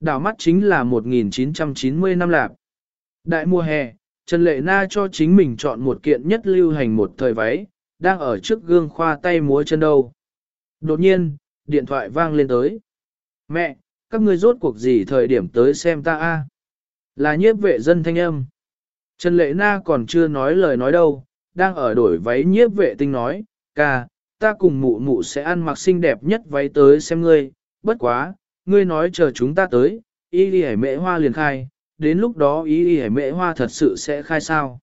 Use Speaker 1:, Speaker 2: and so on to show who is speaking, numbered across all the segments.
Speaker 1: đảo mắt chính là 1990 năm lạp. Đại mùa hè, Trần Lệ Na cho chính mình chọn một kiện nhất lưu hành một thời váy, đang ở trước gương khoa tay múa chân đâu. Đột nhiên, điện thoại vang lên tới. Mẹ, các ngươi rốt cuộc gì thời điểm tới xem ta a? Là nhiếp vệ dân thanh âm. Trần Lệ Na còn chưa nói lời nói đâu, đang ở đổi váy nhiếp vệ tinh nói, ca, ta cùng mụ mụ sẽ ăn mặc xinh đẹp nhất váy tới xem ngươi, bất quá, ngươi nói chờ chúng ta tới, y đi hải mễ hoa liền khai, đến lúc đó y đi hải mễ hoa thật sự sẽ khai sao.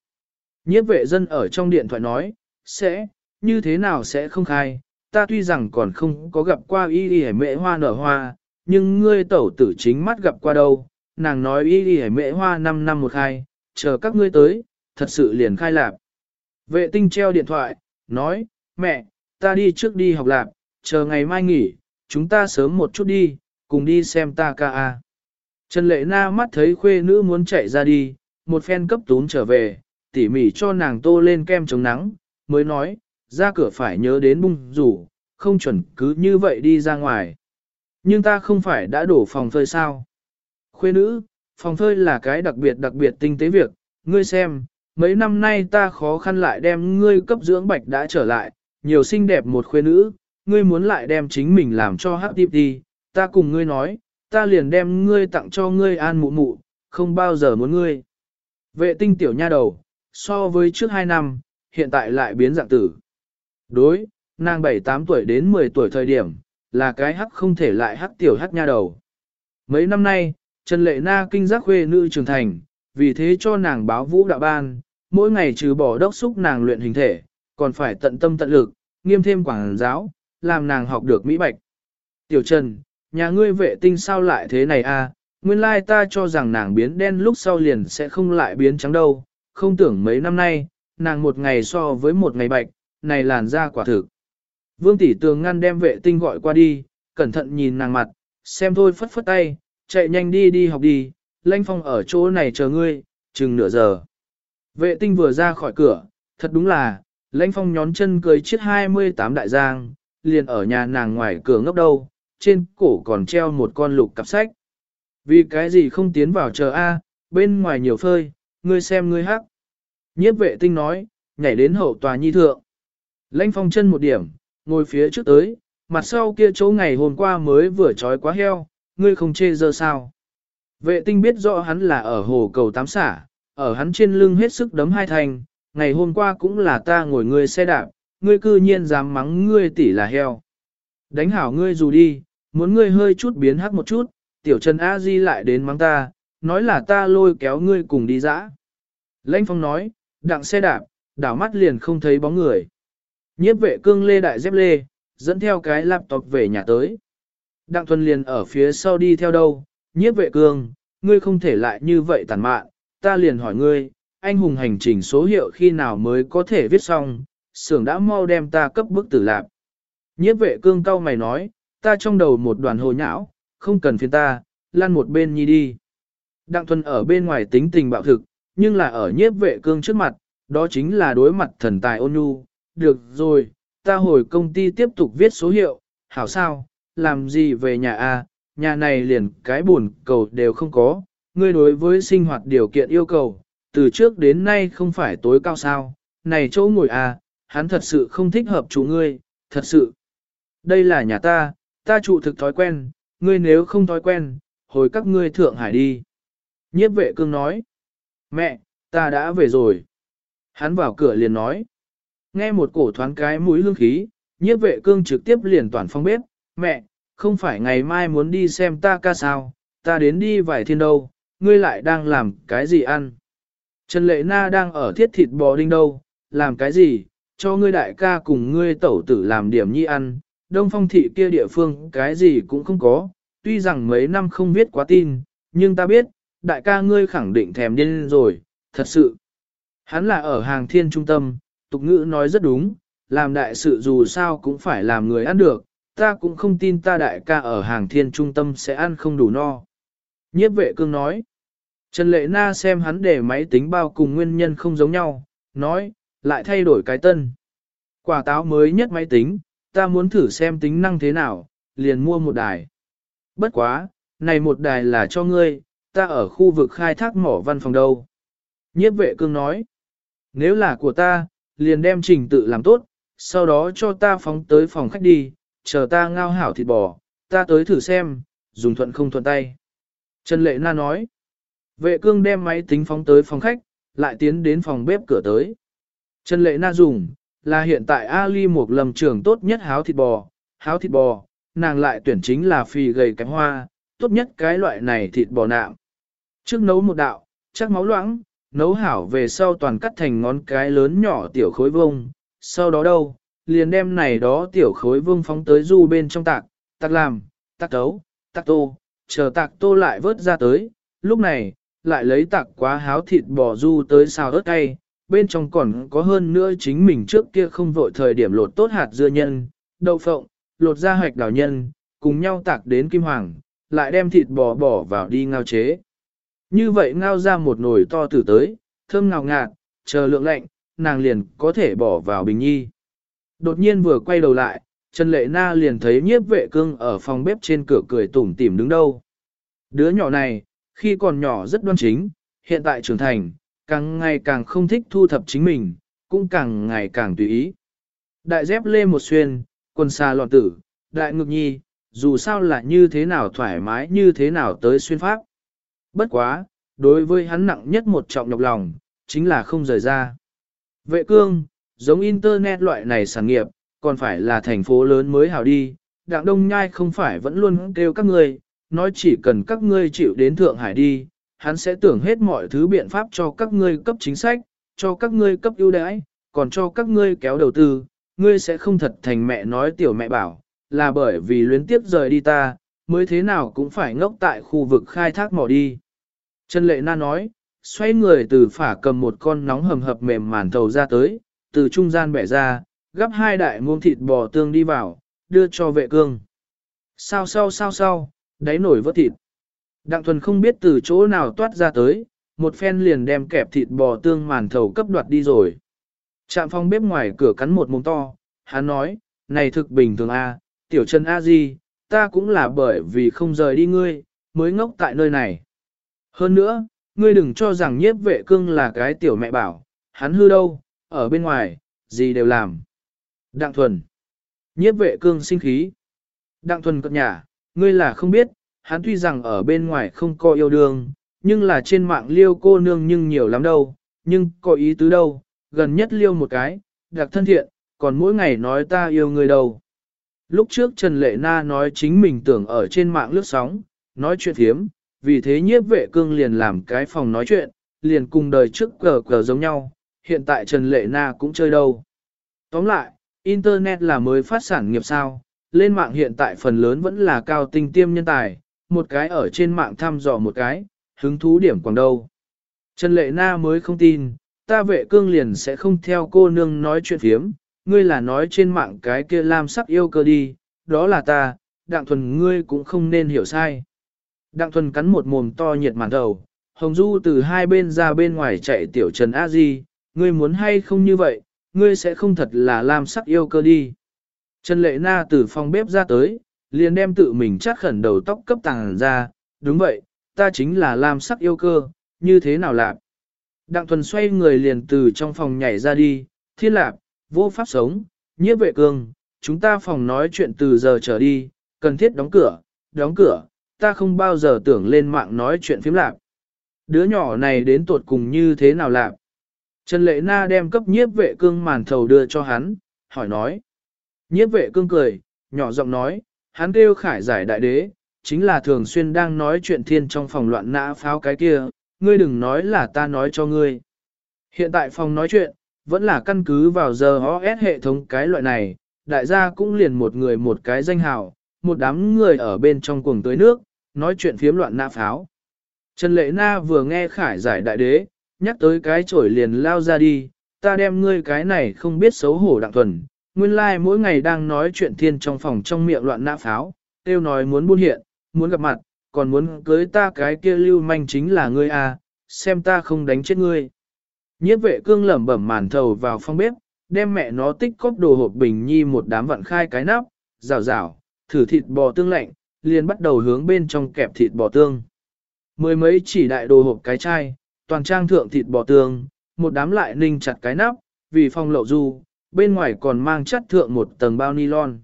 Speaker 1: Nhiếp vệ dân ở trong điện thoại nói, sẽ, như thế nào sẽ không khai, ta tuy rằng còn không có gặp qua y đi hải mễ hoa nở hoa, nhưng ngươi tẩu tử chính mắt gặp qua đâu, nàng nói y đi hải mễ hoa 5 năm một khai, chờ các ngươi tới, thật sự liền khai lạp. Vệ tinh treo điện thoại, nói, mẹ, ta đi trước đi học lạp, chờ ngày mai nghỉ, chúng ta sớm một chút đi, cùng đi xem ta ca a. Trần Lệ Na mắt thấy khuê nữ muốn chạy ra đi, một phen cấp tún trở về, tỉ mỉ cho nàng tô lên kem chống nắng, mới nói, ra cửa phải nhớ đến bung rủ, không chuẩn cứ như vậy đi ra ngoài. Nhưng ta không phải đã đổ phòng phơi sao. Khuê nữ, phòng phơi là cái đặc biệt đặc biệt tinh tế việc, ngươi xem, mấy năm nay ta khó khăn lại đem ngươi cấp dưỡng bạch đã trở lại, nhiều xinh đẹp một khuê nữ, ngươi muốn lại đem chính mình làm cho hấp tiếp đi, ta cùng ngươi nói, ta liền đem ngươi tặng cho ngươi an mụ mụ, không bao giờ muốn ngươi. Vệ tinh tiểu nha đầu, so với trước 2 năm, hiện tại lại biến dạng tử. Đối, nàng 7-8 tuổi đến 10 tuổi thời điểm, là cái hắc không thể lại hắc tiểu hắc nha đầu. Mấy năm nay, Trần Lệ Na kinh giác khuê nữ trưởng thành, vì thế cho nàng báo vũ đạo ban, mỗi ngày trừ bỏ đốc xúc nàng luyện hình thể, còn phải tận tâm tận lực, nghiêm thêm quảng giáo, làm nàng học được mỹ bạch. Tiểu Trần, nhà ngươi vệ tinh sao lại thế này a? À? nguyên lai ta cho rằng nàng biến đen lúc sau liền sẽ không lại biến trắng đâu, không tưởng mấy năm nay, nàng một ngày so với một ngày bạch, này làn da quả thực. Vương tỷ tường ngăn đem vệ tinh gọi qua đi, cẩn thận nhìn nàng mặt, xem thôi phất phất tay, chạy nhanh đi đi học đi, Lanh Phong ở chỗ này chờ ngươi, chừng nửa giờ. Vệ tinh vừa ra khỏi cửa, thật đúng là, Lãnh Phong nhón chân cười chiếc 28 đại giang, liền ở nhà nàng ngoài cửa ngốc đâu, trên cổ còn treo một con lục cặp sách. Vì cái gì không tiến vào chờ A, bên ngoài nhiều phơi, ngươi xem ngươi hắc. Nhiếp vệ tinh nói, nhảy đến hậu tòa nhi thượng. lanh Phong chân một điểm, ngồi phía trước tới, mặt sau kia chỗ ngày hôm qua mới vừa trói quá heo, ngươi không chê giờ sao. Vệ tinh biết rõ hắn là ở hồ cầu tám xả, ở hắn trên lưng hết sức đấm hai thành, ngày hôm qua cũng là ta ngồi ngươi xe đạp, ngươi cư nhiên dám mắng ngươi tỷ là heo. Đánh hảo ngươi dù đi, muốn ngươi hơi chút biến hắc một chút, tiểu trần A Di lại đến mắng ta, nói là ta lôi kéo ngươi cùng đi dã. Lãnh phong nói, đặng xe đạp, đảo mắt liền không thấy bóng người. Nhiếp vệ cương lê đại dép lê, dẫn theo cái laptop về nhà tới. Đặng thuần liền ở phía sau đi theo đâu, nhiếp vệ cương, ngươi không thể lại như vậy tàn mạn, ta liền hỏi ngươi, anh hùng hành trình số hiệu khi nào mới có thể viết xong, xưởng đã mau đem ta cấp bức tử lạp. Nhiếp vệ cương cao mày nói, ta trong đầu một đoàn hồ nhão, không cần phiền ta, lăn một bên nhi đi. Đặng thuần ở bên ngoài tính tình bạo thực, nhưng là ở nhiếp vệ cương trước mặt, đó chính là đối mặt thần tài ôn nhu. Được rồi, ta hồi công ty tiếp tục viết số hiệu, hảo sao, làm gì về nhà a? nhà này liền cái buồn cầu đều không có, ngươi đối với sinh hoạt điều kiện yêu cầu, từ trước đến nay không phải tối cao sao, này chỗ ngồi à, hắn thật sự không thích hợp chủ ngươi, thật sự. Đây là nhà ta, ta trụ thực thói quen, ngươi nếu không thói quen, hồi các ngươi thượng hải đi. Nhiếp vệ cương nói, mẹ, ta đã về rồi. Hắn vào cửa liền nói, nghe một cổ thoáng cái mũi hương khí, nhiếp vệ cương trực tiếp liền toàn phong bếp, mẹ, không phải ngày mai muốn đi xem ta ca sao, ta đến đi vài thiên đâu, ngươi lại đang làm cái gì ăn. Trần Lệ Na đang ở thiết thịt bò đinh đâu, làm cái gì, cho ngươi đại ca cùng ngươi tẩu tử làm điểm nhi ăn, đông phong thị kia địa phương cái gì cũng không có, tuy rằng mấy năm không viết quá tin, nhưng ta biết, đại ca ngươi khẳng định thèm điên rồi, thật sự. Hắn là ở hàng thiên trung tâm, tục ngữ nói rất đúng, làm đại sự dù sao cũng phải làm người ăn được, ta cũng không tin ta đại ca ở hàng thiên trung tâm sẽ ăn không đủ no. Nhiếp vệ cương nói, Trần Lệ Na xem hắn để máy tính bao cùng nguyên nhân không giống nhau, nói, lại thay đổi cái tân. Quả táo mới nhất máy tính, ta muốn thử xem tính năng thế nào, liền mua một đài. Bất quá, này một đài là cho ngươi, ta ở khu vực khai thác mỏ văn phòng đâu. Nhiếp vệ cương nói, nếu là của ta, liền đem trình tự làm tốt, sau đó cho ta phóng tới phòng khách đi, chờ ta ngao hảo thịt bò, ta tới thử xem, dùng thuận không thuận tay. Trần Lệ Na nói, vệ cương đem máy tính phóng tới phòng khách, lại tiến đến phòng bếp cửa tới. Trần Lệ Na dùng, là hiện tại Ali một lầm trường tốt nhất háo thịt bò, háo thịt bò, nàng lại tuyển chính là phì gầy cánh hoa, tốt nhất cái loại này thịt bò nạm. Trước nấu một đạo, chắc máu loãng, nấu hảo về sau toàn cắt thành ngón cái lớn nhỏ tiểu khối vông, sau đó đâu, liền đem này đó tiểu khối vương phóng tới du bên trong tạc, tạc làm, tạc tấu, tạc tô, chờ tạc tô lại vớt ra tới, lúc này, lại lấy tạc quá háo thịt bò du tới xào ớt cay, bên trong còn có hơn nữa chính mình trước kia không vội thời điểm lột tốt hạt dưa nhân, đậu phộng, lột ra hoạch đào nhân, cùng nhau tạc đến kim hoàng, lại đem thịt bò bỏ vào đi ngao chế. Như vậy ngao ra một nồi to tử tới, thơm ngào ngạt, chờ lượng lạnh, nàng liền có thể bỏ vào bình nhi. Đột nhiên vừa quay đầu lại, Trần Lệ Na liền thấy nhiếp vệ cương ở phòng bếp trên cửa cười tủm tỉm đứng đâu. Đứa nhỏ này, khi còn nhỏ rất đoan chính, hiện tại trưởng thành, càng ngày càng không thích thu thập chính mình, cũng càng ngày càng tùy ý. Đại dép lê một xuyên, quần xa lọt tử, đại ngực nhi, dù sao là như thế nào thoải mái như thế nào tới xuyên pháp. Bất quá, đối với hắn nặng nhất một trọng nhọc lòng, chính là không rời ra. Vệ cương, giống Internet loại này sản nghiệp, còn phải là thành phố lớn mới hào đi, đặng đông nhai không phải vẫn luôn kêu các ngươi, nói chỉ cần các ngươi chịu đến Thượng Hải đi, hắn sẽ tưởng hết mọi thứ biện pháp cho các ngươi cấp chính sách, cho các ngươi cấp ưu đãi, còn cho các ngươi kéo đầu tư, ngươi sẽ không thật thành mẹ nói tiểu mẹ bảo, là bởi vì luyến tiếp rời đi ta, mới thế nào cũng phải ngốc tại khu vực khai thác mỏ đi. Trần Lệ Na nói, xoay người từ phả cầm một con nóng hầm hập mềm màn thầu ra tới, từ trung gian bẻ ra, gắp hai đại muông thịt bò tương đi vào, đưa cho vệ cương. Sao sao sao sao, đáy nổi vớt thịt. Đặng thuần không biết từ chỗ nào toát ra tới, một phen liền đem kẹp thịt bò tương màn thầu cấp đoạt đi rồi. Trạm phong bếp ngoài cửa cắn một mồm to, hắn nói, này thực bình thường a, tiểu chân a gì, ta cũng là bởi vì không rời đi ngươi, mới ngốc tại nơi này. Hơn nữa, ngươi đừng cho rằng nhiếp vệ cương là cái tiểu mẹ bảo, hắn hư đâu, ở bên ngoài, gì đều làm. Đặng thuần. Nhiếp vệ cương sinh khí. Đặng thuần cất nhà, ngươi là không biết, hắn tuy rằng ở bên ngoài không có yêu đương, nhưng là trên mạng liêu cô nương nhưng nhiều lắm đâu, nhưng có ý tứ đâu, gần nhất liêu một cái, đặc thân thiện, còn mỗi ngày nói ta yêu người đâu. Lúc trước Trần Lệ Na nói chính mình tưởng ở trên mạng lướt sóng, nói chuyện thiếm, vì thế nhiếp vệ cương liền làm cái phòng nói chuyện, liền cùng đời trước cờ cờ giống nhau, hiện tại Trần Lệ Na cũng chơi đâu. Tóm lại, Internet là mới phát sản nghiệp sao, lên mạng hiện tại phần lớn vẫn là cao tinh tiêm nhân tài, một cái ở trên mạng thăm dò một cái, hứng thú điểm quảng đâu. Trần Lệ Na mới không tin, ta vệ cương liền sẽ không theo cô nương nói chuyện phiếm, ngươi là nói trên mạng cái kia lam sắc yêu cơ đi, đó là ta, đặng thuần ngươi cũng không nên hiểu sai. Đặng thuần cắn một mồm to nhiệt màn đầu, Hồng Du từ hai bên ra bên ngoài chạy tiểu Trần A Di, ngươi muốn hay không như vậy, ngươi sẽ không thật là lam sắc yêu cơ đi. Trần Lệ Na từ phòng bếp ra tới, liền đem tự mình chát khẩn đầu tóc cấp tàng ra, đúng vậy, ta chính là lam sắc yêu cơ, như thế nào lạc. Đặng thuần xoay người liền từ trong phòng nhảy ra đi, thiên lạp, vô pháp sống, nhiếp vệ cương, chúng ta phòng nói chuyện từ giờ trở đi, cần thiết đóng cửa, đóng cửa, ta không bao giờ tưởng lên mạng nói chuyện phím lạp. Đứa nhỏ này đến tuột cùng như thế nào lạc. Trần Lệ Na đem cấp nhiếp vệ cương màn thầu đưa cho hắn, hỏi nói. Nhiếp vệ cương cười, nhỏ giọng nói, hắn kêu khải giải đại đế, chính là thường xuyên đang nói chuyện thiên trong phòng loạn nã pháo cái kia, ngươi đừng nói là ta nói cho ngươi. Hiện tại phòng nói chuyện, vẫn là căn cứ vào giờ OS hệ thống cái loại này, đại gia cũng liền một người một cái danh hào, một đám người ở bên trong cuồng tưới nước, nói chuyện phiếm loạn nã pháo. Trần Lệ Na vừa nghe khải giải đại đế, nhắc tới cái chổi liền lao ra đi, ta đem ngươi cái này không biết xấu hổ đặng thuần, nguyên lai like mỗi ngày đang nói chuyện thiên trong phòng trong miệng loạn nã pháo, tiêu nói muốn buôn hiện, muốn gặp mặt, còn muốn cưới ta cái kia lưu manh chính là ngươi à, xem ta không đánh chết ngươi. Nhiếp vệ cương lẩm bẩm màn thầu vào phòng bếp, đem mẹ nó tích cóp đồ hộp bình nhi một đám vặn khai cái nắp, rào rào, thử thịt bò tương lạnh, liền bắt đầu hướng bên trong kẹp thịt bò tương. Mười mấy chỉ đại đồ hộp cái chai, toàn trang thượng thịt bò tương, một đám lại ninh chặt cái nắp, vì phong lậu du, bên ngoài còn mang chất thượng một tầng bao nylon.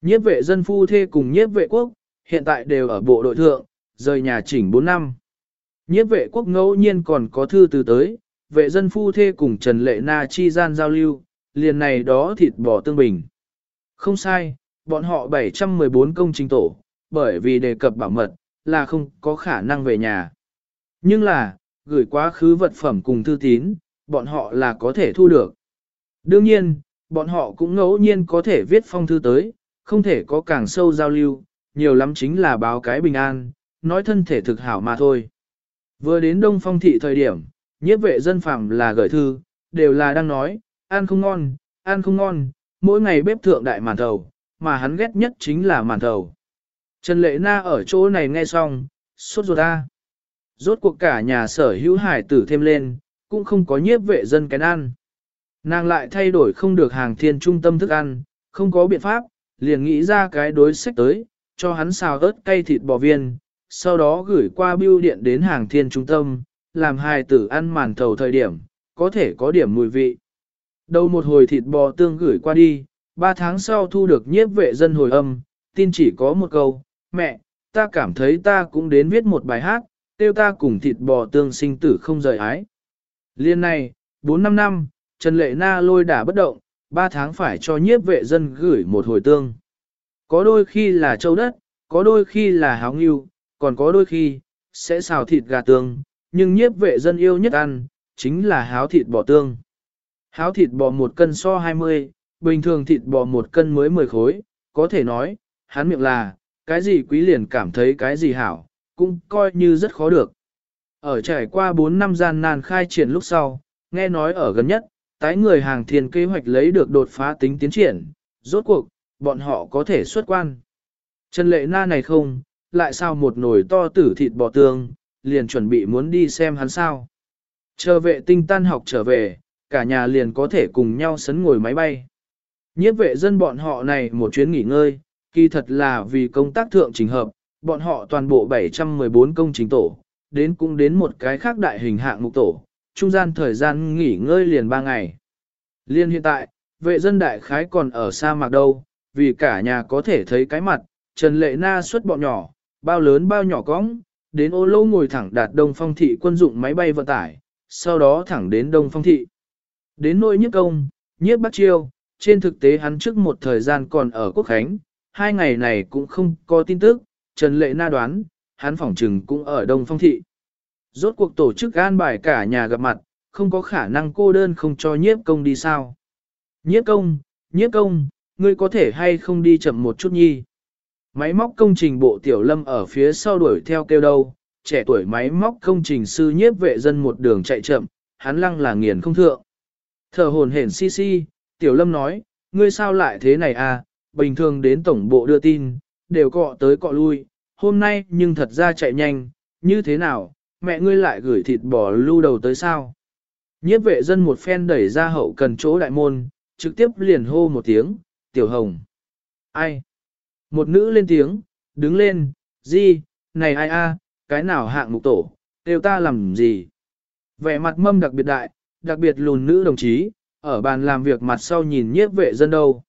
Speaker 1: Nhiếp vệ dân phu thê cùng nhiếp vệ quốc, hiện tại đều ở bộ đội thượng, rời nhà chỉnh 4 năm. Nhiếp vệ quốc ngẫu nhiên còn có thư từ tới, vệ dân phu thê cùng Trần Lệ Na chi gian giao lưu, liền này đó thịt bò tương bình. Không sai, bọn họ 714 công trình tổ, bởi vì đề cập bảo mật, là không có khả năng về nhà. Nhưng là, gửi quá khứ vật phẩm cùng thư tín, bọn họ là có thể thu được. Đương nhiên, bọn họ cũng ngẫu nhiên có thể viết phong thư tới, không thể có càng sâu giao lưu, nhiều lắm chính là báo cái bình an, nói thân thể thực hảo mà thôi. Vừa đến Đông Phong thị thời điểm, nhiếp vệ dân phạm là gửi thư, đều là đang nói, ăn không ngon, ăn không ngon, mỗi ngày bếp thượng đại màn thầu, mà hắn ghét nhất chính là màn thầu. Trần Lệ Na ở chỗ này nghe xong, sốt ruột ta. Rốt cuộc cả nhà sở hữu hải tử thêm lên, cũng không có nhiếp vệ dân cái ăn. Nàng lại thay đổi không được hàng thiên trung tâm thức ăn, không có biện pháp, liền nghĩ ra cái đối sách tới, cho hắn xào ớt cay thịt bò viên, sau đó gửi qua bưu điện đến hàng thiên trung tâm, làm hài tử ăn màn thầu thời điểm, có thể có điểm mùi vị. Đầu một hồi thịt bò tương gửi qua đi, ba tháng sau thu được nhiếp vệ dân hồi âm, tin chỉ có một câu, mẹ, ta cảm thấy ta cũng đến viết một bài hát, tiêu ta cùng thịt bò tương sinh tử không rời ái. Liên này, 4-5 năm, Trần Lệ Na lôi đả bất động, 3 tháng phải cho nhiếp vệ dân gửi một hồi tương. Có đôi khi là châu đất, có đôi khi là háo nghiêu, còn có đôi khi, sẽ xào thịt gà tương, nhưng nhiếp vệ dân yêu nhất ăn, chính là háo thịt bò tương. Háo thịt bò một cân so 20, bình thường thịt bò một cân mới 10 khối, có thể nói, hắn miệng là, cái gì quý liền cảm thấy cái gì hảo, cũng coi như rất khó được. Ở trải qua 4 năm gian nan khai triển lúc sau, nghe nói ở gần nhất, tái người hàng thiên kế hoạch lấy được đột phá tính tiến triển, rốt cuộc, bọn họ có thể xuất quan. Trần lệ na này không, lại sao một nồi to tử thịt bò tương, liền chuẩn bị muốn đi xem hắn sao. Chờ vệ tinh tan học trở về, cả nhà liền có thể cùng nhau sấn ngồi máy bay. Nhiếp vệ dân bọn họ này một chuyến nghỉ ngơi, kỳ thật là vì công tác thượng trình hợp, bọn họ toàn bộ 714 công trình tổ, đến cũng đến một cái khác đại hình hạng mục tổ, trung gian thời gian nghỉ ngơi liền 3 ngày. Liên hiện tại, vệ dân đại khái còn ở sa mạc đâu, vì cả nhà có thể thấy cái mặt, Trần Lệ Na xuất bọn nhỏ, bao lớn bao nhỏ cõng đến ô lô ngồi thẳng đạt Đông Phong Thị quân dụng máy bay vận tải, sau đó thẳng đến Đông Phong Thị. Đến nỗi nhất công, nhiếp bắt chiêu, trên thực tế hắn trước một thời gian còn ở Quốc Khánh, hai ngày này cũng không có tin tức, Trần Lệ Na đoán, hắn phỏng trừng cũng ở Đông Phong Thị. Rốt cuộc tổ chức an bài cả nhà gặp mặt, không có khả năng cô đơn không cho nhiếp công đi sao. Nhiếp công, nhiếp công, ngươi có thể hay không đi chậm một chút nhi. Máy móc công trình bộ tiểu lâm ở phía sau đuổi theo kêu đâu, trẻ tuổi máy móc công trình sư nhiếp vệ dân một đường chạy chậm, hắn lăng là nghiền không thượng. Thở hồn hển si si, tiểu lâm nói, ngươi sao lại thế này à, bình thường đến tổng bộ đưa tin, đều cọ tới cọ lui, hôm nay nhưng thật ra chạy nhanh, như thế nào, mẹ ngươi lại gửi thịt bò lưu đầu tới sao? Nhiếp vệ dân một phen đẩy ra hậu cần chỗ đại môn, trực tiếp liền hô một tiếng, tiểu hồng. Ai? Một nữ lên tiếng, đứng lên, gì, này ai a, cái nào hạng mục tổ, đều ta làm gì? Vẻ mặt mâm đặc biệt đại, đặc biệt lùn nữ đồng chí, ở bàn làm việc mặt sau nhìn nhiếp vệ dân đâu.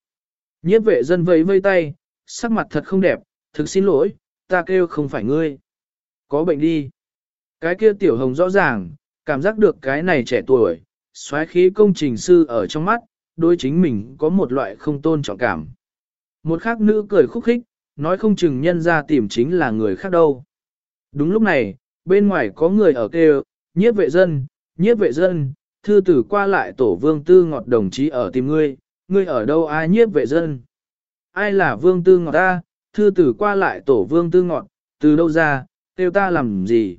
Speaker 1: Nhiếp vệ dân vẫy vây tay, sắc mặt thật không đẹp, thực xin lỗi, ta kêu không phải ngươi. Có bệnh đi. Cái kia tiểu hồng rõ ràng, cảm giác được cái này trẻ tuổi, xoáy khí công trình sư ở trong mắt, đối chính mình có một loại không tôn trọng cảm. Một khác nữ cười khúc khích, nói không chừng nhân ra tìm chính là người khác đâu. Đúng lúc này, bên ngoài có người ở kêu, nhiếp vệ dân, nhiếp vệ dân, thư tử qua lại tổ vương tư ngọt đồng chí ở tìm ngươi, ngươi ở đâu ai nhiếp vệ dân. Ai là vương tư ngọt ta, thư tử qua lại tổ vương tư ngọt, từ đâu ra, kêu ta làm gì.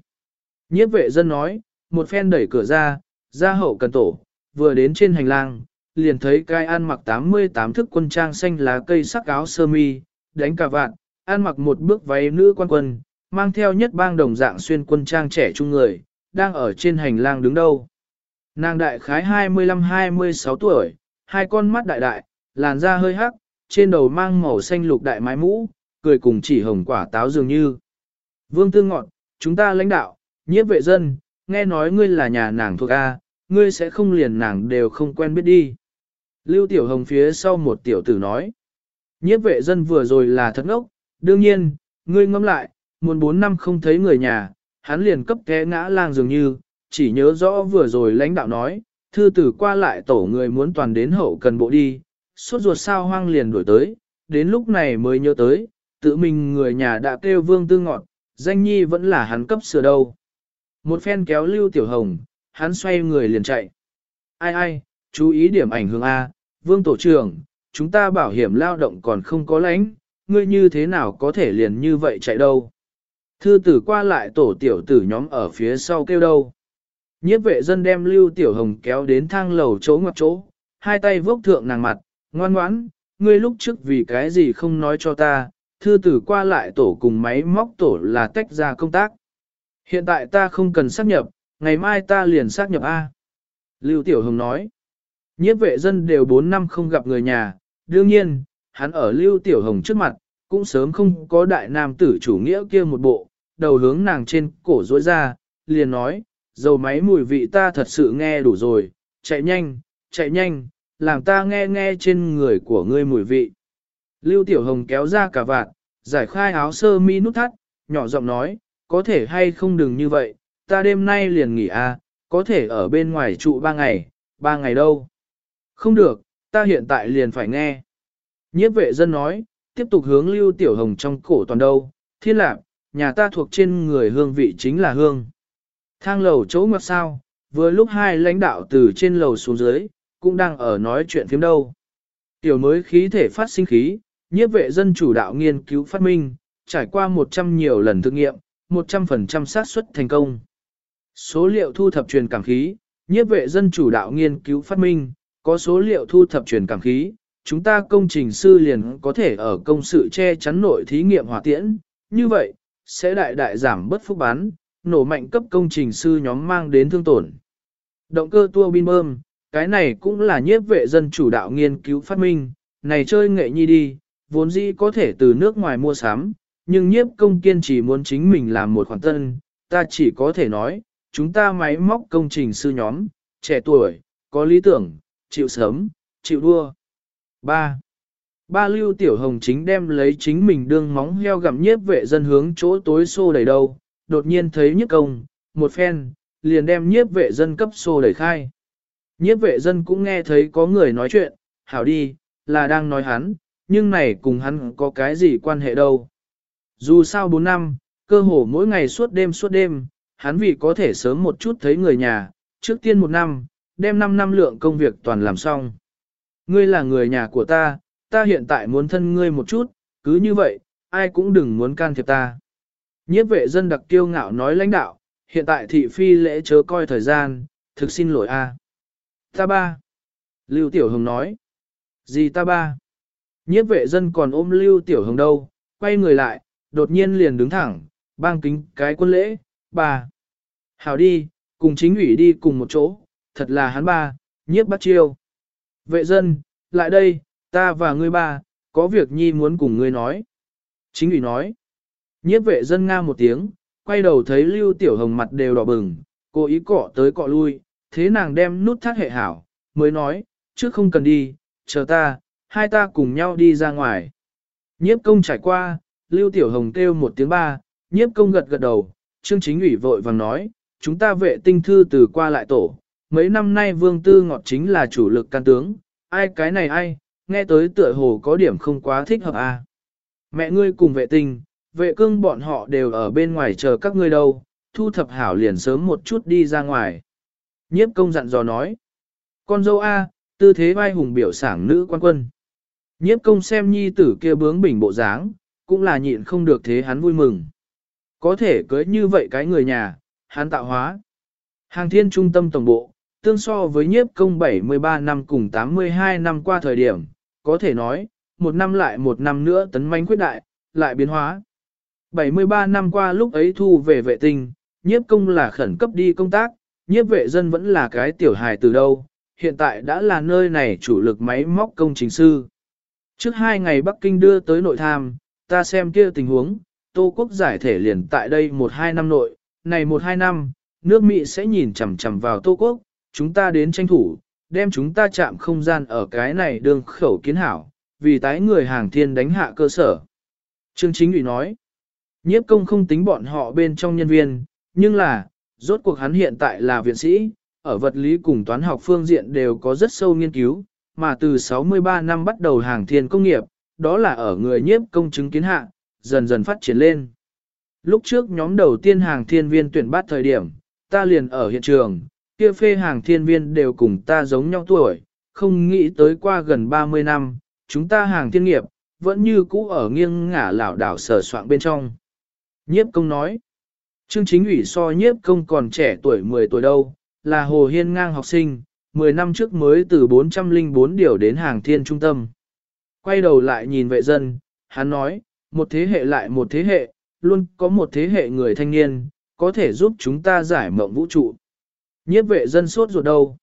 Speaker 1: Nhiếp vệ dân nói, một phen đẩy cửa ra, ra hậu cần tổ, vừa đến trên hành lang, liền thấy cai ăn mặc 88 thức quân trang xanh lá cây sắc áo sơ mi, đánh cà vạn, ăn mặc một bước váy nữ quan quân, mang theo nhất bang đồng dạng xuyên quân trang trẻ trung người, đang ở trên hành lang đứng đâu. Nàng đại khái 25-26 tuổi, hai con mắt đại đại, làn da hơi hắc, trên đầu mang màu xanh lục đại mái mũ, cười cùng chỉ hồng quả táo dường như. Vương Tư Ngọn, chúng ta lãnh đạo, nhiếp vệ dân, nghe nói ngươi là nhà nàng thuộc A, ngươi sẽ không liền nàng đều không quen biết đi. Lưu Tiểu Hồng phía sau một tiểu tử nói. Nhiếp vệ dân vừa rồi là thật ngốc, đương nhiên, ngươi ngẫm lại, muốn bốn năm không thấy người nhà, hắn liền cấp té ngã lang dường như, chỉ nhớ rõ vừa rồi lãnh đạo nói, thư tử qua lại tổ người muốn toàn đến hậu cần bộ đi, suốt ruột sao hoang liền đổi tới, đến lúc này mới nhớ tới, tự mình người nhà đã kêu vương tư ngọt, danh nhi vẫn là hắn cấp sửa đâu. Một phen kéo lưu tiểu hồng, hắn xoay người liền chạy. Ai ai, chú ý điểm ảnh hưởng A, vương tổ trưởng, chúng ta bảo hiểm lao động còn không có lãnh, ngươi như thế nào có thể liền như vậy chạy đâu. Thư tử qua lại tổ tiểu tử nhóm ở phía sau kêu đâu. Nhiếp vệ dân đem lưu tiểu hồng kéo đến thang lầu chỗ ngoặc chỗ, hai tay vốc thượng nàng mặt, ngoan ngoãn, ngươi lúc trước vì cái gì không nói cho ta, thư tử qua lại tổ cùng máy móc tổ là tách ra công tác. Hiện tại ta không cần xác nhập, ngày mai ta liền xác nhập A. Lưu Tiểu Hồng nói, nhiếp vệ dân đều 4 năm không gặp người nhà, đương nhiên, hắn ở Lưu Tiểu Hồng trước mặt, cũng sớm không có đại nam tử chủ nghĩa kia một bộ, đầu hướng nàng trên cổ rối ra, liền nói, dầu máy mùi vị ta thật sự nghe đủ rồi, chạy nhanh, chạy nhanh, làm ta nghe nghe trên người của ngươi mùi vị. Lưu Tiểu Hồng kéo ra cả vạt, giải khai áo sơ mi nút thắt, nhỏ giọng nói, có thể hay không đừng như vậy, ta đêm nay liền nghỉ à, có thể ở bên ngoài trụ ba ngày, ba ngày đâu. Không được, ta hiện tại liền phải nghe. Nhiếp vệ dân nói, tiếp tục hướng Lưu Tiểu Hồng trong cổ toàn đâu, thiên lạc, nhà ta thuộc trên người hương vị chính là hương. Thang lầu chỗ ngoặt sao, vừa lúc hai lãnh đạo từ trên lầu xuống dưới, cũng đang ở nói chuyện phim đâu. Tiểu mới khí thể phát sinh khí, nhiếp vệ dân chủ đạo nghiên cứu phát minh, trải qua 100 nhiều lần thử nghiệm, 100% xác suất thành công. Số liệu thu thập truyền cảm khí, nhiếp vệ dân chủ đạo nghiên cứu phát minh, có số liệu thu thập truyền cảm khí, chúng ta công trình sư liền có thể ở công sự che chắn nội thí nghiệm hỏa tiễn, như vậy, sẽ đại đại giảm bất phúc bán, nổ mạnh cấp công trình sư nhóm mang đến thương tổn. Động cơ tua bin bơm, cái này cũng là nhiếp vệ dân chủ đạo nghiên cứu phát minh, này chơi nghệ nhi đi, vốn dĩ có thể từ nước ngoài mua sắm, nhưng nhiếp công kiên chỉ muốn chính mình làm một khoản tân, ta chỉ có thể nói, chúng ta máy móc công trình sư nhóm, trẻ tuổi, có lý tưởng, chịu sớm, chịu đua. 3. Ba lưu tiểu hồng chính đem lấy chính mình đương móng heo gặm nhiếp vệ dân hướng chỗ tối xô đầy đầu, đột nhiên thấy nhiếp công, một phen, liền đem nhiếp vệ dân cấp xô đẩy khai. Nhiếp vệ dân cũng nghe thấy có người nói chuyện, hảo đi, là đang nói hắn, nhưng này cùng hắn có cái gì quan hệ đâu. Dù sao 4 năm, cơ hồ mỗi ngày suốt đêm suốt đêm, hắn vì có thể sớm một chút thấy người nhà, trước tiên một năm, đem 5 năm lượng công việc toàn làm xong. Ngươi là người nhà của ta, ta hiện tại muốn thân ngươi một chút, cứ như vậy, ai cũng đừng muốn can thiệp ta. Nhiếp vệ dân đặc kiêu ngạo nói lãnh đạo, hiện tại thị phi lễ chớ coi thời gian, thực xin lỗi a. Ta ba. Lưu Tiểu Hồng nói. Gì ta ba? Nhiếp vệ dân còn ôm Lưu Tiểu Hồng đâu, quay người lại, đột nhiên liền đứng thẳng, bang kính cái quân lễ, bà, Hảo đi, cùng chính ủy đi cùng một chỗ, thật là hắn ba, nhiếp bắt chiêu. Vệ dân, lại đây, ta và ngươi ba, có việc nhi muốn cùng ngươi nói. Chính ủy nói. Nhiếp vệ dân nga một tiếng, quay đầu thấy Lưu Tiểu Hồng mặt đều đỏ bừng, cô ý cọ tới cọ lui, thế nàng đem nút thắt hệ hảo, mới nói, trước không cần đi, chờ ta, hai ta cùng nhau đi ra ngoài. Nhiếp công trải qua, Lưu Tiểu Hồng kêu một tiếng ba, nhiếp công gật gật đầu, Trương Chính ủy vội vàng nói, chúng ta vệ tinh thư từ qua lại tổ, mấy năm nay Vương Tư Ngọt chính là chủ lực can tướng, ai cái này ai, nghe tới tựa hồ có điểm không quá thích hợp à. Mẹ ngươi cùng vệ tinh, vệ cương bọn họ đều ở bên ngoài chờ các ngươi đâu, thu thập hảo liền sớm một chút đi ra ngoài. Nhiếp công dặn dò nói, con dâu A, tư thế vai hùng biểu sảng nữ quan quân. Nhiếp công xem nhi tử kia bướng bỉnh bộ dáng, cũng là nhịn không được thế hắn vui mừng. Có thể cưới như vậy cái người nhà, hắn tạo hóa. Hàng thiên trung tâm tổng bộ, tương so với nhiếp công 73 năm cùng 82 năm qua thời điểm, có thể nói, một năm lại một năm nữa tấn manh quyết đại, lại biến hóa. 73 năm qua lúc ấy thu về vệ tinh, nhiếp công là khẩn cấp đi công tác, nhiếp vệ dân vẫn là cái tiểu hài từ đâu, hiện tại đã là nơi này chủ lực máy móc công trình sư. Trước hai ngày Bắc Kinh đưa tới nội tham, ta xem kia tình huống, Tô Quốc giải thể liền tại đây một hai năm nội, này một hai năm, nước Mỹ sẽ nhìn chằm chằm vào Tô Quốc, chúng ta đến tranh thủ, đem chúng ta chạm không gian ở cái này đường khẩu kiến hảo, vì tái người hàng thiên đánh hạ cơ sở. Trương Chính ủy nói, nhiếp công không tính bọn họ bên trong nhân viên, nhưng là, rốt cuộc hắn hiện tại là viện sĩ, ở vật lý cùng toán học phương diện đều có rất sâu nghiên cứu, mà từ 63 năm bắt đầu hàng thiên công nghiệp, đó là ở người nhiếp công chứng kiến hạ, dần dần phát triển lên. Lúc trước nhóm đầu tiên hàng thiên viên tuyển bắt thời điểm, ta liền ở hiện trường, kia phê hàng thiên viên đều cùng ta giống nhau tuổi, không nghĩ tới qua gần 30 năm, chúng ta hàng thiên nghiệp, vẫn như cũ ở nghiêng ngả lảo đảo sở soạn bên trong. Nhiếp công nói, chương chính ủy so nhiếp công còn trẻ tuổi 10 tuổi đâu, là Hồ Hiên ngang học sinh, 10 năm trước mới từ 404 điều đến hàng thiên trung tâm. Quay đầu lại nhìn vệ dân, hắn nói, một thế hệ lại một thế hệ, luôn có một thế hệ người thanh niên, có thể giúp chúng ta giải mộng vũ trụ. Nhiếp vệ dân sốt ruột đâu?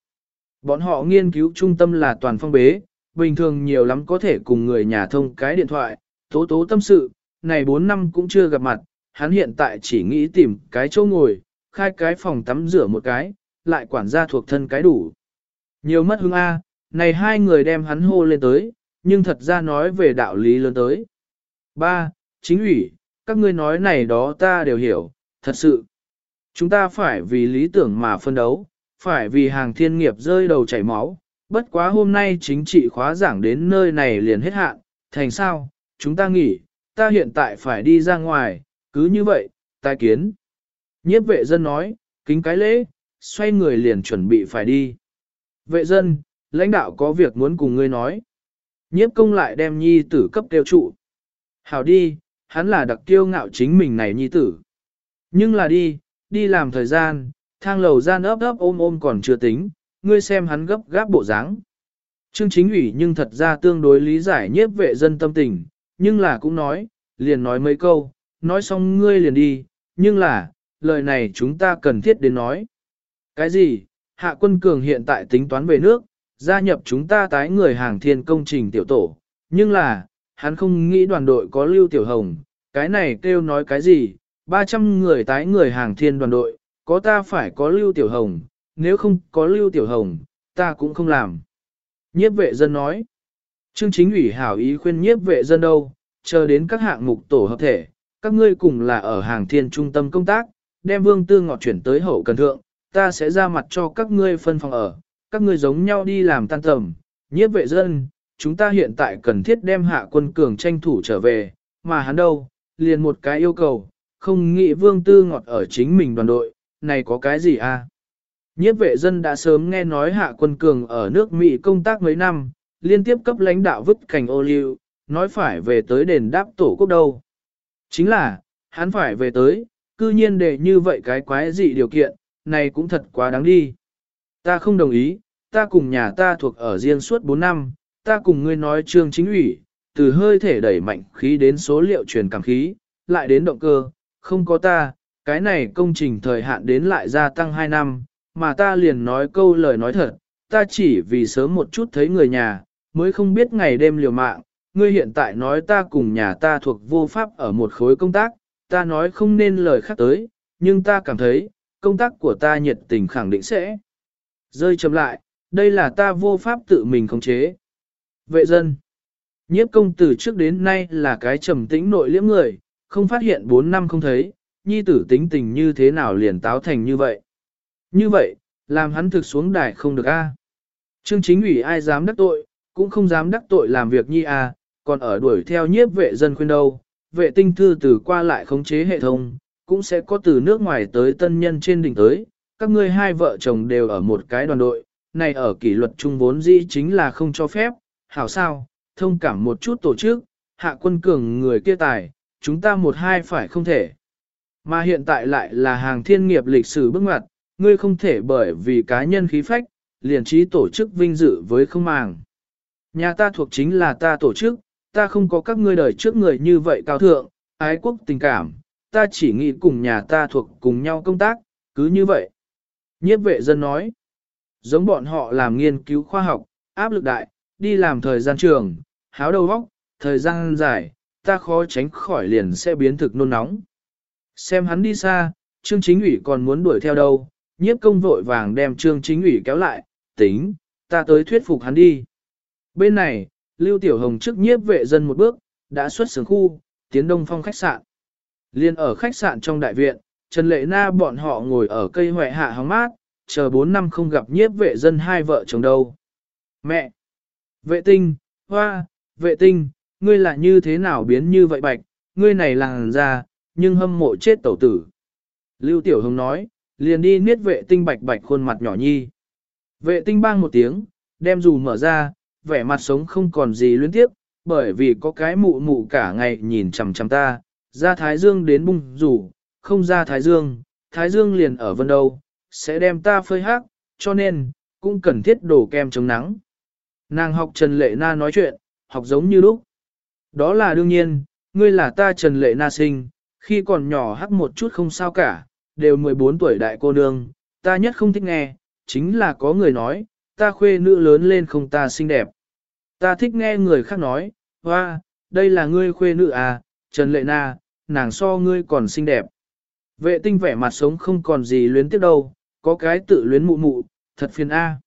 Speaker 1: Bọn họ nghiên cứu trung tâm là toàn phong bế, bình thường nhiều lắm có thể cùng người nhà thông cái điện thoại, tố tố tâm sự, này 4 năm cũng chưa gặp mặt, hắn hiện tại chỉ nghĩ tìm cái chỗ ngồi, khai cái phòng tắm rửa một cái, lại quản gia thuộc thân cái đủ. Nhiều mất hứng A, này hai người đem hắn hô lên tới, nhưng thật ra nói về đạo lý lớn tới. Ba, Chính ủy, các ngươi nói này đó ta đều hiểu, thật sự. Chúng ta phải vì lý tưởng mà phân đấu, phải vì hàng thiên nghiệp rơi đầu chảy máu. Bất quá hôm nay chính trị khóa giảng đến nơi này liền hết hạn, thành sao, chúng ta nghỉ, ta hiện tại phải đi ra ngoài, cứ như vậy, tai kiến. Nhiếp vệ dân nói, kính cái lễ, xoay người liền chuẩn bị phải đi. Vệ dân, lãnh đạo có việc muốn cùng ngươi nói. Nhiếp công lại đem nhi tử cấp tiêu trụ. Hảo đi, hắn là đặc kiêu ngạo chính mình này nhi tử. Nhưng là đi, đi làm thời gian, thang lầu gian ấp ấp ôm ôm còn chưa tính, ngươi xem hắn gấp gáp bộ dáng. Trương chính ủy nhưng thật ra tương đối lý giải nhiếp vệ dân tâm tình, nhưng là cũng nói, liền nói mấy câu, nói xong ngươi liền đi, nhưng là, lời này chúng ta cần thiết đến nói. Cái gì, hạ quân cường hiện tại tính toán về nước, gia nhập chúng ta tái người hàng thiên công trình tiểu tổ, nhưng là, hắn không nghĩ đoàn đội có lưu tiểu hồng, cái này kêu nói cái gì, 300 người tái người hàng thiên đoàn đội, có ta phải có lưu tiểu hồng, nếu không có lưu tiểu hồng, ta cũng không làm. Nhiếp vệ dân nói, chương chính ủy hảo ý khuyên nhiếp vệ dân đâu, chờ đến các hạng mục tổ hợp thể, các ngươi cùng là ở hàng thiên trung tâm công tác, đem vương tư ngọt chuyển tới hậu cần thượng, ta sẽ ra mặt cho các ngươi phân phòng ở, các ngươi giống nhau đi làm tan tầm, nhiếp vệ dân, chúng ta hiện tại cần thiết đem hạ quân cường tranh thủ trở về, mà hắn đâu, liền một cái yêu cầu, không nghĩ vương tư ngọt ở chính mình đoàn đội, này có cái gì à? Nhiếp vệ dân đã sớm nghe nói hạ quân cường ở nước Mỹ công tác mấy năm, liên tiếp cấp lãnh đạo vứt cảnh ô liu, nói phải về tới đền đáp tổ quốc đâu. Chính là, hắn phải về tới, cư nhiên để như vậy cái quái dị điều kiện, này cũng thật quá đáng đi. Ta không đồng ý, ta cùng nhà ta thuộc ở riêng suốt 4 năm, ta cùng ngươi nói trương chính ủy, từ hơi thể đẩy mạnh khí đến số liệu truyền cảm khí, lại đến động cơ, không có ta, cái này công trình thời hạn đến lại gia tăng 2 năm, mà ta liền nói câu lời nói thật, ta chỉ vì sớm một chút thấy người nhà, mới không biết ngày đêm liều mạng, ngươi hiện tại nói ta cùng nhà ta thuộc vô pháp ở một khối công tác, ta nói không nên lời khác tới, nhưng ta cảm thấy, công tác của ta nhiệt tình khẳng định sẽ rơi chậm lại, đây là ta vô pháp tự mình khống chế. Vệ dân Nhiếp công tử trước đến nay là cái trầm tĩnh nội liễm người, không phát hiện 4 năm không thấy, nhi tử tính tình như thế nào liền táo thành như vậy. Như vậy, làm hắn thực xuống đài không được a. Trương chính ủy ai dám đắc tội, cũng không dám đắc tội làm việc nhi a, còn ở đuổi theo nhiếp vệ dân khuyên đâu. Vệ tinh thư từ qua lại khống chế hệ thống, cũng sẽ có từ nước ngoài tới tân nhân trên đỉnh tới. Các ngươi hai vợ chồng đều ở một cái đoàn đội, này ở kỷ luật trung vốn dĩ chính là không cho phép, hảo sao, thông cảm một chút tổ chức, hạ quân cường người kia tài, chúng ta một hai phải không thể. Mà hiện tại lại là hàng thiên nghiệp lịch sử bước ngoặt, ngươi không thể bởi vì cá nhân khí phách, liền trí tổ chức vinh dự với không màng. Nhà ta thuộc chính là ta tổ chức, ta không có các ngươi đời trước người như vậy cao thượng, ái quốc tình cảm, ta chỉ nghĩ cùng nhà ta thuộc cùng nhau công tác, cứ như vậy. Nhiếp vệ dân nói, giống bọn họ làm nghiên cứu khoa học, áp lực đại, đi làm thời gian trường, háo đầu vóc, thời gian dài, ta khó tránh khỏi liền sẽ biến thực nôn nóng. Xem hắn đi xa, Trương Chính ủy còn muốn đuổi theo đâu, nhiếp công vội vàng đem Trương Chính ủy kéo lại, tính, ta tới thuyết phục hắn đi. Bên này, Lưu Tiểu Hồng trước nhiếp vệ dân một bước, đã xuất xưởng khu, tiến đông phong khách sạn. Liên ở khách sạn trong đại viện, Trần Lệ Na bọn họ ngồi ở cây hoại hạ hóng mát, chờ 4 năm không gặp nhiếp vệ dân hai vợ chồng đâu. Mẹ! Vệ tinh, hoa, vệ tinh, ngươi là như thế nào biến như vậy bạch, ngươi này làng ra, nhưng hâm mộ chết tẩu tử. Lưu Tiểu Hồng nói, liền đi niết vệ tinh bạch bạch khuôn mặt nhỏ nhi. Vệ tinh bang một tiếng, đem dù mở ra, vẻ mặt sống không còn gì luyến tiếp, bởi vì có cái mụ mụ cả ngày nhìn chằm chằm ta, ra thái dương đến bung rủ, không ra thái dương, thái dương liền ở vân đâu, sẽ đem ta phơi hát, cho nên, cũng cần thiết đổ kem chống nắng. Nàng học Trần Lệ Na nói chuyện, học giống như lúc. Đó là đương nhiên, ngươi là ta Trần Lệ Na sinh, khi còn nhỏ hắc một chút không sao cả, đều 14 tuổi đại cô nương, ta nhất không thích nghe, chính là có người nói, ta khuê nữ lớn lên không ta xinh đẹp. Ta thích nghe người khác nói, hoa, đây là ngươi khuê nữ à, Trần Lệ Na, nàng so ngươi còn xinh đẹp. Vệ tinh vẻ mặt sống không còn gì luyến tiếp đâu, có cái tự luyến mụ mụ, thật phiền A.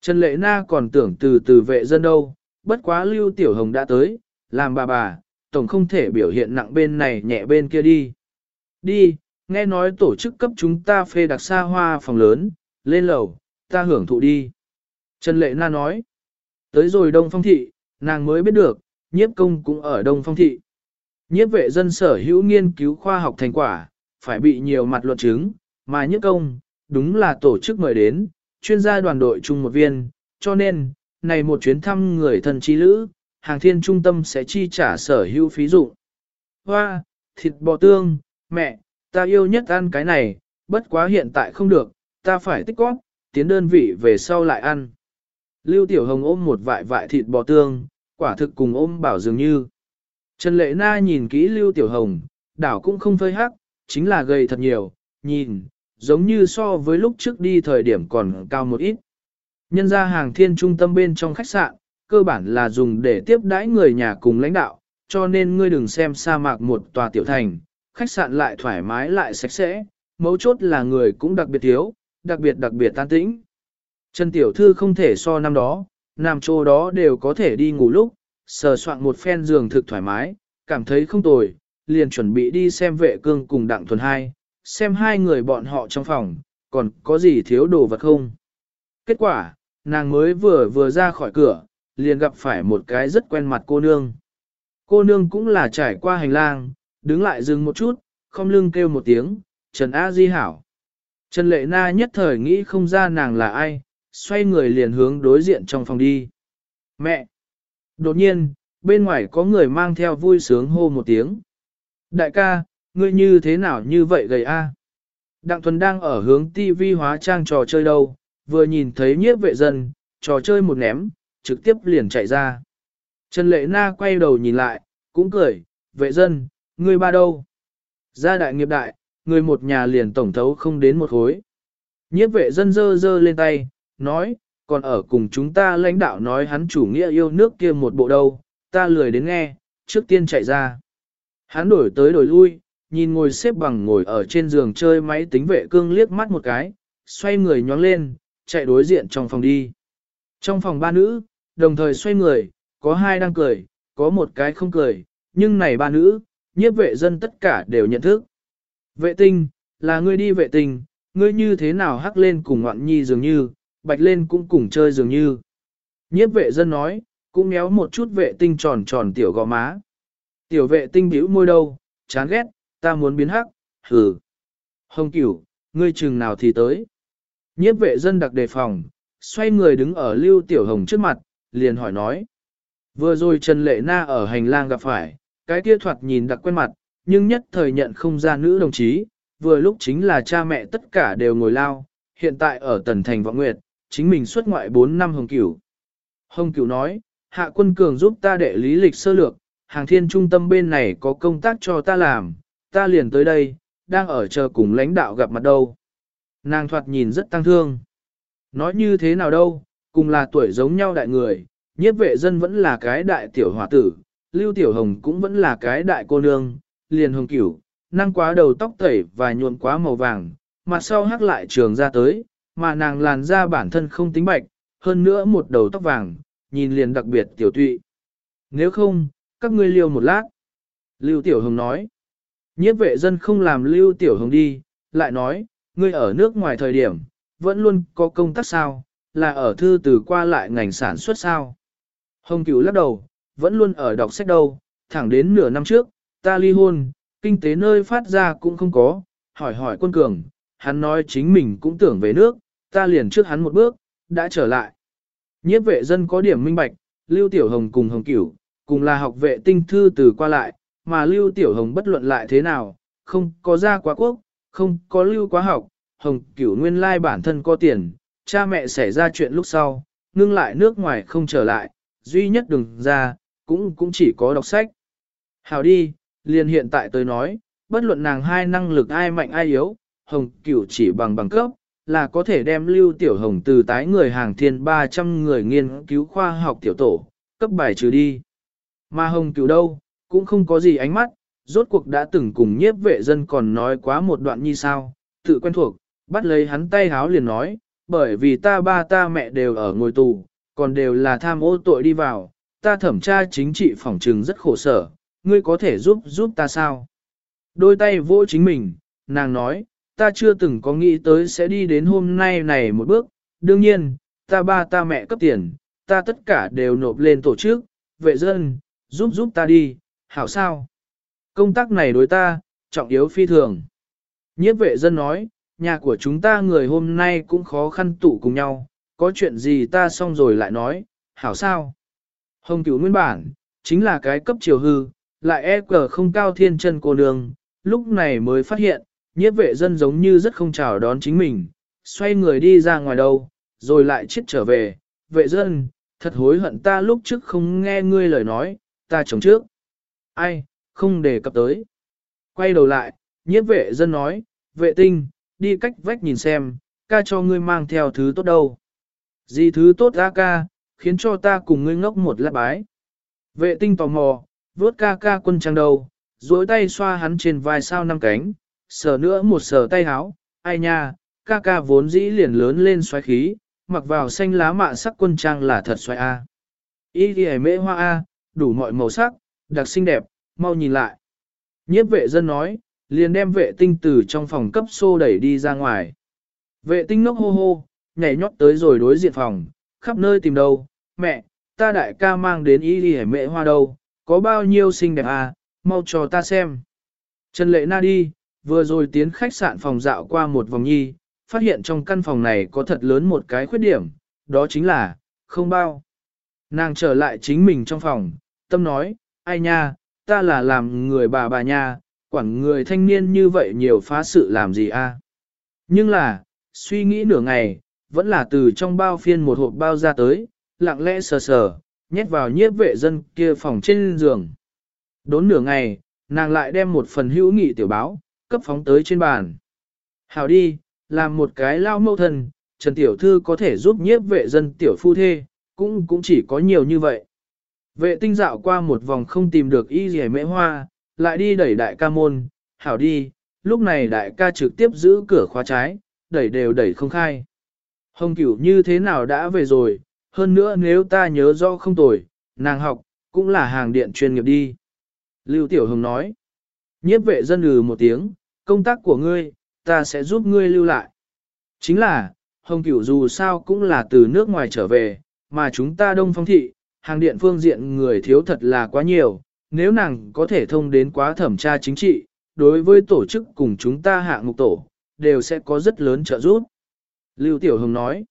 Speaker 1: Trần Lệ Na còn tưởng từ từ vệ dân đâu, bất quá Lưu Tiểu Hồng đã tới, làm bà bà, tổng không thể biểu hiện nặng bên này nhẹ bên kia đi. Đi, nghe nói tổ chức cấp chúng ta phê đặc xa hoa phòng lớn, lên lầu, ta hưởng thụ đi. Trần Lệ Na nói, tới rồi Đông Phong Thị, nàng mới biết được, nhiếp công cũng ở Đông Phong Thị. Nhiếp vệ dân sở hữu nghiên cứu khoa học thành quả, phải bị nhiều mặt luận chứng, mà nhất công, đúng là tổ chức mời đến, chuyên gia đoàn đội chung một viên, cho nên, này một chuyến thăm người thân chi lữ, hàng thiên trung tâm sẽ chi trả sở hữu phí dụng. Hoa, thịt bò tương, mẹ, ta yêu nhất ăn cái này, bất quá hiện tại không được, ta phải tích góp, tiến đơn vị về sau lại ăn. Lưu Tiểu Hồng ôm một vại vại thịt bò tương, quả thực cùng ôm bảo dường như. Trần Lệ Na nhìn kỹ Lưu Tiểu Hồng, đảo cũng không phơi hắc, chính là gầy thật nhiều, nhìn, giống như so với lúc trước đi thời điểm còn cao một ít. Nhân ra hàng thiên trung tâm bên trong khách sạn, cơ bản là dùng để tiếp đãi người nhà cùng lãnh đạo, cho nên ngươi đừng xem sa mạc một tòa tiểu thành, khách sạn lại thoải mái lại sạch sẽ, mấu chốt là người cũng đặc biệt thiếu, đặc biệt đặc biệt tan tĩnh. Trần Tiểu Thư không thể so năm đó, nam chỗ đó đều có thể đi ngủ lúc, sờ soạn một phen giường thực thoải mái, cảm thấy không tồi, liền chuẩn bị đi xem vệ cương cùng đặng thuần hai, xem hai người bọn họ trong phòng, còn có gì thiếu đồ vật không. Kết quả, nàng mới vừa vừa ra khỏi cửa, liền gặp phải một cái rất quen mặt cô nương. Cô nương cũng là trải qua hành lang, đứng lại dừng một chút, không lưng kêu một tiếng, Trần A Di Hảo. Trần Lệ Na nhất thời nghĩ không ra nàng là ai, xoay người liền hướng đối diện trong phòng đi. Mẹ! Đột nhiên, bên ngoài có người mang theo vui sướng hô một tiếng. Đại ca, ngươi như thế nào như vậy gầy a? Đặng Thuần đang ở hướng TV hóa trang trò chơi đâu, vừa nhìn thấy nhiếp vệ dân, trò chơi một ném, trực tiếp liền chạy ra. Trần Lệ Na quay đầu nhìn lại, cũng cười, vệ dân, ngươi ba đâu? Gia đại nghiệp đại, người một nhà liền tổng thấu không đến một khối. Nhiếp vệ dân dơ dơ lên tay, nói, còn ở cùng chúng ta lãnh đạo nói hắn chủ nghĩa yêu nước kia một bộ đâu, ta lười đến nghe, trước tiên chạy ra. Hắn đổi tới đổi lui, nhìn ngồi xếp bằng ngồi ở trên giường chơi máy tính vệ cương liếc mắt một cái, xoay người nhóng lên, chạy đối diện trong phòng đi. Trong phòng ba nữ, đồng thời xoay người, có hai đang cười, có một cái không cười, nhưng này ba nữ, nhiếp vệ dân tất cả đều nhận thức. Vệ tinh, là ngươi đi vệ tinh, ngươi như thế nào hắc lên cùng ngoạn nhi dường như, bạch lên cũng cùng chơi dường như. Nhiếp vệ dân nói, cũng méo một chút vệ tinh tròn tròn tiểu gò má. Tiểu vệ tinh bĩu môi đâu, chán ghét, ta muốn biến hắc, hừ. Hồng cửu, ngươi chừng nào thì tới. Nhiếp vệ dân đặc đề phòng, xoay người đứng ở lưu tiểu hồng trước mặt, liền hỏi nói. Vừa rồi Trần Lệ Na ở hành lang gặp phải, cái kia thoạt nhìn đặc quen mặt, nhưng nhất thời nhận không ra nữ đồng chí, vừa lúc chính là cha mẹ tất cả đều ngồi lao, hiện tại ở Tần Thành Vọng Nguyệt, chính mình xuất ngoại 4 năm Hồng Cửu. Hồng Cửu nói, Hạ Quân Cường giúp ta đệ lý lịch sơ lược, hàng thiên trung tâm bên này có công tác cho ta làm, ta liền tới đây, đang ở chờ cùng lãnh đạo gặp mặt đâu. Nàng thoạt nhìn rất tăng thương. Nói như thế nào đâu, cùng là tuổi giống nhau đại người, nhiếp vệ dân vẫn là cái đại tiểu hòa tử, Lưu Tiểu Hồng cũng vẫn là cái đại cô nương, liền hồng cửu, năng quá đầu tóc tẩy và nhuộn quá màu vàng, mặt sau hắc lại trường ra tới, mà nàng làn da bản thân không tính bạch, hơn nữa một đầu tóc vàng, nhìn liền đặc biệt tiểu tụy. Nếu không, các ngươi liêu một lát. Lưu Tiểu Hồng nói. Nhiếp vệ dân không làm Lưu Tiểu Hồng đi, lại nói, ngươi ở nước ngoài thời điểm, vẫn luôn có công tác sao, là ở thư từ qua lại ngành sản xuất sao. Hồng Cửu lắc đầu, vẫn luôn ở đọc sách đâu, thẳng đến nửa năm trước, ta ly hôn, kinh tế nơi phát ra cũng không có, hỏi hỏi quân cường, hắn nói chính mình cũng tưởng về nước, ta liền trước hắn một bước, đã trở lại. Nhiếp vệ dân có điểm minh bạch, Lưu Tiểu Hồng cùng Hồng Cửu, cùng là học vệ tinh thư từ qua lại, mà Lưu Tiểu Hồng bất luận lại thế nào, không có ra quá quốc, không có lưu quá học, Hồng Cửu nguyên lai bản thân có tiền, cha mẹ xảy ra chuyện lúc sau, ngưng lại nước ngoài không trở lại, duy nhất đừng ra, cũng cũng chỉ có đọc sách. Hào đi, liền hiện tại tôi nói, bất luận nàng hai năng lực ai mạnh ai yếu, Hồng Cửu chỉ bằng bằng cấp, là có thể đem Lưu Tiểu Hồng từ tái người hàng thiên 300 người nghiên cứu khoa học tiểu tổ, cấp bài trừ đi. Mà Hồng Cửu đâu, cũng không có gì ánh mắt, rốt cuộc đã từng cùng nhiếp vệ dân còn nói quá một đoạn như sao, tự quen thuộc, bắt lấy hắn tay háo liền nói, bởi vì ta ba ta mẹ đều ở ngồi tù, còn đều là tham ô tội đi vào, ta thẩm tra chính trị phỏng trừng rất khổ sở, ngươi có thể giúp giúp ta sao? Đôi tay vỗ chính mình, nàng nói, ta chưa từng có nghĩ tới sẽ đi đến hôm nay này một bước, đương nhiên, ta ba ta mẹ cấp tiền, ta tất cả đều nộp lên tổ chức, vệ dân, giúp giúp ta đi, hảo sao? Công tác này đối ta, trọng yếu phi thường. Nhiếp vệ dân nói, nhà của chúng ta người hôm nay cũng khó khăn tụ cùng nhau, có chuyện gì ta xong rồi lại nói, hảo sao? Hồng cửu nguyên bản, chính là cái cấp chiều hư, lại e cờ không cao thiên chân cô nương, lúc này mới phát hiện, nhiếp vệ dân giống như rất không chào đón chính mình, xoay người đi ra ngoài đâu, rồi lại chết trở về, vệ dân, thật hối hận ta lúc trước không nghe ngươi lời nói, ta chống trước. Ai, không đề cập tới. Quay đầu lại, nhiếp vệ dân nói, vệ tinh, đi cách vách nhìn xem, ca cho ngươi mang theo thứ tốt đâu. Gì thứ tốt ra ca, khiến cho ta cùng ngươi ngốc một lát bái. Vệ tinh tò mò, vuốt ca ca quân trang đầu, duỗi tay xoa hắn trên vai sao năm cánh, sờ nữa một sờ tay háo, ai nha, ca ca vốn dĩ liền lớn lên xoáy khí, mặc vào xanh lá mạ sắc quân trang là thật xoáy a. Y thì mễ hoa a, đủ mọi màu sắc, đặc xinh đẹp, mau nhìn lại. Nhiếp vệ dân nói, liền đem vệ tinh từ trong phòng cấp xô đẩy đi ra ngoài. Vệ tinh ngốc hô hô, nhảy nhót tới rồi đối diện phòng, khắp nơi tìm đâu, mẹ, ta đại ca mang đến y ghi mẹ hoa đâu, có bao nhiêu xinh đẹp à, mau cho ta xem. Trần Lệ Na đi, vừa rồi tiến khách sạn phòng dạo qua một vòng nhi, phát hiện trong căn phòng này có thật lớn một cái khuyết điểm, đó chính là, không bao. Nàng trở lại chính mình trong phòng, tâm nói, ai nha, ta là làm người bà bà nha, quản người thanh niên như vậy nhiều phá sự làm gì a? Nhưng là, suy nghĩ nửa ngày, vẫn là từ trong bao phiên một hộp bao ra tới, lặng lẽ sờ sờ, nhét vào nhiếp vệ dân kia phòng trên giường. Đốn nửa ngày, nàng lại đem một phần hữu nghị tiểu báo, cấp phóng tới trên bàn. Hảo đi, làm một cái lao mâu thân, Trần Tiểu Thư có thể giúp nhiếp vệ dân tiểu phu thê, cũng cũng chỉ có nhiều như vậy. Vệ tinh dạo qua một vòng không tìm được y rẻ mễ hoa, lại đi đẩy đại ca môn, hảo đi, lúc này đại ca trực tiếp giữ cửa khóa trái, đẩy đều đẩy không khai. Hồng cửu như thế nào đã về rồi, hơn nữa nếu ta nhớ rõ không tồi, nàng học, cũng là hàng điện chuyên nghiệp đi. Lưu Tiểu Hồng nói, nhiếp vệ dân lừ một tiếng, công tác của ngươi, ta sẽ giúp ngươi lưu lại. Chính là, Hồng Cửu dù sao cũng là từ nước ngoài trở về, mà chúng ta đông phong thị, hàng điện phương diện người thiếu thật là quá nhiều, nếu nàng có thể thông đến quá thẩm tra chính trị, đối với tổ chức cùng chúng ta hạng mục tổ, đều sẽ có rất lớn trợ giúp. Lưu Tiểu Hồng nói,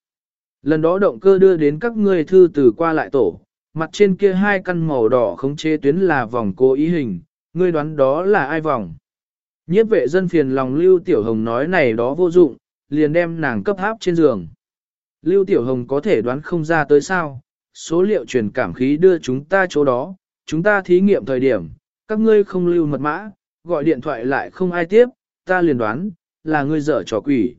Speaker 1: lần đó động cơ đưa đến các ngươi thư từ qua lại tổ, mặt trên kia hai căn màu đỏ khống chế tuyến là vòng cố ý hình, ngươi đoán đó là ai vòng. Nhiếp vệ dân phiền lòng Lưu Tiểu Hồng nói này đó vô dụng, liền đem nàng cấp háp trên giường. Lưu Tiểu Hồng có thể đoán không ra tới sao, số liệu truyền cảm khí đưa chúng ta chỗ đó, chúng ta thí nghiệm thời điểm, các ngươi không lưu mật mã, gọi điện thoại lại không ai tiếp, ta liền đoán, là ngươi dở trò quỷ.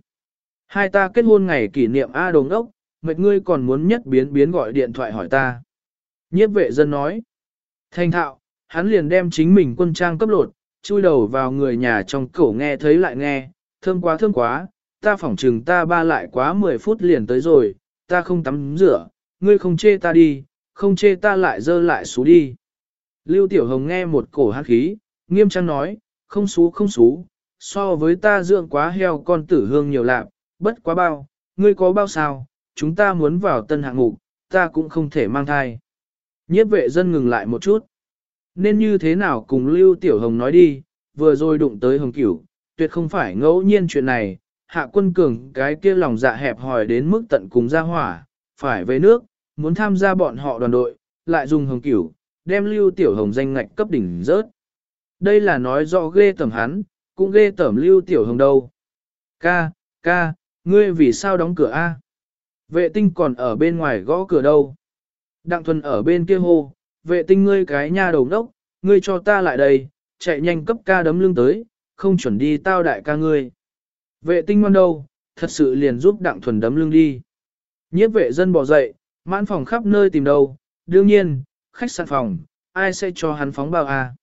Speaker 1: Hai ta kết hôn ngày kỷ niệm A đồng ốc, mệt ngươi còn muốn nhất biến biến gọi điện thoại hỏi ta. Nhiếp vệ dân nói, thanh thạo, hắn liền đem chính mình quân trang cấp lột, chui đầu vào người nhà trong cổ nghe thấy lại nghe, thơm quá thơm quá, ta phỏng trừng ta ba lại quá 10 phút liền tới rồi, ta không tắm rửa, ngươi không chê ta đi, không chê ta lại dơ lại xú đi. Lưu Tiểu Hồng nghe một cổ hát khí, nghiêm trang nói, không xú không xú, so với ta dưỡng quá heo con tử hương nhiều lạc, bất quá bao, ngươi có bao sao, chúng ta muốn vào tân hạng mục, ta cũng không thể mang thai. Nhiếp vệ dân ngừng lại một chút. Nên như thế nào cùng Lưu Tiểu Hồng nói đi, vừa rồi đụng tới Hồng Cửu, tuyệt không phải ngẫu nhiên chuyện này, hạ quân cường cái kia lòng dạ hẹp hòi đến mức tận cùng ra hỏa, phải về nước, muốn tham gia bọn họ đoàn đội, lại dùng Hồng Cửu, đem Lưu Tiểu Hồng danh ngạch cấp đỉnh rớt. Đây là nói rõ ghê tẩm hắn, cũng ghê tẩm Lưu Tiểu Hồng đâu. Ca, ca, ngươi vì sao đóng cửa A? Vệ tinh còn ở bên ngoài gõ cửa đâu? Đặng thuần ở bên kia hô, vệ tinh ngươi cái nha đầu đốc, ngươi cho ta lại đây, chạy nhanh cấp ca đấm lưng tới, không chuẩn đi tao đại ca ngươi. Vệ tinh ngoan đâu, thật sự liền giúp đặng thuần đấm lưng đi. Nhiếp vệ dân bỏ dậy, mãn phòng khắp nơi tìm đâu, đương nhiên, khách sạn phòng, ai sẽ cho hắn phóng bao à.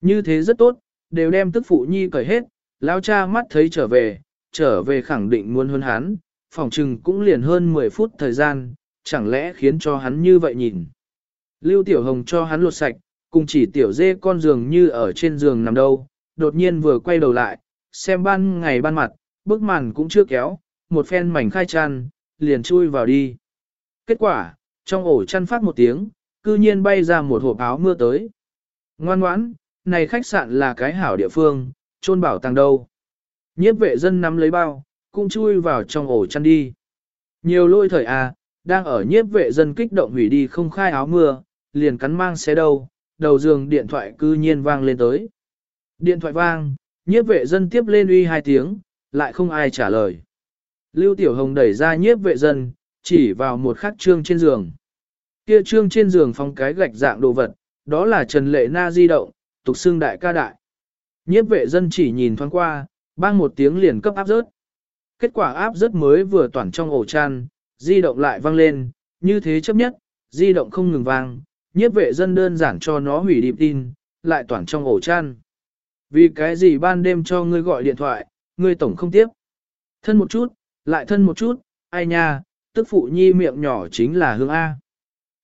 Speaker 1: Như thế rất tốt, đều đem tức phụ nhi cởi hết, lão cha mắt thấy trở về, trở về khẳng định muốn hơn hắn, phòng trừng cũng liền hơn 10 phút thời gian, chẳng lẽ khiến cho hắn như vậy nhìn. Lưu Tiểu Hồng cho hắn lột sạch, cùng chỉ tiểu dê con giường như ở trên giường nằm đâu, đột nhiên vừa quay đầu lại, xem ban ngày ban mặt, bức màn cũng chưa kéo, một phen mảnh khai tràn, liền chui vào đi. Kết quả, trong ổ chăn phát một tiếng, cư nhiên bay ra một hộp áo mưa tới. Ngoan ngoãn, này khách sạn là cái hảo địa phương, trôn bảo tàng đâu. Nhiếp vệ dân nắm lấy bao, cũng chui vào trong ổ chăn đi. Nhiều lôi thời à, đang ở nhiếp vệ dân kích động hủy đi không khai áo mưa, liền cắn mang xe đâu, đầu giường điện thoại cư nhiên vang lên tới. Điện thoại vang, nhiếp vệ dân tiếp lên uy hai tiếng, lại không ai trả lời. Lưu Tiểu Hồng đẩy ra nhiếp vệ dân, chỉ vào một khắc trương trên giường. Kia trương trên giường phong cái gạch dạng đồ vật, đó là Trần Lệ Na di động, tục xương đại ca đại. Nhiếp vệ dân chỉ nhìn thoáng qua, bang một tiếng liền cấp áp rớt. Kết quả áp rớt mới vừa toàn trong ổ chăn, di động lại vang lên, như thế chấp nhất, di động không ngừng vang, nhiếp vệ dân đơn giản cho nó hủy điệp tin, lại toàn trong ổ chăn. Vì cái gì ban đêm cho ngươi gọi điện thoại, ngươi tổng không tiếp. Thân một chút, lại thân một chút, ai nha, tức phụ nhi miệng nhỏ chính là hương A.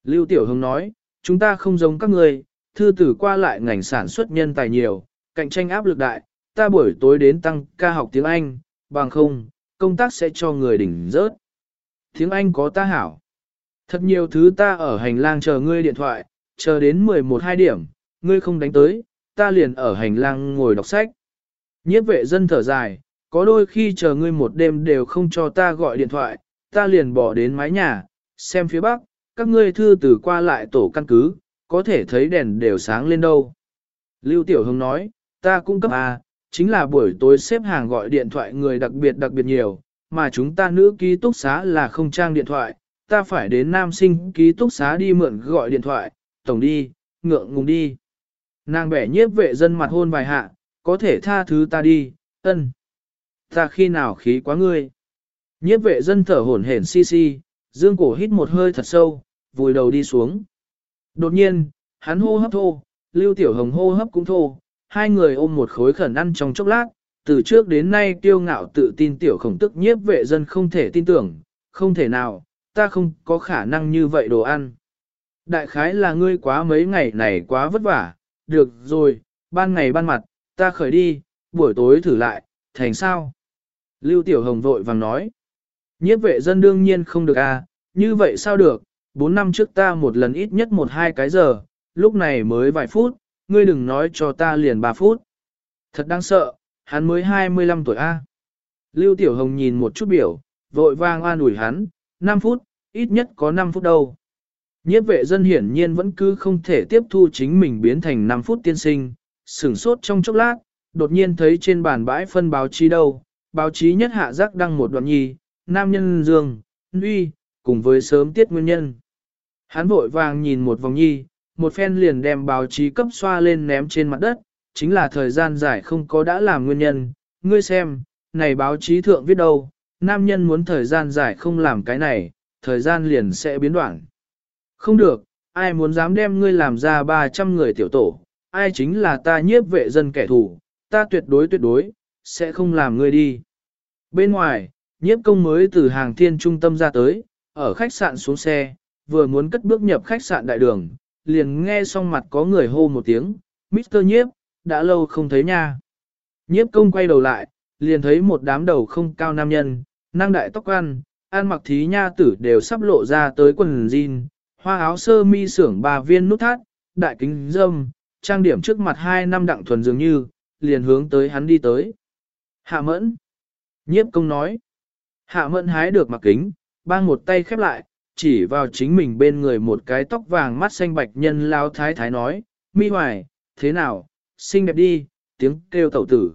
Speaker 1: Lưu Tiểu Hương nói, chúng ta không giống các người thư tử qua lại ngành sản xuất nhân tài nhiều, cạnh tranh áp lực đại, ta buổi tối đến tăng ca học tiếng Anh, bằng không, công tác sẽ cho người đỉnh rớt. Tiếng Anh có ta hảo. Thật nhiều thứ ta ở hành lang chờ ngươi điện thoại, chờ đến 11-2 điểm, ngươi không đánh tới, ta liền ở hành lang ngồi đọc sách. Nhiếp vệ dân thở dài, có đôi khi chờ ngươi một đêm đều không cho ta gọi điện thoại, ta liền bỏ đến mái nhà, xem phía bắc, các ngươi thư từ qua lại tổ căn cứ, có thể thấy đèn đều sáng lên đâu. Lưu Tiểu Hưng nói, ta cung cấp A, chính là buổi tối xếp hàng gọi điện thoại người đặc biệt đặc biệt nhiều, mà chúng ta nữ ký túc xá là không trang điện thoại, ta phải đến nam sinh ký túc xá đi mượn gọi điện thoại, tổng đi, ngượng ngùng đi. Nàng bẻ nhiếp vệ dân mặt hôn vài hạ, có thể tha thứ ta đi, ân. Ta khi nào khí quá ngươi. Nhiếp vệ dân thở hổn hển si si, dương cổ hít một hơi thật sâu, vùi đầu đi xuống. Đột nhiên, hắn hô hấp thô, lưu tiểu hồng hô hấp cũng thô, hai người ôm một khối khẩn ăn trong chốc lát, từ trước đến nay kiêu ngạo tự tin tiểu khổng tức nhiếp vệ dân không thể tin tưởng, không thể nào, ta không có khả năng như vậy đồ ăn. Đại khái là ngươi quá mấy ngày này quá vất vả, được rồi, ban ngày ban mặt, ta khởi đi, buổi tối thử lại, thành sao? Lưu Tiểu Hồng vội vàng nói. Nhiếp vệ dân đương nhiên không được à, như vậy sao được, bốn năm trước ta một lần ít nhất một hai cái giờ, lúc này mới vài phút, ngươi đừng nói cho ta liền ba phút. Thật đáng sợ, hắn mới 25 tuổi A. Lưu Tiểu Hồng nhìn một chút biểu, vội vàng an ủi hắn, 5 phút, ít nhất có 5 phút đâu. Nhiếp vệ dân hiển nhiên vẫn cứ không thể tiếp thu chính mình biến thành 5 phút tiên sinh, sửng sốt trong chốc lát, đột nhiên thấy trên bàn bãi phân báo chí đâu, báo chí nhất hạ giác đăng một đoạn nhi, nam nhân dương, uy, cùng với sớm tiết nguyên nhân. Hắn vội vàng nhìn một vòng nhi, một phen liền đem báo chí cấp xoa lên ném trên mặt đất, chính là thời gian dài không có đã làm nguyên nhân. Ngươi xem, này báo chí thượng viết đâu, nam nhân muốn thời gian dài không làm cái này, thời gian liền sẽ biến đoạn. Không được, ai muốn dám đem ngươi làm ra 300 người tiểu tổ, ai chính là ta nhiếp vệ dân kẻ thù, ta tuyệt đối tuyệt đối, sẽ không làm ngươi đi. Bên ngoài, nhiếp công mới từ hàng thiên trung tâm ra tới, ở khách sạn xuống xe, vừa muốn cất bước nhập khách sạn đại đường, liền nghe xong mặt có người hô một tiếng, Mr. Nhiếp, đã lâu không thấy nha. Nhiếp công quay đầu lại, liền thấy một đám đầu không cao nam nhân, năng đại tóc ăn, ăn mặc thí nha tử đều sắp lộ ra tới quần jean, hoa áo sơ mi sưởng ba viên nút thắt, đại kính dâm, trang điểm trước mặt hai năm đặng thuần dường như, liền hướng tới hắn đi tới. Hạ mẫn. Nhiếp công nói. Hạ mẫn hái được mặc kính, bang một tay khép lại, chỉ vào chính mình bên người một cái tóc vàng mắt xanh bạch nhân lao thái thái nói, mi hoài, thế nào, xinh đẹp đi, tiếng kêu tẩu tử.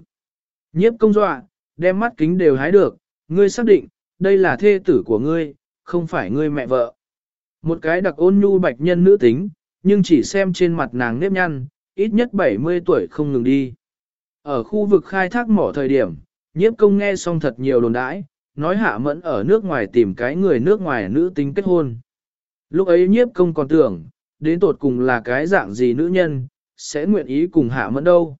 Speaker 1: Nhiếp công dọa, đem mắt kính đều hái được, ngươi xác định, đây là thê tử của ngươi, không phải ngươi mẹ vợ. Một cái đặc ôn nhu bạch nhân nữ tính, nhưng chỉ xem trên mặt nàng nếp nhăn, ít nhất 70 tuổi không ngừng đi. Ở khu vực khai thác mỏ thời điểm, nhiếp công nghe xong thật nhiều đồn đãi, nói hạ mẫn ở nước ngoài tìm cái người nước ngoài nữ tính kết hôn. Lúc ấy nhiếp công còn tưởng, đến tột cùng là cái dạng gì nữ nhân, sẽ nguyện ý cùng hạ mẫn đâu.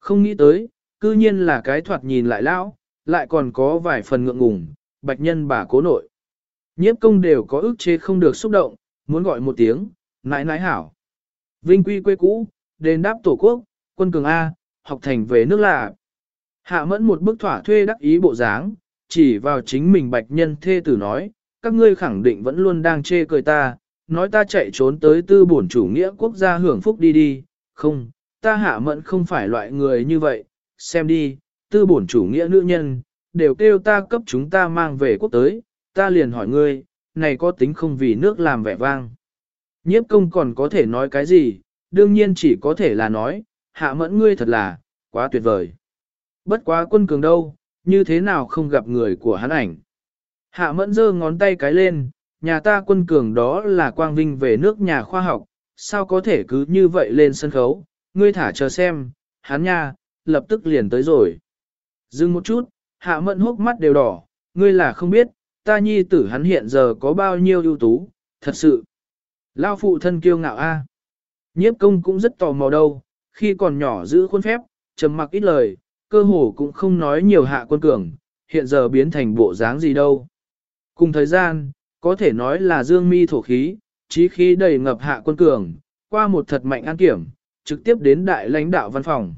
Speaker 1: Không nghĩ tới, cư nhiên là cái thoạt nhìn lại lão, lại còn có vài phần ngượng ngùng, bạch nhân bà cố nội. Nhiếp công đều có ức chế không được xúc động, muốn gọi một tiếng, nãi nãi hảo. Vinh quy quê cũ, đền đáp tổ quốc, quân cường A, học thành về nước lạ. Hạ mẫn một bức thỏa thuê đắc ý bộ dáng, chỉ vào chính mình bạch nhân thê tử nói, các ngươi khẳng định vẫn luôn đang chê cười ta, nói ta chạy trốn tới tư bổn chủ nghĩa quốc gia hưởng phúc đi đi, không, ta hạ mẫn không phải loại người như vậy, xem đi, tư bổn chủ nghĩa nữ nhân, đều kêu ta cấp chúng ta mang về quốc tới, ta liền hỏi ngươi, này có tính không vì nước làm vẻ vang. Nhiếp công còn có thể nói cái gì, đương nhiên chỉ có thể là nói, hạ mẫn ngươi thật là, quá tuyệt vời. Bất quá quân cường đâu, như thế nào không gặp người của hắn ảnh. Hạ mẫn giơ ngón tay cái lên, nhà ta quân cường đó là quang vinh về nước nhà khoa học, sao có thể cứ như vậy lên sân khấu, ngươi thả chờ xem, hắn nha, lập tức liền tới rồi. Dừng một chút, hạ mẫn hốc mắt đều đỏ, ngươi là không biết, ta nhi tử hắn hiện giờ có bao nhiêu ưu tú, thật sự. Lao phụ thân kiêu ngạo a. Nhiếp công cũng rất tò mò đâu, khi còn nhỏ giữ khuôn phép, trầm mặc ít lời, cơ hồ cũng không nói nhiều hạ quân cường, hiện giờ biến thành bộ dáng gì đâu. Cùng thời gian, có thể nói là dương mi thổ khí, trí khí đầy ngập hạ quân cường, qua một thật mạnh an kiểm, trực tiếp đến đại lãnh đạo văn phòng.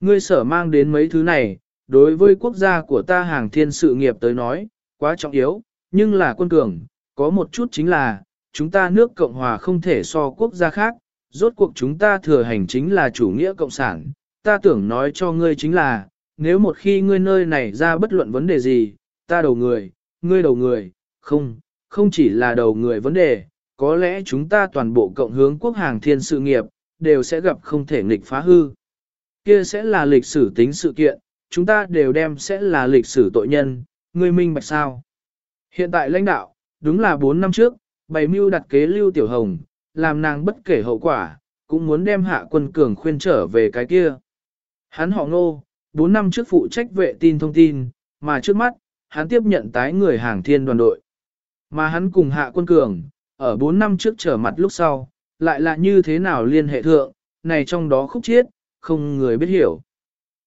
Speaker 1: Ngươi sở mang đến mấy thứ này, đối với quốc gia của ta hàng thiên sự nghiệp tới nói, quá trọng yếu, nhưng là quân cường, có một chút chính là, chúng ta nước Cộng Hòa không thể so quốc gia khác, rốt cuộc chúng ta thừa hành chính là chủ nghĩa cộng sản, ta tưởng nói cho ngươi chính là, nếu một khi ngươi nơi này ra bất luận vấn đề gì, ta đầu người, ngươi đầu người, không, không chỉ là đầu người vấn đề, có lẽ chúng ta toàn bộ cộng hướng quốc hàng thiên sự nghiệp, đều sẽ gặp không thể nghịch phá hư. Kia sẽ là lịch sử tính sự kiện, chúng ta đều đem sẽ là lịch sử tội nhân, ngươi minh bạch sao. Hiện tại lãnh đạo, đúng là 4 năm trước, bày mưu đặt kế lưu tiểu hồng, làm nàng bất kể hậu quả, cũng muốn đem hạ quân cường khuyên trở về cái kia. Hắn họ ngô, 4 năm trước phụ trách vệ tin thông tin, mà trước mắt, hắn tiếp nhận tái người hàng thiên đoàn đội. Mà hắn cùng hạ quân cường, ở 4 năm trước trở mặt lúc sau, lại là như thế nào liên hệ thượng, này trong đó khúc chiết, không người biết hiểu.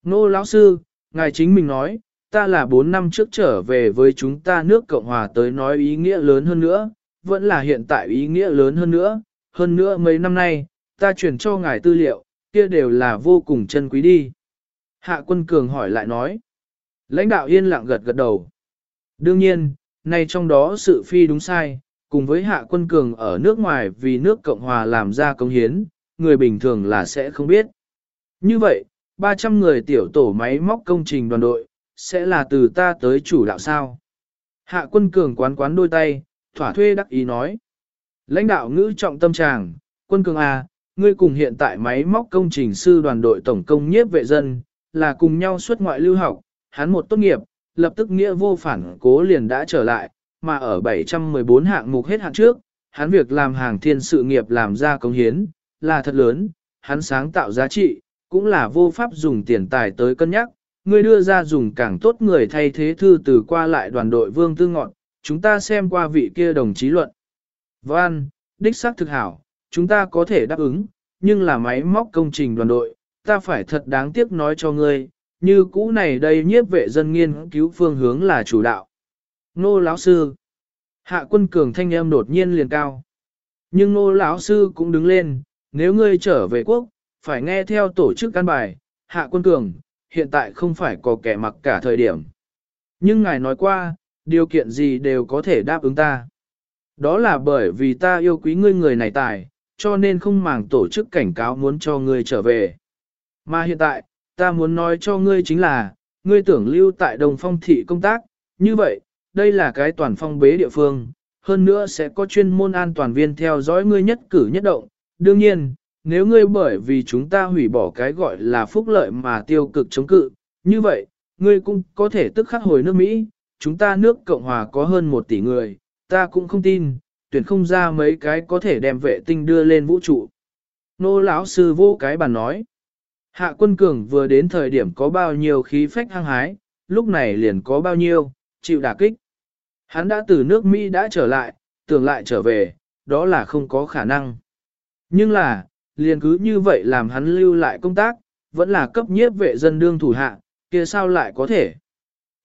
Speaker 1: Nô lão sư, ngài chính mình nói, ta là 4 năm trước trở về với chúng ta nước Cộng Hòa tới nói ý nghĩa lớn hơn nữa, vẫn là hiện tại ý nghĩa lớn hơn nữa, hơn nữa mấy năm nay, ta chuyển cho ngài tư liệu, kia đều là vô cùng chân quý đi. Hạ quân cường hỏi lại nói. Lãnh đạo yên lặng gật gật đầu. Đương nhiên, nay trong đó sự phi đúng sai, cùng với hạ quân cường ở nước ngoài vì nước Cộng Hòa làm ra công hiến, người bình thường là sẽ không biết. Như vậy, 300 người tiểu tổ máy móc công trình đoàn đội, sẽ là từ ta tới chủ đạo sao. Hạ quân cường quán quán đôi tay, thỏa thuê đắc ý nói. Lãnh đạo ngữ trọng tâm tràng, quân cường A, ngươi cùng hiện tại máy móc công trình sư đoàn đội tổng công nhiếp vệ dân, là cùng nhau xuất ngoại lưu học, hắn một tốt nghiệp, lập tức nghĩa vô phản cố liền đã trở lại, mà ở 714 hạng mục hết hạn trước, hắn việc làm hàng thiên sự nghiệp làm ra công hiến, là thật lớn, hắn sáng tạo giá trị, cũng là vô pháp dùng tiền tài tới cân nhắc, ngươi đưa ra dùng càng tốt người thay thế thư từ qua lại đoàn đội vương tư ngọn, chúng ta xem qua vị kia đồng chí luận. Văn, đích xác thực hảo, chúng ta có thể đáp ứng, nhưng là máy móc công trình đoàn đội, ta phải thật đáng tiếc nói cho ngươi, như cũ này đây nhiếp vệ dân nghiên cứu phương hướng là chủ đạo. Nô lão sư. Hạ quân cường thanh em đột nhiên liền cao. Nhưng nô lão sư cũng đứng lên, nếu ngươi trở về quốc, phải nghe theo tổ chức căn bài, hạ quân cường, hiện tại không phải có kẻ mặc cả thời điểm. Nhưng ngài nói qua, điều kiện gì đều có thể đáp ứng ta. Đó là bởi vì ta yêu quý ngươi người này tài, cho nên không màng tổ chức cảnh cáo muốn cho ngươi trở về. Mà hiện tại, ta muốn nói cho ngươi chính là, ngươi tưởng lưu tại Đồng Phong thị công tác, như vậy, đây là cái toàn phong bế địa phương, hơn nữa sẽ có chuyên môn an toàn viên theo dõi ngươi nhất cử nhất động. Đương nhiên, nếu ngươi bởi vì chúng ta hủy bỏ cái gọi là phúc lợi mà tiêu cực chống cự, như vậy, ngươi cũng có thể tức khắc hồi nước Mỹ, chúng ta nước Cộng Hòa có hơn một tỷ người, ta cũng không tin, tuyển không ra mấy cái có thể đem vệ tinh đưa lên vũ trụ. Nô lão sư vô cái bàn nói. Hạ quân cường vừa đến thời điểm có bao nhiêu khí phách hăng hái, lúc này liền có bao nhiêu, chịu đả kích. Hắn đã từ nước Mỹ đã trở lại, tưởng lại trở về, đó là không có khả năng. Nhưng là, liền cứ như vậy làm hắn lưu lại công tác, vẫn là cấp nhiếp vệ dân đương thủ hạ, kia sao lại có thể.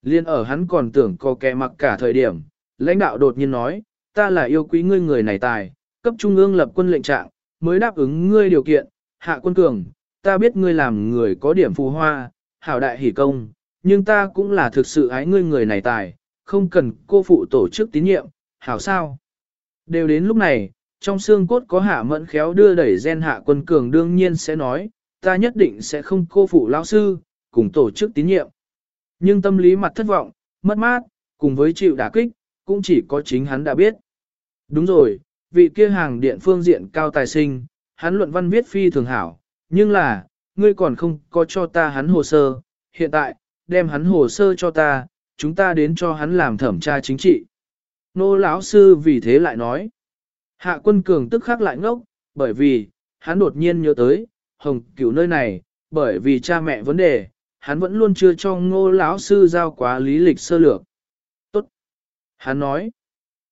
Speaker 1: Liên ở hắn còn tưởng có kẻ mặc cả thời điểm, lãnh đạo đột nhiên nói, ta là yêu quý ngươi người này tài, cấp trung ương lập quân lệnh trạng, mới đáp ứng ngươi điều kiện, hạ quân cường, ta biết ngươi làm người có điểm phù hoa, hảo đại hỷ công, nhưng ta cũng là thực sự ái ngươi người này tài, không cần cô phụ tổ chức tín nhiệm, hảo sao. Đều đến lúc này, trong xương cốt có hạ mẫn khéo đưa đẩy gen hạ quân cường đương nhiên sẽ nói, ta nhất định sẽ không cô phụ lão sư, cùng tổ chức tín nhiệm. Nhưng tâm lý mặt thất vọng, mất mát, cùng với chịu đả kích, cũng chỉ có chính hắn đã biết. Đúng rồi, vị kia hàng điện phương diện cao tài sinh, hắn luận văn viết phi thường hảo, nhưng là, ngươi còn không có cho ta hắn hồ sơ, hiện tại, đem hắn hồ sơ cho ta, chúng ta đến cho hắn làm thẩm tra chính trị. Nô lão sư vì thế lại nói, hạ quân cường tức khắc lại ngốc, bởi vì, hắn đột nhiên nhớ tới, hồng cửu nơi này, bởi vì cha mẹ vấn đề, hắn vẫn luôn chưa cho ngô lão sư giao quá lý lịch sơ lược. Tốt. Hắn nói,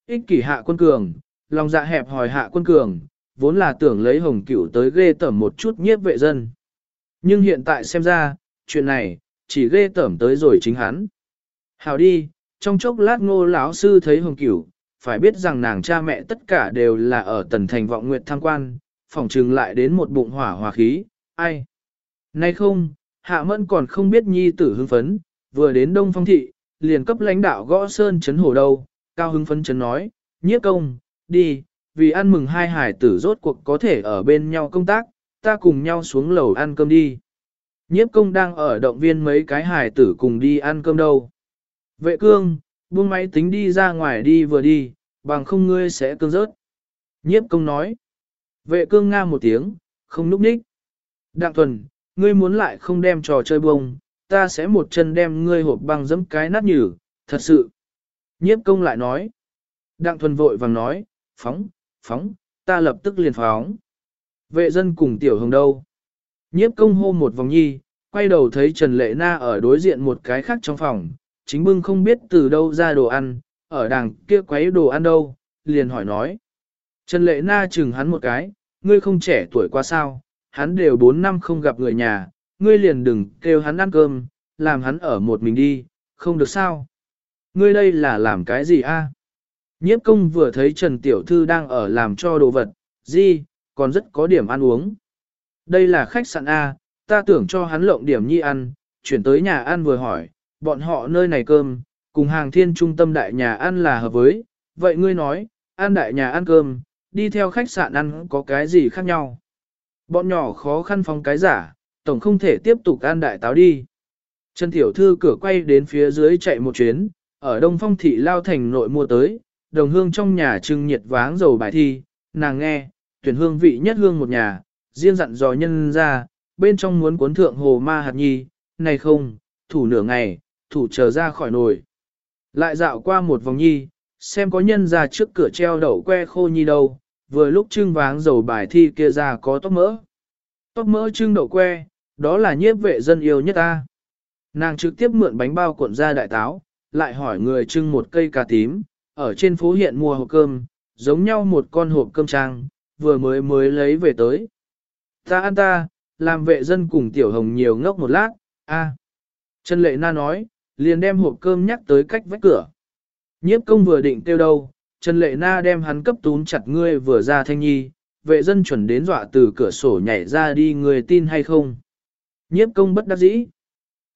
Speaker 1: ích kỷ hạ quân cường, lòng dạ hẹp hỏi hạ quân cường, vốn là tưởng lấy hồng cửu tới ghê tẩm một chút nhiếp vệ dân. Nhưng hiện tại xem ra, chuyện này, chỉ ghê tẩm tới rồi chính hắn. Hào đi, trong chốc lát ngô lão sư thấy hồng cửu, phải biết rằng nàng cha mẹ tất cả đều là ở tần thành vọng nguyệt tham quan, phỏng trừng lại đến một bụng hỏa hòa khí, ai? Nay không, hạ mẫn còn không biết nhi tử hưng phấn, vừa đến đông phong thị, liền cấp lãnh đạo gõ sơn chấn hổ đâu, cao hưng phấn chấn nói, nhiếp công, đi, vì ăn mừng hai hải tử rốt cuộc có thể ở bên nhau công tác, ta cùng nhau xuống lầu ăn cơm đi. Nhiếp công đang ở động viên mấy cái hải tử cùng đi ăn cơm đâu. Vệ cương, buông máy tính đi ra ngoài đi vừa đi, bằng không ngươi sẽ cương rớt. Nhiếp công nói. Vệ cương nga một tiếng, không núp ních. Đặng thuần, ngươi muốn lại không đem trò chơi bông, ta sẽ một chân đem ngươi hộp băng dẫm cái nát nhử, thật sự. Nhiếp công lại nói. Đặng thuần vội vàng nói, phóng, phóng, ta lập tức liền phóng. Vệ dân cùng tiểu hồng đâu. Nhiếp công hô một vòng nhi, quay đầu thấy Trần Lệ Na ở đối diện một cái khác trong phòng, chính bưng không biết từ đâu ra đồ ăn, ở đằng kia quấy đồ ăn đâu, liền hỏi nói. Trần Lệ Na chừng hắn một cái, ngươi không trẻ tuổi quá sao, hắn đều 4 năm không gặp người nhà, ngươi liền đừng kêu hắn ăn cơm, làm hắn ở một mình đi, không được sao. Ngươi đây là làm cái gì a? Nhiếp công vừa thấy Trần Tiểu Thư đang ở làm cho đồ vật, gì, còn rất có điểm ăn uống. Đây là khách sạn A, ta tưởng cho hắn lộng điểm nhi ăn, chuyển tới nhà ăn vừa hỏi, bọn họ nơi này cơm, cùng hàng thiên trung tâm đại nhà ăn là hợp với, vậy ngươi nói, ăn đại nhà ăn cơm, đi theo khách sạn ăn có cái gì khác nhau. Bọn nhỏ khó khăn phong cái giả, tổng không thể tiếp tục ăn đại táo đi. Trần Tiểu Thư cửa quay đến phía dưới chạy một chuyến, ở Đông Phong Thị Lao Thành nội mua tới, đồng hương trong nhà trưng nhiệt váng dầu bài thi, nàng nghe, tuyển hương vị nhất hương một nhà, riêng dặn dò nhân ra, bên trong muốn cuốn thượng hồ ma hạt nhi, này không, thủ nửa ngày, thủ chờ ra khỏi nồi. Lại dạo qua một vòng nhi, xem có nhân ra trước cửa treo đậu que khô nhi đâu, vừa lúc trưng váng dầu bài thi kia ra có tóc mỡ. Tóc mỡ trưng đậu que, đó là nhiếp vệ dân yêu nhất ta. Nàng trực tiếp mượn bánh bao cuộn ra đại táo, lại hỏi người trưng một cây cà tím, ở trên phố hiện mua hộp cơm, giống nhau một con hộp cơm trang, vừa mới mới lấy về tới. Ta ăn ta, làm vệ dân cùng tiểu hồng nhiều ngốc một lát, a. Trần Lệ Na nói, liền đem hộp cơm nhắc tới cách vách cửa. Nhiếp công vừa định tiêu đâu, Trần Lệ Na đem hắn cấp túm chặt ngươi vừa ra thanh nhi, vệ dân chuẩn đến dọa từ cửa sổ nhảy ra đi người tin hay không. Nhiếp công bất đắc dĩ.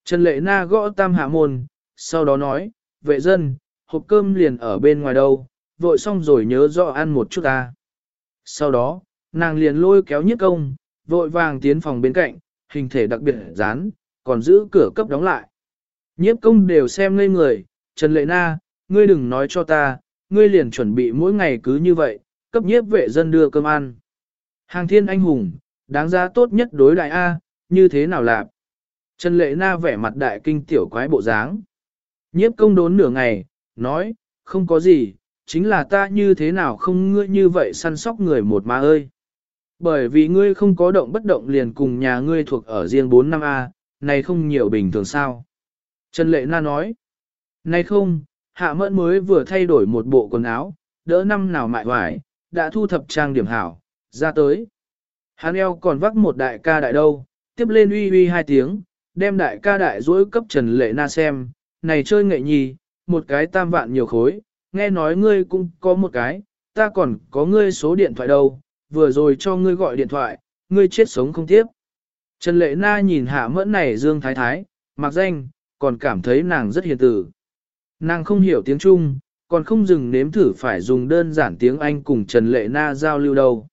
Speaker 1: Trần Lệ Na gõ tam hạ môn, sau đó nói, vệ dân, hộp cơm liền ở bên ngoài đâu, vội xong rồi nhớ rõ ăn một chút ta. Sau đó, nàng liền lôi kéo nhiếp công, vội vàng tiến phòng bên cạnh, hình thể đặc biệt dán, còn giữ cửa cấp đóng lại. Nhiếp công đều xem ngây người, Trần Lệ Na, ngươi đừng nói cho ta, ngươi liền chuẩn bị mỗi ngày cứ như vậy, cấp nhiếp vệ dân đưa cơm ăn. Hàng thiên anh hùng, đáng giá tốt nhất đối đại A, như thế nào lạp? Trần Lệ Na vẻ mặt đại kinh tiểu quái bộ dáng. Nhiếp công đốn nửa ngày, nói, không có gì, chính là ta như thế nào không ngươi như vậy săn sóc người một má ơi. Bởi vì ngươi không có động bất động liền cùng nhà ngươi thuộc ở riêng 4 năm A, này không nhiều bình thường sao. Trần Lệ Na nói, này không, hạ mẫn mới vừa thay đổi một bộ quần áo, đỡ năm nào mại hoài, đã thu thập trang điểm hảo, ra tới. Hắn eo còn vác một đại ca đại đâu, tiếp lên uy uy hai tiếng, đem đại ca đại dối cấp Trần Lệ Na xem, này chơi nghệ nhi, một cái tam vạn nhiều khối, nghe nói ngươi cũng có một cái, ta còn có ngươi số điện thoại đâu, vừa rồi cho ngươi gọi điện thoại, ngươi chết sống không tiếp. Trần Lệ Na nhìn hạ mẫn này Dương Thái Thái, mặc danh, còn cảm thấy nàng rất hiền tử. Nàng không hiểu tiếng Trung, còn không dừng nếm thử phải dùng đơn giản tiếng Anh cùng Trần Lệ Na giao lưu đâu.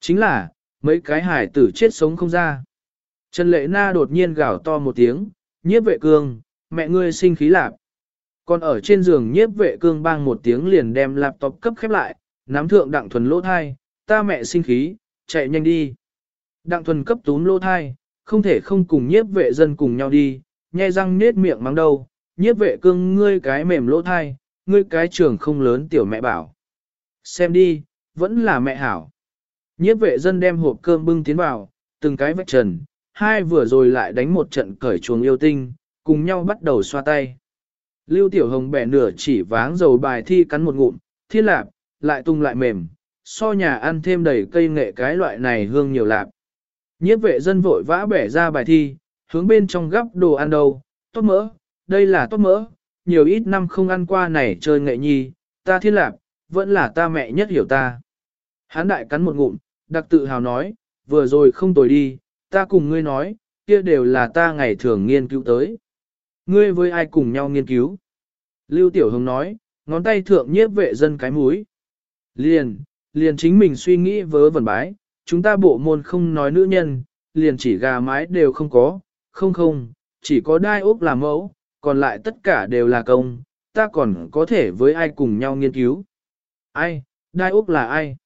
Speaker 1: Chính là, mấy cái hải tử chết sống không ra. Trần Lệ Na đột nhiên gào to một tiếng, nhiếp vệ cương, mẹ ngươi sinh khí lạp. Còn ở trên giường nhiếp vệ cương bang một tiếng liền đem laptop cấp khép lại, nắm thượng đặng thuần lỗ thai, ta mẹ sinh khí, chạy nhanh đi. Đặng thuần cấp túm lỗ thai, không thể không cùng nhiếp vệ dân cùng nhau đi, nhai răng nết miệng mắng đầu, nhiếp vệ cương ngươi cái mềm lỗ thai, ngươi cái trường không lớn tiểu mẹ bảo. Xem đi, vẫn là mẹ hảo. Nhiếp vệ dân đem hộp cơm bưng tiến vào, từng cái vách trần, hai vừa rồi lại đánh một trận cởi chuồng yêu tinh, cùng nhau bắt đầu xoa tay. Lưu Tiểu Hồng bẻ nửa chỉ váng dầu bài thi cắn một ngụm, thiên lạp, lại tung lại mềm, so nhà ăn thêm đầy cây nghệ cái loại này hương nhiều lạp. Nhiếp vệ dân vội vã bẻ ra bài thi, hướng bên trong gắp đồ ăn đâu, tốt mỡ, đây là tốt mỡ, nhiều ít năm không ăn qua này chơi nghệ nhi, ta thiên lạp, vẫn là ta mẹ nhất hiểu ta. Hán đại cắn một ngụm, đặc tự hào nói, vừa rồi không tồi đi, ta cùng ngươi nói, kia đều là ta ngày thường nghiên cứu tới. Ngươi với ai cùng nhau nghiên cứu? Lưu Tiểu Hồng nói, ngón tay thượng nhiếp vệ dân cái mũi. Liền, liền chính mình suy nghĩ vớ vẩn bái, chúng ta bộ môn không nói nữ nhân, liền chỉ gà mái đều không có, không không, chỉ có đai ốc là mẫu, còn lại tất cả đều là công, ta còn có thể với ai cùng nhau nghiên cứu. Ai, đai ốc là ai?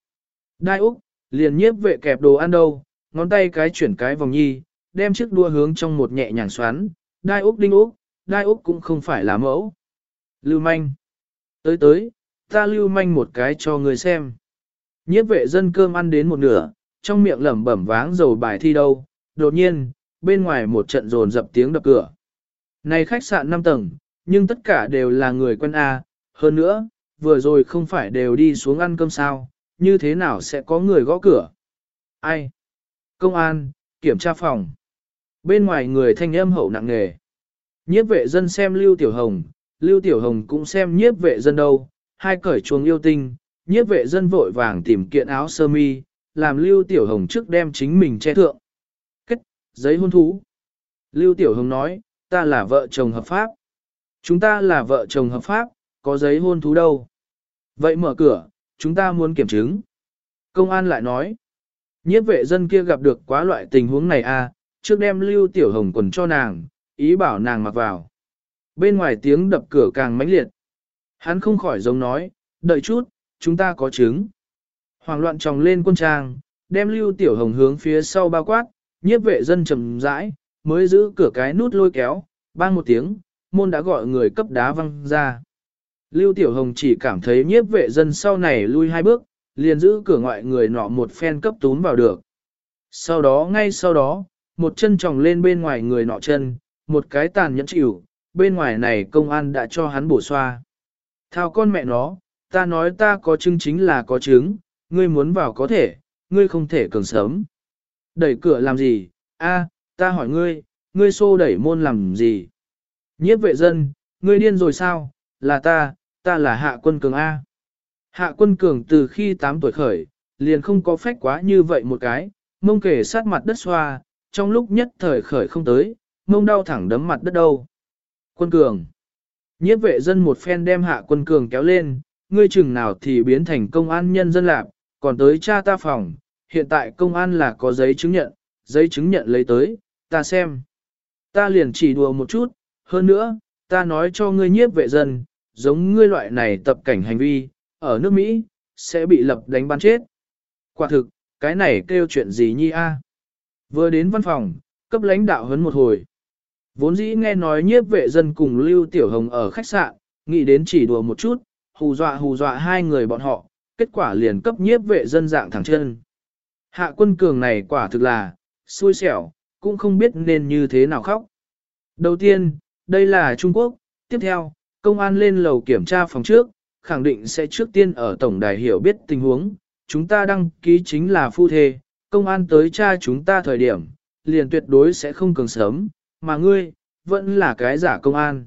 Speaker 1: Đai ốc, liền nhiếp vệ kẹp đồ ăn đâu, ngón tay cái chuyển cái vòng nhi, đem chiếc đua hướng trong một nhẹ nhàng xoắn, đai ốc đinh ốc, đai úc cũng không phải là mẫu. Lưu manh. Tới tới, ta lưu manh một cái cho người xem. Nhiếp vệ dân cơm ăn đến một nửa, trong miệng lẩm bẩm váng dầu bài thi đâu, đột nhiên, bên ngoài một trận rồn dập tiếng đập cửa. Này khách sạn 5 tầng, nhưng tất cả đều là người quen A, hơn nữa, vừa rồi không phải đều đi xuống ăn cơm sao, như thế nào sẽ có người gõ cửa? Ai? Công an, kiểm tra phòng. Bên ngoài người thanh âm hậu nặng nghề. Nhiếp vệ dân xem Lưu Tiểu Hồng, Lưu Tiểu Hồng cũng xem nhiếp vệ dân đâu, hai cởi chuồng yêu tinh, nhiếp vệ dân vội vàng tìm kiện áo sơ mi, làm Lưu Tiểu Hồng trước đem chính mình che thượng. Kết, giấy hôn thú. Lưu Tiểu Hồng nói, ta là vợ chồng hợp pháp. Chúng ta là vợ chồng hợp pháp, có giấy hôn thú đâu. Vậy mở cửa, chúng ta muốn kiểm chứng. Công an lại nói, nhiếp vệ dân kia gặp được quá loại tình huống này à, trước đem Lưu Tiểu Hồng quần cho nàng, ý bảo nàng mặc vào. Bên ngoài tiếng đập cửa càng mãnh liệt. Hắn không khỏi giống nói, đợi chút, chúng ta có chứng. Hoàng loạn tròng lên quân trang, đem lưu tiểu hồng hướng phía sau bao quát, nhiếp vệ dân trầm rãi, mới giữ cửa cái nút lôi kéo, bang một tiếng, môn đã gọi người cấp đá văng ra. Lưu Tiểu Hồng chỉ cảm thấy nhiếp vệ dân sau này lui hai bước, liền giữ cửa ngoại người nọ một phen cấp tún vào được. Sau đó ngay sau đó, một chân tròng lên bên ngoài người nọ chân, một cái tàn nhẫn chịu, bên ngoài này công an đã cho hắn bổ xoa. Thao con mẹ nó, ta nói ta có chứng chính là có chứng, ngươi muốn vào có thể, ngươi không thể cường sớm. Đẩy cửa làm gì? A, ta hỏi ngươi, ngươi xô đẩy môn làm gì? Nhiếp vệ dân, ngươi điên rồi sao? Là ta, ta là hạ quân cường A. Hạ quân cường từ khi 8 tuổi khởi, liền không có phách quá như vậy một cái, mông kể sát mặt đất xoa, trong lúc nhất thời khởi không tới, mông đau thẳng đấm mặt đất đâu. Quân cường. Nhiếp vệ dân một phen đem hạ quân cường kéo lên, ngươi chừng nào thì biến thành công an nhân dân lạc, còn tới cha ta phòng, hiện tại công an là có giấy chứng nhận, giấy chứng nhận lấy tới, ta xem. Ta liền chỉ đùa một chút, hơn nữa, ta nói cho ngươi nhiếp vệ dân, giống ngươi loại này tập cảnh hành vi, ở nước Mỹ, sẽ bị lập đánh bắn chết. Quả thực, cái này kêu chuyện gì nhi a? Vừa đến văn phòng, cấp lãnh đạo hấn một hồi. Vốn dĩ nghe nói nhiếp vệ dân cùng Lưu Tiểu Hồng ở khách sạn, nghĩ đến chỉ đùa một chút, hù dọa hù dọa hai người bọn họ, kết quả liền cấp nhiếp vệ dân dạng thẳng chân. Hạ quân cường này quả thực là, xui xẻo, cũng không biết nên như thế nào khóc. Đầu tiên, đây là Trung Quốc, tiếp theo, công an lên lầu kiểm tra phòng trước, khẳng định sẽ trước tiên ở tổng đài hiểu biết tình huống, chúng ta đăng ký chính là phu thê, công an tới tra chúng ta thời điểm, liền tuyệt đối sẽ không cường sớm, mà ngươi, vẫn là cái giả công an.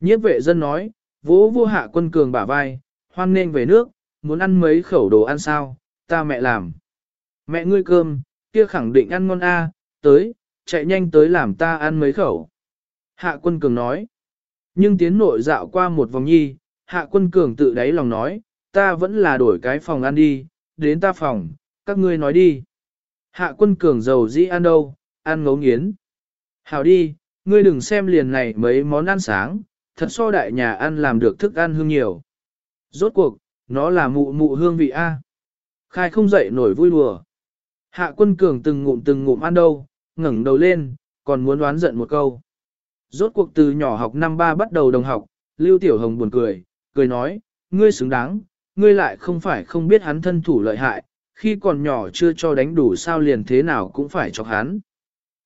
Speaker 1: Nhiếp vệ dân nói, vỗ vô hạ quân cường bả vai, hoan nên về nước, muốn ăn mấy khẩu đồ ăn sao, ta mẹ làm. Mẹ ngươi cơm, kia khẳng định ăn ngon a, tới, chạy nhanh tới làm ta ăn mấy khẩu. Hạ quân cường nói, nhưng tiến nội dạo qua một vòng nhi, hạ quân cường tự đáy lòng nói, ta vẫn là đổi cái phòng ăn đi, đến ta phòng, các ngươi nói đi. Hạ quân cường giàu dĩ ăn đâu, ăn ngấu nghiến. Hảo đi, ngươi đừng xem liền này mấy món ăn sáng, thật so đại nhà ăn làm được thức ăn hương nhiều. Rốt cuộc, nó là mụ mụ hương vị A. Khai không dậy nổi vui đùa. Hạ quân cường từng ngụm từng ngụm ăn đâu, ngẩng đầu lên, còn muốn đoán giận một câu. Rốt cuộc từ nhỏ học năm ba bắt đầu đồng học, Lưu Tiểu Hồng buồn cười, cười nói, ngươi xứng đáng, ngươi lại không phải không biết hắn thân thủ lợi hại, khi còn nhỏ chưa cho đánh đủ sao liền thế nào cũng phải chọc hắn.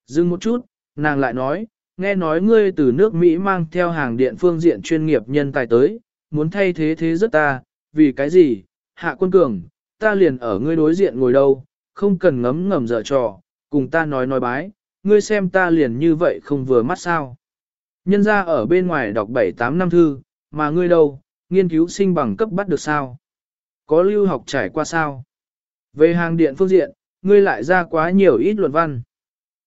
Speaker 1: Dừng một chút, nàng lại nói, nghe nói ngươi từ nước Mỹ mang theo hàng điện phương diện chuyên nghiệp nhân tài tới, muốn thay thế thế rất ta, vì cái gì, hạ quân cường, ta liền ở ngươi đối diện ngồi đâu, không cần ngấm ngầm dở trò, cùng ta nói nói bái, ngươi xem ta liền như vậy không vừa mắt sao. Nhân ra ở bên ngoài đọc 7-8 năm thư, mà ngươi đâu, nghiên cứu sinh bằng cấp bắt được sao? Có lưu học trải qua sao? Về hàng điện phương diện, ngươi lại ra quá nhiều ít luận văn.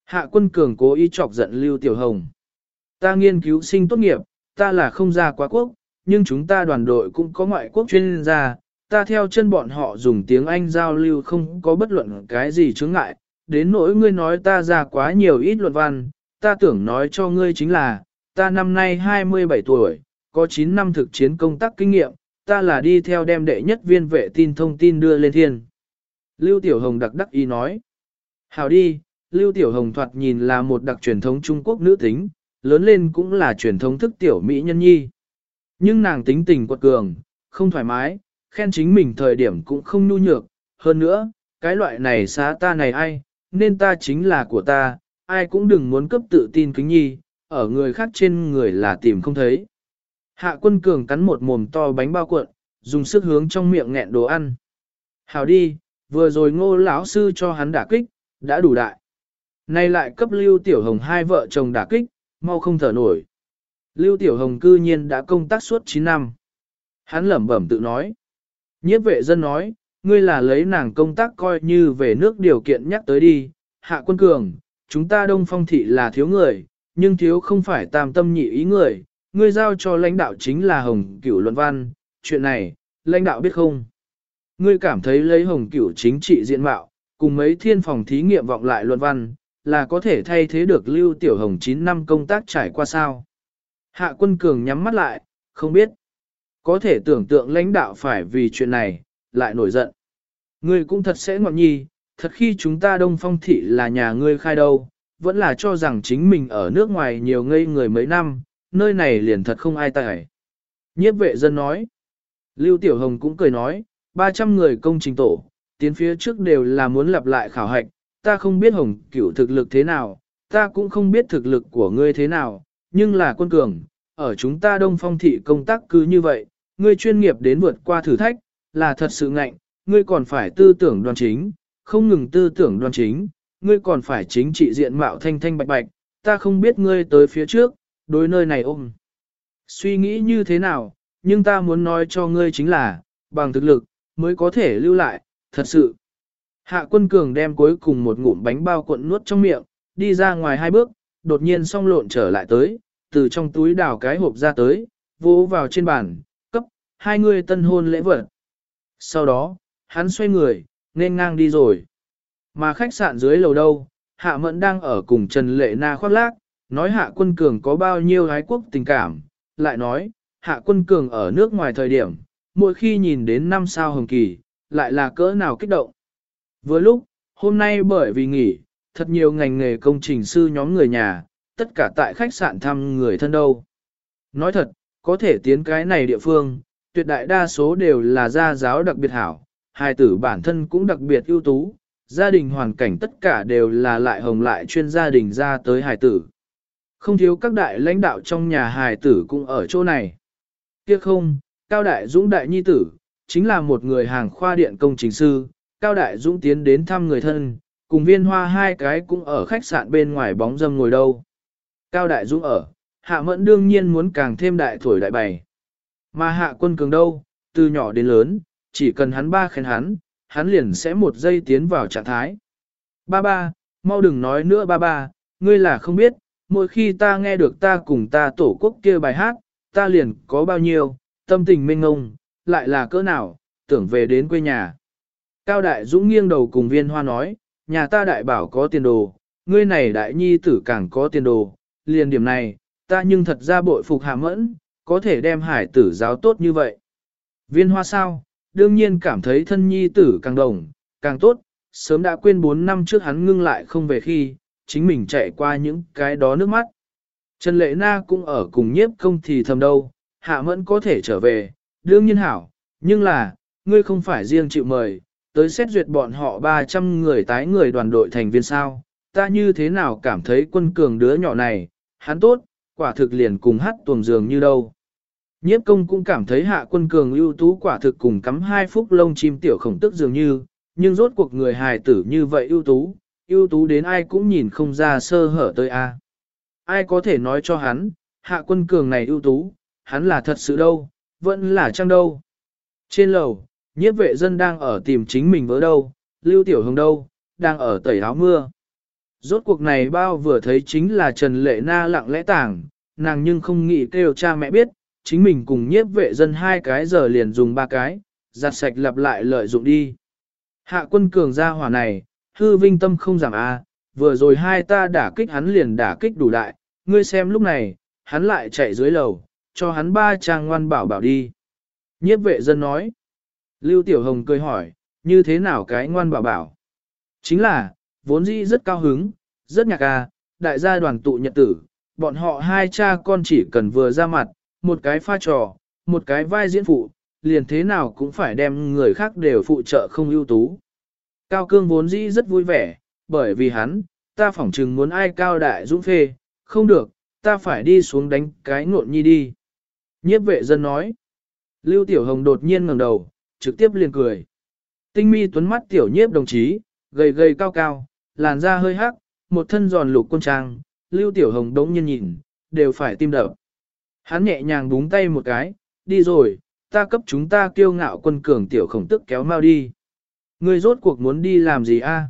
Speaker 1: Hạ quân cường cố ý chọc giận Lưu Tiểu Hồng. Ta nghiên cứu sinh tốt nghiệp, ta là không ra quá quốc, nhưng chúng ta đoàn đội cũng có ngoại quốc chuyên gia, ta theo chân bọn họ dùng tiếng Anh giao lưu không có bất luận cái gì chướng ngại, đến nỗi ngươi nói ta ra quá nhiều ít luận văn, ta tưởng nói cho ngươi chính là, ta năm nay 27 tuổi, có 9 năm thực chiến công tác kinh nghiệm, ta là đi theo đem đệ nhất viên vệ tin thông tin đưa lên thiên. Lưu Tiểu Hồng đặc đắc ý nói, hào đi, Lưu Tiểu Hồng thoạt nhìn là một đặc truyền thống Trung Quốc nữ tính, lớn lên cũng là truyền thống thức tiểu Mỹ nhân nhi. Nhưng nàng tính tình quật cường, không thoải mái, khen chính mình thời điểm cũng không nhu nhược, hơn nữa, cái loại này xá ta này ai, nên ta chính là của ta, ai cũng đừng muốn cấp tự tin kính nhi, ở người khác trên người là tìm không thấy. Hạ quân cường cắn một mồm to bánh bao cuộn, dùng sức hướng trong miệng nghẹn đồ ăn. Hào đi, vừa rồi ngô lão sư cho hắn đả kích, đã đủ đại. Nay lại cấp Lưu Tiểu Hồng hai vợ chồng đả kích, mau không thở nổi. Lưu Tiểu Hồng cư nhiên đã công tác suốt 9 năm. Hắn lẩm bẩm tự nói. Nhiếp vệ dân nói, ngươi là lấy nàng công tác coi như về nước điều kiện nhắc tới đi. Hạ quân cường, chúng ta đông phong thị là thiếu người, nhưng thiếu không phải tam tâm nhị ý người. Ngươi giao cho lãnh đạo chính là Hồng Cửu Luận Văn, chuyện này, lãnh đạo biết không? Ngươi cảm thấy lấy Hồng Cửu chính trị diện mạo, cùng mấy thiên phòng thí nghiệm vọng lại luận văn, là có thể thay thế được Lưu Tiểu Hồng 9 năm công tác trải qua sao. Hạ quân cường nhắm mắt lại, không biết. Có thể tưởng tượng lãnh đạo phải vì chuyện này, lại nổi giận. Ngươi cũng thật sẽ ngọn nhi, thật khi chúng ta đông phong thị là nhà ngươi khai đâu, vẫn là cho rằng chính mình ở nước ngoài nhiều ngây người mấy năm, nơi này liền thật không ai tài. Nhiếp vệ dân nói. Lưu Tiểu Hồng cũng cười nói, 300 người công trình tổ, tiến phía trước đều là muốn lặp lại khảo hạch, ta không biết hồng cửu thực lực thế nào, ta cũng không biết thực lực của ngươi thế nào, nhưng là quân cường, ở chúng ta đông phong thị công tác cứ như vậy, ngươi chuyên nghiệp đến vượt qua thử thách, là thật sự ngạnh, ngươi còn phải tư tưởng đoan chính, không ngừng tư tưởng đoan chính, ngươi còn phải chính trị diện mạo thanh thanh bạch bạch, ta không biết ngươi tới phía trước, đối nơi này ôm. Suy nghĩ như thế nào, nhưng ta muốn nói cho ngươi chính là, bằng thực lực, mới có thể lưu lại, thật sự. Hạ quân cường đem cuối cùng một ngụm bánh bao cuộn nuốt trong miệng, đi ra ngoài hai bước, đột nhiên song lộn trở lại tới, từ trong túi đào cái hộp ra tới, vỗ vào trên bàn, cấp, hai người tân hôn lễ vật. Sau đó, hắn xoay người, nên ngang đi rồi. Mà khách sạn dưới lầu đâu, Hạ Mẫn đang ở cùng Trần Lệ Na khoác lác, nói Hạ Quân Cường có bao nhiêu gái quốc tình cảm, lại nói, Hạ Quân Cường ở nước ngoài thời điểm, mỗi khi nhìn đến năm sao hồng kỳ, lại là cỡ nào kích động. Vừa lúc, hôm nay bởi vì nghỉ, thật nhiều ngành nghề công trình sư nhóm người nhà, tất cả tại khách sạn thăm người thân đâu. Nói thật, có thể tiến cái này địa phương, tuyệt đại đa số đều là gia giáo đặc biệt hảo, hai tử bản thân cũng đặc biệt ưu tú, gia đình hoàn cảnh tất cả đều là lại hồng lại chuyên gia đình ra tới hài tử. Không thiếu các đại lãnh đạo trong nhà hài tử cũng ở chỗ này. Tiếc không, Cao Đại Dũng Đại Nhi Tử, chính là một người hàng khoa điện công trình sư, Cao Đại Dũng tiến đến thăm người thân, cùng viên hoa hai cái cũng ở khách sạn bên ngoài bóng dâm ngồi đâu. Cao Đại Dũng ở, Hạ Mẫn đương nhiên muốn càng thêm đại thổi đại bày. Mà Hạ Quân Cường đâu, từ nhỏ đến lớn, chỉ cần hắn ba khen hắn, hắn liền sẽ một giây tiến vào trạng thái. Ba ba, mau đừng nói nữa ba ba, ngươi là không biết, mỗi khi ta nghe được ta cùng ta tổ quốc kia bài hát, ta liền có bao nhiêu, tâm tình mênh ngông, lại là cỡ nào, tưởng về đến quê nhà. Cao Đại Dũng nghiêng đầu cùng viên hoa nói, nhà ta đại bảo có tiền đồ, ngươi này đại nhi tử càng có tiền đồ, liền điểm này, ta nhưng thật ra bội phục hạ mẫn, có thể đem hải tử giáo tốt như vậy. Viên hoa sao, đương nhiên cảm thấy thân nhi tử càng đồng, càng tốt, sớm đã quên 4 năm trước hắn ngưng lại không về khi, chính mình chạy qua những cái đó nước mắt. Trần Lệ Na cũng ở cùng nhiếp công thì thầm đâu, hạ mẫn có thể trở về, đương nhiên hảo, nhưng là, ngươi không phải riêng chịu mời, tới xét duyệt bọn họ 300 người tái người đoàn đội thành viên sao, ta như thế nào cảm thấy quân cường đứa nhỏ này, hắn tốt, quả thực liền cùng hát tuồng dường như đâu. Nhiếp công cũng cảm thấy hạ quân cường ưu tú quả thực cùng cắm hai phút lông chim tiểu khổng tức dường như, nhưng rốt cuộc người hài tử như vậy ưu tú, ưu tú đến ai cũng nhìn không ra sơ hở tới a. Ai có thể nói cho hắn, hạ quân cường này ưu tú, hắn là thật sự đâu, vẫn là trang đâu. Trên lầu, nhiếp vệ dân đang ở tìm chính mình vỡ đâu, lưu tiểu hồng đâu, đang ở tẩy áo mưa. Rốt cuộc này bao vừa thấy chính là Trần Lệ Na lặng lẽ tảng, nàng nhưng không nghĩ kêu cha mẹ biết, chính mình cùng nhiếp vệ dân hai cái giờ liền dùng ba cái, giặt sạch lặp lại lợi dụng đi. Hạ quân cường gia hỏa này, hư vinh tâm không giảm a, vừa rồi hai ta đả kích hắn liền đả kích đủ đại, ngươi xem lúc này, hắn lại chạy dưới lầu, cho hắn ba trang ngoan bảo bảo đi. Nhiếp vệ dân nói. Lưu Tiểu Hồng cười hỏi, như thế nào cái ngoan bảo bảo? Chính là, vốn dĩ rất cao hứng, rất nhạc à, đại gia đoàn tụ nhật tử, bọn họ hai cha con chỉ cần vừa ra mặt, một cái pha trò, một cái vai diễn phụ, liền thế nào cũng phải đem người khác đều phụ trợ không ưu tú. Cao Cương vốn dĩ rất vui vẻ, bởi vì hắn, ta phỏng chừng muốn ai cao đại dũng phê, không được, ta phải đi xuống đánh cái ngộn nhi đi. Nhiếp vệ dân nói. Lưu Tiểu Hồng đột nhiên ngẩng đầu, trực tiếp liền cười. Tinh mi tuấn mắt tiểu nhiếp đồng chí, gầy gầy cao cao, làn da hơi hắc, một thân giòn lục quân trang, Lưu Tiểu Hồng đống nhiên nhìn, đều phải tim đập. Hắn nhẹ nhàng búng tay một cái, đi rồi, ta cấp chúng ta kiêu ngạo quân cường tiểu khổng tức kéo mau đi. Ngươi rốt cuộc muốn đi làm gì a?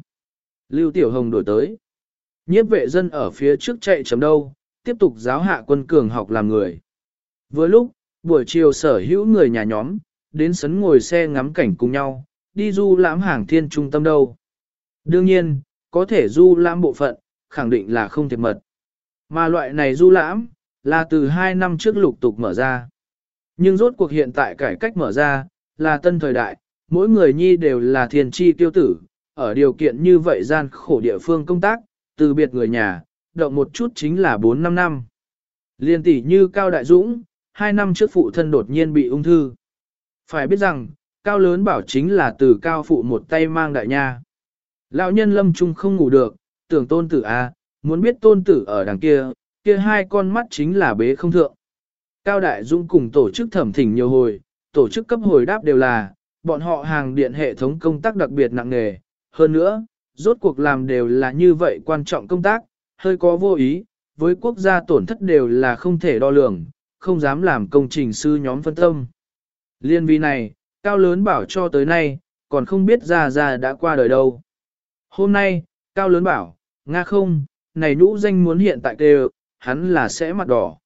Speaker 1: Lưu Tiểu Hồng đổi tới. Nhiếp vệ dân ở phía trước chạy chấm đâu, tiếp tục giáo hạ quân cường học làm người. Vừa lúc, buổi chiều sở hữu người nhà nhóm, đến sấn ngồi xe ngắm cảnh cùng nhau, đi du lãm hàng thiên trung tâm đâu. Đương nhiên, có thể du lãm bộ phận, khẳng định là không thiệt mật. Mà loại này du lãm, là từ 2 năm trước lục tục mở ra. Nhưng rốt cuộc hiện tại cải cách mở ra, là tân thời đại, mỗi người nhi đều là thiền chi tiêu tử, ở điều kiện như vậy gian khổ địa phương công tác, từ biệt người nhà, động một chút chính là 4-5 năm. Liên tỷ như Cao Đại Dũng, 2 năm trước phụ thân đột nhiên bị ung thư. Phải biết rằng, Cao lớn bảo chính là từ Cao phụ một tay mang đại nha. Lão nhân lâm trung không ngủ được, tưởng tôn tử A, muốn biết tôn tử ở đằng kia, kia hai con mắt chính là bế không thượng. Cao Đại Dũng cùng tổ chức thẩm thỉnh nhiều hồi, tổ chức cấp hồi đáp đều là, bọn họ hàng điện hệ thống công tác đặc biệt nặng nề. Hơn nữa, Rốt cuộc làm đều là như vậy quan trọng công tác, hơi có vô ý, với quốc gia tổn thất đều là không thể đo lường, không dám làm công trình sư nhóm phân tâm. Liên vi này, cao lớn bảo cho tới nay, còn không biết ra ra đã qua đời đâu. Hôm nay, cao lớn bảo, Nga không, này nhũ danh muốn hiện tại kêu, hắn là sẽ mặt đỏ.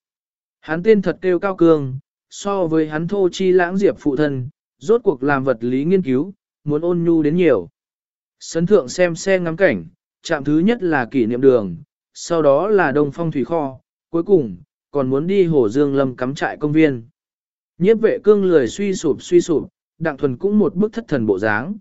Speaker 1: Hắn tên thật kêu cao cường, so với hắn thô chi lãng diệp phụ thân, rốt cuộc làm vật lý nghiên cứu, muốn ôn nhu đến nhiều. Sấn thượng xem xe ngắm cảnh, chạm thứ nhất là kỷ niệm đường, sau đó là đông phong thủy kho, cuối cùng, còn muốn đi hồ dương lâm cắm trại công viên. Nhiếp vệ cương lười suy sụp suy sụp, đặng thuần cũng một bức thất thần bộ dáng.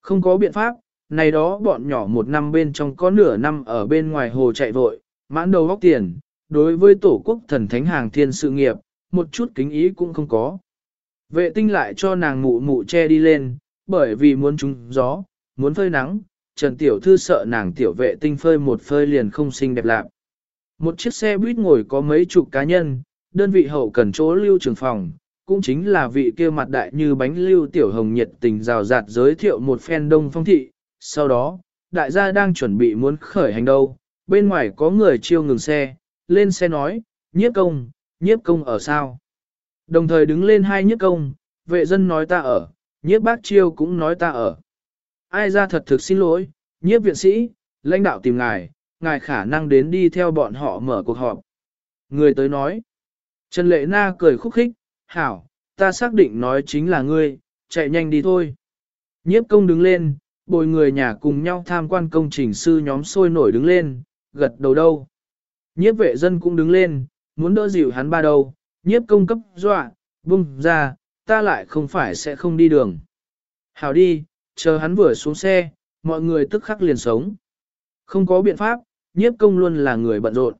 Speaker 1: Không có biện pháp, này đó bọn nhỏ một năm bên trong có nửa năm ở bên ngoài hồ chạy vội, mãn đầu góc tiền, đối với tổ quốc thần thánh hàng thiên sự nghiệp, một chút kính ý cũng không có. Vệ tinh lại cho nàng mụ mụ che đi lên, bởi vì muốn trúng gió, muốn phơi nắng, Trần Tiểu Thư sợ nàng tiểu vệ tinh phơi một phơi liền không xinh đẹp lạc. Một chiếc xe buýt ngồi có mấy chục cá nhân, đơn vị hậu cần chỗ lưu trường phòng, cũng chính là vị kia mặt đại như bánh lưu tiểu hồng nhiệt tình rào rạt giới thiệu một phen đông phong thị. Sau đó, đại gia đang chuẩn bị muốn khởi hành đâu, bên ngoài có người chiêu ngừng xe, lên xe nói, nhiếp công, nhiếp công ở sao? Đồng thời đứng lên hai nhiếp công, vệ dân nói ta ở, nhiếp bác chiêu cũng nói ta ở. Ai ra thật thực xin lỗi, nhiếp viện sĩ, lãnh đạo tìm ngài, ngài khả năng đến đi theo bọn họ mở cuộc họp. Người tới nói. Trần Lệ Na cười khúc khích, hảo, ta xác định nói chính là ngươi, chạy nhanh đi thôi. Nhiếp công đứng lên, bồi người nhà cùng nhau tham quan công trình sư nhóm sôi nổi đứng lên, gật đầu đâu. Nhiếp vệ dân cũng đứng lên, muốn đỡ dịu hắn ba đầu, nhiếp công cấp dọa, bung ra, ta lại không phải sẽ không đi đường. Hảo đi, chờ hắn vừa xuống xe, mọi người tức khắc liền sống. Không có biện pháp, nhiếp công luôn là người bận rộn.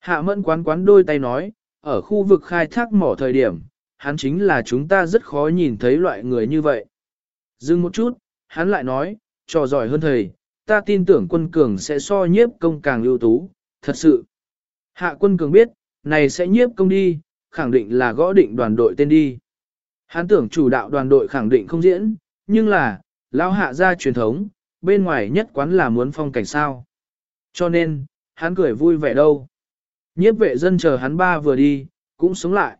Speaker 1: Hạ mẫn quán quán đôi tay nói, ở khu vực khai thác mỏ thời điểm, hắn chính là chúng ta rất khó nhìn thấy loại người như vậy. Dừng một chút, hắn lại nói, trò giỏi hơn thầy, ta tin tưởng quân cường sẽ so nhiếp công càng ưu tú, thật sự. Hạ quân cường biết, này sẽ nhiếp công đi, khẳng định là gõ định đoàn đội tên đi. Hắn tưởng chủ đạo đoàn đội khẳng định không diễn, nhưng là, lão hạ ra truyền thống, bên ngoài nhất quán là muốn phong cảnh sao. Cho nên, hắn cười vui vẻ đâu. Nhiếp vệ dân chờ hắn ba vừa đi, cũng sống lại.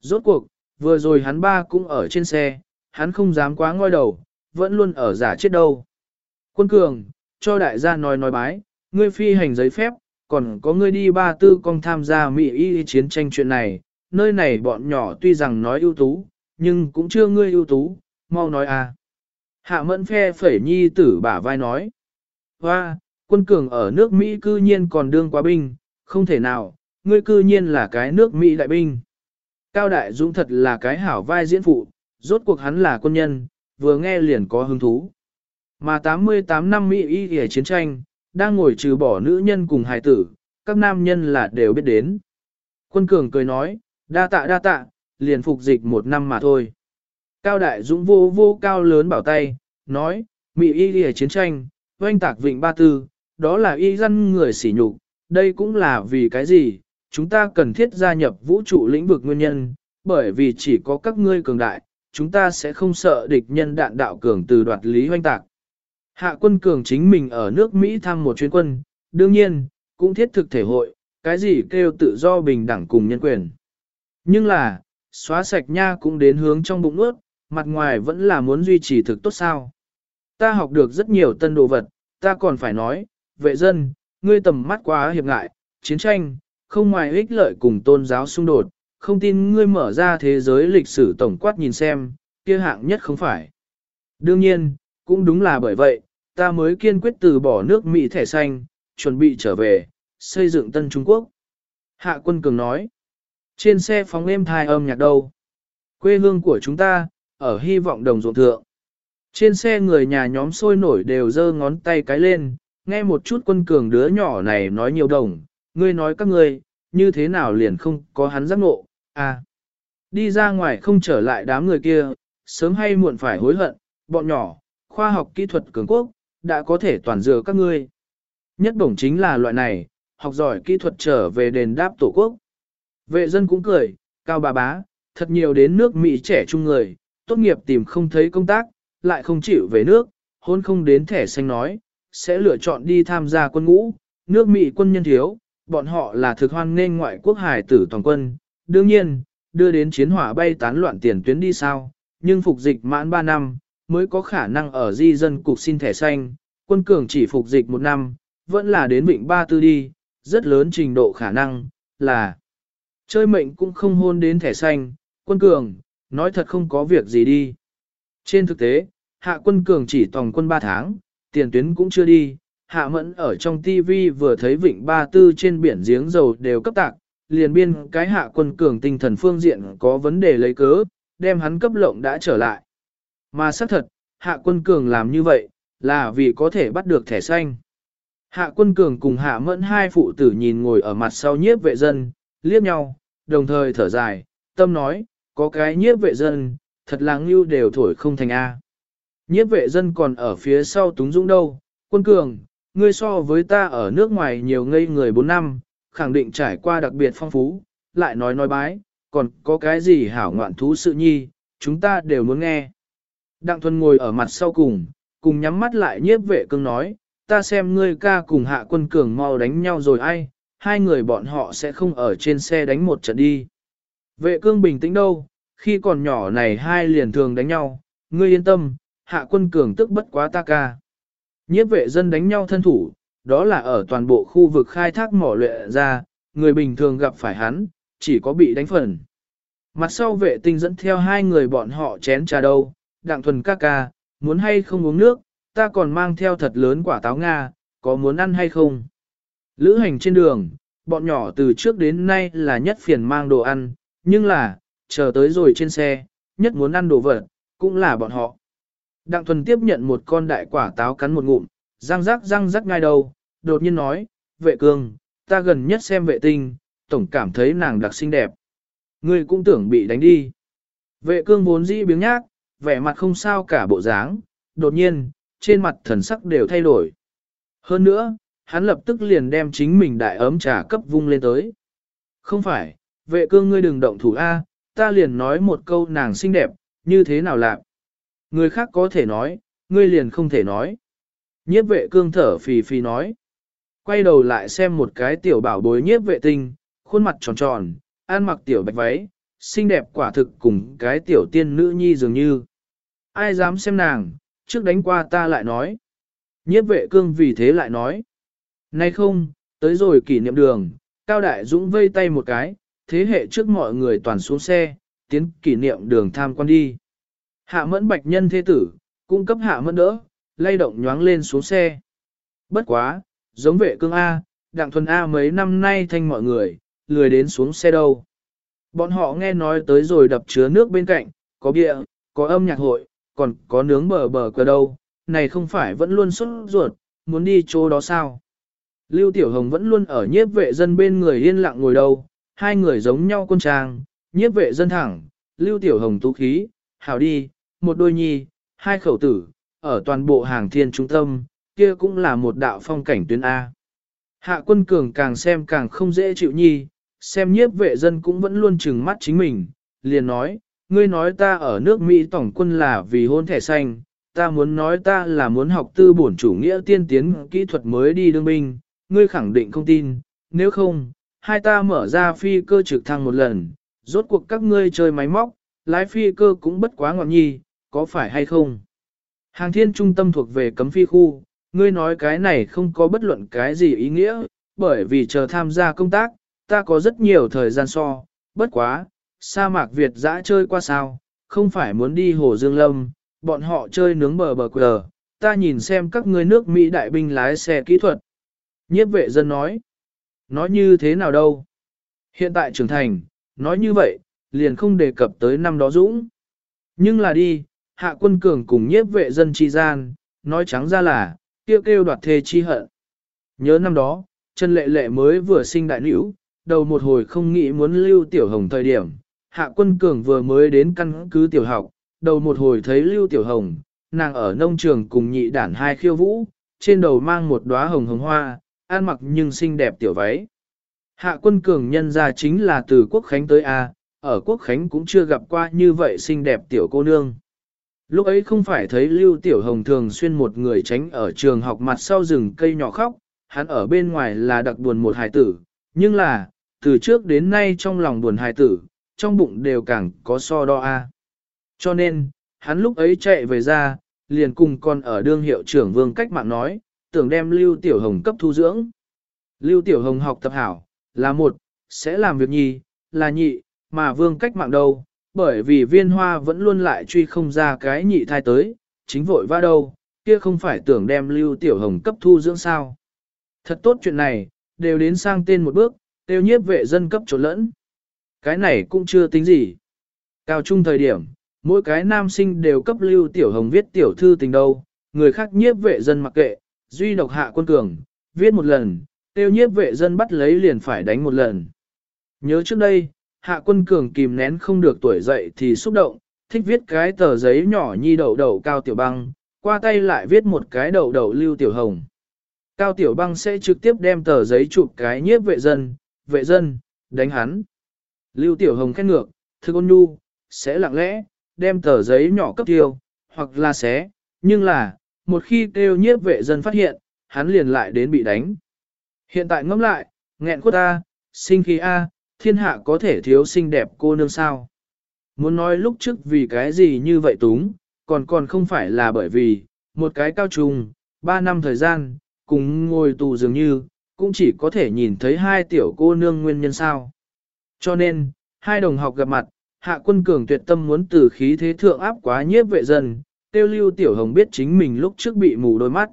Speaker 1: Rốt cuộc, vừa rồi hắn ba cũng ở trên xe, hắn không dám quá ngoi đầu, vẫn luôn ở giả chết đâu. Quân cường, cho đại gia nói nói bái, ngươi phi hành giấy phép, còn có ngươi đi ba tư con tham gia Mỹ y chiến tranh chuyện này, nơi này bọn nhỏ tuy rằng nói ưu tú, nhưng cũng chưa ngươi ưu tú, mau nói à. Hạ mẫn phe phẩy nhi tử bả vai nói. Hoa, quân cường ở nước Mỹ cư nhiên còn đương quá binh, không thể nào, ngươi cư nhiên là cái nước Mỹ đại binh. Cao Đại Dũng thật là cái hảo vai diễn phụ, rốt cuộc hắn là quân nhân, vừa nghe liền có hứng thú. Mà 88 năm Mỹ y hề chiến tranh, đang ngồi trừ bỏ nữ nhân cùng hài tử, các nam nhân là đều biết đến. Quân cường cười nói, đa tạ đa tạ, liền phục dịch một năm mà thôi. Cao Đại Dũng vô vô cao lớn bảo tay, nói, Mỹ y hề chiến tranh, oanh tạc vịnh ba tư, đó là y dân người sỉ nhục, đây cũng là vì cái gì, chúng ta cần thiết gia nhập vũ trụ lĩnh vực nguyên nhân, bởi vì chỉ có các ngươi cường đại, chúng ta sẽ không sợ địch nhân đạn đạo cường từ đoạt lý hoanh tạc. Hạ quân cường chính mình ở nước Mỹ thăm một chuyến quân, đương nhiên, cũng thiết thực thể hội, cái gì kêu tự do bình đẳng cùng nhân quyền. Nhưng là, xóa sạch nha cũng đến hướng trong bụng ướt, mặt ngoài vẫn là muốn duy trì thực tốt sao. Ta học được rất nhiều tân đồ vật, ta còn phải nói, vệ dân, ngươi tầm mắt quá hiệp ngại, chiến tranh, không ngoài ích lợi cùng tôn giáo xung đột, không tin ngươi mở ra thế giới lịch sử tổng quát nhìn xem, kia hạng nhất không phải. Đương nhiên, cũng đúng là bởi vậy, ta mới kiên quyết từ bỏ nước Mỹ thẻ xanh, chuẩn bị trở về, xây dựng tân Trung Quốc. Hạ quân cường nói, trên xe phóng êm thai âm nhạc đâu. Quê hương của chúng ta, ở hy vọng đồng ruộng thượng. Trên xe người nhà nhóm sôi nổi đều giơ ngón tay cái lên, nghe một chút quân cường đứa nhỏ này nói nhiều đồng, ngươi nói các ngươi, như thế nào liền không có hắn giác ngộ, à. Đi ra ngoài không trở lại đám người kia, sớm hay muộn phải hối hận, bọn nhỏ, khoa học kỹ thuật cường quốc, đã có thể toàn dừa các ngươi. Nhất bổng chính là loại này, học giỏi kỹ thuật trở về đền đáp tổ quốc. Vệ dân cũng cười, cao bà bá, thật nhiều đến nước Mỹ trẻ trung người, tốt nghiệp tìm không thấy công tác, lại không chịu về nước, hôn không đến thẻ xanh nói, sẽ lựa chọn đi tham gia quân ngũ, nước Mỹ quân nhân thiếu, bọn họ là thực hoan nên ngoại quốc hải tử toàn quân, đương nhiên, đưa đến chiến hỏa bay tán loạn tiền tuyến đi sao, nhưng phục dịch mãn 3 năm, mới có khả năng ở di dân cục xin thẻ xanh, quân cường chỉ phục dịch một năm, vẫn là đến vịnh ba tư đi, rất lớn trình độ khả năng, là chơi mệnh cũng không hôn đến thẻ xanh, quân cường, nói thật không có việc gì đi. Trên thực tế, hạ quân cường chỉ tòng quân 3 tháng, tiền tuyến cũng chưa đi, hạ mẫn ở trong TV vừa thấy vịnh ba tư trên biển giếng dầu đều cấp tạc, liền biên cái hạ quân cường tinh thần phương diện có vấn đề lấy cớ, đem hắn cấp lộng đã trở lại. Mà xác thật, hạ quân cường làm như vậy, là vì có thể bắt được thẻ xanh. Hạ quân cường cùng hạ mẫn hai phụ tử nhìn ngồi ở mặt sau nhiếp vệ dân, liếc nhau, đồng thời thở dài, tâm nói, có cái nhiếp vệ dân, thật là ngưu đều thổi không thành A. Nhiếp vệ dân còn ở phía sau túng dũng đâu, quân cường, ngươi so với ta ở nước ngoài nhiều ngây người 4 năm, khẳng định trải qua đặc biệt phong phú, lại nói nói bái, còn có cái gì hảo ngoạn thú sự nhi, chúng ta đều muốn nghe. Đặng Thuần ngồi ở mặt sau cùng, cùng nhắm mắt lại nhiếp vệ cương nói, ta xem ngươi ca cùng hạ quân cường mau đánh nhau rồi ai, hai người bọn họ sẽ không ở trên xe đánh một trận đi. Vệ cương bình tĩnh đâu, khi còn nhỏ này hai liền thường đánh nhau, ngươi yên tâm, hạ quân cường tức bất quá ta ca. Nhiếp vệ dân đánh nhau thân thủ, đó là ở toàn bộ khu vực khai thác mỏ luyện ra, người bình thường gặp phải hắn, chỉ có bị đánh phần. Mặt sau vệ tinh dẫn theo hai người bọn họ chén trà đâu, đặng thuần ca ca, muốn hay không uống nước, ta còn mang theo thật lớn quả táo Nga, có muốn ăn hay không? Lữ hành trên đường, bọn nhỏ từ trước đến nay là nhất phiền mang đồ ăn, nhưng là, chờ tới rồi trên xe, nhất muốn ăn đồ vật, cũng là bọn họ. Đặng thuần tiếp nhận một con đại quả táo cắn một ngụm, răng rắc răng rắc ngay đầu, đột nhiên nói, vệ cương, ta gần nhất xem vệ tinh, tổng cảm thấy nàng đặc xinh đẹp. Ngươi cũng tưởng bị đánh đi. Vệ cương vốn dĩ biếng nhác, vẻ mặt không sao cả bộ dáng, đột nhiên, trên mặt thần sắc đều thay đổi. Hơn nữa, hắn lập tức liền đem chính mình đại ấm trà cấp vung lên tới. Không phải, vệ cương ngươi đừng động thủ A, ta liền nói một câu nàng xinh đẹp, như thế nào lạc. Người khác có thể nói, ngươi liền không thể nói. Nhiếp vệ cương thở phì phì nói. Quay đầu lại xem một cái tiểu bảo bối nhiếp vệ tinh, khuôn mặt tròn tròn, an mặc tiểu bạch váy, xinh đẹp quả thực cùng cái tiểu tiên nữ nhi dường như. Ai dám xem nàng, trước đánh qua ta lại nói. Nhiếp vệ cương vì thế lại nói. Nay không, tới rồi kỷ niệm đường, Cao Đại Dũng vây tay một cái, thế hệ trước mọi người toàn xuống xe, tiến kỷ niệm đường tham quan đi. Hạ mẫn bạch nhân thế tử, cung cấp hạ mẫn đỡ, lay động nhoáng lên xuống xe. Bất quá, giống vệ cương A, đặng thuần A mấy năm nay thanh mọi người, lười đến xuống xe đâu. Bọn họ nghe nói tới rồi đập chứa nước bên cạnh, có bia, có âm nhạc hội, còn có nướng bờ bờ cờ đâu, này không phải vẫn luôn xuất ruột, muốn đi chỗ đó sao. Lưu Tiểu Hồng vẫn luôn ở nhiếp vệ dân bên người yên lặng ngồi đâu, hai người giống nhau con trang, nhiếp vệ dân thẳng, Lưu Tiểu Hồng tú khí, hảo đi, một đôi nhi, hai khẩu tử, ở toàn bộ hàng thiên trung tâm, kia cũng là một đạo phong cảnh tuyến A. Hạ quân cường càng xem càng không dễ chịu nhi, xem nhiếp vệ dân cũng vẫn luôn trừng mắt chính mình, liền nói, ngươi nói ta ở nước Mỹ tổng quân là vì hôn thẻ xanh, ta muốn nói ta là muốn học tư bổn chủ nghĩa tiên tiến kỹ thuật mới đi đương binh, ngươi khẳng định không tin, nếu không, hai ta mở ra phi cơ trực thăng một lần, rốt cuộc các ngươi chơi máy móc, lái phi cơ cũng bất quá ngọn nhi, có phải hay không? Hàng thiên trung tâm thuộc về cấm phi khu, ngươi nói cái này không có bất luận cái gì ý nghĩa, bởi vì chờ tham gia công tác, ta có rất nhiều thời gian so, bất quá, sa mạc Việt dã chơi qua sao, không phải muốn đi Hồ Dương Lâm, bọn họ chơi nướng bờ bờ quờ, ta nhìn xem các ngươi nước Mỹ đại binh lái xe kỹ thuật. Nhiếp vệ dân nói, nói như thế nào đâu? Hiện tại trưởng thành, nói như vậy, liền không đề cập tới năm đó dũng. Nhưng là đi, hạ quân cường cùng nhiếp vệ dân chi gian, nói trắng ra là, kêu kêu đoạt thê chi hận. Nhớ năm đó, Trần Lệ Lệ mới vừa sinh đại nữ, đầu một hồi không nghĩ muốn lưu tiểu hồng thời điểm, hạ quân cường vừa mới đến căn cứ tiểu học, đầu một hồi thấy lưu tiểu hồng, nàng ở nông trường cùng nhị đản hai khiêu vũ, trên đầu mang một đóa hồng hồng hoa, an mặc nhưng xinh đẹp tiểu váy. Hạ quân cường nhân ra chính là từ quốc khánh tới A, ở quốc khánh cũng chưa gặp qua như vậy xinh đẹp tiểu cô nương. Lúc ấy không phải thấy Lưu Tiểu Hồng thường xuyên một người tránh ở trường học mặt sau rừng cây nhỏ khóc, hắn ở bên ngoài là đặc buồn một hài tử, nhưng là, từ trước đến nay trong lòng buồn hài tử, trong bụng đều càng có so đo a. Cho nên, hắn lúc ấy chạy về ra, liền cùng con ở đương hiệu trưởng vương cách mạng nói, tưởng đem Lưu Tiểu Hồng cấp thu dưỡng. Lưu Tiểu Hồng học tập hảo, là một, sẽ làm việc nhì, là nhị, mà vương cách mạng đâu, bởi vì viên hoa vẫn luôn lại truy không ra cái nhị thai tới, chính vội va đâu, kia không phải tưởng đem Lưu Tiểu Hồng cấp thu dưỡng sao. Thật tốt chuyện này, đều đến sang tên một bước, tiêu nhiếp vệ dân cấp trộn lẫn. Cái này cũng chưa tính gì. Cao trung thời điểm, mỗi cái nam sinh đều cấp Lưu Tiểu Hồng viết tiểu thư tình đâu, người khác nhiếp vệ dân mặc kệ, duy độc hạ quân cường, viết một lần, tiêu nhiếp vệ dân bắt lấy liền phải đánh một lần. Nhớ trước đây, hạ quân cường kìm nén không được tuổi dậy thì xúc động, thích viết cái tờ giấy nhỏ nhi đậu đậu cao tiểu băng, qua tay lại viết một cái đậu đậu lưu tiểu hồng. Cao tiểu băng sẽ trực tiếp đem tờ giấy chụp cái nhiếp vệ dân, vệ dân, đánh hắn. Lưu tiểu hồng khét ngược, thư con nhu, sẽ lặng lẽ, đem tờ giấy nhỏ cấp tiêu, hoặc là xé, nhưng là, một khi kêu nhiếp vệ dân phát hiện, hắn liền lại đến bị đánh. Hiện tại ngẫm lại, nghẹn quất ta, sinh khí A, thiên hạ có thể thiếu xinh đẹp cô nương sao. Muốn nói lúc trước vì cái gì như vậy túng, còn còn không phải là bởi vì, một cái cao trùng, ba năm thời gian, cùng ngồi tù dường như, cũng chỉ có thể nhìn thấy hai tiểu cô nương nguyên nhân sao. Cho nên, hai đồng học gặp mặt, hạ quân cường tuyệt tâm muốn từ khí thế thượng áp quá nhiếp vệ dân, tiêu lưu tiểu hồng biết chính mình lúc trước bị mù đôi mắt.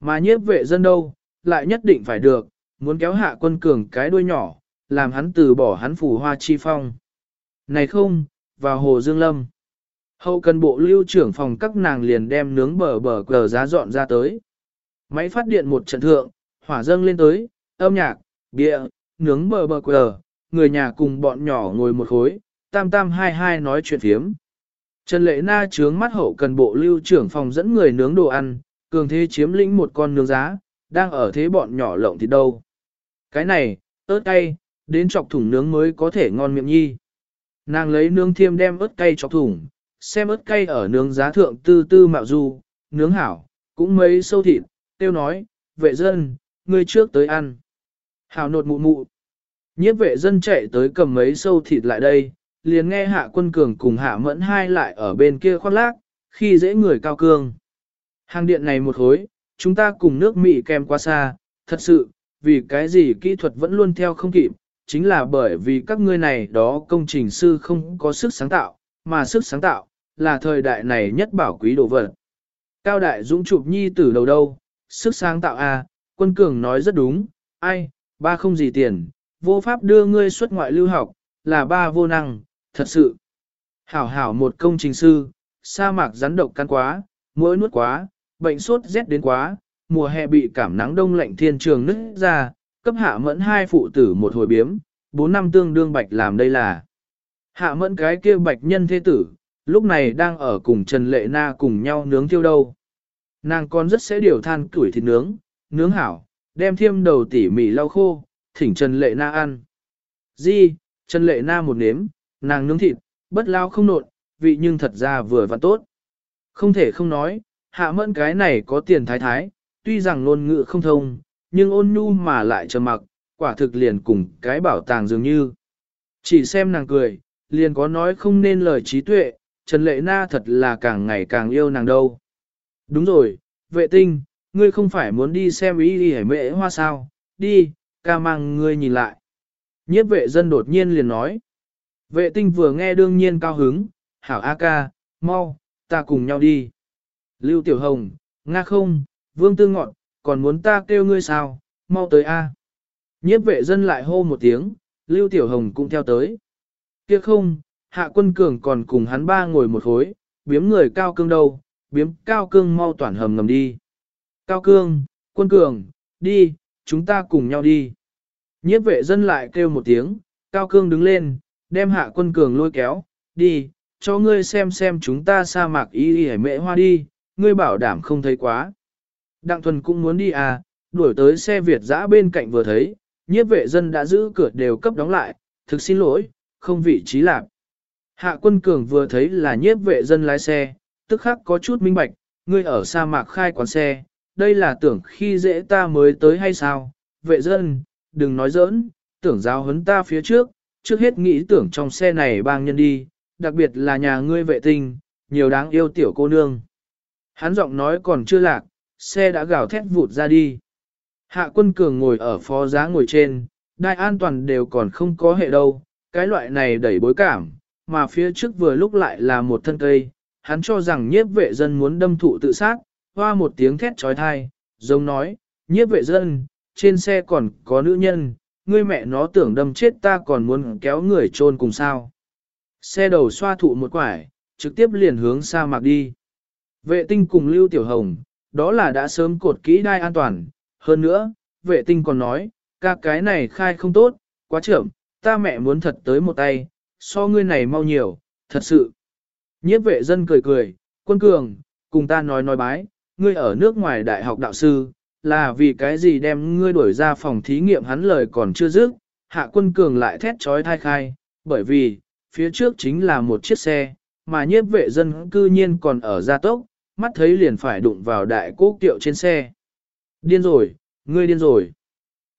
Speaker 1: Mà nhiếp vệ dân đâu, lại nhất định phải được, muốn kéo hạ quân cường cái đuôi nhỏ, làm hắn từ bỏ hắn phủ hoa chi phong. Này không, vào hồ Dương Lâm. Hậu cần bộ lưu trưởng phòng các nàng liền đem nướng bờ bờ cờ giá dọn ra tới. Máy phát điện một trận thượng, hỏa dâng lên tới, âm nhạc, bia, nướng bờ bờ cờ, người nhà cùng bọn nhỏ ngồi một khối, tam tam hai hai nói chuyện phiếm. Trần Lệ Na trướng mắt hậu cần bộ lưu trưởng phòng dẫn người nướng đồ ăn, cường thế chiếm lĩnh một con nướng giá, đang ở thế bọn nhỏ lộng thịt đâu. Cái này, ớt cay, đến chọc thủng nướng mới có thể ngon miệng nhi. Nàng lấy nướng thiêm đem ớt cay chọc thủng, xem ớt cay ở nướng giá thượng tư tư mạo du, nướng hảo, cũng mấy sâu thịt, tiêu nói, vệ dân, ngươi trước tới ăn. Hảo nột mụ mụ. Nhiếp vệ dân chạy tới cầm mấy sâu thịt lại đây, liền nghe hạ quân cường cùng hạ mẫn hai lại ở bên kia khoác lác, khi dễ người cao cương. Hàng điện này một hối, chúng ta cùng nước Mỹ kèm qua xa, thật sự, vì cái gì kỹ thuật vẫn luôn theo không kịp, chính là bởi vì các ngươi này đó công trình sư không có sức sáng tạo, mà sức sáng tạo, là thời đại này nhất bảo quý đồ vật. Cao đại dũng chụp nhi tử đầu đâu, sức sáng tạo a, à, quân cường nói rất đúng, ai, ba không gì tiền, vô pháp đưa ngươi xuất ngoại lưu học, là ba vô năng, thật sự. Hảo hảo một công trình sư, sa mạc rắn độc căn quá, mũi nuốt quá, bệnh sốt rét đến quá, mùa hè bị cảm nắng đông lạnh thiên trường nứt ra, cấp hạ mẫn hai phụ tử một hồi biếm, bốn năm tương đương bạch làm đây là. Hạ mẫn cái kia bạch nhân thế tử, lúc này đang ở cùng Trần Lệ Na cùng nhau nướng tiêu đâu. Nàng con rất sẽ điều than củi thịt nướng, nướng hảo, đem thiêm đầu tỉ mỉ lau khô, thỉnh Trần Lệ Na ăn. Di, Trần Lệ Na một nếm, nàng nướng thịt, bất lao không nộn, vị nhưng thật ra vừa và tốt. Không thể không nói, hạ mẫn cái này có tiền thái thái, tuy rằng ngôn ngữ không thông, nhưng ôn nhu mà lại trầm mặc, quả thực liền cùng cái bảo tàng dường như. Chỉ xem nàng cười, liền có nói không nên lời trí tuệ, Trần Lệ Na thật là càng ngày càng yêu nàng đâu. Đúng rồi, vệ tinh, ngươi không phải muốn đi xem ý đi hải mệ hoa sao, đi, ca mang ngươi nhìn lại. Nhiếp vệ dân đột nhiên liền nói. Vệ tinh vừa nghe đương nhiên cao hứng, hảo A ca, mau, ta cùng nhau đi. Lưu Tiểu Hồng, Nga không, Vương Tư Ngọn, còn muốn ta kêu ngươi sao, mau tới A. Nhiếp vệ dân lại hô một tiếng, Lưu Tiểu Hồng cũng theo tới. Kia không, hạ quân cường còn cùng hắn ba ngồi một khối, biếm người cao cương đâu, biếm cao cương mau toàn hầm ngầm đi. Cao cương, quân cường, đi, chúng ta cùng nhau đi. Nhiếp vệ dân lại kêu một tiếng, cao cương đứng lên, đem hạ quân cường lôi kéo, đi, cho ngươi xem xem chúng ta sa mạc y y mệ hoa đi, ngươi bảo đảm không thấy quá. Đặng thuần cũng muốn đi à, đuổi tới xe Việt dã bên cạnh vừa thấy, nhiếp vệ dân đã giữ cửa đều cấp đóng lại, thực xin lỗi, không vị trí lạc. Hạ quân cường vừa thấy là nhiếp vệ dân lái xe, tức khắc có chút minh bạch, ngươi ở sa mạc khai quán xe, đây là tưởng khi dễ ta mới tới hay sao, vệ dân, đừng nói giỡn, tưởng giáo huấn ta phía trước, trước hết nghĩ tưởng trong xe này bang nhân đi, đặc biệt là nhà ngươi vệ tinh, nhiều đáng yêu tiểu cô nương. Hắn giọng nói còn chưa lạc, xe đã gào thét vụt ra đi. Hạ quân cường ngồi ở phó giá ngồi trên, đai an toàn đều còn không có hệ đâu, cái loại này đẩy bối cảm, mà phía trước vừa lúc lại là một thân cây, hắn cho rằng nhiếp vệ dân muốn đâm thụ tự sát, hoa một tiếng thét trói thai, giống nói, nhiếp vệ dân, trên xe còn có nữ nhân, ngươi mẹ nó tưởng đâm chết ta còn muốn kéo người chôn cùng sao. Xe đầu xoa thụ một quải, trực tiếp liền hướng sa mạc đi. Vệ tinh cùng Lưu Tiểu Hồng, đó là đã sớm cột kỹ đai an toàn. Hơn nữa, vệ tinh còn nói, ca cái này khai không tốt, quá trưởng, ta mẹ muốn thật tới một tay, so ngươi này mau nhiều, thật sự. Nhiếp vệ dân cười cười, quân cường, cùng ta nói nói bái, ngươi ở nước ngoài đại học đạo sư, là vì cái gì đem ngươi đuổi ra phòng thí nghiệm hắn lời còn chưa dứt, hạ quân cường lại thét trói thai khai, bởi vì, phía trước chính là một chiếc xe, mà nhiếp vệ dân cư nhiên còn ở gia tốc, mắt thấy liền phải đụng vào đại cố kiệu trên xe. Điên rồi, ngươi điên rồi.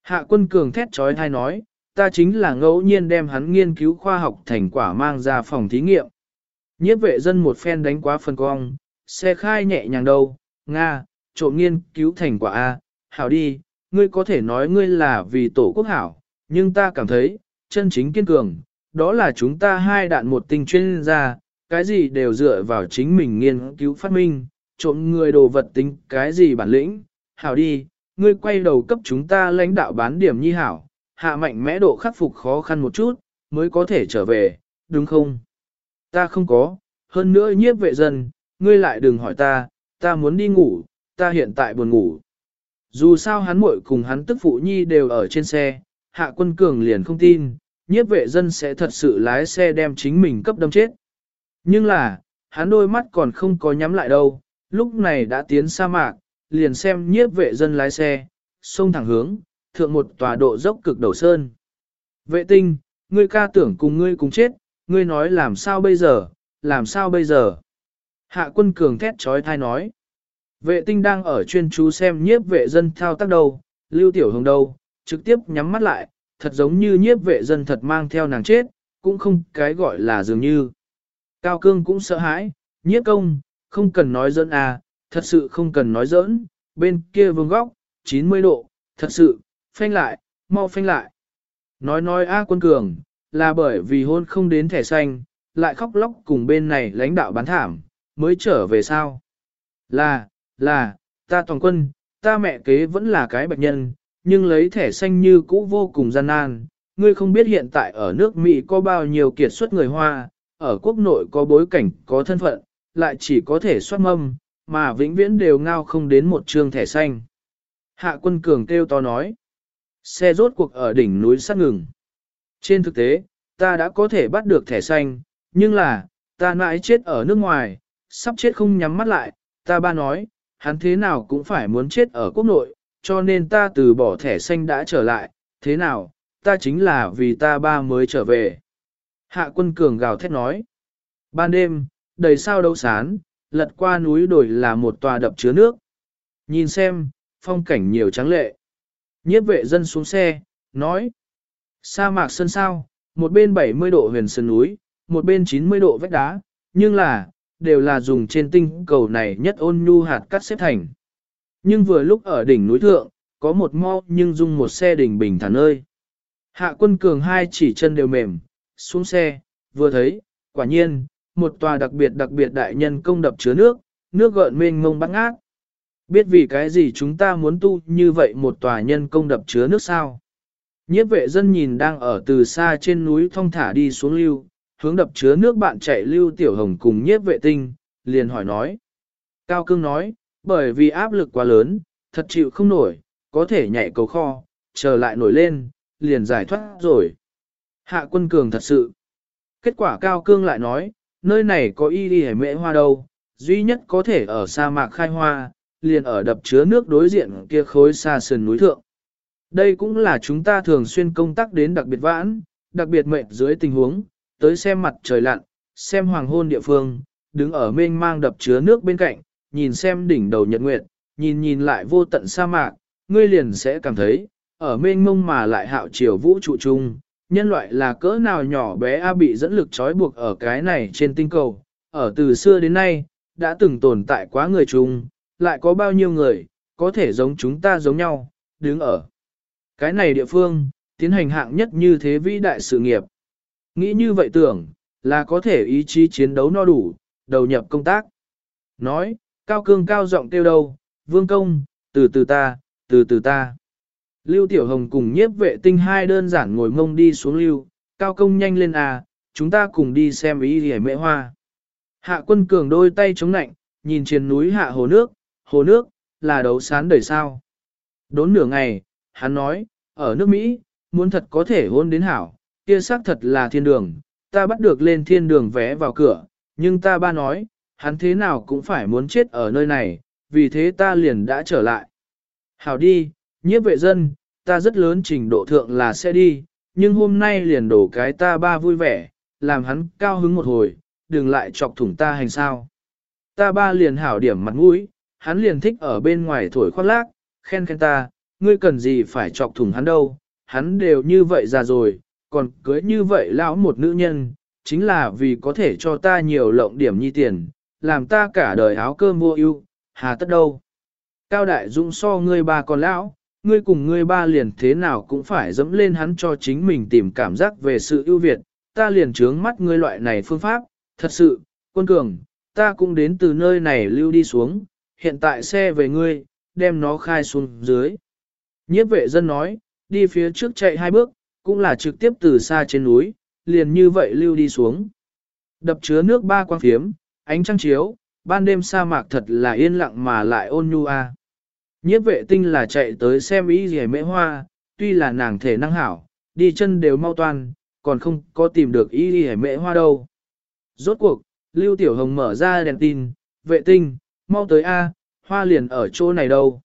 Speaker 1: Hạ quân cường thét trói thai nói, ta chính là ngẫu nhiên đem hắn nghiên cứu khoa học thành quả mang ra phòng thí nghiệm. Nhiếp vệ dân một phen đánh quá phần cong, xe khai nhẹ nhàng đâu, Nga, trộm nghiên cứu thành quả A, hảo đi, ngươi có thể nói ngươi là vì tổ quốc hảo, nhưng ta cảm thấy, chân chính kiên cường, đó là chúng ta hai đạn một tinh chuyên gia, cái gì đều dựa vào chính mình nghiên cứu phát minh, trộm người đồ vật tính cái gì bản lĩnh, hảo đi, ngươi quay đầu cấp chúng ta lãnh đạo bán điểm nhi hảo, hạ mạnh mẽ độ khắc phục khó khăn một chút, mới có thể trở về, đúng không? Ta không có, hơn nữa nhiếp vệ dân, ngươi lại đừng hỏi ta, ta muốn đi ngủ, ta hiện tại buồn ngủ. Dù sao hắn muội cùng hắn tức phụ nhi đều ở trên xe, hạ quân cường liền không tin, nhiếp vệ dân sẽ thật sự lái xe đem chính mình cấp đâm chết. Nhưng là, hắn đôi mắt còn không có nhắm lại đâu, lúc này đã tiến sa mạc, liền xem nhiếp vệ dân lái xe, xông thẳng hướng, thượng một tòa độ dốc cực đầu sơn. Vệ tinh, ngươi ca tưởng cùng ngươi cùng chết, ngươi nói làm sao bây giờ, làm sao bây giờ. Hạ quân cường thét trói thai nói. Vệ tinh đang ở chuyên chú xem nhiếp vệ dân thao tác đâu, lưu tiểu hồng đâu, trực tiếp nhắm mắt lại, thật giống như nhiếp vệ dân thật mang theo nàng chết, cũng không cái gọi là dường như. Cao cương cũng sợ hãi, nhiếp công, không cần nói dẫn à, thật sự không cần nói giỡn, bên kia vương góc, 90 độ, thật sự, phanh lại, mau phanh lại. Nói nói A quân cường, là bởi vì hôn không đến thẻ xanh, lại khóc lóc cùng bên này lãnh đạo bán thảm, mới trở về sao. Là, là, ta toàn quân, ta mẹ kế vẫn là cái bệnh nhân, nhưng lấy thẻ xanh như cũ vô cùng gian nan. Ngươi không biết hiện tại ở nước Mỹ có bao nhiêu kiệt xuất người Hoa, ở quốc nội có bối cảnh, có thân phận, lại chỉ có thể soát mâm, mà vĩnh viễn đều ngao không đến một trường thẻ xanh. Hạ quân cường kêu to nói. Xe rốt cuộc ở đỉnh núi sát ngừng. Trên thực tế, ta đã có thể bắt được thẻ xanh, nhưng là, ta mãi chết ở nước ngoài, sắp chết không nhắm mắt lại, ta ba nói, hắn thế nào cũng phải muốn chết ở quốc nội, cho nên ta từ bỏ thẻ xanh đã trở lại, thế nào, ta chính là vì ta ba mới trở về. Hạ quân cường gào thét nói. Ban đêm, đầy sao đấu sán, lật qua núi đồi là một tòa đập chứa nước. Nhìn xem, phong cảnh nhiều trắng lệ. Nhiếp vệ dân xuống xe, nói. Sa mạc sơn sao, một bên 70 độ huyền sơn núi, một bên 90 độ vách đá, nhưng là, đều là dùng trên tinh cầu này nhất ôn nhu hạt cắt xếp thành. Nhưng vừa lúc ở đỉnh núi thượng, có một mo nhưng dung một xe đỉnh bình thản ơi. Hạ quân cường hai chỉ chân đều mềm, xuống xe, vừa thấy, quả nhiên, một tòa đặc biệt đặc biệt đại nhân công đập chứa nước, nước gợn mênh mông bắn ngát. Biết vì cái gì chúng ta muốn tu như vậy một tòa nhân công đập chứa nước sao? Nhiếp vệ dân nhìn đang ở từ xa trên núi thong thả đi xuống lưu, hướng đập chứa nước bạn chạy lưu tiểu hồng cùng nhiếp vệ tinh, liền hỏi nói. Cao cương nói, bởi vì áp lực quá lớn, thật chịu không nổi, có thể nhảy cầu kho, chờ lại nổi lên, liền giải thoát rồi. Hạ quân cường thật sự. Kết quả cao cương lại nói, nơi này có y đi mễ hoa đâu, duy nhất có thể ở sa mạc khai hoa, liền ở đập chứa nước đối diện kia khối xa sườn núi thượng. Đây cũng là chúng ta thường xuyên công tác đến đặc biệt vãn, đặc biệt mệnh dưới tình huống, tới xem mặt trời lặn, xem hoàng hôn địa phương, đứng ở mênh mang đập chứa nước bên cạnh, nhìn xem đỉnh đầu nhật nguyệt, nhìn nhìn lại vô tận sa mạc, ngươi liền sẽ cảm thấy, ở mênh mông mà lại hạo chiều vũ trụ chung, nhân loại là cỡ nào nhỏ bé a bị dẫn lực trói buộc ở cái này trên tinh cầu, ở từ xưa đến nay, đã từng tồn tại quá người chung, lại có bao nhiêu người, có thể giống chúng ta giống nhau, đứng ở cái này địa phương, tiến hành hạng nhất như thế vĩ đại sự nghiệp. Nghĩ như vậy tưởng, là có thể ý chí chiến đấu no đủ, đầu nhập công tác. Nói, cao cương cao giọng kêu đâu, vương công, từ từ ta, từ từ ta. Lưu Tiểu Hồng cùng nhiếp vệ tinh hai đơn giản ngồi mông đi xuống lưu, cao công nhanh lên à, chúng ta cùng đi xem ý hề mẹ hoa. Hạ quân cường đôi tay chống nạnh, nhìn trên núi hạ hồ nước, hồ nước, là đấu sán đời sao. Đốn nửa ngày, hắn nói, ở nước Mỹ, muốn thật có thể hôn đến hảo, kia xác thật là thiên đường, ta bắt được lên thiên đường vé vào cửa, nhưng ta ba nói, hắn thế nào cũng phải muốn chết ở nơi này, vì thế ta liền đã trở lại. Hảo đi, nhiếp vệ dân, ta rất lớn trình độ thượng là sẽ đi, nhưng hôm nay liền đổ cái ta ba vui vẻ, làm hắn cao hứng một hồi, đừng lại chọc thủng ta hành sao. Ta ba liền hảo điểm mặt mũi, hắn liền thích ở bên ngoài thổi khoác lác, khen khen ta, ngươi cần gì phải chọc thủng hắn đâu, hắn đều như vậy già rồi, còn cưới như vậy lão một nữ nhân, chính là vì có thể cho ta nhiều lộng điểm nhi tiền, làm ta cả đời áo cơm mua ưu, hà tất đâu. Cao Đại Dũng so ngươi ba còn lão, ngươi cùng ngươi ba liền thế nào cũng phải dẫm lên hắn cho chính mình tìm cảm giác về sự ưu việt, ta liền trướng mắt ngươi loại này phương pháp, thật sự, quân cường, ta cũng đến từ nơi này lưu đi xuống, hiện tại xe về ngươi, đem nó khai xuống dưới. Nhiếp vệ dân nói, đi phía trước chạy hai bước, cũng là trực tiếp từ xa trên núi, liền như vậy lưu đi xuống. Đập chứa nước ba quang phiếm, ánh trăng chiếu, ban đêm sa mạc thật là yên lặng mà lại ôn nhu a. Nhiếp vệ tinh là chạy tới xem ý gì mễ hoa, tuy là nàng thể năng hảo, đi chân đều mau toan, còn không có tìm được ý gì mễ hoa đâu. Rốt cuộc, Lưu Tiểu Hồng mở ra đèn tin, vệ tinh, mau tới A, hoa liền ở chỗ này đâu.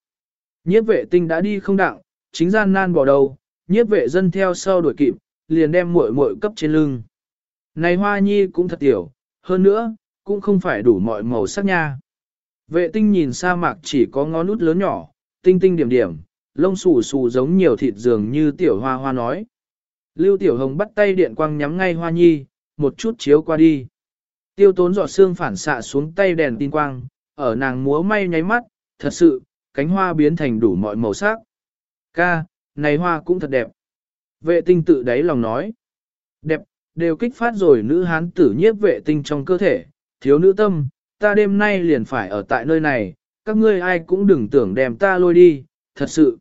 Speaker 1: Nhiếp vệ tinh đã đi không đặng, chính gian nan bỏ đầu, nhiếp vệ dân theo sau đuổi kịp, liền đem muội muội cấp trên lưng. Này hoa nhi cũng thật tiểu, hơn nữa, cũng không phải đủ mọi màu sắc nha. Vệ tinh nhìn sa mạc chỉ có ngón nút lớn nhỏ, tinh tinh điểm điểm, lông xù xù giống nhiều thịt dường như tiểu hoa hoa nói. Lưu Tiểu Hồng bắt tay điện quang nhắm ngay hoa nhi, một chút chiếu qua đi. Tiêu tốn giọt xương phản xạ xuống tay đèn tin quang, ở nàng múa may nháy mắt, thật sự, cánh hoa biến thành đủ mọi màu sắc. Ca, này hoa cũng thật đẹp. Vệ tinh tự đáy lòng nói. Đẹp, đều kích phát rồi nữ hán tử nhiếp vệ tinh trong cơ thể, thiếu nữ tâm, ta đêm nay liền phải ở tại nơi này, các ngươi ai cũng đừng tưởng đem ta lôi đi, thật sự.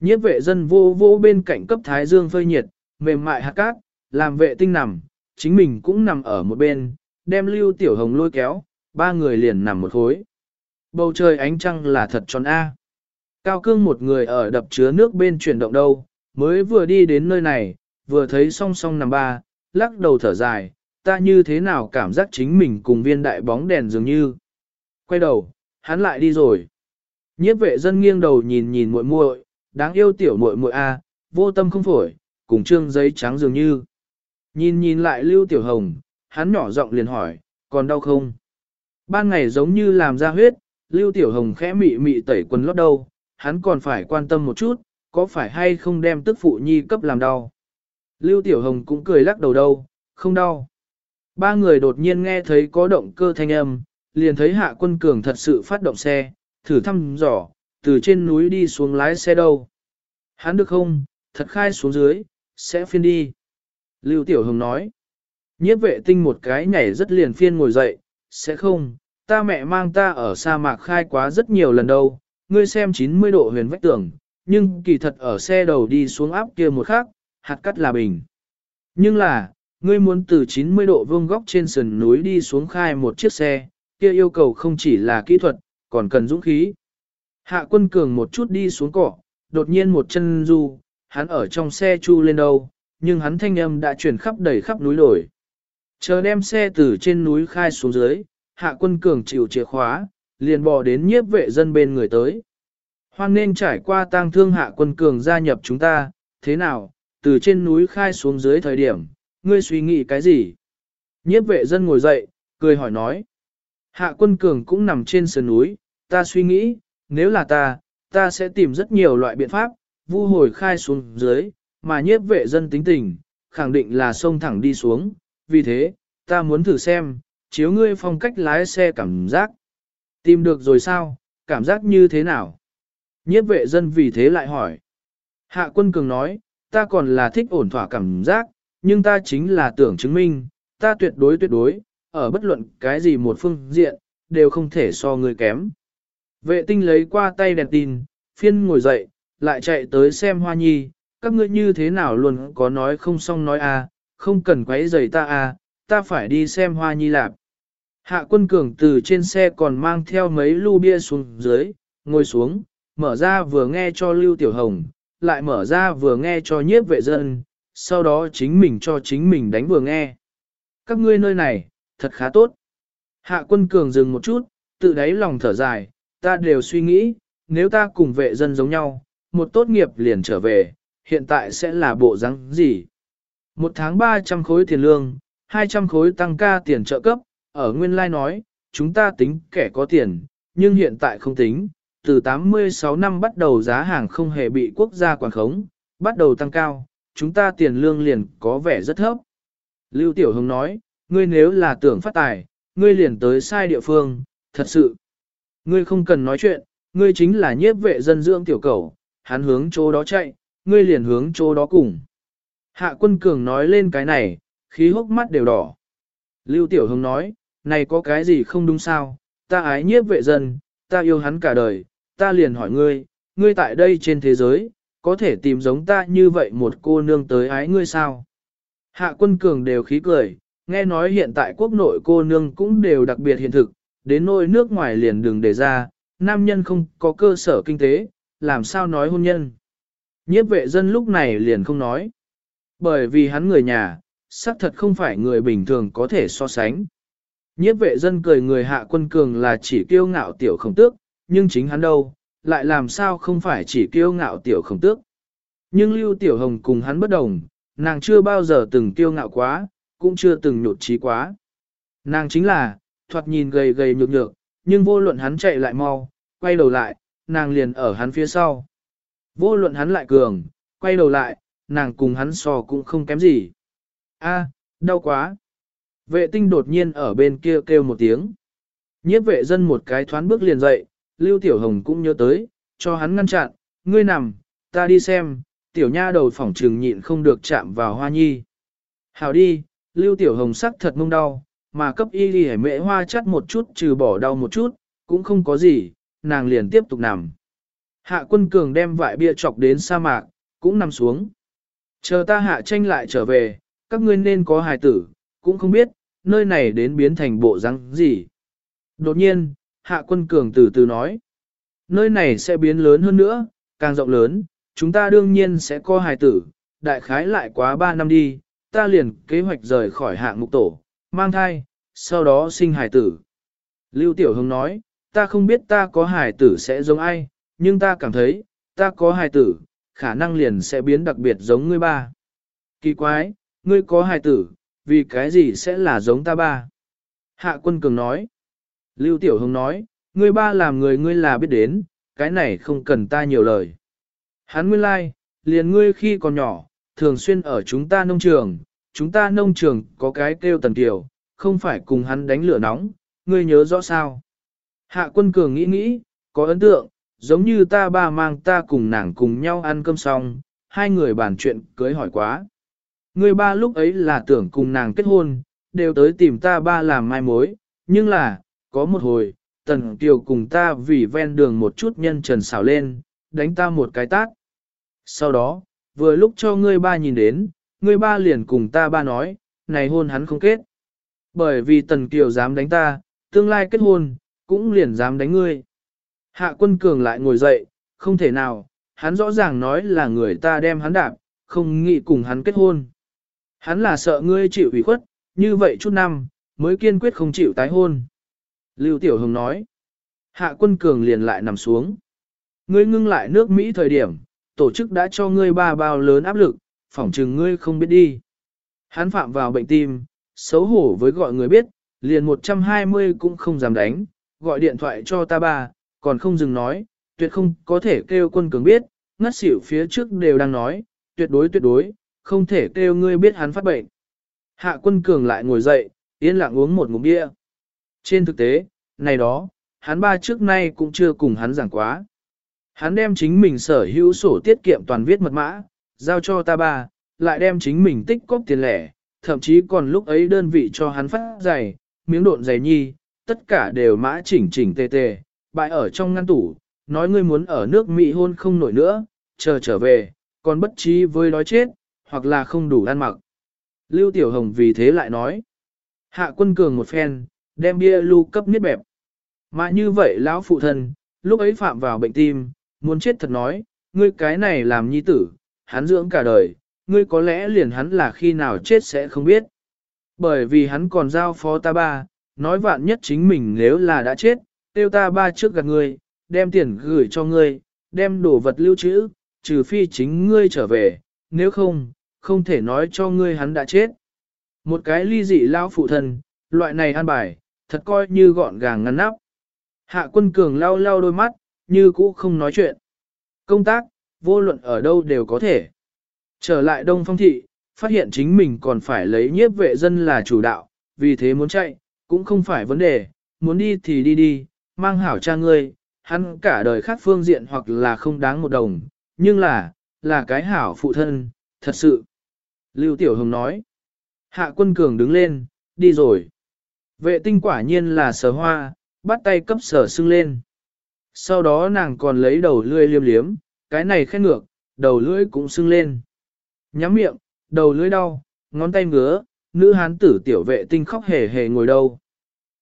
Speaker 1: Nhiếp vệ dân vô vô bên cạnh cấp thái dương phơi nhiệt, mềm mại hạt cát, làm vệ tinh nằm, chính mình cũng nằm ở một bên, đem lưu tiểu hồng lôi kéo, ba người liền nằm một khối. Bầu trời ánh trăng là thật tròn A. Cao cương một người ở đập chứa nước bên chuyển động đâu, mới vừa đi đến nơi này, vừa thấy song song nằm ba, lắc đầu thở dài, ta như thế nào cảm giác chính mình cùng viên đại bóng đèn dường như. Quay đầu, hắn lại đi rồi. Nhiếp vệ dân nghiêng đầu nhìn nhìn muội muội, đáng yêu tiểu muội muội a, vô tâm không phổi, cùng trương giấy trắng dường như. Nhìn nhìn lại Lưu Tiểu Hồng, hắn nhỏ giọng liền hỏi, còn đau không? Ban ngày giống như làm ra huyết, Lưu Tiểu Hồng khẽ mị mị tẩy quần lót đâu, hắn còn phải quan tâm một chút, có phải hay không đem tức phụ nhi cấp làm đau. Lưu Tiểu Hồng cũng cười lắc đầu đâu, không đau. Ba người đột nhiên nghe thấy có động cơ thanh âm, liền thấy hạ quân cường thật sự phát động xe, thử thăm dò, từ trên núi đi xuống lái xe đâu. Hắn được không, thật khai xuống dưới, sẽ phiên đi. Lưu Tiểu Hồng nói. Nhiếp vệ tinh một cái nhảy rất liền phiên ngồi dậy, sẽ không, ta mẹ mang ta ở sa mạc khai quá rất nhiều lần đâu, ngươi xem 90 độ huyền vách tường, nhưng kỳ thật ở xe đầu đi xuống áp kia một khắc, hạt cắt là bình. Nhưng là, ngươi muốn từ 90 độ vuông góc trên sườn núi đi xuống khai một chiếc xe, kia yêu cầu không chỉ là kỹ thuật, còn cần dũng khí. Hạ quân cường một chút đi xuống cỏ, đột nhiên một chân du, hắn ở trong xe chu lên đâu, nhưng hắn thanh âm đã chuyển khắp đầy khắp núi đồi. Chờ đem xe từ trên núi khai xuống dưới, hạ quân cường chịu chìa khóa, liền bò đến nhiếp vệ dân bên người tới. Hoan nên trải qua tang thương hạ quân cường gia nhập chúng ta, thế nào, từ trên núi khai xuống dưới thời điểm, ngươi suy nghĩ cái gì? Nhiếp vệ dân ngồi dậy, cười hỏi nói, Hạ quân cường cũng nằm trên sườn núi, ta suy nghĩ, nếu là ta, ta sẽ tìm rất nhiều loại biện pháp, vu hồi khai xuống dưới, mà nhiếp vệ dân tính tình, khẳng định là sông thẳng đi xuống, vì thế, ta muốn thử xem, chiếu ngươi phong cách lái xe cảm giác. Tìm được rồi sao, cảm giác như thế nào? Nhiếp vệ dân vì thế lại hỏi. Hạ quân cường nói, ta còn là thích ổn thỏa cảm giác, nhưng ta chính là tưởng chứng minh, ta tuyệt đối tuyệt đối, ở bất luận cái gì một phương diện, đều không thể so người kém. Vệ tinh lấy qua tay đèn tin, phiên ngồi dậy, lại chạy tới xem hoa nhi, các ngươi như thế nào luôn có nói không xong nói a, à, không cần quấy giày ta a, à, ta phải đi xem hoa nhi lạp. Hạ quân cường từ trên xe còn mang theo mấy lu bia xuống dưới, ngồi xuống, mở ra vừa nghe cho Lưu Tiểu Hồng, lại mở ra vừa nghe cho nhiếp vệ dân, sau đó chính mình cho chính mình đánh vừa nghe. Các ngươi nơi này, thật khá tốt. Hạ quân cường dừng một chút, tự đáy lòng thở dài, ta đều suy nghĩ, nếu ta cùng vệ dân giống nhau, một tốt nghiệp liền trở về, hiện tại sẽ là bộ rắn gì? Một tháng 300 khối tiền lương, 200 khối tăng ca tiền trợ cấp, ở nguyên lai nói, chúng ta tính kẻ có tiền, nhưng hiện tại không tính, từ 86 năm bắt đầu giá hàng không hề bị quốc gia quản khống, bắt đầu tăng cao, chúng ta tiền lương liền có vẻ rất thấp. Lưu Tiểu Hồng nói, ngươi nếu là tưởng phát tài, ngươi liền tới sai địa phương, thật sự. Ngươi không cần nói chuyện, ngươi chính là nhiếp vệ dân dưỡng tiểu cầu, hắn hướng chỗ đó chạy, ngươi liền hướng chỗ đó cùng. Hạ quân cường nói lên cái này, khí hốc mắt đều đỏ. Lưu Tiểu Hồng nói, này có cái gì không đúng sao, ta ái nhiếp vệ dân, ta yêu hắn cả đời, ta liền hỏi ngươi, ngươi tại đây trên thế giới, có thể tìm giống ta như vậy một cô nương tới ái ngươi sao? Hạ quân cường đều khí cười, nghe nói hiện tại quốc nội cô nương cũng đều đặc biệt hiện thực, đến nôi nước ngoài liền đừng để ra, nam nhân không có cơ sở kinh tế, làm sao nói hôn nhân. Nhiếp vệ dân lúc này liền không nói, bởi vì hắn người nhà, xác thật không phải người bình thường có thể so sánh. Nhiếp vệ dân cười người hạ quân cường là chỉ kiêu ngạo tiểu khổng tước, nhưng chính hắn đâu, lại làm sao không phải chỉ kiêu ngạo tiểu khổng tước. Nhưng Lưu Tiểu Hồng cùng hắn bất đồng, nàng chưa bao giờ từng kiêu ngạo quá, cũng chưa từng nhột trí quá. Nàng chính là, thoạt nhìn gầy gầy nhược nhược, nhưng vô luận hắn chạy lại mau, quay đầu lại, nàng liền ở hắn phía sau. Vô luận hắn lại cường, quay đầu lại, nàng cùng hắn so cũng không kém gì. A, đau quá. Vệ tinh đột nhiên ở bên kia kêu một tiếng. Nhiếp vệ dân một cái thoán bước liền dậy, Lưu Tiểu Hồng cũng nhớ tới, cho hắn ngăn chặn, ngươi nằm, ta đi xem, tiểu nha đầu phỏng trừng nhịn không được chạm vào hoa nhi. Hào đi, Lưu Tiểu Hồng sắc thật mông đau, mà cấp y đi mễ hoa chắt một chút trừ bỏ đau một chút, cũng không có gì, nàng liền tiếp tục nằm. Hạ quân cường đem vại bia chọc đến sa mạc, cũng nằm xuống. Chờ ta hạ tranh lại trở về, các ngươi nên có hài tử, cũng không biết, nơi này đến biến thành bộ răng gì. Đột nhiên, hạ quân cường từ từ nói, nơi này sẽ biến lớn hơn nữa, càng rộng lớn, chúng ta đương nhiên sẽ có hài tử, đại khái lại quá 3 năm đi, ta liền kế hoạch rời khỏi hạng mục tổ, mang thai, sau đó sinh hài tử. Lưu Tiểu Hưng nói, ta không biết ta có hài tử sẽ giống ai, nhưng ta cảm thấy, ta có hài tử, khả năng liền sẽ biến đặc biệt giống ngươi ba. Kỳ quái, ngươi có hài tử, vì cái gì sẽ là giống ta ba? Hạ quân cường nói. Lưu Tiểu Hồng nói, ngươi ba làm người ngươi là biết đến, cái này không cần ta nhiều lời. Hắn nguyên lai, like, liền ngươi khi còn nhỏ, thường xuyên ở chúng ta nông trường, chúng ta nông trường có cái kêu tần tiểu, không phải cùng hắn đánh lửa nóng, ngươi nhớ rõ sao? Hạ quân cường nghĩ nghĩ, có ấn tượng, giống như ta ba mang ta cùng nàng cùng nhau ăn cơm xong, hai người bàn chuyện cưới hỏi quá. Ngươi ba lúc ấy là tưởng cùng nàng kết hôn, đều tới tìm ta ba làm mai mối, nhưng là, có một hồi, tần kiều cùng ta vì ven đường một chút nhân trần xảo lên, đánh ta một cái tát. Sau đó, vừa lúc cho ngươi ba nhìn đến, ngươi ba liền cùng ta ba nói, này hôn hắn không kết. Bởi vì tần kiều dám đánh ta, tương lai kết hôn, cũng liền dám đánh ngươi. Hạ quân cường lại ngồi dậy, không thể nào, hắn rõ ràng nói là người ta đem hắn đạp, không nghĩ cùng hắn kết hôn. Hắn là sợ ngươi chịu ủy khuất, như vậy chút năm, mới kiên quyết không chịu tái hôn. Lưu Tiểu Hồng nói. Hạ quân cường liền lại nằm xuống. Ngươi ngưng lại nước Mỹ thời điểm, tổ chức đã cho ngươi ba bao lớn áp lực, phỏng chừng ngươi không biết đi. Hắn phạm vào bệnh tim, xấu hổ với gọi người biết, liền 120 cũng không dám đánh, gọi điện thoại cho ta ba, còn không dừng nói, tuyệt không có thể kêu quân cường biết, ngất xỉu phía trước đều đang nói, tuyệt đối tuyệt đối, không thể kêu ngươi biết hắn phát bệnh. Hạ quân cường lại ngồi dậy, yên lặng uống một ngụm bia. Trên thực tế, này đó, hắn ba trước nay cũng chưa cùng hắn giảng quá. Hắn đem chính mình sở hữu sổ tiết kiệm toàn viết mật mã, giao cho ta ba, lại đem chính mình tích cóp tiền lẻ, thậm chí còn lúc ấy đơn vị cho hắn phát giày, miếng độn giày nhi, tất cả đều mã chỉnh chỉnh tề tề, bại ở trong ngăn tủ, nói ngươi muốn ở nước Mỹ hôn không nổi nữa, chờ trở về, còn bất trí với đói chết, hoặc là không đủ ăn mặc. Lưu Tiểu Hồng vì thế lại nói, hạ quân cường một phen, đem bia lưu cấp niết bẹp. Mà như vậy lão phụ thân, lúc ấy phạm vào bệnh tim, muốn chết thật nói, ngươi cái này làm nhi tử, hắn dưỡng cả đời, ngươi có lẽ liền hắn là khi nào chết sẽ không biết. Bởi vì hắn còn giao phó ta ba, nói vạn nhất chính mình nếu là đã chết, tiêu ta ba trước gạt ngươi, đem tiền gửi cho ngươi, đem đồ vật lưu trữ, trừ phi chính ngươi trở về, nếu không, không thể nói cho ngươi hắn đã chết. Một cái ly dị lao phụ thân, loại này an bài, thật coi như gọn gàng ngăn nắp. Hạ quân cường lau lau đôi mắt, như cũ không nói chuyện. Công tác, vô luận ở đâu đều có thể. Trở lại Đông Phong Thị, phát hiện chính mình còn phải lấy nhiếp vệ dân là chủ đạo, vì thế muốn chạy, cũng không phải vấn đề, muốn đi thì đi đi, mang hảo cha ngươi, hắn cả đời khác phương diện hoặc là không đáng một đồng, nhưng là, là cái hảo phụ thân, thật sự. Lưu Tiểu Hồng nói, hạ quân cường đứng lên, đi rồi. Vệ tinh quả nhiên là sở hoa, bắt tay cấp sở sưng lên. Sau đó nàng còn lấy đầu lươi liêm liếm, cái này khét ngược, đầu lưỡi cũng sưng lên. Nhắm miệng, đầu lưỡi đau, ngón tay ngứa, nữ hán tử tiểu vệ tinh khóc hề hề ngồi đâu.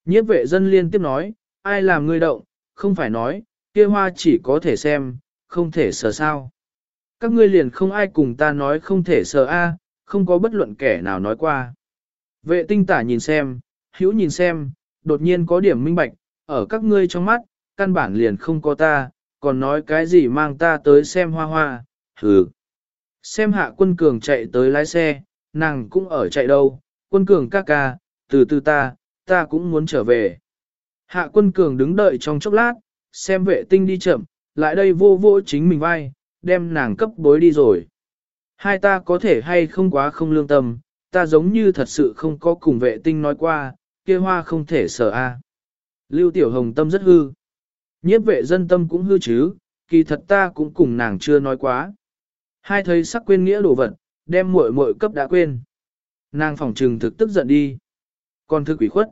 Speaker 1: Nhiếp vệ dân liên tiếp nói, ai làm ngươi động, không phải nói, kia hoa chỉ có thể xem, không thể sờ sao. Các ngươi liền không ai cùng ta nói không thể sờ a, không có bất luận kẻ nào nói qua. Vệ tinh tả nhìn xem, hữu nhìn xem, đột nhiên có điểm minh bạch, ở các ngươi trong mắt, căn bản liền không có ta, còn nói cái gì mang ta tới xem hoa hoa, hừ. Xem hạ quân cường chạy tới lái xe, nàng cũng ở chạy đâu, quân cường ca ca, từ từ ta, ta cũng muốn trở về. Hạ quân cường đứng đợi trong chốc lát, xem vệ tinh đi chậm, lại đây vô vô chính mình vai, đem nàng cấp bối đi rồi. Hai ta có thể hay không quá không lương tâm, ta giống như thật sự không có cùng vệ tinh nói qua, kia hoa không thể sợ a. Lưu Tiểu Hồng tâm rất hư. Nhiếp vệ dân tâm cũng hư chứ, kỳ thật ta cũng cùng nàng chưa nói quá. Hai thấy sắc quên nghĩa đồ vật, đem muội muội cấp đã quên. Nàng phòng trừng thực tức giận đi. Còn thư quỷ khuất.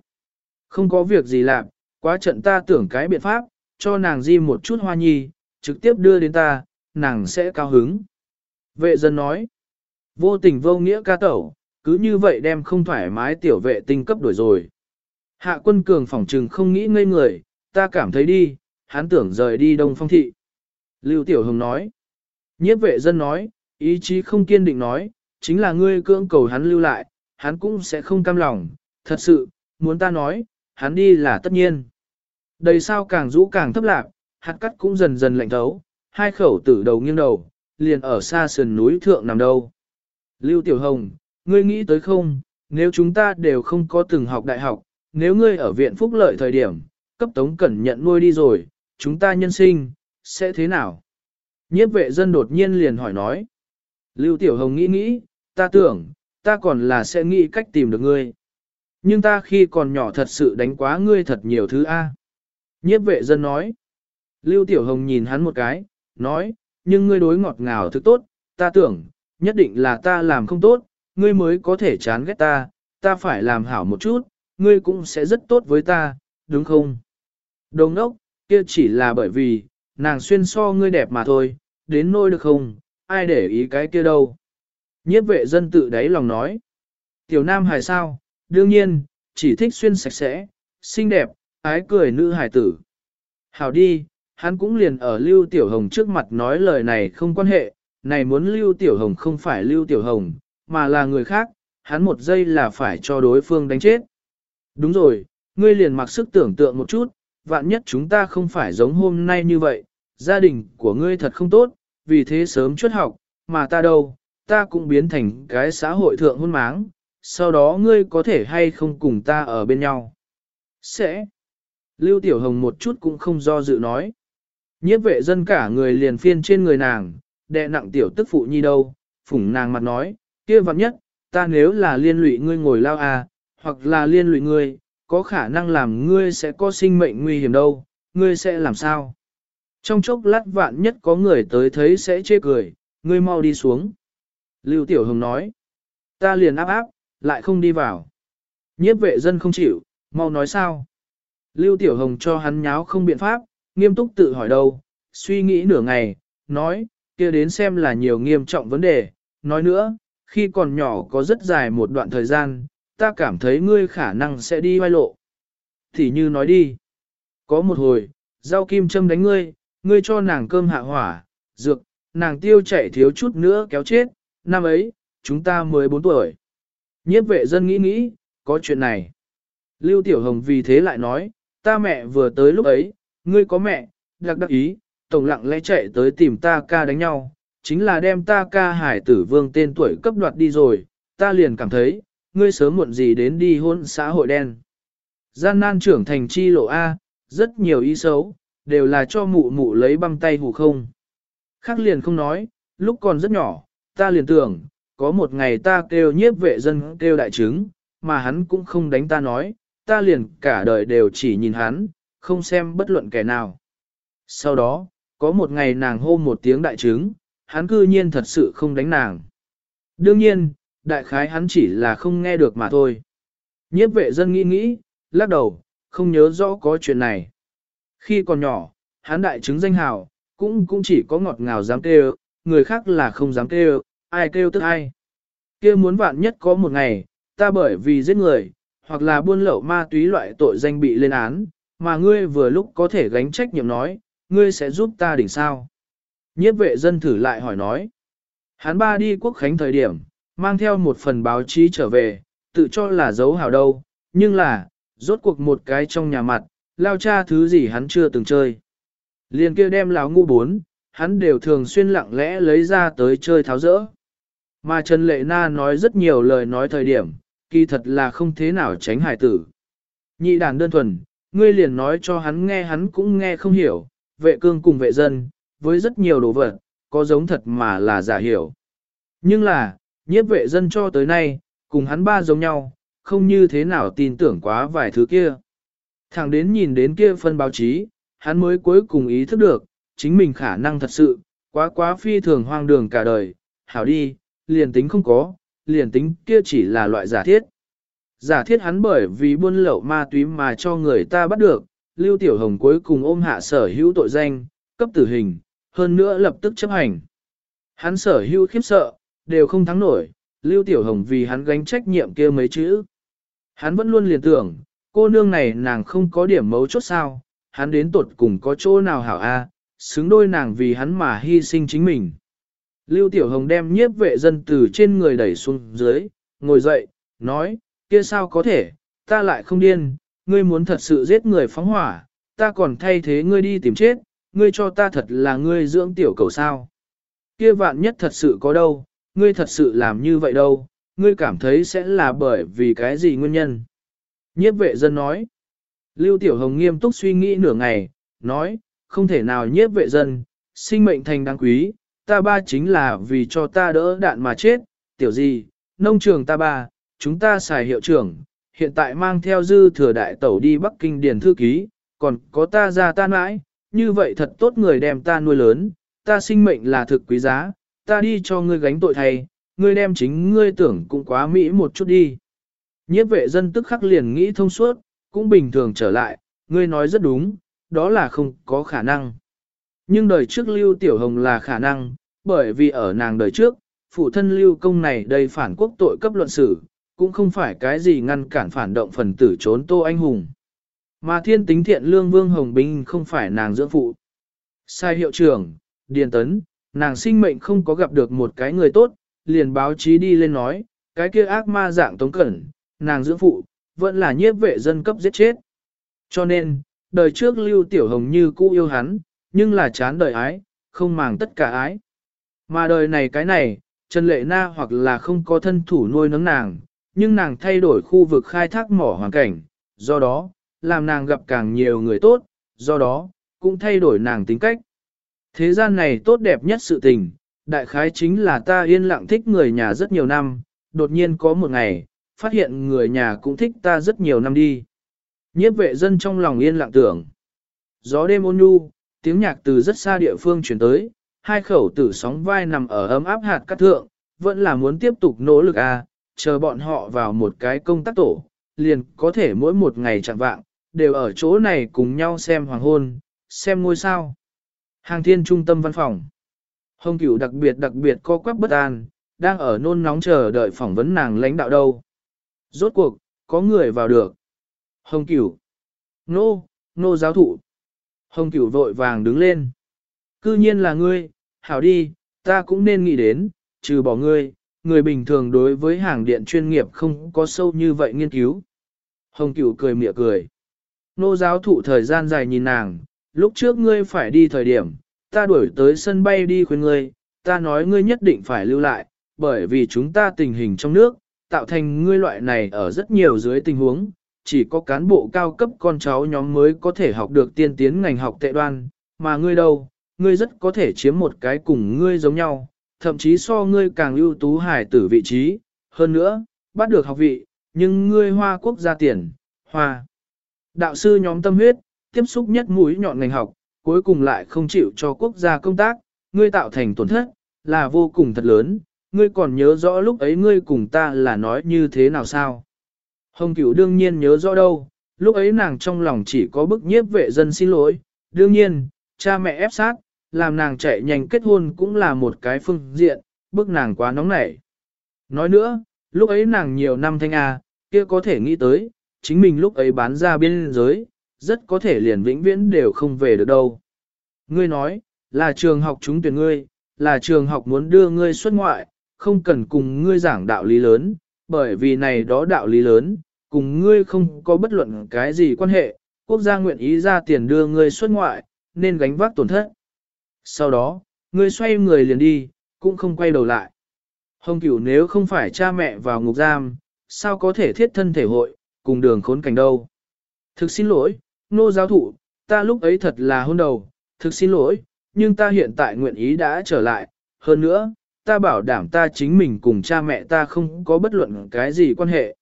Speaker 1: Không có việc gì làm, quá trận ta tưởng cái biện pháp, cho nàng di một chút hoa nhi, trực tiếp đưa đến ta, nàng sẽ cao hứng. Vệ dân nói, vô tình vô nghĩa ca tẩu, cứ như vậy đem không thoải mái tiểu vệ tinh cấp đổi rồi. Hạ quân cường phỏng trừng không nghĩ ngây người, ta cảm thấy đi, hắn tưởng rời đi đông phong thị. Lưu Tiểu Hồng nói, nhiếp vệ dân nói, ý chí không kiên định nói, chính là ngươi cưỡng cầu hắn lưu lại, hắn cũng sẽ không cam lòng, thật sự, muốn ta nói, hắn đi là tất nhiên. Đầy sao càng rũ càng thấp lạc, hạt cắt cũng dần dần lạnh thấu, hai khẩu tử đầu nghiêng đầu, liền ở xa sườn núi thượng nằm đâu. Lưu Tiểu Hồng, ngươi nghĩ tới không, nếu chúng ta đều không có từng học đại học, nếu ngươi ở viện phúc lợi thời điểm, cấp tống cẩn nhận nuôi đi rồi, chúng ta nhân sinh, sẽ thế nào? Nhiếp vệ dân đột nhiên liền hỏi nói. Lưu Tiểu Hồng nghĩ nghĩ, ta tưởng, ta còn là sẽ nghĩ cách tìm được ngươi. Nhưng ta khi còn nhỏ thật sự đánh quá ngươi thật nhiều thứ A. Nhiếp vệ dân nói. Lưu Tiểu Hồng nhìn hắn một cái, nói, nhưng ngươi đối ngọt ngào thức tốt, ta tưởng, nhất định là ta làm không tốt, ngươi mới có thể chán ghét ta, ta phải làm hảo một chút, ngươi cũng sẽ rất tốt với ta, đúng không? Đồng ốc, kia chỉ là bởi vì, nàng xuyên so ngươi đẹp mà thôi, đến nôi được không, ai để ý cái kia đâu. Nhiếp vệ dân tự đáy lòng nói. Tiểu nam hài sao, đương nhiên, chỉ thích xuyên sạch sẽ, xinh đẹp, ái cười nữ hài tử. Hảo đi, hắn cũng liền ở Lưu Tiểu Hồng trước mặt nói lời này không quan hệ, này muốn Lưu Tiểu Hồng không phải Lưu Tiểu Hồng, mà là người khác, hắn một giây là phải cho đối phương đánh chết. Đúng rồi, ngươi liền mặc sức tưởng tượng một chút, vạn nhất chúng ta không phải giống hôm nay như vậy, gia đình của ngươi thật không tốt, vì thế sớm chuất học, mà ta đâu, ta cũng biến thành cái xã hội thượng hôn máng, sau đó ngươi có thể hay không cùng ta ở bên nhau. Sẽ. Lưu Tiểu Hồng một chút cũng không do dự nói. Nhiếp vệ dân cả người liền phiên trên người nàng, đệ nặng tiểu tức phụ nhi đâu, phủng nàng mặt nói, kia vặn nhất, ta nếu là liên lụy ngươi ngồi lao à, hoặc là liên lụy ngươi, có khả năng làm ngươi sẽ có sinh mệnh nguy hiểm đâu, ngươi sẽ làm sao? Trong chốc lát vạn nhất có người tới thấy sẽ chê cười, ngươi mau đi xuống. Lưu Tiểu Hồng nói, ta liền áp áp, lại không đi vào. Nhiếp vệ dân không chịu, mau nói sao? Lưu Tiểu Hồng cho hắn nháo không biện pháp, nghiêm túc tự hỏi đâu, suy nghĩ nửa ngày, nói, kia đến xem là nhiều nghiêm trọng vấn đề, nói nữa, khi còn nhỏ có rất dài một đoạn thời gian, ta cảm thấy ngươi khả năng sẽ đi vai lộ. Thì như nói đi, có một hồi, rau kim châm đánh ngươi, ngươi cho nàng cơm hạ hỏa, dược, nàng tiêu chảy thiếu chút nữa kéo chết, năm ấy, chúng ta 14 tuổi. Nhiếp vệ dân nghĩ nghĩ, có chuyện này. Lưu Tiểu Hồng vì thế lại nói, ta mẹ vừa tới lúc ấy, ngươi có mẹ, đặc đắc ý, tổng lặng lẽ chạy tới tìm ta ca đánh nhau, chính là đem ta ca hải tử vương tên tuổi cấp đoạt đi rồi, ta liền cảm thấy, ngươi sớm muộn gì đến đi hôn xã hội đen. Gian nan trưởng thành chi lộ A, rất nhiều ý xấu, đều là cho mụ mụ lấy băng tay hù không. Khác liền không nói, lúc còn rất nhỏ, ta liền tưởng, có một ngày ta kêu nhiếp vệ dân kêu đại chứng, mà hắn cũng không đánh ta nói, ta liền cả đời đều chỉ nhìn hắn, không xem bất luận kẻ nào. Sau đó, có một ngày nàng hô một tiếng đại chứng, hắn cư nhiên thật sự không đánh nàng. Đương nhiên, đại khái hắn chỉ là không nghe được mà thôi. Nhiếp vệ dân nghĩ nghĩ, lắc đầu, không nhớ rõ có chuyện này. Khi còn nhỏ, hắn đại chứng danh hào, cũng cũng chỉ có ngọt ngào dám kêu, người khác là không dám kêu, ai kêu tức ai. kia muốn vạn nhất có một ngày, ta bởi vì giết người, hoặc là buôn lậu ma túy loại tội danh bị lên án, mà ngươi vừa lúc có thể gánh trách nhiệm nói, ngươi sẽ giúp ta đỉnh sao. Nhiếp vệ dân thử lại hỏi nói. Hắn ba đi quốc khánh thời điểm, mang theo một phần báo chí trở về, tự cho là dấu hảo đâu, nhưng là, rốt cuộc một cái trong nhà mặt, lao cha thứ gì hắn chưa từng chơi. Liền kia đem láo ngu bốn, hắn đều thường xuyên lặng lẽ lấy ra tới chơi tháo rỡ. Mà Trần Lệ Na nói rất nhiều lời nói thời điểm, kỳ thật là không thế nào tránh hải tử. Nhị đàn đơn thuần, ngươi liền nói cho hắn nghe hắn cũng nghe không hiểu, vệ cương cùng vệ dân, với rất nhiều đồ vật, có giống thật mà là giả hiểu. Nhưng là, nhiếp vệ dân cho tới nay, cùng hắn ba giống nhau, không như thế nào tin tưởng quá vài thứ kia. Thẳng đến nhìn đến kia phân báo chí, hắn mới cuối cùng ý thức được, chính mình khả năng thật sự, quá quá phi thường hoang đường cả đời, hảo đi, liền tính không có, liền tính kia chỉ là loại giả thiết. Giả thiết hắn bởi vì buôn lậu ma túy mà cho người ta bắt được, Lưu Tiểu Hồng cuối cùng ôm hạ sở hữu tội danh, cấp tử hình, hơn nữa lập tức chấp hành. Hắn sở hữu khiếp sợ, đều không thắng nổi, Lưu Tiểu Hồng vì hắn gánh trách nhiệm kia mấy chữ. Hắn vẫn luôn liền tưởng, cô nương này nàng không có điểm mấu chốt sao, hắn đến tuột cùng có chỗ nào hảo a, xứng đôi nàng vì hắn mà hy sinh chính mình. Lưu Tiểu Hồng đem nhiếp vệ dân từ trên người đẩy xuống dưới, ngồi dậy, nói, kia sao có thể, ta lại không điên, ngươi muốn thật sự giết người phóng hỏa, ta còn thay thế ngươi đi tìm chết, ngươi cho ta thật là ngươi dưỡng tiểu cầu sao. Kia vạn nhất thật sự có đâu, ngươi thật sự làm như vậy đâu, ngươi cảm thấy sẽ là bởi vì cái gì nguyên nhân. Nhiếp vệ dân nói, Lưu Tiểu Hồng nghiêm túc suy nghĩ nửa ngày, nói, không thể nào nhiếp vệ dân, sinh mệnh thành đáng quý, ta ba chính là vì cho ta đỡ đạn mà chết, tiểu gì, nông trường ta ba, chúng ta xài hiệu trưởng, hiện tại mang theo dư thừa đại tẩu đi Bắc Kinh điền thư ký, còn có ta ra ta mãi, như vậy thật tốt người đem ta nuôi lớn, ta sinh mệnh là thực quý giá, ta đi cho ngươi gánh tội thay, ngươi đem chính ngươi tưởng cũng quá mỹ một chút đi. Nhiếp vệ dân tức khắc liền nghĩ thông suốt, cũng bình thường trở lại, ngươi nói rất đúng, đó là không có khả năng. Nhưng đời trước Lưu Tiểu Hồng là khả năng, bởi vì ở nàng đời trước, phụ thân Lưu Công này đầy phản quốc tội cấp luận xử, cũng không phải cái gì ngăn cản phản động phần tử trốn Tô Anh Hùng. Mà thiên tính thiện lương Vương Hồng Bình không phải nàng dưỡng phụ. Sai hiệu trưởng, Điền Tấn, nàng sinh mệnh không có gặp được một cái người tốt, liền báo chí đi lên nói, cái kia ác ma dạng tống cẩn, nàng dưỡng phụ, vẫn là nhiếp vệ dân cấp giết chết. Cho nên, đời trước Lưu Tiểu Hồng như cũ yêu hắn, nhưng là chán đời ái, không màng tất cả ái. Mà đời này cái này, Trần Lệ Na hoặc là không có thân thủ nuôi nấng nàng, nhưng nàng thay đổi khu vực khai thác mỏ hoàn cảnh, do đó, làm nàng gặp càng nhiều người tốt, do đó, cũng thay đổi nàng tính cách. Thế gian này tốt đẹp nhất sự tình, đại khái chính là ta yên lặng thích người nhà rất nhiều năm, đột nhiên có một ngày, phát hiện người nhà cũng thích ta rất nhiều năm đi. Nhiếp vệ dân trong lòng yên lặng tưởng. Gió đêm ôn nhu, tiếng nhạc từ rất xa địa phương chuyển tới, hai khẩu tử sóng vai nằm ở ấm áp hạt cắt thượng, vẫn là muốn tiếp tục nỗ lực à, chờ bọn họ vào một cái công tác tổ, liền có thể mỗi một ngày chẳng vạng, đều ở chỗ này cùng nhau xem hoàng hôn, xem ngôi sao. Hàng thiên trung tâm văn phòng. Hồng cửu đặc biệt đặc biệt co quắp bất an, đang ở nôn nóng chờ đợi phỏng vấn nàng lãnh đạo đâu. Rốt cuộc, có người vào được. Hồng cửu. Nô, nô giáo thụ. Hồng cửu vội vàng đứng lên. Cư nhiên là ngươi, hảo đi, ta cũng nên nghĩ đến, trừ bỏ ngươi, người bình thường đối với hàng điện chuyên nghiệp không có sâu như vậy nghiên cứu. Hồng cửu cười mỉa cười. Nô giáo thụ thời gian dài nhìn nàng, lúc trước ngươi phải đi thời điểm, ta đuổi tới sân bay đi khuyên ngươi, ta nói ngươi nhất định phải lưu lại, bởi vì chúng ta tình hình trong nước, tạo thành ngươi loại này ở rất nhiều dưới tình huống, chỉ có cán bộ cao cấp con cháu nhóm mới có thể học được tiên tiến ngành học tệ đoan, mà ngươi đâu, ngươi rất có thể chiếm một cái cùng ngươi giống nhau, thậm chí so ngươi càng ưu tú hải tử vị trí, hơn nữa, bắt được học vị, nhưng ngươi hoa quốc gia tiền, hoa. Đạo sư nhóm tâm huyết, tiếp xúc nhất mũi nhọn ngành học, cuối cùng lại không chịu cho quốc gia công tác, ngươi tạo thành tổn thất, là vô cùng thật lớn, ngươi còn nhớ rõ lúc ấy ngươi cùng ta là nói như thế nào sao? Hồng cửu đương nhiên nhớ rõ đâu, lúc ấy nàng trong lòng chỉ có bức nhiếp vệ dân xin lỗi, đương nhiên, cha mẹ ép sát, làm nàng chạy nhanh kết hôn cũng là một cái phương diện, bức nàng quá nóng nảy. Nói nữa, lúc ấy nàng nhiều năm thanh A, kia có thể nghĩ tới, chính mình lúc ấy bán ra biên giới, rất có thể liền vĩnh viễn đều không về được đâu. Ngươi nói, là trường học chúng tuyển ngươi, là trường học muốn đưa ngươi xuất ngoại, không cần cùng ngươi giảng đạo lý lớn, bởi vì này đó đạo lý lớn, cùng ngươi không có bất luận cái gì quan hệ, quốc gia nguyện ý ra tiền đưa ngươi xuất ngoại, nên gánh vác tổn thất. Sau đó, ngươi xoay người liền đi, cũng không quay đầu lại. Hồng cửu nếu không phải cha mẹ vào ngục giam, sao có thể thiết thân thể hội, cùng đường khốn cảnh đâu. Thực xin lỗi, nô giáo thụ, ta lúc ấy thật là hôn đầu, thực xin lỗi, nhưng ta hiện tại nguyện ý đã trở lại, hơn nữa, ta bảo đảm ta chính mình cùng cha mẹ ta không có bất luận cái gì quan hệ.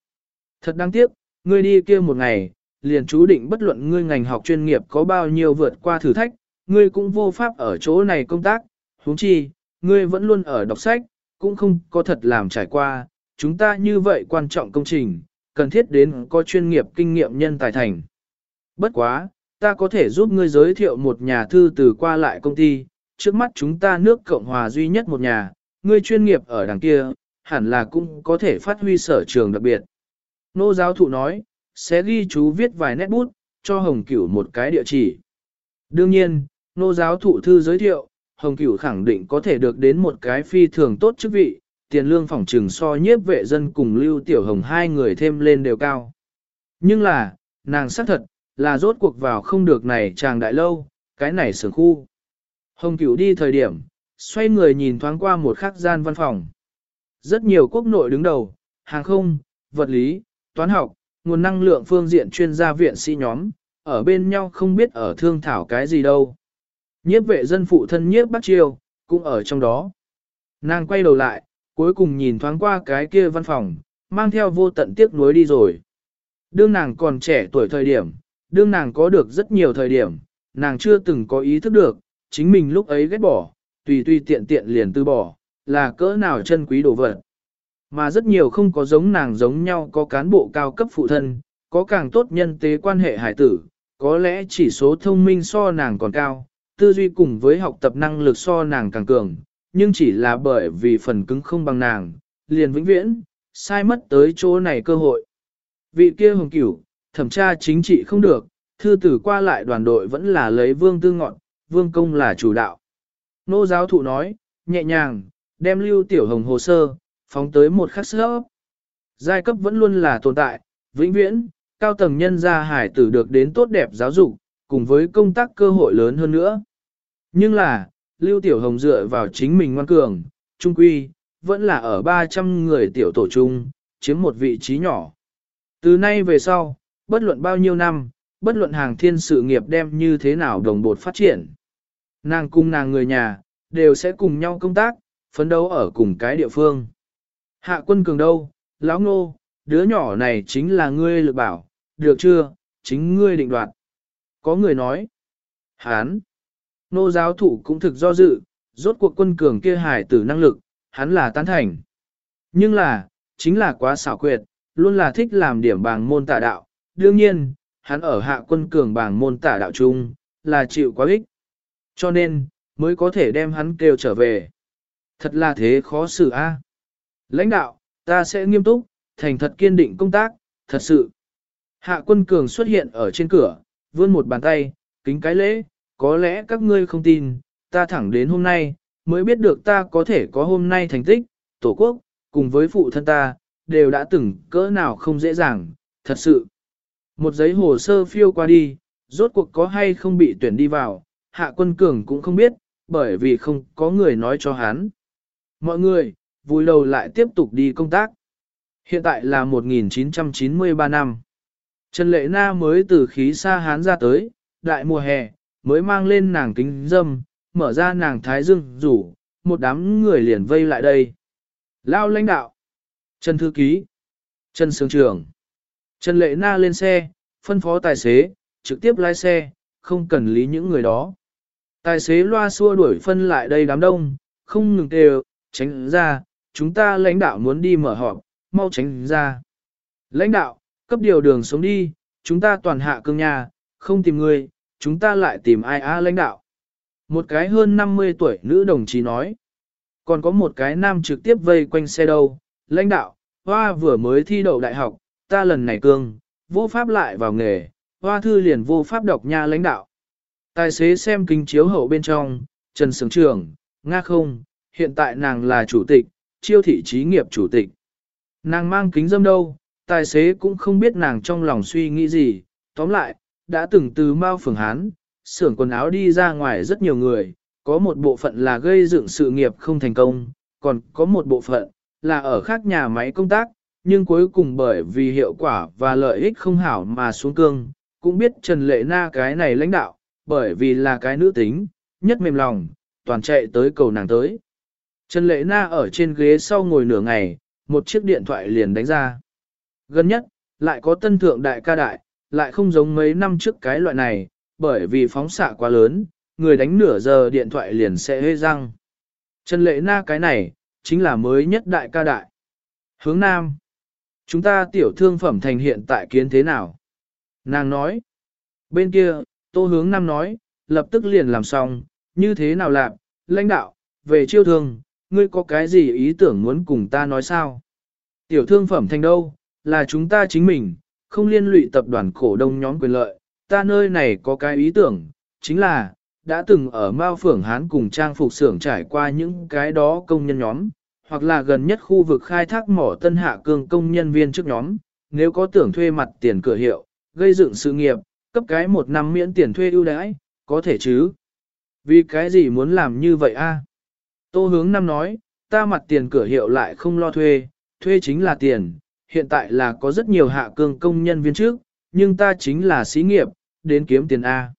Speaker 1: Thật đáng tiếc, ngươi đi kia một ngày, liền chú định bất luận ngươi ngành học chuyên nghiệp có bao nhiêu vượt qua thử thách, ngươi cũng vô pháp ở chỗ này công tác, huống chi, ngươi vẫn luôn ở đọc sách, cũng không có thật làm trải qua, chúng ta như vậy quan trọng công trình, cần thiết đến có chuyên nghiệp kinh nghiệm nhân tài thành. Bất quá, ta có thể giúp ngươi giới thiệu một nhà thư từ qua lại công ty, trước mắt chúng ta nước Cộng Hòa duy nhất một nhà, ngươi chuyên nghiệp ở đằng kia, hẳn là cũng có thể phát huy sở trường đặc biệt. Nô giáo thụ nói, sẽ ghi chú viết vài nét bút, cho Hồng Cửu một cái địa chỉ. Đương nhiên, nô giáo thụ thư giới thiệu, Hồng Cửu khẳng định có thể được đến một cái phi thường tốt chức vị, tiền lương phòng trừng so nhiếp vệ dân cùng Lưu Tiểu Hồng hai người thêm lên đều cao. Nhưng là, nàng xác thật, là rốt cuộc vào không được này chàng đại lâu, cái này sưởng khu. Hồng Cửu đi thời điểm, xoay người nhìn thoáng qua một khắc gian văn phòng. Rất nhiều quốc nội đứng đầu, hàng không, vật lý, toán học, nguồn năng lượng phương diện chuyên gia viện sĩ nhóm, ở bên nhau không biết ở thương thảo cái gì đâu. Nhiếp vệ dân phụ thân nhiếp bắt chiêu, cũng ở trong đó. Nàng quay đầu lại, cuối cùng nhìn thoáng qua cái kia văn phòng, mang theo vô tận tiếc nuối đi rồi. Đương nàng còn trẻ tuổi thời điểm, đương nàng có được rất nhiều thời điểm, nàng chưa từng có ý thức được, chính mình lúc ấy ghét bỏ, tùy tùy tiện tiện liền từ bỏ, là cỡ nào chân quý đồ vật. Mà rất nhiều không có giống nàng giống nhau có cán bộ cao cấp phụ thân, có càng tốt nhân tế quan hệ hải tử, có lẽ chỉ số thông minh so nàng còn cao, tư duy cùng với học tập năng lực so nàng càng cường, nhưng chỉ là bởi vì phần cứng không bằng nàng, liền vĩnh viễn, sai mất tới chỗ này cơ hội. Vị kia hồng cửu, thẩm tra chính trị không được, thư tử qua lại đoàn đội vẫn là lấy vương tư ngọn, vương công là chủ đạo. Nô giáo thụ nói, nhẹ nhàng, đem lưu tiểu hồng hồ sơ, phóng tới một khắc sớp. Giai cấp vẫn luôn là tồn tại, vĩnh viễn, cao tầng nhân gia hải tử được đến tốt đẹp giáo dục, cùng với công tác cơ hội lớn hơn nữa. Nhưng là, Lưu Tiểu Hồng dựa vào chính mình ngoan cường, trung quy, vẫn là ở 300 người tiểu tổ chung, chiếm một vị trí nhỏ. Từ nay về sau, bất luận bao nhiêu năm, bất luận hàng thiên sự nghiệp đem như thế nào đồng bột phát triển. Nàng cùng nàng người nhà, đều sẽ cùng nhau công tác, phấn đấu ở cùng cái địa phương. Hạ quân cường đâu, lão ngô, đứa nhỏ này chính là ngươi lực bảo, được chưa, chính ngươi định đoạt. Có người nói, hán, nô giáo thủ cũng thực do dự, rốt cuộc quân cường kia hài tử năng lực, hắn là tán thành. Nhưng là, chính là quá xảo quyệt, luôn là thích làm điểm bàng môn tà đạo. Đương nhiên, hắn ở hạ quân cường Bảng môn tả đạo chung, là chịu quá ích. Cho nên, mới có thể đem hắn kêu trở về. Thật là thế khó xử a. Lãnh đạo, ta sẽ nghiêm túc, thành thật kiên định công tác, thật sự. Hạ quân cường xuất hiện ở trên cửa, vươn một bàn tay, kính cái lễ, có lẽ các ngươi không tin, ta thẳng đến hôm nay, mới biết được ta có thể có hôm nay thành tích, tổ quốc, cùng với phụ thân ta, đều đã từng cỡ nào không dễ dàng, thật sự. Một giấy hồ sơ phiêu qua đi, rốt cuộc có hay không bị tuyển đi vào, hạ quân cường cũng không biết, bởi vì không có người nói cho hắn. Mọi người, vui đầu lại tiếp tục đi công tác. Hiện tại là 1993 năm. Trần Lệ Na mới từ khí xa hán ra tới, đại mùa hè, mới mang lên nàng kính dâm, mở ra nàng thái dương rủ, một đám người liền vây lại đây. Lao lãnh đạo, Trần Thư Ký, Trần Sướng Trường, Trần Lệ Na lên xe, phân phó tài xế, trực tiếp lái xe, không cần lý những người đó. Tài xế loa xua đuổi phân lại đây đám đông, không ngừng kêu, tránh ra, chúng ta lãnh đạo muốn đi mở họp, mau tránh ra. Lãnh đạo, cấp điều đường sống đi, chúng ta toàn hạ cương nhà, không tìm người, chúng ta lại tìm ai á lãnh đạo. Một cái hơn 50 tuổi nữ đồng chí nói. Còn có một cái nam trực tiếp vây quanh xe đâu, lãnh đạo, hoa vừa mới thi đậu đại học, ta lần này cương, vô pháp lại vào nghề, hoa thư liền vô pháp đọc nha lãnh đạo. Tài xế xem kinh chiếu hậu bên trong, Trần Sướng Trường, Nga không, hiện tại nàng là chủ tịch, chiêu thị trí nghiệp chủ tịch. Nàng mang kính dâm đâu, tài xế cũng không biết nàng trong lòng suy nghĩ gì, tóm lại, đã từng từ Mao Phường Hán, xưởng quần áo đi ra ngoài rất nhiều người, có một bộ phận là gây dựng sự nghiệp không thành công, còn có một bộ phận là ở khác nhà máy công tác, nhưng cuối cùng bởi vì hiệu quả và lợi ích không hảo mà xuống cương, cũng biết Trần Lệ Na cái này lãnh đạo, bởi vì là cái nữ tính, nhất mềm lòng, toàn chạy tới cầu nàng tới. Trần Lệ Na ở trên ghế sau ngồi nửa ngày, một chiếc điện thoại liền đánh ra. Gần nhất, lại có tân thượng đại ca đại, lại không giống mấy năm trước cái loại này, bởi vì phóng xạ quá lớn, người đánh nửa giờ điện thoại liền sẽ hê răng. Trần Lệ Na cái này, chính là mới nhất đại ca đại. Hướng Nam. Chúng ta tiểu thương phẩm thành hiện tại kiến thế nào? Nàng nói. Bên kia, Tô Hướng Nam nói, lập tức liền làm xong, như thế nào làm, lãnh đạo, về chiêu thương, ngươi có cái gì ý tưởng muốn cùng ta nói sao? Tiểu thương phẩm thành đâu, là chúng ta chính mình, không liên lụy tập đoàn cổ đông nhóm quyền lợi, ta nơi này có cái ý tưởng, chính là, đã từng ở Mao Phưởng Hán cùng trang phục xưởng trải qua những cái đó công nhân nhóm, hoặc là gần nhất khu vực khai thác mỏ tân hạ cương công nhân viên trước nhóm, nếu có tưởng thuê mặt tiền cửa hiệu, gây dựng sự nghiệp, cấp cái một năm miễn tiền thuê ưu đãi, có thể chứ. Vì cái gì muốn làm như vậy a? Tô hướng năm nói, ta mặt tiền cửa hiệu lại không lo thuê, thuê chính là tiền, hiện tại là có rất nhiều hạ cương công nhân viên trước, nhưng ta chính là xí nghiệp, đến kiếm tiền A.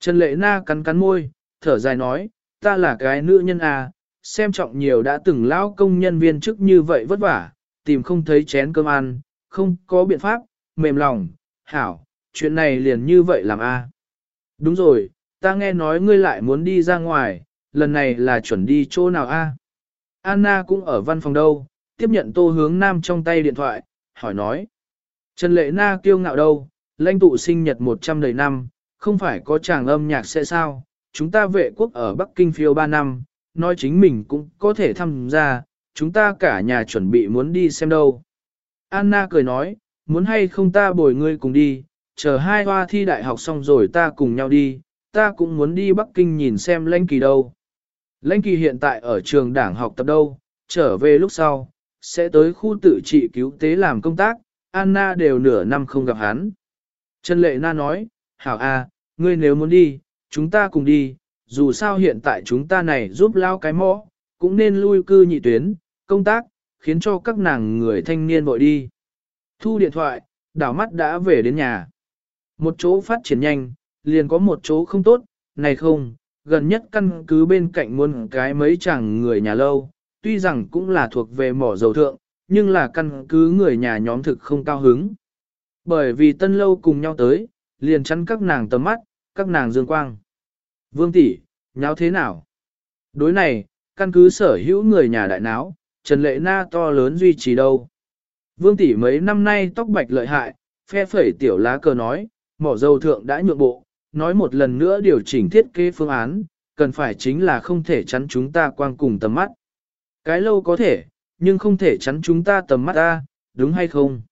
Speaker 1: Trần Lệ Na cắn cắn môi, thở dài nói, ta là cái nữ nhân A, xem trọng nhiều đã từng lão công nhân viên chức như vậy vất vả, tìm không thấy chén cơm ăn, không có biện pháp, mềm lòng, hảo, chuyện này liền như vậy làm A. Đúng rồi, ta nghe nói ngươi lại muốn đi ra ngoài, lần này là chuẩn đi chỗ nào A. Anna cũng ở văn phòng đâu, tiếp nhận tô hướng nam trong tay điện thoại, hỏi nói. Trần Lệ Na kiêu ngạo đâu, lãnh tụ sinh nhật 100 đầy năm, không phải có chàng âm nhạc sẽ sao, chúng ta vệ quốc ở Bắc Kinh phiêu 3 năm, nói chính mình cũng có thể tham gia, chúng ta cả nhà chuẩn bị muốn đi xem đâu. Anna cười nói, muốn hay không ta bồi ngươi cùng đi, chờ hai hoa thi đại học xong rồi ta cùng nhau đi, ta cũng muốn đi Bắc Kinh nhìn xem lãnh kỳ đâu. Lãnh kỳ hiện tại ở trường đảng học tập đâu, trở về lúc sau, sẽ tới khu tự trị cứu tế làm công tác, Anna đều nửa năm không gặp hắn. Trần Lệ Na nói, Hảo à, ngươi nếu muốn đi, chúng ta cùng đi, dù sao hiện tại chúng ta này giúp lao cái mõ, cũng nên lui cư nhị tuyến, công tác, khiến cho các nàng người thanh niên vội đi. Thu điện thoại, đảo mắt đã về đến nhà. Một chỗ phát triển nhanh, liền có một chỗ không tốt, này không, gần nhất căn cứ bên cạnh muôn cái mấy chàng người nhà lâu, tuy rằng cũng là thuộc về mỏ dầu thượng, nhưng là căn cứ người nhà nhóm thực không cao hứng. Bởi vì tân lâu cùng nhau tới, liền chắn các nàng tầm mắt, các nàng dương quang. Vương tỷ, nháo thế nào? Đối này, căn cứ sở hữu người nhà đại náo, Trần Lệ Na to lớn duy trì đâu. Vương tỷ mấy năm nay tóc bạch lợi hại, phe phẩy tiểu lá cờ nói, mỏ dầu thượng đã nhượng bộ, nói một lần nữa điều chỉnh thiết kế phương án, cần phải chính là không thể chắn chúng ta quang cùng tầm mắt. Cái lâu có thể, nhưng không thể chắn chúng ta tầm mắt ta, đúng hay không?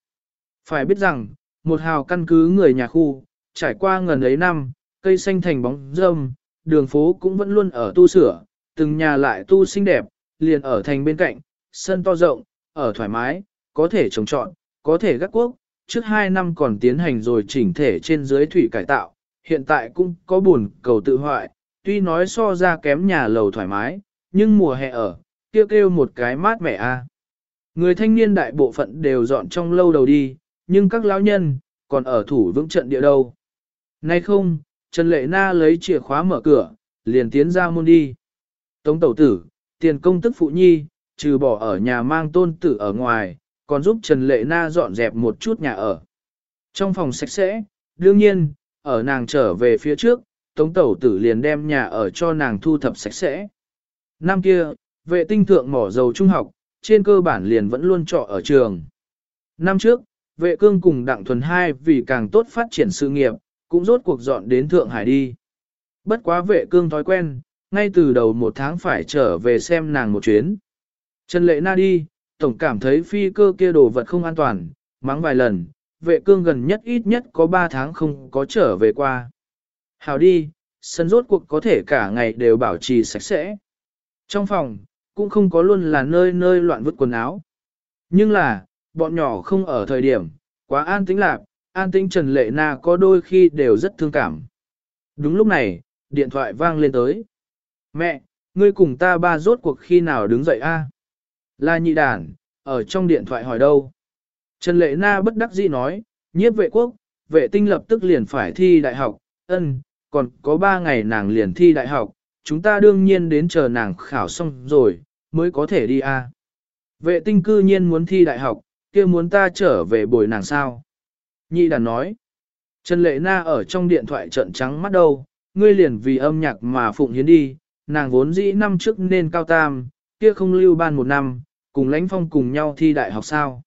Speaker 1: Phải biết rằng, một hào căn cứ người nhà khu, trải qua ngần ấy năm, cây xanh thành bóng râm, đường phố cũng vẫn luôn ở tu sửa, từng nhà lại tu xinh đẹp, liền ở thành bên cạnh, sân to rộng, ở thoải mái, có thể trồng trọn, có thể gác quốc, trước hai năm còn tiến hành rồi chỉnh thể trên dưới thủy cải tạo, hiện tại cũng có buồn cầu tự hoại, tuy nói so ra kém nhà lầu thoải mái, nhưng mùa hè ở, kêu kêu một cái mát mẻ a. Người thanh niên đại bộ phận đều dọn trong lâu đầu đi, nhưng các lão nhân, còn ở thủ vững trận địa đâu. Nay không, Trần Lệ Na lấy chìa khóa mở cửa, liền tiến ra môn đi. Tống tẩu tử, tiền công tức phụ nhi, trừ bỏ ở nhà mang tôn tử ở ngoài, còn giúp Trần Lệ Na dọn dẹp một chút nhà ở. Trong phòng sạch sẽ, đương nhiên, ở nàng trở về phía trước, Tống tẩu tử liền đem nhà ở cho nàng thu thập sạch sẽ. Năm kia, vệ tinh thượng mỏ dầu trung học, trên cơ bản liền vẫn luôn trọ ở trường. Năm trước, vệ cương cùng đặng thuần hai vì càng tốt phát triển sự nghiệp, cũng rốt cuộc dọn đến Thượng Hải đi. Bất quá vệ cương thói quen, ngay từ đầu một tháng phải trở về xem nàng một chuyến. Trần Lệ Na đi, tổng cảm thấy phi cơ kia đồ vật không an toàn, mắng vài lần, vệ cương gần nhất ít nhất có 3 tháng không có trở về qua. Hào đi, sân rốt cuộc có thể cả ngày đều bảo trì sạch sẽ. Trong phòng, cũng không có luôn là nơi nơi loạn vứt quần áo. Nhưng là, bọn nhỏ không ở thời điểm, quá an tĩnh lạc, an tĩnh Trần Lệ Na có đôi khi đều rất thương cảm. Đúng lúc này, điện thoại vang lên tới. Mẹ, ngươi cùng ta ba rốt cuộc khi nào đứng dậy a? Là nhị đàn, ở trong điện thoại hỏi đâu? Trần Lệ Na bất đắc dĩ nói, nhiếp vệ quốc, vệ tinh lập tức liền phải thi đại học, ân, còn có ba ngày nàng liền thi đại học, chúng ta đương nhiên đến chờ nàng khảo xong rồi, mới có thể đi a. Vệ tinh cư nhiên muốn thi đại học, kia muốn ta trở về bồi nàng sao? Nhị đàn nói, Trần Lệ Na ở trong điện thoại trận trắng mắt đâu, ngươi liền vì âm nhạc mà phụng hiến đi, nàng vốn dĩ năm trước nên cao tam, kia không lưu ban một năm, cùng lãnh phong cùng nhau thi đại học sao.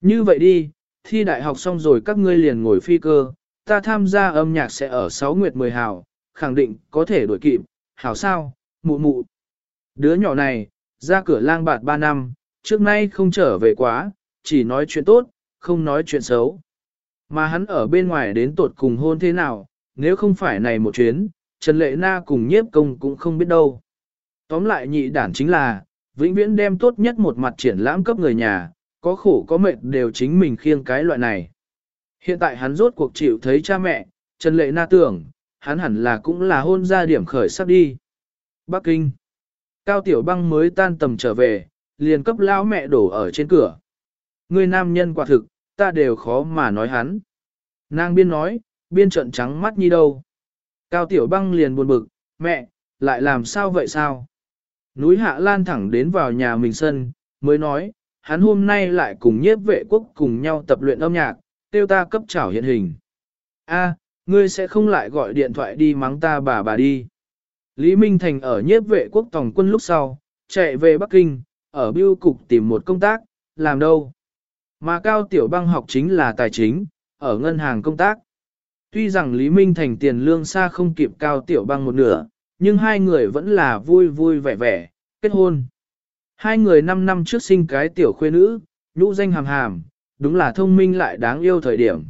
Speaker 1: Như vậy đi, thi đại học xong rồi các ngươi liền ngồi phi cơ, ta tham gia âm nhạc sẽ ở 6 nguyệt 10 hào, khẳng định có thể đuổi kịp, hảo sao, mụ mụ. Đứa nhỏ này, ra cửa lang bạt 3 năm, trước nay không trở về quá, chỉ nói chuyện tốt, không nói chuyện xấu. Mà hắn ở bên ngoài đến tột cùng hôn thế nào, nếu không phải này một chuyến, Trần Lệ Na cùng nhiếp công cũng không biết đâu. Tóm lại nhị đản chính là, vĩnh viễn đem tốt nhất một mặt triển lãm cấp người nhà, có khổ có mệt đều chính mình khiêng cái loại này. Hiện tại hắn rốt cuộc chịu thấy cha mẹ, Trần Lệ Na tưởng, hắn hẳn là cũng là hôn ra điểm khởi sắp đi. Bắc Kinh Cao Tiểu Băng mới tan tầm trở về, liền cấp lão mẹ đổ ở trên cửa. Người nam nhân quả thực, ta đều khó mà nói hắn. Nàng biên nói, biên trận trắng mắt như đâu. Cao Tiểu Băng liền buồn bực, mẹ, lại làm sao vậy sao? Núi Hạ Lan thẳng đến vào nhà mình sân, mới nói, hắn hôm nay lại cùng nhiếp vệ quốc cùng nhau tập luyện âm nhạc, tiêu ta cấp trảo hiện hình. A, ngươi sẽ không lại gọi điện thoại đi mắng ta bà bà đi. Lý Minh Thành ở nhiếp vệ quốc tổng quân lúc sau, chạy về Bắc Kinh, ở biêu cục tìm một công tác, làm đâu. Mà Cao Tiểu Băng học chính là tài chính, ở ngân hàng công tác. Tuy rằng Lý Minh Thành tiền lương xa không kịp Cao Tiểu Băng một nửa, nhưng hai người vẫn là vui vui vẻ vẻ, kết hôn. Hai người năm năm trước sinh cái tiểu khuê nữ, nhũ danh hàm hàm, đúng là thông minh lại đáng yêu thời điểm.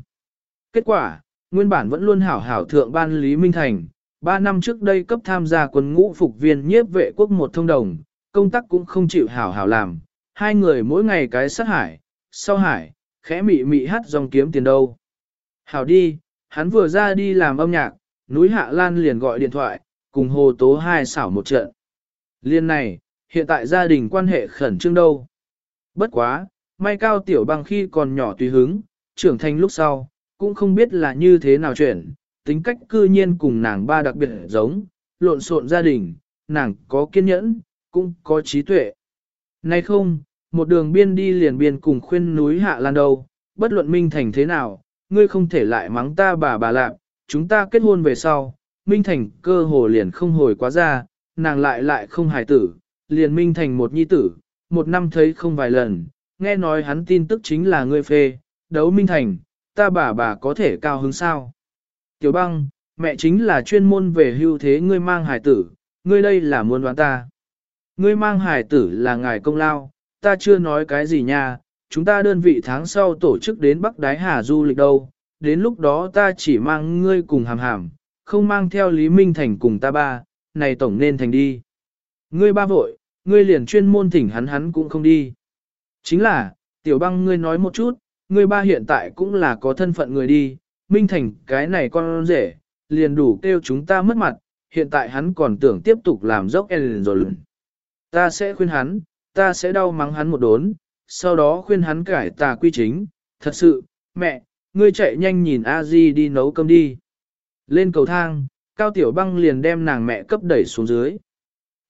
Speaker 1: Kết quả, nguyên bản vẫn luôn hảo hảo thượng ban Lý Minh Thành, ba năm trước đây cấp tham gia quân ngũ phục viên nhiếp vệ quốc một thông đồng, công tác cũng không chịu hảo hảo làm, hai người mỗi ngày cái sát hải, sau hải, khẽ mị mị hát dòng kiếm tiền đâu. Hảo đi, hắn vừa ra đi làm âm nhạc, núi Hạ Lan liền gọi điện thoại, cùng hồ tố hai xảo một trận. Liên này, hiện tại gia đình quan hệ khẩn trương đâu. Bất quá, may cao tiểu bằng khi còn nhỏ tùy hứng, trưởng thành lúc sau, cũng không biết là như thế nào chuyển, tính cách cư nhiên cùng nàng ba đặc biệt giống, lộn xộn gia đình, nàng có kiên nhẫn, cũng có trí tuệ. Nay không, một đường biên đi liền biên cùng khuyên núi hạ lan đâu, bất luận Minh Thành thế nào, ngươi không thể lại mắng ta bà bà lạc, chúng ta kết hôn về sau, Minh Thành cơ hồ liền không hồi quá ra, nàng lại lại không hài tử, liền Minh Thành một nhi tử, một năm thấy không vài lần, nghe nói hắn tin tức chính là ngươi phê, đấu Minh Thành, ta bà bà có thể cao hứng sao. Tiểu băng, mẹ chính là chuyên môn về hưu thế ngươi mang hài tử, ngươi đây là muốn đoán ta. Ngươi mang hài tử là ngài công lao, ta chưa nói cái gì nha, chúng ta đơn vị tháng sau tổ chức đến Bắc Đái Hà du lịch đâu, đến lúc đó ta chỉ mang ngươi cùng hàm hàm, không mang theo Lý Minh Thành cùng ta ba, này tổng nên thành đi. Ngươi ba vội, ngươi liền chuyên môn thỉnh hắn hắn cũng không đi. Chính là, tiểu băng ngươi nói một chút, ngươi ba hiện tại cũng là có thân phận người đi, Minh Thành cái này con rể, liền đủ kêu chúng ta mất mặt, hiện tại hắn còn tưởng tiếp tục làm dốc Ellen rồi. Ta sẽ khuyên hắn, ta sẽ đau mắng hắn một đốn, sau đó khuyên hắn cải tà quy chính, thật sự, mẹ, ngươi chạy nhanh nhìn a di đi nấu cơm đi. Lên cầu thang, Cao Tiểu Băng liền đem nàng mẹ cấp đẩy xuống dưới.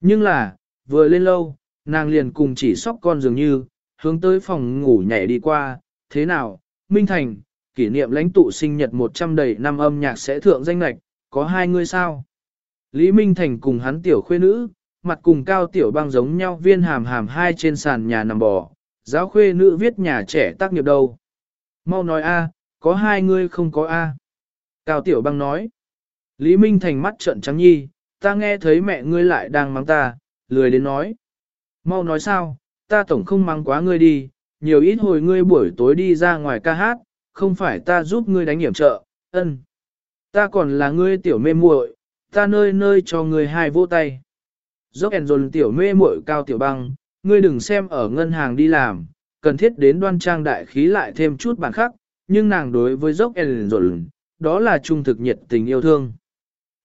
Speaker 1: Nhưng là, vừa lên lâu, nàng liền cùng chỉ sóc con dường như, hướng tới phòng ngủ nhảy đi qua, thế nào, Minh Thành, kỷ niệm lãnh tụ sinh nhật 100 đầy năm âm nhạc sẽ thượng danh lạch, có hai người sao? Lý Minh Thành cùng hắn tiểu khuê nữ, mặt cùng cao tiểu băng giống nhau viên hàm hàm hai trên sàn nhà nằm bò, giáo khuê nữ viết nhà trẻ tác nghiệp đâu. Mau nói a, có hai người không có a. Cao tiểu băng nói. Lý Minh Thành mắt trợn trắng nhi, ta nghe thấy mẹ ngươi lại đang mắng ta, lười đến nói. Mau nói sao, ta tổng không mắng quá ngươi đi, nhiều ít hồi ngươi buổi tối đi ra ngoài ca hát, không phải ta giúp ngươi đánh hiểm trợ, ân. Ta còn là ngươi tiểu mê muội, ta nơi nơi cho ngươi hai vô tay. Dốc ẻn dồn tiểu mê muội cao tiểu băng, ngươi đừng xem ở ngân hàng đi làm, cần thiết đến đoan trang đại khí lại thêm chút bản khắc. nhưng nàng đối với dốc ẻn dồn, đó là trung thực nhiệt tình yêu thương.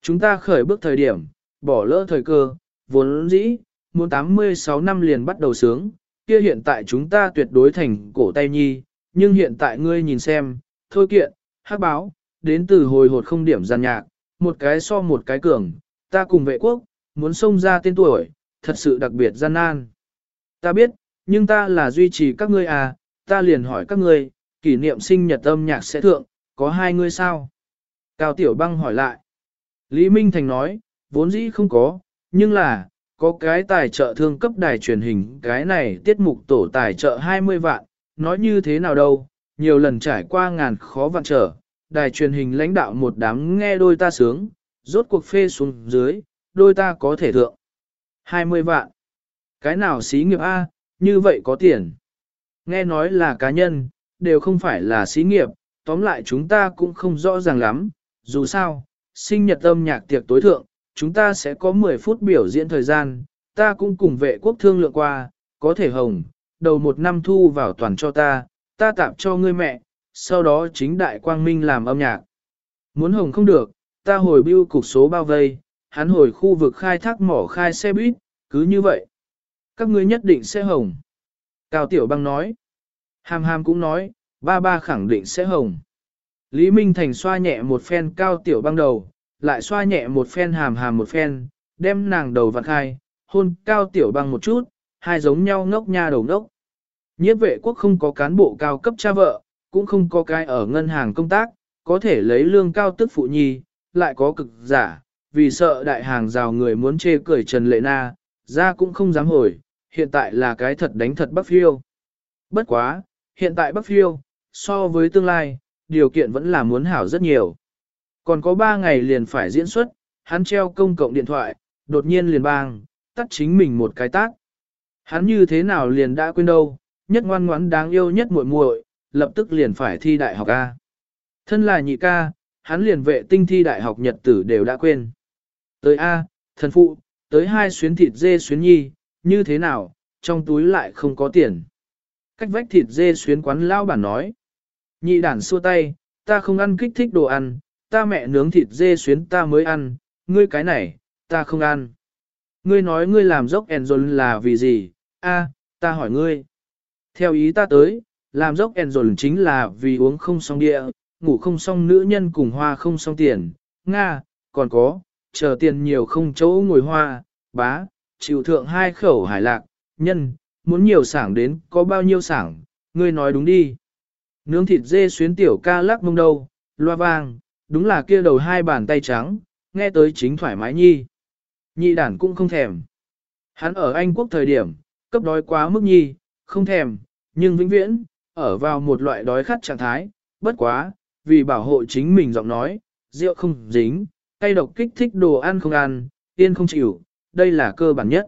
Speaker 1: Chúng ta khởi bước thời điểm, bỏ lỡ thời cơ, vốn dĩ, muốn 86 năm liền bắt đầu sướng, kia hiện tại chúng ta tuyệt đối thành cổ tay nhi, nhưng hiện tại ngươi nhìn xem, thôi kiện, hắc báo, đến từ hồi hột không điểm gian nhạc, một cái so một cái cường, ta cùng vệ quốc, muốn xông ra tên tuổi, thật sự đặc biệt gian nan. Ta biết, nhưng ta là duy trì các ngươi à, ta liền hỏi các ngươi, kỷ niệm sinh nhật âm nhạc sẽ thượng, có hai ngươi sao? Cao Tiểu Băng hỏi lại. Lý Minh Thành nói, vốn dĩ không có, nhưng là, có cái tài trợ thương cấp đài truyền hình, cái này tiết mục tổ tài trợ 20 vạn, nói như thế nào đâu, nhiều lần trải qua ngàn khó vạn trở, đài truyền hình lãnh đạo một đám nghe đôi ta sướng, rốt cuộc phê xuống dưới, đôi ta có thể thượng. 20 vạn. Cái nào xí nghiệp A, như vậy có tiền. Nghe nói là cá nhân, đều không phải là xí nghiệp, tóm lại chúng ta cũng không rõ ràng lắm, dù sao, sinh nhật âm nhạc tiệc tối thượng, chúng ta sẽ có 10 phút biểu diễn thời gian, ta cũng cùng vệ quốc thương lượng qua, có thể hồng, đầu một năm thu vào toàn cho ta, ta tạm cho ngươi mẹ, sau đó chính đại quang minh làm âm nhạc. Muốn hồng không được, ta hồi bưu cục số bao vây, hắn hồi khu vực khai thác mỏ khai xe buýt, cứ như vậy. Các ngươi nhất định sẽ hồng. Cao Tiểu Băng nói. Hàm hàm cũng nói, ba ba khẳng định sẽ hồng. Lý Minh Thành xoa nhẹ một phen Cao Tiểu Băng đầu, lại xoa nhẹ một phen hàm hàm một phen, đem nàng đầu vặn khai, hôn Cao Tiểu Băng một chút, hai giống nhau ngốc nha đầu ngốc. Nhiếp vệ quốc không có cán bộ cao cấp cha vợ, cũng không có cái ở ngân hàng công tác, có thể lấy lương cao tức phụ nhi, lại có cực giả, vì sợ đại hàng rào người muốn chê cười Trần Lệ Na, ra cũng không dám hồi, hiện tại là cái thật đánh thật Bắc Phiêu. Bất quá, hiện tại Bắc Phiêu, so với tương lai, điều kiện vẫn là muốn hảo rất nhiều. Còn có 3 ngày liền phải diễn xuất, hắn treo công cộng điện thoại, đột nhiên liền bang, tắt chính mình một cái tác. Hắn như thế nào liền đã quên đâu, nhất ngoan ngoãn đáng yêu nhất muội muội, lập tức liền phải thi đại học A. Thân là nhị ca, hắn liền vệ tinh thi đại học nhật tử đều đã quên. Tới A, thần phụ, tới hai xuyến thịt dê xuyến nhi, như thế nào, trong túi lại không có tiền. Cách vách thịt dê xuyến quán lao bản nói. Nhị đản xua tay, ta không ăn kích thích đồ ăn, ta mẹ nướng thịt dê xuyến ta mới ăn, ngươi cái này, ta không ăn. Ngươi nói ngươi làm dốc ẻn là vì gì, a, ta hỏi ngươi. Theo ý ta tới, làm dốc ẻn dồn chính là vì uống không xong địa, ngủ không xong nữ nhân cùng hoa không xong tiền, Nga, còn có, chờ tiền nhiều không chỗ ngồi hoa, bá, chịu thượng hai khẩu hải lạc, nhân, muốn nhiều sảng đến có bao nhiêu sảng, ngươi nói đúng đi. Nướng thịt dê xuyến tiểu ca lắc mông đầu loa vang, đúng là kia đầu hai bàn tay trắng, nghe tới chính thoải mái nhi. Nhị đản cũng không thèm. Hắn ở Anh quốc thời điểm, cấp đói quá mức nhi, không thèm, nhưng vĩnh viễn, ở vào một loại đói khát trạng thái, bất quá, vì bảo hộ chính mình giọng nói, rượu không dính, cay độc kích thích đồ ăn không ăn, yên không chịu, đây là cơ bản nhất.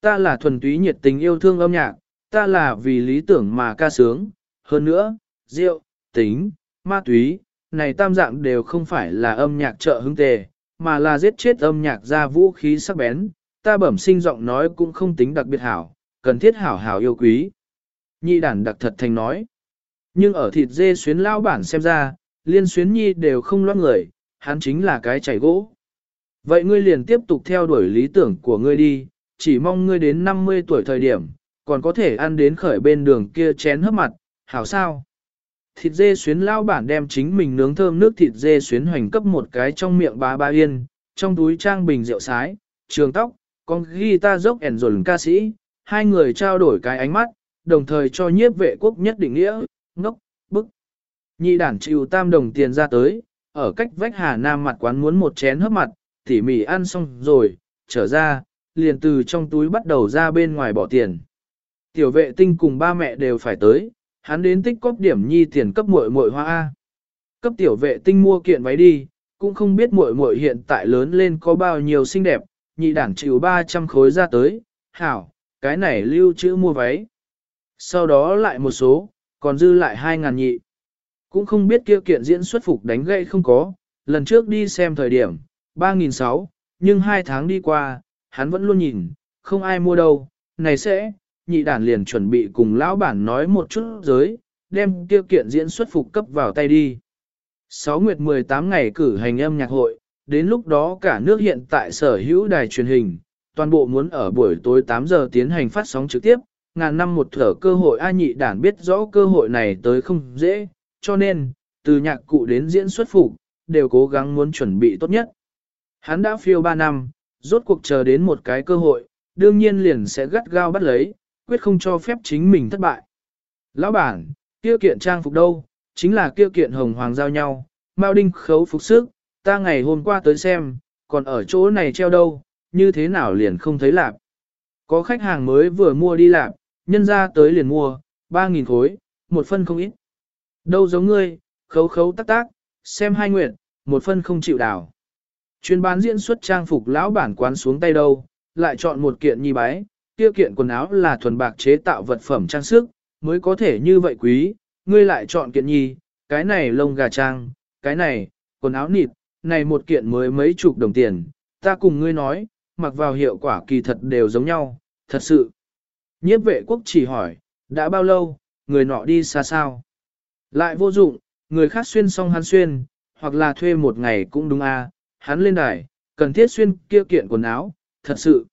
Speaker 1: Ta là thuần túy nhiệt tình yêu thương âm nhạc, ta là vì lý tưởng mà ca sướng, hơn nữa, rượu, tính, ma túy, này tam dạng đều không phải là âm nhạc trợ hứng tề, mà là giết chết âm nhạc ra vũ khí sắc bén, ta bẩm sinh giọng nói cũng không tính đặc biệt hảo, cần thiết hảo hảo yêu quý. Nhi đản đặc thật thành nói. Nhưng ở thịt dê xuyến lao bản xem ra, liên xuyến nhi đều không loát người, hắn chính là cái chảy gỗ. Vậy ngươi liền tiếp tục theo đuổi lý tưởng của ngươi đi, chỉ mong ngươi đến 50 tuổi thời điểm, còn có thể ăn đến khởi bên đường kia chén hấp mặt, hảo sao? Thịt dê xuyến lao bản đem chính mình nướng thơm nước thịt dê xuyến hoành cấp một cái trong miệng bá ba yên, trong túi trang bình rượu sái, trường tóc, con guitar dốc ẻn dồn ca sĩ, hai người trao đổi cái ánh mắt, đồng thời cho nhiếp vệ quốc nhất định nghĩa, ngốc, bức. Nhị đản chịu tam đồng tiền ra tới, ở cách vách Hà Nam mặt quán muốn một chén hấp mặt, tỉ mỉ ăn xong rồi, trở ra, liền từ trong túi bắt đầu ra bên ngoài bỏ tiền. Tiểu vệ tinh cùng ba mẹ đều phải tới, hắn đến tích cóp điểm nhi tiền cấp muội muội hoa A. Cấp tiểu vệ tinh mua kiện váy đi, cũng không biết muội muội hiện tại lớn lên có bao nhiêu xinh đẹp, nhị đảng chịu 300 khối ra tới, hảo, cái này lưu trữ mua váy. Sau đó lại một số, còn dư lại 2.000 nhị. Cũng không biết kia kiện diễn xuất phục đánh gậy không có, lần trước đi xem thời điểm, 3.600, nhưng hai tháng đi qua, hắn vẫn luôn nhìn, không ai mua đâu, này sẽ, nhị đản liền chuẩn bị cùng lão bản nói một chút giới, đem kia kiện diễn xuất phục cấp vào tay đi. 6 nguyệt 18 ngày cử hành âm nhạc hội, đến lúc đó cả nước hiện tại sở hữu đài truyền hình, toàn bộ muốn ở buổi tối 8 giờ tiến hành phát sóng trực tiếp, ngàn năm một thở cơ hội a nhị đản biết rõ cơ hội này tới không dễ, cho nên, từ nhạc cụ đến diễn xuất phục, đều cố gắng muốn chuẩn bị tốt nhất. Hắn đã phiêu 3 năm, rốt cuộc chờ đến một cái cơ hội, đương nhiên liền sẽ gắt gao bắt lấy, quyết không cho phép chính mình thất bại. Lão bản, kia kiện trang phục đâu, chính là kia kiện hồng hoàng giao nhau, Mao Đinh khấu phục sức, ta ngày hôm qua tới xem, còn ở chỗ này treo đâu, như thế nào liền không thấy lạp. Có khách hàng mới vừa mua đi lạp, nhân ra tới liền mua, 3.000 khối, một phân không ít. Đâu giống ngươi, khấu khấu tác tác, xem hai nguyện, một phân không chịu đảo. Chuyên bán diễn xuất trang phục lão bản quán xuống tay đâu, lại chọn một kiện nhi bái, kia kiện quần áo là thuần bạc chế tạo vật phẩm trang sức, mới có thể như vậy quý, ngươi lại chọn kiện nhi, cái này lông gà trang, cái này, quần áo nịt, này một kiện mới mấy chục đồng tiền, ta cùng ngươi nói, mặc vào hiệu quả kỳ thật đều giống nhau, thật sự. Nhiếp vệ quốc chỉ hỏi, đã bao lâu, người nọ đi xa sao? Lại vô dụng, người khác xuyên xong hắn xuyên, hoặc là thuê một ngày cũng đúng a. À, hắn lên đài, cần thiết xuyên kia kiện quần áo, thật sự.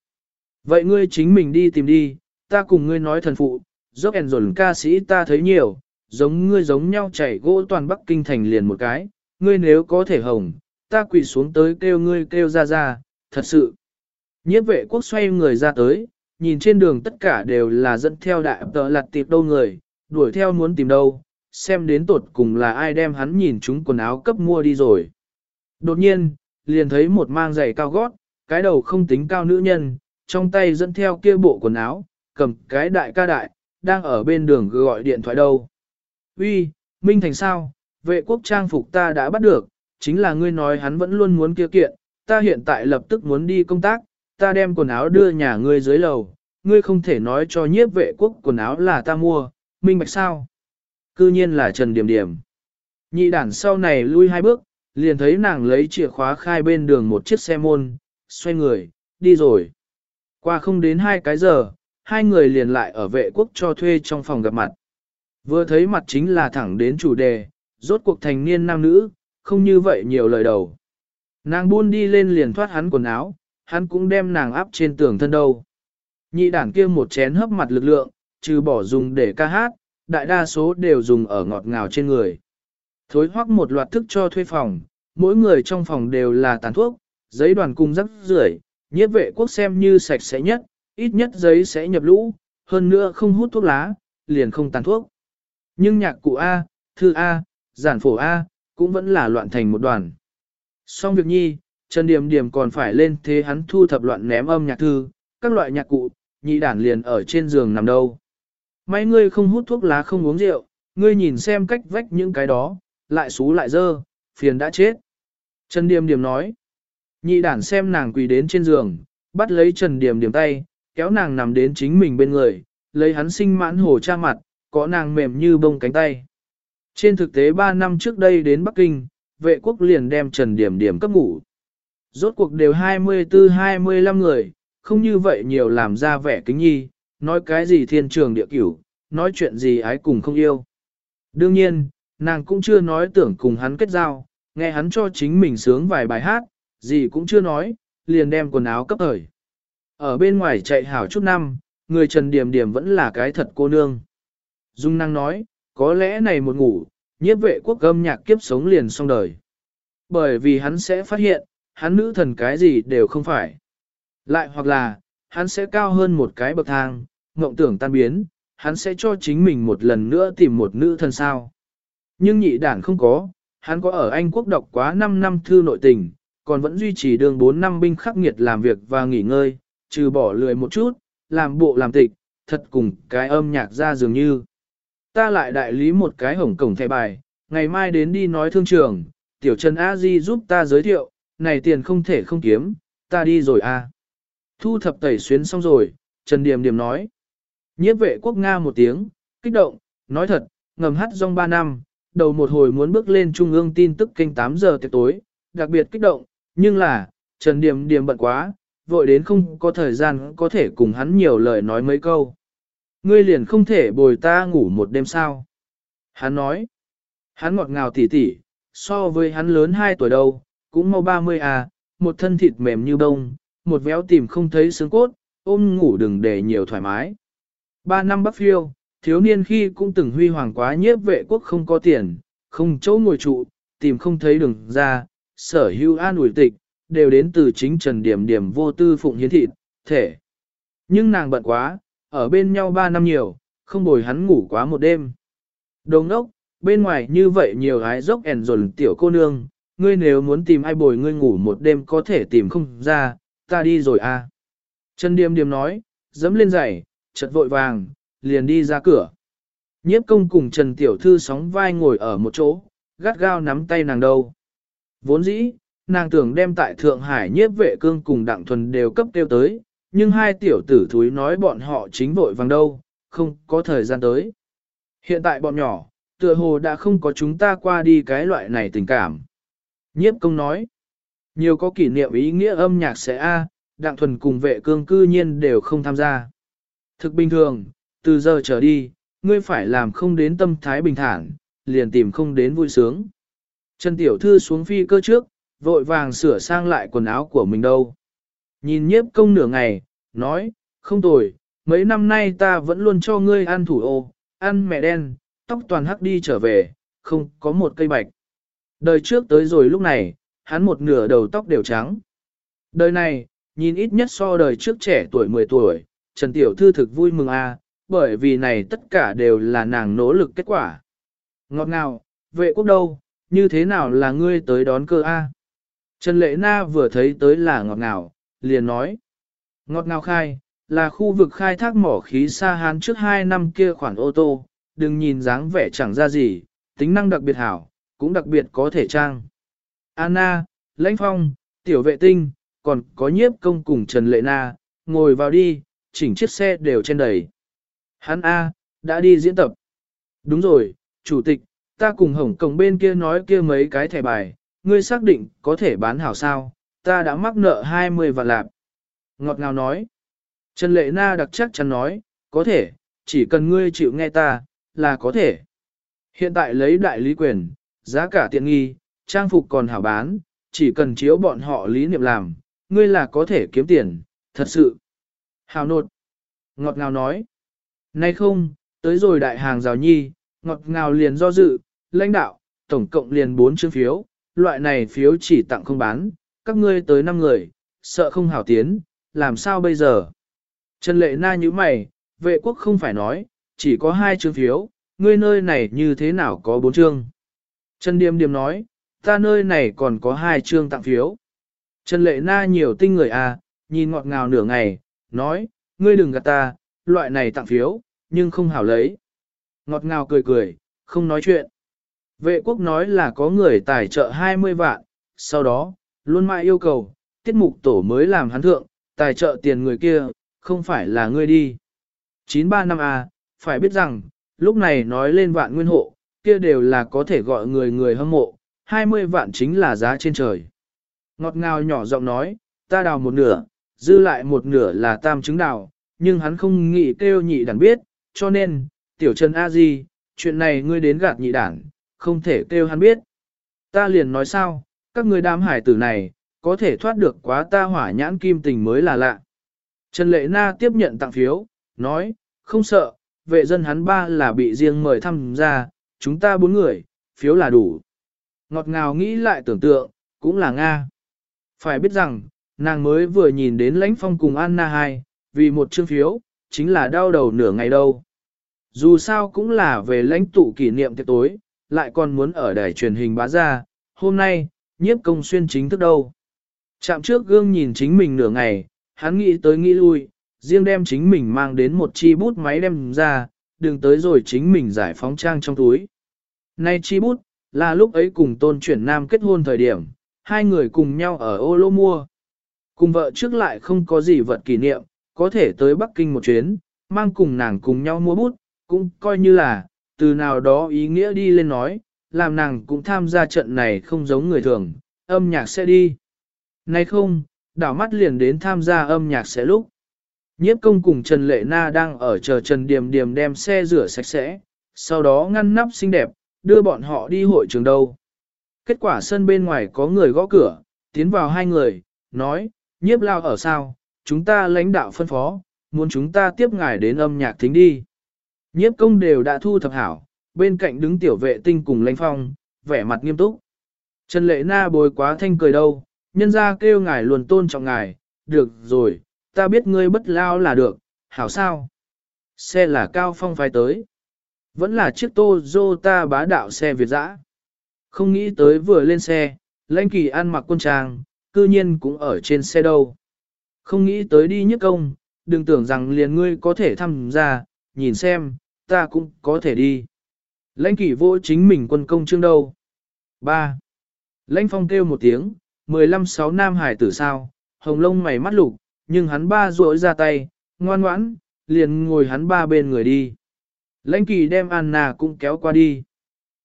Speaker 1: Vậy ngươi chính mình đi tìm đi, ta cùng ngươi nói thần phụ, dốc ẻn dồn ca sĩ ta thấy nhiều, giống ngươi giống nhau chảy gỗ toàn Bắc Kinh thành liền một cái, ngươi nếu có thể hồng, ta quỳ xuống tới kêu ngươi kêu ra ra, thật sự. Nhiếp vệ quốc xoay người ra tới, nhìn trên đường tất cả đều là dẫn theo đại tờ lặt tiệp đâu người, đuổi theo muốn tìm đâu, xem đến tột cùng là ai đem hắn nhìn chúng quần áo cấp mua đi rồi. Đột nhiên, liền thấy một mang giày cao gót, cái đầu không tính cao nữ nhân, trong tay dẫn theo kia bộ quần áo, cầm cái đại ca đại, đang ở bên đường gọi điện thoại đâu. Uy, Minh Thành sao, vệ quốc trang phục ta đã bắt được, chính là ngươi nói hắn vẫn luôn muốn kia kiện, ta hiện tại lập tức muốn đi công tác, ta đem quần áo đưa nhà ngươi dưới lầu, ngươi không thể nói cho nhiếp vệ quốc quần áo là ta mua, minh bạch sao? Cư nhiên là Trần Điểm Điểm. Nhị đản sau này lui hai bước, liền thấy nàng lấy chìa khóa khai bên đường một chiếc xe môn, xoay người, đi rồi. Qua không đến hai cái giờ, hai người liền lại ở vệ quốc cho thuê trong phòng gặp mặt. Vừa thấy mặt chính là thẳng đến chủ đề, rốt cuộc thành niên nam nữ, không như vậy nhiều lời đầu. Nàng buôn đi lên liền thoát hắn quần áo, hắn cũng đem nàng áp trên tường thân đâu. Nhị đản kia một chén hấp mặt lực lượng, trừ bỏ dùng để ca hát, đại đa số đều dùng ở ngọt ngào trên người. Thối hoắc một loạt thức cho thuê phòng, mỗi người trong phòng đều là tàn thuốc, giấy đoàn cung rắc rưởi, nhiếp vệ quốc xem như sạch sẽ nhất, ít nhất giấy sẽ nhập lũ, hơn nữa không hút thuốc lá, liền không tàn thuốc. Nhưng nhạc cụ A, thư A, giản phổ A, cũng vẫn là loạn thành một đoàn. Xong việc nhi, Trần Điềm Điềm còn phải lên thế hắn thu thập loạn ném âm nhạc thư, các loại nhạc cụ, nhị đản liền ở trên giường nằm đâu. May ngươi không hút thuốc lá không uống rượu, ngươi nhìn xem cách vách những cái đó, lại xú lại dơ, phiền đã chết. Trần Điềm Điềm nói, nhị đản xem nàng quỳ đến trên giường, bắt lấy Trần Điềm Điềm tay, kéo nàng nằm đến chính mình bên người, lấy hắn sinh mãn hồ cha mặt, có nàng mềm như bông cánh tay. Trên thực tế 3 năm trước đây đến Bắc Kinh, vệ quốc liền đem Trần Điểm Điểm cấp ngủ. Rốt cuộc đều 24-25 người, không như vậy nhiều làm ra vẻ kính nhi, nói cái gì thiên trường địa cửu, nói chuyện gì ái cùng không yêu. Đương nhiên, nàng cũng chưa nói tưởng cùng hắn kết giao, nghe hắn cho chính mình sướng vài bài hát, gì cũng chưa nói, liền đem quần áo cấp thời. Ở bên ngoài chạy hảo chút năm, người Trần Điểm Điểm vẫn là cái thật cô nương. Dung năng nói, có lẽ này một ngủ, nhiếp vệ quốc gâm nhạc kiếp sống liền xong đời. Bởi vì hắn sẽ phát hiện, hắn nữ thần cái gì đều không phải. Lại hoặc là, hắn sẽ cao hơn một cái bậc thang, mộng tưởng tan biến, hắn sẽ cho chính mình một lần nữa tìm một nữ thần sao. Nhưng nhị đản không có, hắn có ở Anh quốc đọc quá 5 năm thư nội tình, còn vẫn duy trì đường 4 năm binh khắc nghiệt làm việc và nghỉ ngơi, trừ bỏ lười một chút, làm bộ làm tịch, thật cùng cái âm nhạc ra dường như. Ta lại đại lý một cái hổng cổng thẻ bài, ngày mai đến đi nói thương trường, tiểu Trần A Di giúp ta giới thiệu, này tiền không thể không kiếm, ta đi rồi a. Thu thập tẩy xuyến xong rồi, Trần Điềm Điềm nói. Nhiếp vệ quốc Nga một tiếng, kích động, nói thật, ngầm hát rong ba năm, đầu một hồi muốn bước lên trung ương tin tức kênh 8 giờ tiệc tối, đặc biệt kích động, nhưng là, Trần Điềm Điềm bận quá, vội đến không có thời gian có thể cùng hắn nhiều lời nói mấy câu. Ngươi liền không thể bồi ta ngủ một đêm sao. Hắn nói, hắn ngọt ngào tỉ tỉ, so với hắn lớn 2 tuổi đâu, cũng mau 30 à, một thân thịt mềm như bông, một véo tìm không thấy xương cốt, ôm ngủ đừng để nhiều thoải mái. Ba năm bắc phiêu, thiếu niên khi cũng từng huy hoàng quá nhiếp vệ quốc không có tiền, không chỗ ngồi trụ, tìm không thấy đường ra, sở hữu an ủi tịch, đều đến từ chính trần điểm điểm vô tư phụng hiến thịt, thể. Nhưng nàng bận quá, ở bên nhau ba năm nhiều, không bồi hắn ngủ quá một đêm. Đồng ốc, bên ngoài như vậy nhiều gái dốc ẻn dồn tiểu cô nương, ngươi nếu muốn tìm ai bồi ngươi ngủ một đêm có thể tìm không ra, ta đi rồi à. Trần Điềm Điềm nói, dẫm lên giày, chợt vội vàng, liền đi ra cửa. Nhiếp công cùng Trần Tiểu Thư sóng vai ngồi ở một chỗ, gắt gao nắm tay nàng đâu. Vốn dĩ, nàng tưởng đem tại Thượng Hải nhiếp vệ cương cùng Đặng Thuần đều cấp tiêu tới, nhưng hai tiểu tử thúi nói bọn họ chính vội vàng đâu, không có thời gian tới. Hiện tại bọn nhỏ, tựa hồ đã không có chúng ta qua đi cái loại này tình cảm. Nhiếp công nói, nhiều có kỷ niệm ý nghĩa âm nhạc sẽ A, Đặng Thuần cùng vệ cương cư nhiên đều không tham gia. Thực bình thường, từ giờ trở đi, ngươi phải làm không đến tâm thái bình thản, liền tìm không đến vui sướng. Trần Tiểu Thư xuống phi cơ trước, vội vàng sửa sang lại quần áo của mình đâu. Nhìn nhiếp công nửa ngày, nói, không tồi, mấy năm nay ta vẫn luôn cho ngươi ăn thủ ô, ăn mẹ đen, tóc toàn hắc đi trở về, không có một cây bạch. Đời trước tới rồi lúc này, hắn một nửa đầu tóc đều trắng. Đời này, nhìn ít nhất so đời trước trẻ tuổi 10 tuổi, Trần Tiểu Thư thực vui mừng a, bởi vì này tất cả đều là nàng nỗ lực kết quả. Ngọt ngào, vệ quốc đâu, như thế nào là ngươi tới đón cơ a? Trần Lệ Na vừa thấy tới là ngọt ngào, liền nói. Ngọt ngào khai, là khu vực khai thác mỏ khí xa hán trước 2 năm kia khoản ô tô, đừng nhìn dáng vẻ chẳng ra gì, tính năng đặc biệt hảo, cũng đặc biệt có thể trang. Anna, Lãnh Phong, Tiểu Vệ Tinh, còn có nhiếp công cùng Trần Lệ Na, ngồi vào đi, chỉnh chiếc xe đều trên đầy. Hắn A, đã đi diễn tập. Đúng rồi, Chủ tịch, ta cùng Hồng Cổng bên kia nói kia mấy cái thẻ bài, ngươi xác định có thể bán hảo sao, ta đã mắc nợ 20 vạn lạp. Ngọt ngào nói. Trần Lệ Na đặc chắc chắn nói, có thể, chỉ cần ngươi chịu nghe ta, là có thể. Hiện tại lấy đại lý quyền, giá cả tiện nghi, trang phục còn hảo bán, chỉ cần chiếu bọn họ lý niệm làm, ngươi là có thể kiếm tiền, thật sự. Hào nột. Ngọt ngào nói. Nay không, tới rồi đại hàng rào nhi, ngọt ngào liền do dự, lãnh đạo, tổng cộng liền 4 chương phiếu, loại này phiếu chỉ tặng không bán, các ngươi tới 5 người, sợ không hảo tiến, làm sao bây giờ? Trần Lệ Na như mày, vệ quốc không phải nói, chỉ có hai chương phiếu, ngươi nơi này như thế nào có bốn chương? Trần Điềm Điềm nói, ta nơi này còn có hai chương tặng phiếu. Trần Lệ Na nhiều tinh người à, nhìn ngọt ngào nửa ngày, nói, ngươi đừng gạt ta, loại này tặng phiếu, nhưng không hảo lấy. Ngọt ngào cười cười, không nói chuyện. Vệ quốc nói là có người tài trợ 20 vạn, sau đó, luôn mãi yêu cầu, tiết mục tổ mới làm hắn thượng, tài trợ tiền người kia, không phải là ngươi đi. 935A, phải biết rằng, lúc này nói lên vạn nguyên hộ, kia đều là có thể gọi người người hâm mộ, 20 vạn chính là giá trên trời. Ngọt ngào nhỏ giọng nói, ta đào một nửa, dư lại một nửa là tam trứng đào, nhưng hắn không nghĩ kêu nhị đản biết, cho nên, tiểu trần a di, chuyện này ngươi đến gạt nhị đản, không thể kêu hắn biết. Ta liền nói sao, các ngươi đám hải tử này, có thể thoát được quá ta hỏa nhãn kim tình mới là lạ. Trần Lệ Na tiếp nhận tặng phiếu, nói, không sợ, vệ dân hắn ba là bị riêng mời thăm ra, chúng ta bốn người, phiếu là đủ. Ngọt ngào nghĩ lại tưởng tượng, cũng là Nga. Phải biết rằng, nàng mới vừa nhìn đến lãnh phong cùng Anna hai, vì một chương phiếu, chính là đau đầu nửa ngày đâu. Dù sao cũng là về lãnh tụ kỷ niệm tiệc tối, lại còn muốn ở đài truyền hình bá ra, hôm nay, nhiếp công xuyên chính thức đâu. Chạm trước gương nhìn chính mình nửa ngày, hắn nghĩ tới nghĩ lui, riêng đem chính mình mang đến một chi bút máy đem ra, đừng tới rồi chính mình giải phóng trang trong túi. Nay chi bút, là lúc ấy cùng tôn chuyển nam kết hôn thời điểm, hai người cùng nhau ở ô lô mua. Cùng vợ trước lại không có gì vật kỷ niệm, có thể tới Bắc Kinh một chuyến, mang cùng nàng cùng nhau mua bút, cũng coi như là, từ nào đó ý nghĩa đi lên nói, làm nàng cũng tham gia trận này không giống người thường, âm nhạc sẽ đi. Nay không, đảo mắt liền đến tham gia âm nhạc sẽ lúc. Nhiếp công cùng Trần Lệ Na đang ở chờ Trần Điềm Điềm đem xe rửa sạch sẽ, sau đó ngăn nắp xinh đẹp, đưa bọn họ đi hội trường đâu. Kết quả sân bên ngoài có người gõ cửa, tiến vào hai người, nói, nhiếp lao ở sao, chúng ta lãnh đạo phân phó, muốn chúng ta tiếp ngài đến âm nhạc thính đi. Nhiếp công đều đã thu thập hảo, bên cạnh đứng tiểu vệ tinh cùng lãnh phong, vẻ mặt nghiêm túc. Trần Lệ Na bồi quá thanh cười đâu, nhân ra kêu ngài luôn tôn trọng ngài, được rồi, ta biết ngươi bất lao là được, hảo sao? Xe là cao phong phái tới. Vẫn là chiếc Toyota bá đạo xe Việt dã. Không nghĩ tới vừa lên xe, lãnh kỳ ăn mặc quân trang, cư nhiên cũng ở trên xe đâu. Không nghĩ tới đi nhất công, đừng tưởng rằng liền ngươi có thể tham gia, nhìn xem, ta cũng có thể đi. Lãnh kỷ vô chính mình quân công chương đâu. 3. Lãnh phong kêu một tiếng, 15 sáu nam hải tử sao, hồng lông mày mắt lục, nhưng hắn ba rỗi ra tay, ngoan ngoãn, liền ngồi hắn ba bên người đi. Lãnh kỳ đem Anna cũng kéo qua đi.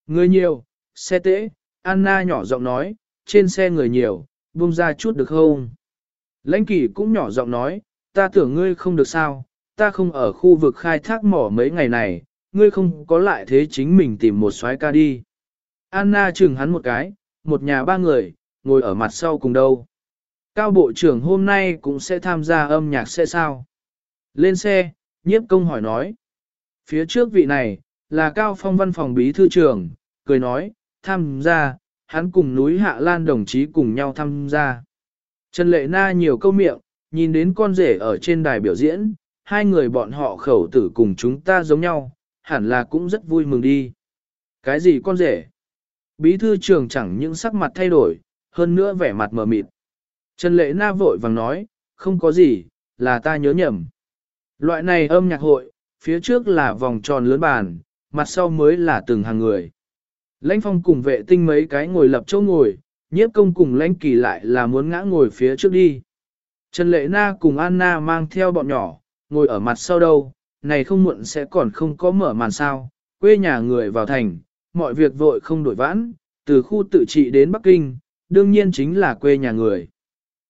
Speaker 1: Người nhiều, xe tễ, Anna nhỏ giọng nói, trên xe người nhiều, buông ra chút được không? Lãnh kỷ cũng nhỏ giọng nói, ta tưởng ngươi không được sao, ta không ở khu vực khai thác mỏ mấy ngày này, ngươi không có lại thế chính mình tìm một soái ca đi. Anna chừng hắn một cái, một nhà ba người, ngồi ở mặt sau cùng đâu. Cao Bộ trưởng hôm nay cũng sẽ tham gia âm nhạc sẽ sao? Lên xe, nhiếp công hỏi nói. Phía trước vị này, là Cao Phong văn phòng bí thư trưởng, cười nói, tham gia, hắn cùng núi Hạ Lan đồng chí cùng nhau tham gia. Trần Lệ Na nhiều câu miệng, nhìn đến con rể ở trên đài biểu diễn, hai người bọn họ khẩu tử cùng chúng ta giống nhau, hẳn là cũng rất vui mừng đi. Cái gì con rể? Bí thư trưởng chẳng những sắc mặt thay đổi, hơn nữa vẻ mặt mờ mịt. Trần Lệ Na vội vàng nói, không có gì, là ta nhớ nhầm. Loại này âm nhạc hội, phía trước là vòng tròn lớn bàn, mặt sau mới là từng hàng người. Lãnh phong cùng vệ tinh mấy cái ngồi lập chỗ ngồi, nhiếp công cùng lãnh kỳ lại là muốn ngã ngồi phía trước đi. Trần Lệ Na cùng Anna mang theo bọn nhỏ, ngồi ở mặt sau đâu, này không muộn sẽ còn không có mở màn sao, quê nhà người vào thành, mọi việc vội không đổi vãn, từ khu tự trị đến Bắc Kinh, đương nhiên chính là quê nhà người.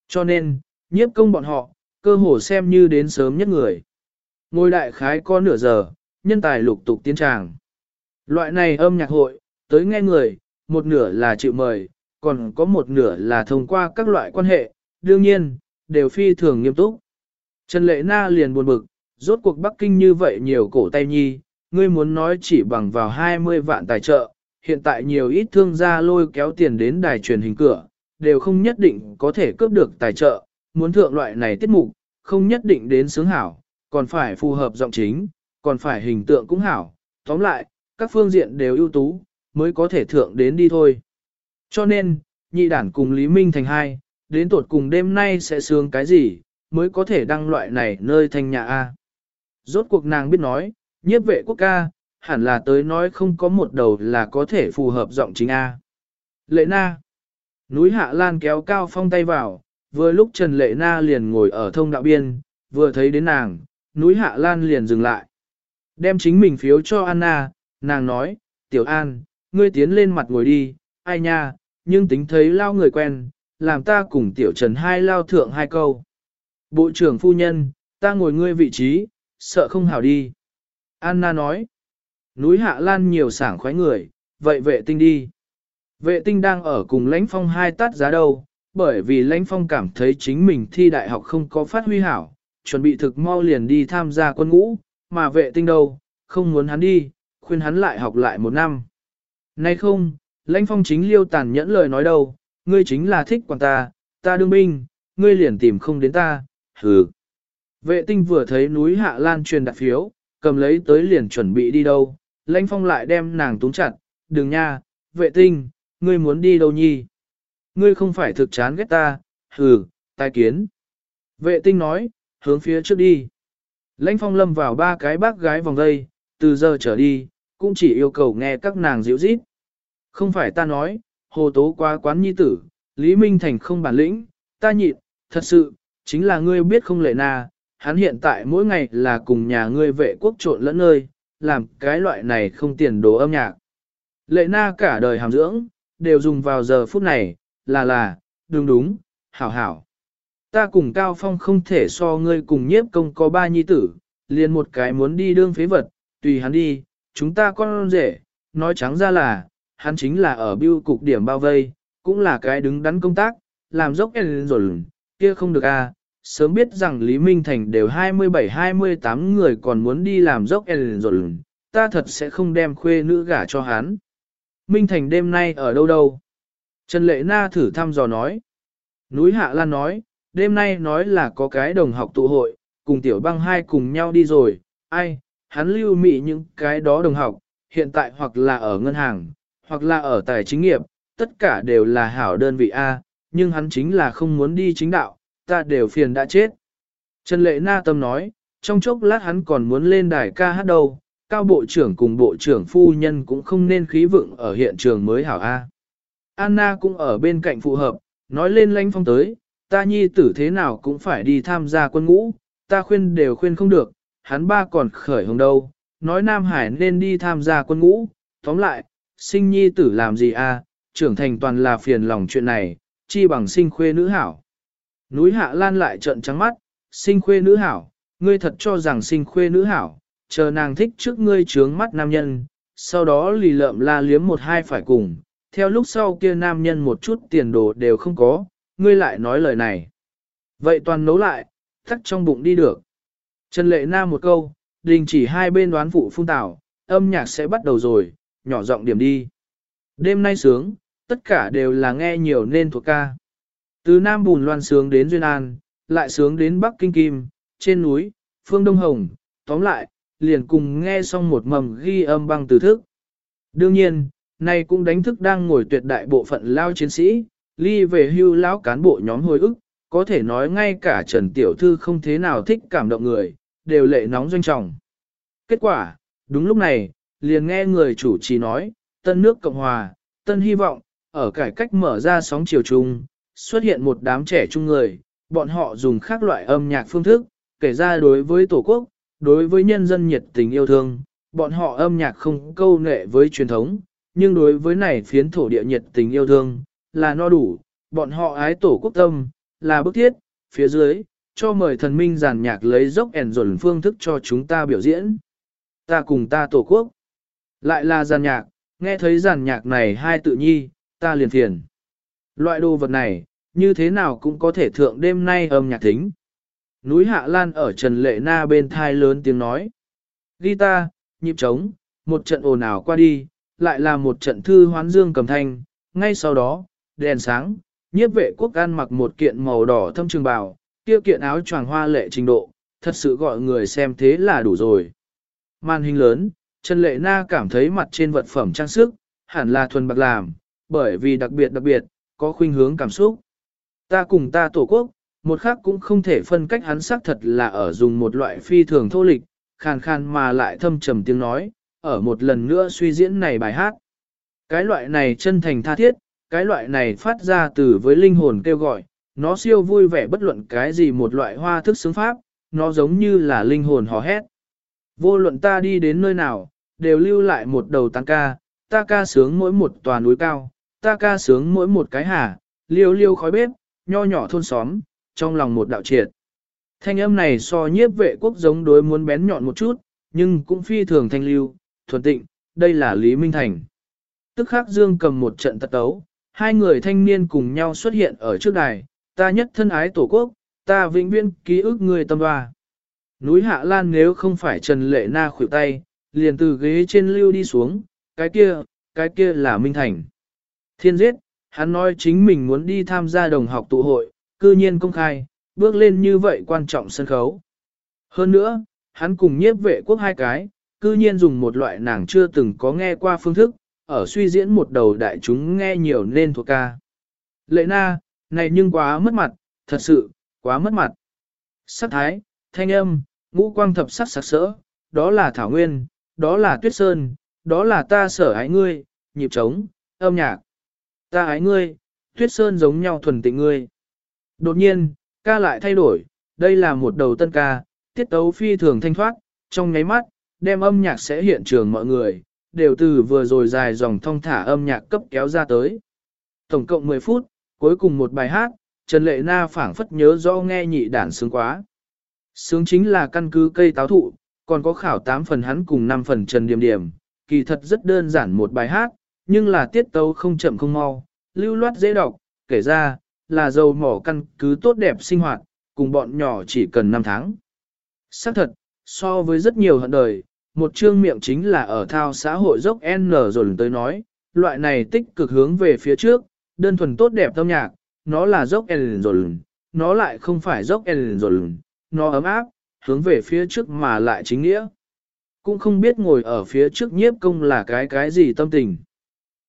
Speaker 1: Cho nên, nhiếp công bọn họ, cơ hồ xem như đến sớm nhất người. Ngôi đại khái có nửa giờ, nhân tài lục tục tiến tràng. Loại này âm nhạc hội, tới nghe người, một nửa là chịu mời, còn có một nửa là thông qua các loại quan hệ, đương nhiên, đều phi thường nghiêm túc. Trần Lệ Na liền buồn bực, rốt cuộc Bắc Kinh như vậy nhiều cổ tay nhi, ngươi muốn nói chỉ bằng vào 20 vạn tài trợ, hiện tại nhiều ít thương gia lôi kéo tiền đến đài truyền hình cửa, đều không nhất định có thể cướp được tài trợ, muốn thượng loại này tiết mục, không nhất định đến sướng hảo, còn phải phù hợp giọng chính, còn phải hình tượng cũng hảo, tóm lại, các phương diện đều ưu tú, mới có thể thượng đến đi thôi. Cho nên, nhị đản cùng Lý Minh thành hai, đến tột cùng đêm nay sẽ sướng cái gì, mới có thể đăng loại này nơi thanh nhà A. Rốt cuộc nàng biết nói, nhiếp vệ quốc ca, hẳn là tới nói không có một đầu là có thể phù hợp giọng chính A. Lệ na. Núi Hạ Lan kéo cao phong tay vào, vừa lúc Trần Lệ Na liền ngồi ở thông đạo biên, vừa thấy đến nàng, núi Hạ Lan liền dừng lại. Đem chính mình phiếu cho Anna, nàng nói, Tiểu An, ngươi tiến lên mặt ngồi đi, ai nha, nhưng tính thấy lao người quen, làm ta cùng Tiểu Trần hai lao thượng hai câu. Bộ trưởng phu nhân, ta ngồi ngươi vị trí, sợ không hảo đi. Anna nói, núi Hạ Lan nhiều sảng khoái người, vậy vệ tinh đi. Vệ tinh đang ở cùng lãnh phong hai tát giá đâu, bởi vì lãnh phong cảm thấy chính mình thi đại học không có phát huy hảo, chuẩn bị thực mau liền đi tham gia quân ngũ, mà vệ tinh đâu, không muốn hắn đi, khuyên hắn lại học lại một năm. Nay không, lãnh phong chính liêu tàn nhẫn lời nói đâu, ngươi chính là thích quản ta, ta đương binh, ngươi liền tìm không đến ta, hừ. Vệ tinh vừa thấy núi Hạ Lan truyền đặt phiếu, cầm lấy tới liền chuẩn bị đi đâu, lãnh phong lại đem nàng túng chặt, đừng nha, vệ tinh, ngươi muốn đi đâu nhi? Ngươi không phải thực chán ghét ta, hừ, tai kiến. Vệ tinh nói, hướng phía trước đi. Lãnh phong lâm vào ba cái bác gái vòng dây, từ giờ trở đi, cũng chỉ yêu cầu nghe các nàng dịu rít. Không phải ta nói, hồ tố quá quán nhi tử, Lý Minh Thành không bản lĩnh, ta nhịn, thật sự, chính là ngươi biết không lệ na, hắn hiện tại mỗi ngày là cùng nhà ngươi vệ quốc trộn lẫn nơi, làm cái loại này không tiền đồ âm nhạc. Lệ na cả đời hàm dưỡng, đều dùng vào giờ phút này, là là, đúng đúng, hảo hảo. Ta cùng Cao Phong không thể so ngươi cùng nhiếp công có ba nhi tử, liền một cái muốn đi đương phế vật, tùy hắn đi, chúng ta con rể, nói trắng ra là, hắn chính là ở biêu cục điểm bao vây, cũng là cái đứng đắn công tác, làm dốc rồi, kia không được a. À. Sớm biết rằng Lý Minh Thành đều 27-28 người còn muốn đi làm dốc rồi, ta thật sẽ không đem khuê nữ gả cho hắn. Minh Thành đêm nay ở đâu đâu? Trần Lệ Na thử thăm dò nói. Núi Hạ Lan nói, đêm nay nói là có cái đồng học tụ hội, cùng tiểu băng hai cùng nhau đi rồi, ai, hắn lưu mị những cái đó đồng học, hiện tại hoặc là ở ngân hàng, hoặc là ở tài chính nghiệp, tất cả đều là hảo đơn vị A, nhưng hắn chính là không muốn đi chính đạo, ta đều phiền đã chết. Trần Lệ Na tâm nói, trong chốc lát hắn còn muốn lên đài ca hát đâu, cao bộ trưởng cùng bộ trưởng phu nhân cũng không nên khí vượng ở hiện trường mới hảo A. Anna cũng ở bên cạnh phù hợp, nói lên lãnh phong tới, ta nhi tử thế nào cũng phải đi tham gia quân ngũ, ta khuyên đều khuyên không được, hắn ba còn khởi hồng đâu, nói Nam Hải nên đi tham gia quân ngũ, tóm lại, sinh nhi tử làm gì à? trưởng thành toàn là phiền lòng chuyện này, chi bằng sinh khuê nữ hảo. Núi Hạ Lan lại trợn trắng mắt, sinh khuê nữ hảo, ngươi thật cho rằng sinh khuê nữ hảo, chờ nàng thích trước ngươi trướng mắt nam nhân, sau đó lì lợm la liếm một hai phải cùng, theo lúc sau kia nam nhân một chút tiền đồ đều không có, ngươi lại nói lời này. Vậy toàn nấu lại, thắt trong bụng đi được. Trần Lệ Nam một câu, đình chỉ hai bên đoán phụ phun tảo, âm nhạc sẽ bắt đầu rồi, nhỏ giọng điểm đi. Đêm nay sướng, tất cả đều là nghe nhiều nên thuộc ca. Từ Nam Bùn Loan sướng đến Duyên An, lại sướng đến Bắc Kinh Kim, trên núi, Phương Đông Hồng, tóm lại, liền cùng nghe xong một mầm ghi âm băng từ thức. Đương nhiên, này cũng đánh thức đang ngồi tuyệt đại bộ phận lao chiến sĩ, ly về hưu lão cán bộ nhóm hồi ức, có thể nói ngay cả Trần Tiểu Thư không thế nào thích cảm động người, đều lệ nóng doanh trọng. Kết quả, đúng lúc này, liền nghe người chủ trì nói, tân nước Cộng Hòa, tân hy vọng, ở cải cách mở ra sóng chiều trung xuất hiện một đám trẻ trung người, bọn họ dùng khác loại âm nhạc phương thức, kể ra đối với Tổ quốc, đối với nhân dân nhiệt tình yêu thương, bọn họ âm nhạc không câu nệ với truyền thống, nhưng đối với này phiến thổ địa nhiệt tình yêu thương, là no đủ, bọn họ ái tổ quốc tâm, là bức thiết, phía dưới, cho mời thần minh giàn nhạc lấy dốc ẻn dồn phương thức cho chúng ta biểu diễn. Ta cùng ta tổ quốc. Lại là giàn nhạc, nghe thấy giàn nhạc này hai tự nhi, ta liền thiền Loại đồ vật này, như thế nào cũng có thể thượng đêm nay âm nhạc thính. Núi Hạ Lan ở Trần Lệ Na bên thai lớn tiếng nói. Guitar, nhịp trống, một trận ồn ào qua đi, lại là một trận thư hoán dương cầm thanh, ngay sau đó, đèn sáng, nhiếp vệ quốc ăn mặc một kiện màu đỏ thâm trường bào, kia kiện áo choàng hoa lệ trình độ, thật sự gọi người xem thế là đủ rồi. Màn hình lớn, Trần Lệ Na cảm thấy mặt trên vật phẩm trang sức, hẳn là thuần bạc làm, bởi vì đặc biệt đặc biệt, có khuynh hướng cảm xúc. Ta cùng ta tổ quốc, một khác cũng không thể phân cách hắn xác thật là ở dùng một loại phi thường thô lịch, khàn khàn mà lại thâm trầm tiếng nói, ở một lần nữa suy diễn này bài hát. Cái loại này chân thành tha thiết, cái loại này phát ra từ với linh hồn kêu gọi, nó siêu vui vẻ bất luận cái gì một loại hoa thức xứng pháp, nó giống như là linh hồn hò hét. Vô luận ta đi đến nơi nào, đều lưu lại một đầu tăng ca, ta ca sướng mỗi một tòa núi cao, ta ca sướng mỗi một cái hà, liêu liêu khói bếp, nho nhỏ thôn xóm, trong lòng một đạo triệt. Thanh âm này so nhiếp vệ quốc giống đối muốn bén nhọn một chút, nhưng cũng phi thường thanh lưu, thuần tịnh, đây là Lý Minh Thành. Tức khắc Dương cầm một trận tật tấu, hai người thanh niên cùng nhau xuất hiện ở trước đài, ta nhất thân ái tổ quốc, ta vĩnh viễn ký ức người tâm hoa. Núi Hạ Lan nếu không phải Trần Lệ Na khuỷu tay, liền từ ghế trên lưu đi xuống, cái kia, cái kia là Minh Thành. Thiên giết, hắn nói chính mình muốn đi tham gia đồng học tụ hội, cư nhiên công khai, bước lên như vậy quan trọng sân khấu. Hơn nữa, hắn cùng nhiếp vệ quốc hai cái, cư nhiên dùng một loại nàng chưa từng có nghe qua phương thức, ở suy diễn một đầu đại chúng nghe nhiều nên thuộc ca. Lệ na, này nhưng quá mất mặt, thật sự, quá mất mặt. Sắc thái, thanh âm, ngũ quang thập sắc sắc sỡ, đó là thảo nguyên, đó là tuyết sơn, đó là ta sở ái ngươi, nhịp trống, âm nhạc. Ta ái ngươi, tuyết sơn giống nhau thuần tịnh ngươi. Đột nhiên, ca lại thay đổi, đây là một đầu tân ca, tiết tấu phi thường thanh thoát, trong nháy mắt, đem âm nhạc sẽ hiện trường mọi người, đều từ vừa rồi dài dòng thong thả âm nhạc cấp kéo ra tới. Tổng cộng 10 phút, cuối cùng một bài hát, Trần Lệ Na phảng phất nhớ rõ nghe nhị đản sướng quá. Sướng chính là căn cứ cây táo thụ, còn có khảo 8 phần hắn cùng 5 phần Trần Điểm Điểm, kỳ thật rất đơn giản một bài hát, nhưng là tiết tấu không chậm không mau, lưu loát dễ đọc, kể ra, là dầu mỏ căn cứ tốt đẹp sinh hoạt, cùng bọn nhỏ chỉ cần 5 tháng. Xác thật, so với rất nhiều hận đời, một chương miệng chính là ở thao xã hội dốc N rồi tới nói, loại này tích cực hướng về phía trước, đơn thuần tốt đẹp âm nhạc, nó là dốc N rồi, nó lại không phải dốc N rồi, nó ấm áp, hướng về phía trước mà lại chính nghĩa. Cũng không biết ngồi ở phía trước nhiếp công là cái cái gì tâm tình.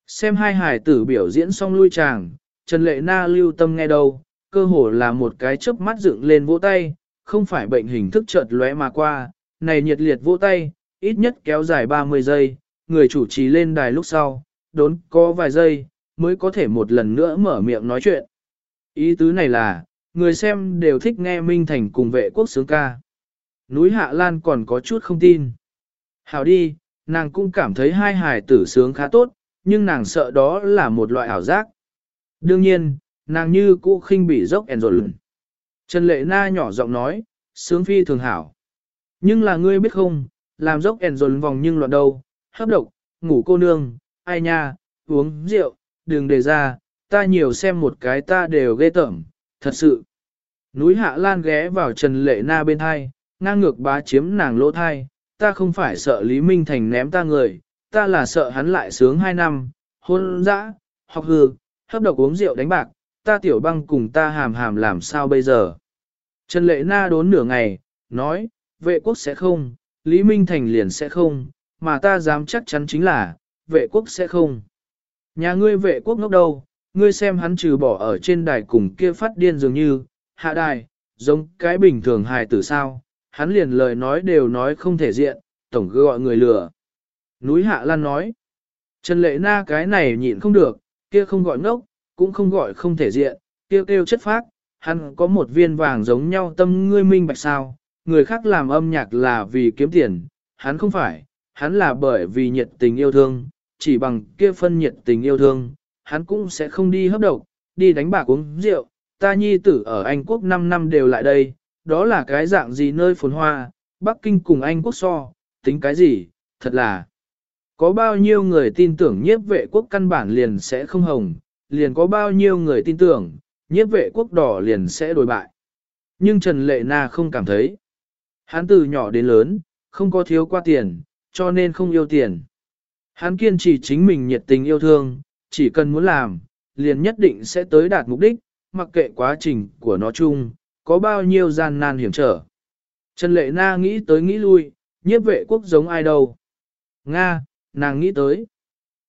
Speaker 1: Xem hai hải tử biểu diễn xong lui chàng, Trần Lệ Na lưu tâm nghe đâu, cơ hồ là một cái chớp mắt dựng lên vỗ tay, không phải bệnh hình thức chợt lóe mà qua, này nhiệt liệt vỗ tay, ít nhất kéo dài 30 giây, người chủ trì lên đài lúc sau, đốn có vài giây, mới có thể một lần nữa mở miệng nói chuyện. Ý tứ này là, người xem đều thích nghe Minh Thành cùng vệ quốc sướng ca. Núi Hạ Lan còn có chút không tin. Hảo đi, nàng cũng cảm thấy hai hài tử sướng khá tốt, nhưng nàng sợ đó là một loại ảo giác. Đương nhiên, nàng như cũ khinh bị dốc ẻn rồi Trần Lệ Na nhỏ giọng nói, sướng phi thường hảo. Nhưng là ngươi biết không, làm dốc ẻn dồn vòng nhưng loạn đâu, hấp độc, ngủ cô nương, ai nha, uống rượu, đừng đề ra, ta nhiều xem một cái ta đều ghê tởm, thật sự. Núi Hạ Lan ghé vào Trần Lệ Na bên thai, ngang ngược bá chiếm nàng lỗ thai, ta không phải sợ Lý Minh Thành ném ta người, ta là sợ hắn lại sướng hai năm, hôn dã, học hư, hấp độc uống rượu đánh bạc, ta tiểu băng cùng ta hàm hàm làm sao bây giờ. Trần Lệ Na đốn nửa ngày, nói, vệ quốc sẽ không, Lý Minh Thành liền sẽ không, mà ta dám chắc chắn chính là, vệ quốc sẽ không. Nhà ngươi vệ quốc ngốc đâu, ngươi xem hắn trừ bỏ ở trên đài cùng kia phát điên dường như, hạ đài, giống cái bình thường hài tử sao, hắn liền lời nói đều nói không thể diện, tổng cứ gọi người lừa. Núi Hạ Lan nói, Trần Lệ Na cái này nhịn không được, kia không gọi ngốc, cũng không gọi không thể diện, kia kêu chất phác, hắn có một viên vàng giống nhau tâm ngươi minh bạch sao, người khác làm âm nhạc là vì kiếm tiền, hắn không phải, hắn là bởi vì nhiệt tình yêu thương, chỉ bằng kia phân nhiệt tình yêu thương, hắn cũng sẽ không đi hấp độc, đi đánh bạc uống rượu, ta nhi tử ở Anh Quốc 5 năm đều lại đây, đó là cái dạng gì nơi phồn hoa, Bắc Kinh cùng Anh Quốc so, tính cái gì, thật là. Có bao nhiêu người tin tưởng nhiếp vệ quốc căn bản liền sẽ không hồng, liền có bao nhiêu người tin tưởng, nhiếp vệ quốc đỏ liền sẽ đổi bại. Nhưng Trần Lệ Na không cảm thấy. Hắn từ nhỏ đến lớn, không có thiếu qua tiền, cho nên không yêu tiền. Hắn kiên trì chính mình nhiệt tình yêu thương, chỉ cần muốn làm, liền nhất định sẽ tới đạt mục đích, mặc kệ quá trình của nó chung, có bao nhiêu gian nan hiểm trở. Trần Lệ Na nghĩ tới nghĩ lui, nhiếp vệ quốc giống ai đâu. Nga, nàng nghĩ tới.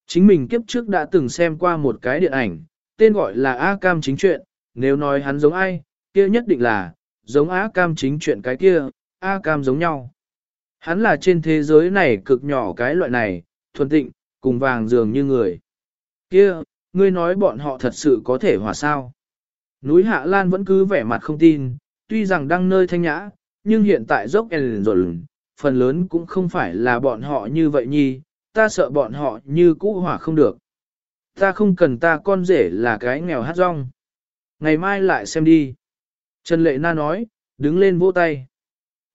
Speaker 1: Chính mình kiếp trước đã từng xem qua một cái điện ảnh, tên gọi là A Cam chính chuyện, nếu nói hắn giống ai, kia nhất định là, giống A Cam chính chuyện cái kia, A Cam giống nhau. Hắn là trên thế giới này cực nhỏ cái loại này, thuần tịnh, cùng vàng dường như người. Kia, ngươi nói bọn họ thật sự có thể hòa sao? Núi Hạ Lan vẫn cứ vẻ mặt không tin, tuy rằng đang nơi thanh nhã, nhưng hiện tại dốc ền rồi, phần lớn cũng không phải là bọn họ như vậy nhi, ta sợ bọn họ như cũ hỏa không được. Ta không cần ta con rể là cái nghèo hát rong. Ngày mai lại xem đi. Trần Lệ Na nói, đứng lên vỗ tay.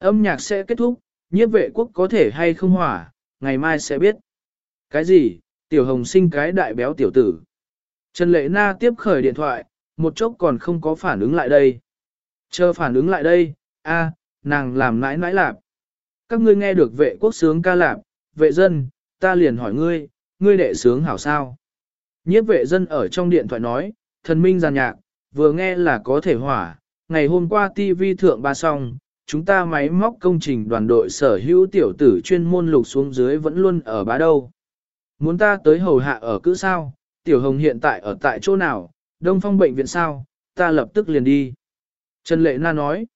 Speaker 1: Âm nhạc sẽ kết thúc, nhiếp vệ quốc có thể hay không hỏa, ngày mai sẽ biết. Cái gì, tiểu hồng sinh cái đại béo tiểu tử. Trần Lệ Na tiếp khởi điện thoại, một chốc còn không có phản ứng lại đây. Chờ phản ứng lại đây, a, nàng làm nãi nãi lạp. Các ngươi nghe được vệ quốc sướng ca lạp, vệ dân, ta liền hỏi ngươi, ngươi đệ sướng hảo sao? Nhiếp vệ dân ở trong điện thoại nói, thần minh giàn nhạc, vừa nghe là có thể hỏa, ngày hôm qua TV thượng ba xong, chúng ta máy móc công trình đoàn đội sở hữu tiểu tử chuyên môn lục xuống dưới vẫn luôn ở bá đâu. Muốn ta tới hầu hạ ở cữ sao, tiểu hồng hiện tại ở tại chỗ nào, đông phong bệnh viện sao, ta lập tức liền đi. Trần Lệ Na nói,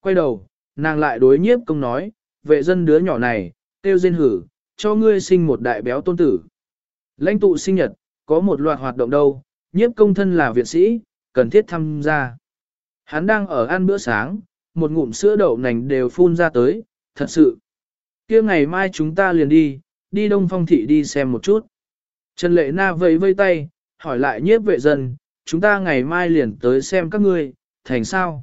Speaker 1: quay đầu, nàng lại đối nhiếp công nói, vệ dân đứa nhỏ này, tiêu diên hử, cho ngươi sinh một đại béo tôn tử. Lãnh tụ sinh nhật, có một loạt hoạt động đâu, nhiếp công thân là viện sĩ, cần thiết tham gia. Hắn đang ở ăn bữa sáng, một ngụm sữa đậu nành đều phun ra tới, thật sự. kia ngày mai chúng ta liền đi, đi Đông Phong Thị đi xem một chút. Trần Lệ Na vẫy vây tay, hỏi lại nhiếp vệ dân, chúng ta ngày mai liền tới xem các ngươi, thành sao?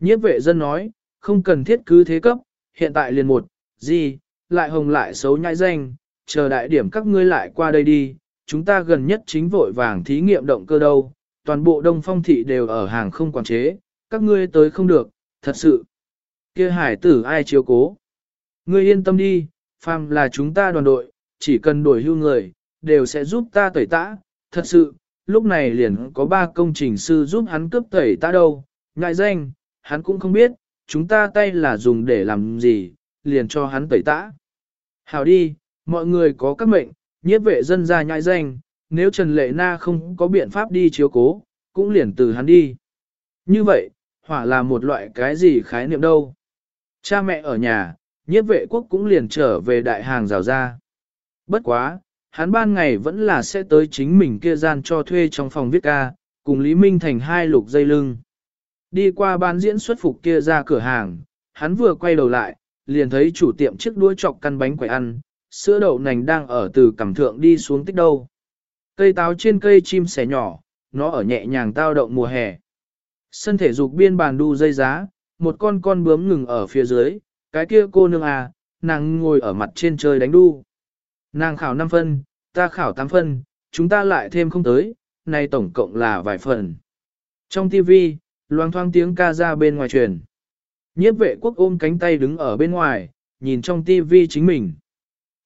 Speaker 1: Nhiếp vệ dân nói, không cần thiết cứ thế cấp, hiện tại liền một, gì, lại hồng lại xấu nhãi danh, chờ đại điểm các ngươi lại qua đây đi, chúng ta gần nhất chính vội vàng thí nghiệm động cơ đâu, toàn bộ đông phong thị đều ở hàng không quản chế, các ngươi tới không được, thật sự. kia hải tử ai chiếu cố? Ngươi yên tâm đi, phàm là chúng ta đoàn đội, chỉ cần đổi hưu người, đều sẽ giúp ta tẩy tã, thật sự, lúc này liền có ba công trình sư giúp hắn cướp tẩy tã đâu, ngại danh, hắn cũng không biết, chúng ta tay là dùng để làm gì, liền cho hắn tẩy tã. Hảo đi, mọi người có các mệnh, nhiếp vệ dân ra nhại danh, nếu Trần Lệ Na không có biện pháp đi chiếu cố, cũng liền từ hắn đi. Như vậy, hỏa là một loại cái gì khái niệm đâu. Cha mẹ ở nhà, nhiếp vệ quốc cũng liền trở về đại hàng rào ra. Bất quá, hắn ban ngày vẫn là sẽ tới chính mình kia gian cho thuê trong phòng viết ca, cùng Lý Minh thành hai lục dây lưng. Đi qua ban diễn xuất phục kia ra cửa hàng, hắn vừa quay đầu lại, liền thấy chủ tiệm chiếc đuôi chọc căn bánh quẩy ăn, sữa đậu nành đang ở từ cẩm thượng đi xuống tích đâu. Cây táo trên cây chim sẻ nhỏ, nó ở nhẹ nhàng tao động mùa hè. Sân thể dục biên bàn đu dây giá, một con con bướm ngừng ở phía dưới, cái kia cô nương à, nàng ngồi ở mặt trên chơi đánh đu. Nàng khảo 5 phân, ta khảo 8 phân, chúng ta lại thêm không tới, nay tổng cộng là vài phần. Trong TV, loang thoang tiếng ca ra bên ngoài truyền. Nhiếp vệ quốc ôm cánh tay đứng ở bên ngoài, nhìn trong TV chính mình.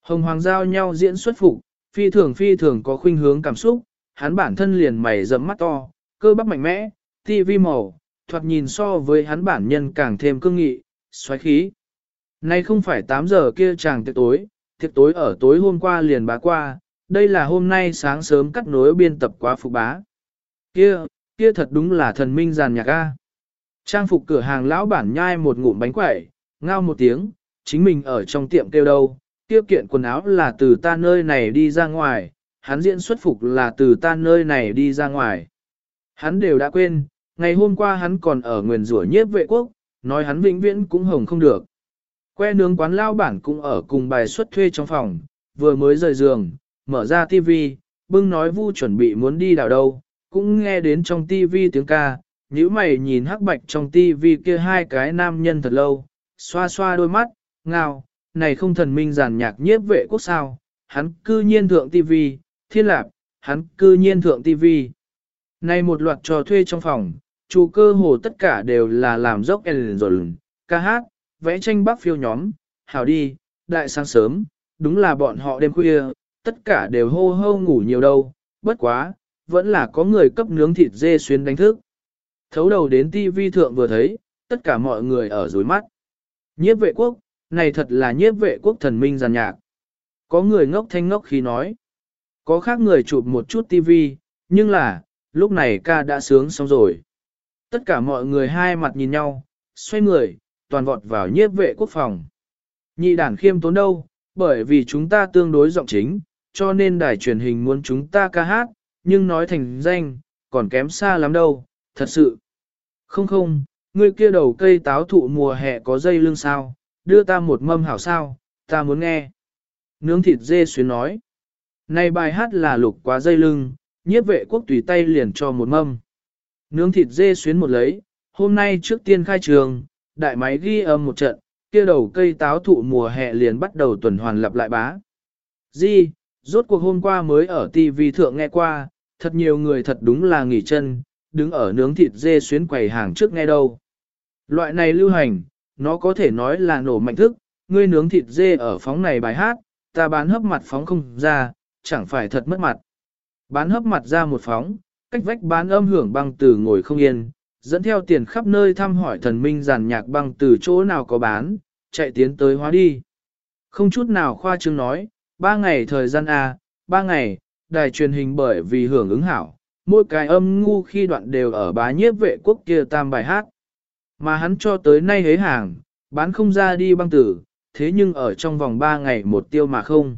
Speaker 1: Hồng Hoàng giao nhau diễn xuất phục, phi thường phi thường có khuynh hướng cảm xúc, hắn bản thân liền mày rậm mắt to, cơ bắp mạnh mẽ, TV màu, thoạt nhìn so với hắn bản nhân càng thêm cương nghị, xoáy khí. Nay không phải 8 giờ kia chàng tiệc tối, tiệc tối ở tối hôm qua liền bá qua, đây là hôm nay sáng sớm cắt nối biên tập quá phục bá. Kia, kia thật đúng là thần minh giàn nhạc a. Trang phục cửa hàng lão bản nhai một ngụm bánh quẩy, ngao một tiếng, chính mình ở trong tiệm kêu đâu, tiêu kiện quần áo là từ ta nơi này đi ra ngoài, hắn diễn xuất phục là từ ta nơi này đi ra ngoài. Hắn đều đã quên, ngày hôm qua hắn còn ở nguyền rủa nhiếp vệ quốc, nói hắn vĩnh viễn cũng hồng không được. Que nướng quán lao bản cũng ở cùng bài xuất thuê trong phòng, vừa mới rời giường, mở ra tivi, bưng nói vu chuẩn bị muốn đi đảo đâu, cũng nghe đến trong tivi tiếng ca, nhíu mày nhìn hắc bạch trong tivi kia hai cái nam nhân thật lâu, xoa xoa đôi mắt, ngào, này không thần minh giàn nhạc nhiếp vệ quốc sao, hắn cư nhiên thượng tivi, thiên lạc, hắn cư nhiên thượng tivi. Này một loạt trò thuê trong phòng, chủ cơ hồ tất cả đều là làm dốc rồi ca hát, vẽ tranh bắc phiêu nhóm, hào đi, đại sáng sớm, đúng là bọn họ đêm khuya, tất cả đều hô hô ngủ nhiều đâu, bất quá, vẫn là có người cấp nướng thịt dê xuyên đánh thức. Thấu đầu đến tivi thượng vừa thấy, tất cả mọi người ở dối mắt. Nhiếp vệ quốc, này thật là nhiếp vệ quốc thần minh giàn nhạc. Có người ngốc thanh ngốc khi nói. Có khác người chụp một chút tivi, nhưng là, lúc này ca đã sướng xong rồi. Tất cả mọi người hai mặt nhìn nhau, xoay người, toàn vọt vào nhiếp vệ quốc phòng. Nhị đản khiêm tốn đâu, bởi vì chúng ta tương đối giọng chính, cho nên đài truyền hình muốn chúng ta ca hát, nhưng nói thành danh, còn kém xa lắm đâu, thật sự. Không không, ngươi kia đầu cây táo thụ mùa hè có dây lưng sao, đưa ta một mâm hảo sao, ta muốn nghe. Nướng thịt dê xuyến nói. Này bài hát là lục quá dây lưng, nhiếp vệ quốc tùy tay liền cho một mâm. Nướng thịt dê xuyến một lấy, hôm nay trước tiên khai trường, đại máy ghi âm một trận, kia đầu cây táo thụ mùa hè liền bắt đầu tuần hoàn lặp lại bá. Di, rốt cuộc hôm qua mới ở TV thượng nghe qua, thật nhiều người thật đúng là nghỉ chân, đứng ở nướng thịt dê xuyến quầy hàng trước nghe đâu. Loại này lưu hành, nó có thể nói là nổ mạnh thức, ngươi nướng thịt dê ở phóng này bài hát, ta bán hấp mặt phóng không ra, chẳng phải thật mất mặt. Bán hấp mặt ra một phóng, cách vách bán âm hưởng băng từ ngồi không yên, dẫn theo tiền khắp nơi thăm hỏi thần minh giàn nhạc băng từ chỗ nào có bán, chạy tiến tới hóa đi. Không chút nào khoa trương nói, ba ngày thời gian A, ba ngày, đài truyền hình bởi vì hưởng ứng hảo, mỗi cái âm ngu khi đoạn đều ở bá nhiếp vệ quốc kia tam bài hát. Mà hắn cho tới nay hế hàng, bán không ra đi băng tử, thế nhưng ở trong vòng ba ngày một tiêu mà không.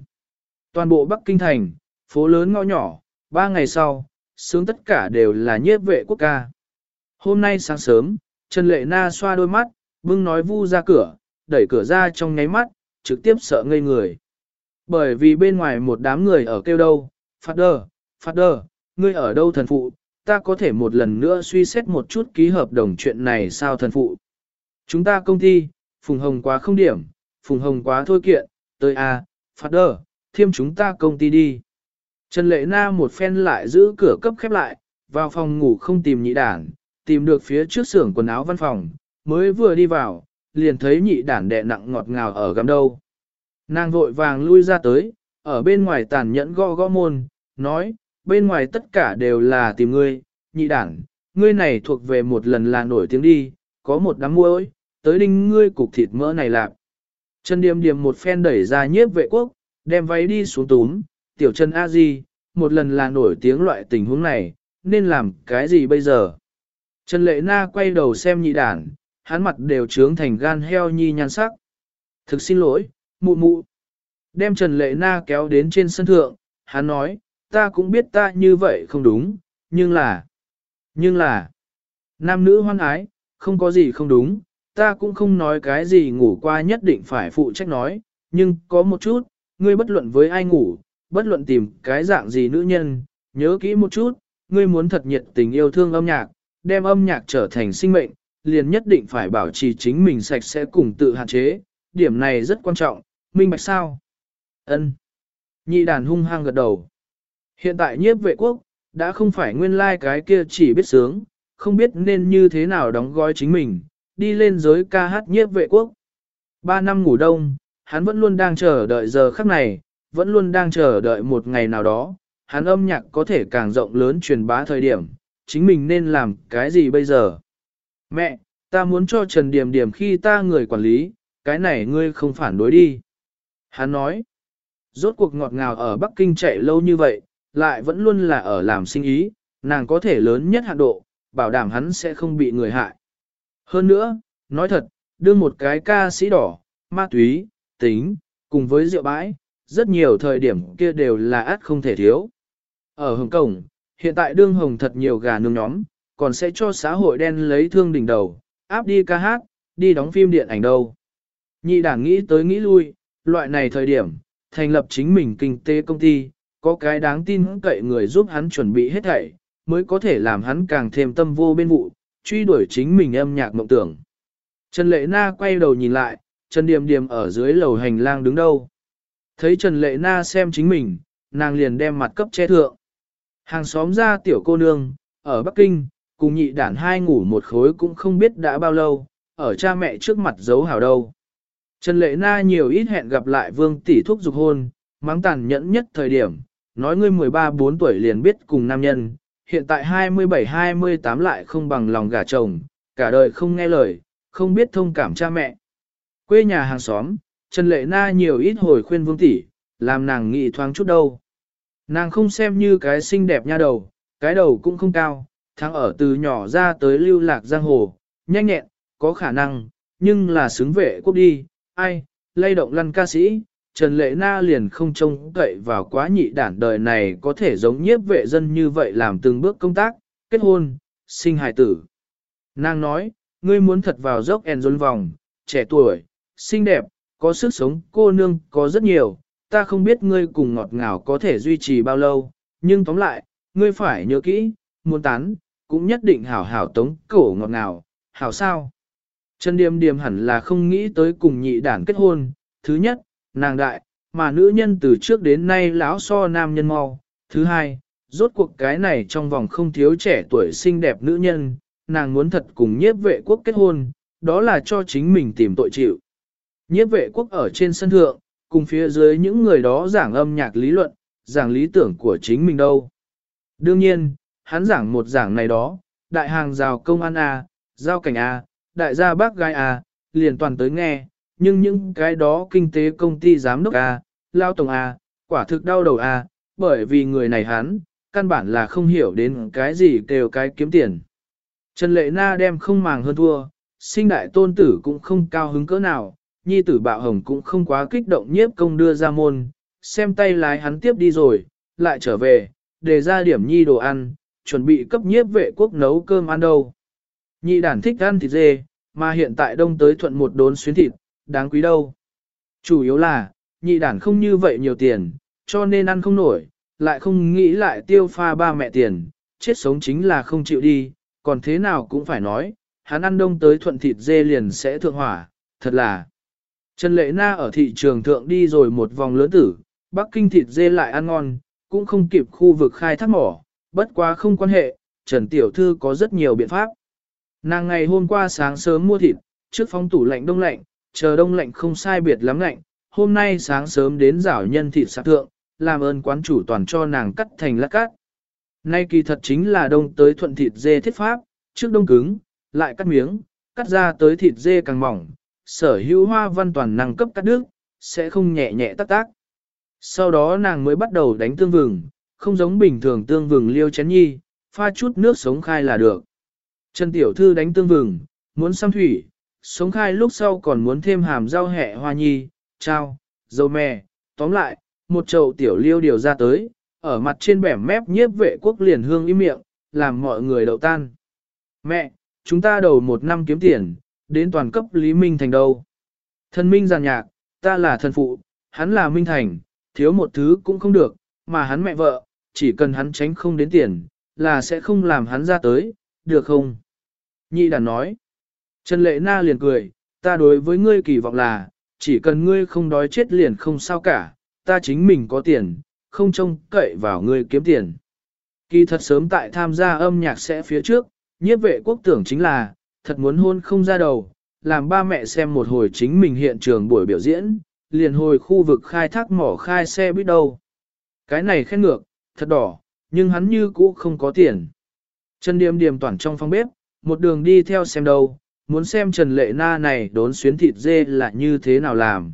Speaker 1: Toàn bộ Bắc Kinh Thành, phố lớn ngõ nhỏ, ba ngày sau, sướng tất cả đều là nhiếp vệ quốc ca. Hôm nay sáng sớm, Trần Lệ Na xoa đôi mắt, bưng nói vu ra cửa, đẩy cửa ra trong nháy mắt, trực tiếp sợ ngây người. Bởi vì bên ngoài một đám người ở kêu đâu, phát đờ, phát đờ, ngươi ở đâu thần phụ, ta có thể một lần nữa suy xét một chút ký hợp đồng chuyện này sao thần phụ. Chúng ta công ty, Phùng Hồng quá không điểm, Phùng Hồng quá thôi kiện, tới a, à, phát đờ, thêm chúng ta công ty đi. Trần Lệ Na một phen lại giữ cửa cấp khép lại, vào phòng ngủ không tìm nhị đản, tìm được phía trước xưởng quần áo văn phòng, mới vừa đi vào, liền thấy nhị đản đẹ nặng ngọt ngào ở gầm đâu. Nàng vội vàng lui ra tới, ở bên ngoài tàn nhẫn gõ gõ môn, nói, bên ngoài tất cả đều là tìm ngươi, nhị đản, ngươi này thuộc về một lần là nổi tiếng đi, có một đám muối, tới đinh ngươi cục thịt mỡ này lạc. Trần Điềm Điềm một phen đẩy ra nhiếp vệ quốc, đem váy đi xuống túm, tiểu Trần A Di, một lần là nổi tiếng loại tình huống này, nên làm cái gì bây giờ? Trần Lệ Na quay đầu xem nhị đản, hắn mặt đều trướng thành gan heo nhi nhan sắc. Thực xin lỗi, mụ mụ. Đem Trần Lệ Na kéo đến trên sân thượng, hắn nói, ta cũng biết ta như vậy không đúng, nhưng là, nhưng là, nam nữ hoan ái, không có gì không đúng, ta cũng không nói cái gì ngủ qua nhất định phải phụ trách nói, nhưng có một chút, ngươi bất luận với ai ngủ, bất luận tìm cái dạng gì nữ nhân, nhớ kỹ một chút, ngươi muốn thật nhiệt tình yêu thương âm nhạc, đem âm nhạc trở thành sinh mệnh, liền nhất định phải bảo trì chính mình sạch sẽ cùng tự hạn chế, điểm này rất quan trọng, minh bạch sao? Ân. Nhị đàn hung hăng gật đầu. Hiện tại nhiếp vệ quốc, đã không phải nguyên lai like cái kia chỉ biết sướng, không biết nên như thế nào đóng gói chính mình, đi lên giới ca hát nhiếp vệ quốc. Ba năm ngủ đông, hắn vẫn luôn đang chờ đợi giờ khắc này, vẫn luôn đang chờ đợi một ngày nào đó, hắn âm nhạc có thể càng rộng lớn truyền bá thời điểm, chính mình nên làm cái gì bây giờ? Mẹ, ta muốn cho Trần Điềm Điềm khi ta người quản lý, cái này ngươi không phản đối đi. Hắn nói, rốt cuộc ngọt ngào ở Bắc Kinh chạy lâu như vậy, lại vẫn luôn là ở làm sinh ý, nàng có thể lớn nhất hạn độ, bảo đảm hắn sẽ không bị người hại. Hơn nữa, nói thật, đưa một cái ca sĩ đỏ, ma túy, tính, cùng với rượu bãi, rất nhiều thời điểm kia đều là át không thể thiếu. Ở Hồng Kông, hiện tại đương hồng thật nhiều gà nương nhóm, còn sẽ cho xã hội đen lấy thương đỉnh đầu, áp đi ca hát, đi đóng phim điện ảnh đâu. Nhị đảng nghĩ tới nghĩ lui, loại này thời điểm, thành lập chính mình kinh tế công ty, có cái đáng tin cậy người giúp hắn chuẩn bị hết thảy, mới có thể làm hắn càng thêm tâm vô bên vụ, truy đuổi chính mình âm nhạc mộng tưởng. Trần Lệ Na quay đầu nhìn lại, Trần Điềm Điềm ở dưới lầu hành lang đứng đâu. Thấy Trần Lệ Na xem chính mình, nàng liền đem mặt cấp che thượng. Hàng xóm ra tiểu cô nương, ở Bắc Kinh, cùng nhị đản hai ngủ một khối cũng không biết đã bao lâu, ở cha mẹ trước mặt giấu hảo đâu. Trần Lệ Na nhiều ít hẹn gặp lại vương tỷ thúc dục hôn, mắng tàn nhẫn nhất thời điểm, nói ngươi 13-4 tuổi liền biết cùng nam nhân, hiện tại 27-28 lại không bằng lòng gả chồng, cả đời không nghe lời, không biết thông cảm cha mẹ. Quê nhà hàng xóm, Trần Lệ Na nhiều ít hồi khuyên vương tỷ, làm nàng nghĩ thoáng chút đâu. Nàng không xem như cái xinh đẹp nha đầu, cái đầu cũng không cao, thắng ở từ nhỏ ra tới lưu lạc giang hồ, nhanh nhẹn, có khả năng, nhưng là xứng vệ quốc đi, ai, lay động lăn ca sĩ, Trần Lệ Na liền không trông cậy vào quá nhị đản đời này có thể giống nhiếp vệ dân như vậy làm từng bước công tác, kết hôn, sinh hài tử. Nàng nói, ngươi muốn thật vào dốc en dôn vòng, trẻ tuổi, xinh đẹp, có sức sống, cô nương có rất nhiều, ta không biết ngươi cùng ngọt ngào có thể duy trì bao lâu, nhưng tóm lại, ngươi phải nhớ kỹ, muốn tán, cũng nhất định hảo hảo tống cổ ngọt ngào, hảo sao. Trần Điềm Điềm hẳn là không nghĩ tới cùng nhị đản kết hôn, thứ nhất, nàng đại, mà nữ nhân từ trước đến nay lão so nam nhân mau, thứ hai, rốt cuộc cái này trong vòng không thiếu trẻ tuổi xinh đẹp nữ nhân, nàng muốn thật cùng nhiếp vệ quốc kết hôn, đó là cho chính mình tìm tội chịu. Nhiếp vệ quốc ở trên sân thượng, cùng phía dưới những người đó giảng âm nhạc lý luận, giảng lý tưởng của chính mình đâu. Đương nhiên, hắn giảng một giảng này đó, đại hàng rào công an A, giao cảnh A, đại gia bác gái A, liền toàn tới nghe, nhưng những cái đó kinh tế công ty giám đốc A, lao tổng A, quả thực đau đầu A, bởi vì người này hắn, căn bản là không hiểu đến cái gì kêu cái kiếm tiền. Trần Lệ Na đem không màng hơn thua, sinh đại tôn tử cũng không cao hứng cỡ nào, nhi tử bạo hồng cũng không quá kích động nhiếp công đưa ra môn, xem tay lái hắn tiếp đi rồi, lại trở về, để ra điểm nhi đồ ăn, chuẩn bị cấp nhiếp vệ quốc nấu cơm ăn đâu. Nhị đản thích ăn thịt dê, mà hiện tại đông tới thuận một đốn xuyến thịt, đáng quý đâu. Chủ yếu là, nhị đản không như vậy nhiều tiền, cho nên ăn không nổi, lại không nghĩ lại tiêu pha ba mẹ tiền, chết sống chính là không chịu đi, còn thế nào cũng phải nói, hắn ăn đông tới thuận thịt dê liền sẽ thượng hỏa, thật là. Trần Lệ Na ở thị trường thượng đi rồi một vòng lớn tử, Bắc Kinh thịt dê lại ăn ngon, cũng không kịp khu vực khai thác mỏ, bất quá không quan hệ, Trần Tiểu Thư có rất nhiều biện pháp. Nàng ngày hôm qua sáng sớm mua thịt, trước phóng tủ lạnh đông lạnh, chờ đông lạnh không sai biệt lắm lạnh, hôm nay sáng sớm đến rảo nhân thịt sạc thượng, làm ơn quán chủ toàn cho nàng cắt thành lát cát. Nay kỳ thật chính là đông tới thuận thịt dê thiết pháp, trước đông cứng, lại cắt miếng, cắt ra tới thịt dê càng mỏng, sở hữu hoa văn toàn năng cấp cắt đứt, sẽ không nhẹ nhẹ tác tác. Sau đó nàng mới bắt đầu đánh tương vừng, không giống bình thường tương vừng liêu chén nhi, pha chút nước sống khai là được. Trần Tiểu Thư đánh tương vừng, muốn xăm thủy, sống khai lúc sau còn muốn thêm hàm rau hẹ hoa nhi, trao, dầu mè, tóm lại, một chậu tiểu liêu điều ra tới, ở mặt trên bẻm mép nhiếp vệ quốc liền hương im miệng, làm mọi người đậu tan. Mẹ, chúng ta đầu một năm kiếm tiền, đến toàn cấp Lý Minh Thành đâu. Thần Minh giàn nhạc, ta là thần phụ, hắn là Minh Thành, thiếu một thứ cũng không được, mà hắn mẹ vợ, chỉ cần hắn tránh không đến tiền, là sẽ không làm hắn ra tới, được không? Nhị đàn nói. Trần Lệ Na liền cười, ta đối với ngươi kỳ vọng là, chỉ cần ngươi không đói chết liền không sao cả, ta chính mình có tiền, không trông cậy vào ngươi kiếm tiền. Kỳ thật sớm tại tham gia âm nhạc sẽ phía trước, nhiếp vệ quốc tưởng chính là, thật muốn hôn không ra đầu, làm ba mẹ xem một hồi chính mình hiện trường buổi biểu diễn, liền hồi khu vực khai thác mỏ khai xe biết đâu. Cái này khen ngược, thật đỏ, nhưng hắn như cũ không có tiền. Trần Điềm Điềm toàn trong phòng bếp, một đường đi theo xem đâu, muốn xem Trần Lệ Na này đốn xuyến thịt dê là như thế nào làm.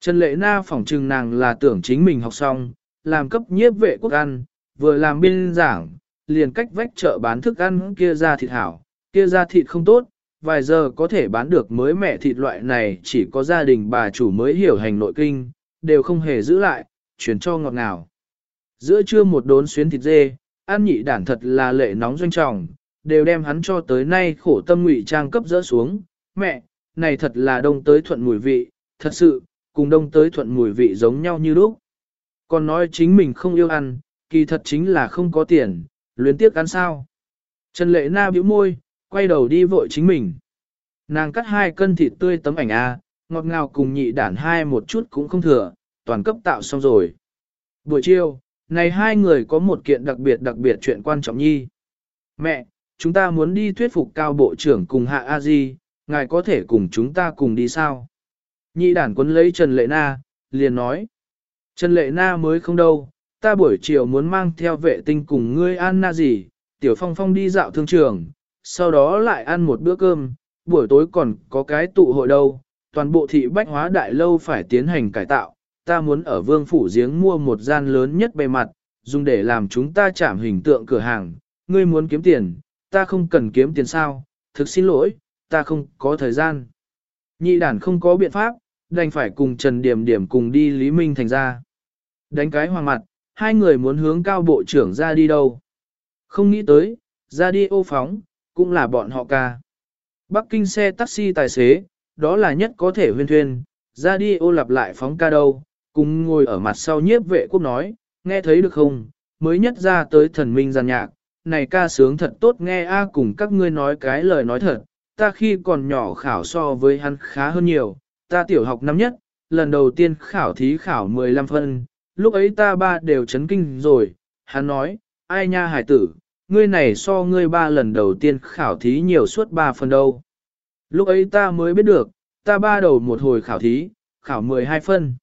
Speaker 1: Trần Lệ Na phỏng trừng nàng là tưởng chính mình học xong, làm cấp nhiếp vệ quốc ăn, vừa làm biên giảng, liền cách vách chợ bán thức ăn kia ra thịt hảo, kia ra thịt không tốt, vài giờ có thể bán được mới mẻ thịt loại này chỉ có gia đình bà chủ mới hiểu hành nội kinh, đều không hề giữ lại, chuyển cho ngọt ngào. Giữa trưa một đốn xuyến thịt dê, ăn nhị đản thật là lệ nóng doanh trọng, đều đem hắn cho tới nay khổ tâm ngụy trang cấp dỡ xuống. Mẹ, này thật là đông tới thuận mùi vị, thật sự, cùng đông tới thuận mùi vị giống nhau như lúc. Còn nói chính mình không yêu ăn, kỳ thật chính là không có tiền, luyến tiếc ăn sao. Trần lệ na bĩu môi, quay đầu đi vội chính mình. Nàng cắt hai cân thịt tươi tấm ảnh A, ngọt ngào cùng nhị đản hai một chút cũng không thừa, toàn cấp tạo xong rồi. Buổi chiều, này hai người có một kiện đặc biệt đặc biệt chuyện quan trọng nhi. Mẹ, chúng ta muốn đi thuyết phục cao bộ trưởng cùng hạ a di, ngài có thể cùng chúng ta cùng đi sao? Nhị đản quân lấy Trần Lệ Na, liền nói. Trần Lệ Na mới không đâu, ta buổi chiều muốn mang theo vệ tinh cùng ngươi an na gì, tiểu phong phong đi dạo thương trường, sau đó lại ăn một bữa cơm, buổi tối còn có cái tụ hội đâu, toàn bộ thị bách hóa đại lâu phải tiến hành cải tạo, ta muốn ở vương phủ giếng mua một gian lớn nhất bề mặt, dùng để làm chúng ta chạm hình tượng cửa hàng, ngươi muốn kiếm tiền, ta không cần kiếm tiền sao, thực xin lỗi, ta không có thời gian. Nhị đản không có biện pháp, đành phải cùng Trần Điểm Điểm cùng đi Lý Minh thành ra. Đánh cái hoàng mặt, hai người muốn hướng cao bộ trưởng ra đi đâu. Không nghĩ tới, ra đi ô phóng, cũng là bọn họ ca. Bắc Kinh xe taxi tài xế, đó là nhất có thể huyên thuyên, ra đi ô lặp lại phóng ca đâu, cùng ngồi ở mặt sau nhiếp vệ quốc nói, nghe thấy được không, mới nhất ra tới thần minh giàn nhạc, này ca sướng thật tốt nghe a cùng các ngươi nói cái lời nói thật, ta khi còn nhỏ khảo so với hắn khá hơn nhiều, ta tiểu học năm nhất, lần đầu tiên khảo thí khảo 15 phân, lúc ấy ta ba đều chấn kinh rồi, hắn nói, ai nha hải tử, ngươi này so ngươi ba lần đầu tiên khảo thí nhiều suốt ba phần đâu. Lúc ấy ta mới biết được, ta ba đầu một hồi khảo thí, khảo 12 phân.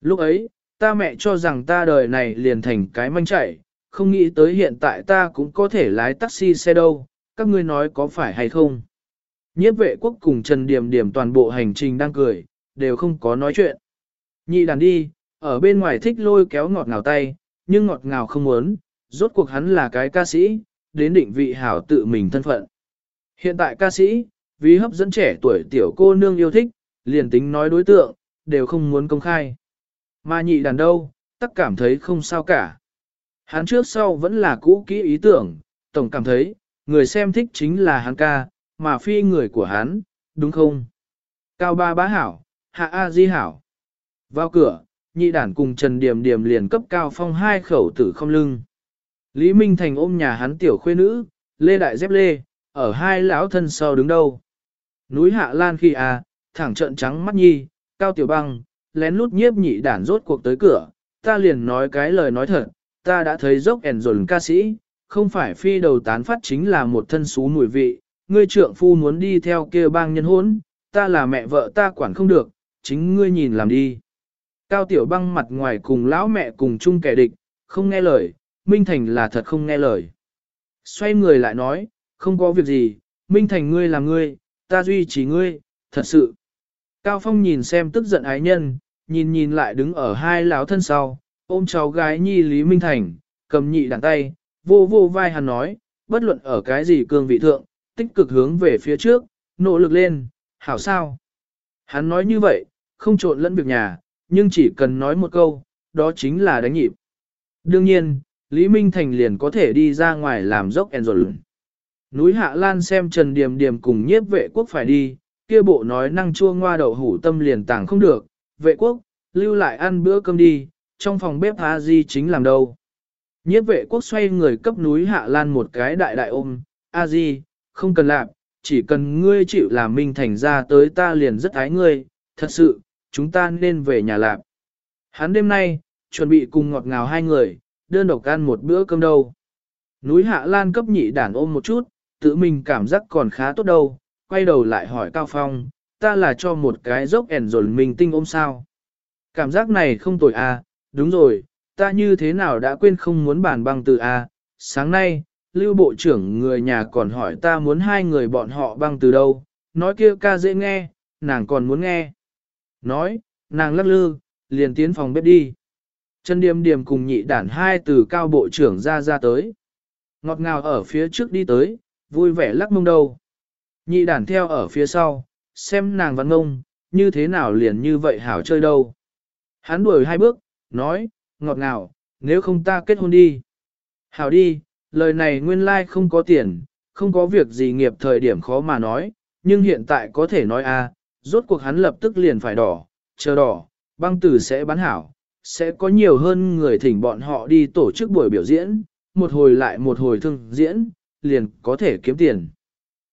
Speaker 1: Lúc ấy, ta mẹ cho rằng ta đời này liền thành cái manh chạy, không nghĩ tới hiện tại ta cũng có thể lái taxi xe đâu, các ngươi nói có phải hay không. Nhiếp vệ quốc cùng Trần Điểm Điểm toàn bộ hành trình đang cười, đều không có nói chuyện. Nhị đàn đi, ở bên ngoài thích lôi kéo ngọt ngào tay, nhưng ngọt ngào không muốn, rốt cuộc hắn là cái ca sĩ, đến định vị hảo tự mình thân phận. Hiện tại ca sĩ, vì hấp dẫn trẻ tuổi tiểu cô nương yêu thích, liền tính nói đối tượng, đều không muốn công khai. Mà nhị đàn đâu, tất cảm thấy không sao cả. Hắn trước sau vẫn là cũ kỹ ý tưởng, tổng cảm thấy, người xem thích chính là hắn ca, mà phi người của hắn, đúng không? Cao ba bá hảo, hạ A di hảo. Vào cửa, nhị đản cùng Trần Điềm Điềm liền cấp cao phong hai khẩu tử không lưng. Lý Minh Thành ôm nhà hắn tiểu khuê nữ, lê đại dép lê, ở hai lão thân sau đứng đâu. Núi hạ lan khi à, thẳng trận trắng mắt nhi, cao tiểu băng, lén lút nhiếp nhị đản rốt cuộc tới cửa, ta liền nói cái lời nói thật, ta đã thấy dốc ẻn dồn ca sĩ, không phải phi đầu tán phát chính là một thân xú mùi vị, ngươi trượng phu muốn đi theo kia bang nhân hốn, ta là mẹ vợ ta quản không được, chính ngươi nhìn làm đi. Cao tiểu băng mặt ngoài cùng lão mẹ cùng chung kẻ địch, không nghe lời, Minh Thành là thật không nghe lời. Xoay người lại nói, không có việc gì, Minh Thành ngươi là ngươi, ta duy trì ngươi, thật sự. Cao Phong nhìn xem tức giận ái nhân, nhìn nhìn lại đứng ở hai lão thân sau, ôm cháu gái nhi Lý Minh Thành, cầm nhị đàn tay, vô vô vai hắn nói, bất luận ở cái gì cương vị thượng, tích cực hướng về phía trước, nỗ lực lên, hảo sao. Hắn nói như vậy, không trộn lẫn việc nhà, nhưng chỉ cần nói một câu, đó chính là đánh nhịp. Đương nhiên, Lý Minh Thành liền có thể đi ra ngoài làm dốc en rồi. Núi Hạ Lan xem Trần Điềm Điềm cùng nhiếp vệ quốc phải đi, kia bộ nói năng chua ngoa đậu hủ tâm liền tàng không được, vệ quốc, lưu lại ăn bữa cơm đi, trong phòng bếp A Di chính làm đâu. Nhiếp vệ quốc xoay người cấp núi Hạ Lan một cái đại đại ôm, A Di, không cần làm, chỉ cần ngươi chịu làm Minh Thành ra tới ta liền rất ái ngươi, thật sự, chúng ta nên về nhà làm. Hắn đêm nay, chuẩn bị cùng ngọt ngào hai người, đơn độc ăn một bữa cơm đâu. Núi Hạ Lan cấp nhị đàn ôm một chút, tự mình cảm giác còn khá tốt đâu, quay đầu lại hỏi Cao Phong, ta là cho một cái dốc ẻn rồi mình tinh ôm sao. Cảm giác này không tồi à, đúng rồi, ta như thế nào đã quên không muốn bàn băng từ à, sáng nay, lưu bộ trưởng người nhà còn hỏi ta muốn hai người bọn họ băng từ đâu, nói kia ca dễ nghe, nàng còn muốn nghe. Nói, nàng lắc lư, liền tiến phòng bếp đi. Trần Điềm Điềm cùng nhị đản hai từ cao bộ trưởng ra ra tới. Ngọt ngào ở phía trước đi tới, vui vẻ lắc mông đầu. Nhị đản theo ở phía sau, xem nàng văn ngông, như thế nào liền như vậy hảo chơi đâu. Hắn đuổi hai bước, nói, ngọt ngào, nếu không ta kết hôn đi. Hảo đi, lời này nguyên lai like không có tiền, không có việc gì nghiệp thời điểm khó mà nói, nhưng hiện tại có thể nói a, rốt cuộc hắn lập tức liền phải đỏ, chờ đỏ, băng tử sẽ bán hảo, sẽ có nhiều hơn người thỉnh bọn họ đi tổ chức buổi biểu diễn, một hồi lại một hồi thương diễn, liền có thể kiếm tiền.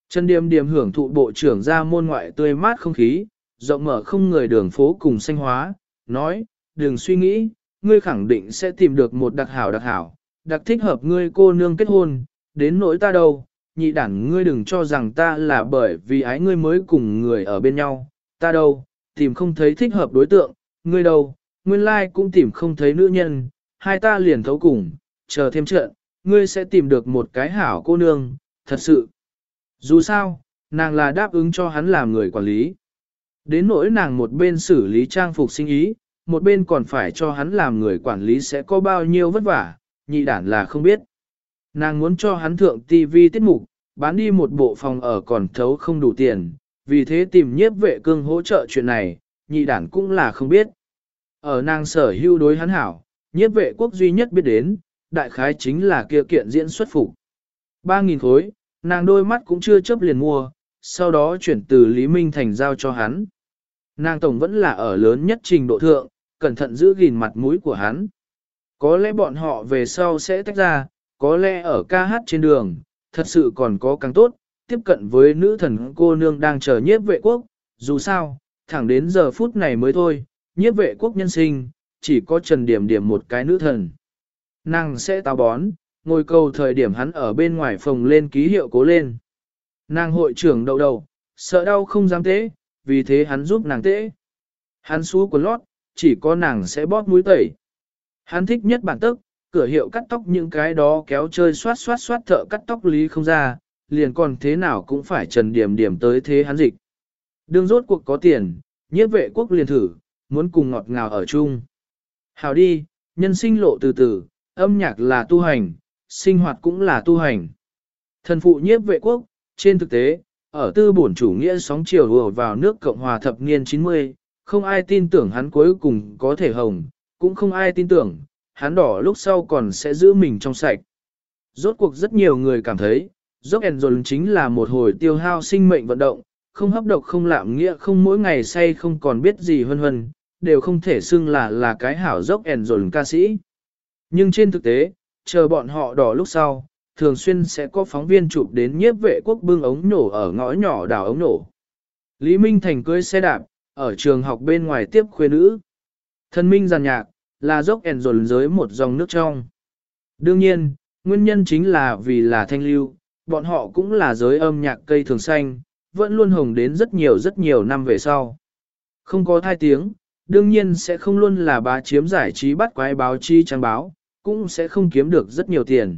Speaker 1: Trần Điềm Điềm hưởng thụ bộ trưởng ra môn ngoại tươi mát không khí, rộng mở không người đường phố cùng xanh hóa, nói, đừng suy nghĩ, ngươi khẳng định sẽ tìm được một đặc hảo đặc hảo, đặc thích hợp ngươi cô nương kết hôn, đến nỗi ta đâu, nhị đản ngươi đừng cho rằng ta là bởi vì ái ngươi mới cùng người ở bên nhau, ta đâu, tìm không thấy thích hợp đối tượng, ngươi đâu, nguyên lai cũng tìm không thấy nữ nhân, hai ta liền thấu cùng, chờ thêm trận, ngươi sẽ tìm được một cái hảo cô nương, thật sự. Dù sao, nàng là đáp ứng cho hắn làm người quản lý. Đến nỗi nàng một bên xử lý trang phục sinh ý, một bên còn phải cho hắn làm người quản lý sẽ có bao nhiêu vất vả, nhị đản là không biết. Nàng muốn cho hắn thượng TV tiết mục, bán đi một bộ phòng ở còn thấu không đủ tiền, vì thế tìm nhiếp vệ cương hỗ trợ chuyện này, nhị đản cũng là không biết. Ở nàng sở hưu đối hắn hảo, nhiếp vệ quốc duy nhất biết đến, đại khái chính là kia kiện diễn xuất phục. 3.000 khối, nàng đôi mắt cũng chưa chấp liền mua, sau đó chuyển từ Lý Minh Thành giao cho hắn. Nàng tổng vẫn là ở lớn nhất trình độ thượng, cẩn thận giữ gìn mặt mũi của hắn. Có lẽ bọn họ về sau sẽ tách ra, có lẽ ở ca hát trên đường, thật sự còn có càng tốt, tiếp cận với nữ thần cô nương đang chờ nhiếp vệ quốc, dù sao, thẳng đến giờ phút này mới thôi, nhiếp vệ quốc nhân sinh, chỉ có trần điểm điểm một cái nữ thần. Nàng sẽ tao bón, ngồi cầu thời điểm hắn ở bên ngoài phòng lên ký hiệu cố lên. Nàng hội trưởng đầu đầu, sợ đau không dám tế, vì thế hắn giúp nàng tế. Hắn xú quần lót, chỉ có nàng sẽ bóp mũi tẩy. Hắn thích nhất bản tức, cửa hiệu cắt tóc những cái đó kéo chơi xoát xoát xoát thợ cắt tóc lý không ra, liền còn thế nào cũng phải trần điểm điểm tới thế hắn dịch. Đương rốt cuộc có tiền, nhiếp vệ quốc liền thử, muốn cùng ngọt ngào ở chung. Hào đi, nhân sinh lộ từ từ, âm nhạc là tu hành, sinh hoạt cũng là tu hành. Thần phụ nhiếp vệ quốc, trên thực tế, ở tư bổn chủ nghĩa sóng chiều vừa vào nước Cộng hòa thập niên 90, không ai tin tưởng hắn cuối cùng có thể hồng, cũng không ai tin tưởng, hắn đỏ lúc sau còn sẽ giữ mình trong sạch. Rốt cuộc rất nhiều người cảm thấy, dốc ẻn dồn chính là một hồi tiêu hao sinh mệnh vận động, không hấp độc không lạm nghĩa không mỗi ngày say không còn biết gì hơn hơn, đều không thể xưng là là cái hảo dốc ẻn dồn ca sĩ. Nhưng trên thực tế, chờ bọn họ đỏ lúc sau, thường xuyên sẽ có phóng viên chụp đến nhiếp vệ quốc bưng ống nổ ở ngõ nhỏ đảo ống nổ. Lý Minh Thành cưới xe đạp, ở trường học bên ngoài tiếp khuê nữ. Thân minh giàn nhạc, là dốc ẻn dồn giới một dòng nước trong. Đương nhiên, nguyên nhân chính là vì là thanh lưu, bọn họ cũng là giới âm nhạc cây thường xanh, vẫn luôn hồng đến rất nhiều rất nhiều năm về sau. Không có thai tiếng, đương nhiên sẽ không luôn là bá chiếm giải trí bắt quái báo chi trang báo, cũng sẽ không kiếm được rất nhiều tiền.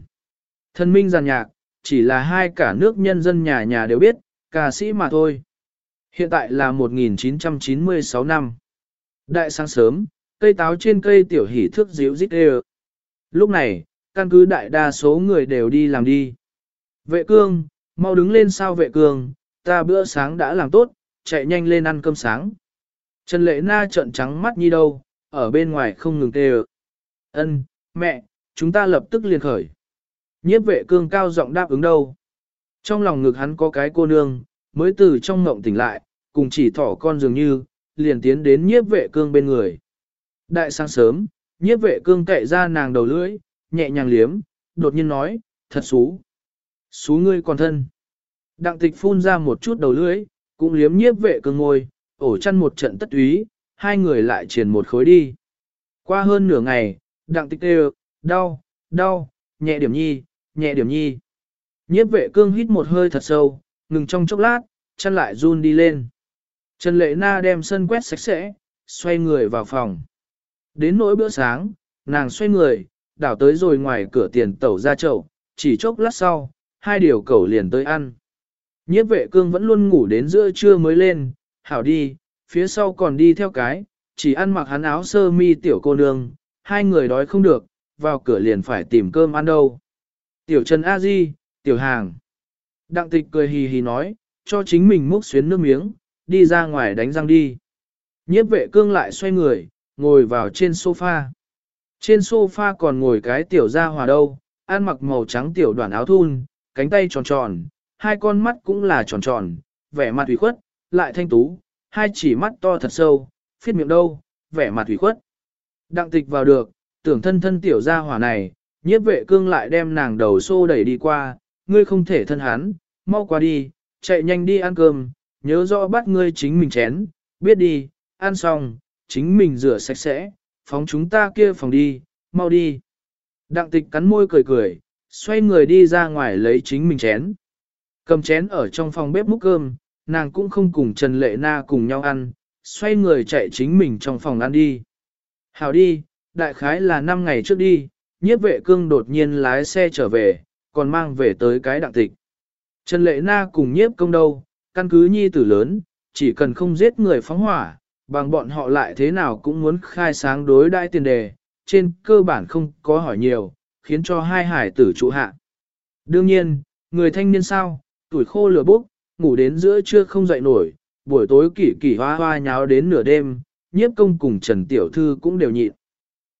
Speaker 1: Thân minh giàn nhạc, chỉ là hai cả nước nhân dân nhà nhà đều biết, ca sĩ mà thôi. Hiện tại là 1996 năm. Đại sáng sớm, cây táo trên cây tiểu hỷ thước díu dít đê Lúc này, căn cứ đại đa số người đều đi làm đi. Vệ cương, mau đứng lên sao vệ cương, ta bữa sáng đã làm tốt, chạy nhanh lên ăn cơm sáng. Trần lệ na trợn trắng mắt như đâu, ở bên ngoài không ngừng tê Ân, mẹ, chúng ta lập tức liền khởi. Nhiếp vệ cương cao giọng đáp ứng đâu. Trong lòng ngực hắn có cái cô nương, mới từ trong ngộng tỉnh lại, cùng chỉ thỏ con dường như, liền tiến đến nhiếp vệ cương bên người. Đại sáng sớm, nhiếp vệ cương cậy ra nàng đầu lưỡi, nhẹ nhàng liếm, đột nhiên nói, thật xú. Xú ngươi còn thân. Đặng tịch phun ra một chút đầu lưỡi, cũng liếm nhiếp vệ cương ngồi, ổ chăn một trận tất túy, hai người lại triển một khối đi. Qua hơn nửa ngày, đặng tịch đều, đau, đau, nhẹ điểm nhi, nhẹ điểm nhi. Nhiếp vệ cương hít một hơi thật sâu, ngừng trong chốc lát, chăn lại run đi lên. Trần Lệ Na đem sân quét sạch sẽ, xoay người vào phòng. Đến nỗi bữa sáng, nàng xoay người, đảo tới rồi ngoài cửa tiền tẩu ra chậu, chỉ chốc lát sau, hai điều cẩu liền tới ăn. Nhiếp vệ cương vẫn luôn ngủ đến giữa trưa mới lên, hảo đi, phía sau còn đi theo cái, chỉ ăn mặc hắn áo sơ mi tiểu cô nương, hai người đói không được, vào cửa liền phải tìm cơm ăn đâu. Tiểu Trần A Di, tiểu hàng. Đặng tịch cười hì hì nói, cho chính mình múc xuyến nước miếng, đi ra ngoài đánh răng đi. Nhiếp vệ cương lại xoay người, ngồi vào trên sofa. Trên sofa còn ngồi cái tiểu gia hòa đâu, ăn mặc màu trắng tiểu đoàn áo thun, cánh tay tròn tròn, hai con mắt cũng là tròn tròn, vẻ mặt ủy khuất, lại thanh tú, hai chỉ mắt to thật sâu, phiết miệng đâu, vẻ mặt ủy khuất. Đặng tịch vào được, tưởng thân thân tiểu gia hỏa này, nhiếp vệ cương lại đem nàng đầu xô đẩy đi qua, ngươi không thể thân hắn, mau qua đi, chạy nhanh đi ăn cơm, nhớ rõ bắt ngươi chính mình chén, biết đi, ăn xong, chính mình rửa sạch sẽ, phóng chúng ta kia phòng đi, mau đi. Đặng tịch cắn môi cười cười, xoay người đi ra ngoài lấy chính mình chén. Cầm chén ở trong phòng bếp múc cơm, nàng cũng không cùng Trần Lệ Na cùng nhau ăn, xoay người chạy chính mình trong phòng ăn đi. Hảo đi, đại khái là 5 ngày trước đi, nhiếp vệ cương đột nhiên lái xe trở về, còn mang về tới cái đặng tịch. Trần Lệ Na cùng nhiếp công đâu, căn cứ nhi tử lớn, chỉ cần không giết người phóng hỏa, bằng bọn họ lại thế nào cũng muốn khai sáng đối đại tiền đề, trên cơ bản không có hỏi nhiều, khiến cho hai hải tử trụ hạ. Đương nhiên, người thanh niên sao, tuổi khô lửa bốc, ngủ đến giữa trưa không dậy nổi, buổi tối kỷ kỷ hoa hoa nháo đến nửa đêm, nhiếp công cùng Trần Tiểu Thư cũng đều nhịn.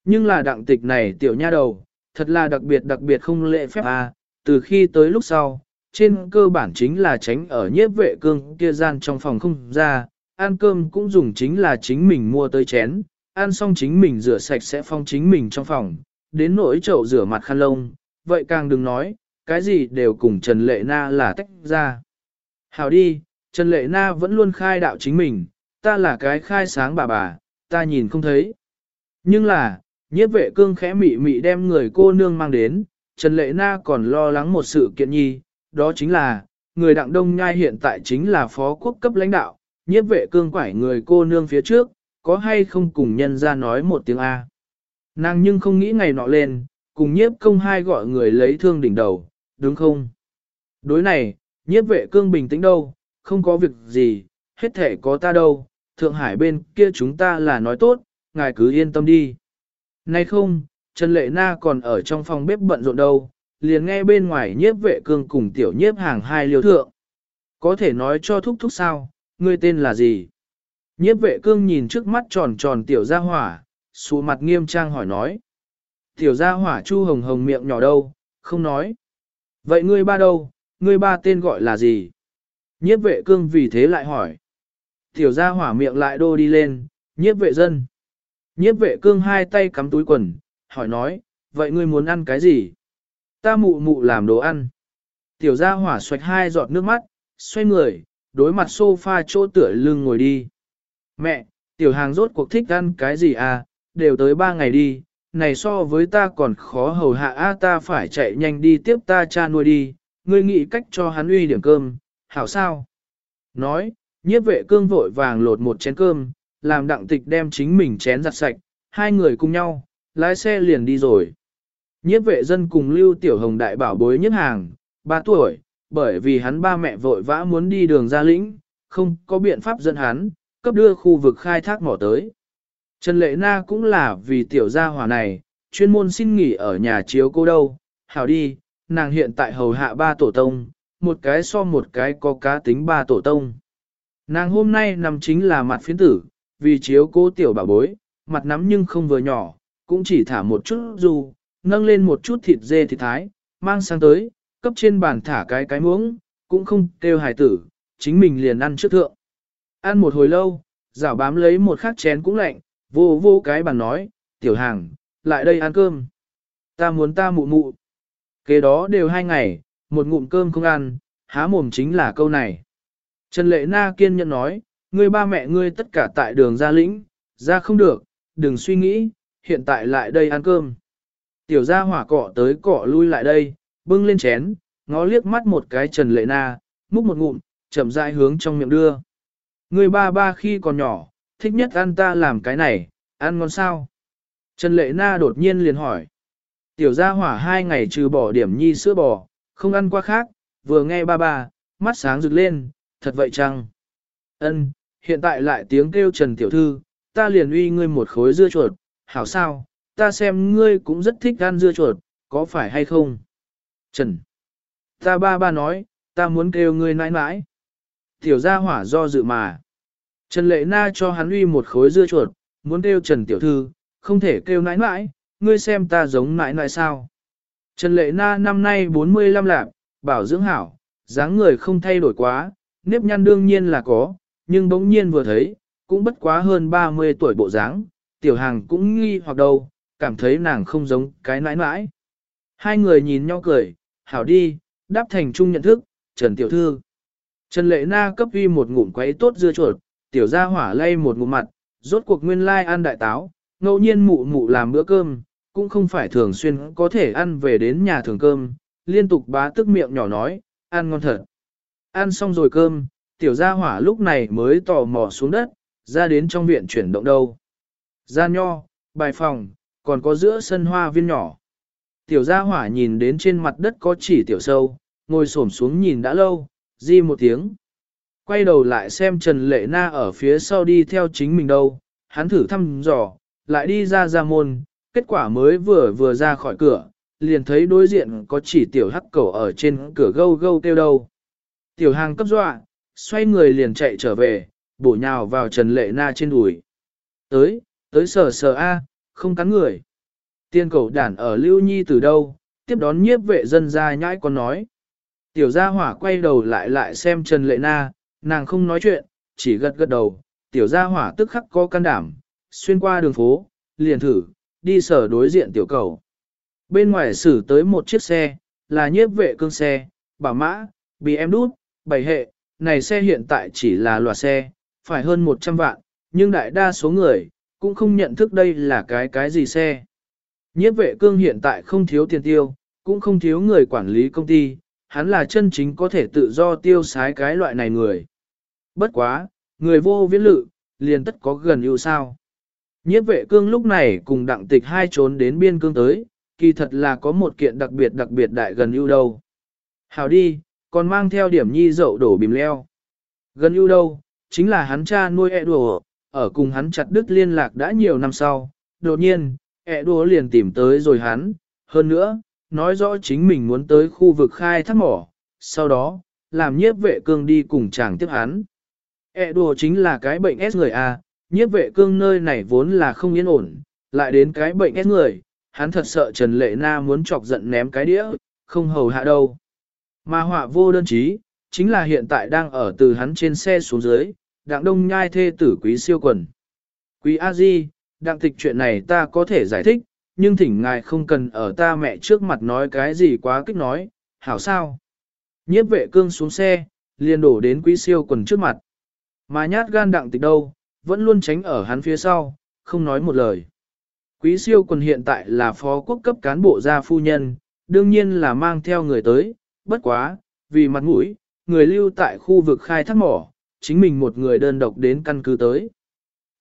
Speaker 1: Nhưng là đặng tịch này tiểu nha đầu, thật là đặc biệt đặc biệt không lệ phép à, từ khi tới lúc sau, trên cơ bản chính là tránh ở nhiếp vệ cương kia gian trong phòng không ra, ăn cơm cũng dùng chính là chính mình mua tới chén, ăn xong chính mình rửa sạch sẽ phong chính mình trong phòng, đến nỗi chậu rửa mặt khăn lông, vậy càng đừng nói, cái gì đều cùng Trần Lệ Na là tách ra. Hào đi, Trần Lệ Na vẫn luôn khai đạo chính mình, ta là cái khai sáng bà bà, ta nhìn không thấy. Nhưng là, nhiếp vệ cương khẽ mị mị đem người cô nương mang đến, Trần Lệ Na còn lo lắng một sự kiện nhi, đó chính là, người đặng đông nhai hiện tại chính là phó quốc cấp lãnh đạo, nhiếp vệ cương quải người cô nương phía trước, có hay không cùng nhân ra nói một tiếng A. Nàng nhưng không nghĩ ngày nọ lên, cùng nhiếp công hai gọi người lấy thương đỉnh đầu, đúng không? Đối này, nhiếp vệ cương bình tĩnh đâu, không có việc gì, hết thể có ta đâu, Thượng Hải bên kia chúng ta là nói tốt, ngài cứ yên tâm đi. Nay không, Trần Lệ Na còn ở trong phòng bếp bận rộn đâu, liền nghe bên ngoài nhiếp vệ cương cùng tiểu nhiếp hàng hai liều thượng. Có thể nói cho thúc thúc sao, ngươi tên là gì? Nhiếp vệ cương nhìn trước mắt tròn tròn tiểu gia hỏa, xù mặt nghiêm trang hỏi nói. Tiểu gia hỏa chu hồng hồng miệng nhỏ đâu, không nói. Vậy ngươi ba đâu, ngươi ba tên gọi là gì? Nhiếp vệ cương vì thế lại hỏi. Tiểu gia hỏa miệng lại đô đi lên, nhiếp vệ dân. Nhiếp vệ cương hai tay cắm túi quần, hỏi nói, vậy ngươi muốn ăn cái gì? Ta mụ mụ làm đồ ăn. Tiểu gia hỏa xoạch hai giọt nước mắt, xoay người, đối mặt sofa chỗ tựa lưng ngồi đi. Mẹ, tiểu hàng rốt cuộc thích ăn cái gì à, đều tới ba ngày đi, này so với ta còn khó hầu hạ a ta phải chạy nhanh đi tiếp ta cha nuôi đi, ngươi nghĩ cách cho hắn uy điểm cơm, hảo sao? Nói, nhiếp vệ cương vội vàng lột một chén cơm, làm đặng tịch đem chính mình chén giặt sạch, hai người cùng nhau, lái xe liền đi rồi. Nhiếp vệ dân cùng Lưu Tiểu Hồng đại bảo bối nhất hàng, 3 tuổi, bởi vì hắn ba mẹ vội vã muốn đi đường ra lĩnh, không có biện pháp dẫn hắn, cấp đưa khu vực khai thác mỏ tới. Trần Lệ Na cũng là vì tiểu gia hỏa này, chuyên môn xin nghỉ ở nhà chiếu cô đâu, hảo đi, nàng hiện tại hầu hạ ba tổ tông, một cái so một cái có cá tính ba tổ tông. Nàng hôm nay nằm chính là mặt phiến tử, vì chiếu cô tiểu bà bối, mặt nắm nhưng không vừa nhỏ, cũng chỉ thả một chút dù, nâng lên một chút thịt dê thịt thái, mang sang tới, cấp trên bàn thả cái cái muỗng, cũng không kêu hài tử, chính mình liền ăn trước thượng. Ăn một hồi lâu, rảo bám lấy một khát chén cũng lạnh, vô vô cái bàn nói, tiểu hàng, lại đây ăn cơm. Ta muốn ta mụ mụ. Kế đó đều hai ngày, một ngụm cơm không ăn, há mồm chính là câu này. Trần Lệ Na kiên nhẫn nói, ngươi ba mẹ ngươi tất cả tại đường ra lĩnh, ra không được, đừng suy nghĩ, hiện tại lại đây ăn cơm. Tiểu gia hỏa cọ tới cọ lui lại đây, bưng lên chén, ngó liếc mắt một cái Trần Lệ Na, múc một ngụm, chậm rãi hướng trong miệng đưa. Người ba ba khi còn nhỏ, thích nhất ăn ta làm cái này, ăn ngon sao? Trần Lệ Na đột nhiên liền hỏi. Tiểu gia hỏa hai ngày trừ bỏ điểm nhi sữa bò, không ăn qua khác, vừa nghe ba ba, mắt sáng rực lên, thật vậy chăng? Ân, hiện tại lại tiếng kêu Trần Tiểu Thư, ta liền uy ngươi một khối dưa chuột, hảo sao, ta xem ngươi cũng rất thích ăn dưa chuột, có phải hay không? Trần, ta ba ba nói, ta muốn kêu ngươi nãi nãi. Tiểu gia hỏa do dự mà. Trần Lệ Na cho hắn uy một khối dưa chuột, muốn kêu Trần Tiểu Thư, không thể kêu nãi nãi, ngươi xem ta giống nãi nãi sao. Trần Lệ Na năm nay 45 lạc, bảo dưỡng hảo, dáng người không thay đổi quá, nếp nhăn đương nhiên là có, nhưng bỗng nhiên vừa thấy, cũng bất quá hơn 30 tuổi bộ dáng, tiểu hàng cũng nghi hoặc đâu, cảm thấy nàng không giống cái nãi nãi. Hai người nhìn nhau cười, hảo đi, đáp thành chung nhận thức, Trần Tiểu Thư. Trần Lệ Na cấp uy một ngụm quấy tốt dưa chuột, tiểu gia hỏa lay một ngụm mặt, rốt cuộc nguyên lai ăn đại táo, ngẫu nhiên mụ mụ làm bữa cơm, cũng không phải thường xuyên có thể ăn về đến nhà thường cơm, liên tục bá tức miệng nhỏ nói, ăn ngon thật. Ăn xong rồi cơm, tiểu gia hỏa lúc này mới tò mò xuống đất, ra đến trong viện chuyển động đâu. Gian nho, bài phòng, còn có giữa sân hoa viên nhỏ. Tiểu gia hỏa nhìn đến trên mặt đất có chỉ tiểu sâu, ngồi xổm xuống nhìn đã lâu, di một tiếng. Quay đầu lại xem Trần Lệ Na ở phía sau đi theo chính mình đâu, hắn thử thăm dò, lại đi ra ra môn, kết quả mới vừa vừa ra khỏi cửa, liền thấy đối diện có chỉ tiểu hắc cầu ở trên cửa gâu gâu kêu đâu. Tiểu hàng cấp dọa, xoay người liền chạy trở về, bổ nhào vào Trần Lệ Na trên đùi. Tới, tới sờ sờ A, không cắn người. Tiên cầu đản ở Lưu Nhi từ đâu, tiếp đón nhiếp vệ dân ra nhãi con nói. Tiểu gia hỏa quay đầu lại lại xem Trần Lệ Na, nàng không nói chuyện, chỉ gật gật đầu. Tiểu gia hỏa tức khắc có can đảm, xuyên qua đường phố, liền thử, đi sở đối diện tiểu cầu. Bên ngoài xử tới một chiếc xe, là nhiếp vệ cương xe, bảo mã, bị em đút, bảy hệ, này xe hiện tại chỉ là loạt xe, phải hơn 100 vạn, nhưng đại đa số người, cũng không nhận thức đây là cái cái gì xe. Nhiếp vệ cương hiện tại không thiếu tiền tiêu, cũng không thiếu người quản lý công ty, hắn là chân chính có thể tự do tiêu sái cái loại này người. Bất quá, người vô viễn lự, liền tất có gần yêu sao. Nhiếp vệ cương lúc này cùng đặng tịch hai trốn đến biên cương tới, kỳ thật là có một kiện đặc biệt đặc biệt đại gần yêu đâu. Hào đi, còn mang theo điểm nhi dậu đổ bìm leo. Gần yêu đâu, chính là hắn cha nuôi ẹ đùa, ở cùng hắn chặt đứt liên lạc đã nhiều năm sau, đột nhiên, ẹ đùa liền tìm tới rồi hắn, hơn nữa, nói rõ chính mình muốn tới khu vực khai thác mỏ, sau đó, làm nhiếp vệ cương đi cùng chàng tiếp hắn. ẹ đùa chính là cái bệnh S người A, nhiếp vệ cương nơi này vốn là không yên ổn, lại đến cái bệnh S người, hắn thật sợ Trần Lệ Na muốn chọc giận ném cái đĩa, không hầu hạ đâu. Mà họa vô đơn chí, chính là hiện tại đang ở từ hắn trên xe xuống dưới, đặng đông nhai thê tử quý siêu quần. Quý A Di, đặng tịch chuyện này ta có thể giải thích, nhưng thỉnh ngài không cần ở ta mẹ trước mặt nói cái gì quá kích nói, hảo sao. Nhiếp vệ cương xuống xe, liền đổ đến quý siêu quần trước mặt. Mà nhát gan đặng tịch đâu, vẫn luôn tránh ở hắn phía sau, không nói một lời. Quý siêu quần hiện tại là phó quốc cấp cán bộ gia phu nhân, đương nhiên là mang theo người tới, bất quá, vì mặt mũi, người lưu tại khu vực khai thác mỏ, chính mình một người đơn độc đến căn cứ tới.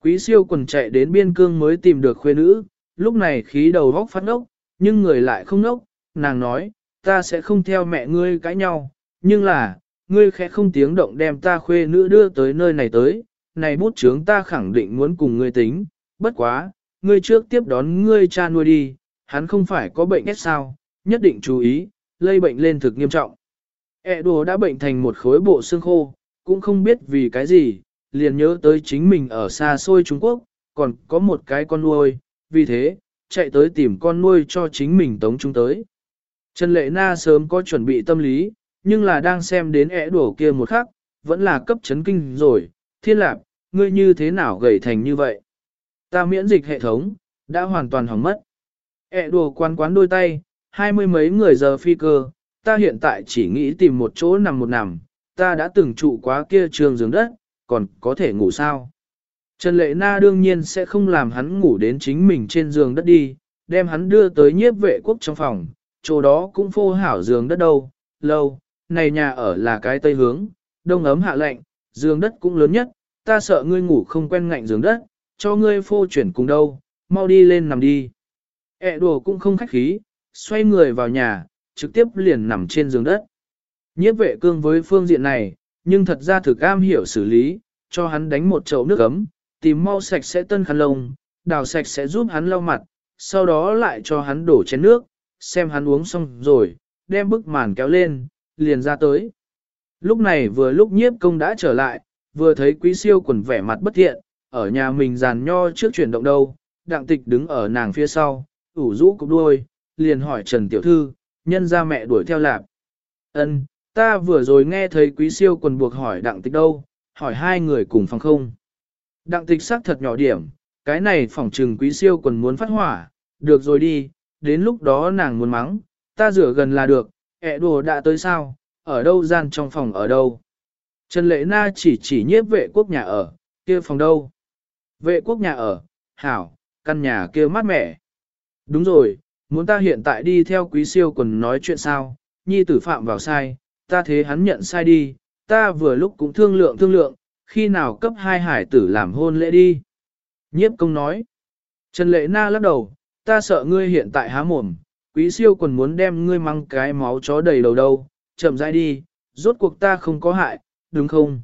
Speaker 1: Quý siêu quần chạy đến biên cương mới tìm được khuê nữ, lúc này khí đầu góc phát ốc, nhưng người lại không ốc, nàng nói, ta sẽ không theo mẹ ngươi cãi nhau, nhưng là, ngươi khẽ không tiếng động đem ta khuê nữ đưa tới nơi này tới, này bút chướng ta khẳng định muốn cùng ngươi tính, bất quá, ngươi trước tiếp đón ngươi cha nuôi đi, hắn không phải có bệnh ép sao, nhất định chú ý, lây bệnh lên thực nghiêm trọng. E đồ đã bệnh thành một khối bộ xương khô, cũng không biết vì cái gì, liền nhớ tới chính mình ở xa xôi Trung Quốc, còn có một cái con nuôi, vì thế, chạy tới tìm con nuôi cho chính mình tống chúng tới. Trần Lệ Na sớm có chuẩn bị tâm lý, nhưng là đang xem đến ẻ đổ kia một khắc, vẫn là cấp chấn kinh rồi, thiên lạp, ngươi như thế nào gầy thành như vậy? Ta miễn dịch hệ thống, đã hoàn toàn hỏng mất. ẹ đùa quán quán đôi tay, hai mươi mấy người giờ phi cơ, ta hiện tại chỉ nghĩ tìm một chỗ nằm một nằm, ta đã từng trụ quá kia trường giường đất, còn có thể ngủ sao? Trần Lệ Na đương nhiên sẽ không làm hắn ngủ đến chính mình trên giường đất đi, đem hắn đưa tới nhiếp vệ quốc trong phòng, chỗ đó cũng phô hảo giường đất đâu, lâu, này nhà ở là cái tây hướng, đông ấm hạ lạnh, giường đất cũng lớn nhất, ta sợ ngươi ngủ không quen ngạnh giường đất, cho ngươi phô chuyển cùng đâu, mau đi lên nằm đi. ẹ đùa cũng không khách khí, xoay người vào nhà, trực tiếp liền nằm trên giường đất. Nhiếp vệ cương với phương diện này, nhưng thật ra thực am hiểu xử lý, cho hắn đánh một chậu nước ấm, tìm mau sạch sẽ tân khăn lông, đào sạch sẽ giúp hắn lau mặt, sau đó lại cho hắn đổ chén nước, xem hắn uống xong rồi, đem bức màn kéo lên, liền ra tới. Lúc này vừa lúc nhiếp công đã trở lại, vừa thấy quý siêu quần vẻ mặt bất thiện, ở nhà mình giàn nho trước chuyển động đâu, đặng tịch đứng ở nàng phía sau, ủ rũ cục đuôi, liền hỏi Trần Tiểu Thư, nhân ra mẹ đuổi theo lạp. ân ta vừa rồi nghe thấy quý siêu quần buộc hỏi đặng tịch đâu, hỏi hai người cùng phòng không. Đặng tịch sắc thật nhỏ điểm, cái này phỏng trừng quý siêu còn muốn phát hỏa, được rồi đi, đến lúc đó nàng muốn mắng, ta rửa gần là được, ẹ đồ đã tới sao, ở đâu gian trong phòng ở đâu. Trần Lệ Na chỉ chỉ nhiếp vệ quốc nhà ở, kia phòng đâu. Vệ quốc nhà ở, hảo, căn nhà kia mát mẻ. Đúng rồi, muốn ta hiện tại đi theo quý siêu quần nói chuyện sao, nhi tử phạm vào sai, ta thế hắn nhận sai đi, ta vừa lúc cũng thương lượng thương lượng, khi nào cấp hai hải tử làm hôn lễ đi. Nhiếp công nói. Trần Lệ Na lắc đầu, ta sợ ngươi hiện tại há mồm, quý siêu còn muốn đem ngươi mang cái máu chó đầy đầu đâu, chậm rãi đi, rốt cuộc ta không có hại, đúng không?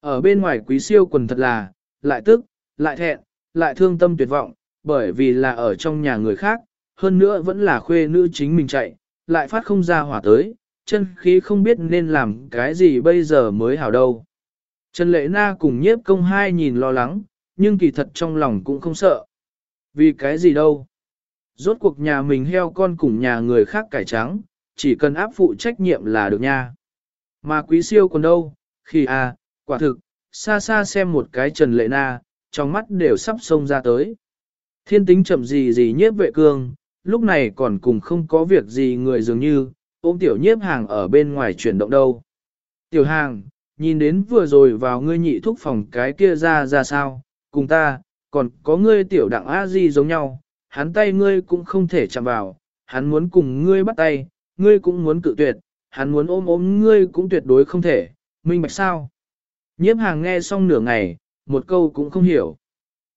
Speaker 1: Ở bên ngoài quý siêu quần thật là, lại tức, lại thẹn, lại thương tâm tuyệt vọng, bởi vì là ở trong nhà người khác, hơn nữa vẫn là khuê nữ chính mình chạy, lại phát không ra hỏa tới, chân khí không biết nên làm cái gì bây giờ mới hảo đâu. Trần Lệ Na cùng nhiếp công hai nhìn lo lắng, nhưng kỳ thật trong lòng cũng không sợ. Vì cái gì đâu? Rốt cuộc nhà mình heo con cùng nhà người khác cải trắng, chỉ cần áp phụ trách nhiệm là được nha. Mà quý siêu còn đâu? Khi à, quả thực, xa xa xem một cái Trần Lệ Na, trong mắt đều sắp xông ra tới. Thiên tính chậm gì gì nhiếp vệ cương, lúc này còn cùng không có việc gì người dường như, ôm tiểu nhiếp hàng ở bên ngoài chuyển động đâu. Tiểu hàng, nhìn đến vừa rồi vào ngươi nhị thúc phòng cái kia ra ra sao, cùng ta, còn có ngươi tiểu đặng a di giống nhau, hắn tay ngươi cũng không thể chạm vào, hắn muốn cùng ngươi bắt tay, ngươi cũng muốn cự tuyệt, hắn muốn ôm ôm ngươi cũng tuyệt đối không thể, minh bạch sao. Nhiếp hàng nghe xong nửa ngày, một câu cũng không hiểu.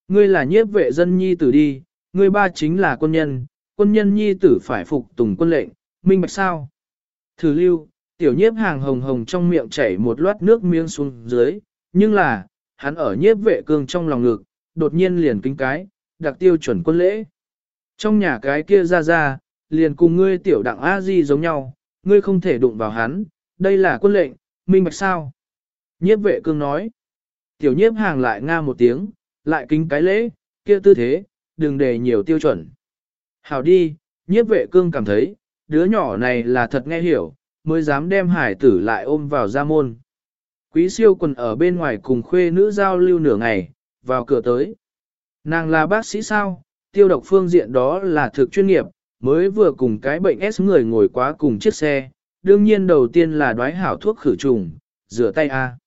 Speaker 1: Ngươi là nhiếp vệ dân nhi tử đi, ngươi ba chính là quân nhân, quân nhân nhi tử phải phục tùng quân lệnh, minh bạch sao. Thử lưu, tiểu nhiếp hàng hồng hồng trong miệng chảy một loát nước miếng xuống dưới, nhưng là, hắn ở nhiếp vệ cương trong lòng ngực, đột nhiên liền kinh cái, đặc tiêu chuẩn quân lễ. Trong nhà cái kia ra ra, liền cùng ngươi tiểu đặng a di giống nhau, ngươi không thể đụng vào hắn, đây là quân lệnh, minh bạch sao. Nhiếp vệ cương nói, tiểu nhiếp hàng lại nga một tiếng, lại kính cái lễ, kia tư thế, đừng để nhiều tiêu chuẩn. Hảo đi, nhiếp vệ cương cảm thấy, đứa nhỏ này là thật nghe hiểu, mới dám đem hải tử lại ôm vào ra môn. Quý siêu quần ở bên ngoài cùng khuê nữ giao lưu nửa ngày, vào cửa tới. Nàng là bác sĩ sao, tiêu độc phương diện đó là thực chuyên nghiệp, mới vừa cùng cái bệnh S người ngồi quá cùng chiếc xe, đương nhiên đầu tiên là đoái hảo thuốc khử trùng, rửa tay A.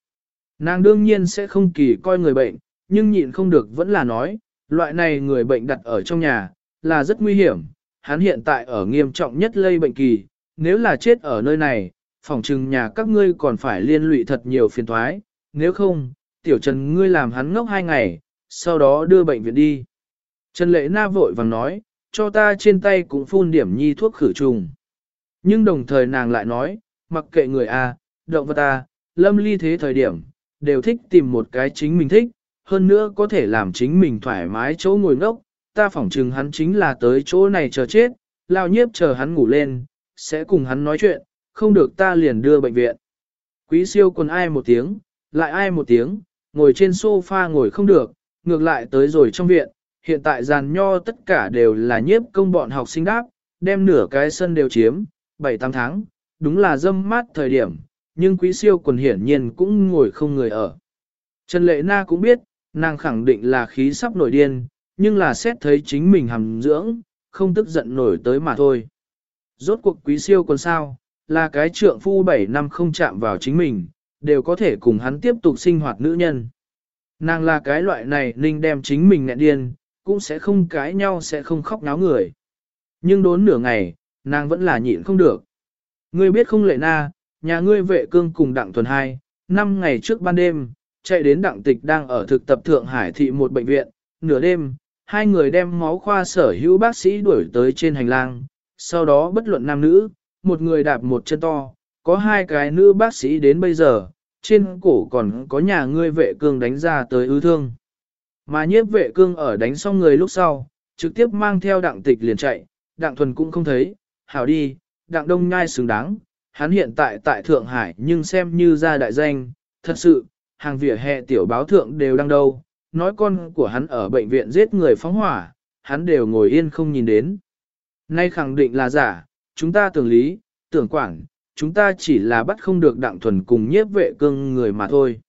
Speaker 1: Nàng đương nhiên sẽ không kỳ coi người bệnh, nhưng nhịn không được vẫn là nói, loại này người bệnh đặt ở trong nhà, là rất nguy hiểm, hắn hiện tại ở nghiêm trọng nhất lây bệnh kỳ, nếu là chết ở nơi này, phòng trừng nhà các ngươi còn phải liên lụy thật nhiều phiền thoái, nếu không, tiểu trần ngươi làm hắn ngốc hai ngày, sau đó đưa bệnh viện đi. Trần lệ na vội vàng nói, cho ta trên tay cũng phun điểm nhi thuốc khử trùng. Nhưng đồng thời nàng lại nói, mặc kệ người A, động vật A, lâm ly thế thời điểm, đều thích tìm một cái chính mình thích, hơn nữa có thể làm chính mình thoải mái chỗ ngồi ngốc, ta phỏng chừng hắn chính là tới chỗ này chờ chết, lao nhiếp chờ hắn ngủ lên, sẽ cùng hắn nói chuyện, không được ta liền đưa bệnh viện. Quý siêu còn ai một tiếng, lại ai một tiếng, ngồi trên sofa ngồi không được, ngược lại tới rồi trong viện, hiện tại giàn nho tất cả đều là nhiếp công bọn học sinh đáp, đem nửa cái sân đều chiếm, 7-8 tháng, đúng là dâm mát thời điểm, nhưng quý siêu quần hiển nhiên cũng ngồi không người ở. Trần Lệ Na cũng biết, nàng khẳng định là khí sắp nổi điên, nhưng là xét thấy chính mình hầm dưỡng, không tức giận nổi tới mà thôi. Rốt cuộc quý siêu còn sao, là cái trượng phu 7 năm không chạm vào chính mình, đều có thể cùng hắn tiếp tục sinh hoạt nữ nhân. Nàng là cái loại này ninh đem chính mình nghẹn điên, cũng sẽ không cãi nhau sẽ không khóc náo người. Nhưng đốn nửa ngày, nàng vẫn là nhịn không được. Ngươi biết không lệ na, nhà ngươi vệ cương cùng đặng tuần hai, năm ngày trước ban đêm, chạy đến đặng tịch đang ở thực tập Thượng Hải thị một bệnh viện, nửa đêm, hai người đem máu khoa sở hữu bác sĩ đuổi tới trên hành lang, sau đó bất luận nam nữ, một người đạp một chân to, có hai cái nữ bác sĩ đến bây giờ, trên cổ còn có nhà ngươi vệ cương đánh ra tới ư thương. Mà nhiếp vệ cương ở đánh xong người lúc sau, trực tiếp mang theo đặng tịch liền chạy, đặng thuần cũng không thấy, hảo đi, đặng đông nhai xứng đáng, hắn hiện tại tại Thượng Hải nhưng xem như ra đại danh, thật sự, hàng vỉa hè tiểu báo thượng đều đang đâu, nói con của hắn ở bệnh viện giết người phóng hỏa, hắn đều ngồi yên không nhìn đến. Nay khẳng định là giả, chúng ta tưởng lý, tưởng quản, chúng ta chỉ là bắt không được đặng thuần cùng nhiếp vệ cương người mà thôi.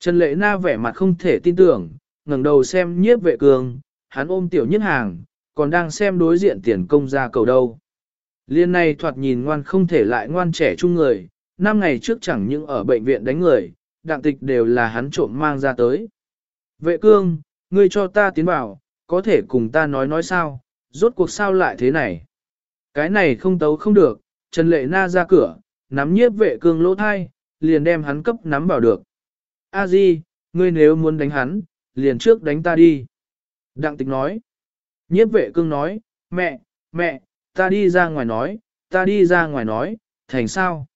Speaker 1: Trần Lệ Na vẻ mặt không thể tin tưởng, ngẩng đầu xem nhiếp vệ cương, hắn ôm tiểu nhất hàng, còn đang xem đối diện tiền công ra cầu đâu. Liên này thoạt nhìn ngoan không thể lại ngoan trẻ chung người, năm ngày trước chẳng những ở bệnh viện đánh người, đặng tịch đều là hắn trộm mang ra tới. Vệ cương, ngươi cho ta tiến vào, có thể cùng ta nói nói sao, rốt cuộc sao lại thế này. Cái này không tấu không được, Trần Lệ Na ra cửa, nắm nhiếp vệ cương lỗ thai, liền đem hắn cấp nắm vào được. A Di, ngươi nếu muốn đánh hắn, liền trước đánh ta đi. Đặng tịch nói. Nhiếp vệ cương nói, mẹ, mẹ, ta đi ra ngoài nói, ta đi ra ngoài nói, thành sao?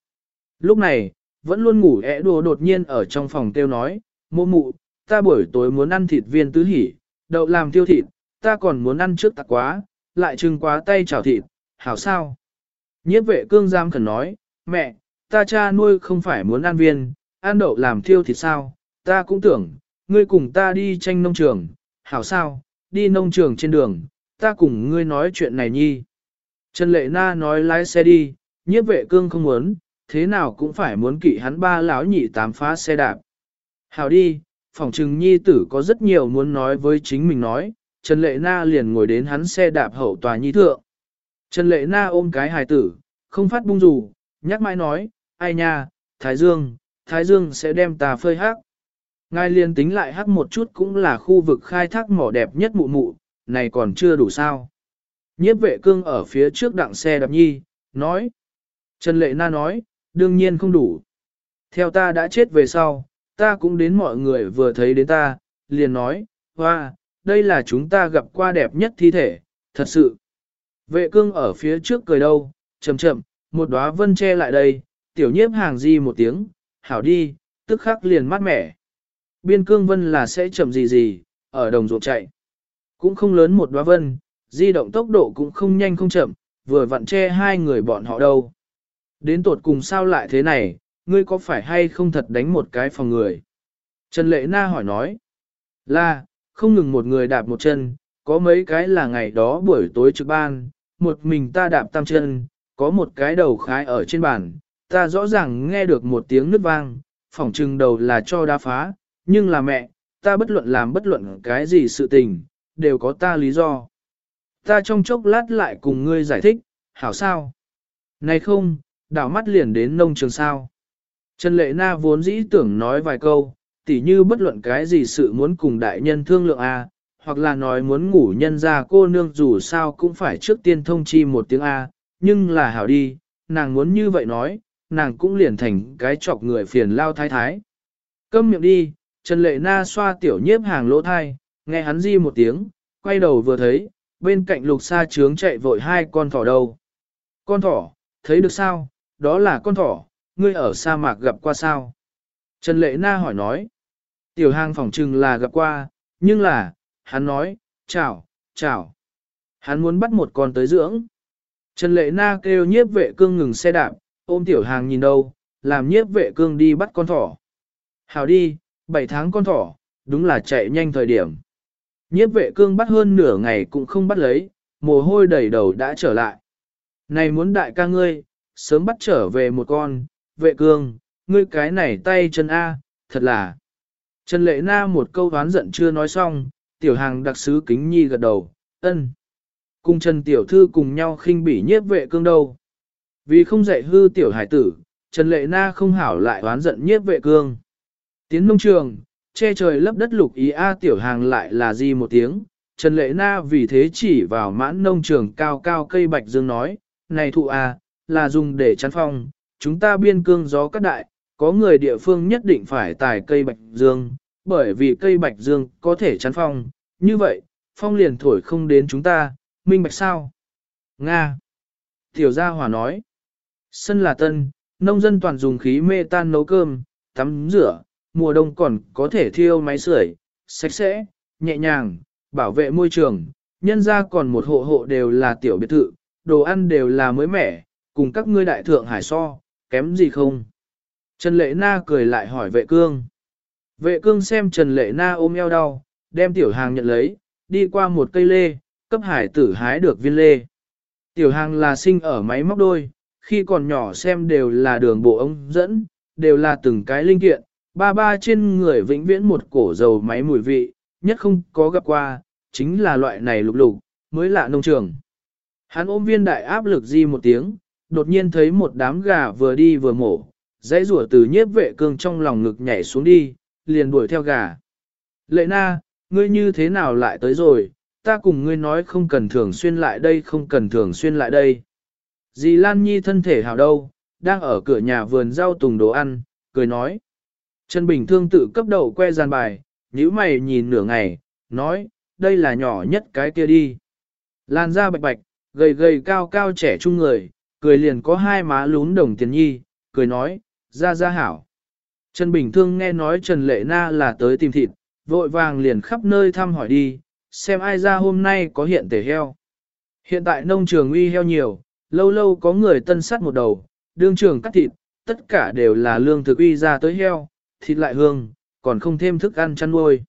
Speaker 1: Lúc này, vẫn luôn ngủ ẻ đồ đột nhiên ở trong phòng tiêu nói, mô mụ, ta buổi tối muốn ăn thịt viên tứ hỉ, đậu làm tiêu thịt, ta còn muốn ăn trước tạc quá, lại trưng quá tay chảo thịt, hảo sao? Nhiếp vệ cương giam khẩn nói, mẹ, ta cha nuôi không phải muốn ăn viên, ăn đậu làm thiêu thịt sao, ta cũng tưởng, ngươi cùng ta đi tranh nông trường, hảo sao, đi nông trường trên đường, ta cùng ngươi nói chuyện này nhi. Trần Lệ Na nói lái xe đi, nhiếp vệ cương không muốn, thế nào cũng phải muốn kỵ hắn ba lão nhị tám phá xe đạp. Hảo đi, phòng trừng nhi tử có rất nhiều muốn nói với chính mình nói, Trần Lệ Na liền ngồi đến hắn xe đạp hậu tòa nhi thượng. Trần Lệ Na ôm cái hài tử, không phát bung rủ, nhắc mãi nói, ai nha, Thái Dương, Thái Dương sẽ đem ta phơi hắc. Ngài liền tính lại hắc một chút cũng là khu vực khai thác mỏ đẹp nhất mụ mụ, này còn chưa đủ sao. Nhiếp vệ cương ở phía trước đặng xe đạp nhi, nói. Trần Lệ Na nói, đương nhiên không đủ. Theo ta đã chết về sau, ta cũng đến mọi người vừa thấy đến ta, liền nói, hoa, đây là chúng ta gặp qua đẹp nhất thi thể, thật sự. Vệ cương ở phía trước cười đâu, chậm chậm, một đóa vân che lại đây, tiểu nhiếp hàng di một tiếng, hảo đi, tức khắc liền mát mẻ. Biên cương vân là sẽ chậm gì gì, ở đồng ruộng chạy. Cũng không lớn một đóa vân, di động tốc độ cũng không nhanh không chậm, vừa vặn che hai người bọn họ đâu. Đến tột cùng sao lại thế này, ngươi có phải hay không thật đánh một cái phòng người? Trần Lệ Na hỏi nói. Là, không ngừng một người đạp một chân, có mấy cái là ngày đó buổi tối trực ban, một mình ta đạp tam chân, có một cái đầu khái ở trên bàn, ta rõ ràng nghe được một tiếng nứt vang, phỏng trừng đầu là cho đá phá, nhưng là mẹ, ta bất luận làm bất luận cái gì sự tình, đều có ta lý do. Ta trong chốc lát lại cùng ngươi giải thích, hảo sao? Này không, đảo mắt liền đến nông trường sao. Trần Lệ Na vốn dĩ tưởng nói vài câu, tỉ như bất luận cái gì sự muốn cùng đại nhân thương lượng A, hoặc là nói muốn ngủ nhân ra cô nương dù sao cũng phải trước tiên thông chi một tiếng A, nhưng là hảo đi, nàng muốn như vậy nói, nàng cũng liền thành cái chọc người phiền lao thái thái. Câm miệng đi, Trần Lệ Na xoa tiểu nhiếp hàng lỗ thai, nghe hắn di một tiếng, quay đầu vừa thấy, bên cạnh lục sa trướng chạy vội hai con thỏ đầu Con thỏ, thấy được sao, đó là con thỏ, ngươi ở sa mạc gặp qua sao? Trần Lệ Na hỏi nói, tiểu hàng phỏng trừng là gặp qua, nhưng là, hắn nói, chào, chào. Hắn muốn bắt một con tới dưỡng. Trần Lệ Na kêu nhiếp vệ cương ngừng xe đạp, ôm tiểu hàng nhìn đâu, làm nhiếp vệ cương đi bắt con thỏ. Hào đi, 7 tháng con thỏ, đúng là chạy nhanh thời điểm. Nhiếp vệ cương bắt hơn nửa ngày cũng không bắt lấy, mồ hôi đầy đầu đã trở lại. Này muốn đại ca ngươi, sớm bắt trở về một con, vệ cương, ngươi cái này tay chân A, thật là. Trần Lệ Na một câu đoán giận chưa nói xong, tiểu hàng đặc sứ kính nhi gật đầu, ân. Cùng Trần Tiểu Thư cùng nhau khinh bỉ nhiếp vệ cương đâu. Vì không dạy hư tiểu hải tử, Trần Lệ Na không hảo lại đoán giận nhiếp vệ cương. Tiến nông trường, che trời lấp đất lục ý A tiểu hàng lại là gì một tiếng. Trần Lệ Na vì thế chỉ vào mãn nông trường cao cao cây bạch dương nói, này thụ A, là dùng để chắn phong, chúng ta biên cương gió cắt đại, có người địa phương nhất định phải tải cây bạch dương, bởi vì cây bạch dương có thể chắn phong, như vậy, phong liền thổi không đến chúng ta, minh bạch sao? Nga. Tiểu gia hòa nói, sân là tân, nông dân toàn dùng khí mê tan nấu cơm, tắm rửa, mùa đông còn có thể thiêu máy sưởi, sạch sẽ, nhẹ nhàng, bảo vệ môi trường, nhân ra còn một hộ hộ đều là tiểu biệt thự, đồ ăn đều là mới mẻ, cùng các ngươi đại thượng hải so, kém gì không? Trần Lệ Na cười lại hỏi vệ cương. Vệ cương xem Trần Lệ Na ôm eo đau, đem tiểu hàng nhận lấy, đi qua một cây lê, cấp hải tử hái được viên lê. Tiểu hàng là sinh ở máy móc đôi, khi còn nhỏ xem đều là đường bộ ống dẫn, đều là từng cái linh kiện, ba ba trên người vĩnh viễn một cổ dầu máy mùi vị, nhất không có gặp qua, chính là loại này lục lục, mới lạ nông trường. Hắn ôm viên đại áp lực di một tiếng, đột nhiên thấy một đám gà vừa đi vừa mổ, dãy rủa từ nhiếp vệ cương trong lòng ngực nhảy xuống đi, liền đuổi theo gà. Lệ na, ngươi như thế nào lại tới rồi, ta cùng ngươi nói không cần thường xuyên lại đây không cần thường xuyên lại đây. Dì Lan Nhi thân thể hào đâu, đang ở cửa nhà vườn rau tùng đồ ăn, cười nói. Trần Bình Thương tự cấp đầu que gian bài, nhíu mày nhìn nửa ngày, nói, đây là nhỏ nhất cái kia đi. Lan da bạch bạch, gầy gầy cao cao trẻ trung người, cười liền có hai má lún đồng tiền nhi, cười nói, ra ra hảo. Trần Bình Thương nghe nói Trần Lệ Na là tới tìm thịt, vội vàng liền khắp nơi thăm hỏi đi, xem ai ra hôm nay có hiện tể heo. Hiện tại nông trường uy heo nhiều, lâu lâu có người tân sắt một đầu, đương trường cắt thịt, tất cả đều là lương thực uy ra tới heo, thịt lại hương, còn không thêm thức ăn chăn nuôi.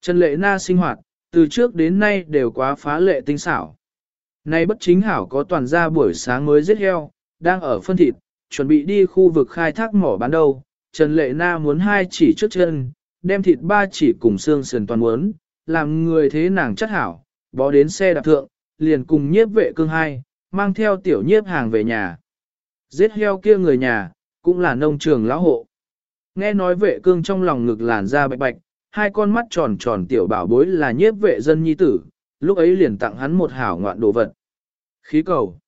Speaker 1: Trần Lệ Na sinh hoạt, từ trước đến nay đều quá phá lệ tinh xảo. Nay bất chính hảo có toàn ra buổi sáng mới giết heo, đang ở phân thịt, chuẩn bị đi khu vực khai thác mỏ bán đâu. Trần Lệ Na muốn hai chỉ trước chân, đem thịt ba chỉ cùng xương sườn toàn muốn, làm người thế nàng chất hảo, bó đến xe đạp thượng, liền cùng nhiếp vệ cương hai, mang theo tiểu nhiếp hàng về nhà. Giết heo kia người nhà, cũng là nông trường lão hộ. Nghe nói vệ cương trong lòng ngực làn da bạch bạch, hai con mắt tròn tròn tiểu bảo bối là nhiếp vệ dân nhi tử, lúc ấy liền tặng hắn một hảo ngoạn đồ vật. Khí cầu.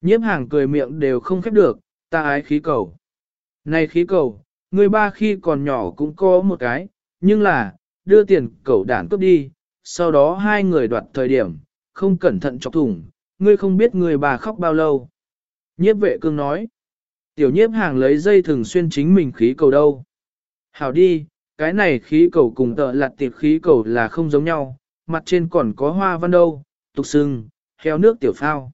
Speaker 1: Nhiếp hàng cười miệng đều không khép được, ta ái khí cầu. Này khí cầu, người ba khi còn nhỏ cũng có một cái, nhưng là, đưa tiền cầu đản cướp đi, sau đó hai người đoạt thời điểm, không cẩn thận chọc thủng, ngươi không biết người bà khóc bao lâu. Nhiếp vệ cương nói, tiểu nhiếp hàng lấy dây thường xuyên chính mình khí cầu đâu. Hảo đi, cái này khí cầu cùng tợ lặt tiệp khí cầu là không giống nhau, mặt trên còn có hoa văn đâu, tục sưng, heo nước tiểu phao.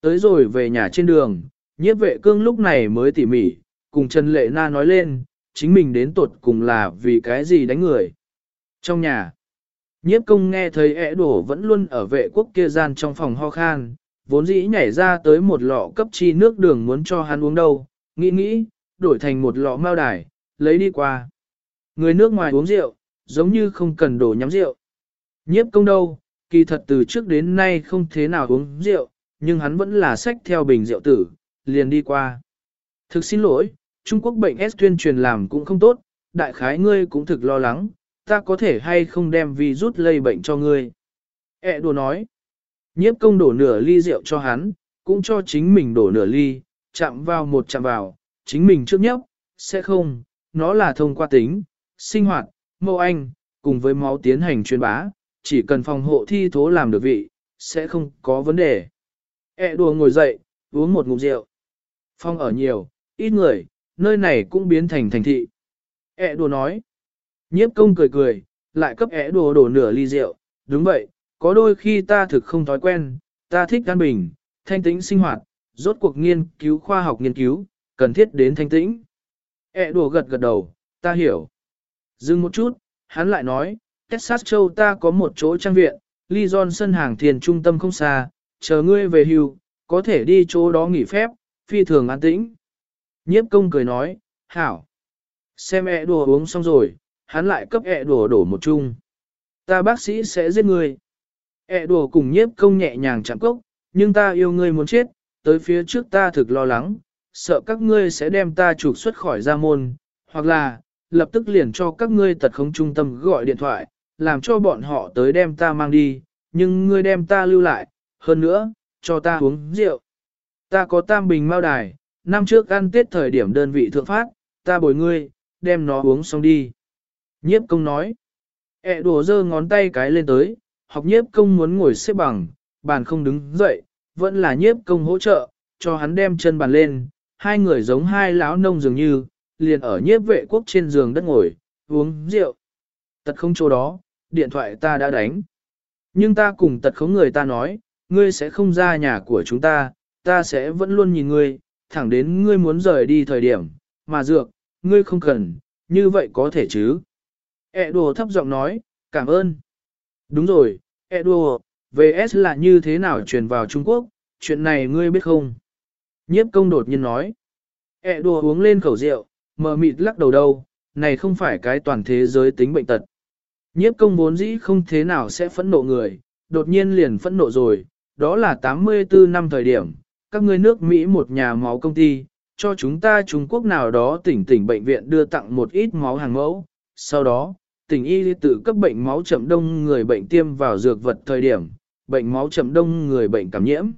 Speaker 1: Tới rồi về nhà trên đường, nhiếp vệ cương lúc này mới tỉ mỉ, cùng Trần Lệ Na nói lên, chính mình đến tuột cùng là vì cái gì đánh người. Trong nhà, nhiếp công nghe thấy ẻ đổ vẫn luôn ở vệ quốc kia gian trong phòng ho khan, vốn dĩ nhảy ra tới một lọ cấp chi nước đường muốn cho hắn uống đâu, nghĩ nghĩ, đổi thành một lọ mao đài, lấy đi qua. Người nước ngoài uống rượu, giống như không cần đổ nhắm rượu. Nhiếp công đâu, kỳ thật từ trước đến nay không thế nào uống rượu, nhưng hắn vẫn là sách theo bình rượu tử, liền đi qua. Thực xin lỗi, Trung Quốc bệnh S tuyên truyền làm cũng không tốt, đại khái ngươi cũng thực lo lắng, ta có thể hay không đem virus lây bệnh cho ngươi. E đùa nói, nhiếp công đổ nửa ly rượu cho hắn, cũng cho chính mình đổ nửa ly, chạm vào một chạm vào, chính mình trước nhấp, sẽ không, nó là thông qua tính, sinh hoạt, mẫu anh, cùng với máu tiến hành truyền bá, chỉ cần phòng hộ thi thố làm được vị, sẽ không có vấn đề. E đùa ngồi dậy, uống một ngụm rượu. Phong ở nhiều, ít người, nơi này cũng biến thành thành thị. Ế đùa nói. Nhiếp công cười cười, lại cấp ế đùa đổ nửa ly rượu. Đúng vậy, có đôi khi ta thực không thói quen, ta thích an bình, thanh tĩnh sinh hoạt, rốt cuộc nghiên cứu khoa học nghiên cứu, cần thiết đến thanh tĩnh. Ế đùa gật gật đầu, ta hiểu. Dừng một chút, hắn lại nói, Texas châu ta có một chỗ trang viện, Lee Johnson hàng thiền trung tâm không xa, chờ ngươi về hưu, có thể đi chỗ đó nghỉ phép, phi thường an tĩnh. Nhiếp công cười nói, hảo. Xem ẹ đùa uống xong rồi, hắn lại cấp ẹ đùa đổ một chung. Ta bác sĩ sẽ giết ngươi. ẹ đùa cùng nhiếp công nhẹ nhàng chạm cốc, nhưng ta yêu ngươi muốn chết, tới phía trước ta thực lo lắng, sợ các ngươi sẽ đem ta trục xuất khỏi gia môn, hoặc là, lập tức liền cho các ngươi tật không trung tâm gọi điện thoại, làm cho bọn họ tới đem ta mang đi, nhưng ngươi đem ta lưu lại, hơn nữa, cho ta uống rượu. Ta có tam bình mao đài, năm trước ăn tết thời điểm đơn vị thượng phát, ta bồi ngươi, đem nó uống xong đi. Nhiếp công nói, ẹ đùa dơ ngón tay cái lên tới, học nhiếp công muốn ngồi xếp bằng, bàn không đứng dậy, vẫn là nhiếp công hỗ trợ, cho hắn đem chân bàn lên, hai người giống hai lão nông dường như, liền ở nhiếp vệ quốc trên giường đất ngồi, uống rượu. Tật không chỗ đó, điện thoại ta đã đánh. Nhưng ta cùng tật không người ta nói, ngươi sẽ không ra nhà của chúng ta, ta sẽ vẫn luôn nhìn ngươi, thẳng đến ngươi muốn rời đi thời điểm, mà dược, ngươi không cần, như vậy có thể chứ. E đùa thấp giọng nói, cảm ơn. Đúng rồi, E đùa, VS là như thế nào truyền vào Trung Quốc, chuyện này ngươi biết không? Nhiếp công đột nhiên nói. E đùa uống lên khẩu rượu, mờ mịt lắc đầu đâu, này không phải cái toàn thế giới tính bệnh tật. Nhiếp công vốn dĩ không thế nào sẽ phẫn nộ người, đột nhiên liền phẫn nộ rồi, đó là 84 năm thời điểm, các ngươi nước Mỹ một nhà máu công ty, cho chúng ta Trung Quốc nào đó tỉnh tỉnh bệnh viện đưa tặng một ít máu hàng mẫu, sau đó, tỉnh y tự cấp bệnh máu chậm đông người bệnh tiêm vào dược vật thời điểm, bệnh máu chậm đông người bệnh cảm nhiễm.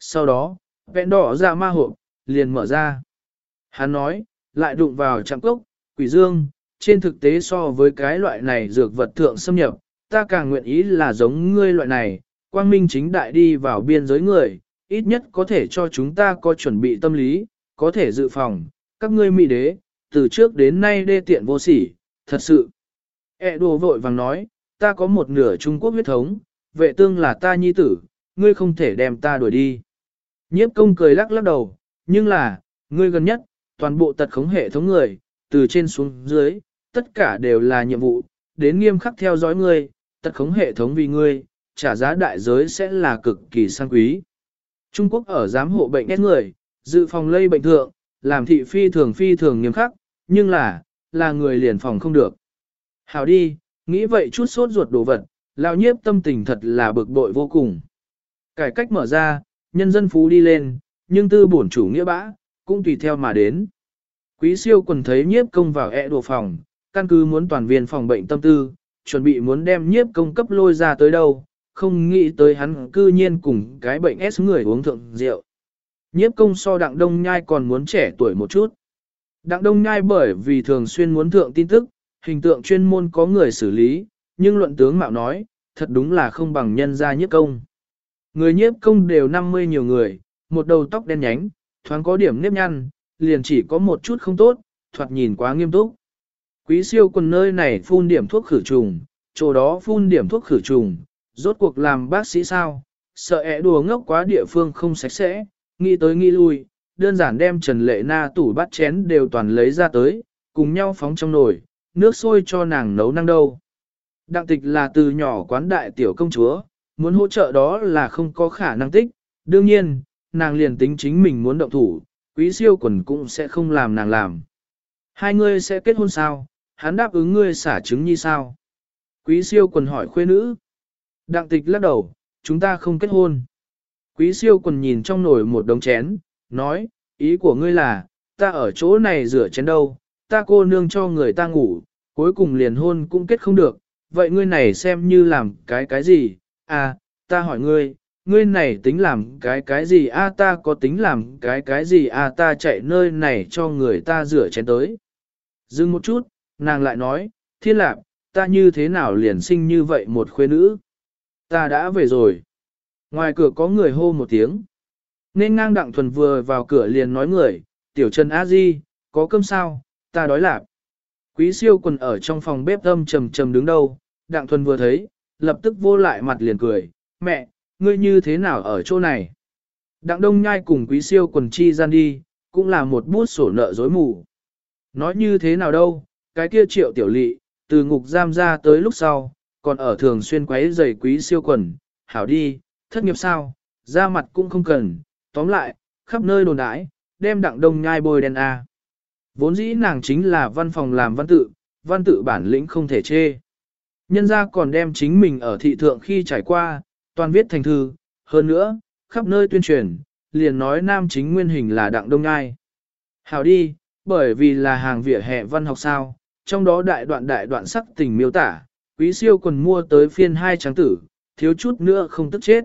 Speaker 1: Sau đó, vẹn đỏ ra ma hộp, liền mở ra. Hắn nói, lại đụng vào trạm cốc, quỷ dương, trên thực tế so với cái loại này dược vật thượng xâm nhập, ta càng nguyện ý là giống ngươi loại này, quang minh chính đại đi vào biên giới người, ít nhất có thể cho chúng ta có chuẩn bị tâm lý, có thể dự phòng, các ngươi mỹ đế, từ trước đến nay đê tiện vô sỉ, thật sự. E đồ vội vàng nói, ta có một nửa Trung Quốc huyết thống, vệ tương là ta nhi tử, ngươi không thể đem ta đuổi đi. Nhiếp công cười lắc lắc đầu, nhưng là, ngươi gần nhất, toàn bộ tật khống hệ thống người, từ trên xuống dưới, tất cả đều là nhiệm vụ, đến nghiêm khắc theo dõi ngươi, tật khống hệ thống vì ngươi, trả giá đại giới sẽ là cực kỳ sang quý. Trung Quốc ở giám hộ bệnh ép người, dự phòng lây bệnh thượng, làm thị phi thường phi thường nghiêm khắc, nhưng là, là người liền phòng không được. Hảo đi, nghĩ vậy chút sốt ruột đồ vật, lao nhiếp tâm tình thật là bực bội vô cùng. Cải cách mở ra, nhân dân phú đi lên, nhưng tư bổn chủ nghĩa bã, cũng tùy theo mà đến. Quý siêu quần thấy nhiếp công vào ẹ đồ phòng, căn cứ muốn toàn viên phòng bệnh tâm tư, chuẩn bị muốn đem nhiếp công cấp lôi ra tới đâu, không nghĩ tới hắn cư nhiên cùng cái bệnh S người uống thượng rượu. Nhiếp công so đặng đông nhai còn muốn trẻ tuổi một chút. Đặng đông nhai bởi vì thường xuyên muốn thượng tin tức, hình tượng chuyên môn có người xử lý, nhưng luận tướng mạo nói, thật đúng là không bằng nhân gia nhiếp công. Người nhiếp công đều 50 nhiều người, một đầu tóc đen nhánh, thoáng có điểm nếp nhăn, liền chỉ có một chút không tốt, thoạt nhìn quá nghiêm túc. Quý siêu quần nơi này phun điểm thuốc khử trùng, chỗ đó phun điểm thuốc khử trùng, rốt cuộc làm bác sĩ sao, sợ ẻ đùa ngốc quá địa phương không sạch sẽ, nghĩ tới nghĩ lui, đơn giản đem Trần Lệ Na tủ bát chén đều toàn lấy ra tới, cùng nhau phóng trong nồi, nước sôi cho nàng nấu năng đâu. Đặng tịch là từ nhỏ quán đại tiểu công chúa, muốn hỗ trợ đó là không có khả năng tích, đương nhiên, nàng liền tính chính mình muốn động thủ, quý siêu quần cũng sẽ không làm nàng làm. Hai ngươi sẽ kết hôn sao, hắn đáp ứng ngươi xả trứng như sao? Quý siêu quần hỏi khuê nữ. Đặng tịch lắc đầu, chúng ta không kết hôn. Quý siêu quần nhìn trong nồi một đống chén, nói, ý của ngươi là, ta ở chỗ này rửa chén đâu, ta cô nương cho người ta ngủ, cuối cùng liền hôn cũng kết không được, vậy ngươi này xem như làm cái cái gì, à, ta hỏi ngươi, ngươi này tính làm cái cái gì a à, ta có tính làm cái cái gì a à, ta chạy nơi này cho người ta rửa chén tới. Dừng một chút, nàng lại nói, thiên lạc, ta như thế nào liền sinh như vậy một khuê nữ. Ta đã về rồi. Ngoài cửa có người hô một tiếng. Nên ngang đặng thuần vừa vào cửa liền nói người, tiểu trần a di, có cơm sao, ta đói lạc. Quý siêu quần ở trong phòng bếp âm trầm trầm đứng đâu, đặng thuần vừa thấy, lập tức vô lại mặt liền cười, mẹ, ngươi như thế nào ở chỗ này? Đặng đông nhai cùng quý siêu quần chi gian đi, cũng là một bút sổ nợ dối mù. Nói như thế nào đâu, cái kia triệu tiểu lị, từ ngục giam ra tới lúc sau, còn ở thường xuyên quấy giày quý siêu quần, hảo đi, thất nghiệp sao, ra mặt cũng không cần, tóm lại, khắp nơi đồn đãi, đem đặng đông nhai bôi đen A. Vốn dĩ nàng chính là văn phòng làm văn tự, văn tự bản lĩnh không thể chê. Nhân ra còn đem chính mình ở thị thượng khi trải qua, toàn viết thành thư, hơn nữa, khắp nơi tuyên truyền, liền nói nam chính nguyên hình là đặng đông nhai. Hảo đi, bởi vì là hàng vỉa hè văn học sao, trong đó đại đoạn đại đoạn sắc tình miêu tả, quý siêu còn mua tới phiên hai trắng tử, thiếu chút nữa không tức chết.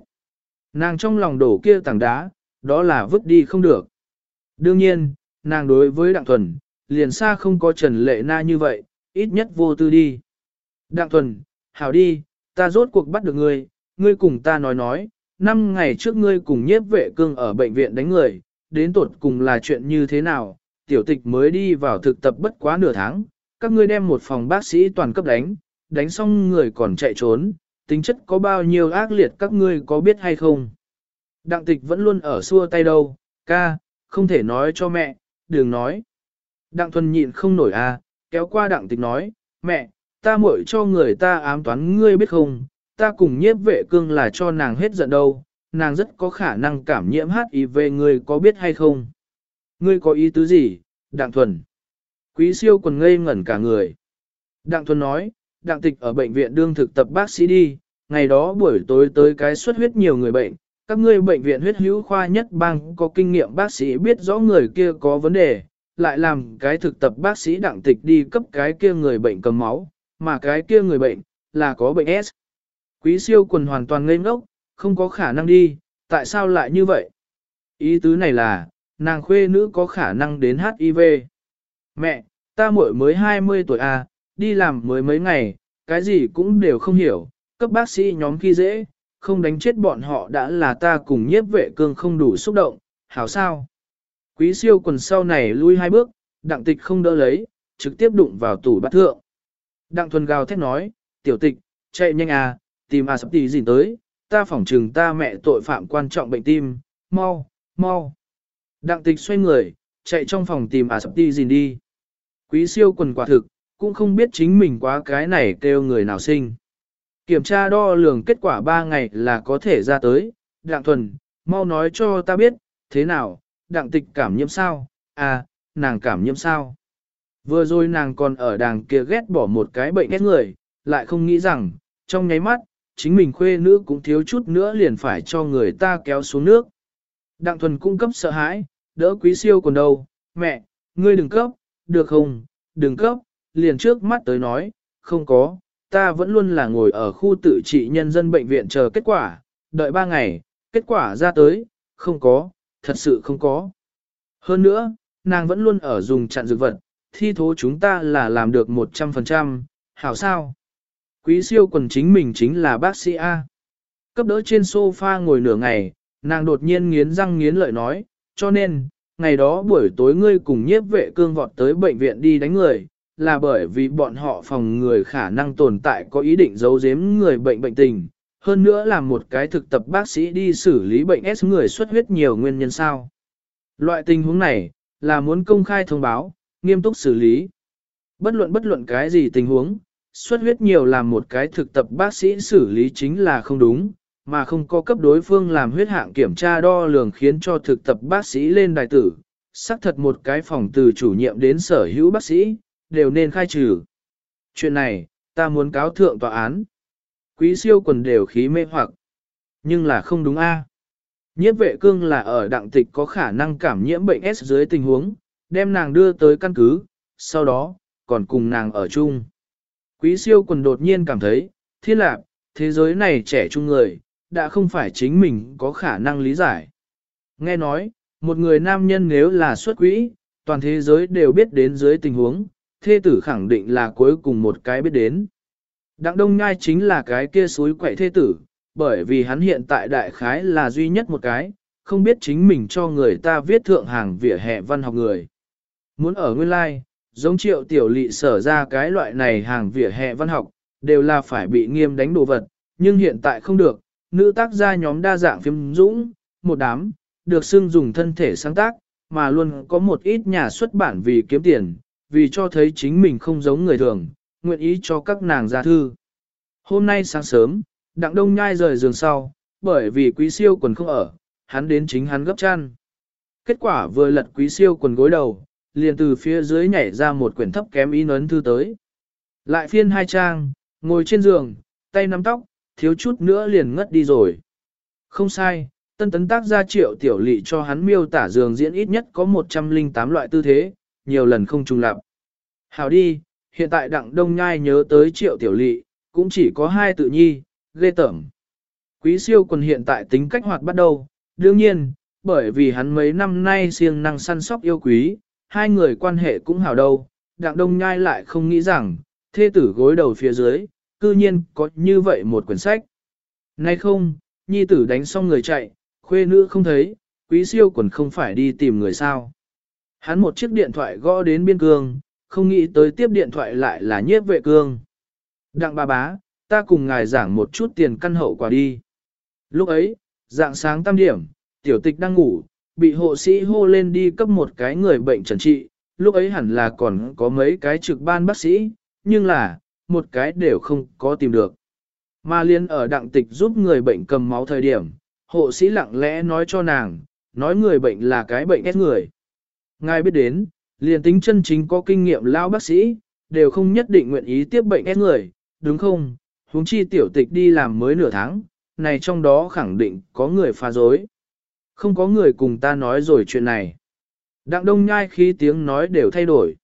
Speaker 1: Nàng trong lòng đổ kia tảng đá, đó là vứt đi không được. Đương nhiên, nàng đối với Đặng Thuần, liền xa không có Trần Lệ Na như vậy, ít nhất vô tư đi. Đặng Thuần, hảo đi, ta rốt cuộc bắt được ngươi, ngươi cùng ta nói nói, năm ngày trước ngươi cùng nhiếp vệ cương ở bệnh viện đánh người, đến tột cùng là chuyện như thế nào, tiểu tịch mới đi vào thực tập bất quá nửa tháng, các ngươi đem một phòng bác sĩ toàn cấp đánh, đánh xong người còn chạy trốn, tính chất có bao nhiêu ác liệt các ngươi có biết hay không. Đặng tịch vẫn luôn ở xua tay đâu, ca, không thể nói cho mẹ, đừng nói. Đặng thuần nhịn không nổi à, kéo qua đặng tịch nói, mẹ, ta muội cho người ta ám toán ngươi biết không, ta cùng nhiếp vệ cương là cho nàng hết giận đâu, nàng rất có khả năng cảm nhiễm HIV ngươi có biết hay không. Ngươi có ý tứ gì, đặng thuần. Quý siêu còn ngây ngẩn cả người. Đặng thuần nói, đặng tịch ở bệnh viện đương thực tập bác sĩ đi, ngày đó buổi tối tới cái xuất huyết nhiều người bệnh, các ngươi bệnh viện huyết hữu khoa nhất bang có kinh nghiệm bác sĩ biết rõ người kia có vấn đề, lại làm cái thực tập bác sĩ đặng tịch đi cấp cái kia người bệnh cầm máu, mà cái kia người bệnh, là có bệnh S. Quý siêu quần hoàn toàn ngây ngốc, không có khả năng đi, tại sao lại như vậy? Ý tứ này là, nàng khuê nữ có khả năng đến HIV. Mẹ, ta muội mới 20 tuổi à, đi làm mới mấy ngày, cái gì cũng đều không hiểu, cấp bác sĩ nhóm khi dễ, không đánh chết bọn họ đã là ta cùng nhiếp vệ cương không đủ xúc động, hảo sao. Quý siêu quần sau này lui hai bước, đặng tịch không đỡ lấy, trực tiếp đụng vào tủ bát thượng. Đặng thuần gào thét nói, tiểu tịch, chạy nhanh à, tìm à sắp Tì gì tới, ta phỏng trừng ta mẹ tội phạm quan trọng bệnh tim, mau, mau. Đặng tịch xoay người, chạy trong phòng tìm à sắp Tì gì đi. Quý siêu quần quả thực, cũng không biết chính mình quá cái này kêu người nào sinh. Kiểm tra đo lường kết quả 3 ngày là có thể ra tới, đặng thuần, mau nói cho ta biết, thế nào, đặng tịch cảm nhiễm sao, à, nàng cảm nhiễm sao. Vừa rồi nàng còn ở đàng kia ghét bỏ một cái bệnh ghét người, lại không nghĩ rằng, trong nháy mắt, chính mình khuê nữ cũng thiếu chút nữa liền phải cho người ta kéo xuống nước. Đặng thuần cung cấp sợ hãi, đỡ quý siêu còn đâu, mẹ, ngươi đừng cấp, được không, đừng cấp, liền trước mắt tới nói, không có, ta vẫn luôn là ngồi ở khu tự trị nhân dân bệnh viện chờ kết quả, đợi ba ngày, kết quả ra tới, không có, thật sự không có. Hơn nữa, nàng vẫn luôn ở dùng chặn dược vật, thi thố chúng ta là làm được 100%, hảo sao? Quý siêu quần chính mình chính là bác sĩ A. Cấp đỡ trên sofa ngồi nửa ngày, nàng đột nhiên nghiến răng nghiến lợi nói, cho nên, ngày đó buổi tối ngươi cùng nhiếp vệ cương vọt tới bệnh viện đi đánh người, là bởi vì bọn họ phòng người khả năng tồn tại có ý định giấu giếm người bệnh bệnh tình, hơn nữa là một cái thực tập bác sĩ đi xử lý bệnh S người xuất huyết nhiều nguyên nhân sao. Loại tình huống này, là muốn công khai thông báo, nghiêm túc xử lý. Bất luận bất luận cái gì tình huống, xuất huyết nhiều làm một cái thực tập bác sĩ xử lý chính là không đúng, mà không có cấp đối phương làm huyết hạng kiểm tra đo lường khiến cho thực tập bác sĩ lên đài tử. Xác thật một cái phòng từ chủ nhiệm đến sở hữu bác sĩ, đều nên khai trừ. Chuyện này, ta muốn cáo thượng tòa án. Quý siêu quần đều khí mê hoặc. Nhưng là không đúng a. Nhiếp vệ cương là ở đặng tịch có khả năng cảm nhiễm bệnh S dưới tình huống, đem nàng đưa tới căn cứ, sau đó, còn cùng nàng ở chung. Quý siêu quần đột nhiên cảm thấy, thiên lạc, thế giới này trẻ trung người, đã không phải chính mình có khả năng lý giải. Nghe nói, một người nam nhân nếu là xuất quỹ, toàn thế giới đều biết đến dưới tình huống, thê tử khẳng định là cuối cùng một cái biết đến. Đặng Đông Nhai chính là cái kia suối quậy thê tử, bởi vì hắn hiện tại đại khái là duy nhất một cái, không biết chính mình cho người ta viết thượng hàng vỉa hè văn học người. Muốn ở nguyên lai, like, giống triệu tiểu lị sở ra cái loại này hàng vỉa hè văn học, đều là phải bị nghiêm đánh đồ vật, nhưng hiện tại không được, nữ tác gia nhóm đa dạng phim dũng, một đám, được xưng dùng thân thể sáng tác, mà luôn có một ít nhà xuất bản vì kiếm tiền, vì cho thấy chính mình không giống người thường, nguyện ý cho các nàng ra thư. Hôm nay sáng sớm, Đặng Đông Nhai rời giường sau, bởi vì quý siêu quần không ở, hắn đến chính hắn gấp chăn. Kết quả vừa lật quý siêu quần gối đầu, liền từ phía dưới nhảy ra một quyển thấp kém ý nấn thư tới. Lại phiên hai trang, ngồi trên giường, tay nắm tóc, thiếu chút nữa liền ngất đi rồi. Không sai, tân tấn tác gia triệu tiểu lị cho hắn miêu tả giường diễn ít nhất có 108 loại tư thế, nhiều lần không trùng lặp. Hảo đi, hiện tại đặng đông nhai nhớ tới triệu tiểu lị, cũng chỉ có hai tự nhi, ghê tởm. Quý siêu quần hiện tại tính cách hoạt bắt đầu, đương nhiên, bởi vì hắn mấy năm nay siêng năng săn sóc yêu quý, hai người quan hệ cũng hảo đâu, đặng đông nhai lại không nghĩ rằng, thê tử gối đầu phía dưới, cư nhiên có như vậy một quyển sách. Nay không, nhi tử đánh xong người chạy, khuê nữ không thấy, quý siêu quần không phải đi tìm người sao. Hắn một chiếc điện thoại gõ đến biên cương, không nghĩ tới tiếp điện thoại lại là nhiếp vệ cương. Đặng bà bá, ta cùng ngài giảng một chút tiền căn hậu quả đi. Lúc ấy, dạng sáng tam điểm, tiểu tịch đang ngủ, bị hộ sĩ hô lên đi cấp một cái người bệnh trần trị, lúc ấy hẳn là còn có mấy cái trực ban bác sĩ, nhưng là, một cái đều không có tìm được. Mà liên ở đặng tịch giúp người bệnh cầm máu thời điểm, hộ sĩ lặng lẽ nói cho nàng, nói người bệnh là cái bệnh ép người. Ngài biết đến, liền tính chân chính có kinh nghiệm lao bác sĩ, đều không nhất định nguyện ý tiếp bệnh ép người, đúng không? Huống chi tiểu tịch đi làm mới nửa tháng, này trong đó khẳng định có người phá dối. Không có người cùng ta nói rồi chuyện này. Đặng đông nhai khi tiếng nói đều thay đổi.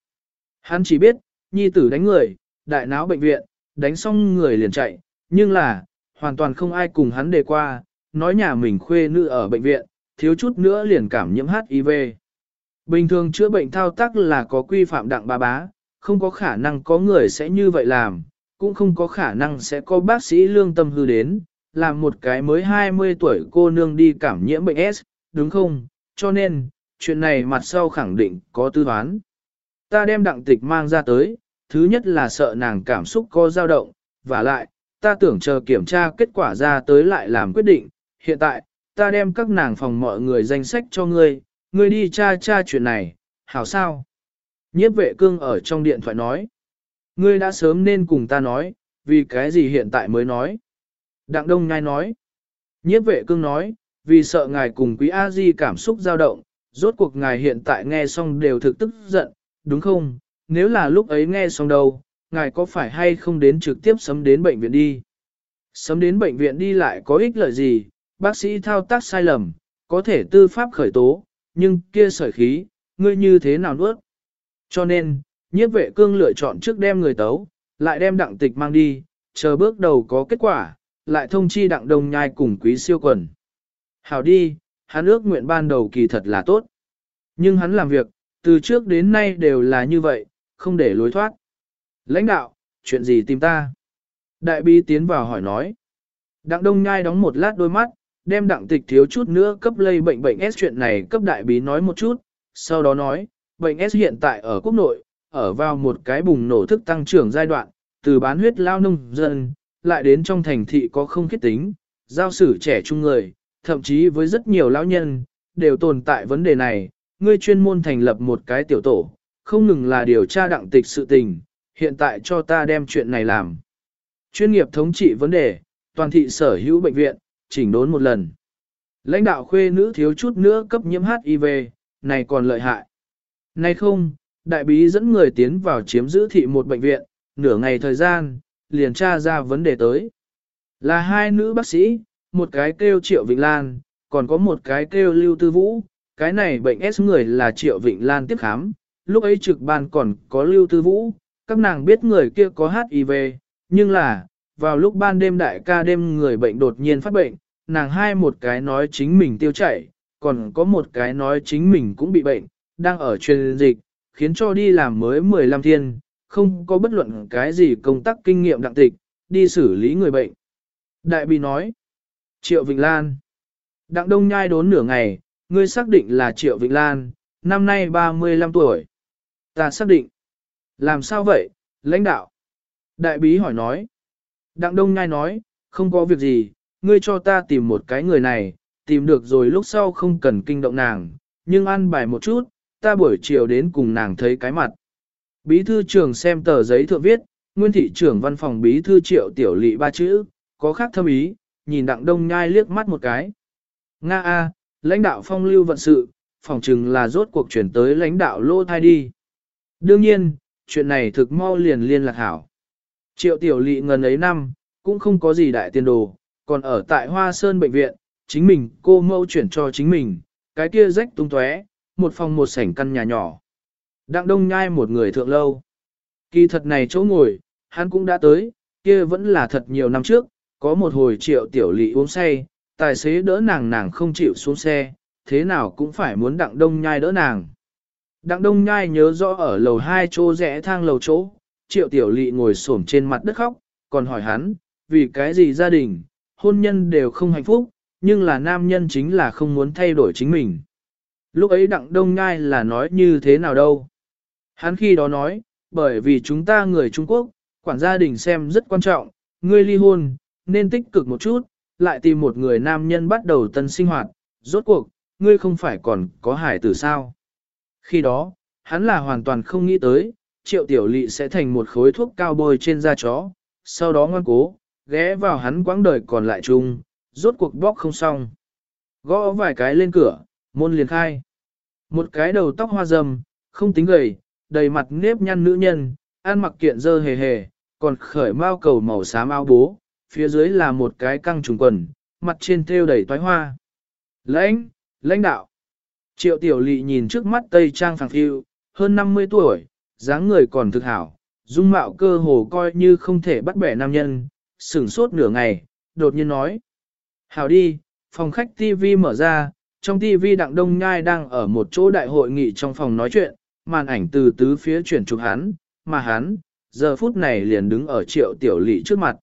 Speaker 1: Hắn chỉ biết, nhi tử đánh người, đại náo bệnh viện, đánh xong người liền chạy, nhưng là, hoàn toàn không ai cùng hắn đề qua, nói nhà mình khuê nữ ở bệnh viện, thiếu chút nữa liền cảm nhiễm HIV. Bình thường chữa bệnh thao tác là có quy phạm đặng bà bá, không có khả năng có người sẽ như vậy làm, cũng không có khả năng sẽ có bác sĩ lương tâm hư đến, làm một cái mới 20 tuổi cô nương đi cảm nhiễm bệnh S, đúng không? Cho nên, chuyện này mặt sau khẳng định có tư toán. Ta đem đặng tịch mang ra tới, thứ nhất là sợ nàng cảm xúc có dao động, và lại, ta tưởng chờ kiểm tra kết quả ra tới lại làm quyết định, hiện tại, ta đem các nàng phòng mọi người danh sách cho ngươi, ngươi đi tra tra chuyện này, hảo sao? Nhiếp vệ cương ở trong điện thoại nói, ngươi đã sớm nên cùng ta nói, vì cái gì hiện tại mới nói? Đặng Đông ngai nói, nhiếp vệ cương nói, vì sợ ngài cùng quý A-di cảm xúc dao động, rốt cuộc ngài hiện tại nghe xong đều thực tức giận, đúng không? Nếu là lúc ấy nghe xong đâu, ngài có phải hay không đến trực tiếp sấm đến bệnh viện đi? Sấm đến bệnh viện đi lại có ích lợi gì? Bác sĩ thao tác sai lầm, có thể tư pháp khởi tố, nhưng kia sởi khí, ngươi như thế nào nuốt? Cho nên, nhiếp vệ cương lựa chọn trước đem người tấu, lại đem đặng tịch mang đi, chờ bước đầu có kết quả, lại thông chi đặng đông nhai cùng quý siêu quần. Hảo đi, hắn ước nguyện ban đầu kỳ thật là tốt. Nhưng hắn làm việc, từ trước đến nay đều là như vậy, không để lối thoát. Lãnh đạo, chuyện gì tìm ta? Đại bi tiến vào hỏi nói. Đặng đông nhai đóng một lát đôi mắt, đem đặng tịch thiếu chút nữa cấp lây bệnh bệnh S chuyện này cấp đại bí nói một chút, sau đó nói, bệnh S hiện tại ở quốc nội, ở vào một cái bùng nổ thức tăng trưởng giai đoạn, từ bán huyết lao nông dân, lại đến trong thành thị có không khiết tính, giao sử trẻ trung người, thậm chí với rất nhiều lão nhân, đều tồn tại vấn đề này, ngươi chuyên môn thành lập một cái tiểu tổ, không ngừng là điều tra đặng tịch sự tình, hiện tại cho ta đem chuyện này làm. Chuyên nghiệp thống trị vấn đề, toàn thị sở hữu bệnh viện, chỉnh đốn một lần. Lãnh đạo khuê nữ thiếu chút nữa cấp nhiễm HIV, này còn lợi hại. Này không, đại bí dẫn người tiến vào chiếm giữ thị một bệnh viện, nửa ngày thời gian, liền tra ra vấn đề tới. Là hai nữ bác sĩ, một cái kêu Triệu Vịnh Lan, còn có một cái kêu Lưu Tư Vũ, cái này bệnh S người là Triệu Vịnh Lan tiếp khám, lúc ấy trực ban còn có Lưu Tư Vũ, các nàng biết người kia có HIV, nhưng là, vào lúc ban đêm đại ca đêm người bệnh đột nhiên phát bệnh, nàng hai một cái nói chính mình tiêu chảy, còn có một cái nói chính mình cũng bị bệnh, đang ở truyền dịch, khiến cho đi làm mới 15 thiên, không có bất luận cái gì công tác kinh nghiệm đặng tịch, đi xử lý người bệnh. Đại bị nói, Triệu Vịnh Lan, Đặng Đông Nhai đốn nửa ngày, ngươi xác định là Triệu Vịnh Lan, năm nay 35 tuổi. Ta xác định. Làm sao vậy, lãnh đạo? Đại bí hỏi nói. Đặng Đông Nhai nói, không có việc gì, ngươi cho ta tìm một cái người này, tìm được rồi lúc sau không cần kinh động nàng, nhưng ăn bài một chút, ta buổi chiều đến cùng nàng thấy cái mặt. Bí thư trưởng xem tờ giấy thượng viết, nguyên thị trưởng văn phòng bí thư triệu tiểu lị ba chữ, có khác thâm ý, nhìn đặng đông nhai liếc mắt một cái. Nga A, lãnh đạo phong lưu vận sự, phòng chừng là rốt cuộc chuyển tới lãnh đạo lô thai đi. Đương nhiên, chuyện này thực mau liền liên lạc hảo. Triệu tiểu lị ngần ấy năm, cũng không có gì đại tiền đồ, còn ở tại Hoa Sơn bệnh viện, chính mình cô mâu chuyển cho chính mình, cái kia rách tung tóe, một phòng một sảnh căn nhà nhỏ. Đặng đông nhai một người thượng lâu. Kỳ thật này chỗ ngồi, hắn cũng đã tới, kia vẫn là thật nhiều năm trước, có một hồi triệu tiểu lị uống say, tài xế đỡ nàng nàng không chịu xuống xe, thế nào cũng phải muốn đặng đông nhai đỡ nàng. Đặng đông nhai nhớ rõ ở lầu hai chỗ rẽ thang lầu chỗ, triệu tiểu lị ngồi xổm trên mặt đất khóc, còn hỏi hắn, vì cái gì gia đình, hôn nhân đều không hạnh phúc, nhưng là nam nhân chính là không muốn thay đổi chính mình. Lúc ấy đặng đông nhai là nói như thế nào đâu. Hắn khi đó nói, bởi vì chúng ta người Trung Quốc, quản gia đình xem rất quan trọng, ngươi ly hôn, nên tích cực một chút, lại tìm một người nam nhân bắt đầu tân sinh hoạt, rốt cuộc, ngươi không phải còn có hải tử sao. Khi đó, hắn là hoàn toàn không nghĩ tới, triệu tiểu lị sẽ thành một khối thuốc cao bôi trên da chó, sau đó ngoan cố, ghé vào hắn quãng đời còn lại chung, rốt cuộc bóc không xong. Gõ vài cái lên cửa, môn liền khai. Một cái đầu tóc hoa râm, không tính gầy, đầy mặt nếp nhăn nữ nhân, ăn mặc kiện dơ hề hề, còn khởi mao cầu màu xám áo bố, phía dưới là một cái căng trùng quần, mặt trên thêu đầy toái hoa. Lãnh, lãnh đạo. Triệu tiểu lị nhìn trước mắt tây trang phẳng phiu, hơn 50 tuổi, dáng người còn thực hảo, dung mạo cơ hồ coi như không thể bắt bẻ nam nhân, sửng sốt nửa ngày, đột nhiên nói. Hảo đi, phòng khách TV mở ra, Trong TV Đặng Đông Nhai đang ở một chỗ đại hội nghị trong phòng nói chuyện, màn ảnh từ tứ phía chuyển chụp hắn, mà hắn, giờ phút này liền đứng ở triệu tiểu lỵ trước mặt.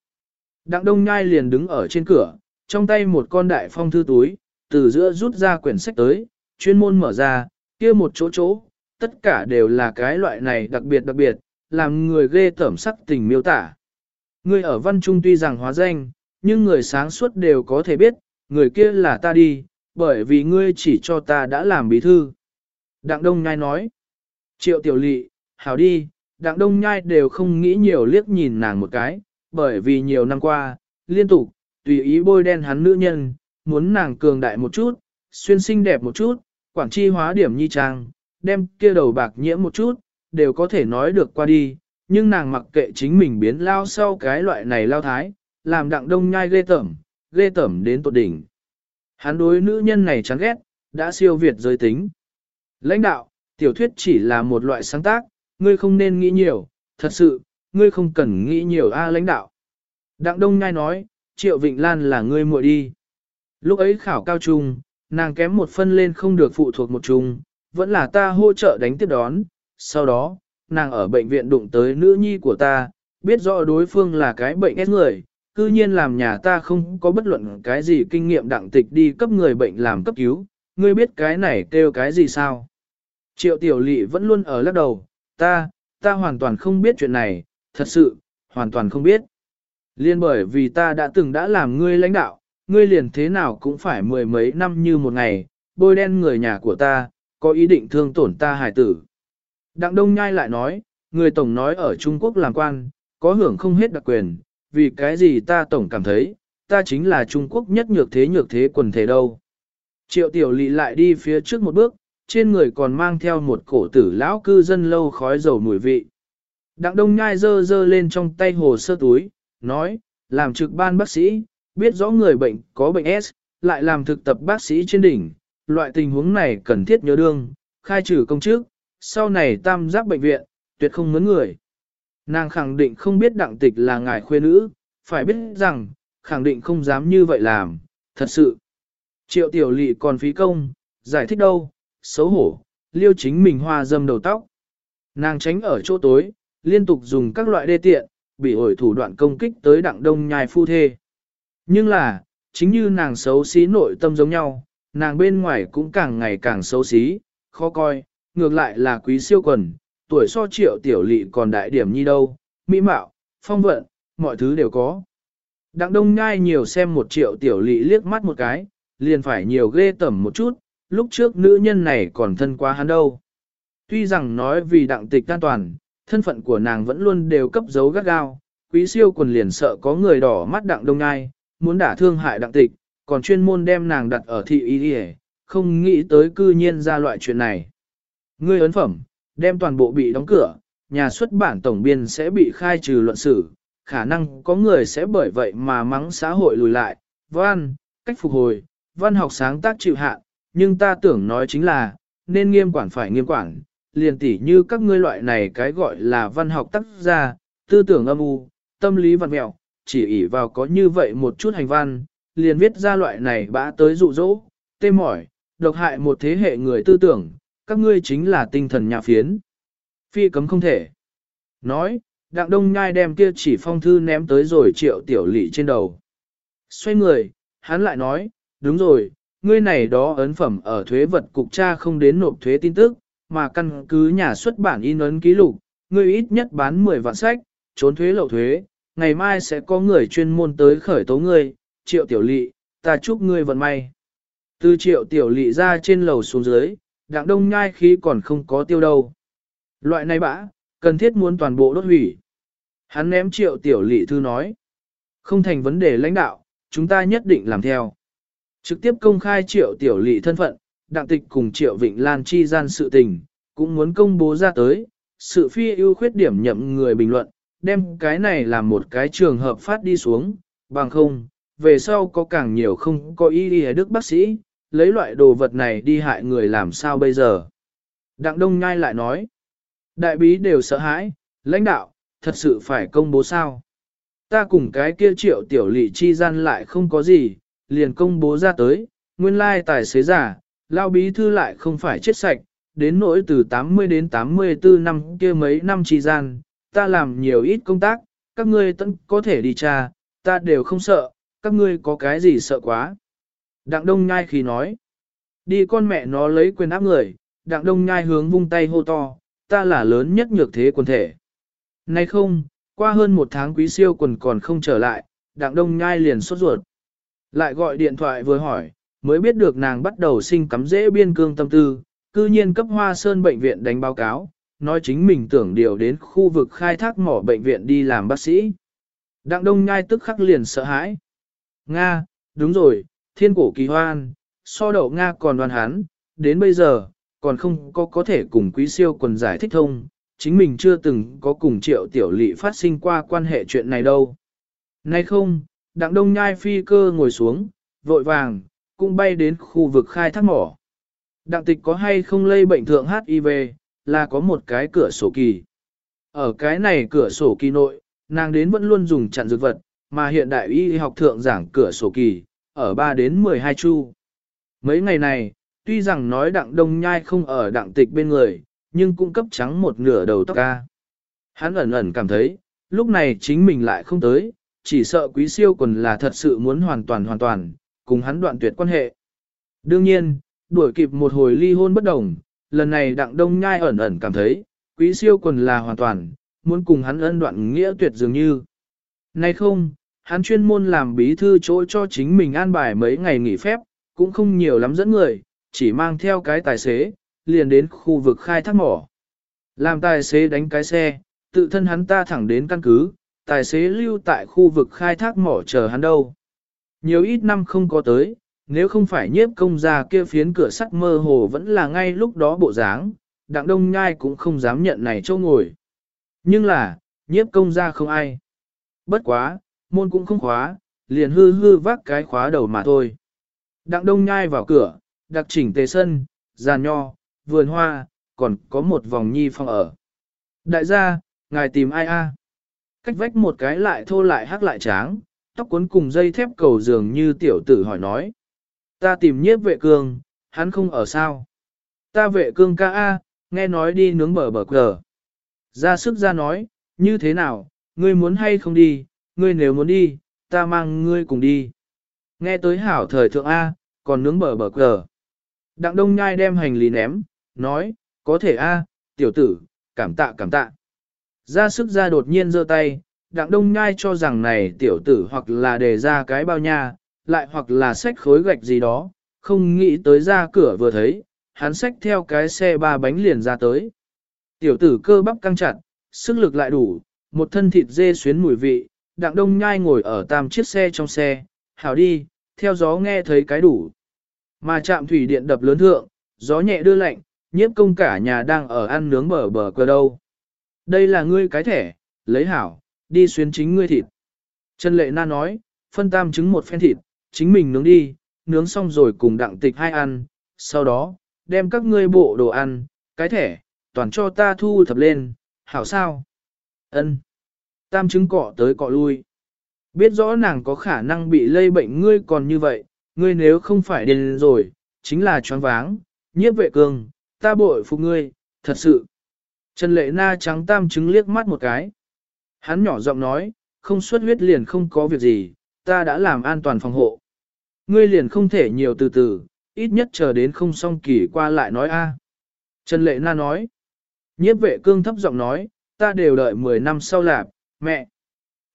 Speaker 1: Đặng Đông Nhai liền đứng ở trên cửa, trong tay một con đại phong thư túi, từ giữa rút ra quyển sách tới, chuyên môn mở ra, kia một chỗ chỗ, tất cả đều là cái loại này đặc biệt đặc biệt, làm người ghê tởm sắc tình miêu tả. Người ở văn trung tuy rằng hóa danh, nhưng người sáng suốt đều có thể biết, người kia là ta đi, bởi vì ngươi chỉ cho ta đã làm bí thư. Đặng Đông Nhai nói, triệu tiểu lị, hảo đi, Đặng Đông Nhai đều không nghĩ nhiều liếc nhìn nàng một cái, bởi vì nhiều năm qua, liên tục, tùy ý bôi đen hắn nữ nhân, muốn nàng cường đại một chút, xuyên xinh đẹp một chút, quảng chi hóa điểm nhi trang, đem kia đầu bạc nhiễm một chút, đều có thể nói được qua đi, nhưng nàng mặc kệ chính mình biến lao sau cái loại này lao thái, làm đặng đông nhai ghê tẩm, ghê tẩm đến tột đỉnh. Hắn đối nữ nhân này chán ghét, đã siêu việt giới tính. Lãnh đạo, tiểu thuyết chỉ là một loại sáng tác, ngươi không nên nghĩ nhiều, thật sự, ngươi không cần nghĩ nhiều a lãnh đạo. Đặng đông nhai nói, triệu Vịnh Lan là ngươi muội đi. Lúc ấy khảo cao trung, nàng kém một phân lên không được phụ thuộc một trung, vẫn là ta hỗ trợ đánh tiếp đón, sau đó, nàng ở bệnh viện đụng tới nữ nhi của ta, biết rõ đối phương là cái bệnh ép người, cư nhiên làm nhà ta không có bất luận cái gì kinh nghiệm đặng tịch đi cấp người bệnh làm cấp cứu, ngươi biết cái này kêu cái gì sao? Triệu tiểu lị vẫn luôn ở lắc đầu, ta, ta hoàn toàn không biết chuyện này, thật sự, hoàn toàn không biết. Liên bởi vì ta đã từng đã làm ngươi lãnh đạo, ngươi liền thế nào cũng phải mười mấy năm như một ngày, bôi đen người nhà của ta, có ý định thương tổn ta hải tử. Đặng Đông Nhai lại nói, người tổng nói ở Trung Quốc làm quan, có hưởng không hết đặc quyền, vì cái gì ta tổng cảm thấy, ta chính là Trung Quốc nhất nhược thế nhược thế quần thể đâu. Triệu tiểu lị lại đi phía trước một bước, trên người còn mang theo một cổ tử lão cư dân lâu khói dầu mùi vị. Đặng Đông Nhai dơ dơ lên trong tay hồ sơ túi, nói, làm trực ban bác sĩ, biết rõ người bệnh có bệnh S, lại làm thực tập bác sĩ trên đỉnh, loại tình huống này cần thiết nhớ đương, khai trừ công chức, sau này tam giác bệnh viện, tuyệt không mướn người. Nàng khẳng định không biết đặng tịch là ngài khuê nữ, phải biết rằng, khẳng định không dám như vậy làm, thật sự. Triệu tiểu lị còn phí công, giải thích đâu, xấu hổ, liêu chính mình hoa dâm đầu tóc. Nàng tránh ở chỗ tối, liên tục dùng các loại đê tiện, bị ổi thủ đoạn công kích tới đặng đông nhai phu thê. Nhưng là, chính như nàng xấu xí nội tâm giống nhau, nàng bên ngoài cũng càng ngày càng xấu xí, khó coi, ngược lại là quý siêu quần, tuổi so triệu tiểu lị còn đại điểm như đâu, mỹ mạo, phong vận, mọi thứ đều có. Đặng đông nhai nhiều xem một triệu tiểu lị liếc mắt một cái, liền phải nhiều ghê tẩm một chút, lúc trước nữ nhân này còn thân quá hắn đâu. Tuy rằng nói vì đặng tịch an toàn, thân phận của nàng vẫn luôn đều cấp dấu gắt gao, quý siêu quần liền sợ có người đỏ mắt đặng đông nhai, muốn đả thương hại đặng tịch, còn chuyên môn đem nàng đặt ở thị y đi không nghĩ tới cư nhiên ra loại chuyện này. Ngươi ấn phẩm, đem toàn bộ bị đóng cửa, nhà xuất bản tổng biên sẽ bị khai trừ luận xử, khả năng có người sẽ bởi vậy mà mắng xã hội lùi lại, văn, cách phục hồi, văn học sáng tác chịu hạn, nhưng ta tưởng nói chính là, nên nghiêm quản phải nghiêm quản, liền tỉ như các ngươi loại này cái gọi là văn học tác gia, tư tưởng âm u, tâm lý văn mẹo, chỉ ỷ vào có như vậy một chút hành văn, liền viết ra loại này bã tới dụ dỗ, tê mỏi, độc hại một thế hệ người tư tưởng, các ngươi chính là tinh thần nhà phiến. Phi cấm không thể. Nói, đặng đông nhai đem kia chỉ phong thư ném tới rồi triệu tiểu lỵ trên đầu. Xoay người, hắn lại nói, đúng rồi, ngươi này đó ấn phẩm ở thuế vật cục cha không đến nộp thuế tin tức, mà căn cứ nhà xuất bản in ấn ký lục, ngươi ít nhất bán 10 vạn sách, trốn thuế lậu thuế, ngày mai sẽ có người chuyên môn tới khởi tố ngươi, triệu tiểu lỵ, ta chúc ngươi vận may. Từ triệu tiểu lỵ ra trên lầu xuống dưới, đặng đông nhai khí còn không có tiêu đâu. Loại này bã, cần thiết muốn toàn bộ đốt hủy. Hắn ném triệu tiểu lỵ thư nói. Không thành vấn đề lãnh đạo, chúng ta nhất định làm theo. Trực tiếp công khai triệu tiểu lỵ thân phận, đặng tịch cùng triệu vịnh lan chi gian sự tình, cũng muốn công bố ra tới. Sự phi ưu khuyết điểm nhậm người bình luận, đem cái này làm một cái trường hợp phát đi xuống, bằng không, về sau có càng nhiều không có ý đi đức bác sĩ, lấy loại đồ vật này đi hại người làm sao bây giờ. Đặng Đông Nhai lại nói, đại bí đều sợ hãi, lãnh đạo, thật sự phải công bố sao. Ta cùng cái kia triệu tiểu lỵ chi gian lại không có gì, liền công bố ra tới, nguyên lai tài xế giả, lao bí thư lại không phải chết sạch, đến nỗi từ 80 đến 84 năm kia mấy năm chi gian, ta làm nhiều ít công tác, các ngươi tận có thể đi tra, ta đều không sợ, các ngươi có cái gì sợ quá. Đặng đông nhai khi nói, đi con mẹ nó lấy quyền áp người, đặng đông nhai hướng vung tay hô to, ta là lớn nhất nhược thế quần thể. Nay không, qua hơn một tháng quý siêu quần còn không trở lại, đặng đông nhai liền sốt ruột. Lại gọi điện thoại vừa hỏi, mới biết được nàng bắt đầu sinh cắm dễ biên cương tâm tư, cư nhiên cấp hoa sơn bệnh viện đánh báo cáo, nói chính mình tưởng điều đến khu vực khai thác mỏ bệnh viện đi làm bác sĩ. Đặng đông nhai tức khắc liền sợ hãi. Nga, đúng rồi, thiên cổ kỳ hoan, so đậu Nga còn đoan hán, đến bây giờ, còn không có có thể cùng quý siêu quần giải thích thông, chính mình chưa từng có cùng triệu tiểu lỵ phát sinh qua quan hệ chuyện này đâu. Nay không, đặng đông nhai phi cơ ngồi xuống, vội vàng, cũng bay đến khu vực khai thác mỏ. Đặng tịch có hay không lây bệnh thượng HIV, là có một cái cửa sổ kỳ. Ở cái này cửa sổ kỳ nội, nàng đến vẫn luôn dùng chặn dược vật, mà hiện đại y học thượng giảng cửa sổ kỳ, ở 3 đến 12 chu. Mấy ngày này, tuy rằng nói đặng đông nhai không ở đặng tịch bên người, nhưng cũng cấp trắng một nửa đầu tóc ca. Hắn ẩn ẩn cảm thấy, lúc này chính mình lại không tới, chỉ sợ quý siêu quần là thật sự muốn hoàn toàn hoàn toàn, cùng hắn đoạn tuyệt quan hệ. Đương nhiên, đuổi kịp một hồi ly hôn bất đồng, lần này đặng đông nhai ẩn ẩn cảm thấy, quý siêu quần là hoàn toàn, muốn cùng hắn ân đoạn nghĩa tuyệt dường như. Nay không, hắn chuyên môn làm bí thư chỗ cho chính mình an bài mấy ngày nghỉ phép, cũng không nhiều lắm dẫn người, chỉ mang theo cái tài xế, liền đến khu vực khai thác mỏ. Làm tài xế đánh cái xe, tự thân hắn ta thẳng đến căn cứ, tài xế lưu tại khu vực khai thác mỏ chờ hắn đâu. Nhiều ít năm không có tới, nếu không phải nhiếp công gia kia phiến cửa sắt mơ hồ vẫn là ngay lúc đó bộ dáng, đặng đông nhai cũng không dám nhận này châu ngồi. Nhưng là, nhiếp công gia không ai. Bất quá, môn cũng không khóa, liền hư hư vác cái khóa đầu mà thôi. Đặng đông nhai vào cửa, đặc chỉnh tề sân, giàn nho, vườn hoa, còn có một vòng nhi phong ở. Đại gia, ngài tìm ai a? Cách vách một cái lại thô lại hắc lại tráng, tóc cuốn cùng dây thép cầu dường như tiểu tử hỏi nói. Ta tìm nhiếp vệ cương, hắn không ở sao. Ta vệ cương ca A, nghe nói đi nướng bờ bờ cờ. Ra sức ra nói, như thế nào, ngươi muốn hay không đi, ngươi nếu muốn đi, ta mang ngươi cùng đi. Nghe tới hảo thời thượng A, còn nướng bờ bờ cờ. Đặng đông nhai đem hành lý ném, nói, có thể A, tiểu tử, cảm tạ cảm tạ. Ra sức ra đột nhiên giơ tay, đặng đông nhai cho rằng này tiểu tử hoặc là để ra cái bao nha, lại hoặc là xách khối gạch gì đó, không nghĩ tới ra cửa vừa thấy, hắn xách theo cái xe ba bánh liền ra tới. Tiểu tử cơ bắp căng chặt, sức lực lại đủ, một thân thịt dê xuyến mùi vị, đặng đông nhai ngồi ở tam chiếc xe trong xe, hảo đi, theo gió nghe thấy cái đủ. Mà chạm thủy điện đập lớn thượng, gió nhẹ đưa lạnh, nhiếp công cả nhà đang ở ăn nướng bờ bờ cơ đâu. Đây là ngươi cái thẻ, lấy hảo, đi xuyến chính ngươi thịt. Trần Lệ Na nói, phân tam trứng một phen thịt, chính mình nướng đi, nướng xong rồi cùng đặng tịch hai ăn, sau đó, đem các ngươi bộ đồ ăn, cái thẻ, toàn cho ta thu thập lên, hảo sao? Ân. Tam chứng cọ tới cọ lui. Biết rõ nàng có khả năng bị lây bệnh ngươi còn như vậy, ngươi nếu không phải điên rồi, chính là choáng váng, nhiếp vệ cường, ta bội phục ngươi, thật sự. Trần Lệ Na trắng tam chứng liếc mắt một cái. Hắn nhỏ giọng nói, không xuất huyết liền không có việc gì, ta đã làm an toàn phòng hộ. Ngươi liền không thể nhiều từ từ, ít nhất chờ đến không xong kỳ qua lại nói a. Trần Lệ Na nói. Nhiếp vệ cương thấp giọng nói, ta đều đợi 10 năm sau lạp, mẹ.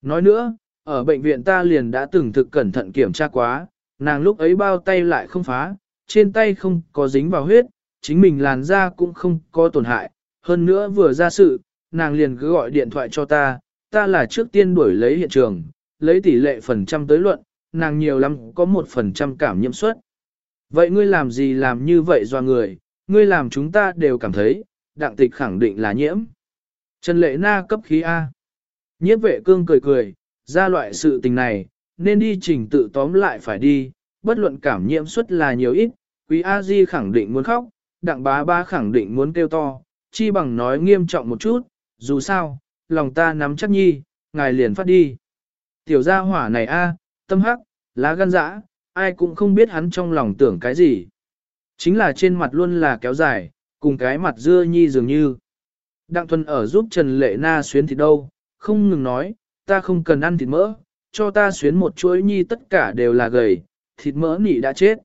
Speaker 1: Nói nữa, ở bệnh viện ta liền đã từng thực cẩn thận kiểm tra quá, nàng lúc ấy bao tay lại không phá, trên tay không có dính vào huyết, chính mình làn da cũng không có tổn hại, hơn nữa vừa ra sự, nàng liền cứ gọi điện thoại cho ta, ta là trước tiên đuổi lấy hiện trường, lấy tỷ lệ phần trăm tới luận, nàng nhiều lắm có một phần trăm cảm nhiễm suất. Vậy ngươi làm gì làm như vậy do người, ngươi làm chúng ta đều cảm thấy, đặng tịch khẳng định là nhiễm. Trần lệ na cấp khí A. Nhiếp vệ cương cười cười, ra loại sự tình này, nên đi trình tự tóm lại phải đi, bất luận cảm nhiễm suất là nhiều ít, quý A Di khẳng định muốn khóc, đặng bá ba khẳng định muốn kêu to, chi bằng nói nghiêm trọng một chút, dù sao, lòng ta nắm chắc nhi, ngài liền phát đi. Tiểu gia hỏa này a, tâm hắc, lá gan dã, ai cũng không biết hắn trong lòng tưởng cái gì. Chính là trên mặt luôn là kéo dài, cùng cái mặt dưa nhi dường như. Đặng Thuần ở giúp Trần Lệ Na xuyến thì đâu, không ngừng nói, ta không cần ăn thịt mỡ, cho ta xuyến một chuỗi nhi tất cả đều là gầy, thịt mỡ nị đã chết.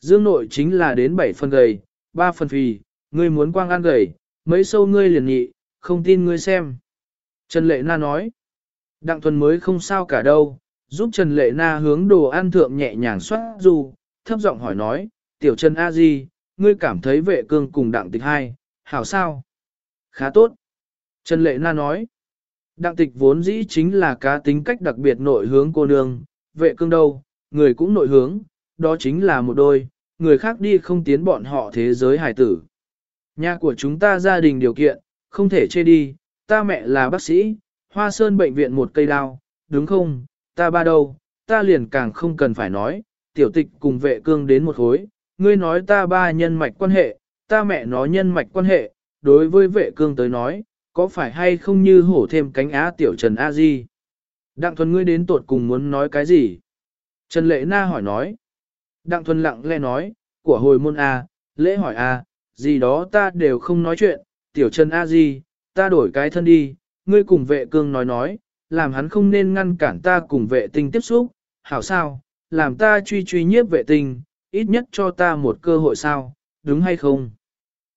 Speaker 1: Dương nội chính là đến 7 phần gầy, 3 phần phì, ngươi muốn quang ăn gầy, mấy sâu ngươi liền nhị, không tin ngươi xem. Trần Lệ Na nói, Đặng Thuần mới không sao cả đâu, giúp Trần Lệ Na hướng đồ ăn thượng nhẹ nhàng xoát dù, thấp giọng hỏi nói, tiểu Trần A Di, ngươi cảm thấy vệ cương cùng đặng tịch hai, hảo sao? Khá tốt. Trần Lệ Na nói, đặng tịch vốn dĩ chính là cá tính cách đặc biệt nội hướng cô nương, vệ cương đâu, người cũng nội hướng, đó chính là một đôi, người khác đi không tiến bọn họ thế giới hải tử. Nhà của chúng ta gia đình điều kiện, không thể chê đi, ta mẹ là bác sĩ, hoa sơn bệnh viện một cây đao, đúng không, ta ba đâu, ta liền càng không cần phải nói, tiểu tịch cùng vệ cương đến một khối, ngươi nói ta ba nhân mạch quan hệ, ta mẹ nó nhân mạch quan hệ, đối với vệ cương tới nói, có phải hay không như hổ thêm cánh á tiểu Trần A Di? Đặng thuần ngươi đến tột cùng muốn nói cái gì? Trần Lệ Na hỏi nói. Đặng thuần lặng lẽ nói, của hồi môn A, lễ hỏi A, gì đó ta đều không nói chuyện, tiểu Trần A Di, ta đổi cái thân đi, ngươi cùng vệ cương nói nói, làm hắn không nên ngăn cản ta cùng vệ tinh tiếp xúc, hảo sao, làm ta truy truy nhiếp vệ tinh, ít nhất cho ta một cơ hội sao, đúng hay không?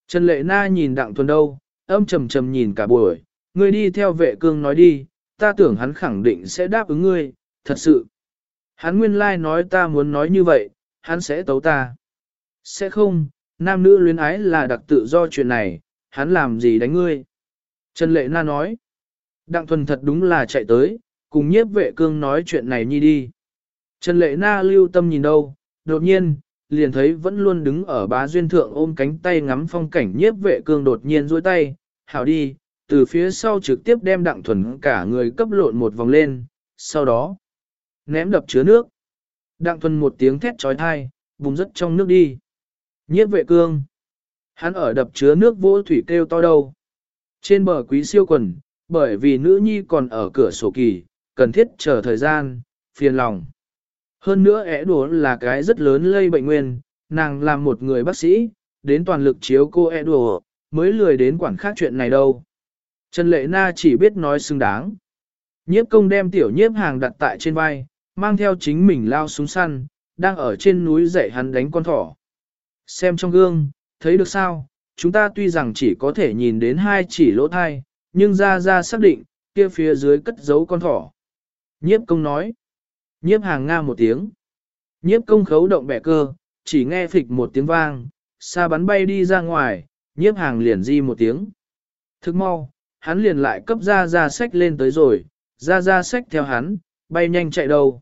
Speaker 1: Trần Lệ Na nhìn Đặng Thuần đâu, âm trầm trầm nhìn cả buổi, ngươi đi theo vệ cương nói đi, ta tưởng hắn khẳng định sẽ đáp ứng ngươi, thật sự. Hắn nguyên lai like nói ta muốn nói như vậy, hắn sẽ tấu ta. Sẽ không, nam nữ luyến ái là đặc tự do chuyện này, hắn làm gì đánh ngươi. Trần Lệ Na nói, Đặng Thuần thật đúng là chạy tới, cùng nhiếp vệ cương nói chuyện này nhi đi. Trần Lệ Na lưu tâm nhìn đâu, đột nhiên, liền thấy vẫn luôn đứng ở bá duyên thượng ôm cánh tay ngắm phong cảnh nhiếp vệ cương đột nhiên duỗi tay, hảo đi, từ phía sau trực tiếp đem đặng thuần cả người cấp lộn một vòng lên, sau đó ném đập chứa nước. Đặng thuần một tiếng thét trói thai, vùng rất trong nước đi. Nhiếp vệ cương. Hắn ở đập chứa nước vỗ thủy kêu to đâu. Trên bờ quý siêu quần, bởi vì nữ nhi còn ở cửa sổ kỳ, cần thiết chờ thời gian, phiền lòng. Hơn nữa ẻ đùa là cái rất lớn lây bệnh nguyên, nàng làm một người bác sĩ, đến toàn lực chiếu cô ẻ đùa, mới lười đến quản khác chuyện này đâu. Trần Lệ Na chỉ biết nói xứng đáng. Nhiếp công đem tiểu nhiếp hàng đặt tại trên vai, mang theo chính mình lao súng săn, đang ở trên núi dạy hắn đánh con thỏ. Xem trong gương, thấy được sao, chúng ta tuy rằng chỉ có thể nhìn đến hai chỉ lỗ thai, nhưng ra ra xác định, kia phía dưới cất giấu con thỏ. Nhiếp công nói, Nhiếp hàng nga một tiếng. Nhiếp công khấu động bẻ cơ, chỉ nghe phịch một tiếng vang, xa bắn bay đi ra ngoài, nhiếp hàng liền di một tiếng. Thức mau, hắn liền lại cấp ra ra sách lên tới rồi, ra ra sách theo hắn, bay nhanh chạy đâu.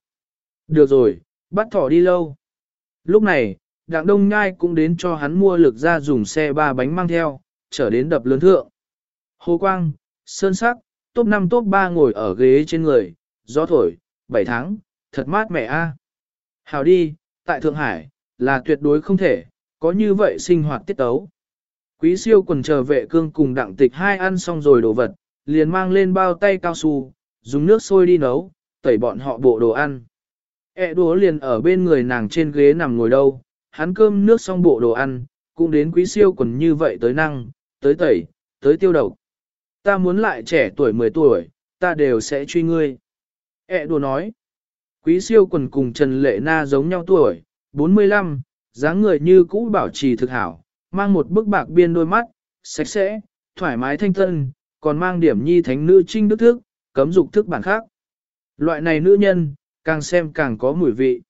Speaker 1: Được rồi, bắt thỏ đi lâu. Lúc này, đặng đông nhai cũng đến cho hắn mua lực ra dùng xe ba bánh mang theo, trở đến đập lớn thượng. Hồ quang, sơn sắc, top 5 top 3 ngồi ở ghế trên người, gió thổi, 7 tháng, thật mát mẻ a. Hào đi, tại Thượng Hải, là tuyệt đối không thể, có như vậy sinh hoạt tiết tấu. Quý siêu quần chờ vệ cương cùng đặng tịch hai ăn xong rồi đồ vật, liền mang lên bao tay cao su, dùng nước sôi đi nấu, tẩy bọn họ bộ đồ ăn. E đúa liền ở bên người nàng trên ghế nằm ngồi đâu, hắn cơm nước xong bộ đồ ăn, cũng đến quý siêu quần như vậy tới năng, tới tẩy, tới tiêu độc. Ta muốn lại trẻ tuổi 10 tuổi, ta đều sẽ truy ngươi. E đùa nói. Quý siêu quần cùng Trần Lệ Na giống nhau tuổi, 45, dáng người như cũ bảo trì thực hảo, mang một bức bạc biên đôi mắt, sạch sẽ, thoải mái thanh tân, còn mang điểm nhi thánh nữ trinh đức thức, cấm dục thức bản khác. Loại này nữ nhân, càng xem càng có mùi vị.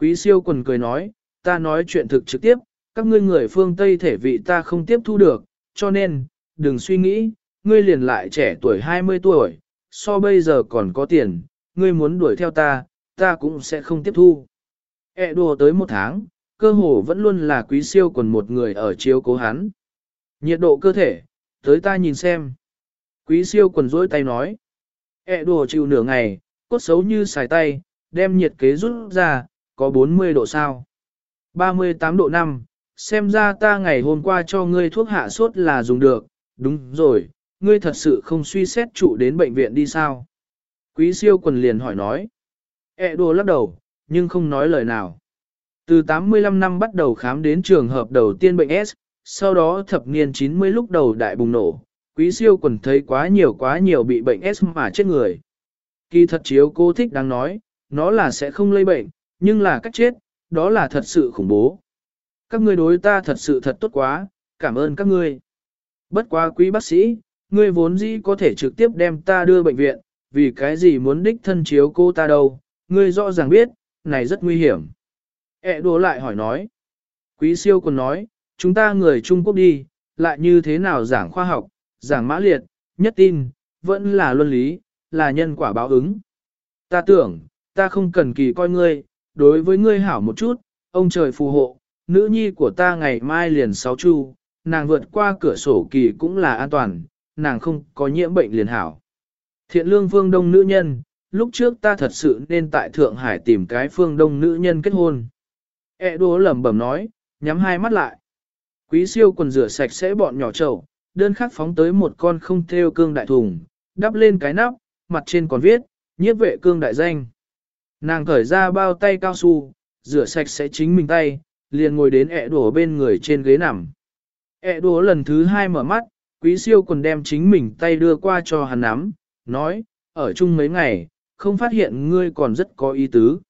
Speaker 1: Quý siêu quần cười nói, ta nói chuyện thực trực tiếp, các ngươi người phương Tây thể vị ta không tiếp thu được, cho nên, đừng suy nghĩ, ngươi liền lại trẻ tuổi 20 tuổi, so bây giờ còn có tiền, ngươi muốn đuổi theo ta, ta cũng sẽ không tiếp thu. E đùa tới một tháng, cơ hồ vẫn luôn là quý siêu quần một người ở chiếu cố hắn. Nhiệt độ cơ thể, tới ta nhìn xem. Quý siêu quần rỗi tay nói. E đùa chịu nửa ngày, cốt xấu như xài tay, đem nhiệt kế rút ra, có 40 độ sao. 38 độ 5, xem ra ta ngày hôm qua cho ngươi thuốc hạ sốt là dùng được, đúng rồi, ngươi thật sự không suy xét trụ đến bệnh viện đi sao. Quý siêu quần liền hỏi nói. E đùa lắc đầu, nhưng không nói lời nào. Từ 85 năm bắt đầu khám đến trường hợp đầu tiên bệnh S, sau đó thập niên 90 lúc đầu đại bùng nổ, quý siêu quần thấy quá nhiều quá nhiều bị bệnh S mà chết người. Kỳ thật chiếu cô thích đang nói, nó là sẽ không lây bệnh, nhưng là cách chết, đó là thật sự khủng bố. Các ngươi đối ta thật sự thật tốt quá, cảm ơn các ngươi. Bất quá quý bác sĩ, ngươi vốn dĩ có thể trực tiếp đem ta đưa bệnh viện, vì cái gì muốn đích thân chiếu cô ta đâu, ngươi rõ ràng biết, này rất nguy hiểm. E đùa lại hỏi nói. Quý siêu còn nói, chúng ta người Trung Quốc đi, lại như thế nào giảng khoa học, giảng mã liệt, nhất tin, vẫn là luân lý, là nhân quả báo ứng. Ta tưởng, ta không cần kỳ coi ngươi, đối với ngươi hảo một chút, ông trời phù hộ, nữ nhi của ta ngày mai liền sáu chu, nàng vượt qua cửa sổ kỳ cũng là an toàn, nàng không có nhiễm bệnh liền hảo. Thiện lương phương đông nữ nhân, lúc trước ta thật sự nên tại Thượng Hải tìm cái phương đông nữ nhân kết hôn. E đố lẩm bẩm nói, nhắm hai mắt lại. Quý siêu quần rửa sạch sẽ bọn nhỏ trầu, đơn khắc phóng tới một con không theo cương đại thùng, đắp lên cái nắp, mặt trên còn viết, nhiếp vệ cương đại danh. Nàng cởi ra bao tay cao su, rửa sạch sẽ chính mình tay, liền ngồi đến ẹ đổ bên người trên ghế nằm. ẹ đổ lần thứ hai mở mắt, quý siêu còn đem chính mình tay đưa qua cho hắn nắm, nói, ở chung mấy ngày, không phát hiện ngươi còn rất có ý tứ.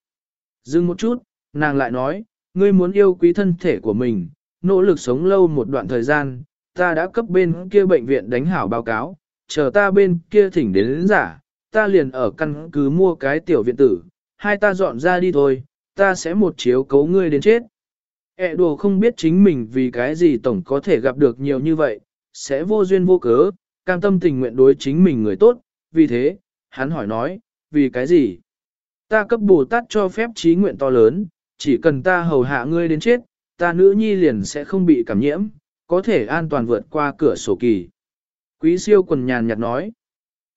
Speaker 1: Dừng một chút, nàng lại nói, ngươi muốn yêu quý thân thể của mình, nỗ lực sống lâu một đoạn thời gian, ta đã cấp bên kia bệnh viện đánh hảo báo cáo, chờ ta bên kia thỉnh đến, đến giả, ta liền ở căn cứ mua cái tiểu viện tử, hai ta dọn ra đi thôi, ta sẽ một chiếu cấu ngươi đến chết. E đồ không biết chính mình vì cái gì tổng có thể gặp được nhiều như vậy, sẽ vô duyên vô cớ, cam tâm tình nguyện đối chính mình người tốt, vì thế, hắn hỏi nói, vì cái gì? Ta cấp Bồ Tát cho phép trí nguyện to lớn, chỉ cần ta hầu hạ ngươi đến chết, ta nữ nhi liền sẽ không bị cảm nhiễm, có thể an toàn vượt qua cửa sổ kỳ. Quý siêu quần nhàn nhạt nói,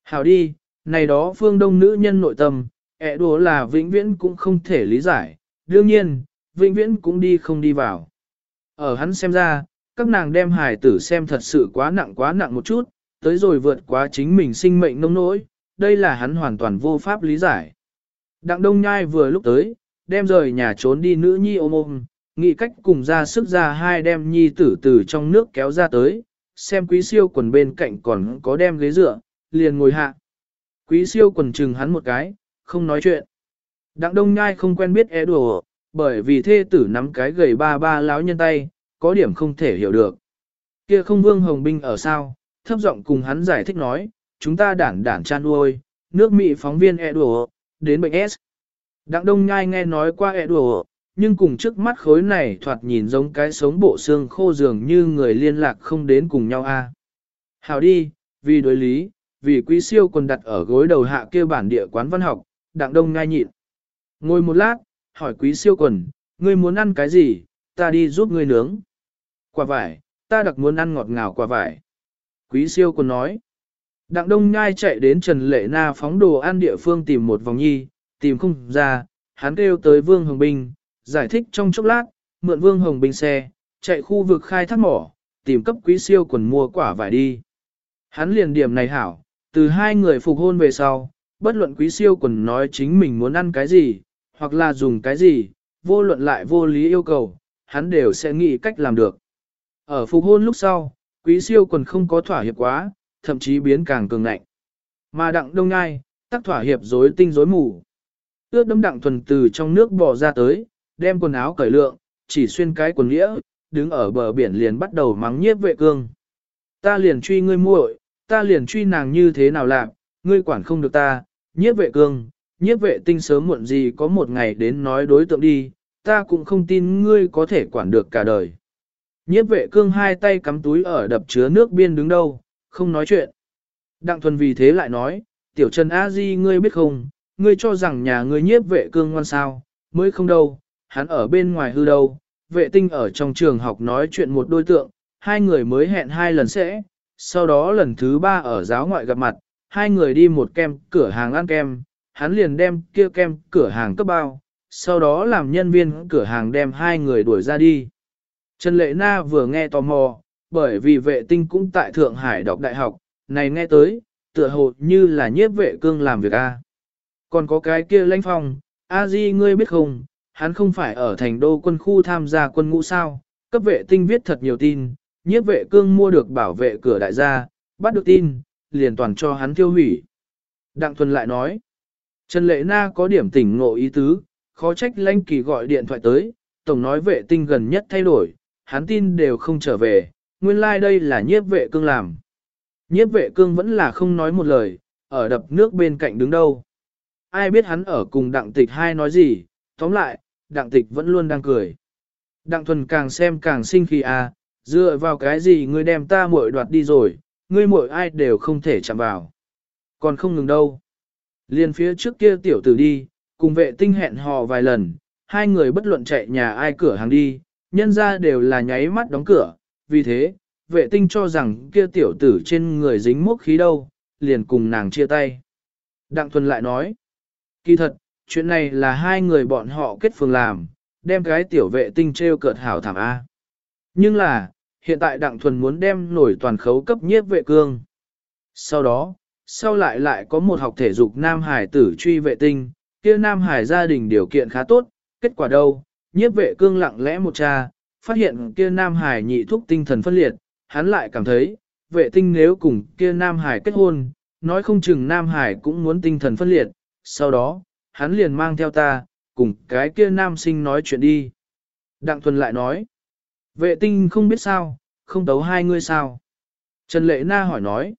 Speaker 1: hảo đi, này đó phương đông nữ nhân nội tâm, ẹ đùa là vĩnh viễn cũng không thể lý giải, đương nhiên, vĩnh viễn cũng đi không đi vào. Ở hắn xem ra, các nàng đem hài tử xem thật sự quá nặng quá nặng một chút, tới rồi vượt quá chính mình sinh mệnh nông nỗi, đây là hắn hoàn toàn vô pháp lý giải. Đặng Đông Nhai vừa lúc tới, đem rời nhà trốn đi nữ nhi ôm ôm, nghĩ cách cùng ra sức ra hai đem nhi tử tử trong nước kéo ra tới, xem quý siêu quần bên cạnh còn có đem ghế dựa, liền ngồi hạ. Quý siêu quần chừng hắn một cái, không nói chuyện. Đặng Đông Nhai không quen biết é đùa, bởi vì thê tử nắm cái gầy ba ba láo nhân tay, có điểm không thể hiểu được. Kia không vương hồng binh ở sao, thấp giọng cùng hắn giải thích nói, chúng ta đản đản chan nuôi, nước Mỹ phóng viên e đùa, đến bệnh S. Đặng Đông Nhai nghe nói qua e đùa, nhưng cùng trước mắt khối này thoạt nhìn giống cái sống bộ xương khô dường như người liên lạc không đến cùng nhau a. Hào đi, vì đối lý, vì quý siêu còn đặt ở gối đầu hạ kia bản địa quán văn học, Đặng Đông Nhai nhịn. Ngồi một lát, hỏi quý siêu quần, ngươi muốn ăn cái gì, ta đi giúp ngươi nướng. Quả vải, ta đặc muốn ăn ngọt ngào quả vải. Quý siêu quần nói. Đặng Đông Nhai chạy đến Trần Lệ Na phóng đồ ăn địa phương tìm một vòng nhi, tìm không ra, hắn kêu tới Vương Hồng bình, giải thích trong chốc lát, mượn Vương Hồng bình xe, chạy khu vực khai thác mỏ, tìm cấp quý siêu quần mua quả vải đi. Hắn liền điểm này hảo, từ hai người phục hôn về sau, bất luận quý siêu quần nói chính mình muốn ăn cái gì, hoặc là dùng cái gì, vô luận lại vô lý yêu cầu, hắn đều sẽ nghĩ cách làm được. Ở phục hôn lúc sau, quý siêu quần không có thỏa hiệp quá, thậm chí biến càng cường ngạnh. Mà đặng đông ngai, tắc thỏa hiệp rối tinh rối mù. Ướt đấm đặng thuần từ trong nước bò ra tới, đem quần áo cởi lượng, chỉ xuyên cái quần nghĩa, đứng ở bờ biển liền bắt đầu mắng nhiếp vệ cương. Ta liền truy ngươi muội, ta liền truy nàng như thế nào làm, ngươi quản không được ta, nhiếp vệ cương, nhiếp vệ tinh sớm muộn gì có một ngày đến nói đối tượng đi, ta cũng không tin ngươi có thể quản được cả đời. Nhiếp vệ cương hai tay cắm túi ở đập chứa nước biên đứng đâu, không nói chuyện. Đặng thuần vì thế lại nói, tiểu trần a di ngươi biết không, ngươi cho rằng nhà ngươi nhiếp vệ cương ngoan sao, mới không đâu, hắn ở bên ngoài hư đâu, vệ tinh ở trong trường học nói chuyện một đôi tượng, hai người mới hẹn hai lần sẽ, sau đó lần thứ ba ở giáo ngoại gặp mặt, hai người đi một kem cửa hàng ăn kem, hắn liền đem kia kem cửa hàng cấp bao, sau đó làm nhân viên cửa hàng đem hai người đuổi ra đi. Trần Lệ Na vừa nghe tò mò, bởi vì vệ tinh cũng tại Thượng Hải đọc đại học, này nghe tới, tựa hồ như là nhiếp vệ cương làm việc A. Còn có cái kia lãnh phong, A Di ngươi biết không, hắn không phải ở thành đô quân khu tham gia quân ngũ sao, cấp vệ tinh viết thật nhiều tin, nhiếp vệ cương mua được bảo vệ cửa đại gia, bắt được tin, liền toàn cho hắn tiêu hủy. Đặng Thuần lại nói, Trần Lệ Na có điểm tỉnh ngộ ý tứ, khó trách lãnh kỳ gọi điện thoại tới, tổng nói vệ tinh gần nhất thay đổi, hắn tin đều không trở về, nguyên lai like đây là nhiếp vệ cương làm. Nhiếp vệ cương vẫn là không nói một lời, ở đập nước bên cạnh đứng đâu. Ai biết hắn ở cùng đặng tịch hai nói gì, tóm lại, đặng tịch vẫn luôn đang cười. Đặng thuần càng xem càng sinh khi à, dựa vào cái gì ngươi đem ta muội đoạt đi rồi, ngươi muội ai đều không thể chạm vào. Còn không ngừng đâu. Liên phía trước kia tiểu tử đi, cùng vệ tinh hẹn hò vài lần, hai người bất luận chạy nhà ai cửa hàng đi, nhân ra đều là nháy mắt đóng cửa, vì thế, vệ tinh cho rằng kia tiểu tử trên người dính mốc khí đâu, liền cùng nàng chia tay. Đặng Thuần lại nói, kỳ thật, chuyện này là hai người bọn họ kết phường làm, đem cái tiểu vệ tinh treo cợt hảo thảm A. Nhưng là, hiện tại Đặng Thuần muốn đem nổi toàn khấu cấp nhiếp vệ cương. Sau đó, sau lại lại có một học thể dục Nam Hải tử truy vệ tinh, kia Nam Hải gia đình điều kiện khá tốt, kết quả đâu, nhiếp vệ cương lặng lẽ một cha, phát hiện kia Nam Hải nhị thúc tinh thần phân liệt, hắn lại cảm thấy, vệ tinh nếu cùng kia Nam Hải kết hôn, nói không chừng Nam Hải cũng muốn tinh thần phân liệt, sau đó, hắn liền mang theo ta, cùng cái kia nam sinh nói chuyện đi. Đặng Thuần lại nói, vệ tinh không biết sao, không tấu hai ngươi sao. Trần Lệ Na hỏi nói,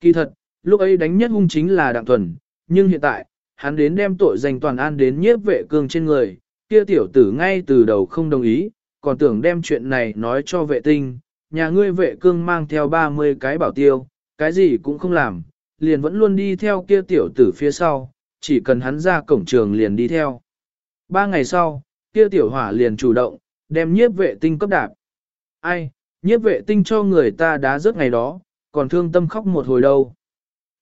Speaker 1: kỳ thật, lúc ấy đánh nhất hung chính là Đặng Thuần, nhưng hiện tại, hắn đến đem tội danh toàn an đến nhiếp vệ cương trên người, kia tiểu tử ngay từ đầu không đồng ý, còn tưởng đem chuyện này nói cho vệ tinh, nhà ngươi vệ cương mang theo 30 cái bảo tiêu, cái gì cũng không làm, liền vẫn luôn đi theo kia tiểu tử phía sau, chỉ cần hắn ra cổng trường liền đi theo. Ba ngày sau, kia tiểu hỏa liền chủ động, đem nhiếp vệ tinh cấp đạp. Ai, nhiếp vệ tinh cho người ta đá rớt ngày đó, còn thương tâm khóc một hồi đâu.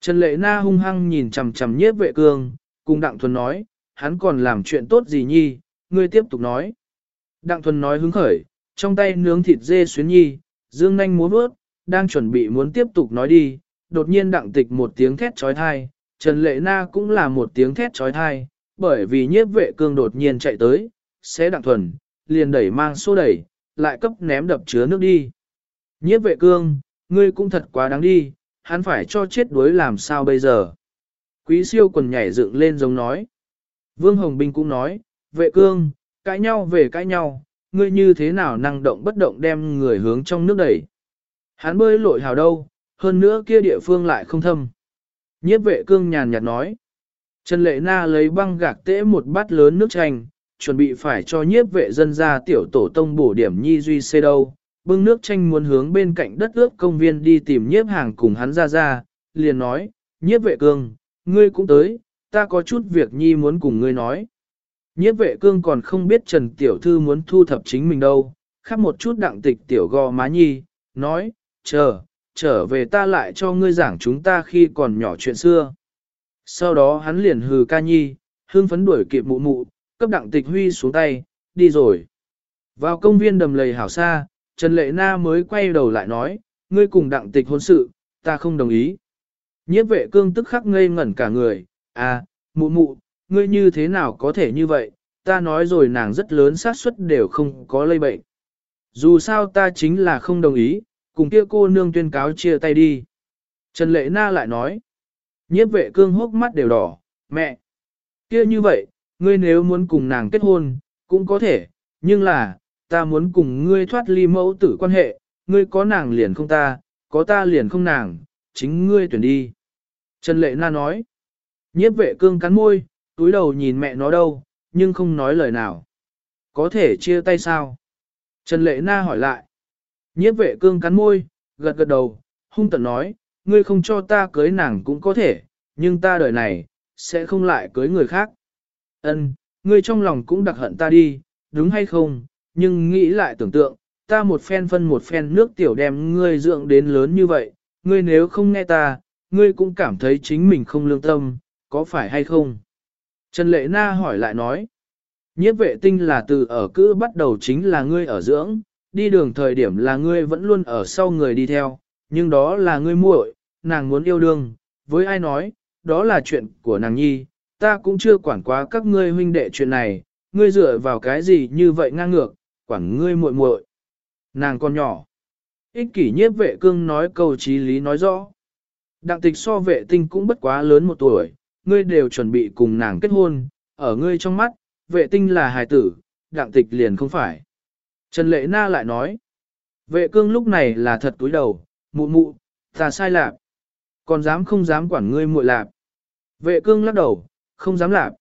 Speaker 1: Trần Lệ Na hung hăng nhìn chằm chằm nhiếp vệ cương, cùng Đặng Thuần nói, hắn còn làm chuyện tốt gì nhi, ngươi tiếp tục nói. Đặng Thuần nói hứng khởi, trong tay nướng thịt dê xuyến nhi, dương nanh muốn bước, đang chuẩn bị muốn tiếp tục nói đi, đột nhiên đặng tịch một tiếng thét trói thai, Trần Lệ Na cũng là một tiếng thét trói thai, bởi vì nhiếp vệ cương đột nhiên chạy tới, sẽ đặng thuần, liền đẩy mang xô đẩy, lại cấp ném đập chứa nước đi. Nhiếp vệ cương, ngươi cũng thật quá đáng đi, hắn phải cho chết đuối làm sao bây giờ. Quý siêu quần nhảy dựng lên giống nói. Vương Hồng Binh cũng nói, vệ cương, cãi nhau về cãi nhau, ngươi như thế nào năng động bất động đem người hướng trong nước đẩy. Hắn bơi lội hào đâu, hơn nữa kia địa phương lại không thâm. Nhiếp vệ cương nhàn nhạt nói. Trần Lệ Na lấy băng gạc tễ một bát lớn nước chanh, chuẩn bị phải cho nhiếp vệ dân ra tiểu tổ tông bổ điểm nhi duy xê đâu. Bưng nước chanh muốn hướng bên cạnh đất ướp công viên đi tìm nhiếp hàng cùng hắn ra ra, liền nói, nhiếp vệ cương, ngươi cũng tới, ta có chút việc nhi muốn cùng ngươi nói. Nhiếp vệ cương còn không biết Trần Tiểu Thư muốn thu thập chính mình đâu, khắp một chút đặng tịch Tiểu gò má nhi, nói, chờ, trở về ta lại cho ngươi giảng chúng ta khi còn nhỏ chuyện xưa. Sau đó hắn liền hừ ca nhi, hương phấn đuổi kịp mụ mụ, cấp đặng tịch huy xuống tay, đi rồi. Vào công viên đầm lầy hảo xa, Trần Lệ Na mới quay đầu lại nói, ngươi cùng đặng tịch hôn sự, ta không đồng ý. Nhiếp vệ cương tức khắc ngây ngẩn cả người, à, mụ mụ, ngươi như thế nào có thể như vậy, ta nói rồi nàng rất lớn xác suất đều không có lây bệnh. Dù sao ta chính là không đồng ý, cùng kia cô nương tuyên cáo chia tay đi. Trần Lệ Na lại nói, nhiếp vệ cương hốc mắt đều đỏ, mẹ, kia như vậy, ngươi nếu muốn cùng nàng kết hôn, cũng có thể, nhưng là, ta muốn cùng ngươi thoát ly mẫu tử quan hệ, ngươi có nàng liền không ta, có ta liền không nàng, chính ngươi tuyển đi. Trần Lệ Na nói, nhiếp vệ cương cắn môi, túi đầu nhìn mẹ nó đâu, nhưng không nói lời nào. Có thể chia tay sao? Trần Lệ Na hỏi lại. Nhiếp vệ cương cắn môi, gật gật đầu, hung tận nói, ngươi không cho ta cưới nàng cũng có thể, nhưng ta đời này, sẽ không lại cưới người khác. Ân, ngươi trong lòng cũng đặc hận ta đi, đúng hay không, nhưng nghĩ lại tưởng tượng, ta một phen phân một phen nước tiểu đem ngươi dưỡng đến lớn như vậy, ngươi nếu không nghe ta, ngươi cũng cảm thấy chính mình không lương tâm, có phải hay không? Trần Lệ Na hỏi lại nói, nhiếp vệ tinh là từ ở cữ bắt đầu chính là ngươi ở dưỡng, đi đường thời điểm là ngươi vẫn luôn ở sau người đi theo, nhưng đó là ngươi muội, nàng muốn yêu đương, với ai nói, đó là chuyện của nàng nhi, ta cũng chưa quản quá các ngươi huynh đệ chuyện này, ngươi dựa vào cái gì như vậy ngang ngược, quản ngươi muội muội. Nàng con nhỏ. Ích kỷ nhiếp vệ cương nói câu trí lý nói rõ. Đặng tịch so vệ tinh cũng bất quá lớn một tuổi, ngươi đều chuẩn bị cùng nàng kết hôn, ở ngươi trong mắt, vệ tinh là hài tử, đặng tịch liền không phải. Trần Lệ Na lại nói, vệ cương lúc này là thật túi đầu, mụ mụ, ta sai lạp. Còn dám không dám quản ngươi muội lạp. Vệ cương lắc đầu, không dám lạp.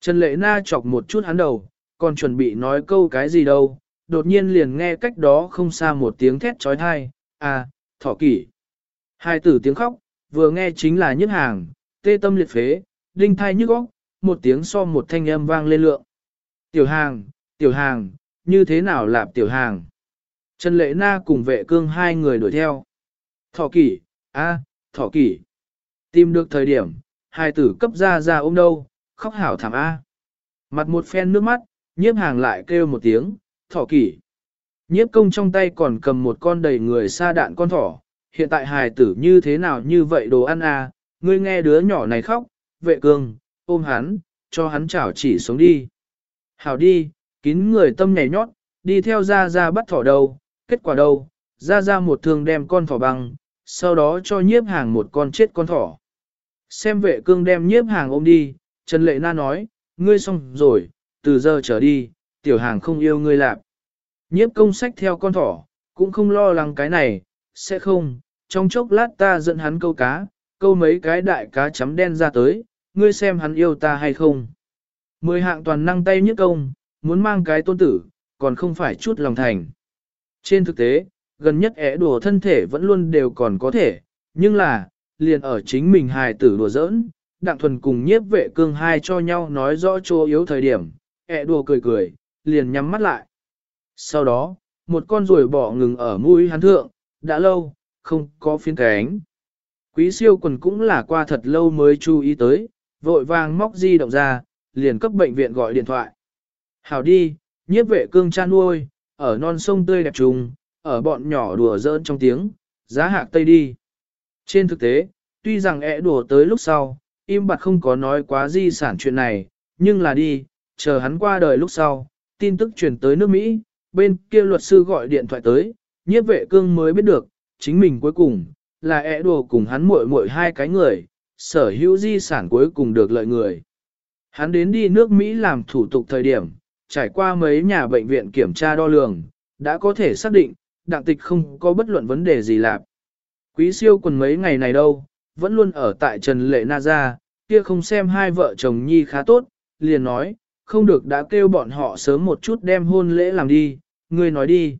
Speaker 1: Trần Lệ Na chọc một chút hắn đầu, còn chuẩn bị nói câu cái gì đâu, đột nhiên liền nghe cách đó không xa một tiếng thét trói thai, à, thỏ kỷ. Hai tử tiếng khóc, vừa nghe chính là nhức hàng, tê tâm liệt phế, đinh thai nhức óc, một tiếng so một thanh âm vang lên lượng. Tiểu hàng, tiểu hàng, như thế nào lạp tiểu hàng? Trần Lệ Na cùng vệ cương hai người đuổi theo. Thỏ kỷ, a, thỏ kỷ. Tìm được thời điểm, hai tử cấp ra ra ôm đâu, khóc hảo thảm a. Mặt một phen nước mắt, nhiếp hàng lại kêu một tiếng, thỏ kỷ. Nhiếp công trong tay còn cầm một con đầy người xa đạn con thỏ, hiện tại hài tử như thế nào như vậy đồ ăn à, ngươi nghe đứa nhỏ này khóc, vệ cương, ôm hắn, cho hắn chảo chỉ xuống đi. Hảo đi, kín người tâm nhảy nhót, đi theo ra ra bắt thỏ đâu, kết quả đâu, ra ra một thường đem con thỏ băng, sau đó cho nhiếp hàng một con chết con thỏ. Xem vệ cương đem nhiếp hàng ôm đi, Trần Lệ Na nói, ngươi xong rồi, từ giờ trở đi, tiểu hàng không yêu ngươi lạp. Nhiếp công sách theo con thỏ, cũng không lo lắng cái này, sẽ không, trong chốc lát ta dẫn hắn câu cá, câu mấy cái đại cá chấm đen ra tới, ngươi xem hắn yêu ta hay không. Mười hạng toàn năng tay nhất công, muốn mang cái tôn tử, còn không phải chút lòng thành. Trên thực tế, gần nhất ẻ đùa thân thể vẫn luôn đều còn có thể, nhưng là, liền ở chính mình hài tử đùa giỡn, đặng thuần cùng nhiếp vệ cương hai cho nhau nói rõ chỗ yếu thời điểm, ẻ đùa cười cười, liền nhắm mắt lại. Sau đó, một con ruồi bỏ ngừng ở mũi hắn thượng, đã lâu, không có phiến cánh. Quý siêu quần cũng là qua thật lâu mới chú ý tới, vội vàng móc di động ra, liền cấp bệnh viện gọi điện thoại. Hảo đi, nhiếp vệ cương cha nuôi, ở non sông tươi đẹp trùng, ở bọn nhỏ đùa giỡn trong tiếng, giá hạc tây đi. Trên thực tế, tuy rằng ẹ đùa tới lúc sau, im bặt không có nói quá di sản chuyện này, nhưng là đi, chờ hắn qua đời lúc sau, tin tức truyền tới nước Mỹ, bên kia luật sư gọi điện thoại tới, nhiếp vệ cương mới biết được, chính mình cuối cùng, là ẹ đùa cùng hắn muội muội hai cái người, sở hữu di sản cuối cùng được lợi người. Hắn đến đi nước Mỹ làm thủ tục thời điểm, trải qua mấy nhà bệnh viện kiểm tra đo lường, đã có thể xác định, đặng tịch không có bất luận vấn đề gì lạc. Quý siêu quần mấy ngày này đâu, vẫn luôn ở tại Trần Lệ Na Gia, kia không xem hai vợ chồng nhi khá tốt, liền nói, không được đã kêu bọn họ sớm một chút đem hôn lễ làm đi, ngươi nói đi.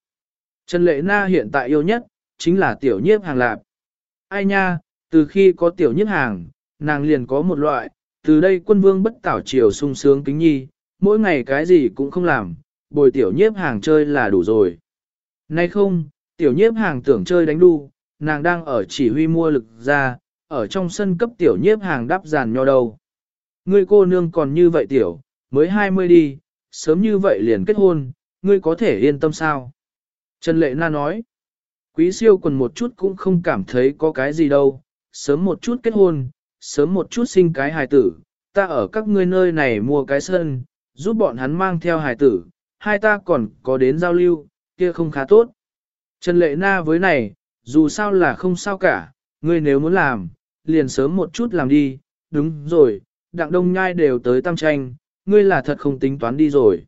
Speaker 1: Trần Lệ Na hiện tại yêu nhất, chính là tiểu nhiếp hàng lạp. Ai nha, từ khi có tiểu nhiếp hàng, nàng liền có một loại, từ đây quân vương bất tảo chiều sung sướng kính nhi, mỗi ngày cái gì cũng không làm, bồi tiểu nhiếp hàng chơi là đủ rồi. Nay không, tiểu nhiếp hàng tưởng chơi đánh đu, nàng đang ở chỉ huy mua lực ra, ở trong sân cấp tiểu nhiếp hàng đắp giàn nho đầu. Ngươi cô nương còn như vậy tiểu, mới 20 đi, sớm như vậy liền kết hôn, ngươi có thể yên tâm sao? Trần Lệ Na nói, quý siêu còn một chút cũng không cảm thấy có cái gì đâu, sớm một chút kết hôn, sớm một chút sinh cái hài tử, ta ở các ngươi nơi này mua cái sân, giúp bọn hắn mang theo hài tử, hai ta còn có đến giao lưu, kia không khá tốt. Trần Lệ Na với này, dù sao là không sao cả, ngươi nếu muốn làm, liền sớm một chút làm đi, đúng rồi, đặng đông nhai đều tới tam tranh, ngươi là thật không tính toán đi rồi.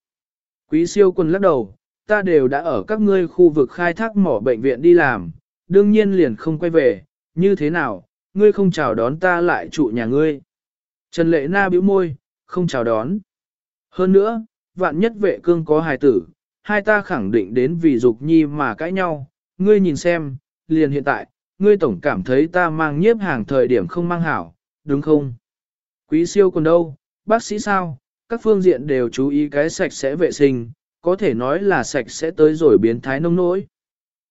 Speaker 1: Quý siêu quân lắc đầu, ta đều đã ở các ngươi khu vực khai thác mỏ bệnh viện đi làm, đương nhiên liền không quay về, như thế nào, ngươi không chào đón ta lại trụ nhà ngươi. Trần Lệ Na bĩu môi, không chào đón. Hơn nữa, vạn nhất vệ cương có hài tử, hai ta khẳng định đến vì dục nhi mà cãi nhau, ngươi nhìn xem, liền hiện tại, ngươi tổng cảm thấy ta mang nhiếp hàng thời điểm không mang hảo, đúng không? Quý siêu còn đâu, bác sĩ sao, các phương diện đều chú ý cái sạch sẽ vệ sinh, có thể nói là sạch sẽ tới rồi biến thái nông nỗi.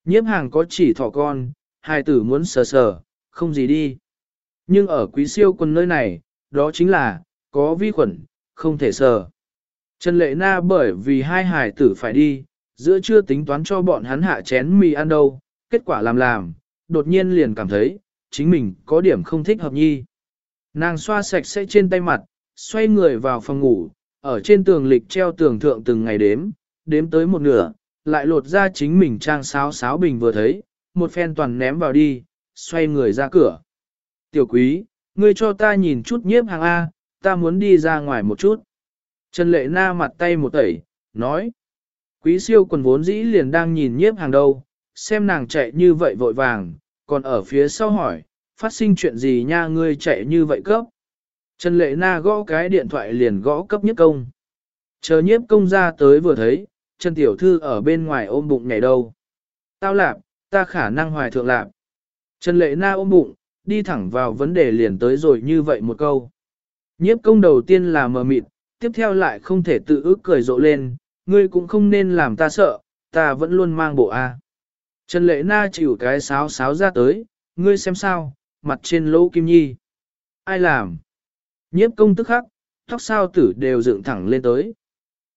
Speaker 1: Nhiếp hàng có chỉ thỏ con, hài tử muốn sờ sờ, không gì đi. Nhưng ở quý siêu quân nơi này, đó chính là, có vi khuẩn, không thể sờ. Trần Lệ Na bởi vì hai hải tử phải đi, giữa chưa tính toán cho bọn hắn hạ chén mì ăn đâu, kết quả làm làm, đột nhiên liền cảm thấy, chính mình có điểm không thích hợp nhi. Nàng xoa sạch sẽ trên tay mặt, xoay người vào phòng ngủ, ở trên tường lịch treo tường thượng từng ngày đếm, đếm tới một nửa, lại lột ra chính mình trang sáo sáo bình vừa thấy, một phen toàn ném vào đi, xoay người ra cửa. Tiểu quý, ngươi cho ta nhìn chút nhiếp hàng A, ta muốn đi ra ngoài một chút. Trần lệ na mặt tay một tẩy, nói. Quý siêu quần vốn dĩ liền đang nhìn nhiếp hàng đâu, xem nàng chạy như vậy vội vàng, còn ở phía sau hỏi, phát sinh chuyện gì nha ngươi chạy như vậy cấp. Trần lệ na gõ cái điện thoại liền gõ cấp nhất công. Chờ nhiếp công ra tới vừa thấy, Trần Tiểu Thư ở bên ngoài ôm bụng nhảy đâu. Tao lạp, ta khả năng hoài thượng lạp. Trần lệ na ôm bụng, đi thẳng vào vấn đề liền tới rồi như vậy một câu. Nhiếp công đầu tiên là mờ mịt, tiếp theo lại không thể tự ước cười rộ lên, ngươi cũng không nên làm ta sợ, ta vẫn luôn mang bộ A. Trần lệ na chịu cái sáo sáo ra tới, ngươi xem sao, mặt trên lỗ kim nhi. Ai làm? Nhiếp công tức khắc, tóc sao tử đều dựng thẳng lên tới.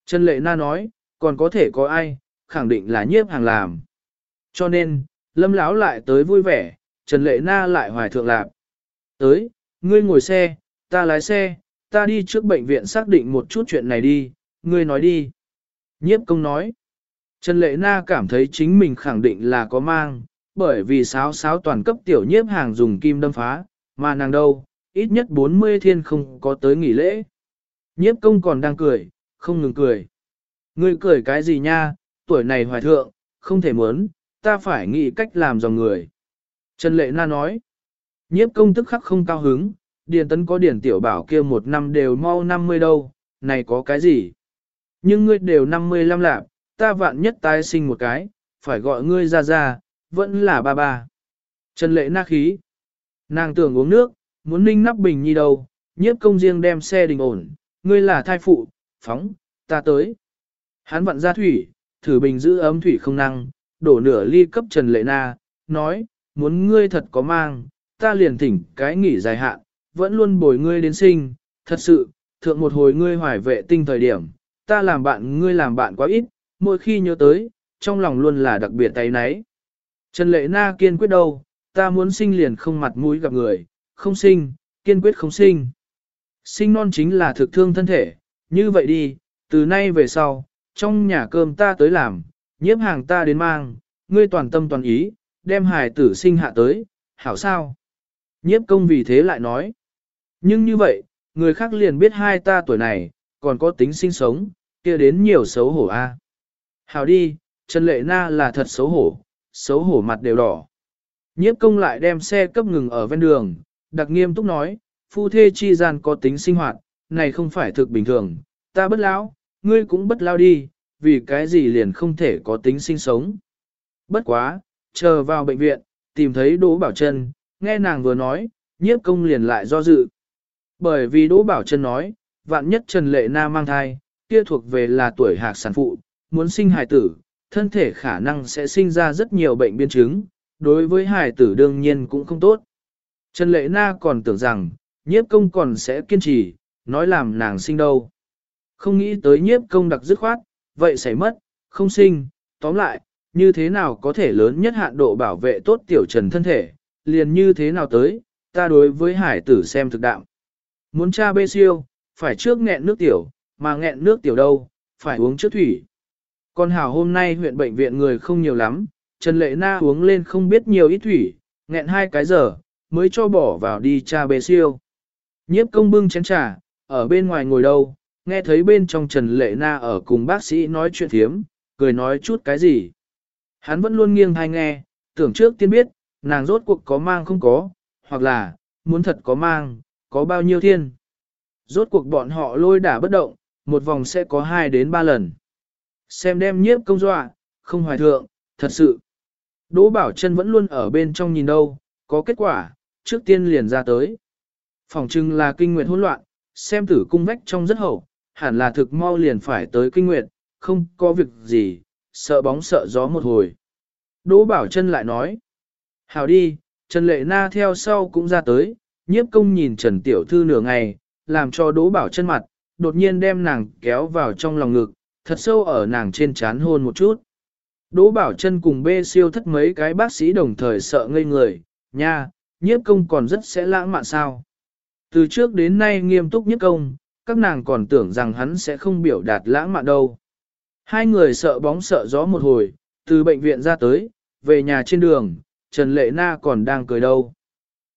Speaker 1: Trần lệ na nói, còn có thể có ai, khẳng định là nhiếp hàng làm. Cho nên, lâm lão lại tới vui vẻ, Trần lệ na lại hoài thượng lạc. Tới, ngươi ngồi xe, ta lái xe, ta đi trước bệnh viện xác định một chút chuyện này đi, ngươi nói đi. Nhiếp công nói. Trần Lệ Na cảm thấy chính mình khẳng định là có mang, bởi vì sáo sáo toàn cấp tiểu nhiếp hàng dùng kim đâm phá, mà nàng đâu, ít nhất 40 thiên không có tới nghỉ lễ. Nhiếp công còn đang cười, không ngừng cười. Ngươi cười cái gì nha, tuổi này hoài thượng, không thể muốn, ta phải nghĩ cách làm dòng người. Trần Lệ Na nói, nhiếp công tức khắc không cao hứng, điền tấn có điển tiểu bảo kia một năm đều mau 50 đâu, này có cái gì? Nhưng ngươi đều 55 lạp, ta vạn nhất tái sinh một cái, phải gọi ngươi ra ra, vẫn là ba ba. Trần lệ na khí. Nàng tưởng uống nước, muốn ninh nắp bình nhi đâu, nhiếp công riêng đem xe đình ổn, ngươi là thai phụ, phóng, ta tới. Hắn vặn ra thủy, thử bình giữ ấm thủy không năng, đổ nửa ly cấp Trần Lệ Na, nói, muốn ngươi thật có mang, ta liền thỉnh cái nghỉ dài hạn, vẫn luôn bồi ngươi đến sinh, thật sự, thượng một hồi ngươi hoài vệ tinh thời điểm, ta làm bạn ngươi làm bạn quá ít, mỗi khi nhớ tới, trong lòng luôn là đặc biệt tay náy. Trần Lệ Na kiên quyết đâu, ta muốn sinh liền không mặt mũi gặp người, không sinh, kiên quyết không sinh. Sinh non chính là thực thương thân thể, như vậy đi, từ nay về sau, trong nhà cơm ta tới làm, nhiếp hàng ta đến mang, ngươi toàn tâm toàn ý, đem hài tử sinh hạ tới, hảo sao? Nhiếp công vì thế lại nói. Nhưng như vậy, người khác liền biết hai ta tuổi này, còn có tính sinh sống, kia đến nhiều xấu hổ a. Hảo đi, Trần Lệ Na là thật xấu hổ, xấu hổ mặt đều đỏ. Nhiếp công lại đem xe cấp ngừng ở ven đường, đặc nghiêm túc nói, phu thê chi gian có tính sinh hoạt, này không phải thực bình thường, ta bất lão, ngươi cũng bất lao đi, vì cái gì liền không thể có tính sinh sống. Bất quá, chờ vào bệnh viện, tìm thấy Đỗ Bảo Trân, nghe nàng vừa nói, nhiếp công liền lại do dự. Bởi vì Đỗ Bảo Trân nói, vạn nhất Trần Lệ Na mang thai, kia thuộc về là tuổi hạc sản phụ, muốn sinh hài tử, thân thể khả năng sẽ sinh ra rất nhiều bệnh biến chứng, đối với hài tử đương nhiên cũng không tốt. Trần Lệ Na còn tưởng rằng, nhiếp công còn sẽ kiên trì, nói làm nàng sinh đâu. Không nghĩ tới nhiếp công đặc dứt khoát, vậy xảy mất, không sinh, tóm lại, như thế nào có thể lớn nhất hạn độ bảo vệ tốt tiểu trần thân thể, liền như thế nào tới, ta đối với hải tử xem thực đạo. Muốn cha bê siêu, phải trước nghẹn nước tiểu, mà nghẹn nước tiểu đâu, phải uống trước thủy. Còn hảo hôm nay huyện bệnh viện người không nhiều lắm, Trần Lệ Na uống lên không biết nhiều ít thủy, nghẹn hai cái giờ, mới cho bỏ vào đi cha bê siêu. Nhiếp công bưng chén trà, ở bên ngoài ngồi đâu, nghe thấy bên trong Trần Lệ Na ở cùng bác sĩ nói chuyện thiếm, cười nói chút cái gì. Hắn vẫn luôn nghiêng hay nghe, tưởng trước tiên biết, nàng rốt cuộc có mang không có, hoặc là, muốn thật có mang, có bao nhiêu thiên. Rốt cuộc bọn họ lôi đả bất động, một vòng sẽ có hai đến ba lần. Xem đem nhiếp công dọa, không hoài thượng, thật sự. Đỗ Bảo Trân vẫn luôn ở bên trong nhìn đâu, có kết quả, trước tiên liền ra tới. Phòng trưng là kinh nguyệt hỗn loạn, xem tử cung vách trong rất hậu, hẳn là thực mau liền phải tới kinh nguyệt, không có việc gì, sợ bóng sợ gió một hồi. Đỗ Bảo Trân lại nói, hảo đi, Trần Lệ Na theo sau cũng ra tới, nhiếp công nhìn Trần Tiểu Thư nửa ngày, làm cho Đỗ Bảo chân mặt, đột nhiên đem nàng kéo vào trong lòng ngực, thật sâu ở nàng trên chán hôn một chút. Đỗ Bảo chân cùng bê siêu thất mấy cái bác sĩ đồng thời sợ ngây người, nha, nhiếp công còn rất sẽ lãng mạn sao. Từ trước đến nay nghiêm túc nhất công, các nàng còn tưởng rằng hắn sẽ không biểu đạt lãng mạn đâu. Hai người sợ bóng sợ gió một hồi, từ bệnh viện ra tới, về nhà trên đường, Trần Lệ Na còn đang cười đâu.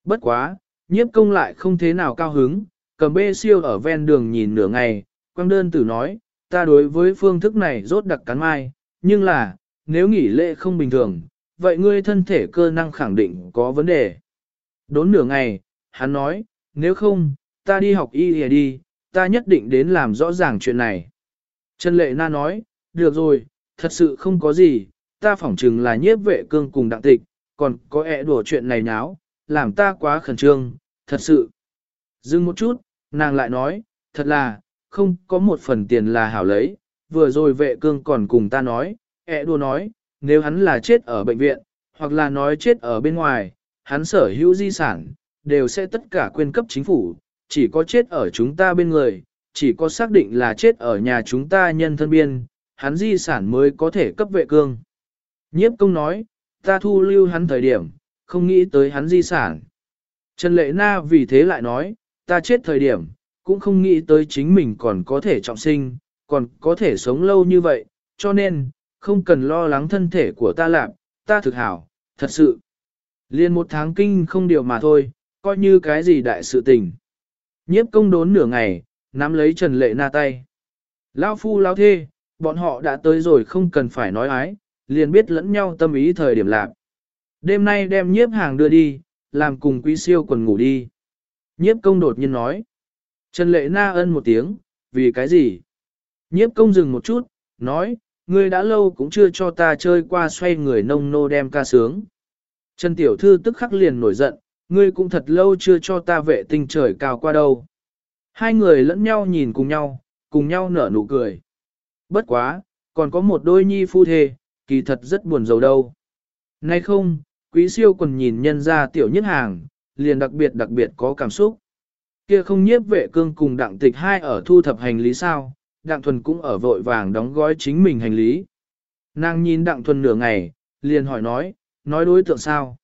Speaker 1: Bất quá, nhiếp công lại không thế nào cao hứng, cầm bê siêu ở ven đường nhìn nửa ngày, quang đơn tử nói, ta đối với phương thức này rốt đặc cắn mai, nhưng là, nếu nghỉ lễ không bình thường, vậy ngươi thân thể cơ năng khẳng định có vấn đề. Đốn nửa ngày, hắn nói, nếu không, ta đi học y lìa đi, ta nhất định đến làm rõ ràng chuyện này. Trần Lệ Na nói, được rồi, thật sự không có gì, ta phỏng chừng là nhiếp vệ cương cùng đặng tịch, còn có ẹ đùa chuyện này nháo, làm ta quá khẩn trương, thật sự. Dừng một chút, nàng lại nói, thật là, không có một phần tiền là hảo lấy, vừa rồi vệ cương còn cùng ta nói, ẹ đùa nói, nếu hắn là chết ở bệnh viện, hoặc là nói chết ở bên ngoài, hắn sở hữu di sản, đều sẽ tất cả quyên cấp chính phủ, chỉ có chết ở chúng ta bên người, chỉ có xác định là chết ở nhà chúng ta nhân thân biên, hắn di sản mới có thể cấp vệ cương. Nhiếp công nói, ta thu lưu hắn thời điểm, không nghĩ tới hắn di sản. Trần Lệ Na vì thế lại nói, ta chết thời điểm, cũng không nghĩ tới chính mình còn có thể trọng sinh, còn có thể sống lâu như vậy, cho nên, không cần lo lắng thân thể của ta làm, ta thực hảo, thật sự. Liên một tháng kinh không điều mà thôi, coi như cái gì đại sự tình. Nhiếp công đốn nửa ngày, nắm lấy Trần Lệ Na tay. Lao phu lao thê, bọn họ đã tới rồi không cần phải nói ái, liền biết lẫn nhau tâm ý thời điểm lạc. Đêm nay đem nhiếp hàng đưa đi, làm cùng quý siêu quần ngủ đi. Nhiếp công đột nhiên nói. Trần Lệ Na ân một tiếng, vì cái gì? Nhiếp công dừng một chút, nói, ngươi đã lâu cũng chưa cho ta chơi qua xoay người nông nô đem ca sướng. Trần Tiểu Thư tức khắc liền nổi giận, ngươi cũng thật lâu chưa cho ta vệ tinh trời cao qua đâu. Hai người lẫn nhau nhìn cùng nhau, cùng nhau nở nụ cười. Bất quá, còn có một đôi nhi phu thê, kỳ thật rất buồn giàu đâu. Nay không, quý siêu còn nhìn nhân ra tiểu nhất hàng, liền đặc biệt đặc biệt có cảm xúc. Kia không nhiếp vệ cương cùng đặng tịch hai ở thu thập hành lý sao, đặng thuần cũng ở vội vàng đóng gói chính mình hành lý. Nàng nhìn đặng thuần nửa ngày, liền hỏi nói, nói đối tượng sao?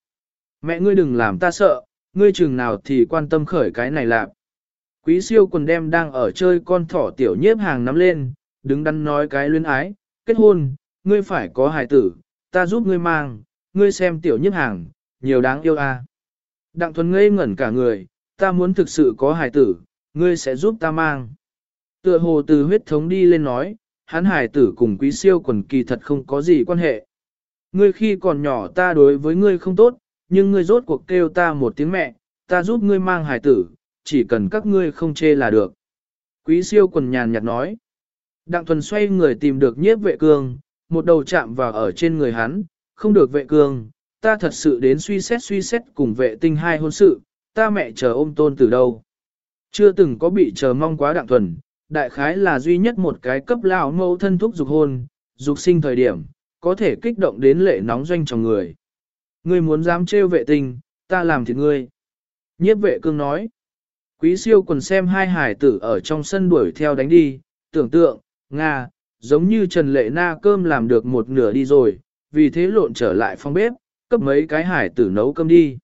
Speaker 1: Mẹ ngươi đừng làm ta sợ, ngươi chừng nào thì quan tâm khởi cái này lạc. Quý siêu quần đem đang ở chơi con thỏ tiểu nhiếp hàng nắm lên, đứng đắn nói cái luyến ái, kết hôn, ngươi phải có hài tử, ta giúp ngươi mang, ngươi xem tiểu nhiếp hàng, nhiều đáng yêu a. À. Đặng thuần ngây ngẩn cả người, ta muốn thực sự có hài tử, ngươi sẽ giúp ta mang. Tựa hồ từ huyết thống đi lên nói, hắn hài tử cùng quý siêu quần kỳ thật không có gì quan hệ. Ngươi khi còn nhỏ ta đối với ngươi không tốt, nhưng ngươi rốt cuộc kêu ta một tiếng mẹ, ta giúp ngươi mang hài tử, chỉ cần các ngươi không chê là được. Quý siêu quần nhàn nhạt nói. Đặng thuần xoay người tìm được nhiếp vệ cương, một đầu chạm vào ở trên người hắn, không được vệ cương, ta thật sự đến suy xét suy xét cùng vệ tinh hai hôn sự, ta mẹ chờ ôm tôn từ đâu. Chưa từng có bị chờ mong quá đặng thuần, đại khái là duy nhất một cái cấp lão mẫu thân thúc dục hôn, dục sinh thời điểm, có thể kích động đến lệ nóng doanh trong người. Ngươi muốn dám trêu vệ tinh, ta làm thì ngươi. Nhiếp vệ cương nói. Quý siêu quần xem hai hải tử ở trong sân đuổi theo đánh đi, tưởng tượng, Nga, giống như Trần Lệ Na cơm làm được một nửa đi rồi, vì thế lộn trở lại phòng bếp, cấp mấy cái hải tử nấu cơm đi.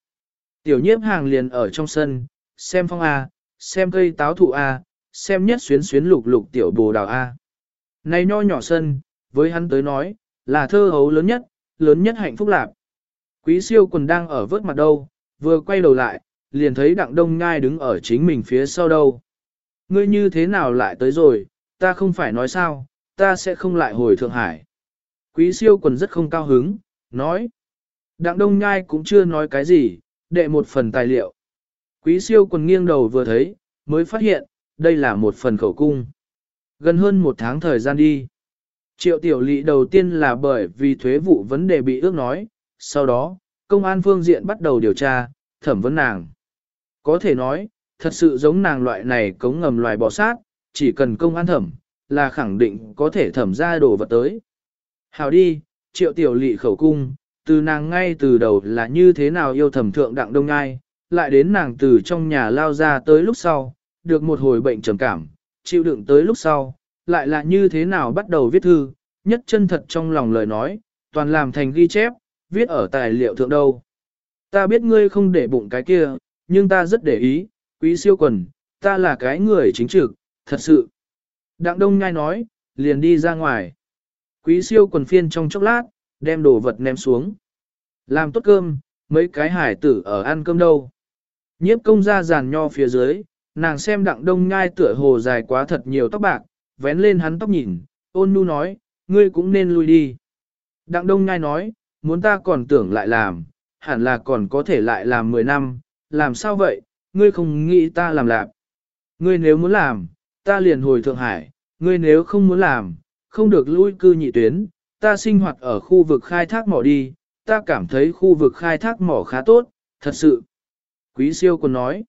Speaker 1: Tiểu nhiếp hàng liền ở trong sân, xem phong A, xem cây táo thụ A, xem nhất xuyến xuyến lục lục tiểu bồ đào A. Này nho nhỏ sân, với hắn tới nói, là thơ hấu lớn nhất, lớn nhất hạnh phúc lạc. Quý siêu quần đang ở vớt mặt đâu, vừa quay đầu lại, liền thấy đặng đông ngai đứng ở chính mình phía sau đâu. Ngươi như thế nào lại tới rồi, ta không phải nói sao, ta sẽ không lại hồi Thượng Hải. Quý siêu quần rất không cao hứng, nói. Đặng đông nhai cũng chưa nói cái gì, đệ một phần tài liệu. Quý siêu quần nghiêng đầu vừa thấy, mới phát hiện, đây là một phần khẩu cung. Gần hơn một tháng thời gian đi. Triệu tiểu lỵ đầu tiên là bởi vì thuế vụ vấn đề bị ước nói, sau đó, công an phương diện bắt đầu điều tra, thẩm vấn nàng. Có thể nói, thật sự giống nàng loại này cống ngầm loài bò sát, chỉ cần công an thẩm, là khẳng định có thể thẩm ra đồ vật tới. Hảo đi, triệu tiểu lị khẩu cung, từ nàng ngay từ đầu là như thế nào yêu thẩm thượng đặng đông ngai, lại đến nàng từ trong nhà lao ra tới lúc sau, được một hồi bệnh trầm cảm, chịu đựng tới lúc sau, lại là như thế nào bắt đầu viết thư, nhất chân thật trong lòng lời nói, toàn làm thành ghi chép, viết ở tài liệu thượng đâu. Ta biết ngươi không để bụng cái kia, nhưng ta rất để ý, quý siêu quần, ta là cái người chính trực, thật sự. Đặng đông nhai nói, liền đi ra ngoài. Quý siêu quần phiên trong chốc lát, đem đồ vật ném xuống. Làm tốt cơm, mấy cái hải tử ở ăn cơm đâu. Nhiếp công ra giàn nho phía dưới, nàng xem đặng đông ngai tựa hồ dài quá thật nhiều tóc bạc, vén lên hắn tóc nhìn, ôn nu nói, ngươi cũng nên lui đi. Đặng đông ngai nói, muốn ta còn tưởng lại làm, hẳn là còn có thể lại làm 10 năm, làm sao vậy, ngươi không nghĩ ta làm lạc. Ngươi nếu muốn làm, ta liền hồi Thượng Hải, ngươi nếu không muốn làm, không được lui cư nhị tuyến, ta sinh hoạt ở khu vực khai thác mỏ đi, ta cảm thấy khu vực khai thác mỏ khá tốt, thật sự. Quý siêu còn nói,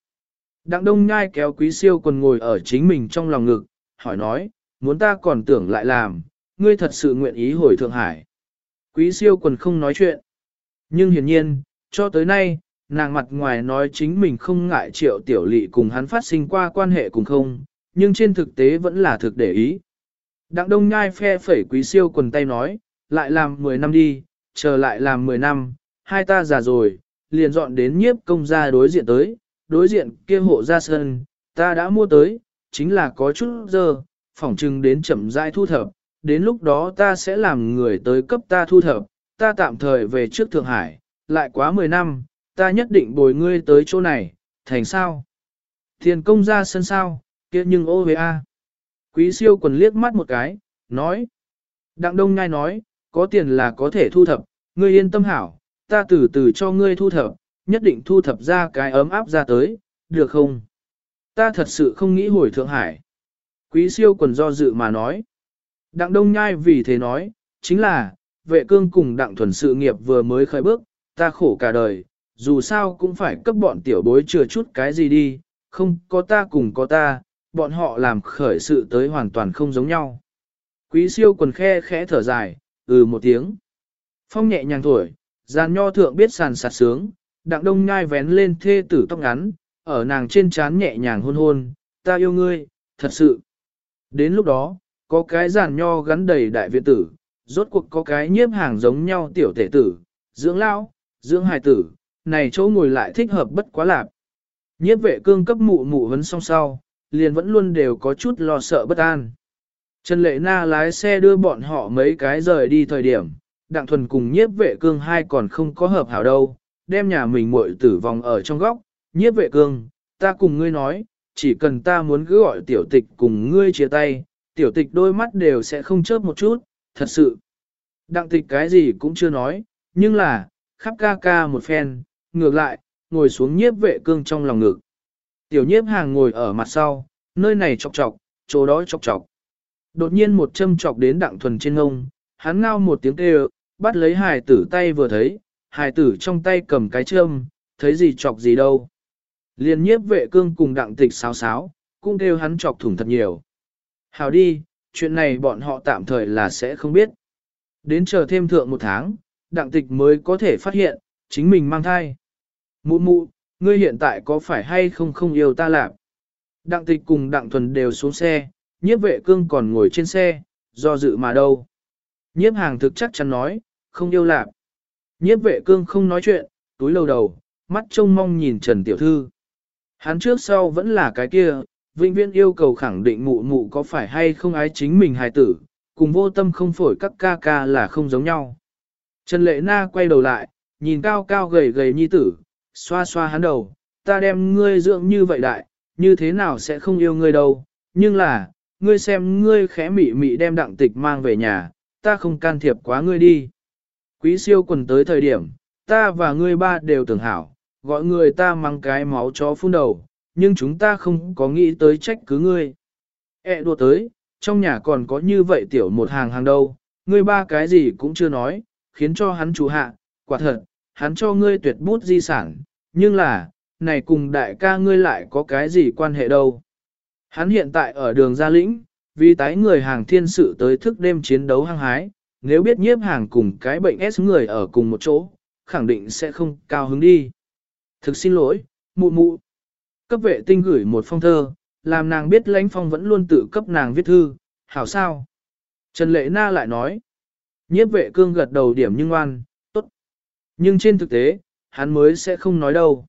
Speaker 1: Đặng đông nhai kéo quý siêu còn ngồi ở chính mình trong lòng ngực, hỏi nói, muốn ta còn tưởng lại làm, ngươi thật sự nguyện ý hồi Thượng Hải. Quý siêu còn không nói chuyện. Nhưng hiển nhiên, cho tới nay, nàng mặt ngoài nói chính mình không ngại triệu tiểu lị cùng hắn phát sinh qua quan hệ cùng không, nhưng trên thực tế vẫn là thực để ý. Đặng đông nhai phe phẩy quý siêu quần tay nói, lại làm 10 năm đi, chờ lại làm 10 năm, hai ta già rồi, liền dọn đến nhiếp công gia đối diện tới, đối diện kia hộ ra sân, ta đã mua tới, chính là có chút giờ, phỏng chừng đến chậm rãi thu thập, đến lúc đó ta sẽ làm người tới cấp ta thu thập, ta tạm thời về trước Thượng Hải, lại quá 10 năm, ta nhất định bồi ngươi tới chỗ này, thành sao? Thiền công ra sân sao, kia nhưng ô với a. Quý siêu quần liếc mắt một cái, nói. Đặng đông ngai nói, có tiền là có thể thu thập, ngươi yên tâm hảo, ta từ từ cho ngươi thu thập, nhất định thu thập ra cái ấm áp ra tới, được không? Ta thật sự không nghĩ hồi Thượng Hải. Quý siêu quần do dự mà nói. Đặng Đông Nhai vì thế nói, chính là, vệ cương cùng đặng thuần sự nghiệp vừa mới khởi bước, ta khổ cả đời, dù sao cũng phải cấp bọn tiểu bối chừa chút cái gì đi, không có ta cùng có ta, bọn họ làm khởi sự tới hoàn toàn không giống nhau. Quý siêu quần khe khẽ thở dài, ừ một tiếng. Phong nhẹ nhàng thổi, giàn nho thượng biết sàn sạt sướng, đặng đông nhai vén lên thê tử tóc ngắn, ở nàng trên trán nhẹ nhàng hôn hôn, ta yêu ngươi, thật sự. Đến lúc đó, có cái giàn nho gắn đầy đại viện tử, rốt cuộc có cái nhiếp hàng giống nhau tiểu thể tử, dưỡng lao, dưỡng hài tử, này chỗ ngồi lại thích hợp bất quá lạp. Nhiếp vệ cương cấp mụ mụ vấn song sau, liền vẫn luôn đều có chút lo sợ bất an. Trần Lệ Na lái xe đưa bọn họ mấy cái rời đi thời điểm, Đặng Thuần cùng nhiếp vệ cương hai còn không có hợp hảo đâu, đem nhà mình muội tử vòng ở trong góc, nhiếp vệ cương, ta cùng ngươi nói, chỉ cần ta muốn cứ gọi tiểu tịch cùng ngươi chia tay, tiểu tịch đôi mắt đều sẽ không chớp một chút, thật sự. Đặng tịch cái gì cũng chưa nói, nhưng là, khắp ca ca một phen, ngược lại, ngồi xuống nhiếp vệ cương trong lòng ngực. Tiểu nhiếp hàng ngồi ở mặt sau, nơi này chọc chọc, chỗ đó chọc chọc. Đột nhiên một châm chọc đến đặng thuần trên ngông, hắn ngao một tiếng kêu, bắt lấy hài tử tay vừa thấy, hài tử trong tay cầm cái châm, thấy gì chọc gì đâu. Liên nhiếp vệ cương cùng đặng tịch sáo sáo, cũng kêu hắn chọc thủng thật nhiều. Hào đi, chuyện này bọn họ tạm thời là sẽ không biết. Đến chờ thêm thượng một tháng, đặng tịch mới có thể phát hiện, chính mình mang thai. Mụ mụ, ngươi hiện tại có phải hay không không yêu ta lạc? Đặng tịch cùng đặng thuần đều xuống xe, nhiếp vệ cương còn ngồi trên xe, do dự mà đâu. Nhiếp hàng thực chắc chắn nói, không yêu lạc. Nhiếp vệ cương không nói chuyện, túi lâu đầu, mắt trông mong nhìn Trần Tiểu Thư. Hắn trước sau vẫn là cái kia, vĩnh viễn yêu cầu khẳng định mụ mụ có phải hay không ái chính mình hài tử, cùng vô tâm không phổi các ca ca là không giống nhau. Trần Lệ Na quay đầu lại, nhìn cao cao gầy gầy nhi tử, xoa xoa hắn đầu, ta đem ngươi dưỡng như vậy đại, như thế nào sẽ không yêu ngươi đâu, nhưng là, ngươi xem ngươi khẽ mị mị đem đặng tịch mang về nhà, ta không can thiệp quá ngươi đi. Quý siêu quần tới thời điểm, ta và ngươi ba đều tưởng hảo, gọi người ta mang cái máu chó phun đầu, nhưng chúng ta không có nghĩ tới trách cứ ngươi. E đùa tới, trong nhà còn có như vậy tiểu một hàng hàng đâu, ngươi ba cái gì cũng chưa nói, khiến cho hắn chủ hạ, quả thật, hắn cho ngươi tuyệt bút di sản, nhưng là, này cùng đại ca ngươi lại có cái gì quan hệ đâu. Hắn hiện tại ở đường Gia Lĩnh, vì tái người hàng thiên sự tới thức đêm chiến đấu hăng hái, nếu biết nhiếp hàng cùng cái bệnh S người ở cùng một chỗ, khẳng định sẽ không cao hứng đi. Thực xin lỗi, mụ mụ. Cấp vệ tinh gửi một phong thơ, làm nàng biết lãnh phong vẫn luôn tự cấp nàng viết thư, hảo sao. Trần Lệ Na lại nói, nhiếp vệ cương gật đầu điểm nhưng ngoan, tốt. Nhưng trên thực tế, hắn mới sẽ không nói đâu.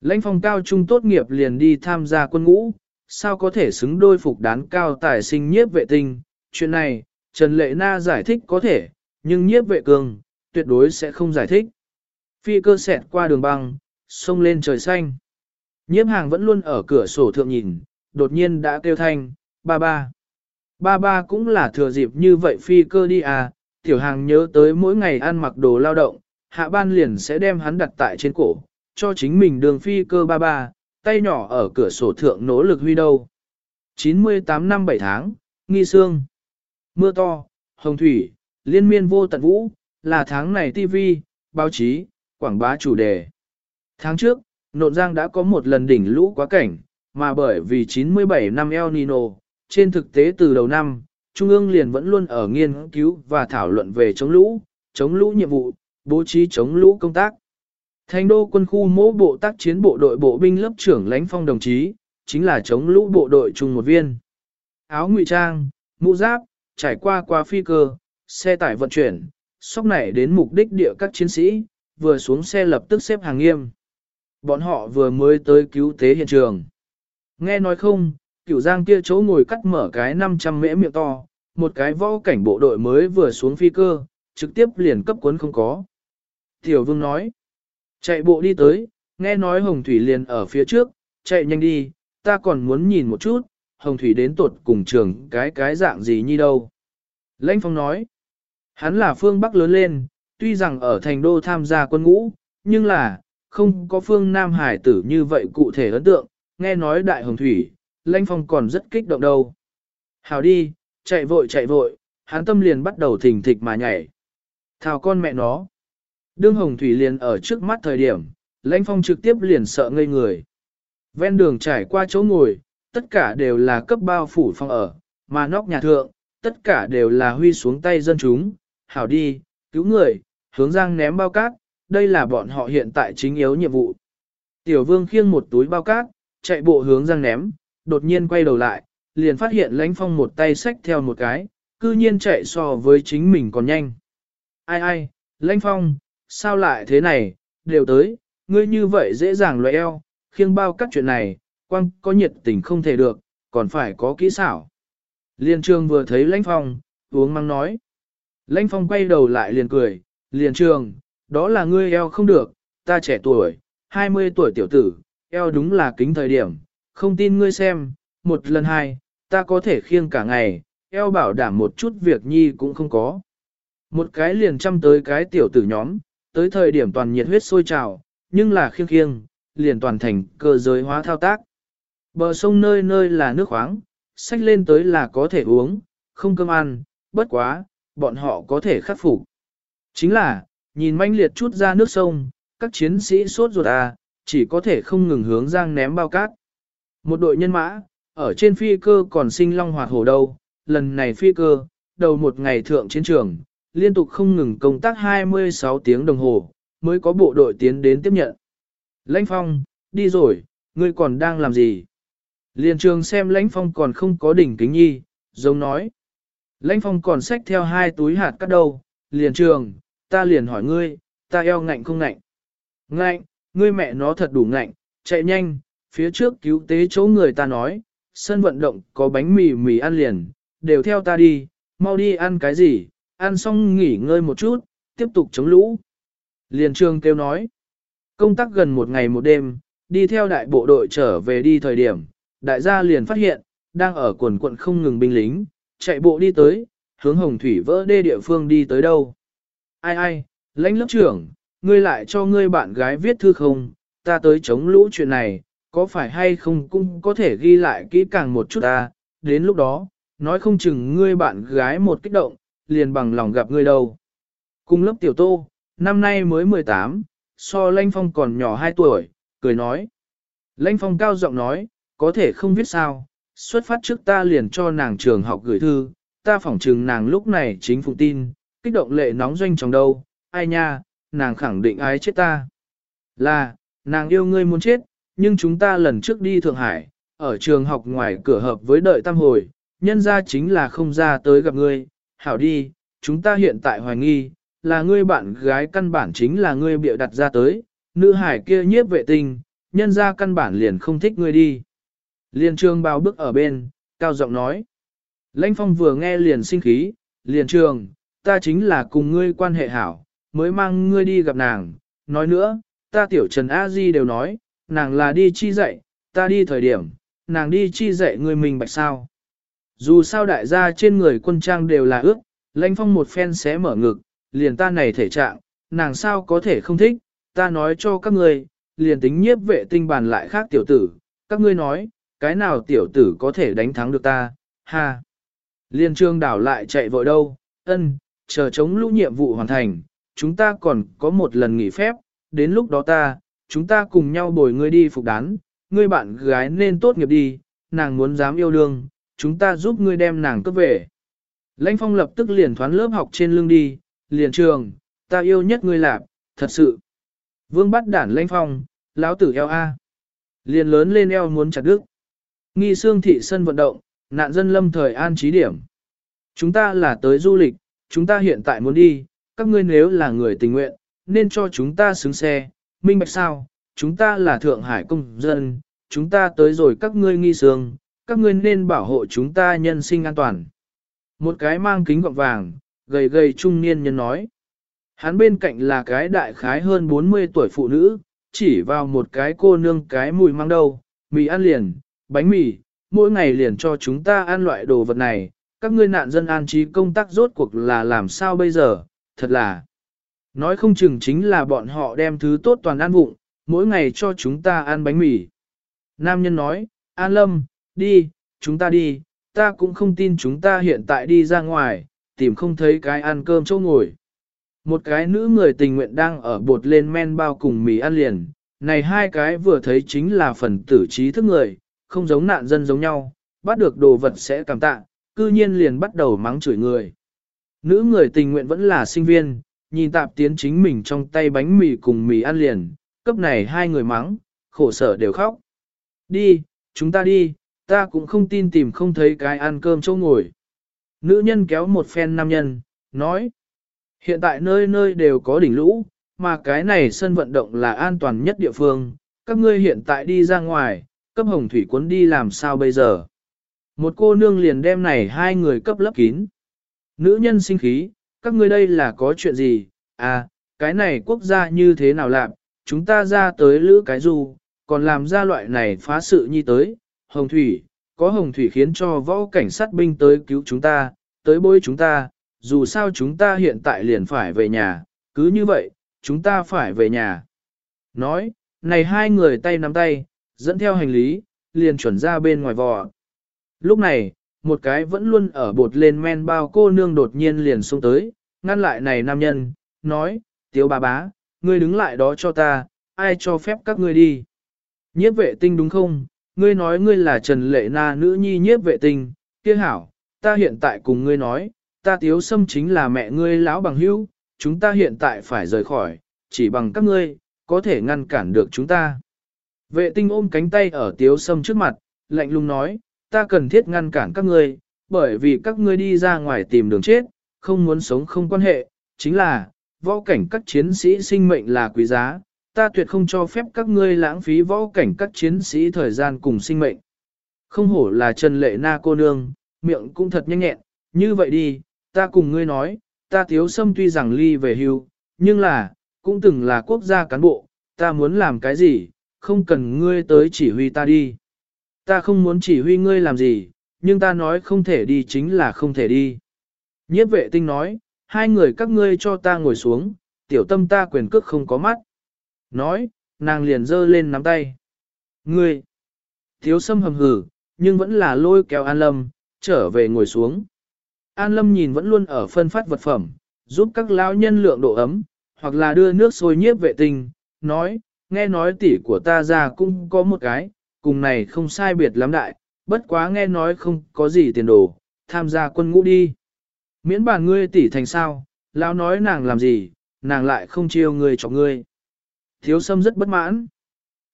Speaker 1: Lãnh phong cao trung tốt nghiệp liền đi tham gia quân ngũ, sao có thể xứng đôi phục đán cao tài sinh nhiếp vệ tinh, chuyện này, Trần Lệ Na giải thích có thể, nhưng nhiếp vệ cường, tuyệt đối sẽ không giải thích. Phi cơ xẹt qua đường băng, xông lên trời xanh. Nhiếp hàng vẫn luôn ở cửa sổ thượng nhìn, đột nhiên đã kêu thanh, ba ba. Ba ba cũng là thừa dịp như vậy phi cơ đi à, tiểu hàng nhớ tới mỗi ngày ăn mặc đồ lao động, hạ ban liền sẽ đem hắn đặt tại trên cổ, cho chính mình đường phi cơ ba ba, tay nhỏ ở cửa sổ thượng nỗ lực huy đâu. 98 năm 7 tháng, nghi sương, mưa to, hồng thủy, liên miên vô tận vũ, là tháng này TV, báo chí, quảng bá chủ đề. Tháng trước, Nộn Giang đã có một lần đỉnh lũ quá cảnh, mà bởi vì 97 năm El Nino, trên thực tế từ đầu năm, Trung ương liền vẫn luôn ở nghiên cứu và thảo luận về chống lũ, chống lũ nhiệm vụ, bố trí chống lũ công tác. Thành đô quân khu mỗ bộ tác chiến bộ đội bộ binh lớp trưởng lãnh phong đồng chí, chính là chống lũ bộ đội chung một viên. Áo ngụy trang, mũ giáp, trải qua qua phi cơ, xe tải vận chuyển, sóc nảy đến mục đích địa các chiến sĩ, vừa xuống xe lập tức xếp hàng nghiêm. Bọn họ vừa mới tới cứu tế hiện trường. Nghe nói không, cửu giang kia chỗ ngồi cắt mở cái 500 mễ miệng to, một cái võ cảnh bộ đội mới vừa xuống phi cơ, trực tiếp liền cấp cuốn không có. Tiểu vương nói, chạy bộ đi tới, nghe nói hồng thủy liền ở phía trước, chạy nhanh đi, ta còn muốn nhìn một chút, hồng thủy đến tột cùng trường cái cái dạng gì như đâu. Lãnh phong nói, hắn là phương Bắc lớn lên, tuy rằng ở thành đô tham gia quân ngũ, nhưng là, không có phương Nam Hải tử như vậy cụ thể ấn tượng, nghe nói đại hồng thủy, lãnh phong còn rất kích động đâu. Hào đi, chạy vội chạy vội, hắn tâm liền bắt đầu thình thịch mà nhảy. Thào con mẹ nó. Đương hồng thủy liền ở trước mắt thời điểm, lãnh phong trực tiếp liền sợ ngây người. Ven đường trải qua chỗ ngồi, tất cả đều là cấp bao phủ phong ở, mà nóc nhà thượng, tất cả đều là huy xuống tay dân chúng, hảo đi, cứu người, hướng giang ném bao cát, đây là bọn họ hiện tại chính yếu nhiệm vụ. Tiểu vương khiêng một túi bao cát, chạy bộ hướng giang ném, đột nhiên quay đầu lại, liền phát hiện lãnh phong một tay xách theo một cái, cư nhiên chạy so với chính mình còn nhanh. Ai ai, lãnh phong, sao lại thế này, đều tới, ngươi như vậy dễ dàng loại eo, khiêng bao các chuyện này, quăng có nhiệt tình không thể được, còn phải có kỹ xảo. Liên trường vừa thấy lãnh phong, uống măng nói. Lãnh phong quay đầu lại liền cười, liền trường, đó là ngươi eo không được, ta trẻ tuổi, 20 tuổi tiểu tử, eo đúng là kính thời điểm, không tin ngươi xem, một lần hai, ta có thể khiêng cả ngày, eo bảo đảm một chút việc nhi cũng không có. Một cái liền chăm tới cái tiểu tử nhóm, tới thời điểm toàn nhiệt huyết sôi trào, nhưng là khiêng khiêng, liền toàn thành cơ giới hóa thao tác. Bờ sông nơi nơi là nước khoáng, sách lên tới là có thể uống, không cơm ăn, bất quá, bọn họ có thể khắc phục. Chính là, nhìn manh liệt chút ra nước sông, các chiến sĩ sốt ruột à, chỉ có thể không ngừng hướng giang ném bao cát. Một đội nhân mã, ở trên phi cơ còn sinh long hoạt hổ đâu, lần này phi cơ, đầu một ngày thượng chiến trường, liên tục không ngừng công tác 26 tiếng đồng hồ, mới có bộ đội tiến đến tiếp nhận. Lãnh Phong, đi rồi, ngươi còn đang làm gì? Liên trường xem Lãnh Phong còn không có đỉnh kính nhi, giống nói. Lãnh Phong còn xách theo hai túi hạt cắt đâu, liền trường, ta liền hỏi ngươi, ta eo ngạnh không ngạnh? Ngạnh, ngươi mẹ nó thật đủ ngạnh, chạy nhanh, phía trước cứu tế chỗ người ta nói, sân vận động có bánh mì mì ăn liền, đều theo ta đi, mau đi ăn cái gì, ăn xong nghỉ ngơi một chút, tiếp tục chống lũ. Liền trường kêu nói, công tác gần một ngày một đêm, đi theo đại bộ đội trở về đi thời điểm, đại gia liền phát hiện, đang ở quần quận không ngừng binh lính, chạy bộ đi tới, hướng hồng thủy vỡ đê địa phương đi tới đâu. Ai ai, lãnh lớp trưởng, ngươi lại cho ngươi bạn gái viết thư không, ta tới chống lũ chuyện này, có phải hay không cũng có thể ghi lại kỹ càng một chút ta, đến lúc đó, nói không chừng ngươi bạn gái một kích động, liền bằng lòng gặp ngươi đâu. Cùng lớp tiểu tô, năm nay mới 18, so Lanh Phong còn nhỏ 2 tuổi, cười nói. Lanh Phong cao giọng nói, có thể không biết sao, xuất phát trước ta liền cho nàng trường học gửi thư, ta phỏng chừng nàng lúc này chính phụ tin, kích động lệ nóng doanh trong đâu, ai nha, nàng khẳng định ái chết ta. Là, nàng yêu ngươi muốn chết, nhưng chúng ta lần trước đi Thượng Hải, ở trường học ngoài cửa hợp với đợi tam hồi, nhân ra chính là không ra tới gặp ngươi, hảo đi, chúng ta hiện tại hoài nghi, là ngươi bạn gái căn bản chính là ngươi bịa đặt ra tới, nữ hải kia nhiếp vệ tinh, nhân ra căn bản liền không thích ngươi đi. Liên trường bao bước ở bên, cao giọng nói. Lãnh phong vừa nghe liền sinh khí, liền trường, ta chính là cùng ngươi quan hệ hảo, mới mang ngươi đi gặp nàng. Nói nữa, ta tiểu Trần A Di đều nói, nàng là đi chi dạy, ta đi thời điểm, nàng đi chi dạy ngươi mình bạch sao. Dù sao đại gia trên người quân trang đều là ước, lãnh phong một phen xé mở ngực, liền ta này thể trạng, nàng sao có thể không thích, ta nói cho các ngươi, liền tính nhiếp vệ tinh bàn lại khác tiểu tử, các ngươi nói, cái nào tiểu tử có thể đánh thắng được ta, ha. Liên trương đảo lại chạy vội đâu, ân, chờ chống lũ nhiệm vụ hoàn thành, chúng ta còn có một lần nghỉ phép, đến lúc đó ta, chúng ta cùng nhau bồi ngươi đi phục đán, ngươi bạn gái nên tốt nghiệp đi, nàng muốn dám yêu đương, chúng ta giúp ngươi đem nàng cấp về. Lãnh phong lập tức liền thoán lớp học trên lưng đi, liền trường, ta yêu nhất ngươi lạp, thật sự. Vương bắt đản lãnh phong, lão tử eo A. Liền lớn lên eo muốn chặt đứt. Nghi xương thị sân vận động, nạn dân lâm thời an trí điểm. Chúng ta là tới du lịch, chúng ta hiện tại muốn đi, các ngươi nếu là người tình nguyện, nên cho chúng ta xứng xe, minh bạch sao, chúng ta là Thượng Hải công dân, chúng ta tới rồi các ngươi nghi xương các ngươi nên bảo hộ chúng ta nhân sinh an toàn. Một cái mang kính gọng vàng, gầy gầy trung niên nhân nói. Hắn bên cạnh là cái đại khái hơn 40 tuổi phụ nữ, chỉ vào một cái cô nương cái mùi mang đầu, mì ăn liền, bánh mì, mỗi ngày liền cho chúng ta ăn loại đồ vật này, các ngươi nạn dân an trí công tác rốt cuộc là làm sao bây giờ, thật là. Nói không chừng chính là bọn họ đem thứ tốt toàn ăn vụng, mỗi ngày cho chúng ta ăn bánh mì. Nam nhân nói, An Lâm, đi, chúng ta đi, ta cũng không tin chúng ta hiện tại đi ra ngoài, tìm không thấy cái ăn cơm chỗ ngồi. Một cái nữ người tình nguyện đang ở bột lên men bao cùng mì ăn liền, này hai cái vừa thấy chính là phần tử trí thức người, không giống nạn dân giống nhau, bắt được đồ vật sẽ cảm tạ, cư nhiên liền bắt đầu mắng chửi người. Nữ người tình nguyện vẫn là sinh viên, nhìn tạp tiến chính mình trong tay bánh mì cùng mì ăn liền, cấp này hai người mắng, khổ sở đều khóc. Đi, chúng ta đi, ta cũng không tin tìm không thấy cái ăn cơm chỗ ngồi. Nữ nhân kéo một phen nam nhân, nói. Hiện tại nơi nơi đều có đỉnh lũ, mà cái này sân vận động là an toàn nhất địa phương. Các ngươi hiện tại đi ra ngoài, cấp hồng thủy cuốn đi làm sao bây giờ? Một cô nương liền đem này hai người cấp lấp kín. Nữ nhân sinh khí, các ngươi đây là có chuyện gì? À, cái này quốc gia như thế nào làm? Chúng ta ra tới lữ cái du, còn làm ra loại này phá sự nhi tới. Hồng thủy, có hồng thủy khiến cho võ cảnh sát binh tới cứu chúng ta, tới bôi chúng ta, dù sao chúng ta hiện tại liền phải về nhà, cứ như vậy, chúng ta phải về nhà. Nói, này hai người tay nắm tay, dẫn theo hành lý, liền chuẩn ra bên ngoài vò. Lúc này, một cái vẫn luôn ở bột lên men bao cô nương đột nhiên liền xuống tới, ngăn lại này nam nhân, nói, tiếu bà bá, ngươi đứng lại đó cho ta, ai cho phép các ngươi đi. Nhiếp vệ tinh đúng không? Ngươi nói ngươi là Trần Lệ Na nữ nhi nhiếp vệ tinh, kia hảo, ta hiện tại cùng ngươi nói, ta tiếu sâm chính là mẹ ngươi lão bằng hữu, chúng ta hiện tại phải rời khỏi, chỉ bằng các ngươi, có thể ngăn cản được chúng ta. Vệ tinh ôm cánh tay ở tiếu sâm trước mặt, lạnh lùng nói, ta cần thiết ngăn cản các ngươi, bởi vì các ngươi đi ra ngoài tìm đường chết, không muốn sống không quan hệ, chính là, võ cảnh các chiến sĩ sinh mệnh là quý giá, ta tuyệt không cho phép các ngươi lãng phí võ cảnh các chiến sĩ thời gian cùng sinh mệnh. Không hổ là Trần Lệ Na cô nương, miệng cũng thật nhanh nhẹn, như vậy đi, ta cùng ngươi nói, ta thiếu sâm tuy rằng ly về hưu, nhưng là, cũng từng là quốc gia cán bộ, ta muốn làm cái gì, không cần ngươi tới chỉ huy ta đi. Ta không muốn chỉ huy ngươi làm gì, nhưng ta nói không thể đi chính là không thể đi. Nhiếp vệ tinh nói, hai người các ngươi cho ta ngồi xuống, tiểu tâm ta quyền cước không có mắt. Nói, nàng liền giơ lên nắm tay. Ngươi, thiếu sâm hầm hử, nhưng vẫn là lôi kéo An Lâm, trở về ngồi xuống. An Lâm nhìn vẫn luôn ở phân phát vật phẩm, giúp các lão nhân lượng độ ấm, hoặc là đưa nước sôi nhiếp vệ tinh, nói, nghe nói tỷ của ta ra cũng có một cái, cùng này không sai biệt lắm đại, bất quá nghe nói không có gì tiền đồ, tham gia quân ngũ đi. Miễn bàn ngươi tỷ thành sao, lão nói nàng làm gì, nàng lại không chiêu người cho ngươi. Thiếu sâm rất bất mãn.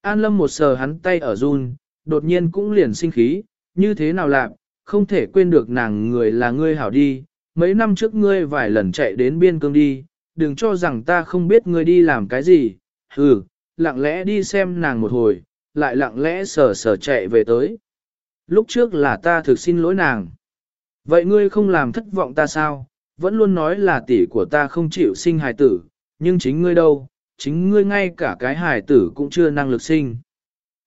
Speaker 1: An lâm một sờ hắn tay ở run, đột nhiên cũng liền sinh khí, như thế nào làm, không thể quên được nàng người là ngươi hảo đi, mấy năm trước ngươi vài lần chạy đến biên cương đi, đừng cho rằng ta không biết ngươi đi làm cái gì, hừ, lặng lẽ đi xem nàng một hồi, lại lặng lẽ sờ sờ chạy về tới. Lúc trước là ta thực xin lỗi nàng. Vậy ngươi không làm thất vọng ta sao? Vẫn luôn nói là tỷ của ta không chịu sinh hài tử, nhưng chính ngươi đâu, chính ngươi ngay cả cái hài tử cũng chưa năng lực sinh.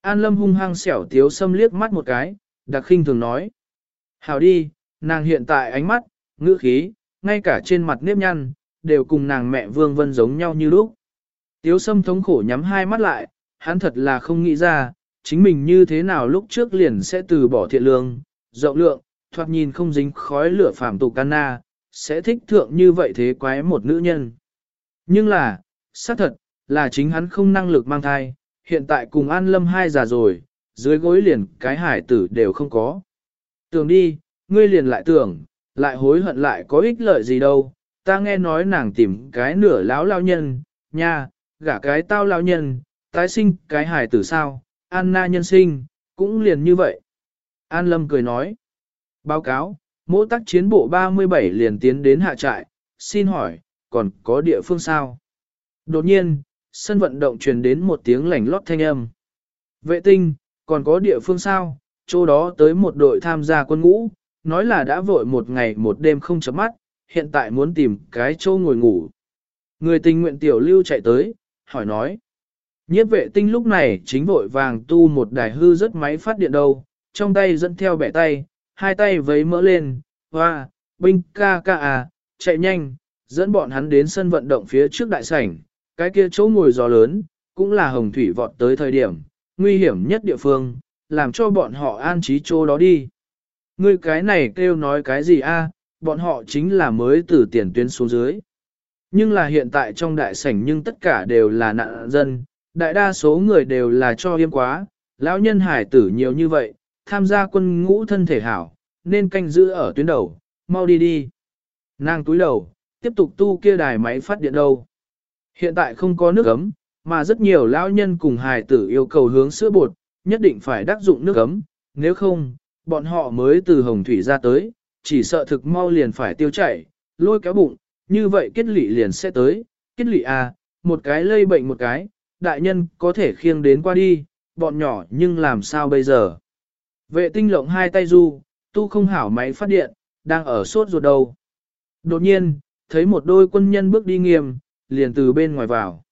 Speaker 1: An Lâm hung hăng xẻo tiếu xâm liếc mắt một cái, đặc khinh thường nói. Hảo đi, nàng hiện tại ánh mắt, ngữ khí, ngay cả trên mặt nếp nhăn, đều cùng nàng mẹ Vương Vân giống nhau như lúc. Tiếu sâm thống khổ nhắm hai mắt lại, hắn thật là không nghĩ ra, chính mình như thế nào lúc trước liền sẽ từ bỏ thiện lương, rộng lượng, thoạt nhìn không dính khói lửa phàm tục canna, sẽ thích thượng như vậy thế quái một nữ nhân. Nhưng là, xác thật, là chính hắn không năng lực mang thai, hiện tại cùng An Lâm hai già rồi, dưới gối liền cái hải tử đều không có. Tưởng đi, ngươi liền lại tưởng, lại hối hận lại có ích lợi gì đâu, ta nghe nói nàng tìm cái nửa lão lao nhân, nha, gả cái tao lao nhân, tái sinh cái hải tử sao, Anna nhân sinh, cũng liền như vậy. An Lâm cười nói, báo cáo, mỗi tác chiến bộ 37 liền tiến đến hạ trại, xin hỏi, còn có địa phương sao? Đột nhiên, sân vận động truyền đến một tiếng lảnh lót thanh âm. Vệ tinh, còn có địa phương sao? Chỗ đó tới một đội tham gia quân ngũ, nói là đã vội một ngày một đêm không chấm mắt, hiện tại muốn tìm cái chỗ ngồi ngủ. Người tình nguyện tiểu lưu chạy tới, hỏi nói. Nhiếp vệ tinh lúc này chính vội vàng tu một đài hư rất máy phát điện đâu, trong tay dẫn theo bẻ tay, hai tay vấy mỡ lên, hoa, binh ca ca à, chạy nhanh, dẫn bọn hắn đến sân vận động phía trước đại sảnh, cái kia chỗ ngồi gió lớn, cũng là hồng thủy vọt tới thời điểm, nguy hiểm nhất địa phương, làm cho bọn họ an trí chỗ đó đi. Ngươi cái này kêu nói cái gì a? bọn họ chính là mới từ tiền tuyến xuống dưới. Nhưng là hiện tại trong đại sảnh nhưng tất cả đều là nạn dân, đại đa số người đều là cho yêm quá, lão nhân hải tử nhiều như vậy, tham gia quân ngũ thân thể hảo, nên canh giữ ở tuyến đầu, mau đi đi. Nàng túi đầu, tiếp tục tu kia đài máy phát điện đâu. Hiện tại không có nước ấm, mà rất nhiều lão nhân cùng hài tử yêu cầu hướng sữa bột, nhất định phải đắc dụng nước ấm, nếu không, bọn họ mới từ hồng thủy ra tới, chỉ sợ thực mau liền phải tiêu chảy, lôi kéo bụng, như vậy kết lị liền sẽ tới, kết lị à, một cái lây bệnh một cái, đại nhân có thể khiêng đến qua đi, bọn nhỏ nhưng làm sao bây giờ? Vệ tinh lộng hai tay du, tu không hảo máy phát điện, đang ở sốt ruột đầu. Đột nhiên, thấy một đôi quân nhân bước đi nghiêm, liền từ bên ngoài vào.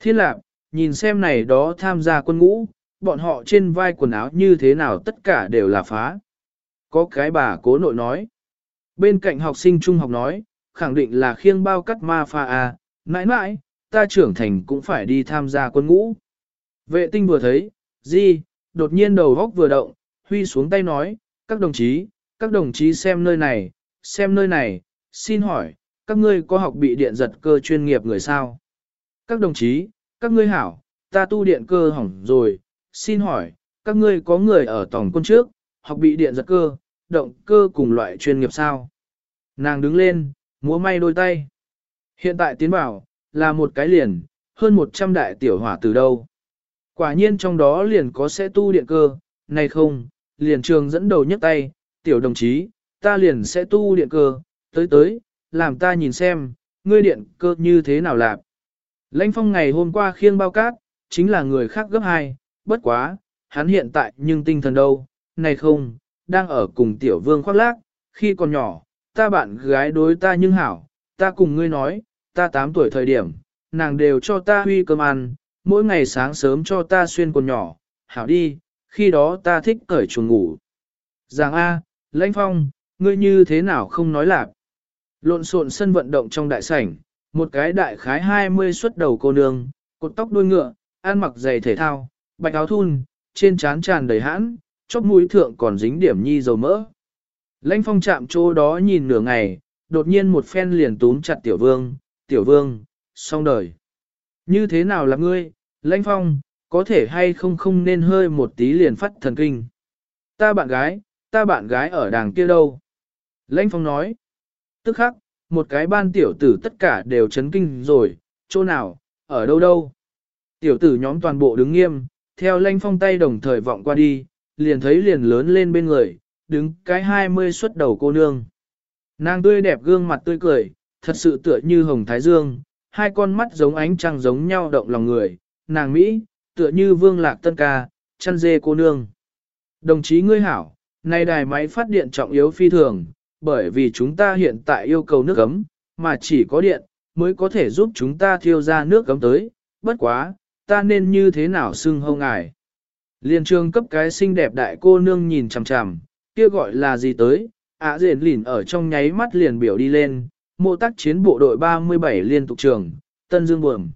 Speaker 1: Thiên lạc, nhìn xem này đó tham gia quân ngũ, bọn họ trên vai quần áo như thế nào tất cả đều là phá. Có cái bà cố nội nói. Bên cạnh học sinh trung học nói, khẳng định là khiêng bao cắt ma pha à, mãi mãi, ta trưởng thành cũng phải đi tham gia quân ngũ. Vệ tinh vừa thấy, gì, đột nhiên đầu góc vừa động, huy xuống tay nói, các đồng chí, các đồng chí xem nơi này, xem nơi này, xin hỏi, các ngươi có học bị điện giật cơ chuyên nghiệp người sao? Các đồng chí, các ngươi hảo, ta tu điện cơ hỏng rồi, xin hỏi, các ngươi có người ở tổng quân trước, học bị điện giật cơ, động cơ cùng loại chuyên nghiệp sao? Nàng đứng lên, múa may đôi tay. Hiện tại tiến bảo, là một cái liền, hơn 100 đại tiểu hỏa từ đâu. Quả nhiên trong đó liền có sẽ tu điện cơ, này không, liền trường dẫn đầu nhấc tay, tiểu đồng chí, ta liền sẽ tu điện cơ, tới tới, làm ta nhìn xem, ngươi điện cơ như thế nào làm. Lãnh phong ngày hôm qua khiêng bao cát, chính là người khác gấp hai, bất quá, hắn hiện tại nhưng tinh thần đâu, này không, đang ở cùng tiểu vương khoác lác, khi còn nhỏ, ta bạn gái đối ta nhưng hảo, ta cùng ngươi nói, ta 8 tuổi thời điểm, nàng đều cho ta huy cơm ăn, mỗi ngày sáng sớm cho ta xuyên quần nhỏ, hảo đi, khi đó ta thích cởi chuồng ngủ. Giàng A, lãnh phong, ngươi như thế nào không nói lạc. Lộn xộn sân vận động trong đại sảnh, một cái đại khái 20 xuất đầu cô nương, cột tóc đuôi ngựa, ăn mặc giày thể thao, bạch áo thun, trên trán tràn đầy hãn, chóp mũi thượng còn dính điểm nhi dầu mỡ. Lãnh phong chạm chỗ đó nhìn nửa ngày, đột nhiên một phen liền túm chặt tiểu vương, tiểu vương, xong đời. Như thế nào là ngươi, lãnh phong, có thể hay không không nên hơi một tí liền phát thần kinh. Ta bạn gái, ta bạn gái ở đàng kia đâu? Lãnh phong nói. Tức khắc, một cái ban tiểu tử tất cả đều chấn kinh rồi, chỗ nào, ở đâu đâu. Tiểu tử nhóm toàn bộ đứng nghiêm, theo lanh phong tay đồng thời vọng qua đi, liền thấy liền lớn lên bên người, đứng cái hai mươi xuất đầu cô nương. Nàng tươi đẹp gương mặt tươi cười, thật sự tựa như hồng thái dương, hai con mắt giống ánh trăng giống nhau động lòng người, nàng Mỹ, tựa như vương lạc tân ca, chăn dê cô nương. Đồng chí ngươi hảo, nay đài máy phát điện trọng yếu phi thường, bởi vì chúng ta hiện tại yêu cầu nước ấm, mà chỉ có điện, mới có thể giúp chúng ta thiêu ra nước ấm tới, bất quá, ta nên như thế nào xưng hâu ngài. Liên trường cấp cái xinh đẹp đại cô nương nhìn chằm chằm, kia gọi là gì tới, ạ à, rền lìn ở trong nháy mắt liền biểu đi lên, mô tác chiến bộ đội 37 liên tục trường, Tân Dương Buồm.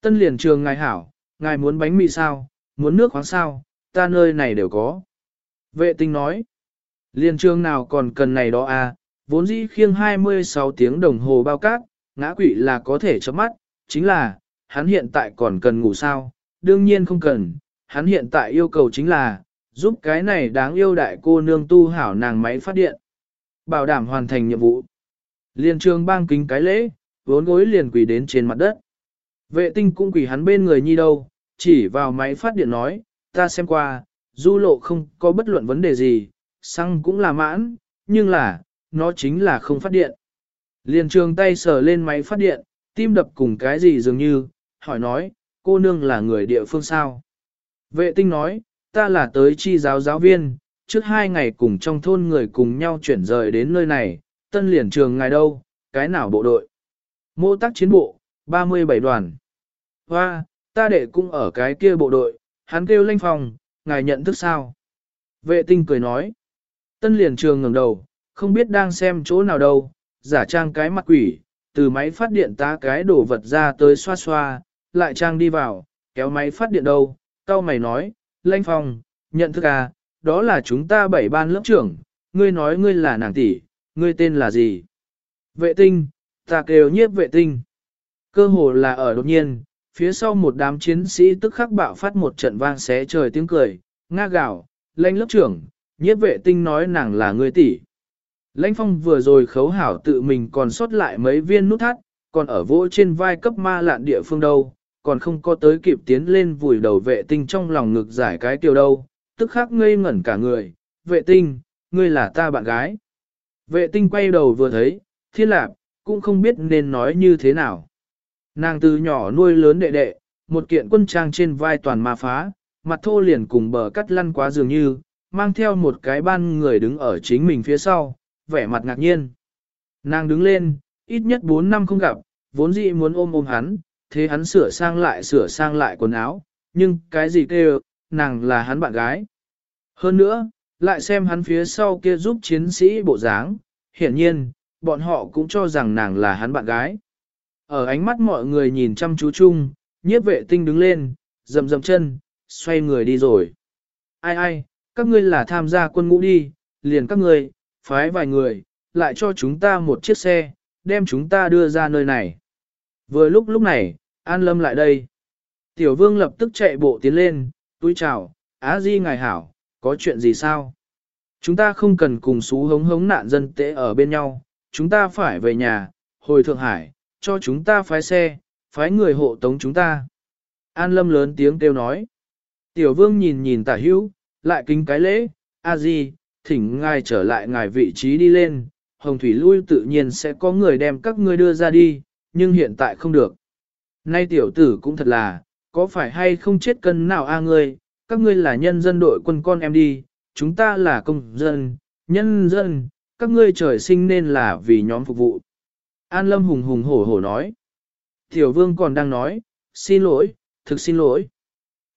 Speaker 1: Tân liền trường ngài hảo, ngài muốn bánh mì sao, muốn nước khoáng sao, ta nơi này đều có. Vệ tinh nói, Liên trường nào còn cần này đó à, vốn dĩ khiêng 26 tiếng đồng hồ bao cát, ngã quỵ là có thể chấm mắt, chính là, hắn hiện tại còn cần ngủ sao, đương nhiên không cần, hắn hiện tại yêu cầu chính là, giúp cái này đáng yêu đại cô nương tu hảo nàng máy phát điện. Bảo đảm hoàn thành nhiệm vụ. Liên trường bang kính cái lễ, vốn gối liền quỳ đến trên mặt đất. Vệ tinh cũng quỳ hắn bên người nhi đâu, chỉ vào máy phát điện nói, ta xem qua, du lộ không có bất luận vấn đề gì, xăng cũng là mãn, nhưng là, nó chính là không phát điện. Liền trường tay sờ lên máy phát điện, tim đập cùng cái gì dường như, hỏi nói, cô nương là người địa phương sao? Vệ tinh nói, ta là tới chi giáo giáo viên, trước hai ngày cùng trong thôn người cùng nhau chuyển rời đến nơi này, tân liền trường ngài đâu, cái nào bộ đội? Mô tác chiến bộ, 37 đoàn. Hoa, ta đệ cũng ở cái kia bộ đội, hắn kêu lanh phòng, ngài nhận thức sao? Vệ tinh cười nói. Tân liền trường ngẩng đầu, không biết đang xem chỗ nào đâu, giả trang cái mặt quỷ, từ máy phát điện ta cái đổ vật ra tới xoa xoa, lại trang đi vào, kéo máy phát điện đâu, cao mày nói, lanh phong, nhận thức à, đó là chúng ta bảy ban lớp trưởng, ngươi nói ngươi là nàng tỷ, ngươi tên là gì? Vệ tinh, ta kêu nhiếp vệ tinh. Cơ hồ là ở đột nhiên, phía sau một đám chiến sĩ tức khắc bạo phát một trận vang xé trời tiếng cười, nga gạo, lãnh lớp trưởng, nhiếp vệ tinh nói nàng là người tỷ. Lãnh phong vừa rồi khấu hảo tự mình còn sót lại mấy viên nút thắt, còn ở vỗ trên vai cấp ma lạn địa phương đâu, còn không có tới kịp tiến lên vùi đầu vệ tinh trong lòng ngực giải cái tiêu đâu, tức khắc ngây ngẩn cả người, vệ tinh, ngươi là ta bạn gái. Vệ tinh quay đầu vừa thấy, thiên lạp, cũng không biết nên nói như thế nào. Nàng từ nhỏ nuôi lớn đệ đệ, một kiện quân trang trên vai toàn ma phá, mặt thô liền cùng bờ cắt lăn quá dường như, mang theo một cái ban người đứng ở chính mình phía sau, vẻ mặt ngạc nhiên. Nàng đứng lên, ít nhất 4 năm không gặp, vốn dĩ muốn ôm ôm hắn, thế hắn sửa sang lại sửa sang lại quần áo, nhưng cái gì kêu, nàng là hắn bạn gái. Hơn nữa, lại xem hắn phía sau kia giúp chiến sĩ bộ dáng, hiển nhiên, bọn họ cũng cho rằng nàng là hắn bạn gái. Ở ánh mắt mọi người nhìn chăm chú chung, nhiếp vệ tinh đứng lên, dầm dầm chân, xoay người đi rồi. Ai ai, các ngươi là tham gia quân ngũ đi, liền các ngươi, phái vài người, lại cho chúng ta một chiếc xe, đem chúng ta đưa ra nơi này. Vừa lúc lúc này, An Lâm lại đây. Tiểu vương lập tức chạy bộ tiến lên, túi chào, Á Di ngài hảo, có chuyện gì sao? Chúng ta không cần cùng xú hống hống nạn dân tệ ở bên nhau, chúng ta phải về nhà, hồi Thượng Hải, cho chúng ta phái xe, phái người hộ tống chúng ta. An Lâm lớn tiếng kêu nói. Tiểu vương nhìn nhìn tả hữu, lại kính cái lễ, A Di, thỉnh ngài trở lại ngài vị trí đi lên, hồng thủy lui tự nhiên sẽ có người đem các ngươi đưa ra đi, nhưng hiện tại không được. Nay tiểu tử cũng thật là, có phải hay không chết cân nào a ngươi, các ngươi là nhân dân đội quân con em đi, chúng ta là công dân, nhân dân, các ngươi trời sinh nên là vì nhóm phục vụ. An Lâm hùng hùng hổ hổ nói. Tiểu vương còn đang nói, xin lỗi, thực xin lỗi.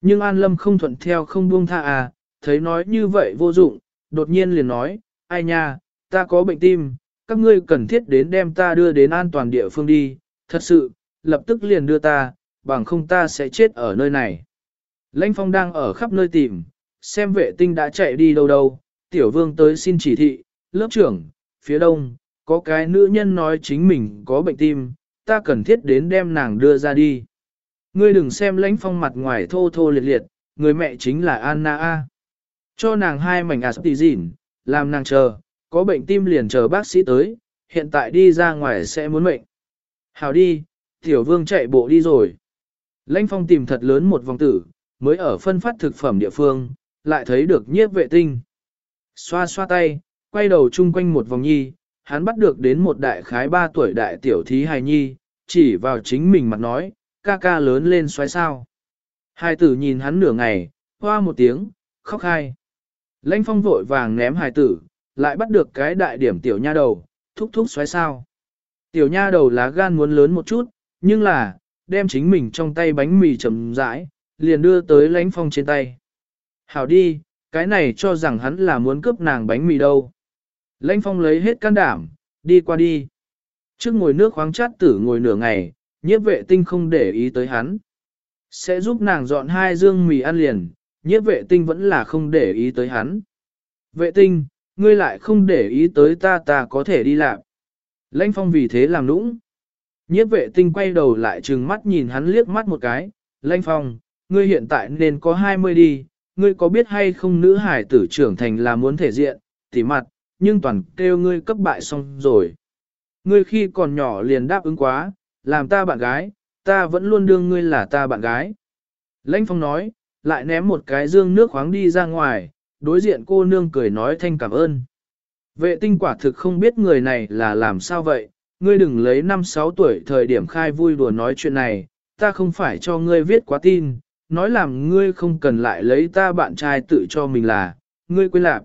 Speaker 1: Nhưng An Lâm không thuận theo không buông tha à, thấy nói như vậy vô dụng, đột nhiên liền nói, ai nha, ta có bệnh tim, các ngươi cần thiết đến đem ta đưa đến an toàn địa phương đi, thật sự, lập tức liền đưa ta, bằng không ta sẽ chết ở nơi này. Lãnh phong đang ở khắp nơi tìm, xem vệ tinh đã chạy đi đâu đâu, tiểu vương tới xin chỉ thị, lớp trưởng, phía đông, có cái nữ nhân nói chính mình có bệnh tim, ta cần thiết đến đem nàng đưa ra đi. Ngươi đừng xem lãnh phong mặt ngoài thô thô liệt liệt, người mẹ chính là Anna A. Cho nàng hai mảnh aspirin, làm nàng chờ, có bệnh tim liền chờ bác sĩ tới, hiện tại đi ra ngoài sẽ muốn mệnh. Hào đi, tiểu vương chạy bộ đi rồi. Lãnh phong tìm thật lớn một vòng tử, mới ở phân phát thực phẩm địa phương, lại thấy được nhiếp vệ tinh. Xoa xoa tay, quay đầu chung quanh một vòng nhi, hắn bắt được đến một đại khái ba tuổi đại tiểu thí hài nhi, chỉ vào chính mình mặt nói, ca ca lớn lên xoáy sao. Hai tử nhìn hắn nửa ngày, hoa một tiếng, khóc hai. Lãnh phong vội vàng ném hài tử, lại bắt được cái đại điểm tiểu nha đầu, thúc thúc xoáy sao. Tiểu nha đầu lá gan muốn lớn một chút, nhưng là, đem chính mình trong tay bánh mì chậm rãi, liền đưa tới lãnh phong trên tay. Hảo đi, cái này cho rằng hắn là muốn cướp nàng bánh mì đâu. Lãnh phong lấy hết can đảm, đi qua đi. Trước ngồi nước khoáng chát tử ngồi nửa ngày, nhiếp vệ tinh không để ý tới hắn. Sẽ giúp nàng dọn hai dương mì ăn liền, nhiếp vệ tinh vẫn là không để ý tới hắn. Vệ tinh, ngươi lại không để ý tới ta ta có thể đi làm. Lãnh phong vì thế làm nũng. Nhiếp vệ tinh quay đầu lại trừng mắt nhìn hắn liếc mắt một cái. Lãnh phong, ngươi hiện tại nên có 20 đi, ngươi có biết hay không nữ hải tử trưởng thành là muốn thể diện, tỉ mặt, nhưng toàn kêu ngươi cấp bại xong rồi. Ngươi khi còn nhỏ liền đáp ứng quá, làm ta bạn gái, ta vẫn luôn đương ngươi là ta bạn gái. Lãnh phong nói, lại ném một cái dương nước khoáng đi ra ngoài, đối diện cô nương cười nói thanh cảm ơn. Vệ tinh quả thực không biết người này là làm sao vậy, ngươi đừng lấy 5-6 tuổi thời điểm khai vui đùa nói chuyện này, ta không phải cho ngươi viết quá tin, nói làm ngươi không cần lại lấy ta bạn trai tự cho mình là, ngươi quên lạc.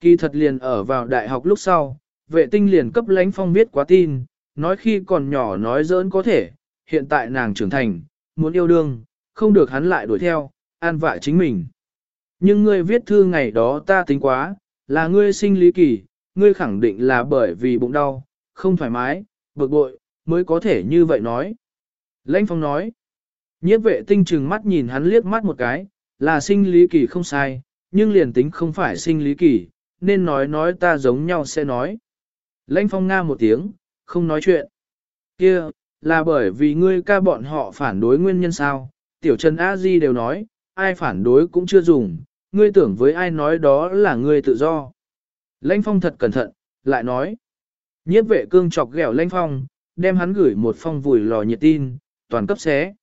Speaker 1: Kỳ thật liền ở vào đại học lúc sau, vệ tinh liền cấp lãnh phong viết quá tin, nói khi còn nhỏ nói giỡn có thể, hiện tại nàng trưởng thành, muốn yêu đương, không được hắn lại đuổi theo, an vạ chính mình. Nhưng ngươi viết thư ngày đó ta tính quá, là ngươi sinh lý kỳ, ngươi khẳng định là bởi vì bụng đau, không thoải mái, bực bội, mới có thể như vậy nói. Lãnh phong nói, nhiếp vệ tinh trừng mắt nhìn hắn liếc mắt một cái, là sinh lý kỳ không sai, nhưng liền tính không phải sinh lý kỳ, nên nói nói ta giống nhau sẽ nói. Lãnh phong nga một tiếng, không nói chuyện. kia là bởi vì ngươi ca bọn họ phản đối nguyên nhân sao, tiểu trần A Di đều nói, ai phản đối cũng chưa dùng, ngươi tưởng với ai nói đó là ngươi tự do. Lãnh phong thật cẩn thận, lại nói. Nhiếp vệ cương chọc ghẹo lãnh phong, đem hắn gửi một phong vùi lò nhiệt tin, toàn cấp xé.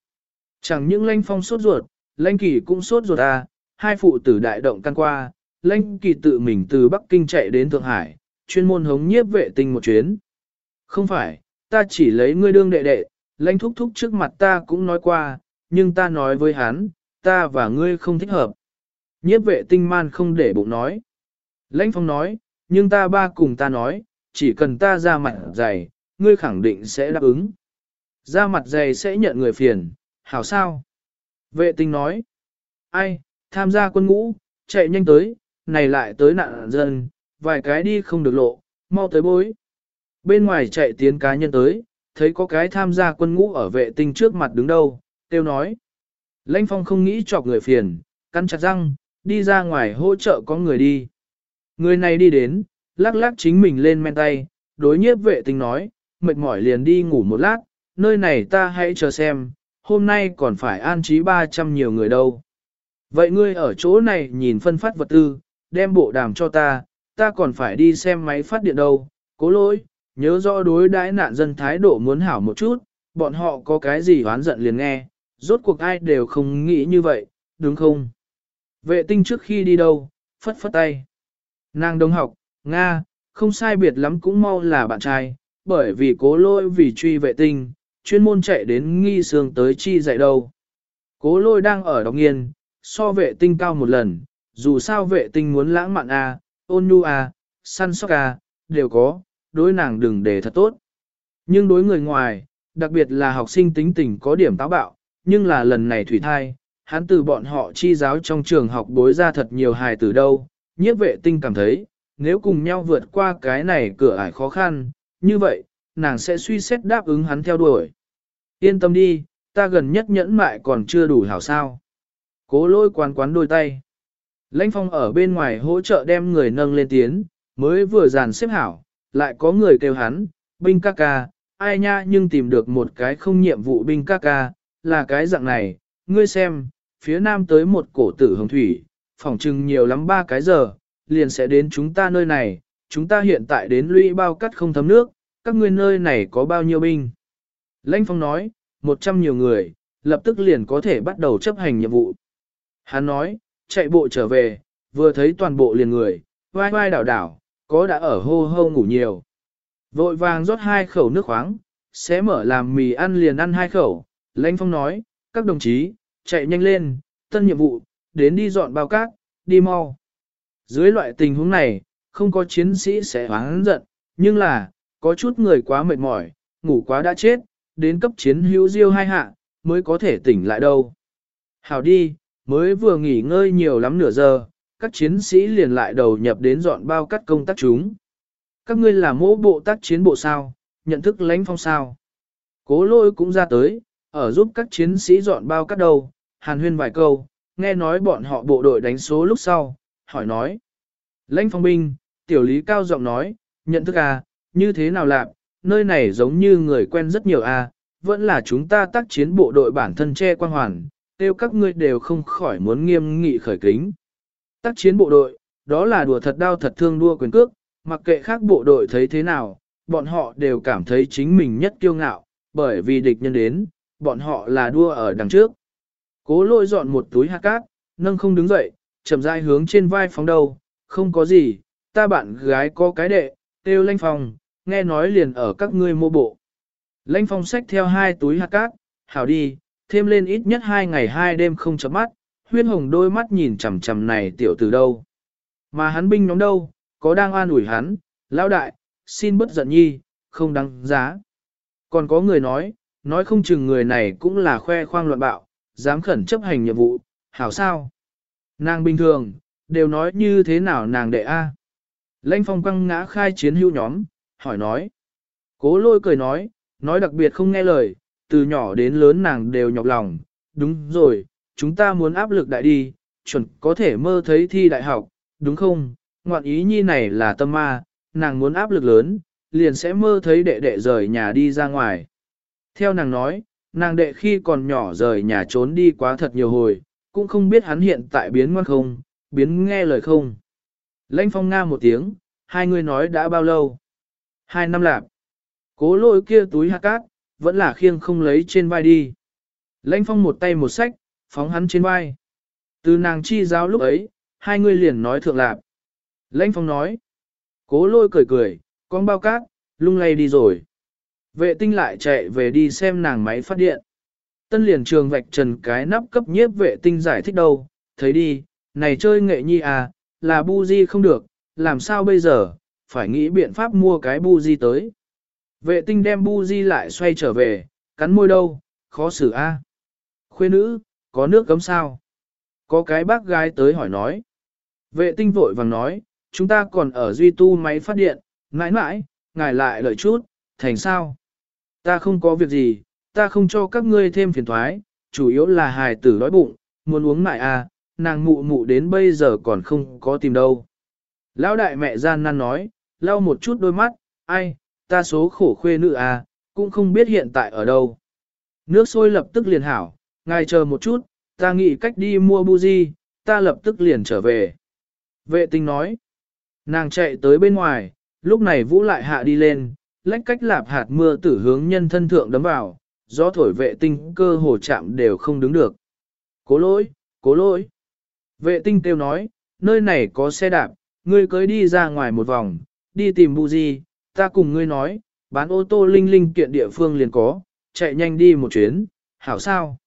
Speaker 1: Chẳng những lãnh phong sốt ruột, lãnh kỳ cũng sốt ruột à, hai phụ tử đại động căn qua, lãnh kỳ tự mình từ Bắc Kinh chạy đến Thượng Hải, chuyên môn hống nhiếp vệ tinh một chuyến. Không phải, ta chỉ lấy ngươi đương đệ đệ, lãnh thúc thúc trước mặt ta cũng nói qua, nhưng ta nói với hắn, ta và ngươi không thích hợp. Nhiếp vệ tinh man không để bụng nói. Lãnh phong nói, nhưng ta ba cùng ta nói, chỉ cần ta ra mặt dày, ngươi khẳng định sẽ đáp ứng. Ra mặt dày sẽ nhận người phiền, hảo sao? Vệ tinh nói, ai, tham gia quân ngũ, chạy nhanh tới, này lại tới nạn dân, vài cái đi không được lộ, mau tới bối. Bên ngoài chạy tiến cá nhân tới, thấy có cái tham gia quân ngũ ở vệ tinh trước mặt đứng đâu, tiêu nói. Lãnh phong không nghĩ chọc người phiền, cắn chặt răng, đi ra ngoài hỗ trợ có người đi. Người này đi đến, lắc lắc chính mình lên men tay, đối nhiếp vệ tinh nói, mệt mỏi liền đi ngủ một lát, nơi này ta hãy chờ xem, hôm nay còn phải an trí 300 nhiều người đâu. Vậy ngươi ở chỗ này nhìn phân phát vật tư, đem bộ đàm cho ta, ta còn phải đi xem máy phát điện đâu, cố lỗi, nhớ rõ đối đãi nạn dân thái độ muốn hảo một chút, bọn họ có cái gì oán giận liền nghe, rốt cuộc ai đều không nghĩ như vậy, đúng không? Vệ tinh trước khi đi đâu, phất phất tay. Nàng đồng học, Nga, không sai biệt lắm cũng mau là bạn trai, bởi vì cố lôi vì truy vệ tinh, chuyên môn chạy đến nghi sương tới chi dạy đâu. Cố lôi đang ở đọc nghiên, so vệ tinh cao một lần, dù sao vệ tinh muốn lãng mạn A, ôn nhu A, săn sóc A, đều có, đối nàng đừng để thật tốt. Nhưng đối người ngoài, đặc biệt là học sinh tính tình có điểm táo bạo, nhưng là lần này thủy thai, hắn từ bọn họ chi giáo trong trường học bối ra thật nhiều hài từ đâu, nhiếp vệ tinh cảm thấy, nếu cùng nhau vượt qua cái này cửa ải khó khăn, như vậy, nàng sẽ suy xét đáp ứng hắn theo đuổi. Yên tâm đi, ta gần nhất nhẫn mại còn chưa đủ hảo sao. Cố lôi quán quán đôi tay. Lãnh phong ở bên ngoài hỗ trợ đem người nâng lên tiến, mới vừa dàn xếp hảo, lại có người kêu hắn, binh ca ca, ai nha nhưng tìm được một cái không nhiệm vụ binh ca ca, là cái dạng này, ngươi xem, phía nam tới một cổ tử hồng thủy, phỏng chừng nhiều lắm ba cái giờ, liền sẽ đến chúng ta nơi này, chúng ta hiện tại đến lũy bao cắt không thấm nước, các ngươi nơi này có bao nhiêu binh. Lãnh Phong nói, một trăm nhiều người, lập tức liền có thể bắt đầu chấp hành nhiệm vụ. Hắn nói, chạy bộ trở về, vừa thấy toàn bộ liền người, vai vai đảo đảo, có đã ở hô hô ngủ nhiều. Vội vàng rót hai khẩu nước khoáng, sẽ mở làm mì ăn liền ăn hai khẩu. Lãnh Phong nói, các đồng chí, chạy nhanh lên, tân nhiệm vụ, đến đi dọn bao cát, đi mau. Dưới loại tình huống này, không có chiến sĩ sẽ hoáng giận, nhưng là, có chút người quá mệt mỏi, ngủ quá đã chết, đến cấp chiến hữu diêu hai hạ, mới có thể tỉnh lại đâu. Hảo đi, mới vừa nghỉ ngơi nhiều lắm nửa giờ, các chiến sĩ liền lại đầu nhập đến dọn bao cắt công tác chúng. Các ngươi là mỗ bộ tác chiến bộ sao, nhận thức lãnh phong sao. Cố lôi cũng ra tới, ở giúp các chiến sĩ dọn bao cắt đầu, hàn huyên vài câu, nghe nói bọn họ bộ đội đánh số lúc sau, hỏi nói. Lãnh phong binh, tiểu lý cao giọng nói, nhận thức à, như thế nào lạc, nơi này giống như người quen rất nhiều à, vẫn là chúng ta tác chiến bộ đội bản thân che quan hoàn, tiêu các ngươi đều không khỏi muốn nghiêm nghị khởi kính. Tác chiến bộ đội, đó là đùa thật đau thật thương đua quyền cước, mặc kệ khác bộ đội thấy thế nào, bọn họ đều cảm thấy chính mình nhất kiêu ngạo, bởi vì địch nhân đến, bọn họ là đua ở đằng trước. Cố lôi dọn một túi hạt cát, nâng không đứng dậy, chậm rãi hướng trên vai phóng đầu, không có gì, ta bạn gái có cái đệ, tiêu lanh phòng, nghe nói liền ở các ngươi mô bộ. Lanh phong xách theo hai túi hạt cát, hảo đi, thêm lên ít nhất hai ngày hai đêm không chấm mắt, huyên hồng đôi mắt nhìn chằm chằm này tiểu từ đâu. Mà hắn binh nhóm đâu, có đang an ủi hắn, lão đại, xin bất giận nhi, không đáng giá. Còn có người nói, nói không chừng người này cũng là khoe khoang loạn bạo, dám khẩn chấp hành nhiệm vụ, hảo sao. Nàng bình thường, đều nói như thế nào nàng đệ A. Lanh phong quăng ngã khai chiến hữu nhóm, hỏi nói. Cố lôi cười nói, nói đặc biệt không nghe lời, từ nhỏ đến lớn nàng đều nhọc lòng, đúng rồi, chúng ta muốn áp lực đại đi, chuẩn có thể mơ thấy thi đại học, đúng không? Ngoạn ý nhi này là tâm ma, nàng muốn áp lực lớn, liền sẽ mơ thấy đệ đệ rời nhà đi ra ngoài. Theo nàng nói, nàng đệ khi còn nhỏ rời nhà trốn đi quá thật nhiều hồi, cũng không biết hắn hiện tại biến ngoan không, biến nghe lời không. Lãnh phong nga một tiếng, hai người nói đã bao lâu? Hai năm lạp. Cố lôi kia túi hạt cát, vẫn là khiêng không lấy trên vai đi. Lãnh phong một tay một sách, phóng hắn trên vai. Từ nàng chi giáo lúc ấy, hai người liền nói thượng lạp. Lãnh phong nói. Cố lôi cười cười, con bao cát, lung lay đi rồi. Vệ tinh lại chạy về đi xem nàng máy phát điện. Tân liền trường vạch trần cái nắp cấp nhiếp vệ tinh giải thích đâu, thấy đi, này chơi nghệ nhi à, là bu di không được, làm sao bây giờ, phải nghĩ biện pháp mua cái bu di tới. Vệ tinh đem bu di lại xoay trở về, cắn môi đâu, khó xử a. À. Khuê nữ, có nước cấm sao? Có cái bác gái tới hỏi nói. Vệ tinh vội vàng nói, chúng ta còn ở duy tu máy phát điện, mãi mãi, ngài lại lợi chút, thành sao? Ta không có việc gì, ta không cho các ngươi thêm phiền thoái, chủ yếu là hài tử đói bụng, muốn uống mại à, nàng mụ mụ đến bây giờ còn không có tìm đâu. Lão đại mẹ gian nan nói, lau một chút đôi mắt, ai, ta số khổ khuê nữ à, cũng không biết hiện tại ở đâu. Nước sôi lập tức liền hảo, ngài chờ một chút, ta nghĩ cách đi mua buji, ta lập tức liền trở về. Vệ tinh nói, nàng chạy tới bên ngoài, lúc này vũ lại hạ đi lên, lách cách lạp hạt mưa tử hướng nhân thân thượng đấm vào, gió thổi vệ tinh cơ hồ chạm đều không đứng được. Cố lỗi, cố lỗi. Vệ tinh kêu nói, nơi này có xe đạp, ngươi cưới đi ra ngoài một vòng, đi tìm buji, ta cùng ngươi nói, bán ô tô linh linh kiện địa phương liền có, chạy nhanh đi một chuyến, hảo sao?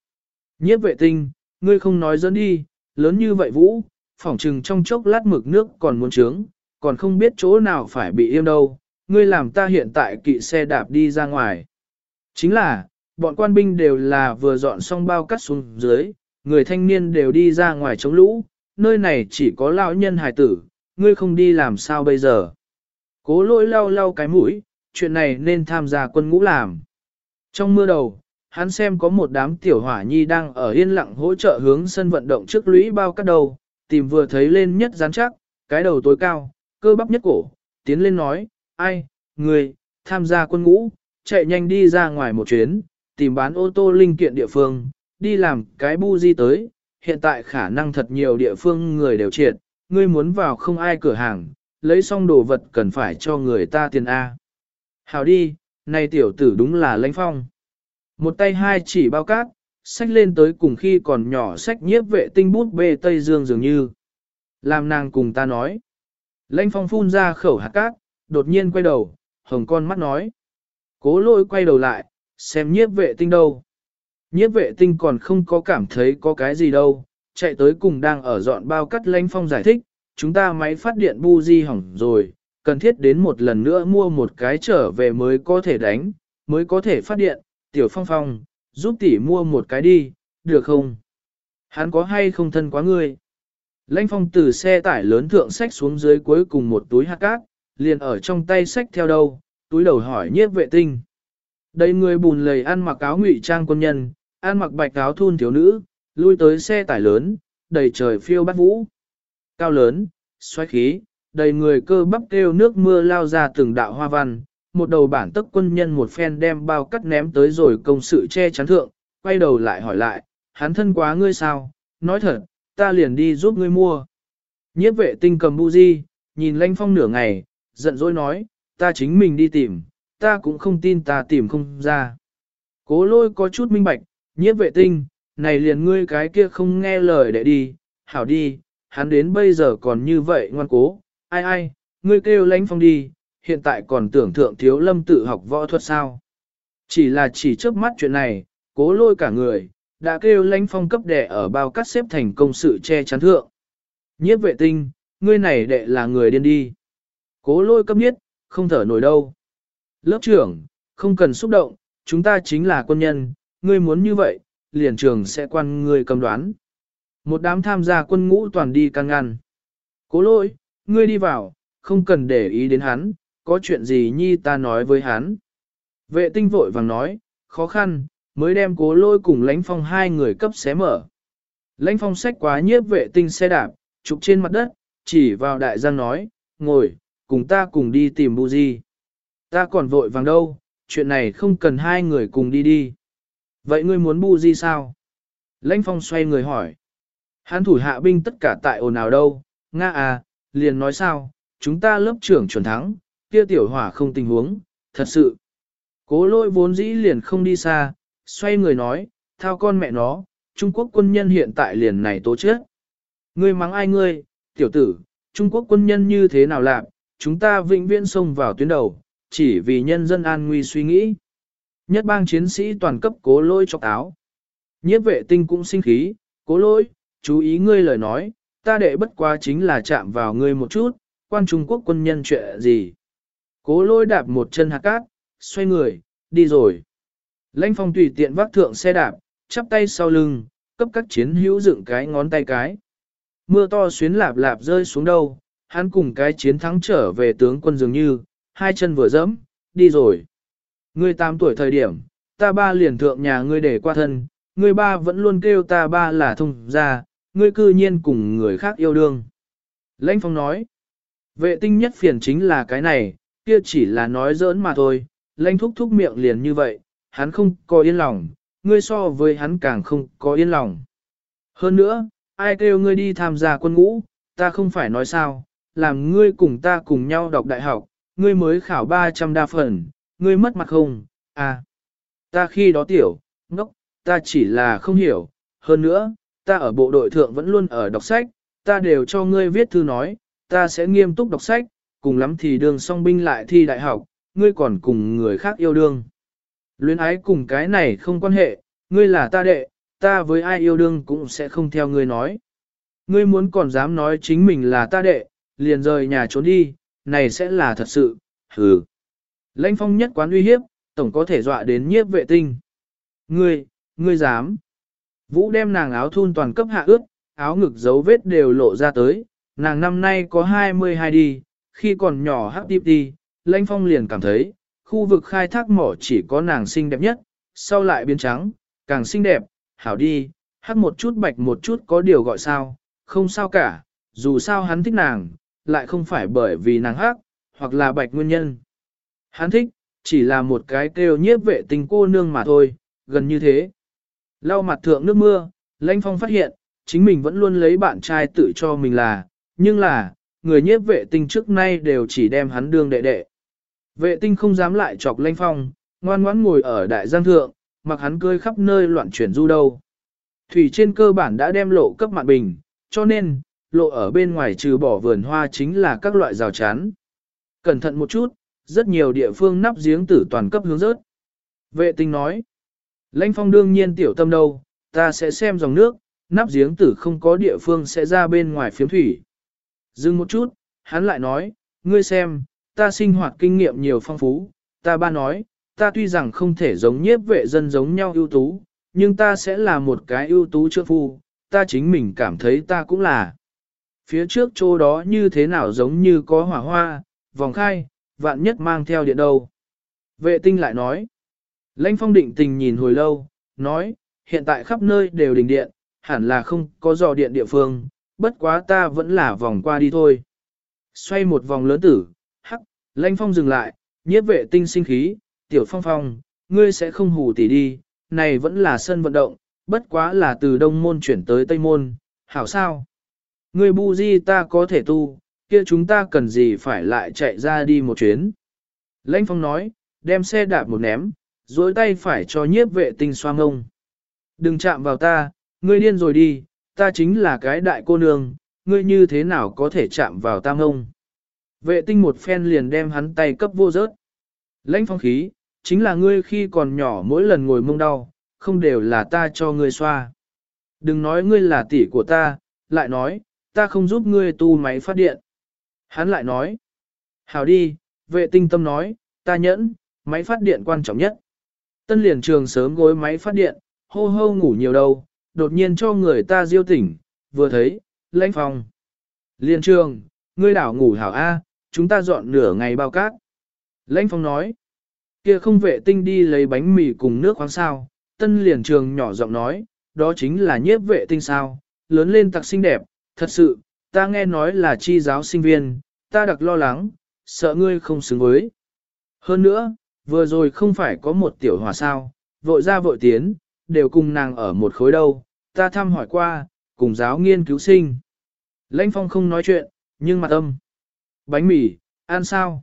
Speaker 1: Nhiếp vệ tinh, ngươi không nói dẫn đi, lớn như vậy vũ, phỏng trừng trong chốc lát mực nước còn muốn trướng, còn không biết chỗ nào phải bị im đâu, ngươi làm ta hiện tại kỵ xe đạp đi ra ngoài. Chính là, bọn quan binh đều là vừa dọn xong bao cắt xuống dưới, người thanh niên đều đi ra ngoài chống lũ, nơi này chỉ có lão nhân hài tử, ngươi không đi làm sao bây giờ. Cố lỗi lau lau cái mũi, chuyện này nên tham gia quân ngũ làm. Trong mưa đầu, hắn xem có một đám tiểu hỏa nhi đang ở yên lặng hỗ trợ hướng sân vận động trước lũy bao cắt đầu, tìm vừa thấy lên nhất rắn chắc, cái đầu tối cao, cơ bắp nhất cổ, tiến lên nói, ai, người, tham gia quân ngũ, chạy nhanh đi ra ngoài một chuyến, tìm bán ô tô linh kiện địa phương, đi làm cái bu di tới, hiện tại khả năng thật nhiều địa phương người đều triệt, ngươi muốn vào không ai cửa hàng, lấy xong đồ vật cần phải cho người ta tiền A. Hào đi, này tiểu tử đúng là lãnh phong. Một tay hai chỉ bao cát, sách lên tới cùng khi còn nhỏ sách nhiếp vệ tinh bút bê Tây Dương dường như. Làm nàng cùng ta nói. Lãnh phong phun ra khẩu hạt cát, đột nhiên quay đầu, hồng con mắt nói. Cố lôi quay đầu lại, xem nhiếp vệ tinh đâu. Nhiếp vệ tinh còn không có cảm thấy có cái gì đâu, chạy tới cùng đang ở dọn bao cắt lãnh phong giải thích, chúng ta máy phát điện bu di hỏng rồi, cần thiết đến một lần nữa mua một cái trở về mới có thể đánh, mới có thể phát điện, tiểu phong phong, giúp tỷ mua một cái đi, được không? Hắn có hay không thân quá ngươi? Lãnh phong từ xe tải lớn thượng sách xuống dưới cuối cùng một túi hạt cát, liền ở trong tay sách theo đâu, túi đầu hỏi nhiếp vệ tinh. Đây người bùn lầy ăn mặc áo ngụy trang quân nhân, ăn mặc bạch áo thun thiếu nữ, lui tới xe tải lớn, đầy trời phiêu bắt vũ. Cao lớn, xoáy khí, đầy người cơ bắp kêu nước mưa lao ra từng đạo hoa văn, một đầu bản tức quân nhân một phen đem bao cắt ném tới rồi công sự che chắn thượng, quay đầu lại hỏi lại, hắn thân quá ngươi sao, nói thật, ta liền đi giúp ngươi mua. Nhiếp vệ tinh cầm bu di, nhìn lanh phong nửa ngày, giận dỗi nói, ta chính mình đi tìm, ta cũng không tin ta tìm không ra. Cố lôi có chút minh bạch, nhiếp vệ tinh, này liền ngươi cái kia không nghe lời để đi, hảo đi, hắn đến bây giờ còn như vậy ngoan cố, ai ai, ngươi kêu lánh phong đi, hiện tại còn tưởng thượng thiếu lâm tự học võ thuật sao. Chỉ là chỉ trước mắt chuyện này, cố lôi cả người, đã kêu lánh phong cấp đệ ở bao cắt xếp thành công sự che chắn thượng. Nhiếp vệ tinh, ngươi này đệ là người điên đi. Cố lôi cấp niết, không thở nổi đâu. Lớp trưởng, không cần xúc động, chúng ta chính là quân nhân, ngươi muốn như vậy, liền trường sẽ quan ngươi cầm đoán. Một đám tham gia quân ngũ toàn đi can ngăn. Cố lôi, ngươi đi vào, không cần để ý đến hắn, có chuyện gì nhi ta nói với hắn. Vệ tinh vội vàng nói, khó khăn, mới đem cố lôi cùng lãnh phong hai người cấp xé mở. Lãnh phong sách quá nhiếp vệ tinh xe đạp, trục trên mặt đất, chỉ vào đại giang nói, ngồi, cùng ta cùng đi tìm bu di. Ta còn vội vàng đâu, chuyện này không cần hai người cùng đi đi. Vậy ngươi muốn bu di sao? Lãnh phong xoay người hỏi. hán thủ hạ binh tất cả tại ồn nào đâu, Nga à, liền nói sao, chúng ta lớp trưởng chuẩn thắng, kia tiểu hỏa không tình huống, thật sự. Cố lôi vốn dĩ liền không đi xa, xoay người nói, thao con mẹ nó, Trung Quốc quân nhân hiện tại liền này tố chết. Ngươi mắng ai ngươi, tiểu tử, Trung Quốc quân nhân như thế nào làm, chúng ta vĩnh viễn xông vào tuyến đầu, chỉ vì nhân dân an nguy suy nghĩ. Nhất bang chiến sĩ toàn cấp cố lôi cho áo. Nhiếp vệ tinh cũng sinh khí, cố lôi, chú ý ngươi lời nói, ta đệ bất quá chính là chạm vào ngươi một chút, quan Trung Quốc quân nhân chuyện gì. Cố lôi đạp một chân hạt cát, xoay người, đi rồi. Lãnh phong tùy tiện vác thượng xe đạp, chắp tay sau lưng, cấp các chiến hữu dựng cái ngón tay cái. Mưa to xuyến lạp lạp rơi xuống đâu, hắn cùng cái chiến thắng trở về tướng quân dường như, hai chân vừa dẫm, đi rồi. Ngươi tám tuổi thời điểm, ta ba liền thượng nhà ngươi để qua thân, ngươi ba vẫn luôn kêu ta ba là thông gia, ngươi cư nhiên cùng người khác yêu đương. Lãnh phong nói, vệ tinh nhất phiền chính là cái này, kia chỉ là nói giỡn mà thôi, lãnh thúc thúc miệng liền như vậy, hắn không có yên lòng, ngươi so với hắn càng không có yên lòng. Hơn nữa, ai kêu ngươi đi tham gia quân ngũ, ta không phải nói sao, làm ngươi cùng ta cùng nhau đọc đại học, ngươi mới khảo 300 đa phần, ngươi mất mặt không, à. Ta khi đó tiểu, ngốc, ta chỉ là không hiểu, hơn nữa, ta ở bộ đội thượng vẫn luôn ở đọc sách, ta đều cho ngươi viết thư nói, ta sẽ nghiêm túc đọc sách, cùng lắm thì đường song binh lại thi đại học, ngươi còn cùng người khác yêu đương. Luyến ái cùng cái này không quan hệ, ngươi là ta đệ, ta với ai yêu đương cũng sẽ không theo ngươi nói. Ngươi muốn còn dám nói chính mình là ta đệ, liền rời nhà trốn đi, này sẽ là thật sự, hừ. Lãnh phong nhất quán uy hiếp, tổng có thể dọa đến nhiếp vệ tinh. Ngươi, ngươi dám. Vũ đem nàng áo thun toàn cấp hạ ướt, áo ngực dấu vết đều lộ ra tới, nàng năm nay có 22 đi, khi còn nhỏ hấp tiếp đi, lãnh phong liền cảm thấy, khu vực khai thác mỏ chỉ có nàng xinh đẹp nhất, sau lại biến trắng, càng xinh đẹp, hảo đi, hắc một chút bạch một chút có điều gọi sao, không sao cả, dù sao hắn thích nàng, lại không phải bởi vì nàng hắc, hoặc là bạch nguyên nhân. Hắn thích, chỉ là một cái kêu nhiếp vệ tình cô nương mà thôi, gần như thế. Lau mặt thượng nước mưa, lãnh phong phát hiện, chính mình vẫn luôn lấy bạn trai tự cho mình là, nhưng là, người nhiếp vệ tinh trước nay đều chỉ đem hắn đương đệ đệ. Vệ tinh không dám lại chọc lãnh phong, ngoan ngoãn ngồi ở đại giang thượng, mặc hắn cơi khắp nơi loạn chuyển du đâu. Thủy trên cơ bản đã đem lộ cấp mạn bình, cho nên, lộ ở bên ngoài trừ bỏ vườn hoa chính là các loại rào chắn. Cẩn thận một chút, rất nhiều địa phương nắp giếng tử toàn cấp hướng rớt. Vệ tinh nói, lãnh phong đương nhiên tiểu tâm đâu, ta sẽ xem dòng nước, nắp giếng tử không có địa phương sẽ ra bên ngoài phiếm thủy. Dừng một chút, hắn lại nói, ngươi xem, ta sinh hoạt kinh nghiệm nhiều phong phú, ta ba nói, ta tuy rằng không thể giống nhiếp vệ dân giống nhau ưu tú, nhưng ta sẽ là một cái ưu tú trợ phu, ta chính mình cảm thấy ta cũng là. Phía trước chỗ đó như thế nào giống như có hỏa hoa, vòng khai, vạn nhất mang theo điện đâu. Vệ tinh lại nói, lãnh phong định tình nhìn hồi lâu, nói, hiện tại khắp nơi đều đình điện, hẳn là không có dò điện địa phương, bất quá ta vẫn là vòng qua đi thôi. Xoay một vòng lớn tử, hắc, lãnh phong dừng lại, nhiếp vệ tinh sinh khí, tiểu phong phong, ngươi sẽ không hù tỉ đi, này vẫn là sân vận động, bất quá là từ đông môn chuyển tới tây môn, hảo sao? Ngươi bu di ta có thể tu, kia chúng ta cần gì phải lại chạy ra đi một chuyến. Lãnh phong nói, đem xe đạp một ném, dối tay phải cho nhiếp vệ tinh xoa ngông. Đừng chạm vào ta, ngươi điên rồi đi, ta chính là cái đại cô nương, ngươi như thế nào có thể chạm vào ta ngông. Vệ tinh một phen liền đem hắn tay cấp vô rớt. Lãnh phong khí, chính là ngươi khi còn nhỏ mỗi lần ngồi mông đau, không đều là ta cho ngươi xoa. Đừng nói ngươi là tỷ của ta, lại nói, ta không giúp ngươi tu máy phát điện. Hắn lại nói, hảo đi, vệ tinh tâm nói, ta nhẫn, máy phát điện quan trọng nhất. Tân liền trường sớm gối máy phát điện, hô hô ngủ nhiều đâu, đột nhiên cho người ta diêu tỉnh, vừa thấy, lãnh phòng. Liên trường, ngươi đảo ngủ hảo A, chúng ta dọn nửa ngày bao cát. Lãnh phong nói, kia không vệ tinh đi lấy bánh mì cùng nước khoáng sao, tân liền trường nhỏ giọng nói, đó chính là nhiếp vệ tinh sao, lớn lên tặc xinh đẹp, thật sự, ta nghe nói là chi giáo sinh viên, ta đặc lo lắng, sợ ngươi không xứng với. Hơn nữa, vừa rồi không phải có một tiểu hòa sao, vội ra vội tiến, đều cùng nàng ở một khối đâu, ta thăm hỏi qua, cùng giáo nghiên cứu sinh. Lãnh phong không nói chuyện, nhưng mặt âm. Bánh mì, ăn sao?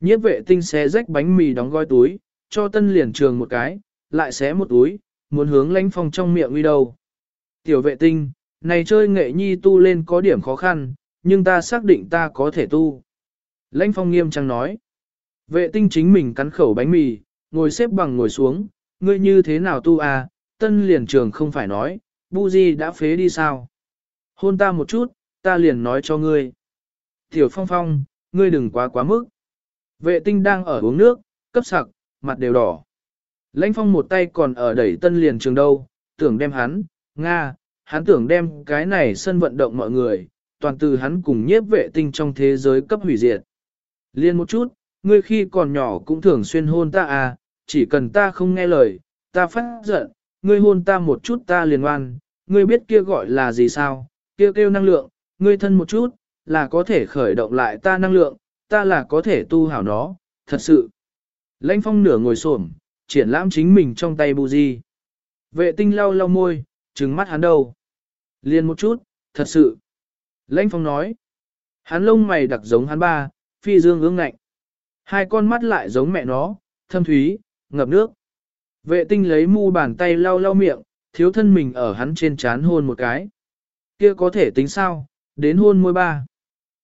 Speaker 1: Nhiếp vệ tinh xé rách bánh mì đóng gói túi, cho tân liền trường một cái, lại xé một túi, muốn hướng lãnh phong trong miệng uy đầu. Tiểu vệ tinh, này chơi nghệ nhi tu lên có điểm khó khăn, nhưng ta xác định ta có thể tu. Lãnh phong nghiêm trang nói. Vệ tinh chính mình cắn khẩu bánh mì, ngồi xếp bằng ngồi xuống, ngươi như thế nào tu à, tân liền trường không phải nói, bu di đã phế đi sao. Hôn ta một chút, ta liền nói cho ngươi. Tiểu phong phong, ngươi đừng quá quá mức. Vệ tinh đang ở uống nước, cấp sặc, mặt đều đỏ. Lãnh phong một tay còn ở đẩy tân liền trường đâu, tưởng đem hắn, Nga, hắn tưởng đem cái này sân vận động mọi người, toàn từ hắn cùng nhiếp vệ tinh trong thế giới cấp hủy diệt. Liên một chút, ngươi khi còn nhỏ cũng thường xuyên hôn ta à, chỉ cần ta không nghe lời, ta phát giận, ngươi hôn ta một chút ta liền oan, ngươi biết kia gọi là gì sao, kia kêu, kêu năng lượng, ngươi thân một chút, là có thể khởi động lại ta năng lượng, ta là có thể tu hảo nó, thật sự. Lãnh phong nửa ngồi xổm, triển lãm chính mình trong tay bu di. Vệ tinh lau lau môi, trừng mắt hắn đầu. Liên một chút, thật sự. Lãnh phong nói. Hắn lông mày đặc giống hắn ba, phi dương ương ngạnh. Hai con mắt lại giống mẹ nó, thâm thúy, ngập nước. Vệ tinh lấy mu bàn tay lau lau miệng, thiếu thân mình ở hắn trên chán hôn một cái. Kia có thể tính sao, đến hôn môi ba.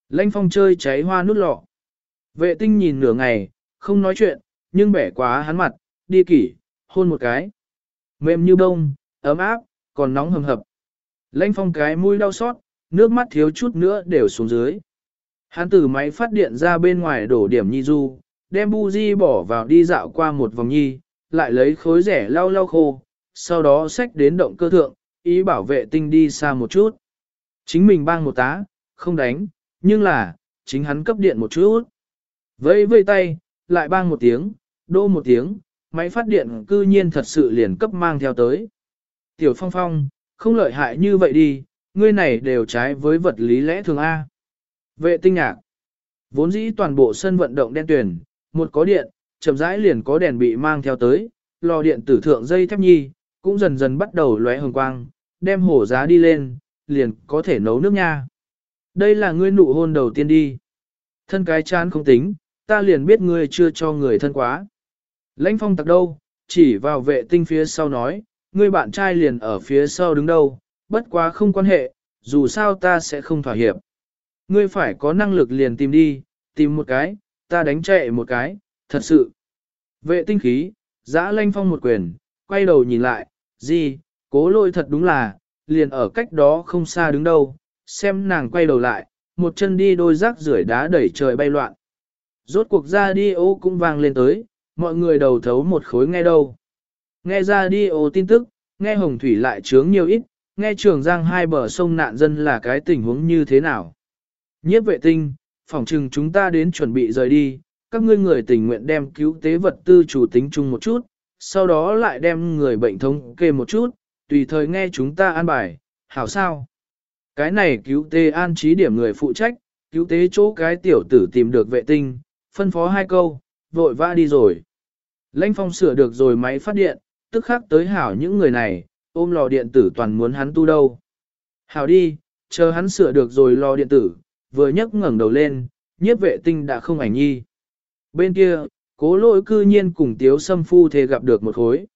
Speaker 1: Lãnh phong chơi cháy hoa nút lọ. Vệ tinh nhìn nửa ngày, không nói chuyện, nhưng bẻ quá hắn mặt, đi kỷ, hôn một cái. Mềm như bông, ấm áp, còn nóng hầm hập. Lãnh phong cái mũi đau xót, nước mắt thiếu chút nữa đều xuống dưới. Hắn từ máy phát điện ra bên ngoài đổ điểm nhi du, đem buji di bỏ vào đi dạo qua một vòng nhi, lại lấy khối rẻ lau lau khô, sau đó xách đến động cơ thượng, ý bảo vệ tinh đi xa một chút. Chính mình bang một tá, không đánh, nhưng là, chính hắn cấp điện một chút. Vẫy vây tay, lại bang một tiếng, đô một tiếng, máy phát điện cư nhiên thật sự liền cấp mang theo tới. Tiểu phong phong, không lợi hại như vậy đi, ngươi này đều trái với vật lý lẽ thường A. Vệ tinh nhạc. Vốn dĩ toàn bộ sân vận động đen tuyển, một có điện, chậm rãi liền có đèn bị mang theo tới, lò điện tử thượng dây thép nhi, cũng dần dần bắt đầu lóe hồng quang, đem hổ giá đi lên, liền có thể nấu nước nha. Đây là ngươi nụ hôn đầu tiên đi. Thân cái chán không tính, ta liền biết ngươi chưa cho người thân quá. Lãnh phong tặc đâu, chỉ vào vệ tinh phía sau nói, ngươi bạn trai liền ở phía sau đứng đâu, bất quá không quan hệ, dù sao ta sẽ không thỏa hiệp. Ngươi phải có năng lực liền tìm đi, tìm một cái, ta đánh chạy một cái, thật sự. Vệ tinh khí, giã lanh phong một quyền, quay đầu nhìn lại, gì, cố lôi thật đúng là, liền ở cách đó không xa đứng đâu, xem nàng quay đầu lại, một chân đi đôi rác rưởi đá đẩy trời bay loạn. Rốt cuộc ra đi ô cũng vang lên tới, mọi người đầu thấu một khối nghe đâu. Nghe ra đi ô tin tức, nghe hồng thủy lại trướng nhiều ít, nghe trường giang hai bờ sông nạn dân là cái tình huống như thế nào. Nhiếp vệ tinh, phỏng chừng chúng ta đến chuẩn bị rời đi, các ngươi người tình nguyện đem cứu tế vật tư chủ tính chung một chút, sau đó lại đem người bệnh thống kê một chút, tùy thời nghe chúng ta an bài, hảo sao. Cái này cứu tế an trí điểm người phụ trách, cứu tế chỗ cái tiểu tử tìm được vệ tinh, phân phó hai câu, vội vã đi rồi. Lãnh phong sửa được rồi máy phát điện, tức khắc tới hảo những người này, ôm lò điện tử toàn muốn hắn tu đâu. Hảo đi, chờ hắn sửa được rồi lò điện tử, vừa nhấc ngẩng đầu lên, nhiếp vệ tinh đã không ảnh nhi. Bên kia, cố lỗi cư nhiên cùng tiếu sâm phu thề gặp được một khối.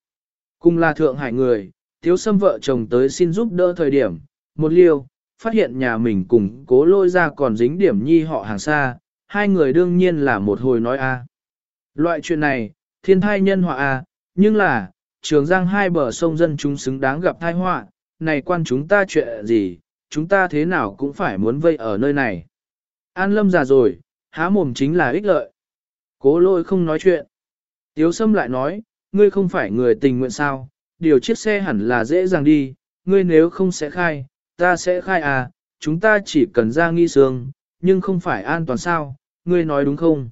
Speaker 1: Cùng là thượng hải người, tiếu sâm vợ chồng tới xin giúp đỡ thời điểm, một liêu, phát hiện nhà mình cùng cố lỗi ra còn dính điểm nhi họ hàng xa, hai người đương nhiên là một hồi nói a. Loại chuyện này, thiên thai nhân họa a, nhưng là, trường giang hai bờ sông dân chúng xứng đáng gặp thai họa, này quan chúng ta chuyện gì, chúng ta thế nào cũng phải muốn vây ở nơi này. An lâm già rồi, há mồm chính là ích lợi. Cố lôi không nói chuyện. Tiếu sâm lại nói, ngươi không phải người tình nguyện sao, điều chiếc xe hẳn là dễ dàng đi, ngươi nếu không sẽ khai, ta sẽ khai à, chúng ta chỉ cần ra nghi sương, nhưng không phải an toàn sao, ngươi nói đúng không?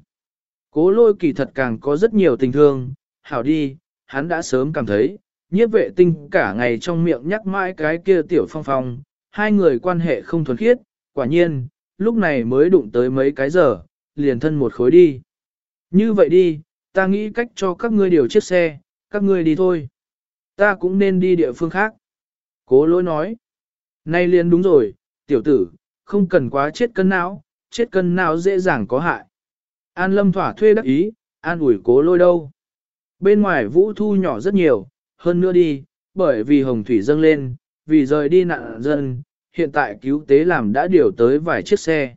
Speaker 1: Cố lôi kỳ thật càng có rất nhiều tình thương, hảo đi, hắn đã sớm cảm thấy, nhiếp vệ tinh cả ngày trong miệng nhắc mãi cái kia tiểu phong phong, hai người quan hệ không thuần khiết, quả nhiên, lúc này mới đụng tới mấy cái giờ, liền thân một khối đi. Như vậy đi, ta nghĩ cách cho các ngươi điều chiếc xe, các ngươi đi thôi. Ta cũng nên đi địa phương khác. Cố lỗi nói. Nay liền đúng rồi, tiểu tử, không cần quá chết cân não, chết cân não dễ dàng có hại. An lâm thỏa thuê đắc ý, an ủi cố lôi đâu. Bên ngoài vũ thu nhỏ rất nhiều, hơn nữa đi, bởi vì hồng thủy dâng lên, vì rời đi nạn dân, hiện tại cứu tế làm đã điều tới vài chiếc xe.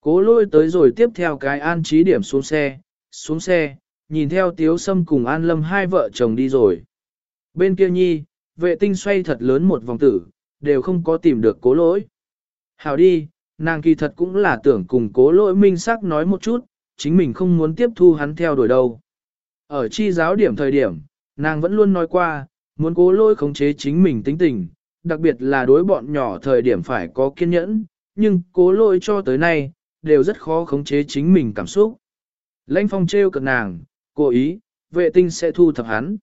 Speaker 1: Cố lôi tới rồi tiếp theo cái an trí điểm xuống xe, xuống xe, nhìn theo tiếu sâm cùng an lâm hai vợ chồng đi rồi. Bên kia nhi, vệ tinh xoay thật lớn một vòng tử, đều không có tìm được cố lỗi. Hào đi, nàng kỳ thật cũng là tưởng cùng cố lỗi minh sắc nói một chút, chính mình không muốn tiếp thu hắn theo đuổi đâu. Ở chi giáo điểm thời điểm, nàng vẫn luôn nói qua, muốn cố lôi khống chế chính mình tính tình, đặc biệt là đối bọn nhỏ thời điểm phải có kiên nhẫn, nhưng cố lôi cho tới nay, đều rất khó khống chế chính mình cảm xúc. Lãnh phong trêu cực nàng, cố ý, vệ tinh sẽ thu thập hắn.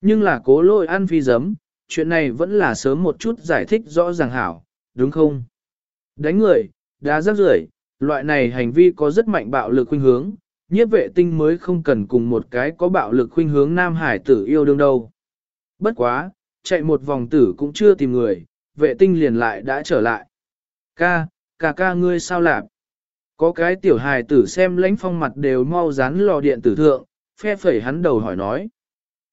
Speaker 1: Nhưng là cố lôi ăn phi giấm, chuyện này vẫn là sớm một chút giải thích rõ ràng hảo, đúng không? Đánh người, đá rác rưởi, loại này hành vi có rất mạnh bạo lực khuynh hướng, nhiếp vệ tinh mới không cần cùng một cái có bạo lực khuynh hướng nam hải tử yêu đương đâu. Bất quá, chạy một vòng tử cũng chưa tìm người, vệ tinh liền lại đã trở lại. Ca, ca ca ngươi sao lạp? Có cái tiểu hài tử xem lãnh phong mặt đều mau dán lò điện tử thượng, phe phẩy hắn đầu hỏi nói.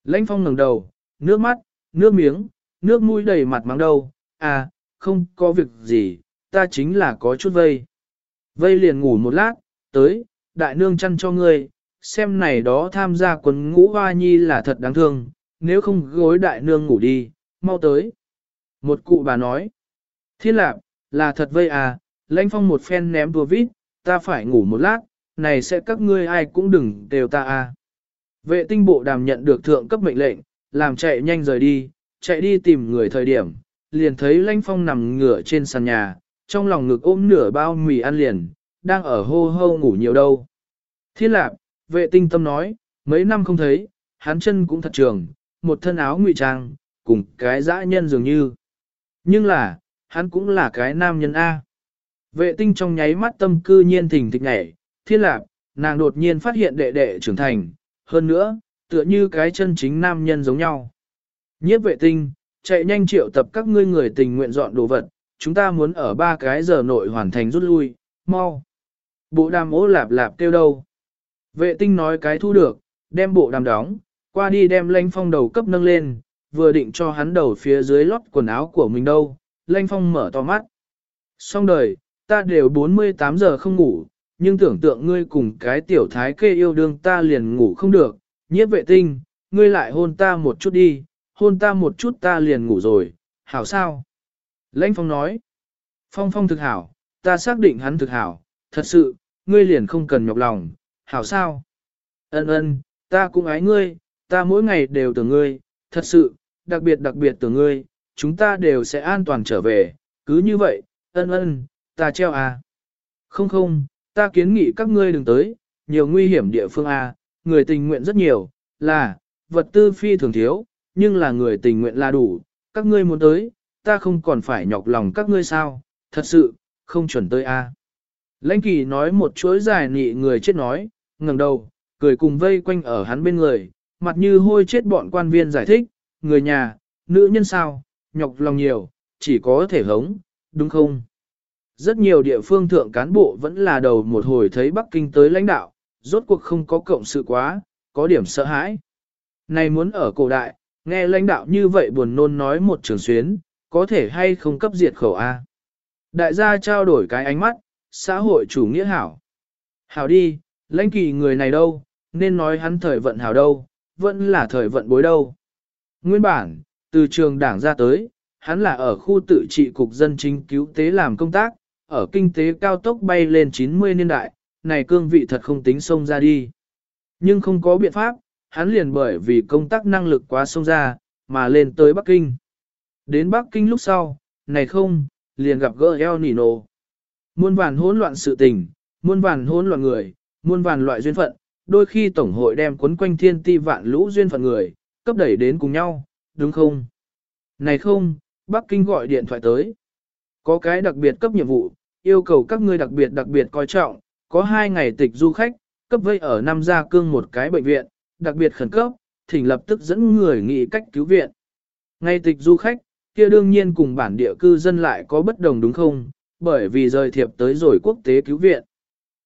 Speaker 1: Lãnh phong ngẩng đầu, nước mắt, nước miếng, nước mũi đầy mặt mắng đầu, à, không có việc gì, ta chính là có chút vây. Vây liền ngủ một lát, tới, đại nương chăn cho ngươi, xem này đó tham gia quần ngũ hoa nhi là thật đáng thương, nếu không gối đại nương ngủ đi, mau tới. Một cụ bà nói, thiên lạc, là thật vây à, lãnh phong một phen ném vừa vít, ta phải ngủ một lát, này sẽ các ngươi ai cũng đừng đều ta à. Vệ tinh bộ đàm nhận được thượng cấp mệnh lệnh, làm chạy nhanh rời đi, chạy đi tìm người thời điểm, liền thấy lãnh phong nằm ngửa trên sàn nhà, trong lòng ngực ôm nửa bao mì ăn liền, đang ở hô hô ngủ nhiều đâu. Thiên lạc, vệ tinh tâm nói, mấy năm không thấy, hắn chân cũng thật trường, một thân áo ngụy trang, cùng cái dã nhân dường như. Nhưng là, hắn cũng là cái nam nhân A. Vệ tinh trong nháy mắt tâm cư nhiên thỉnh thịch nhảy, thiên lạc, nàng đột nhiên phát hiện đệ đệ trưởng thành, hơn nữa, tựa như cái chân chính nam nhân giống nhau. Nhiếp vệ tinh, chạy nhanh triệu tập các ngươi người tình nguyện dọn đồ vật, chúng ta muốn ở ba cái giờ nội hoàn thành rút lui, mau. Bộ đàm ố lạp lạp kêu đâu. Vệ tinh nói cái thu được, đem bộ đàm đóng, qua đi đem lanh phong đầu cấp nâng lên, vừa định cho hắn đầu phía dưới lót quần áo của mình đâu, lanh phong mở to mắt. Xong đời, ta đều 48 giờ không ngủ, nhưng tưởng tượng ngươi cùng cái tiểu thái kê yêu đương ta liền ngủ không được, nhiếp vệ tinh, ngươi lại hôn ta một chút đi, hôn ta một chút ta liền ngủ rồi, hảo sao? Lãnh phong nói, phong phong thực hảo, ta xác định hắn thực hảo, thật sự, ngươi liền không cần nhọc lòng, hảo sao? Ân ân, ta cũng ái ngươi, ta mỗi ngày đều tưởng ngươi, thật sự, đặc biệt đặc biệt tưởng ngươi, chúng ta đều sẽ an toàn trở về, cứ như vậy, ân ân, ta treo à. Không không, ta kiến nghị các ngươi đừng tới, nhiều nguy hiểm địa phương à, người tình nguyện rất nhiều, là, vật tư phi thường thiếu, nhưng là người tình nguyện là đủ, các ngươi muốn tới, ta không còn phải nhọc lòng các ngươi sao, thật sự, không chuẩn tới. À. Lãnh kỳ nói một chuỗi dài nị người chết nói, ngẩng đầu, cười cùng vây quanh ở hắn bên người, mặt như hôi chết bọn quan viên giải thích, người nhà, nữ nhân sao, nhọc lòng nhiều, chỉ có thể hống, đúng không? Rất nhiều địa phương thượng cán bộ vẫn là đầu một hồi thấy Bắc Kinh tới lãnh đạo, rốt cuộc không có cộng sự quá, có điểm sợ hãi. Này muốn ở cổ đại, nghe lãnh đạo như vậy buồn nôn nói một trường xuyến, có thể hay không cấp diệt khẩu A. Đại gia trao đổi cái ánh mắt, xã hội chủ nghĩa hảo. Hảo đi, lãnh kỳ người này đâu, nên nói hắn thời vận hảo đâu, vẫn là thời vận bối đâu. Nguyên bản, từ trường đảng ra tới, hắn là ở khu tự trị cục dân chính cứu tế làm công tác, ở kinh tế cao tốc bay lên 90 niên đại, này cương vị thật không tính xông ra đi. Nhưng không có biện pháp, hắn liền bởi vì công tác năng lực quá xông ra, mà lên tới Bắc Kinh. Đến Bắc Kinh lúc sau, này không, liền gặp gỡ El Nino. Muôn vàn hỗn loạn sự tình, muôn vàn hỗn loạn người, muôn vàn loại duyên phận, đôi khi tổng hội đem cuốn quanh thiên ti vạn lũ duyên phận người, cấp đẩy đến cùng nhau, đúng không? Này không, Bắc Kinh gọi điện thoại tới. Có cái đặc biệt cấp nhiệm vụ, yêu cầu các ngươi đặc biệt đặc biệt coi trọng, có hai ngày tịch du khách, cấp vây ở Nam Gia Cương một cái bệnh viện, đặc biệt khẩn cấp, thỉnh lập tức dẫn người nghị cách cứu viện. Ngày tịch du khách, kia đương nhiên cùng bản địa cư dân lại có bất đồng đúng không, bởi vì rời thiệp tới rồi quốc tế cứu viện.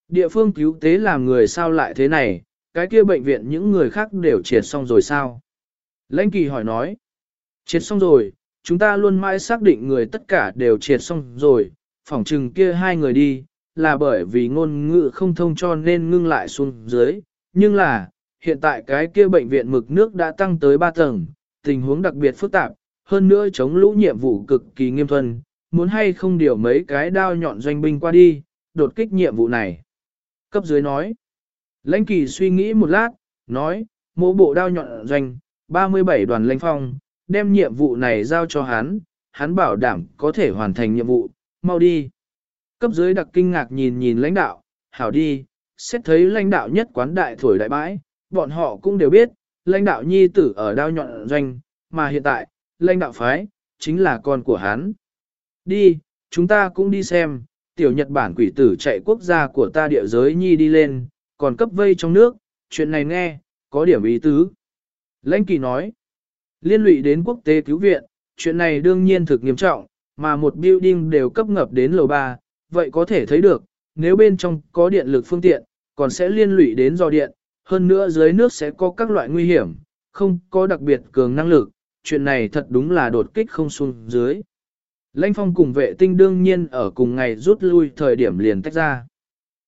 Speaker 1: Địa phương cứu tế làm người sao lại thế này, cái kia bệnh viện những người khác đều triệt xong rồi sao? Lãnh kỳ hỏi nói, triệt xong rồi, chúng ta luôn mãi xác định người tất cả đều triệt xong rồi, phỏng chừng kia hai người đi, là bởi vì ngôn ngữ không thông cho nên ngưng lại xuống dưới, nhưng là, hiện tại cái kia bệnh viện mực nước đã tăng tới 3 tầng, tình huống đặc biệt phức tạp, hơn nữa chống lũ nhiệm vụ cực kỳ nghiêm thuần, muốn hay không điều mấy cái đao nhọn doanh binh qua đi, đột kích nhiệm vụ này. Cấp dưới nói, lãnh kỳ suy nghĩ một lát, nói, mô bộ đao nhọn doanh, 37 đoàn lãnh phong, đem nhiệm vụ này giao cho hắn, hắn bảo đảm có thể hoàn thành nhiệm vụ, mau đi. Cấp dưới đặc kinh ngạc nhìn nhìn lãnh đạo, hảo đi, xét thấy lãnh đạo nhất quán đại thổi đại bãi, bọn họ cũng đều biết, lãnh đạo nhi tử ở đao nhọn doanh, mà hiện tại, lãnh đạo phái, chính là con của hắn. Đi, chúng ta cũng đi xem, tiểu Nhật Bản quỷ tử chạy quốc gia của ta địa giới nhi đi lên, còn cấp vây trong nước, chuyện này nghe, có điểm ý tứ. Lãnh kỳ nói, liên lụy đến quốc tế cứu viện, chuyện này đương nhiên thực nghiêm trọng, mà một building đều cấp ngập đến lầu 3, vậy có thể thấy được, nếu bên trong có điện lực phương tiện, còn sẽ liên lụy đến do điện, hơn nữa dưới nước sẽ có các loại nguy hiểm, không có đặc biệt cường năng lực, chuyện này thật đúng là đột kích không xuống dưới. Lãnh phong cùng vệ tinh đương nhiên ở cùng ngày rút lui thời điểm liền tách ra.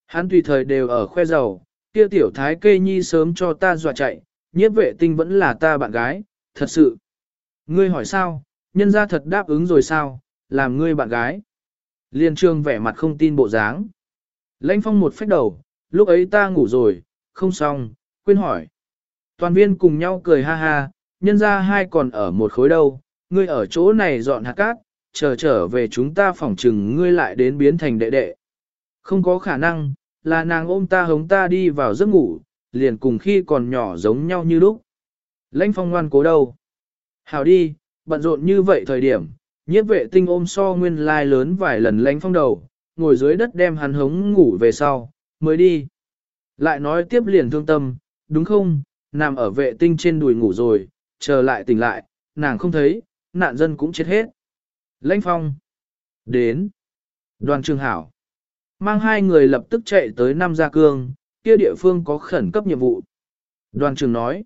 Speaker 1: Hắn tùy thời đều ở khoe giàu, kia tiểu thái kê nhi sớm cho ta dọa chạy, nhiếp vệ tinh vẫn là ta bạn gái, thật sự. Ngươi hỏi sao, nhân ra thật đáp ứng rồi sao, làm ngươi bạn gái. Liên trương vẻ mặt không tin bộ dáng. Lãnh phong một phách đầu, lúc ấy ta ngủ rồi, không xong, quên hỏi. Toàn viên cùng nhau cười ha ha, nhân ra hai còn ở một khối đâu, ngươi ở chỗ này dọn hạt cát, chờ trở về chúng ta phỏng chừng ngươi lại đến biến thành đệ đệ. Không có khả năng, là nàng ôm ta hống ta đi vào giấc ngủ, liền cùng khi còn nhỏ giống nhau như lúc. Lãnh phong ngoan cố đâu? Hào đi, bận rộn như vậy thời điểm, nhiếp vệ tinh ôm so nguyên lai lớn vài lần lãnh phong đầu, ngồi dưới đất đem hắn hống ngủ về sau, mới đi. Lại nói tiếp liền thương tâm, đúng không, nằm ở vệ tinh trên đùi ngủ rồi, chờ lại tỉnh lại, nàng không thấy, nạn dân cũng chết hết. Lãnh phong. Đến. Đoàn trường hảo. Mang hai người lập tức chạy tới Nam Gia Cương, kia địa phương có khẩn cấp nhiệm vụ. Đoàn trường nói.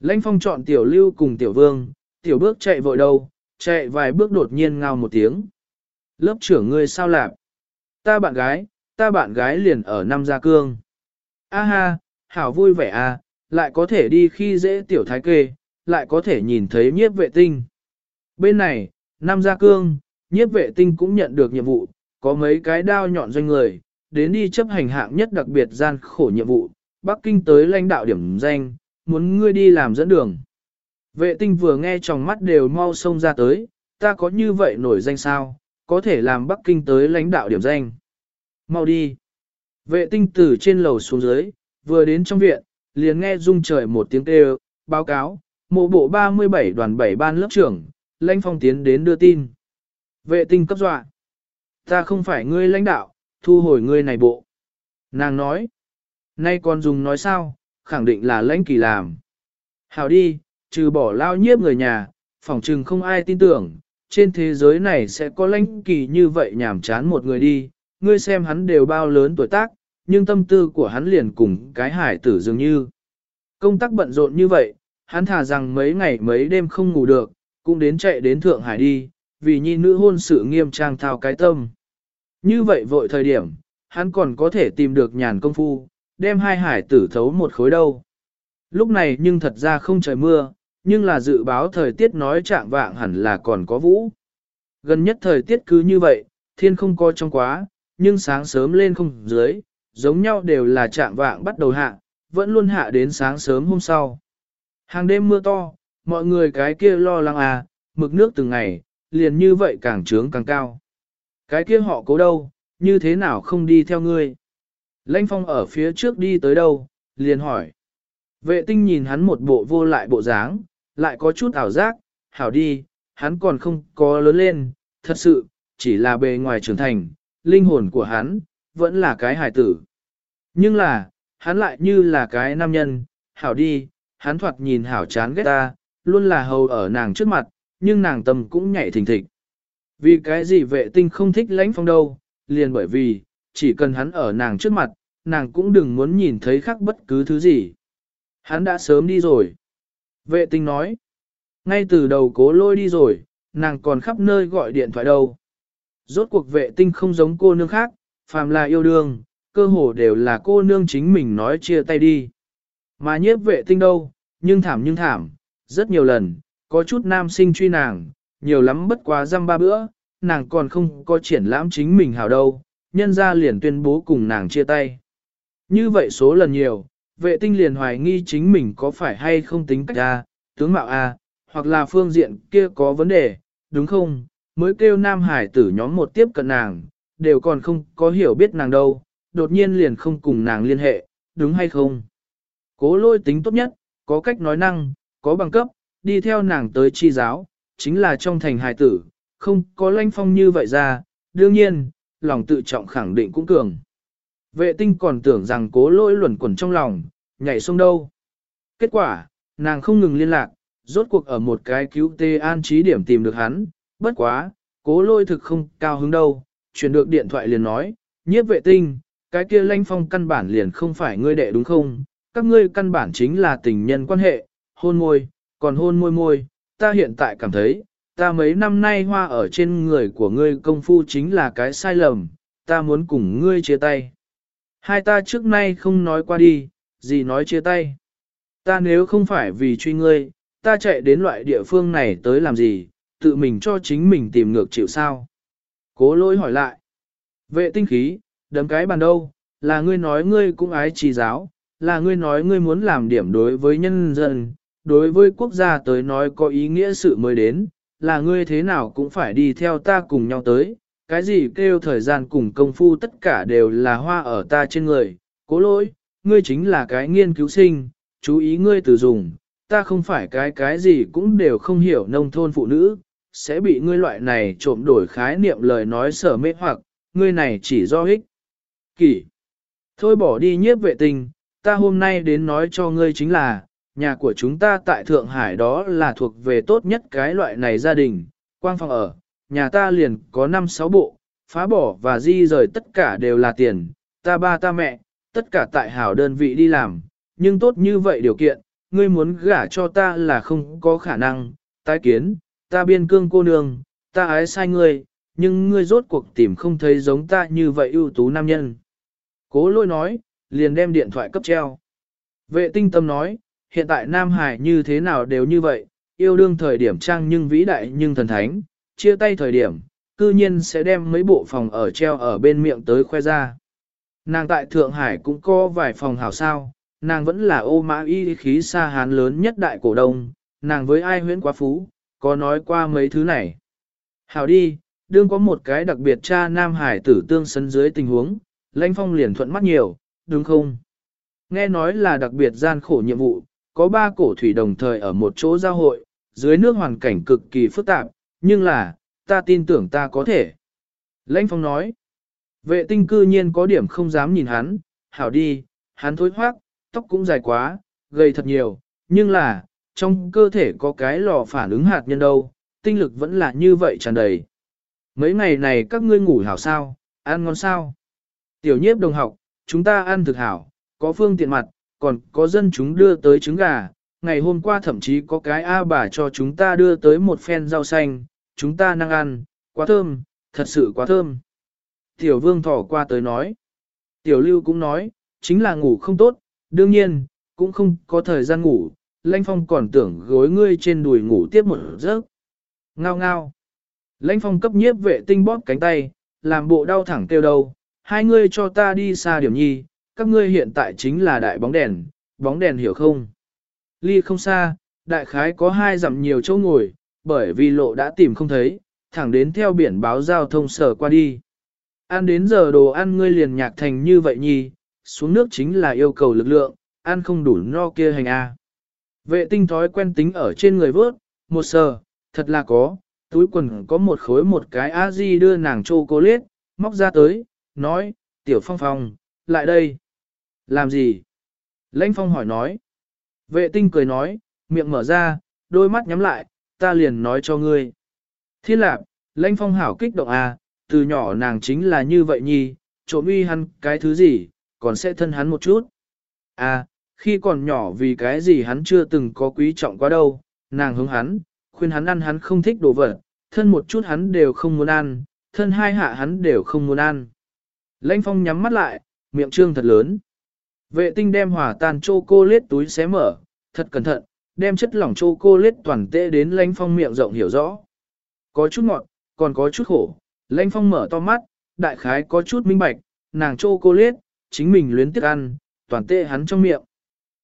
Speaker 1: Lãnh phong chọn tiểu lưu cùng tiểu vương, tiểu bước chạy vội đâu, chạy vài bước đột nhiên ngao một tiếng. Lớp trưởng ngươi sao lạp? Ta bạn gái, ta bạn gái liền ở Nam Gia Cương. A ha, hảo vui vẻ à, lại có thể đi khi dễ tiểu thái kê, lại có thể nhìn thấy nhiếp vệ tinh. Bên này, Nam Gia Cương, nhiếp vệ tinh cũng nhận được nhiệm vụ, có mấy cái đao nhọn doanh người, đến đi chấp hành hạng nhất đặc biệt gian khổ nhiệm vụ, Bắc Kinh tới lãnh đạo điểm danh, muốn ngươi đi làm dẫn đường. Vệ tinh vừa nghe trong mắt đều mau xông ra tới, ta có như vậy nổi danh sao, có thể làm Bắc Kinh tới lãnh đạo điểm danh. Mau đi. Vệ tinh từ trên lầu xuống dưới, vừa đến trong viện, liền nghe rung trời một tiếng kêu, báo cáo, mộ bộ 37 đoàn 7 ban lớp trưởng, lãnh phong tiến đến đưa tin. Vệ tinh cấp dọa. Ta không phải ngươi lãnh đạo, thu hồi ngươi này bộ. Nàng nói. Nay còn dùng nói sao, khẳng định là lãnh kỳ làm. Hào đi, trừ bỏ lao nhiếp người nhà, phỏng chừng không ai tin tưởng, trên thế giới này sẽ có lãnh kỳ như vậy nhảm chán một người đi, ngươi xem hắn đều bao lớn tuổi tác, nhưng tâm tư của hắn liền cùng cái hải tử dường như. Công tác bận rộn như vậy, hắn thả rằng mấy ngày mấy đêm không ngủ được, cũng đến chạy đến Thượng Hải đi, vì nhi nữ hôn sự nghiêm trang thao cái tâm. Như vậy vội thời điểm, hắn còn có thể tìm được nhàn công phu, đem hai hải tử thấu một khối đâu. Lúc này nhưng thật ra không trời mưa, nhưng là dự báo thời tiết nói trạng vạng hẳn là còn có vũ. Gần nhất thời tiết cứ như vậy, thiên không coi trong quá, nhưng sáng sớm lên không dưới, giống nhau đều là trạng vạng bắt đầu hạ, vẫn luôn hạ đến sáng sớm hôm sau. Hàng đêm mưa to, mọi người cái kia lo lắng à, mực nước từng ngày, liền như vậy càng trướng càng cao. Cái kia họ cố đâu, như thế nào không đi theo ngươi? Lãnh phong ở phía trước đi tới đâu, liền hỏi. Vệ tinh nhìn hắn một bộ vô lại bộ dáng, lại có chút ảo giác, hảo đi, hắn còn không có lớn lên, thật sự, chỉ là bề ngoài trưởng thành, linh hồn của hắn, vẫn là cái hài tử. Nhưng là, hắn lại như là cái nam nhân, hảo đi, hắn thoạt nhìn hảo chán ghét ta, luôn là hầu ở nàng trước mặt, nhưng nàng tâm cũng nhảy thình thịch. Vì cái gì vệ tinh không thích lãnh phong đâu, liền bởi vì, chỉ cần hắn ở nàng trước mặt, nàng cũng đừng muốn nhìn thấy khác bất cứ thứ gì. Hắn đã sớm đi rồi. Vệ tinh nói, ngay từ đầu cố lôi đi rồi, nàng còn khắp nơi gọi điện thoại đâu. Rốt cuộc vệ tinh không giống cô nương khác, phàm là yêu đương, cơ hồ đều là cô nương chính mình nói chia tay đi. Mà nhiếp vệ tinh đâu, nhưng thảm nhưng thảm, rất nhiều lần, có chút nam sinh truy nàng, nhiều lắm bất quá răm ba bữa, nàng còn không có triển lãm chính mình hào đâu, nhân ra liền tuyên bố cùng nàng chia tay. Như vậy số lần nhiều, vệ tinh liền hoài nghi chính mình có phải hay không tính cách A, tướng mạo A, hoặc là phương diện kia có vấn đề, đúng không? Mới kêu nam hải tử nhóm một tiếp cận nàng, đều còn không có hiểu biết nàng đâu, đột nhiên liền không cùng nàng liên hệ, đúng hay không? Cố lôi tính tốt nhất, có cách nói năng, có bằng cấp, đi theo nàng tới chi giáo, chính là trong thành hài tử, không có lanh phong như vậy ra, đương nhiên, lòng tự trọng khẳng định cũng cường. Vệ tinh còn tưởng rằng cố lỗi luẩn quẩn trong lòng, nhảy sông đâu. Kết quả, nàng không ngừng liên lạc, rốt cuộc ở một cái cứu tê an trí điểm tìm được hắn, bất quá, cố lôi thực không cao hứng đâu, chuyển được điện thoại liền nói, nhiếp vệ tinh, cái kia lanh phong căn bản liền không phải ngươi đệ đúng không, các ngươi căn bản chính là tình nhân quan hệ, hôn môi, còn hôn môi môi, ta hiện tại cảm thấy, ta mấy năm nay hoa ở trên người của ngươi công phu chính là cái sai lầm, ta muốn cùng ngươi chia tay. Hai ta trước nay không nói qua đi, gì nói chia tay. Ta nếu không phải vì truy ngươi, ta chạy đến loại địa phương này tới làm gì, tự mình cho chính mình tìm ngược chịu sao. Cố lỗi hỏi lại. Vệ tinh khí, đấm cái bàn đâu, là ngươi nói ngươi cũng ái trì giáo, là ngươi nói ngươi muốn làm điểm đối với nhân dân, đối với quốc gia tới nói có ý nghĩa sự mới đến, là ngươi thế nào cũng phải đi theo ta cùng nhau tới, cái gì kêu thời gian cùng công phu tất cả đều là hoa ở ta trên người, cố lỗi, ngươi chính là cái nghiên cứu sinh, chú ý ngươi từ dùng, ta không phải cái cái gì cũng đều không hiểu nông thôn phụ nữ, sẽ bị ngươi loại này trộm đổi khái niệm lời nói sở mê hoặc, ngươi này chỉ do ích. Kỷ. Thôi bỏ đi nhiếp vệ tình, ta hôm nay đến nói cho ngươi chính là, nhà của chúng ta tại Thượng Hải đó là thuộc về tốt nhất cái loại này gia đình, quang phòng ở, nhà ta liền có 5-6 bộ, phá bỏ và di rời tất cả đều là tiền, ta ba ta mẹ, tất cả tại hảo đơn vị đi làm, nhưng tốt như vậy điều kiện, ngươi muốn gả cho ta là không có khả năng, tái kiến, ta biên cương cô nương, ta ái sai ngươi, nhưng ngươi rốt cuộc tìm không thấy giống ta như vậy ưu tú nam nhân. Cố lôi nói, liền đem điện thoại cấp treo. Vệ tinh tâm nói, hiện tại Nam Hải như thế nào đều như vậy, yêu đương thời điểm trang nhưng vĩ đại nhưng thần thánh, chia tay thời điểm, cư nhiên sẽ đem mấy bộ phòng ở treo ở bên miệng tới khoe ra. Nàng tại Thượng Hải cũng có vài phòng hảo sao, nàng vẫn là ô mã y khí xa hán lớn nhất đại cổ đông, nàng với ai huyễn quá phú, có nói qua mấy thứ này. Hảo đi, đương có một cái đặc biệt cha Nam Hải tử tương sân dưới tình huống, lãnh phong liền thuận mắt nhiều, đúng không? Nghe nói là đặc biệt gian khổ nhiệm vụ, có ba cổ thủy đồng thời ở một chỗ giao hội, dưới nước hoàn cảnh cực kỳ phức tạp, nhưng là, ta tin tưởng ta có thể. Lãnh phong nói, vệ tinh cư nhiên có điểm không dám nhìn hắn, hảo đi, hắn thối thoát, tóc cũng dài quá, gầy thật nhiều, nhưng là, trong cơ thể có cái lò phản ứng hạt nhân đâu, tinh lực vẫn là như vậy tràn đầy. Mấy ngày này các ngươi ngủ hảo sao, ăn ngon sao? Tiểu nhiếp đồng học, chúng ta ăn thực hảo, có phương tiện mặt, còn có dân chúng đưa tới trứng gà, ngày hôm qua thậm chí có cái A bà cho chúng ta đưa tới một phen rau xanh, chúng ta năng ăn, quá thơm, thật sự quá thơm. Tiểu vương thỏ qua tới nói. Tiểu lưu cũng nói, chính là ngủ không tốt, đương nhiên, cũng không có thời gian ngủ, Lãnh Phong còn tưởng gối ngươi trên đùi ngủ tiếp một giấc. Ngao ngao. Lãnh Phong cấp nhiếp vệ tinh bóp cánh tay, làm bộ đau thẳng kêu đầu, hai ngươi cho ta đi xa điểm nhi, các ngươi hiện tại chính là đại bóng đèn, bóng đèn hiểu không? Ly không xa, đại khái có hai dặm nhiều chỗ ngồi, bởi vì lộ đã tìm không thấy, thẳng đến theo biển báo giao thông sở qua đi. Ăn đến giờ đồ ăn ngươi liền nhạc thành như vậy nhi, xuống nước chính là yêu cầu lực lượng, ăn không đủ no kia hành A. Vệ tinh thói quen tính ở trên người vớt, một sờ, thật là có, túi quần có một khối một cái a di đưa nàng chocolate, móc ra tới, nói, tiểu phong phong, lại đây. Làm gì? Lãnh phong hỏi nói. Vệ tinh cười nói, miệng mở ra, đôi mắt nhắm lại, ta liền nói cho ngươi. Thiên lạc, lãnh phong hảo kích động à, từ nhỏ nàng chính là như vậy nhi, trộm uy hắn cái thứ gì, còn sẽ thân hắn một chút. À, khi còn nhỏ vì cái gì hắn chưa từng có quý trọng quá đâu, nàng hướng hắn, khuyên hắn ăn hắn không thích đồ vật, thân một chút hắn đều không muốn ăn, thân hai hạ hắn đều không muốn ăn. Lãnh phong nhắm mắt lại, miệng trương thật lớn. Vệ tinh đem hỏa tan chocolate túi xé mở, thật cẩn thận, đem chất lỏng chocolate toàn tệ đến lãnh phong miệng rộng hiểu rõ. Có chút ngọt, còn có chút khổ, lãnh phong mở to mắt, đại khái có chút minh bạch, nàng chocolate, chính mình luyến tiếc ăn, toàn tệ hắn trong miệng.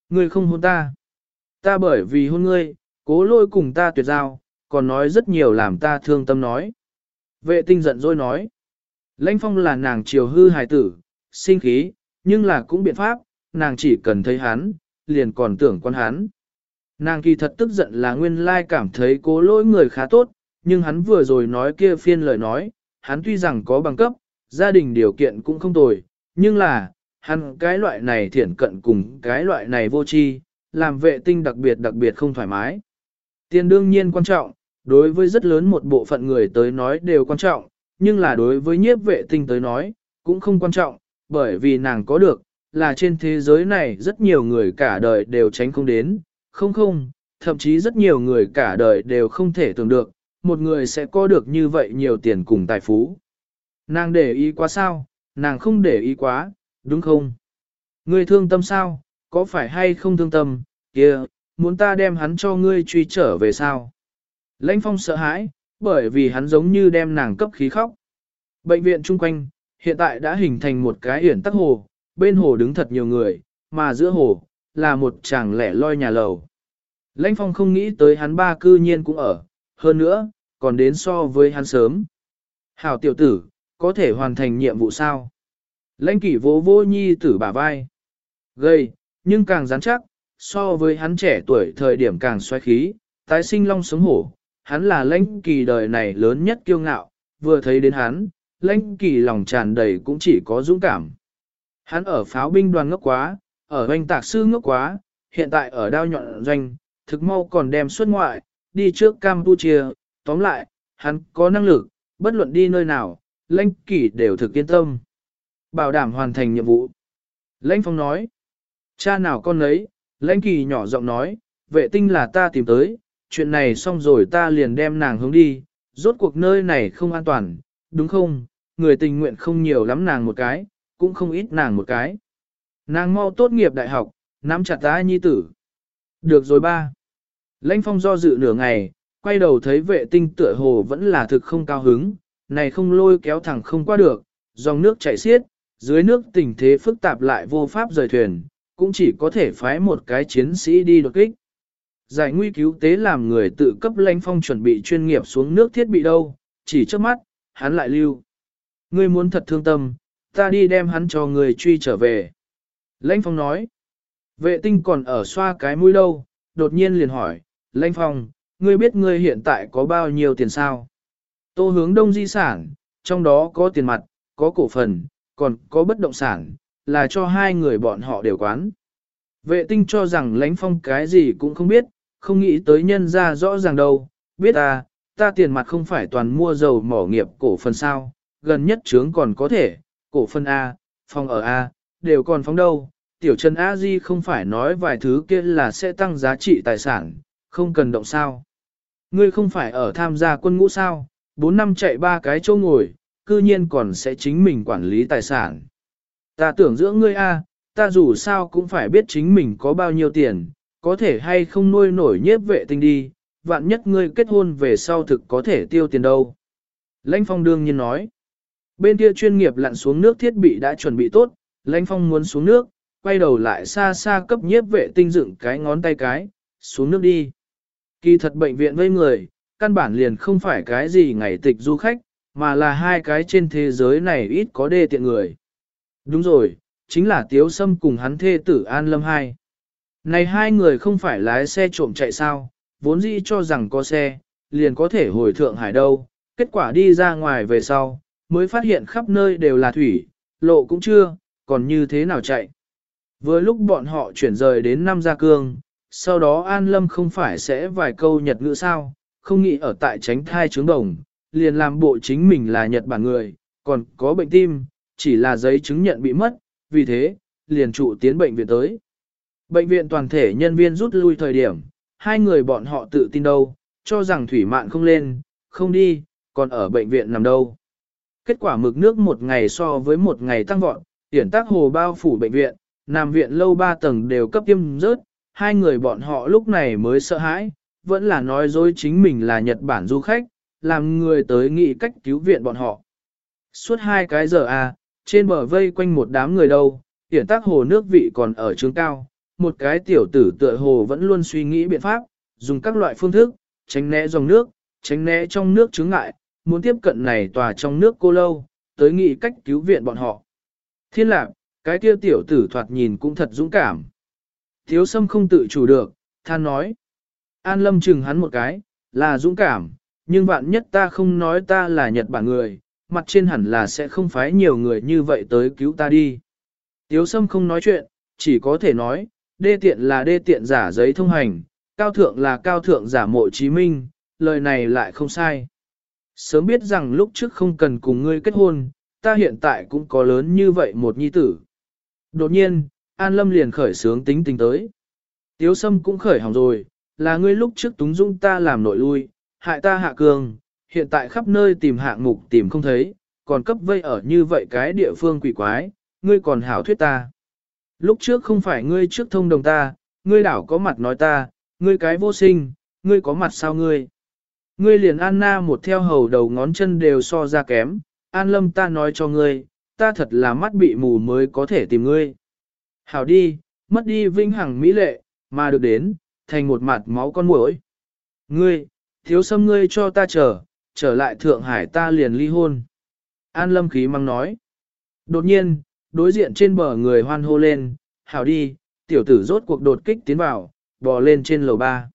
Speaker 1: Ngươi không hôn ta. Ta bởi vì hôn ngươi, cố lôi cùng ta tuyệt giao, còn nói rất nhiều làm ta thương tâm nói. Vệ tinh giận dỗi nói. Lãnh phong là nàng chiều hư hài tử, sinh khí, nhưng là cũng biện pháp, nàng chỉ cần thấy hắn, liền còn tưởng con hắn. Nàng kỳ thật tức giận là nguyên lai cảm thấy cố lỗi người khá tốt, nhưng hắn vừa rồi nói kia phiên lời nói, hắn tuy rằng có bằng cấp, gia đình điều kiện cũng không tồi, nhưng là, hắn cái loại này thiển cận cùng cái loại này vô tri, làm vệ tinh đặc biệt đặc biệt không thoải mái. Tiền đương nhiên quan trọng, đối với rất lớn một bộ phận người tới nói đều quan trọng, nhưng là đối với nhiếp vệ tinh tới nói, cũng không quan trọng, bởi vì nàng có được, là trên thế giới này rất nhiều người cả đời đều tránh không đến, không không, thậm chí rất nhiều người cả đời đều không thể tưởng được, một người sẽ có được như vậy nhiều tiền cùng tài phú. Nàng để ý quá sao, nàng không để ý quá, đúng không? Ngươi thương tâm sao, có phải hay không thương tâm, kia, muốn ta đem hắn cho ngươi truy trở về sao? Lãnh phong sợ hãi, bởi vì hắn giống như đem nàng cấp khí khóc. Bệnh viện chung quanh, hiện tại đã hình thành một cái hiển tắc hồ, bên hồ đứng thật nhiều người, mà giữa hồ, là một chàng lẻ loi nhà lầu. Lãnh phong không nghĩ tới hắn ba cư nhiên cũng ở, hơn nữa, còn đến so với hắn sớm. Hảo tiểu tử, có thể hoàn thành nhiệm vụ sao? Lãnh kỷ vô vô nhi tử bả vai. Gây, nhưng càng rắn chắc, so với hắn trẻ tuổi thời điểm càng xoay khí, tái sinh long sống hổ. Hắn là lãnh kỳ đời này lớn nhất kiêu ngạo, vừa thấy đến hắn, lãnh kỳ lòng tràn đầy cũng chỉ có dũng cảm. Hắn ở pháo binh đoàn ngốc quá, ở doanh tạc sư ngốc quá, hiện tại ở đao nhọn doanh, thực mau còn đem xuất ngoại, đi trước Campuchia, tóm lại, hắn có năng lực, bất luận đi nơi nào, lãnh kỷ đều thực yên tâm. Bảo đảm hoàn thành nhiệm vụ. Lãnh phong nói, cha nào con ấy, lãnh kỳ nhỏ giọng nói, vệ tinh là ta tìm tới, chuyện này xong rồi ta liền đem nàng hướng đi, rốt cuộc nơi này không an toàn, đúng không, người tình nguyện không nhiều lắm nàng một cái, cũng không ít nàng một cái. Nàng mau tốt nghiệp đại học, nắm chặt ta nhi tử. Được rồi ba. Lãnh phong do dự nửa ngày, quay đầu thấy vệ tinh tựa hồ vẫn là thực không cao hứng, này không lôi kéo thẳng không qua được, dòng nước chảy xiết, dưới nước tình thế phức tạp lại vô pháp rời thuyền, cũng chỉ có thể phái một cái chiến sĩ đi đột kích. Giải nguy cứu tế làm người tự cấp lãnh phong chuẩn bị chuyên nghiệp xuống nước thiết bị đâu, chỉ trước mắt, hắn lại lưu. Ngươi muốn thật thương tâm, ta đi đem hắn cho người truy trở về. Lãnh phong nói, vệ tinh còn ở xoa cái mũi đâu, đột nhiên liền hỏi, lãnh phong, ngươi biết ngươi hiện tại có bao nhiêu tiền sao? Tô hướng đông di sản, trong đó có tiền mặt, có cổ phần, còn có bất động sản, là cho hai người bọn họ đều quán. Vệ tinh cho rằng lãnh phong cái gì cũng không biết, không nghĩ tới nhân ra rõ ràng đâu, biết ta, ta tiền mặt không phải toàn mua dầu mỏ nghiệp cổ phần sao, gần nhất trướng còn có thể, cổ phần A, phòng ở A, đều còn phóng đâu. Tiểu Trần A Di không phải nói vài thứ kia là sẽ tăng giá trị tài sản, không cần động sao. Ngươi không phải ở tham gia quân ngũ sao, 4 năm chạy ba cái chỗ ngồi, cư nhiên còn sẽ chính mình quản lý tài sản. Ta tưởng giữa ngươi A, ta dù sao cũng phải biết chính mình có bao nhiêu tiền, có thể hay không nuôi nổi nhiếp vệ tinh đi, vạn nhất ngươi kết hôn về sau thực có thể tiêu tiền đâu. Lãnh phong đương nhiên nói, bên kia chuyên nghiệp lặn xuống nước thiết bị đã chuẩn bị tốt, lãnh phong muốn xuống nước, quay đầu lại xa xa cấp nhiếp vệ tinh dựng cái ngón tay cái, xuống nước đi. Kỳ thật bệnh viện vây người, căn bản liền không phải cái gì ngày tịch du khách, mà là hai cái trên thế giới này ít có đê tiện người. Đúng rồi, chính là Tiếu Sâm cùng hắn thê tử An Lâm hai. Này hai người không phải lái xe trộm chạy sao, vốn dĩ cho rằng có xe, liền có thể hồi Thượng Hải đâu, kết quả đi ra ngoài về sau, mới phát hiện khắp nơi đều là thủy, lộ cũng chưa, còn như thế nào chạy. Vừa lúc bọn họ chuyển rời đến Nam Gia Cương, sau đó An Lâm không phải sẽ vài câu Nhật ngữ sao, không nghĩ ở tại tránh thai trướng đồng, liền làm bộ chính mình là Nhật Bản người, còn có bệnh tim, chỉ là giấy chứng nhận bị mất, vì thế, liền trụ tiến bệnh viện tới. Bệnh viện toàn thể nhân viên rút lui thời điểm, hai người bọn họ tự tin đâu, cho rằng thủy mạn không lên, không đi, còn ở bệnh viện nằm đâu. Kết quả mực nước một ngày so với một ngày tăng vọt, tiển tác hồ bao phủ bệnh viện, nằm viện lâu ba tầng đều cấp tiêm rớt, hai người bọn họ lúc này mới sợ hãi, vẫn là nói dối chính mình là Nhật Bản du khách, làm người tới nghĩ cách cứu viện bọn họ. Suốt hai cái giờ à, trên bờ vây quanh một đám người đâu, tiển tác hồ nước vị còn ở trướng cao, một cái tiểu tử tựa hồ vẫn luôn suy nghĩ biện pháp, dùng các loại phương thức, tránh né dòng nước, tránh né trong nước chướng ngại, muốn tiếp cận này tòa trong nước cô lâu, tới nghĩ cách cứu viện bọn họ. Thiên lạc, cái kia tiểu tử thoạt nhìn cũng thật dũng cảm. Thiếu sâm không tự chủ được, than nói. An lâm chừng hắn một cái, là dũng cảm, nhưng vạn nhất ta không nói ta là Nhật Bản người, mặt trên hẳn là sẽ không phái nhiều người như vậy tới cứu ta đi. Tiếu sâm không nói chuyện, chỉ có thể nói, đê tiện là đê tiện giả giấy thông hành, cao thượng là cao thượng giả mộ chí minh, lời này lại không sai. Sớm biết rằng lúc trước không cần cùng ngươi kết hôn, ta hiện tại cũng có lớn như vậy một nhi tử. Đột nhiên, An Lâm liền khởi sướng tính tình tới. Tiếu Sâm cũng khởi hỏng rồi, là ngươi lúc trước túng dung ta làm nội lui, hại ta hạ cường, hiện tại khắp nơi tìm hạng mục tìm không thấy, còn cấp vây ở như vậy cái địa phương quỷ quái, ngươi còn hảo thuyết ta. Lúc trước không phải ngươi trước thông đồng ta, ngươi đảo có mặt nói ta, ngươi cái vô sinh, ngươi có mặt sao ngươi. Ngươi liền Anna một theo hầu đầu ngón chân đều so ra kém, An Lâm ta nói cho ngươi, ta thật là mắt bị mù mới có thể tìm ngươi. Hảo đi, mất đi vinh hằng mỹ lệ, mà được đến, thành một mặt máu con muỗi. Ngươi, thiếu xâm ngươi cho ta chờ, trở lại Thượng Hải ta liền ly hôn. An Lâm khí mang nói. Đột nhiên, đối diện trên bờ người hoan hô lên, hảo đi, tiểu tử rốt cuộc đột kích tiến vào, bò lên trên lầu ba.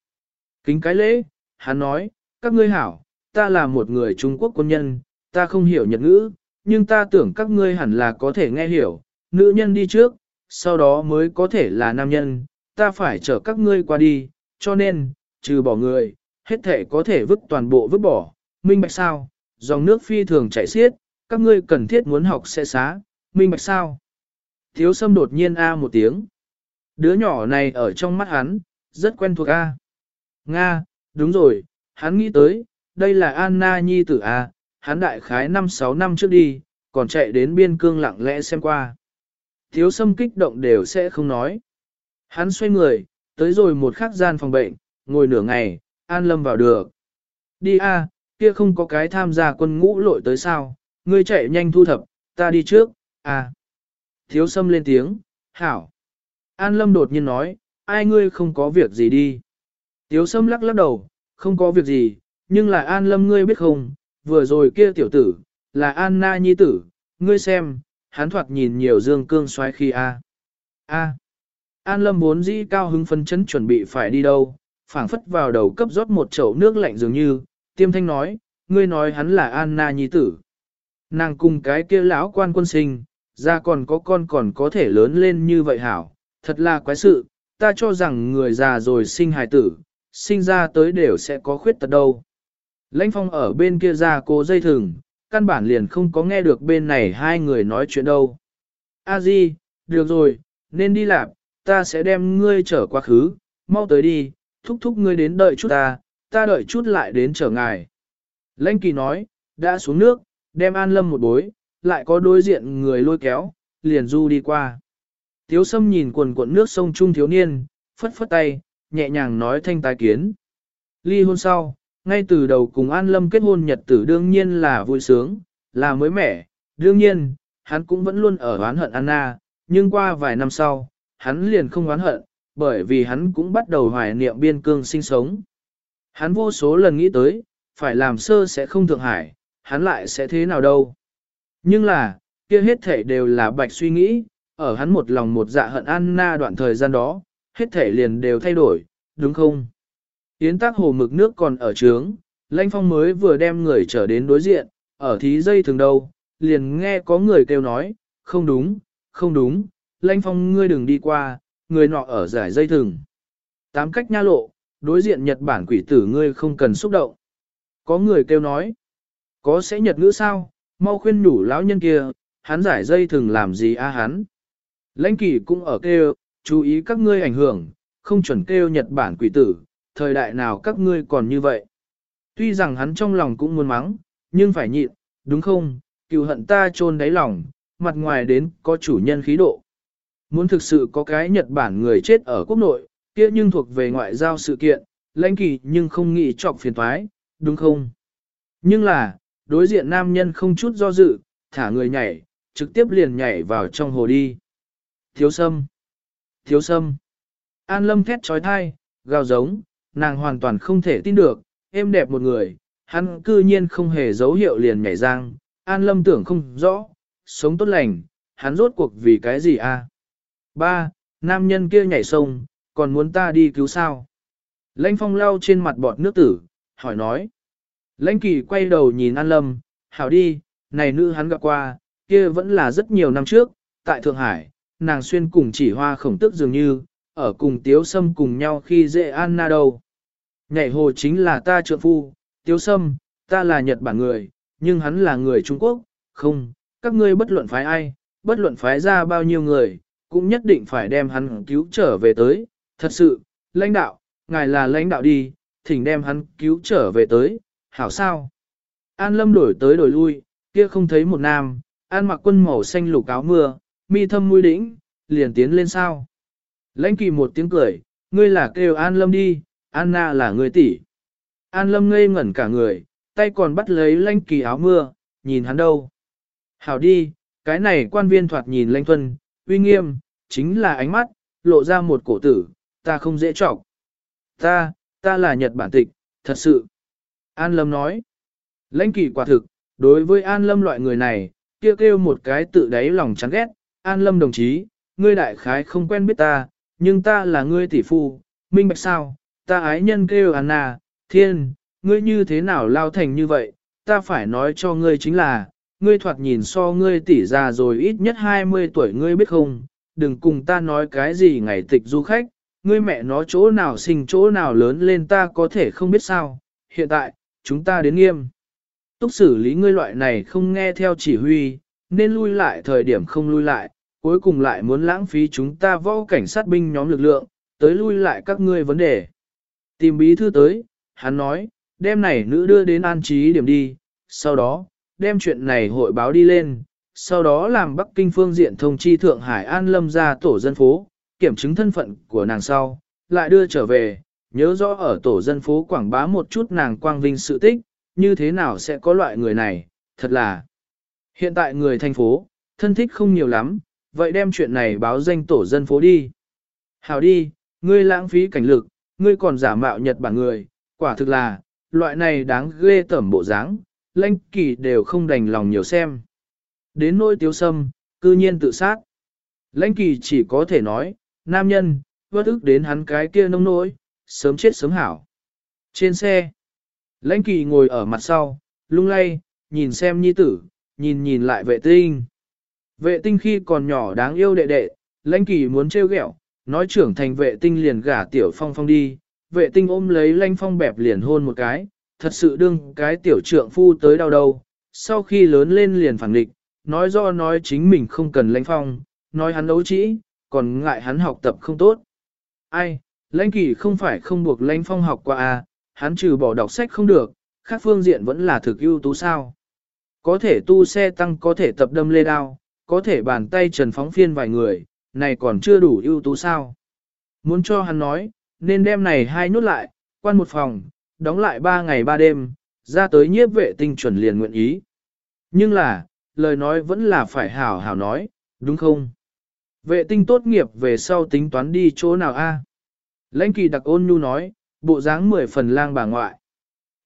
Speaker 1: Kính cái lễ, hắn nói, các ngươi hảo, ta là một người Trung Quốc quân nhân, ta không hiểu Nhật ngữ, nhưng ta tưởng các ngươi hẳn là có thể nghe hiểu, nữ nhân đi trước, sau đó mới có thể là nam nhân, ta phải chở các ngươi qua đi, cho nên, trừ bỏ người, hết thể có thể vứt toàn bộ vứt bỏ, minh bạch sao, dòng nước phi thường chảy xiết, các ngươi cần thiết muốn học sẽ xá, minh bạch sao. Thiếu sâm đột nhiên A một tiếng. Đứa nhỏ này ở trong mắt hắn, rất quen thuộc A. Nga, đúng rồi, hắn nghĩ tới, đây là Anna Nhi tử A, hắn đại khái 5-6 năm trước đi, còn chạy đến biên cương lặng lẽ xem qua. Thiếu sâm kích động đều sẽ không nói. Hắn xoay người, tới rồi một khắc gian phòng bệnh, ngồi nửa ngày, an lâm vào được. Đi a, kia không có cái tham gia quân ngũ lội tới sao, ngươi chạy nhanh thu thập, ta đi trước, à. Thiếu sâm lên tiếng, hảo. An lâm đột nhiên nói, ai ngươi không có việc gì đi. Tiếu sâm lắc lắc đầu, không có việc gì, nhưng là an lâm ngươi biết không, vừa rồi kia tiểu tử, là an na nhi tử, ngươi xem, hắn thoạt nhìn nhiều dương cương xoáy khi a. A. An lâm vốn dĩ cao hứng phân chấn chuẩn bị phải đi đâu, phảng phất vào đầu cấp rót một chậu nước lạnh dường như, tiêm thanh nói, ngươi nói hắn là an na nhi tử. Nàng cùng cái kia lão quan quân sinh, ra còn có con còn có thể lớn lên như vậy hảo, thật là quái sự, ta cho rằng người già rồi sinh hài tử, sinh ra tới đều sẽ có khuyết tật đâu. Lãnh phong ở bên kia ra cố dây thừng, căn bản liền không có nghe được bên này hai người nói chuyện đâu. A Di, được rồi, nên đi làm, ta sẽ đem ngươi trở quá khứ, mau tới đi, thúc thúc ngươi đến đợi chút ta, ta đợi chút lại đến chờ ngài. Lãnh kỳ nói, đã xuống nước, đem an lâm một bối, lại có đối diện người lôi kéo, liền du đi qua. Tiếu sâm nhìn quần cuộn nước sông Trung thiếu niên, phất phất tay, nhẹ nhàng nói thanh tái kiến. Ly hôn sau, ngay từ đầu cùng An Lâm kết hôn nhật tử đương nhiên là vui sướng, là mới mẻ, đương nhiên, hắn cũng vẫn luôn ở oán hận Anna, nhưng qua vài năm sau, hắn liền không oán hận, bởi vì hắn cũng bắt đầu hoài niệm biên cương sinh sống. Hắn vô số lần nghĩ tới, phải làm sơ sẽ không thượng hải, hắn lại sẽ thế nào đâu. Nhưng là, kia hết thể đều là bạch suy nghĩ, ở hắn một lòng một dạ hận Anna đoạn thời gian đó, hết thể liền đều thay đổi, đúng không? Yến tác hồ mực nước còn ở trướng, lãnh phong mới vừa đem người trở đến đối diện, ở thí dây thường đâu, liền nghe có người kêu nói, không đúng, không đúng, lãnh phong ngươi đừng đi qua, người nọ ở giải dây thừng. Tám cách nha lộ, đối diện Nhật Bản quỷ tử ngươi không cần xúc động. Có người kêu nói, có sẽ Nhật ngữ sao, mau khuyên nhủ lão nhân kia, hắn giải dây thừng làm gì a hắn. Lãnh kỳ cũng ở kêu, chú ý các ngươi ảnh hưởng, không chuẩn kêu Nhật Bản quỷ tử, thời đại nào các ngươi còn như vậy. Tuy rằng hắn trong lòng cũng muốn mắng, nhưng phải nhịn, đúng không, cựu hận ta chôn đáy lòng, mặt ngoài đến có chủ nhân khí độ. Muốn thực sự có cái Nhật Bản người chết ở quốc nội, kia nhưng thuộc về ngoại giao sự kiện, lãnh kỳ nhưng không nghĩ trọc phiền thoái, đúng không? Nhưng là, đối diện nam nhân không chút do dự, thả người nhảy, trực tiếp liền nhảy vào trong hồ đi. Thiếu sâm! Thiếu sâm! An lâm thét trói thai, gào giống, nàng hoàn toàn không thể tin được, êm đẹp một người, hắn cư nhiên không hề dấu hiệu liền nhảy giang, an lâm tưởng không rõ, sống tốt lành, hắn rốt cuộc vì cái gì a? Ba, nam nhân kia nhảy sông, còn muốn ta đi cứu sao? Lãnh phong lau trên mặt bọt nước tử, hỏi nói. Lãnh kỳ quay đầu nhìn an lâm, hảo đi, này nữ hắn gặp qua, kia vẫn là rất nhiều năm trước, tại Thượng Hải, nàng xuyên cùng chỉ hoa khổng tức dường như, ở cùng tiếu sâm cùng nhau khi dễ Anna đâu. Nhảy hồ chính là ta trượng phu, tiếu sâm, ta là Nhật Bản người, nhưng hắn là người Trung Quốc, không, các ngươi bất luận phái ai, bất luận phái ra bao nhiêu người, cũng nhất định phải đem hắn cứu trở về tới, thật sự, lãnh đạo, ngài là lãnh đạo đi, thỉnh đem hắn cứu trở về tới, hảo sao. An lâm đổi tới đổi lui, kia không thấy một nam, an mặc quân màu xanh lục áo mưa, mi thâm mũi đỉnh, liền tiến lên sao. Lãnh kỳ một tiếng cười, ngươi là kêu An Lâm đi, Anna là người tỷ. An Lâm ngây ngẩn cả người, tay còn bắt lấy lãnh kỳ áo mưa, nhìn hắn đâu. Hảo đi, cái này quan viên thoạt nhìn lãnh thuần, uy nghiêm, chính là ánh mắt, lộ ra một cổ tử, ta không dễ trọng. Ta, ta là Nhật Bản tịch, thật sự. An Lâm nói. Lãnh kỳ quả thực, đối với An Lâm loại người này, kêu kêu một cái tự đáy lòng chán ghét. An Lâm đồng chí, ngươi đại khái không quen biết ta, nhưng ta là ngươi tỷ phu, minh bạch sao, ta ái nhân kêu Anna, thiên, ngươi như thế nào lao thành như vậy, ta phải nói cho ngươi chính là, ngươi thoạt nhìn so ngươi tỷ già rồi ít nhất 20 tuổi ngươi biết không, đừng cùng ta nói cái gì ngày tịch du khách, ngươi mẹ nó chỗ nào sinh chỗ nào lớn lên ta có thể không biết sao, hiện tại, chúng ta đến nghiêm. Túc xử lý ngươi loại này không nghe theo chỉ huy, nên lui lại thời điểm không lui lại, cuối cùng lại muốn lãng phí chúng ta võ cảnh sát binh nhóm lực lượng, tới lui lại các ngươi vấn đề. Tìm bí thư tới, hắn nói, đem này nữ đưa đến an trí điểm đi, sau đó, đem chuyện này hội báo đi lên, sau đó làm Bắc Kinh phương diện thông chi Thượng Hải An Lâm ra tổ dân phố, kiểm chứng thân phận của nàng sau, lại đưa trở về, nhớ rõ ở tổ dân phố quảng bá một chút nàng quang vinh sự tích, như thế nào sẽ có loại người này, thật là. Hiện tại người thành phố, thân thích không nhiều lắm, vậy đem chuyện này báo danh tổ dân phố đi. Hào đi, ngươi lãng phí cảnh lực, ngươi còn giả mạo Nhật Bản người, quả thực là, loại này đáng ghê tẩm bộ dáng, lãnh kỳ đều không đành lòng nhiều xem. Đến nỗi tiếu sâm, cư nhiên tự sát. Lãnh kỳ chỉ có thể nói, nam nhân, vất ức đến hắn cái kia nông nỗi, sớm chết sớm hảo. Trên xe, lãnh kỳ ngồi ở mặt sau, lung lay, nhìn xem nhi tử, nhìn nhìn lại vệ tinh. Vệ tinh khi còn nhỏ đáng yêu đệ đệ, lãnh kỳ muốn trêu ghẹo, nói trưởng thành vệ tinh liền gả tiểu phong phong đi, vệ tinh ôm lấy lãnh phong bẹp liền hôn một cái, thật sự đương cái tiểu trượng phu tới đau đầu, sau khi lớn lên liền phản định, nói do nói chính mình không cần lãnh phong, nói hắn đấu trĩ, còn ngại hắn học tập không tốt. Ai, lãnh kỳ không phải không buộc lãnh phong học qua à, hắn trừ bỏ đọc sách không được, khác phương diện vẫn là thực ưu tú sao. Có thể tu xe tăng có thể tập đâm lê đao, có thể bàn tay trần phóng phiên vài người, này còn chưa đủ ưu tú sao. Muốn cho hắn nói, nên đem này hai nhốt lại, quan một phòng, đóng lại ba ngày ba đêm, ra tới nhiếp vệ tinh chuẩn liền nguyện ý. Nhưng là, lời nói vẫn là phải hảo hảo nói, đúng không? Vệ tinh tốt nghiệp về sau tính toán đi chỗ nào a? Lãnh kỳ đặc ôn nhu nói, bộ dáng mười phần lang bà ngoại.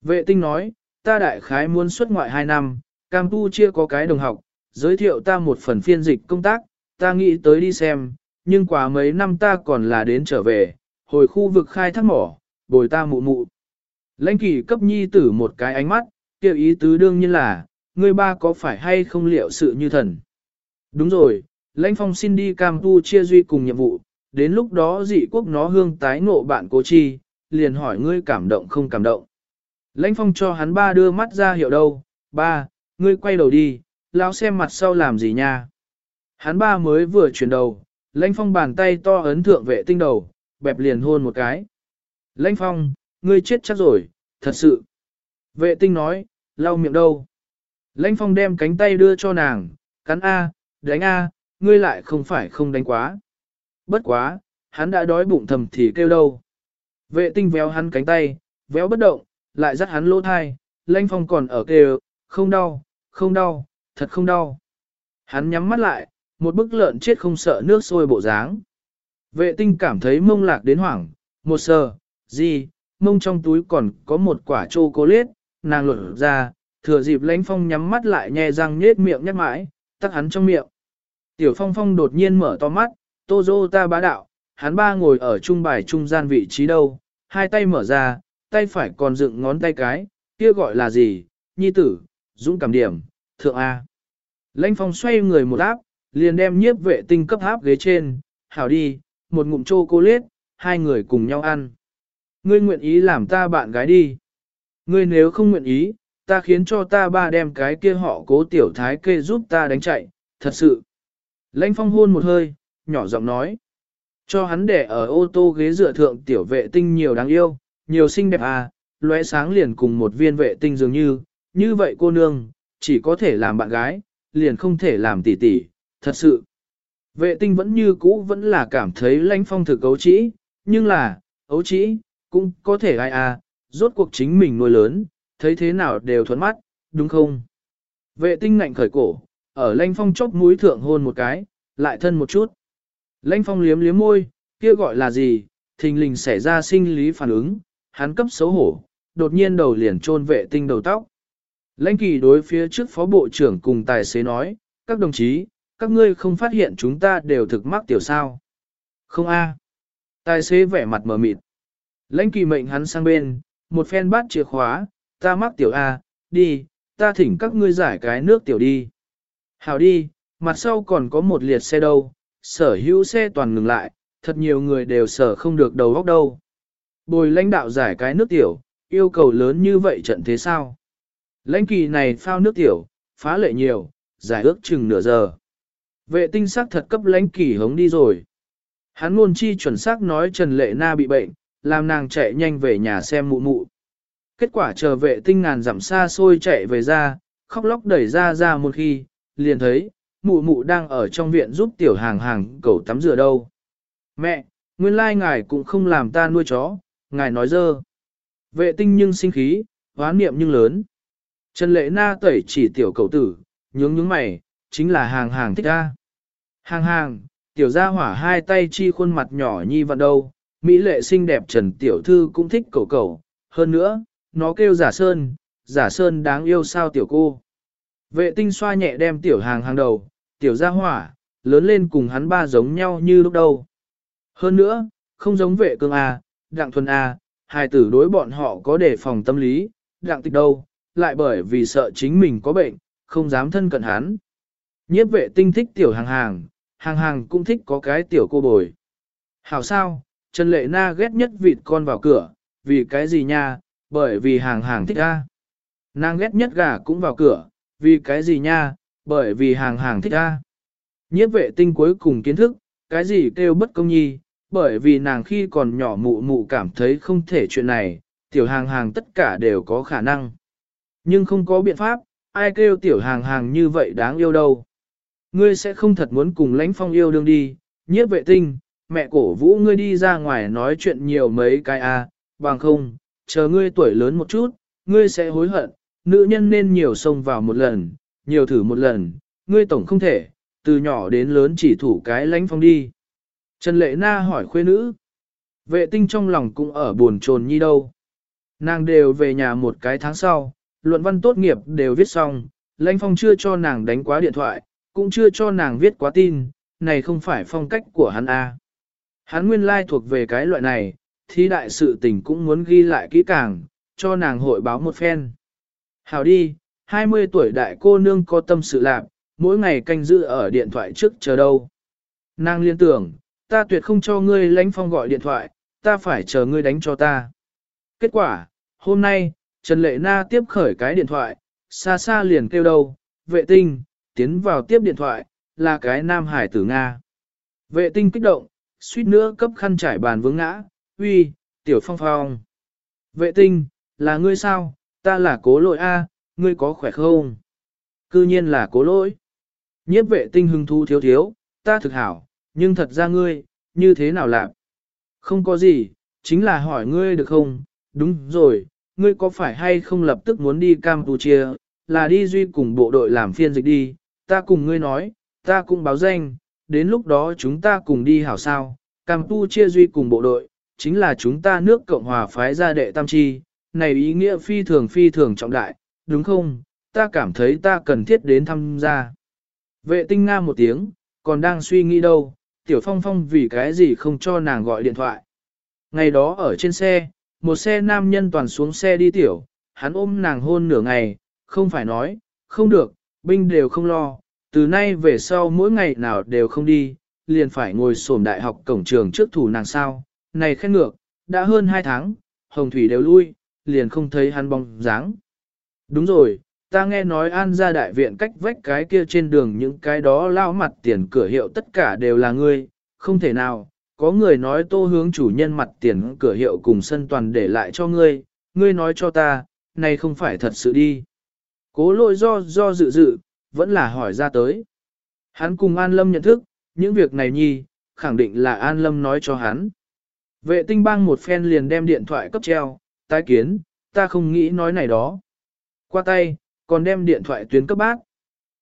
Speaker 1: Vệ tinh nói, ta đại khái muốn xuất ngoại hai năm, Campuchia có cái đồng học, giới thiệu ta một phần phiên dịch công tác, ta nghĩ tới đi xem, nhưng quá mấy năm ta còn là đến trở về, hồi khu vực khai thác mỏ, bồi ta mụ mụ. Lãnh kỳ cấp nhi tử một cái ánh mắt, kêu ý tứ đương nhiên là, ngươi ba có phải hay không liệu sự như thần. Đúng rồi, lãnh phong xin đi Campuchia duy cùng nhiệm vụ, đến lúc đó dị quốc nó hương tái ngộ bạn cố chi, liền hỏi ngươi cảm động không cảm động. Lãnh phong cho hắn ba đưa mắt ra hiệu đâu, ba, ngươi quay đầu đi, lão xem mặt sau làm gì nha. Hắn ba mới vừa chuyển đầu, lãnh phong bàn tay to ấn thượng vệ tinh đầu, bẹp liền hôn một cái. Lãnh phong, ngươi chết chắc rồi, thật sự. Vệ tinh nói, lau miệng đâu. Lãnh phong đem cánh tay đưa cho nàng, cắn A, đánh A, ngươi lại không phải không đánh quá. Bất quá, hắn đã đói bụng thầm thì kêu đâu. Vệ tinh véo hắn cánh tay, véo bất động, lại dắt hắn lỗ thai, lãnh phong còn ở kêu, không đau, không đau, thật không đau. Hắn nhắm mắt lại, một bức lợn chết không sợ nước sôi bộ dáng. Vệ tinh cảm thấy mông lạc đến hoảng, một sờ, gì, mông trong túi còn có một quả chocolate, nàng lột ra, thừa dịp lãnh phong nhắm mắt lại nhè răng nhết miệng nhắc mãi, tắc hắn trong miệng. Tiểu phong phong đột nhiên mở to mắt, tô dô ta bá đạo, hắn ba ngồi ở trung bài trung gian vị trí đâu, hai tay mở ra, tay phải còn dựng ngón tay cái, kia gọi là gì, nhi tử, dũng cảm điểm, thượng A. Lãnh phong xoay người một áp, liền đem nhiếp vệ tinh cấp áp ghế trên, hảo đi, một ngụm chô cô liết, hai người cùng nhau ăn. Ngươi nguyện ý làm ta bạn gái đi. Ngươi nếu không nguyện ý, ta khiến cho ta ba đem cái kia họ cố tiểu thái kê giúp ta đánh chạy, thật sự. Lãnh phong hôn một hơi, nhỏ giọng nói. Cho hắn để ở ô tô ghế dựa thượng tiểu vệ tinh nhiều đáng yêu, nhiều xinh đẹp à, lóe sáng liền cùng một viên vệ tinh dường như, như vậy cô nương, chỉ có thể làm bạn gái, liền không thể làm tỷ tỷ, thật sự. Vệ tinh vẫn như cũ vẫn là cảm thấy lãnh phong thực ấu trĩ, nhưng là, ấu trĩ, cũng có thể ai à, rốt cuộc chính mình nuôi lớn, thấy thế nào đều thuận mắt, đúng không? Vệ tinh ngạnh khởi cổ, ở lãnh phong chốc mũi thượng hôn một cái, lại thân một chút. Lãnh phong liếm liếm môi, kia gọi là gì, thình lình xảy ra sinh lý phản ứng, hắn cấp xấu hổ, đột nhiên đầu liền trôn vệ tinh đầu tóc. Lãnh kỳ đối phía trước phó bộ trưởng cùng tài xế nói, các đồng chí, các ngươi không phát hiện chúng ta đều thực mắc tiểu sao. Không a. Tài xế vẻ mặt mờ mịt. Lãnh kỳ mệnh hắn sang bên, một phen bát chìa khóa, ta mắc tiểu A, đi, ta thỉnh các ngươi giải cái nước tiểu đi. Hảo đi, mặt sau còn có một liệt xe đâu, sở hữu xe toàn ngừng lại, thật nhiều người đều sở không được đầu góc đâu. Bồi lãnh đạo giải cái nước tiểu, yêu cầu lớn như vậy trận thế sao? Lãnh kỳ này phao nước tiểu, phá lệ nhiều, giải ước chừng nửa giờ. Vệ tinh sắc thật cấp lãnh kỳ hống đi rồi. Hắn luôn chi chuẩn xác nói Trần Lệ Na bị bệnh, làm nàng chạy nhanh về nhà xem mụ mụ. Kết quả chờ vệ tinh ngàn dặm xa xôi chạy về ra, khóc lóc đẩy ra ra một khi, liền thấy, mụ mụ đang ở trong viện giúp tiểu hàng hàng cầu tắm rửa đâu. Mẹ, nguyên lai ngài cũng không làm ta nuôi chó, ngài nói dơ. Vệ tinh nhưng sinh khí, hoán niệm nhưng lớn. Trần Lệ Na tẩy chỉ tiểu cầu tử, nhướng nhướng mày, chính là hàng hàng thích ra. Hàng hàng, tiểu gia hỏa hai tay chi khuôn mặt nhỏ nhi vận đâu, Mỹ lệ xinh đẹp Trần Tiểu Thư cũng thích cầu cầu, hơn nữa, nó kêu giả sơn, giả sơn đáng yêu sao tiểu cô. Vệ tinh xoa nhẹ đem tiểu hàng hàng đầu, tiểu gia hỏa, lớn lên cùng hắn ba giống nhau như lúc đầu. Hơn nữa, không giống vệ cương A, đặng thuần A, hai tử đối bọn họ có đề phòng tâm lý, đặng tịch đâu, lại bởi vì sợ chính mình có bệnh, không dám thân cận hắn. Nhiếp vệ tinh thích tiểu hàng hàng, hàng hàng cũng thích có cái tiểu cô bồi. Hảo sao, Trần Lệ Na ghét nhất vịt con vào cửa, vì cái gì nha, bởi vì hàng hàng thích A. Nàng ghét nhất gà cũng vào cửa, vì cái gì nha, bởi vì hàng hàng thích A. Nhiếp vệ tinh cuối cùng kiến thức, cái gì kêu bất công nhi, bởi vì nàng khi còn nhỏ mụ mụ cảm thấy không thể chuyện này, tiểu hàng hàng tất cả đều có khả năng. Nhưng không có biện pháp, ai kêu tiểu hàng hàng như vậy đáng yêu đâu. Ngươi sẽ không thật muốn cùng lãnh phong yêu đương đi, nhiếp vệ tinh, mẹ cổ vũ ngươi đi ra ngoài nói chuyện nhiều mấy cái à, bằng không, chờ ngươi tuổi lớn một chút, ngươi sẽ hối hận, nữ nhân nên nhiều xông vào một lần, nhiều thử một lần, ngươi tổng không thể, từ nhỏ đến lớn chỉ thủ cái lãnh phong đi. Trần Lệ Na hỏi khuê nữ, vệ tinh trong lòng cũng ở buồn chồn nhi đâu. Nàng đều về nhà một cái tháng sau, luận văn tốt nghiệp đều viết xong, lãnh phong chưa cho nàng đánh quá điện thoại, cũng chưa cho nàng viết quá tin, này không phải phong cách của hắn a. À. Hắn nguyên lai thuộc về cái loại này, thi đại sự tình cũng muốn ghi lại kỹ càng, cho nàng hội báo một phen. Hào đi, 20 tuổi đại cô nương có tâm sự lạc, mỗi ngày canh giữ ở điện thoại trước chờ đâu. Nàng liên tưởng, ta tuyệt không cho ngươi lánh phong gọi điện thoại, ta phải chờ ngươi đánh cho ta. Kết quả, hôm nay, Trần Lệ Na tiếp khởi cái điện thoại, xa xa liền kêu đâu, vệ tinh, tiến vào tiếp điện thoại, là cái nam hải tử Nga. Vệ tinh kích động, suýt nữa cấp khăn trải bàn vướng ngã, uy, tiểu phong phong. Vệ tinh, là ngươi sao, ta là cố lỗi A, ngươi có khỏe không? Cư nhiên là cố lỗi. Nhiếp vệ tinh hưng thu thiếu thiếu, ta thực hảo, nhưng thật ra ngươi, như thế nào làm? Không có gì, chính là hỏi ngươi được không? Đúng rồi, ngươi có phải hay không lập tức muốn đi Campuchia, là đi duy cùng bộ đội làm phiên dịch đi, ta cùng ngươi nói, ta cũng báo danh, đến lúc đó chúng ta cùng đi hảo sao, Campuchia duy cùng bộ đội, chính là chúng ta nước Cộng hòa phái ra đệ tam chi, này ý nghĩa phi thường phi thường trọng đại, đúng không, ta cảm thấy ta cần thiết đến tham gia. Vệ tinh nga một tiếng, còn đang suy nghĩ đâu, tiểu phong phong vì cái gì không cho nàng gọi điện thoại. Ngày đó ở trên xe, một xe nam nhân toàn xuống xe đi tiểu, hắn ôm nàng hôn nửa ngày, không phải nói, không được, binh đều không lo, từ nay về sau mỗi ngày nào đều không đi, liền phải ngồi sổm đại học cổng trường trước thủ nàng sao, này khen ngược, đã hơn hai tháng, hồng thủy đều lui, liền không thấy hắn bóng dáng. Đúng rồi, ta nghe nói an ra đại viện cách vách cái kia trên đường những cái đó lao mặt tiền cửa hiệu tất cả đều là ngươi, không thể nào, có người nói tô hướng chủ nhân mặt tiền cửa hiệu cùng sân toàn để lại cho ngươi, ngươi nói cho ta, này không phải thật sự đi. Cố lôi do do dự dự, vẫn là hỏi ra tới. Hắn cùng An Lâm nhận thức, những việc này nhi, khẳng định là An Lâm nói cho hắn. Vệ tinh bang một phen liền đem điện thoại cấp treo, tái kiến, ta không nghĩ nói này đó. Qua tay, còn đem điện thoại tuyến cấp bác.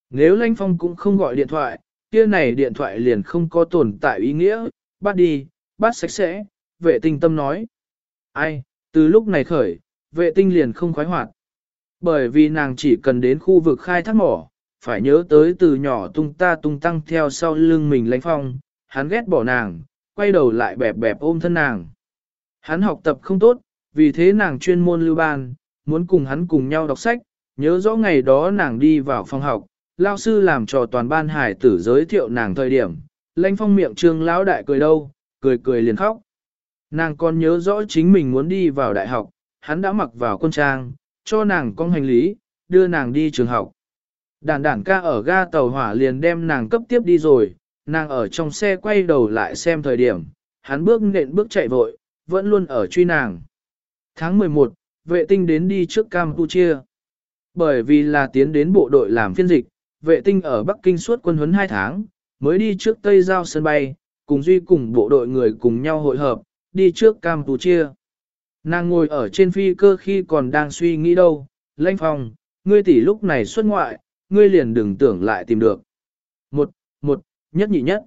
Speaker 1: Nếu Lanh Phong cũng không gọi điện thoại, kia này điện thoại liền không có tồn tại ý nghĩa, bắt đi, bắt sạch sẽ, vệ tinh tâm nói. Ai, từ lúc này khởi, vệ tinh liền không khoái hoạt. Bởi vì nàng chỉ cần đến khu vực khai thác mỏ, phải nhớ tới từ nhỏ tung ta tung tăng theo sau lưng mình Lanh Phong, hắn ghét bỏ nàng, quay đầu lại bẹp bẹp ôm thân nàng. Hắn học tập không tốt, vì thế nàng chuyên môn lưu ban, muốn cùng hắn cùng nhau đọc sách, nhớ rõ ngày đó nàng đi vào phòng học, lao sư làm trò toàn ban hải tử giới thiệu nàng thời điểm, lãnh phong miệng trương lão đại cười đâu, cười cười liền khóc. Nàng còn nhớ rõ chính mình muốn đi vào đại học, hắn đã mặc vào quân trang, cho nàng con hành lý, đưa nàng đi trường học. Đàn đản ca ở ga tàu hỏa liền đem nàng cấp tiếp đi rồi, nàng ở trong xe quay đầu lại xem thời điểm, hắn bước nện bước chạy vội, vẫn luôn ở truy nàng. Tháng 11, vệ tinh đến đi trước Campuchia. Bởi vì là tiến đến bộ đội làm phiên dịch, vệ tinh ở Bắc Kinh suốt quân huấn 2 tháng, mới đi trước Tây Giao sân bay, cùng Duy cùng bộ đội người cùng nhau hội hợp, đi trước Campuchia. Nàng ngồi ở trên phi cơ khi còn đang suy nghĩ đâu, lãnh phòng, ngươi tỷ lúc này xuất ngoại, ngươi liền đừng tưởng lại tìm được. Một, một, nhất nhị nhất.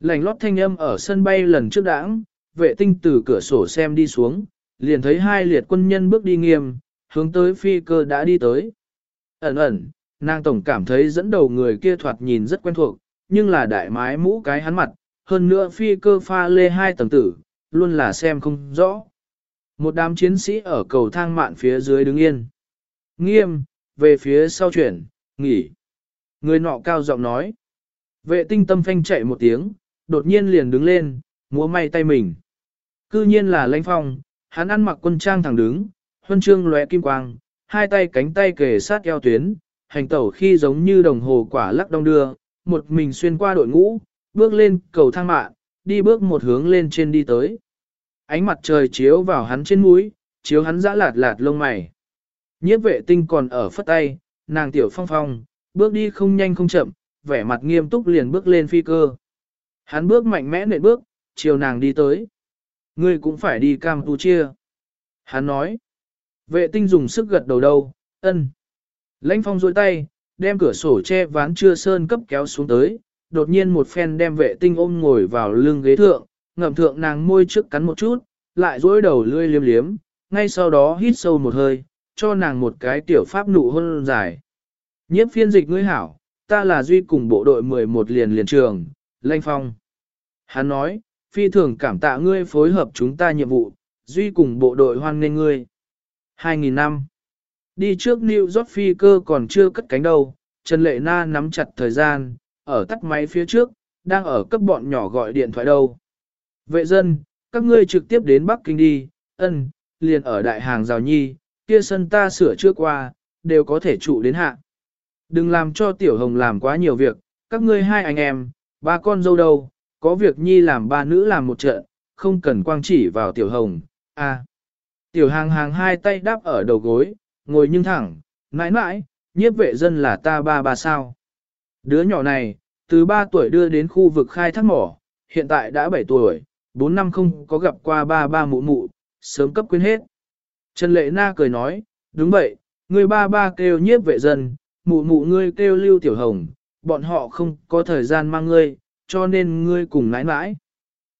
Speaker 1: Lành lót thanh âm ở sân bay lần trước đãng, vệ tinh từ cửa sổ xem đi xuống, liền thấy hai liệt quân nhân bước đi nghiêm, hướng tới phi cơ đã đi tới. Ẩn ẩn, nàng tổng cảm thấy dẫn đầu người kia thoạt nhìn rất quen thuộc, nhưng là đại mái mũ cái hắn mặt, hơn nữa phi cơ pha lê hai tầng tử, luôn là xem không rõ. Một đám chiến sĩ ở cầu thang mạn phía dưới đứng yên. Nghiêm, về phía sau chuyển, nghỉ. Người nọ cao giọng nói. Vệ tinh tâm phanh chạy một tiếng, đột nhiên liền đứng lên, múa may tay mình. Cư nhiên là lãnh phong, hắn ăn mặc quân trang thẳng đứng, huân chương lóe kim quang, hai tay cánh tay kề sát eo tuyến, hành tẩu khi giống như đồng hồ quả lắc đong đưa, một mình xuyên qua đội ngũ, bước lên cầu thang mạng, đi bước một hướng lên trên đi tới. Ánh mặt trời chiếu vào hắn trên mũi, chiếu hắn dã lạt lạt lông mày. Nhiếp vệ tinh còn ở phất tay, nàng tiểu phong phong, bước đi không nhanh không chậm, vẻ mặt nghiêm túc liền bước lên phi cơ. Hắn bước mạnh mẽ nện bước, chiều nàng đi tới. Ngươi cũng phải đi Campuchia. Hắn nói. Vệ tinh dùng sức gật đầu đầu, ân. Lãnh phong dôi tay, đem cửa sổ che ván chưa sơn cấp kéo xuống tới, đột nhiên một phen đem vệ tinh ôm ngồi vào lưng ghế thượng, ngậm thượng nàng môi trước cắn một chút, lại dối đầu lươi liếm liếm, ngay sau đó hít sâu một hơi, cho nàng một cái tiểu pháp nụ hôn dài. Nhiếp phiên dịch ngươi hảo, ta là duy cùng bộ đội 11 liền liền trường, Lanh Phong. Hắn nói, phi thường cảm tạ ngươi phối hợp chúng ta nhiệm vụ, duy cùng bộ đội hoan nghênh ngươi. 2000 năm. Đi trước New York phi cơ còn chưa cất cánh đâu, Trần Lệ Na nắm chặt thời gian, ở tắt máy phía trước, đang ở cấp bọn nhỏ gọi điện thoại đâu. Vệ dân, các ngươi trực tiếp đến Bắc Kinh đi, ân, liền ở đại hàng rào nhi, kia sân ta sửa trước qua, đều có thể trụ đến hạ. Đừng làm cho Tiểu Hồng làm quá nhiều việc, các ngươi hai anh em, ba con dâu đâu, có việc nhi làm ba nữ làm một trận, không cần quang chỉ vào Tiểu Hồng, à. Tiểu hàng hàng hai tay đáp ở đầu gối, ngồi nhưng thẳng, mãi mãi, nhiếp vệ dân là ta ba ba sao. Đứa nhỏ này, từ 3 tuổi đưa đến khu vực khai thác mỏ, hiện tại đã 7 tuổi, 4 năm không có gặp qua ba ba mụ mụ, sớm cấp quên hết. Trần Lệ Na cười nói, đúng vậy, người ba ba kêu nhiếp vệ dân, mụ mụ ngươi kêu lưu tiểu hồng, bọn họ không có thời gian mang ngươi, cho nên ngươi cùng nãi nãi.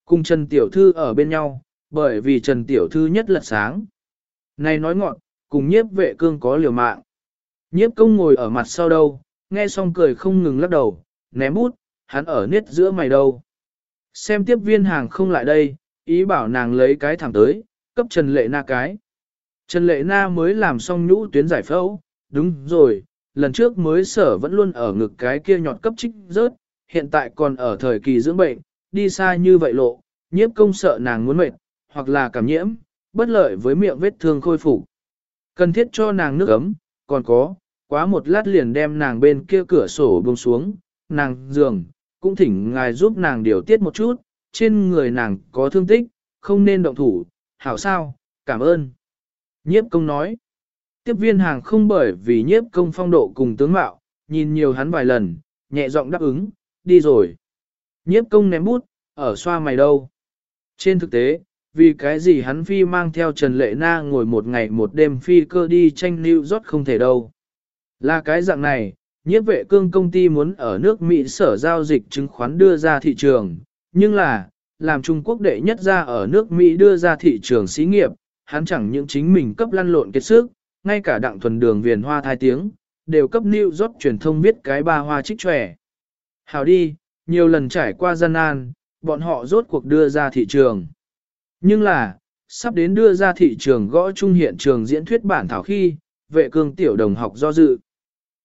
Speaker 1: Cùng Trần Tiểu Thư ở bên nhau, bởi vì Trần Tiểu Thư nhất lật sáng. Này nói ngọn, cùng nhiếp vệ cương có liều mạng. Nhiếp công ngồi ở mặt sau đâu, nghe xong cười không ngừng lắc đầu, ném bút, hắn ở niết giữa mày đâu. Xem tiếp viên hàng không lại đây, ý bảo nàng lấy cái thẳng tới, cấp Trần Lệ Na cái. Trần Lệ Na mới làm xong nhũ tuyến giải phẫu, đúng rồi, lần trước mới sở vẫn luôn ở ngực cái kia nhọt cấp trích rớt, hiện tại còn ở thời kỳ dưỡng bệnh, đi xa như vậy lộ, nhiếp công sợ nàng muốn mệt, hoặc là cảm nhiễm, bất lợi với miệng vết thương khôi phục. Cần thiết cho nàng nước ấm, còn có, quá một lát liền đem nàng bên kia cửa sổ buông xuống, nàng giường, cũng thỉnh ngài giúp nàng điều tiết một chút, trên người nàng có thương tích, không nên động thủ, hảo sao, cảm ơn. Nhiếp công nói, tiếp viên hàng không bởi vì nhiếp công phong độ cùng tướng mạo, nhìn nhiều hắn vài lần, nhẹ giọng đáp ứng, đi rồi. Nhiếp công ném bút, ở xoa mày đâu. Trên thực tế, vì cái gì hắn phi mang theo Trần Lệ Na ngồi một ngày một đêm phi cơ đi tranh New York không thể đâu. Là cái dạng này, nhiếp vệ cương công ty muốn ở nước Mỹ sở giao dịch chứng khoán đưa ra thị trường, nhưng là, làm Trung Quốc đệ nhất ra ở nước Mỹ đưa ra thị trường xí nghiệp, hắn chẳng những chính mình cấp lăn lộn kết sức, ngay cả đặng thuần đường viền hoa thai tiếng, đều cấp New York truyền thông biết cái ba hoa trích trẻ. Hào đi, nhiều lần trải qua gian nan, bọn họ rốt cuộc đưa ra thị trường. Nhưng là, sắp đến đưa ra thị trường gõ trung hiện trường diễn thuyết bản thảo khi, vệ cương tiểu đồng học do dự.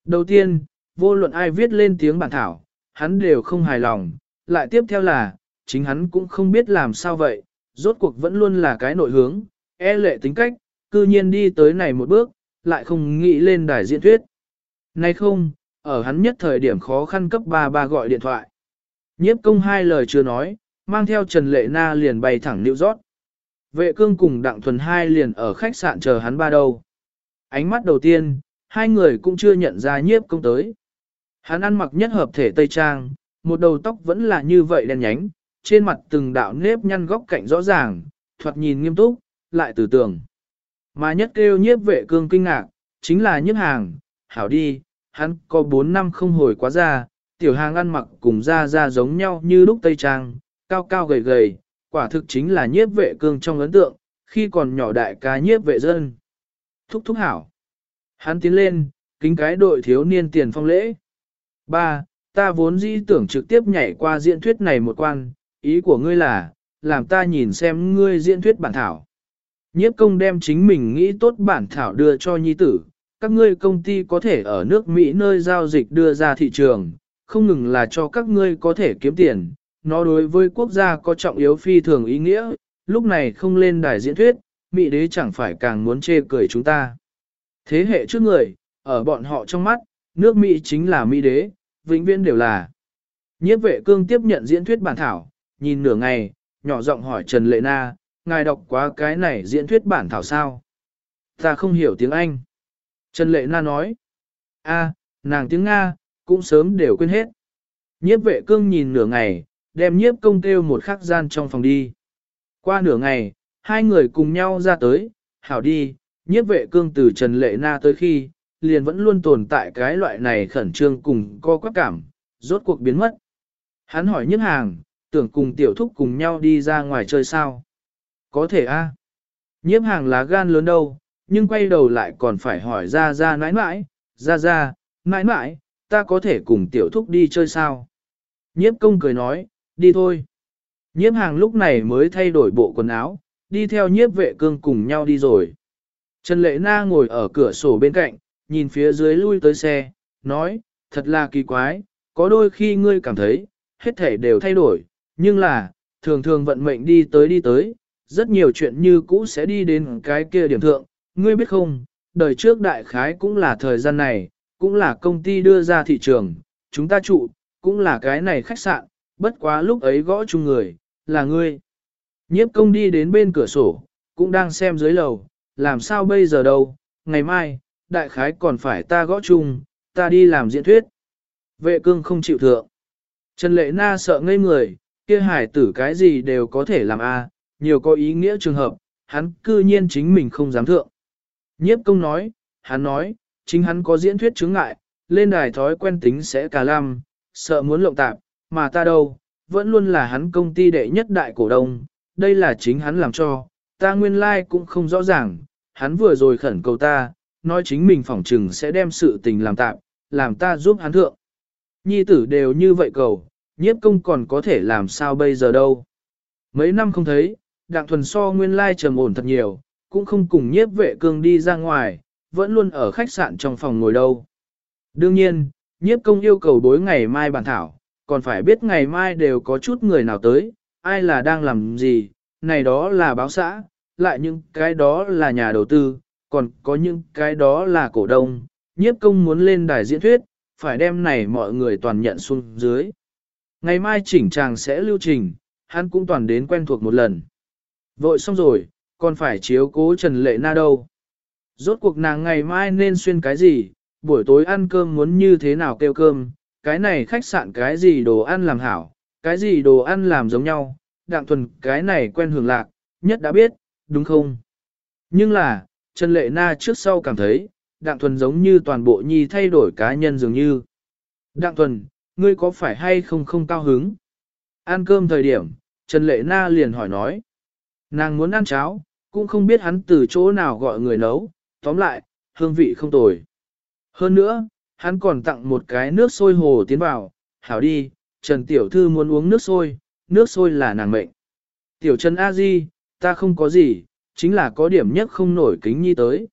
Speaker 1: Đầu tiên, vô luận ai viết lên tiếng bản thảo, hắn đều không hài lòng, lại tiếp theo là, chính hắn cũng không biết làm sao vậy, rốt cuộc vẫn luôn là cái nội hướng, e lệ tính cách, cư nhiên đi tới này một bước, lại không nghĩ lên đài diễn thuyết. Nay không, ở hắn nhất thời điểm khó khăn cấp ba ba gọi điện thoại. Nhiếp công hai lời chưa nói, mang theo Trần Lệ Na liền bay thẳng New York. Vệ cương cùng Đặng Thuần hai liền ở khách sạn chờ hắn ba đâu. Ánh mắt đầu tiên, hai người cũng chưa nhận ra nhiếp công tới. Hắn ăn mặc nhất hợp thể Tây Trang, một đầu tóc vẫn là như vậy đen nhánh, trên mặt từng đạo nếp nhăn góc cạnh rõ ràng, thoạt nhìn nghiêm túc, lại từ tường. Mà nhất kêu nhiếp vệ cương kinh ngạc, chính là nhiếp hàng, hảo đi, hắn có 4 năm không hồi quá ra, tiểu hàng ăn mặc cùng ra ra giống nhau như lúc Tây Trang, cao cao gầy gầy, quả thực chính là nhiếp vệ cương trong ấn tượng, khi còn nhỏ đại ca nhiếp vệ dân. Thúc thúc hảo. Hắn tiến lên, kính cái đội thiếu niên tiền phong lễ. Ba, ta vốn dĩ tưởng trực tiếp nhảy qua diễn thuyết này một quan, ý của ngươi là, làm ta nhìn xem ngươi diễn thuyết bản thảo. Nhiếp công đem chính mình nghĩ tốt bản thảo đưa cho nhi tử, các ngươi công ty có thể ở nước Mỹ nơi giao dịch đưa ra thị trường, không ngừng là cho các ngươi có thể kiếm tiền, nó đối với quốc gia có trọng yếu phi thường ý nghĩa, lúc này không lên đài diễn thuyết, Mỹ đế chẳng phải càng muốn chê cười chúng ta. Thế hệ trước người, ở bọn họ trong mắt, nước Mỹ chính là Mỹ đế, vĩnh viễn đều là. Nhiếp vệ cương tiếp nhận diễn thuyết bản thảo, nhìn nửa ngày, nhỏ giọng hỏi Trần Lệ Na, ngài đọc quá cái này diễn thuyết bản thảo sao? Ta không hiểu tiếng Anh. Trần Lệ Na nói, a, nàng tiếng Nga, cũng sớm đều quên hết. Nhiếp vệ cương nhìn nửa ngày, đem nhiếp công kêu một khắc gian trong phòng đi. Qua nửa ngày, hai người cùng nhau ra tới, hảo đi, nhiếp vệ cương từ Trần Lệ Na tới khi, liền vẫn luôn tồn tại cái loại này khẩn trương cùng co quắc cảm, rốt cuộc biến mất. Hắn hỏi nhiếp hàng, tưởng cùng tiểu thúc cùng nhau đi ra ngoài chơi sao? Có thể a. Nhiếp hàng lá gan lớn đâu, nhưng quay đầu lại còn phải hỏi ra ra nãi nãi, ra ra, nãi nãi, ta có thể cùng tiểu thúc đi chơi sao? Nhiếp công cười nói, đi thôi. Nhiếp hàng lúc này mới thay đổi bộ quần áo, đi theo nhiếp vệ cương cùng nhau đi rồi. Trần Lệ Na ngồi ở cửa sổ bên cạnh, nhìn phía dưới lui tới xe, nói, thật là kỳ quái, có đôi khi ngươi cảm thấy, hết thể đều thay đổi, nhưng là, thường thường vận mệnh đi tới đi tới, rất nhiều chuyện như cũ sẽ đi đến cái kia điểm thượng, ngươi biết không, đời trước đại khái cũng là thời gian này, cũng là công ty đưa ra thị trường, chúng ta trụ, cũng là cái này khách sạn, bất quá lúc ấy gõ chung người, là ngươi. Nhiếp công đi đến bên cửa sổ, cũng đang xem dưới lầu, làm sao bây giờ đâu, ngày mai, đại khái còn phải ta gõ chung, ta đi làm diễn thuyết. Vệ cương không chịu thượng. Trần Lệ Na sợ ngây người, kia hải tử cái gì đều có thể làm a, à, nhiều có ý nghĩa trường hợp, hắn cư nhiên chính mình không dám thượng. Nhiếp công nói, hắn nói, chính hắn có diễn thuyết chứng ngại, lên đài thói quen tính sẽ cả lăm, sợ muốn lộng tạp, mà ta đâu, vẫn luôn là hắn công ty đệ nhất đại cổ đông, đây là chính hắn làm cho, ta nguyên lai like cũng không rõ ràng, hắn vừa rồi khẩn cầu ta, nói chính mình phỏng trừng sẽ đem sự tình làm tạm, làm ta giúp hắn thượng. Nhi tử đều như vậy cầu, nhiếp công còn có thể làm sao bây giờ đâu. Mấy năm không thấy, đặng thuần so nguyên lai trầm ổn thật nhiều, cũng không cùng nhiếp vệ cương đi ra ngoài, vẫn luôn ở khách sạn trong phòng ngồi đâu. Đương nhiên, nhiếp công yêu cầu đối ngày mai bản thảo, còn phải biết ngày mai đều có chút người nào tới, ai là đang làm gì, này đó là báo xã, lại những cái đó là nhà đầu tư, còn có những cái đó là cổ đông, nhiếp công muốn lên đài diễn thuyết, phải đem này mọi người toàn nhận xuống dưới. Ngày mai chỉnh chàng sẽ lưu trình, hắn cũng toàn đến quen thuộc một lần. Vội xong rồi, còn phải chiếu cố Trần Lệ Na đâu. Rốt cuộc nàng ngày mai nên xuyên cái gì, buổi tối ăn cơm muốn như thế nào kêu cơm, cái này khách sạn cái gì đồ ăn làm hảo, cái gì đồ ăn làm giống nhau, đặng thuần cái này quen hưởng lạc, nhất đã biết, đúng không? Nhưng là, Trần Lệ Na trước sau cảm thấy, Đặng Thuần giống như toàn bộ nhi thay đổi cá nhân dường như. Đặng Thuần, ngươi có phải hay không không cao hứng? Ăn cơm thời điểm, Trần Lệ Na liền hỏi nói. Nàng muốn ăn cháo, cũng không biết hắn từ chỗ nào gọi người nấu, tóm lại, hương vị không tồi. Hơn nữa, hắn còn tặng một cái nước sôi hồ tiến vào, hảo đi, Trần Tiểu Thư muốn uống nước sôi, nước sôi là nàng mệnh. Tiểu Trần A Di, ta không có gì, chính là có điểm nhất không nổi kính nhi tới.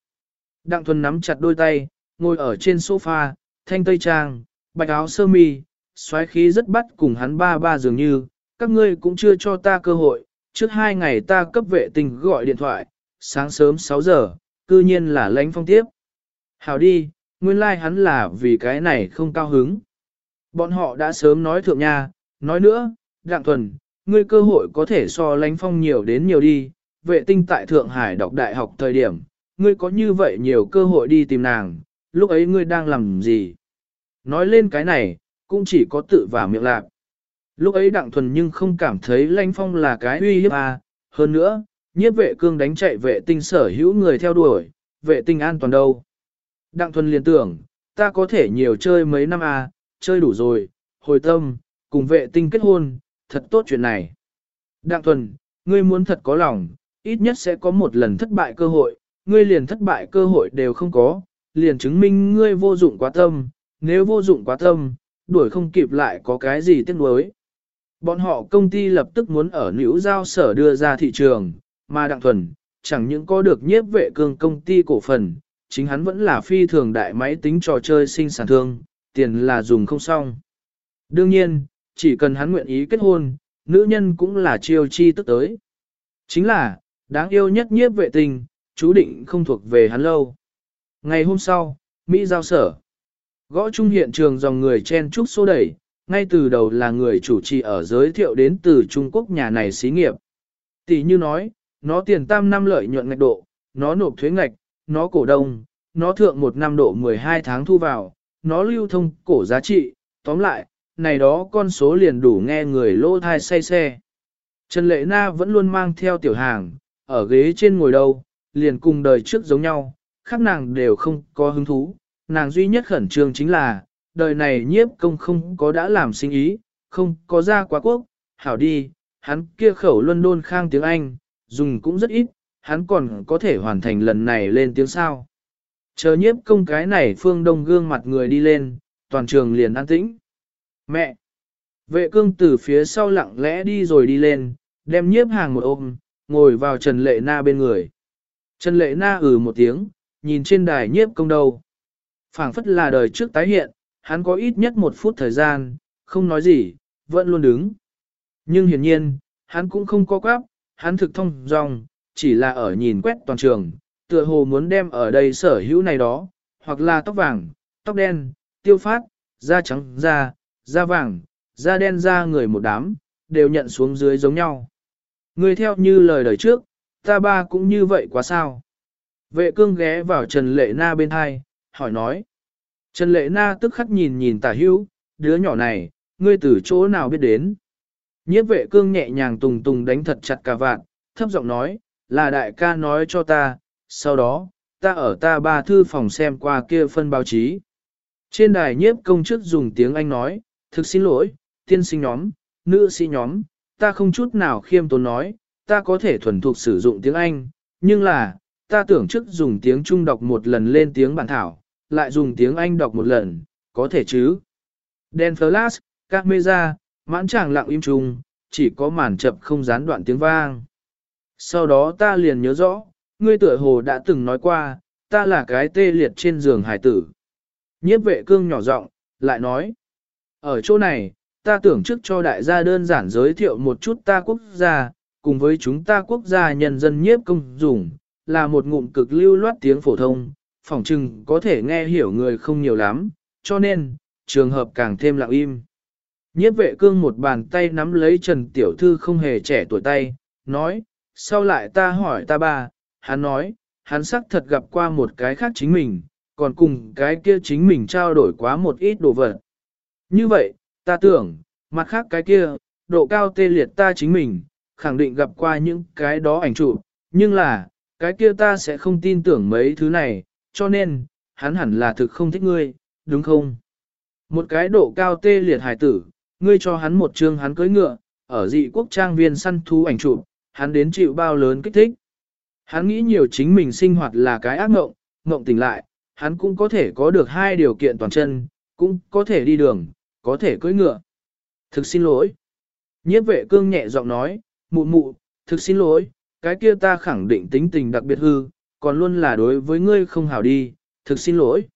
Speaker 1: Đặng Thuần nắm chặt đôi tay, ngồi ở trên sofa, thanh tây trang, bạch áo sơ mi, xoáy khí rất bắt cùng hắn ba ba dường như, các ngươi cũng chưa cho ta cơ hội, trước hai ngày ta cấp vệ tình gọi điện thoại, sáng sớm 6 giờ, cư nhiên là lãnh phong tiếp. Hảo đi, nguyên lai like hắn là vì cái này không cao hứng. Bọn họ đã sớm nói thượng nha, nói nữa, Đặng Thuần, ngươi cơ hội có thể so lánh phong nhiều đến nhiều đi, vệ tinh tại Thượng Hải đọc đại học thời điểm, ngươi có như vậy nhiều cơ hội đi tìm nàng, lúc ấy ngươi đang làm gì? Nói lên cái này, cũng chỉ có tự vào miệng lạc. Lúc ấy Đặng Thuần nhưng không cảm thấy Lanh Phong là cái uy hiếp à, hơn nữa, nhiếp vệ cương đánh chạy vệ tinh sở hữu người theo đuổi, vệ tinh an toàn đâu. Đặng Thuần liền tưởng, ta có thể nhiều chơi mấy năm à, chơi đủ rồi, hồi tâm, cùng vệ tinh kết hôn, thật tốt chuyện này. Đặng Thuần, ngươi muốn thật có lòng, ít nhất sẽ có một lần thất bại cơ hội, ngươi liền thất bại cơ hội đều không có, liền chứng minh ngươi vô dụng quá tâm, nếu vô dụng quá tâm, đuổi không kịp lại có cái gì tiếc nuối. Bọn họ công ty lập tức muốn ở nữ giao sở đưa ra thị trường, mà Đặng Thuần, chẳng những có được nhiếp vệ cương công ty cổ phần, chính hắn vẫn là phi thường đại máy tính trò chơi sinh sản thương, tiền là dùng không xong. Đương nhiên, chỉ cần hắn nguyện ý kết hôn, nữ nhân cũng là chiêu chi tức tới. Chính là, đáng yêu nhất nhiếp vệ tình, chú định không thuộc về hắn lâu. Ngày hôm sau, Mỹ giao sở. Gõ trung hiện trường dòng người chen trúc số đẩy, ngay từ đầu là người chủ trì ở giới thiệu đến từ Trung Quốc nhà này xí nghiệp. Tỷ như nói, nó tiền tam năm lợi nhuận ngạch độ, nó nộp thuế ngạch, nó cổ đông, nó thượng một năm độ 12 tháng thu vào, nó lưu thông cổ giá trị, tóm lại, này đó con số liền đủ nghe người lô thai say xe. Trần Lệ Na vẫn luôn mang theo tiểu hàng, ở ghế trên ngồi đâu, liền cùng đời trước giống nhau, khác nàng đều không có hứng thú, nàng duy nhất khẩn trương chính là, đời này nhiếp công không có đã làm sinh ý, không có ra quá quốc, hảo đi, hắn kia khẩu London khang tiếng Anh, dùng cũng rất ít, hắn còn có thể hoàn thành lần này lên tiếng sao. Chờ nhiếp công cái này phương đông gương mặt người đi lên, toàn trường liền an tĩnh. Mẹ! Vệ cương từ phía sau lặng lẽ đi rồi đi lên, đem nhiếp hàng một ôm, ngồi vào Trần Lệ Na bên người. Trần Lệ Na ừ một tiếng, nhìn trên đài nhiếp công đầu. phảng phất là đời trước tái hiện, hắn có ít nhất một phút thời gian, không nói gì, vẫn luôn đứng. Nhưng hiển nhiên, hắn cũng không có quáp, hắn thực thông dòng, chỉ là ở nhìn quét toàn trường, tựa hồ muốn đem ở đây sở hữu này đó, hoặc là tóc vàng, tóc đen, tiêu phát, da trắng, da, da vàng, da đen da người một đám, đều nhận xuống dưới giống nhau. Người theo như lời đời trước, ta ba cũng như vậy quá sao. Vệ cương ghé vào Trần Lệ Na bên hai, hỏi nói. Trần Lệ Na tức khắc nhìn nhìn tả hữu, đứa nhỏ này, ngươi từ chỗ nào biết đến. Nhiếp vệ cương nhẹ nhàng tùng tùng đánh thật chặt cả vạn, thấp giọng nói, là đại ca nói cho ta, sau đó, ta ở ta ba thư phòng xem qua kia phân báo chí. Trên đài nhiếp công chức dùng tiếng Anh nói, thực xin lỗi, tiên sinh nhóm, nữ sĩ nhóm, ta không chút nào khiêm tốn nói, ta có thể thuần thục sử dụng tiếng Anh, nhưng là, ta tưởng trước dùng tiếng Trung đọc một lần lên tiếng bản thảo, lại dùng tiếng Anh đọc một lần, có thể chứ. Đèn flash, camera, mãn chàng lặng im trùng, chỉ có màn chập không gián đoạn tiếng vang. Sau đó ta liền nhớ rõ, ngươi tựa hồ đã từng nói qua, ta là cái tê liệt trên giường hải tử. Nhiếp vệ cương nhỏ giọng lại nói, ở chỗ này, ta tưởng trước cho đại gia đơn giản giới thiệu một chút ta quốc gia, cùng với chúng ta quốc gia nhân dân nhiếp công dùng, là một ngụm cực lưu loát tiếng phổ thông, phỏng chừng có thể nghe hiểu người không nhiều lắm, cho nên, trường hợp càng thêm lặng im. Nhiếp vệ cương một bàn tay nắm lấy Trần Tiểu Thư không hề trẻ tuổi tay, nói, sau lại ta hỏi ta ba, hắn nói, hắn xác thật gặp qua một cái khác chính mình, còn cùng cái kia chính mình trao đổi quá một ít đồ vật. Như vậy, ta tưởng, mặt khác cái kia, độ cao tê liệt ta chính mình, khẳng định gặp qua những cái đó ảnh chụp, nhưng là, cái kia ta sẽ không tin tưởng mấy thứ này, cho nên, hắn hẳn là thực không thích ngươi, đúng không? Một cái độ cao tê liệt hải tử, ngươi cho hắn một chương hắn cưới ngựa, ở dị quốc trang viên săn thú ảnh chụp, hắn đến chịu bao lớn kích thích. Hắn nghĩ nhiều chính mình sinh hoạt là cái ác mộng, mộng tỉnh lại, hắn cũng có thể có được hai điều kiện toàn chân, cũng có thể đi đường, có thể cưỡi ngựa. Thực xin lỗi. Nhiếp vệ cương nhẹ giọng nói, mụ mụ, thực xin lỗi, cái kia ta khẳng định tính tình đặc biệt hư, còn luôn là đối với ngươi không hảo đi, thực xin lỗi.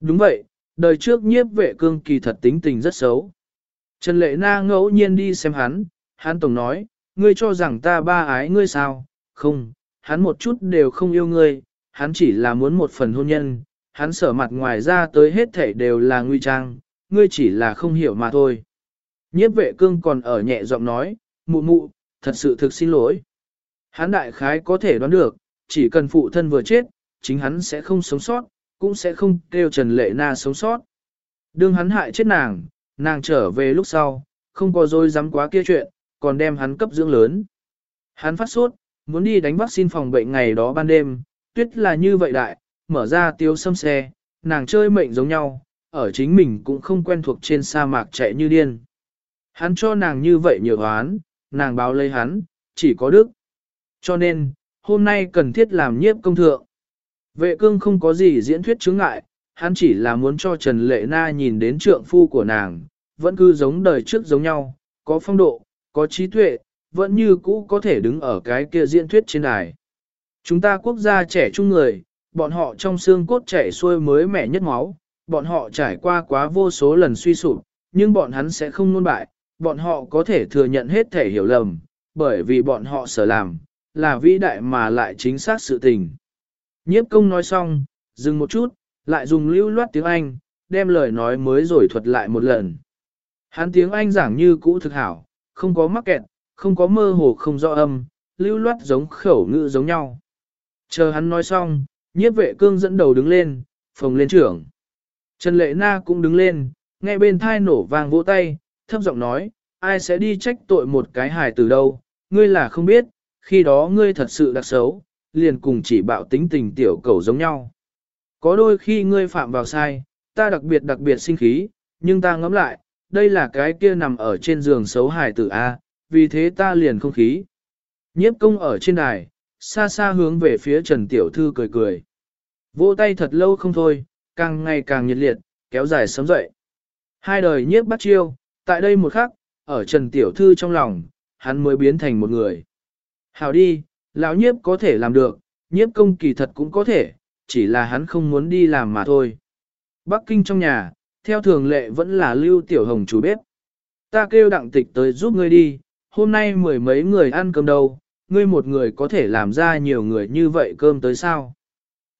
Speaker 1: Đúng vậy, đời trước nhiếp vệ cương kỳ thật tính tình rất xấu. Trần Lệ Na ngẫu nhiên đi xem hắn, hắn tổng nói, ngươi cho rằng ta ba ái ngươi sao, không, hắn một chút đều không yêu ngươi, hắn chỉ là muốn một phần hôn nhân, hắn sở mặt ngoài ra tới hết thảy đều là nguy trang, ngươi chỉ là không hiểu mà thôi. Nhiếp vệ cương còn ở nhẹ giọng nói, mụ mụ, thật sự thực xin lỗi. Hắn đại khái có thể đoán được, chỉ cần phụ thân vừa chết, chính hắn sẽ không sống sót, cũng sẽ không kêu Trần Lệ Na sống sót. Đương hắn hại chết nàng, nàng trở về lúc sau, không có dối dám quá kia chuyện, còn đem hắn cấp dưỡng lớn. Hắn phát sốt, muốn đi đánh vaccine phòng bệnh ngày đó ban đêm, tuyết là như vậy đại, mở ra tiêu xâm xe, nàng chơi mệnh giống nhau, ở chính mình cũng không quen thuộc trên sa mạc chạy như điên. Hắn cho nàng như vậy nhiều hoán, nàng báo lấy hắn, chỉ có đức. Cho nên, hôm nay cần thiết làm nhiếp công thượng. Vệ cương không có gì diễn thuyết chứng ngại, hắn chỉ là muốn cho Trần Lệ Na nhìn đến trượng phu của nàng, vẫn cứ giống đời trước giống nhau, có phong độ, có trí tuệ, vẫn như cũ có thể đứng ở cái kia diễn thuyết trên đài. Chúng ta quốc gia trẻ trung người, bọn họ trong xương cốt chảy xuôi mới mẻ nhất máu, bọn họ trải qua quá vô số lần suy sụp, nhưng bọn hắn sẽ không nôn bại, bọn họ có thể thừa nhận hết thể hiểu lầm, bởi vì bọn họ sở làm, là vĩ đại mà lại chính xác sự tình. Nhiếp công nói xong, dừng một chút, lại dùng lưu loát tiếng Anh, đem lời nói mới rồi thuật lại một lần. Hắn tiếng Anh giảng như cũ thực hảo, không có mắc kẹt, không có mơ hồ không rõ âm, lưu loát giống khẩu ngữ giống nhau. Chờ hắn nói xong, nhiếp vệ cương dẫn đầu đứng lên, phồng lên trưởng. Trần Lệ Na cũng đứng lên, nghe bên thai nổ vàng vỗ tay, thấp giọng nói, ai sẽ đi trách tội một cái hài từ đâu, ngươi là không biết, khi đó ngươi thật sự đặc xấu, liền cùng chỉ bạo tính tình tiểu cầu giống nhau. Có đôi khi ngươi phạm vào sai, ta đặc biệt đặc biệt sinh khí, nhưng ta ngẫm lại, đây là cái kia nằm ở trên giường xấu hài tử A, vì thế ta liền không khí. Nhiếp công ở trên đài, xa xa hướng về phía Trần Tiểu Thư cười cười. Vỗ tay thật lâu không thôi, càng ngày càng nhiệt liệt, kéo dài sớm dậy. Hai đời nhiếp bắt chiêu, tại đây một khắc, ở Trần Tiểu Thư trong lòng, hắn mới biến thành một người. Hào đi, lão nhiếp có thể làm được, nhiếp công kỳ thật cũng có thể, chỉ là hắn không muốn đi làm mà thôi. Bắc Kinh trong nhà, theo thường lệ vẫn là Lưu Tiểu Hồng chủ bếp. Ta kêu đặng tịch tới giúp ngươi đi, hôm nay mười mấy người ăn cơm đâu, ngươi một người có thể làm ra nhiều người như vậy cơm tới sao?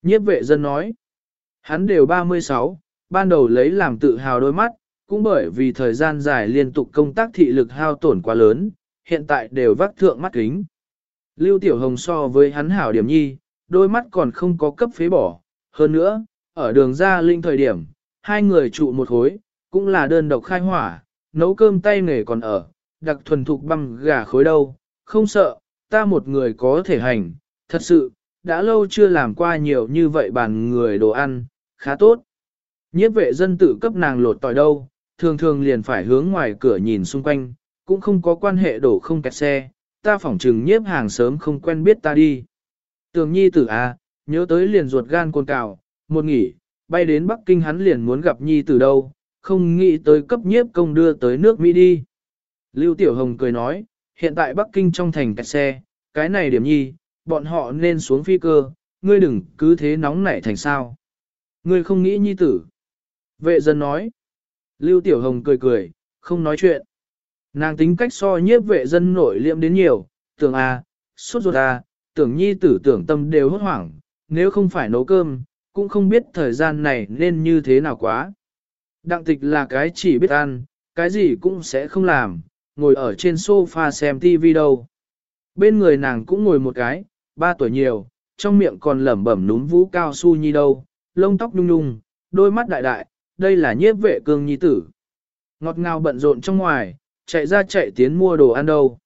Speaker 1: Nhiếp vệ dân nói, hắn đều 36, ban đầu lấy làm tự hào đôi mắt, cũng bởi vì thời gian dài liên tục công tác thị lực hao tổn quá lớn, hiện tại đều vác thượng mắt kính. Lưu Tiểu Hồng so với hắn hảo điểm nhi, đôi mắt còn không có cấp phế bỏ. Hơn nữa, ở đường ra linh thời điểm, hai người trụ một khối, cũng là đơn độc khai hỏa, nấu cơm tay nghề còn ở, đặc thuần thục băm gà khối đâu, không sợ, ta một người có thể hành, thật sự, đã lâu chưa làm qua nhiều như vậy bàn người đồ ăn, khá tốt. Nhiếp vệ dân tự cấp nàng lột tỏi đâu, thường thường liền phải hướng ngoài cửa nhìn xung quanh, cũng không có quan hệ đổ không kẹt xe, ta phỏng trừng nhiếp hàng sớm không quen biết ta đi. Tường nhi tử à, nhớ tới liền ruột gan côn cào, một nghỉ, bay đến Bắc Kinh hắn liền muốn gặp nhi tử đâu, không nghĩ tới cấp nhiếp công đưa tới nước Mỹ đi. Lưu Tiểu Hồng cười nói, hiện tại Bắc Kinh trong thành kẹt xe, cái này điểm nhi, bọn họ nên xuống phi cơ, ngươi đừng cứ thế nóng nảy thành sao. Ngươi không nghĩ nhi tử. Vệ dân nói. Lưu Tiểu Hồng cười cười, không nói chuyện. Nàng tính cách so nhiếp vệ dân nổi liệm đến nhiều, tưởng à, suốt ruột à, tưởng nhi tử tưởng tâm đều hốt hoảng, nếu không phải nấu cơm, cũng không biết thời gian này nên như thế nào quá. Đặng tịch là cái chỉ biết ăn, cái gì cũng sẽ không làm, ngồi ở trên sofa xem TV đâu. Bên người nàng cũng ngồi một cái, ba tuổi nhiều, trong miệng còn lẩm bẩm núm vũ cao su nhi đâu, lông tóc nhung nhung, đôi mắt đại đại, đây là nhiếp vệ cương nhi tử. Ngọt ngào bận rộn trong ngoài, chạy ra chạy tiến mua đồ ăn đâu.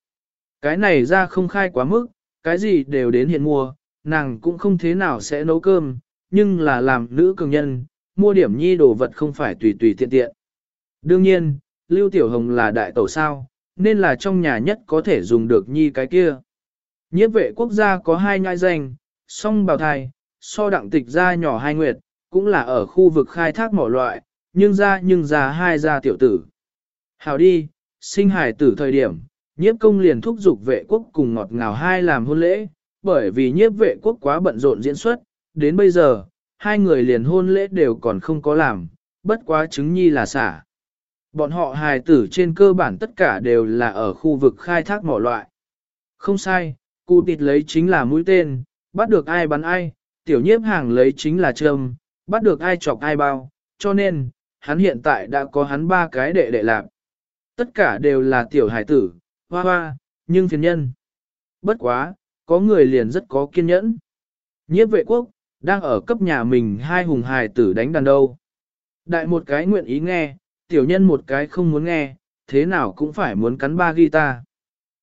Speaker 1: Cái này ra không khai quá mức, cái gì đều đến hiện mua, nàng cũng không thế nào sẽ nấu cơm, nhưng là làm nữ cường nhân, mua điểm nhi đồ vật không phải tùy tùy tiện tiện. Đương nhiên, Lưu Tiểu Hồng là đại tổ sao, nên là trong nhà nhất có thể dùng được nhi cái kia. Nhiếp vệ quốc gia có hai nhai danh, song bào thai, so đặng tịch gia nhỏ hai nguyệt, cũng là ở khu vực khai thác mỏ loại, nhưng ra nhưng ra hai gia tiểu tử. Hào đi, sinh hải tử thời điểm, nhiếp công liền thúc giục vệ quốc cùng ngọt ngào hai làm hôn lễ, bởi vì nhiếp vệ quốc quá bận rộn diễn xuất, đến bây giờ, hai người liền hôn lễ đều còn không có làm, bất quá chứng nhi là xả. Bọn họ hài tử trên cơ bản tất cả đều là ở khu vực khai thác mỏ loại. Không sai, cụ tịt lấy chính là mũi tên, bắt được ai bắn ai, tiểu nhiếp hàng lấy chính là trâm, bắt được ai chọc ai bao, cho nên, hắn hiện tại đã có hắn ba cái đệ đệ lạc. Tất cả đều là tiểu hải tử, hoa hoa, nhưng phiền nhân. Bất quá, có người liền rất có kiên nhẫn. Nhiếp vệ quốc, đang ở cấp nhà mình hai hùng hài tử đánh đàn đâu. Đại một cái nguyện ý nghe, tiểu nhân một cái không muốn nghe, thế nào cũng phải muốn cắn ba guitar.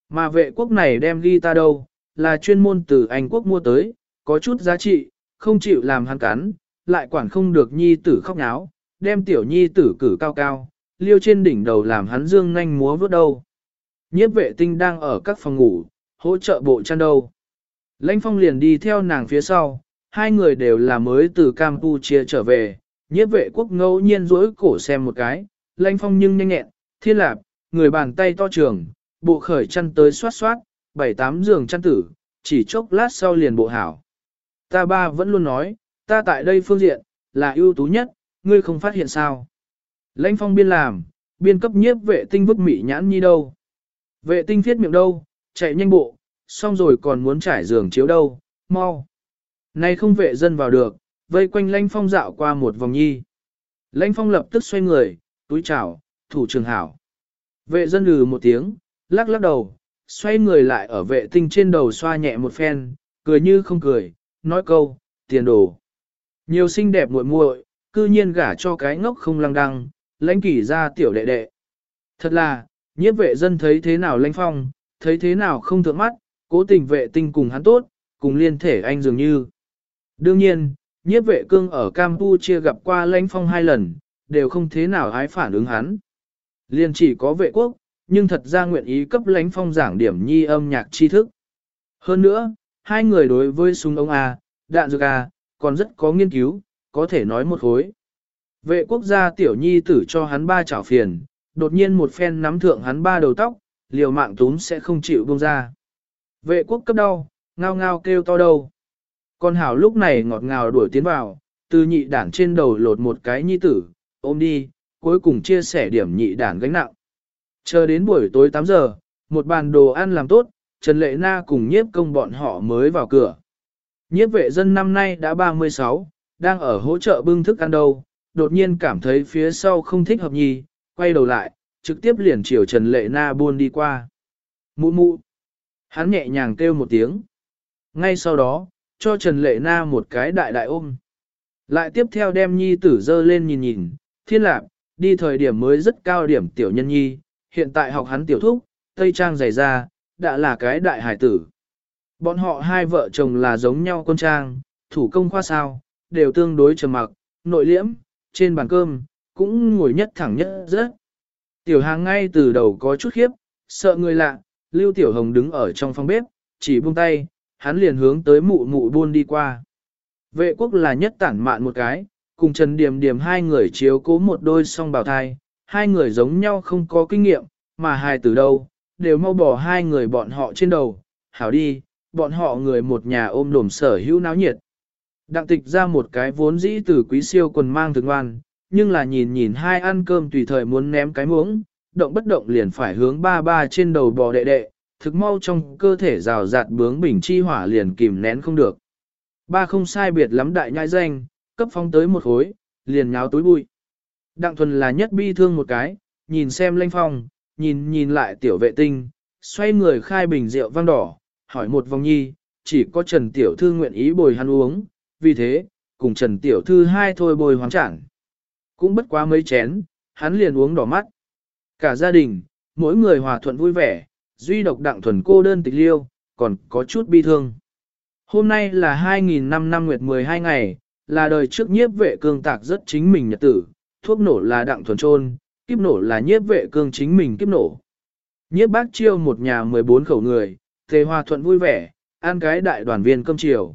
Speaker 1: Mà vệ quốc này đem guitar đâu, là chuyên môn từ Anh quốc mua tới, có chút giá trị, không chịu làm hắn cắn, lại quản không được nhi tử khóc náo, đem tiểu nhi tử cử cao cao, liêu trên đỉnh đầu làm hắn dương nhanh múa vớt đâu. Nhiếp vệ tinh đang ở các phòng ngủ, hỗ trợ bộ chăn đâu. Lãnh phong liền đi theo nàng phía sau, hai người đều là mới từ Campuchia trở về, nhiếp vệ quốc ngẫu nhiên rỗi cổ xem một cái, lãnh phong nhưng nhanh nhẹn, thiên lạp, người bàn tay to trường, bộ khởi chăn tới xoát xoát, bảy tám giường chăn tử, chỉ chốc lát sau liền bộ hảo. Ta ba vẫn luôn nói, ta tại đây phương diện, là ưu tú nhất, ngươi không phát hiện sao. Lãnh phong biên làm, biên cấp nhiếp vệ tinh vứt mị nhãn nhi đâu. Vệ tinh thiết miệng đâu, chạy nhanh bộ, xong rồi còn muốn trải giường chiếu đâu, mau nay không vệ dân vào được, vây quanh lãnh phong dạo qua một vòng nhi. Lãnh phong lập tức xoay người, túi chào, thủ trường hảo. Vệ dân lừ một tiếng, lắc lắc đầu, xoay người lại ở vệ tinh trên đầu xoa nhẹ một phen, cười như không cười, nói câu, tiền đồ. Nhiều xinh đẹp muội muội, cư nhiên gả cho cái ngốc không lăng đăng, lãnh kỷ ra tiểu đệ đệ. Thật là, nhiếp vệ dân thấy thế nào lãnh phong, thấy thế nào không thượng mắt, cố tình vệ tinh cùng hắn tốt, cùng liên thể anh dường như. Đương nhiên, nhiếp vệ cương ở Campuchia gặp qua lãnh phong hai lần, đều không thế nào ái phản ứng hắn. Liên chỉ có vệ quốc, nhưng thật ra nguyện ý cấp lãnh phong giảng điểm nhi âm nhạc tri thức. Hơn nữa, hai người đối với súng ống A, đạn dược A, còn rất có nghiên cứu, có thể nói một khối. Vệ quốc gia tiểu nhi tử cho hắn ba chảo phiền, đột nhiên một phen nắm thượng hắn ba đầu tóc, liều mạng túm sẽ không chịu buông ra. Vệ quốc cấp đau, ngao ngao kêu to đầu. Con hảo lúc này ngọt ngào đuổi tiến vào, từ nhị đản trên đầu lột một cái nhi tử, ôm đi, cuối cùng chia sẻ điểm nhị đản gánh nặng. Chờ đến buổi tối 8 giờ, một bàn đồ ăn làm tốt, Trần Lệ Na cùng nhiếp công bọn họ mới vào cửa. Nhiếp vệ dân năm nay đã 36, đang ở hỗ trợ bưng thức ăn đâu, đột nhiên cảm thấy phía sau không thích hợp nhì, quay đầu lại, trực tiếp liền chiều Trần Lệ Na buôn đi qua. Mụ mụ. Hắn nhẹ nhàng kêu một tiếng. Ngay sau đó, cho Trần Lệ Na một cái đại đại ôm. Lại tiếp theo đem nhi tử dơ lên nhìn nhìn, thiên lạc, đi thời điểm mới rất cao điểm tiểu nhân nhi, hiện tại học hắn tiểu thúc, tây trang dày ra, đã là cái đại hải tử. Bọn họ hai vợ chồng là giống nhau con trang, thủ công khoa sao, đều tương đối trầm mặc, nội liễm, trên bàn cơm, cũng ngồi nhất thẳng nhất rất. Tiểu hàng ngay từ đầu có chút khiếp, sợ người lạ, Lưu Tiểu Hồng đứng ở trong phòng bếp, chỉ buông tay, hắn liền hướng tới mụ mụ buôn đi qua. Vệ quốc là nhất tản mạn một cái, cùng Trần Điềm Điềm hai người chiếu cố một đôi song bào thai, hai người giống nhau không có kinh nghiệm, mà hai từ đâu, đều mau bỏ hai người bọn họ trên đầu, hảo đi, bọn họ người một nhà ôm đồm sở hữu náo nhiệt. Đặng tịch ra một cái vốn dĩ từ quý siêu quần mang thường ngoan, nhưng là nhìn nhìn hai ăn cơm tùy thời muốn ném cái muỗng, động bất động liền phải hướng ba ba trên đầu bò đệ đệ, thực mau trong cơ thể rào rạt bướng bình chi hỏa liền kìm nén không được. Ba không sai biệt lắm đại nhai danh, cấp phong tới một khối, liền nháo túi bụi. Đặng thuần là nhất bi thương một cái, nhìn xem lanh phong, nhìn nhìn lại tiểu vệ tinh, xoay người khai bình rượu vang đỏ, hỏi một vòng nhi, chỉ có Trần Tiểu Thư nguyện ý bồi hắn uống, vì thế, cùng Trần Tiểu Thư hai thôi bồi hoáng chẳng. Cũng bất quá mấy chén, hắn liền uống đỏ mắt. Cả gia đình, mỗi người hòa thuận vui vẻ, duy độc đặng thuần cô đơn tịch liêu, còn có chút bi thương. Hôm nay là 2005 năm nguyệt 12 ngày, là đời trước nhiếp vệ cương tạc rất chính mình nhật tử, thuốc nổ là đặng thuần trôn, kiếp nổ là nhiếp vệ cương chính mình kiếp nổ. Nhiếp bác chiêu một nhà 14 khẩu người, tề hòa thuận vui vẻ, ăn cái đại đoàn viên cơm chiều.